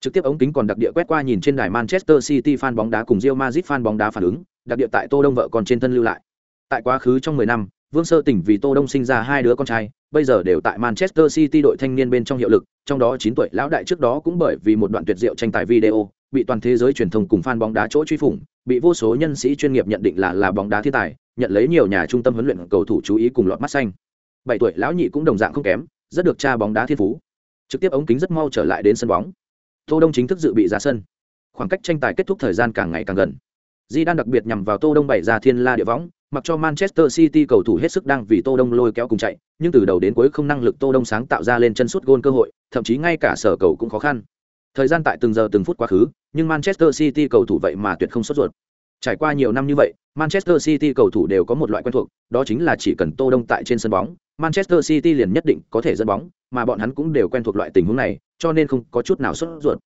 Trực tiếp ống kính còn đặc địa quét qua nhìn trên đài Manchester City fan bóng đá cùng Real Madrid fan bóng đá phản ứng, đặc địa tại Tô Đông vợ còn trên thân lưu lại. Tại quá khứ trong 10 năm, Vương Sơ tỉnh vì Tô Đông sinh ra hai đứa con trai, bây giờ đều tại Manchester City đội thanh niên bên trong hiệu lực, trong đó 9 tuổi lão đại trước đó cũng bởi vì một đoạn tuyệt diệu tranh tài video, bị toàn thế giới truyền thông cùng fan bóng đá chỗ truy phủng, bị vô số nhân sĩ chuyên nghiệp nhận định là là bóng đá thiên tài, nhận lấy nhiều nhà trung tâm huấn luyện cầu thủ chú ý cùng lọt mắt xanh. 7 tuổi lão nhị cũng đồng dạng không kém, rất được cha bóng đá thiên phú. Trực tiếp ống kính rất mau trở lại đến sân bóng. Tô Đông chính thức dự bị ra sân. Khoảng cách tranh tài kết thúc thời gian càng ngày càng gần. Di đang đặc biệt nhằm vào Tô Đông bày ra thiên la địa võng, mặc cho Manchester City cầu thủ hết sức đang vì Tô Đông lôi kéo cùng chạy, nhưng từ đầu đến cuối không năng lực Tô Đông sáng tạo ra lên chân sút gôn cơ hội, thậm chí ngay cả sở cầu cũng khó khăn. Thời gian tại từng giờ từng phút quá khứ, nhưng Manchester City cầu thủ vậy mà tuyệt không sốt ruột. Trải qua nhiều năm như vậy, Manchester City cầu thủ đều có một loại quen thuộc, đó chính là chỉ cần Tô Đông tại trên sân bóng, Manchester City liền nhất định có thể dẫn bóng, mà bọn hắn cũng đều quen thuộc loại tình huống này, cho nên không có chút nào sốt ruột.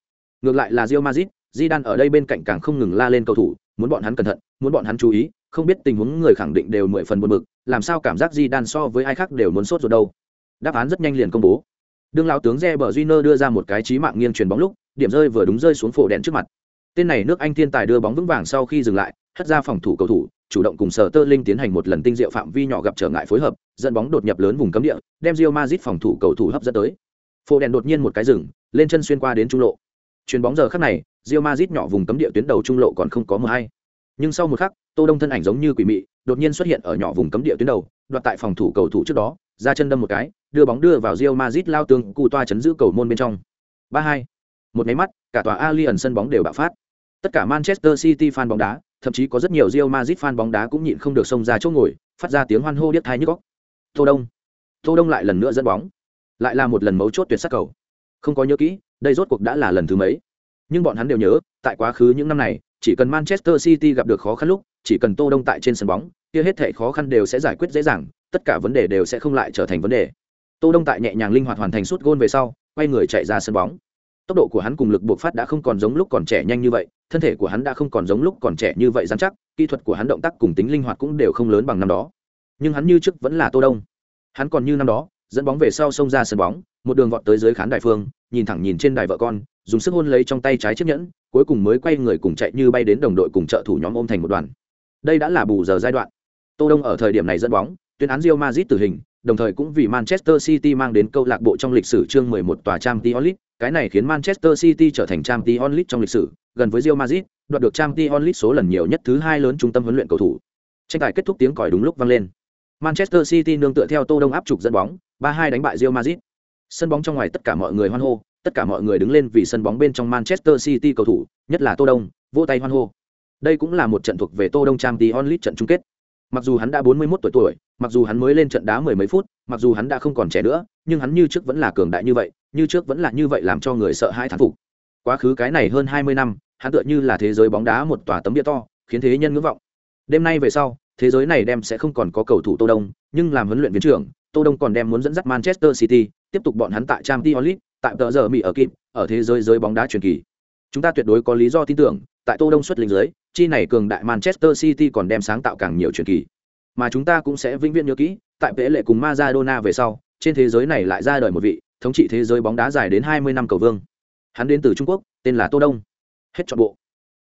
Ngược lại là Real Madrid, Zidane ở đây bên cạnh càng không ngừng la lên cầu thủ, muốn bọn hắn cẩn thận, muốn bọn hắn chú ý, không biết tình huống người khẳng định đều mười phần buồn bực, làm sao cảm giác Zidane so với ai khác đều muốn sốt ruột đâu. Đáp án rất nhanh liền công bố. Đương lão tướng Reber junior đưa ra một cái chí mạng nghiêng truyền bóng lúc, điểm rơi vừa đúng rơi xuống phổ đèn trước mặt. Tên này nước Anh thiên tài đưa bóng vững vàng sau khi dừng lại, hất ra phòng thủ cầu thủ, chủ động cùng Sở Tơ Linh tiến hành một lần tinh diệu phạm vi nhỏ gặp trở ngại phối hợp, dẫn bóng đột nhập lớn vùng cấm địa, đem Real Madrid phòng thủ cầu thủ hấp dẫn tới. Phổ đèn đột nhiên một cái dừng, lên chân xuyên qua đến trung lộ. Chuyền bóng giờ khắc này, Real Madrid nhỏ vùng cấm địa tuyến đầu trung lộ còn không có mờ hay. Nhưng sau một khắc, Tô Đông thân ảnh giống như quỷ mị, đột nhiên xuất hiện ở nhỏ vùng cấm địa tuyến đầu, đoạt tại phòng thủ cầu thủ trước đó, ra chân đâm một cái, đưa bóng đưa vào Real Madrid lao tường, cụ toa chấn giữ cầu môn bên trong. 3-2. Một máy mắt, cả tòa Allianz sân bóng đều bạo phát. Tất cả Manchester City fan bóng đá, thậm chí có rất nhiều Real Madrid fan bóng đá cũng nhịn không được xông ra chỗ ngồi, phát ra tiếng hoan hô điếc tai nhức óc. Tô Đông, Tô Đông lại lần nữa dẫn bóng, lại là một lần mấu chốt tuyệt sắc cầu. Không có nhớ kỹ, đây rốt cuộc đã là lần thứ mấy. Nhưng bọn hắn đều nhớ, tại quá khứ những năm này, chỉ cần Manchester City gặp được khó khăn lúc, chỉ cần Tô Đông tại trên sân bóng, kia hết thảy khó khăn đều sẽ giải quyết dễ dàng, tất cả vấn đề đều sẽ không lại trở thành vấn đề. Tô Đông tại nhẹ nhàng linh hoạt hoàn thành suốt gôn về sau, quay người chạy ra sân bóng. Tốc độ của hắn cùng lực buộc phát đã không còn giống lúc còn trẻ nhanh như vậy thân thể của hắn đã không còn giống lúc còn trẻ như vậy dán chắc kỹ thuật của hắn động tác cùng tính linh hoạt cũng đều không lớn bằng năm đó. Nhưng hắn như trước vẫn là tô đông. Hắn còn như năm đó dẫn bóng về sau xông ra sân bóng một đường vọt tới dưới khán đài phương nhìn thẳng nhìn trên đài vợ con dùng sức hôn lấy trong tay trái chiếc nhẫn cuối cùng mới quay người cùng chạy như bay đến đồng đội cùng trợ thủ nhóm ôm thành một đoàn. Đây đã là bù giờ giai đoạn. Tô đông ở thời điểm này dẫn bóng tuyên án Real Madrid tử hình đồng thời cũng vì Manchester City mang đến câu lạc bộ trong lịch sử chương 11 tòa Champions League, cái này khiến Manchester City trở thành Champions League trong lịch sử, gần với Real Madrid, đoạt được Champions League số lần nhiều nhất thứ hai lớn trung tâm huấn luyện cầu thủ. Tranh tài kết thúc tiếng còi đúng lúc vang lên. Manchester City nương tựa theo Tô Đông áp trục dẫn bóng, 3-2 đánh bại Real Madrid. Sân bóng trong ngoài tất cả mọi người hoan hô, tất cả mọi người đứng lên vì sân bóng bên trong Manchester City cầu thủ, nhất là Tô Đông, vỗ tay hoan hô. Đây cũng là một trận thuộc về Tô Đông Champions League trận chung kết. Mặc dù hắn đã 41 tuổi tuổi, mặc dù hắn mới lên trận đá mười mấy phút, mặc dù hắn đã không còn trẻ nữa, nhưng hắn như trước vẫn là cường đại như vậy, như trước vẫn là như vậy làm cho người sợ hãi thán phục. Quá khứ cái này hơn 20 năm, hắn tựa như là thế giới bóng đá một tòa tấm bia to, khiến thế nhân ngưỡng vọng. Đêm nay về sau, thế giới này đem sẽ không còn có cầu thủ Tô Đông, nhưng làm huấn luyện viên trưởng, Tô Đông còn đem muốn dẫn dắt Manchester City, tiếp tục bọn hắn tại Champions League, tại tờ giờ Mỹ ở kịp, ở thế giới giới bóng đá truyền kỳ. Chúng ta tuyệt đối có lý do tin tưởng, tại Tô Đông xuất linh dưới, chi này cường đại Manchester City còn đem sáng tạo càng nhiều truyền kỳ. Mà chúng ta cũng sẽ vĩnh viễn nhớ kỹ, tại Pele lệ cùng Maradona về sau, trên thế giới này lại ra đời một vị thống trị thế giới bóng đá dài đến 20 năm cầu vương. Hắn đến từ Trung Quốc, tên là Tô Đông. Hết trọn bộ.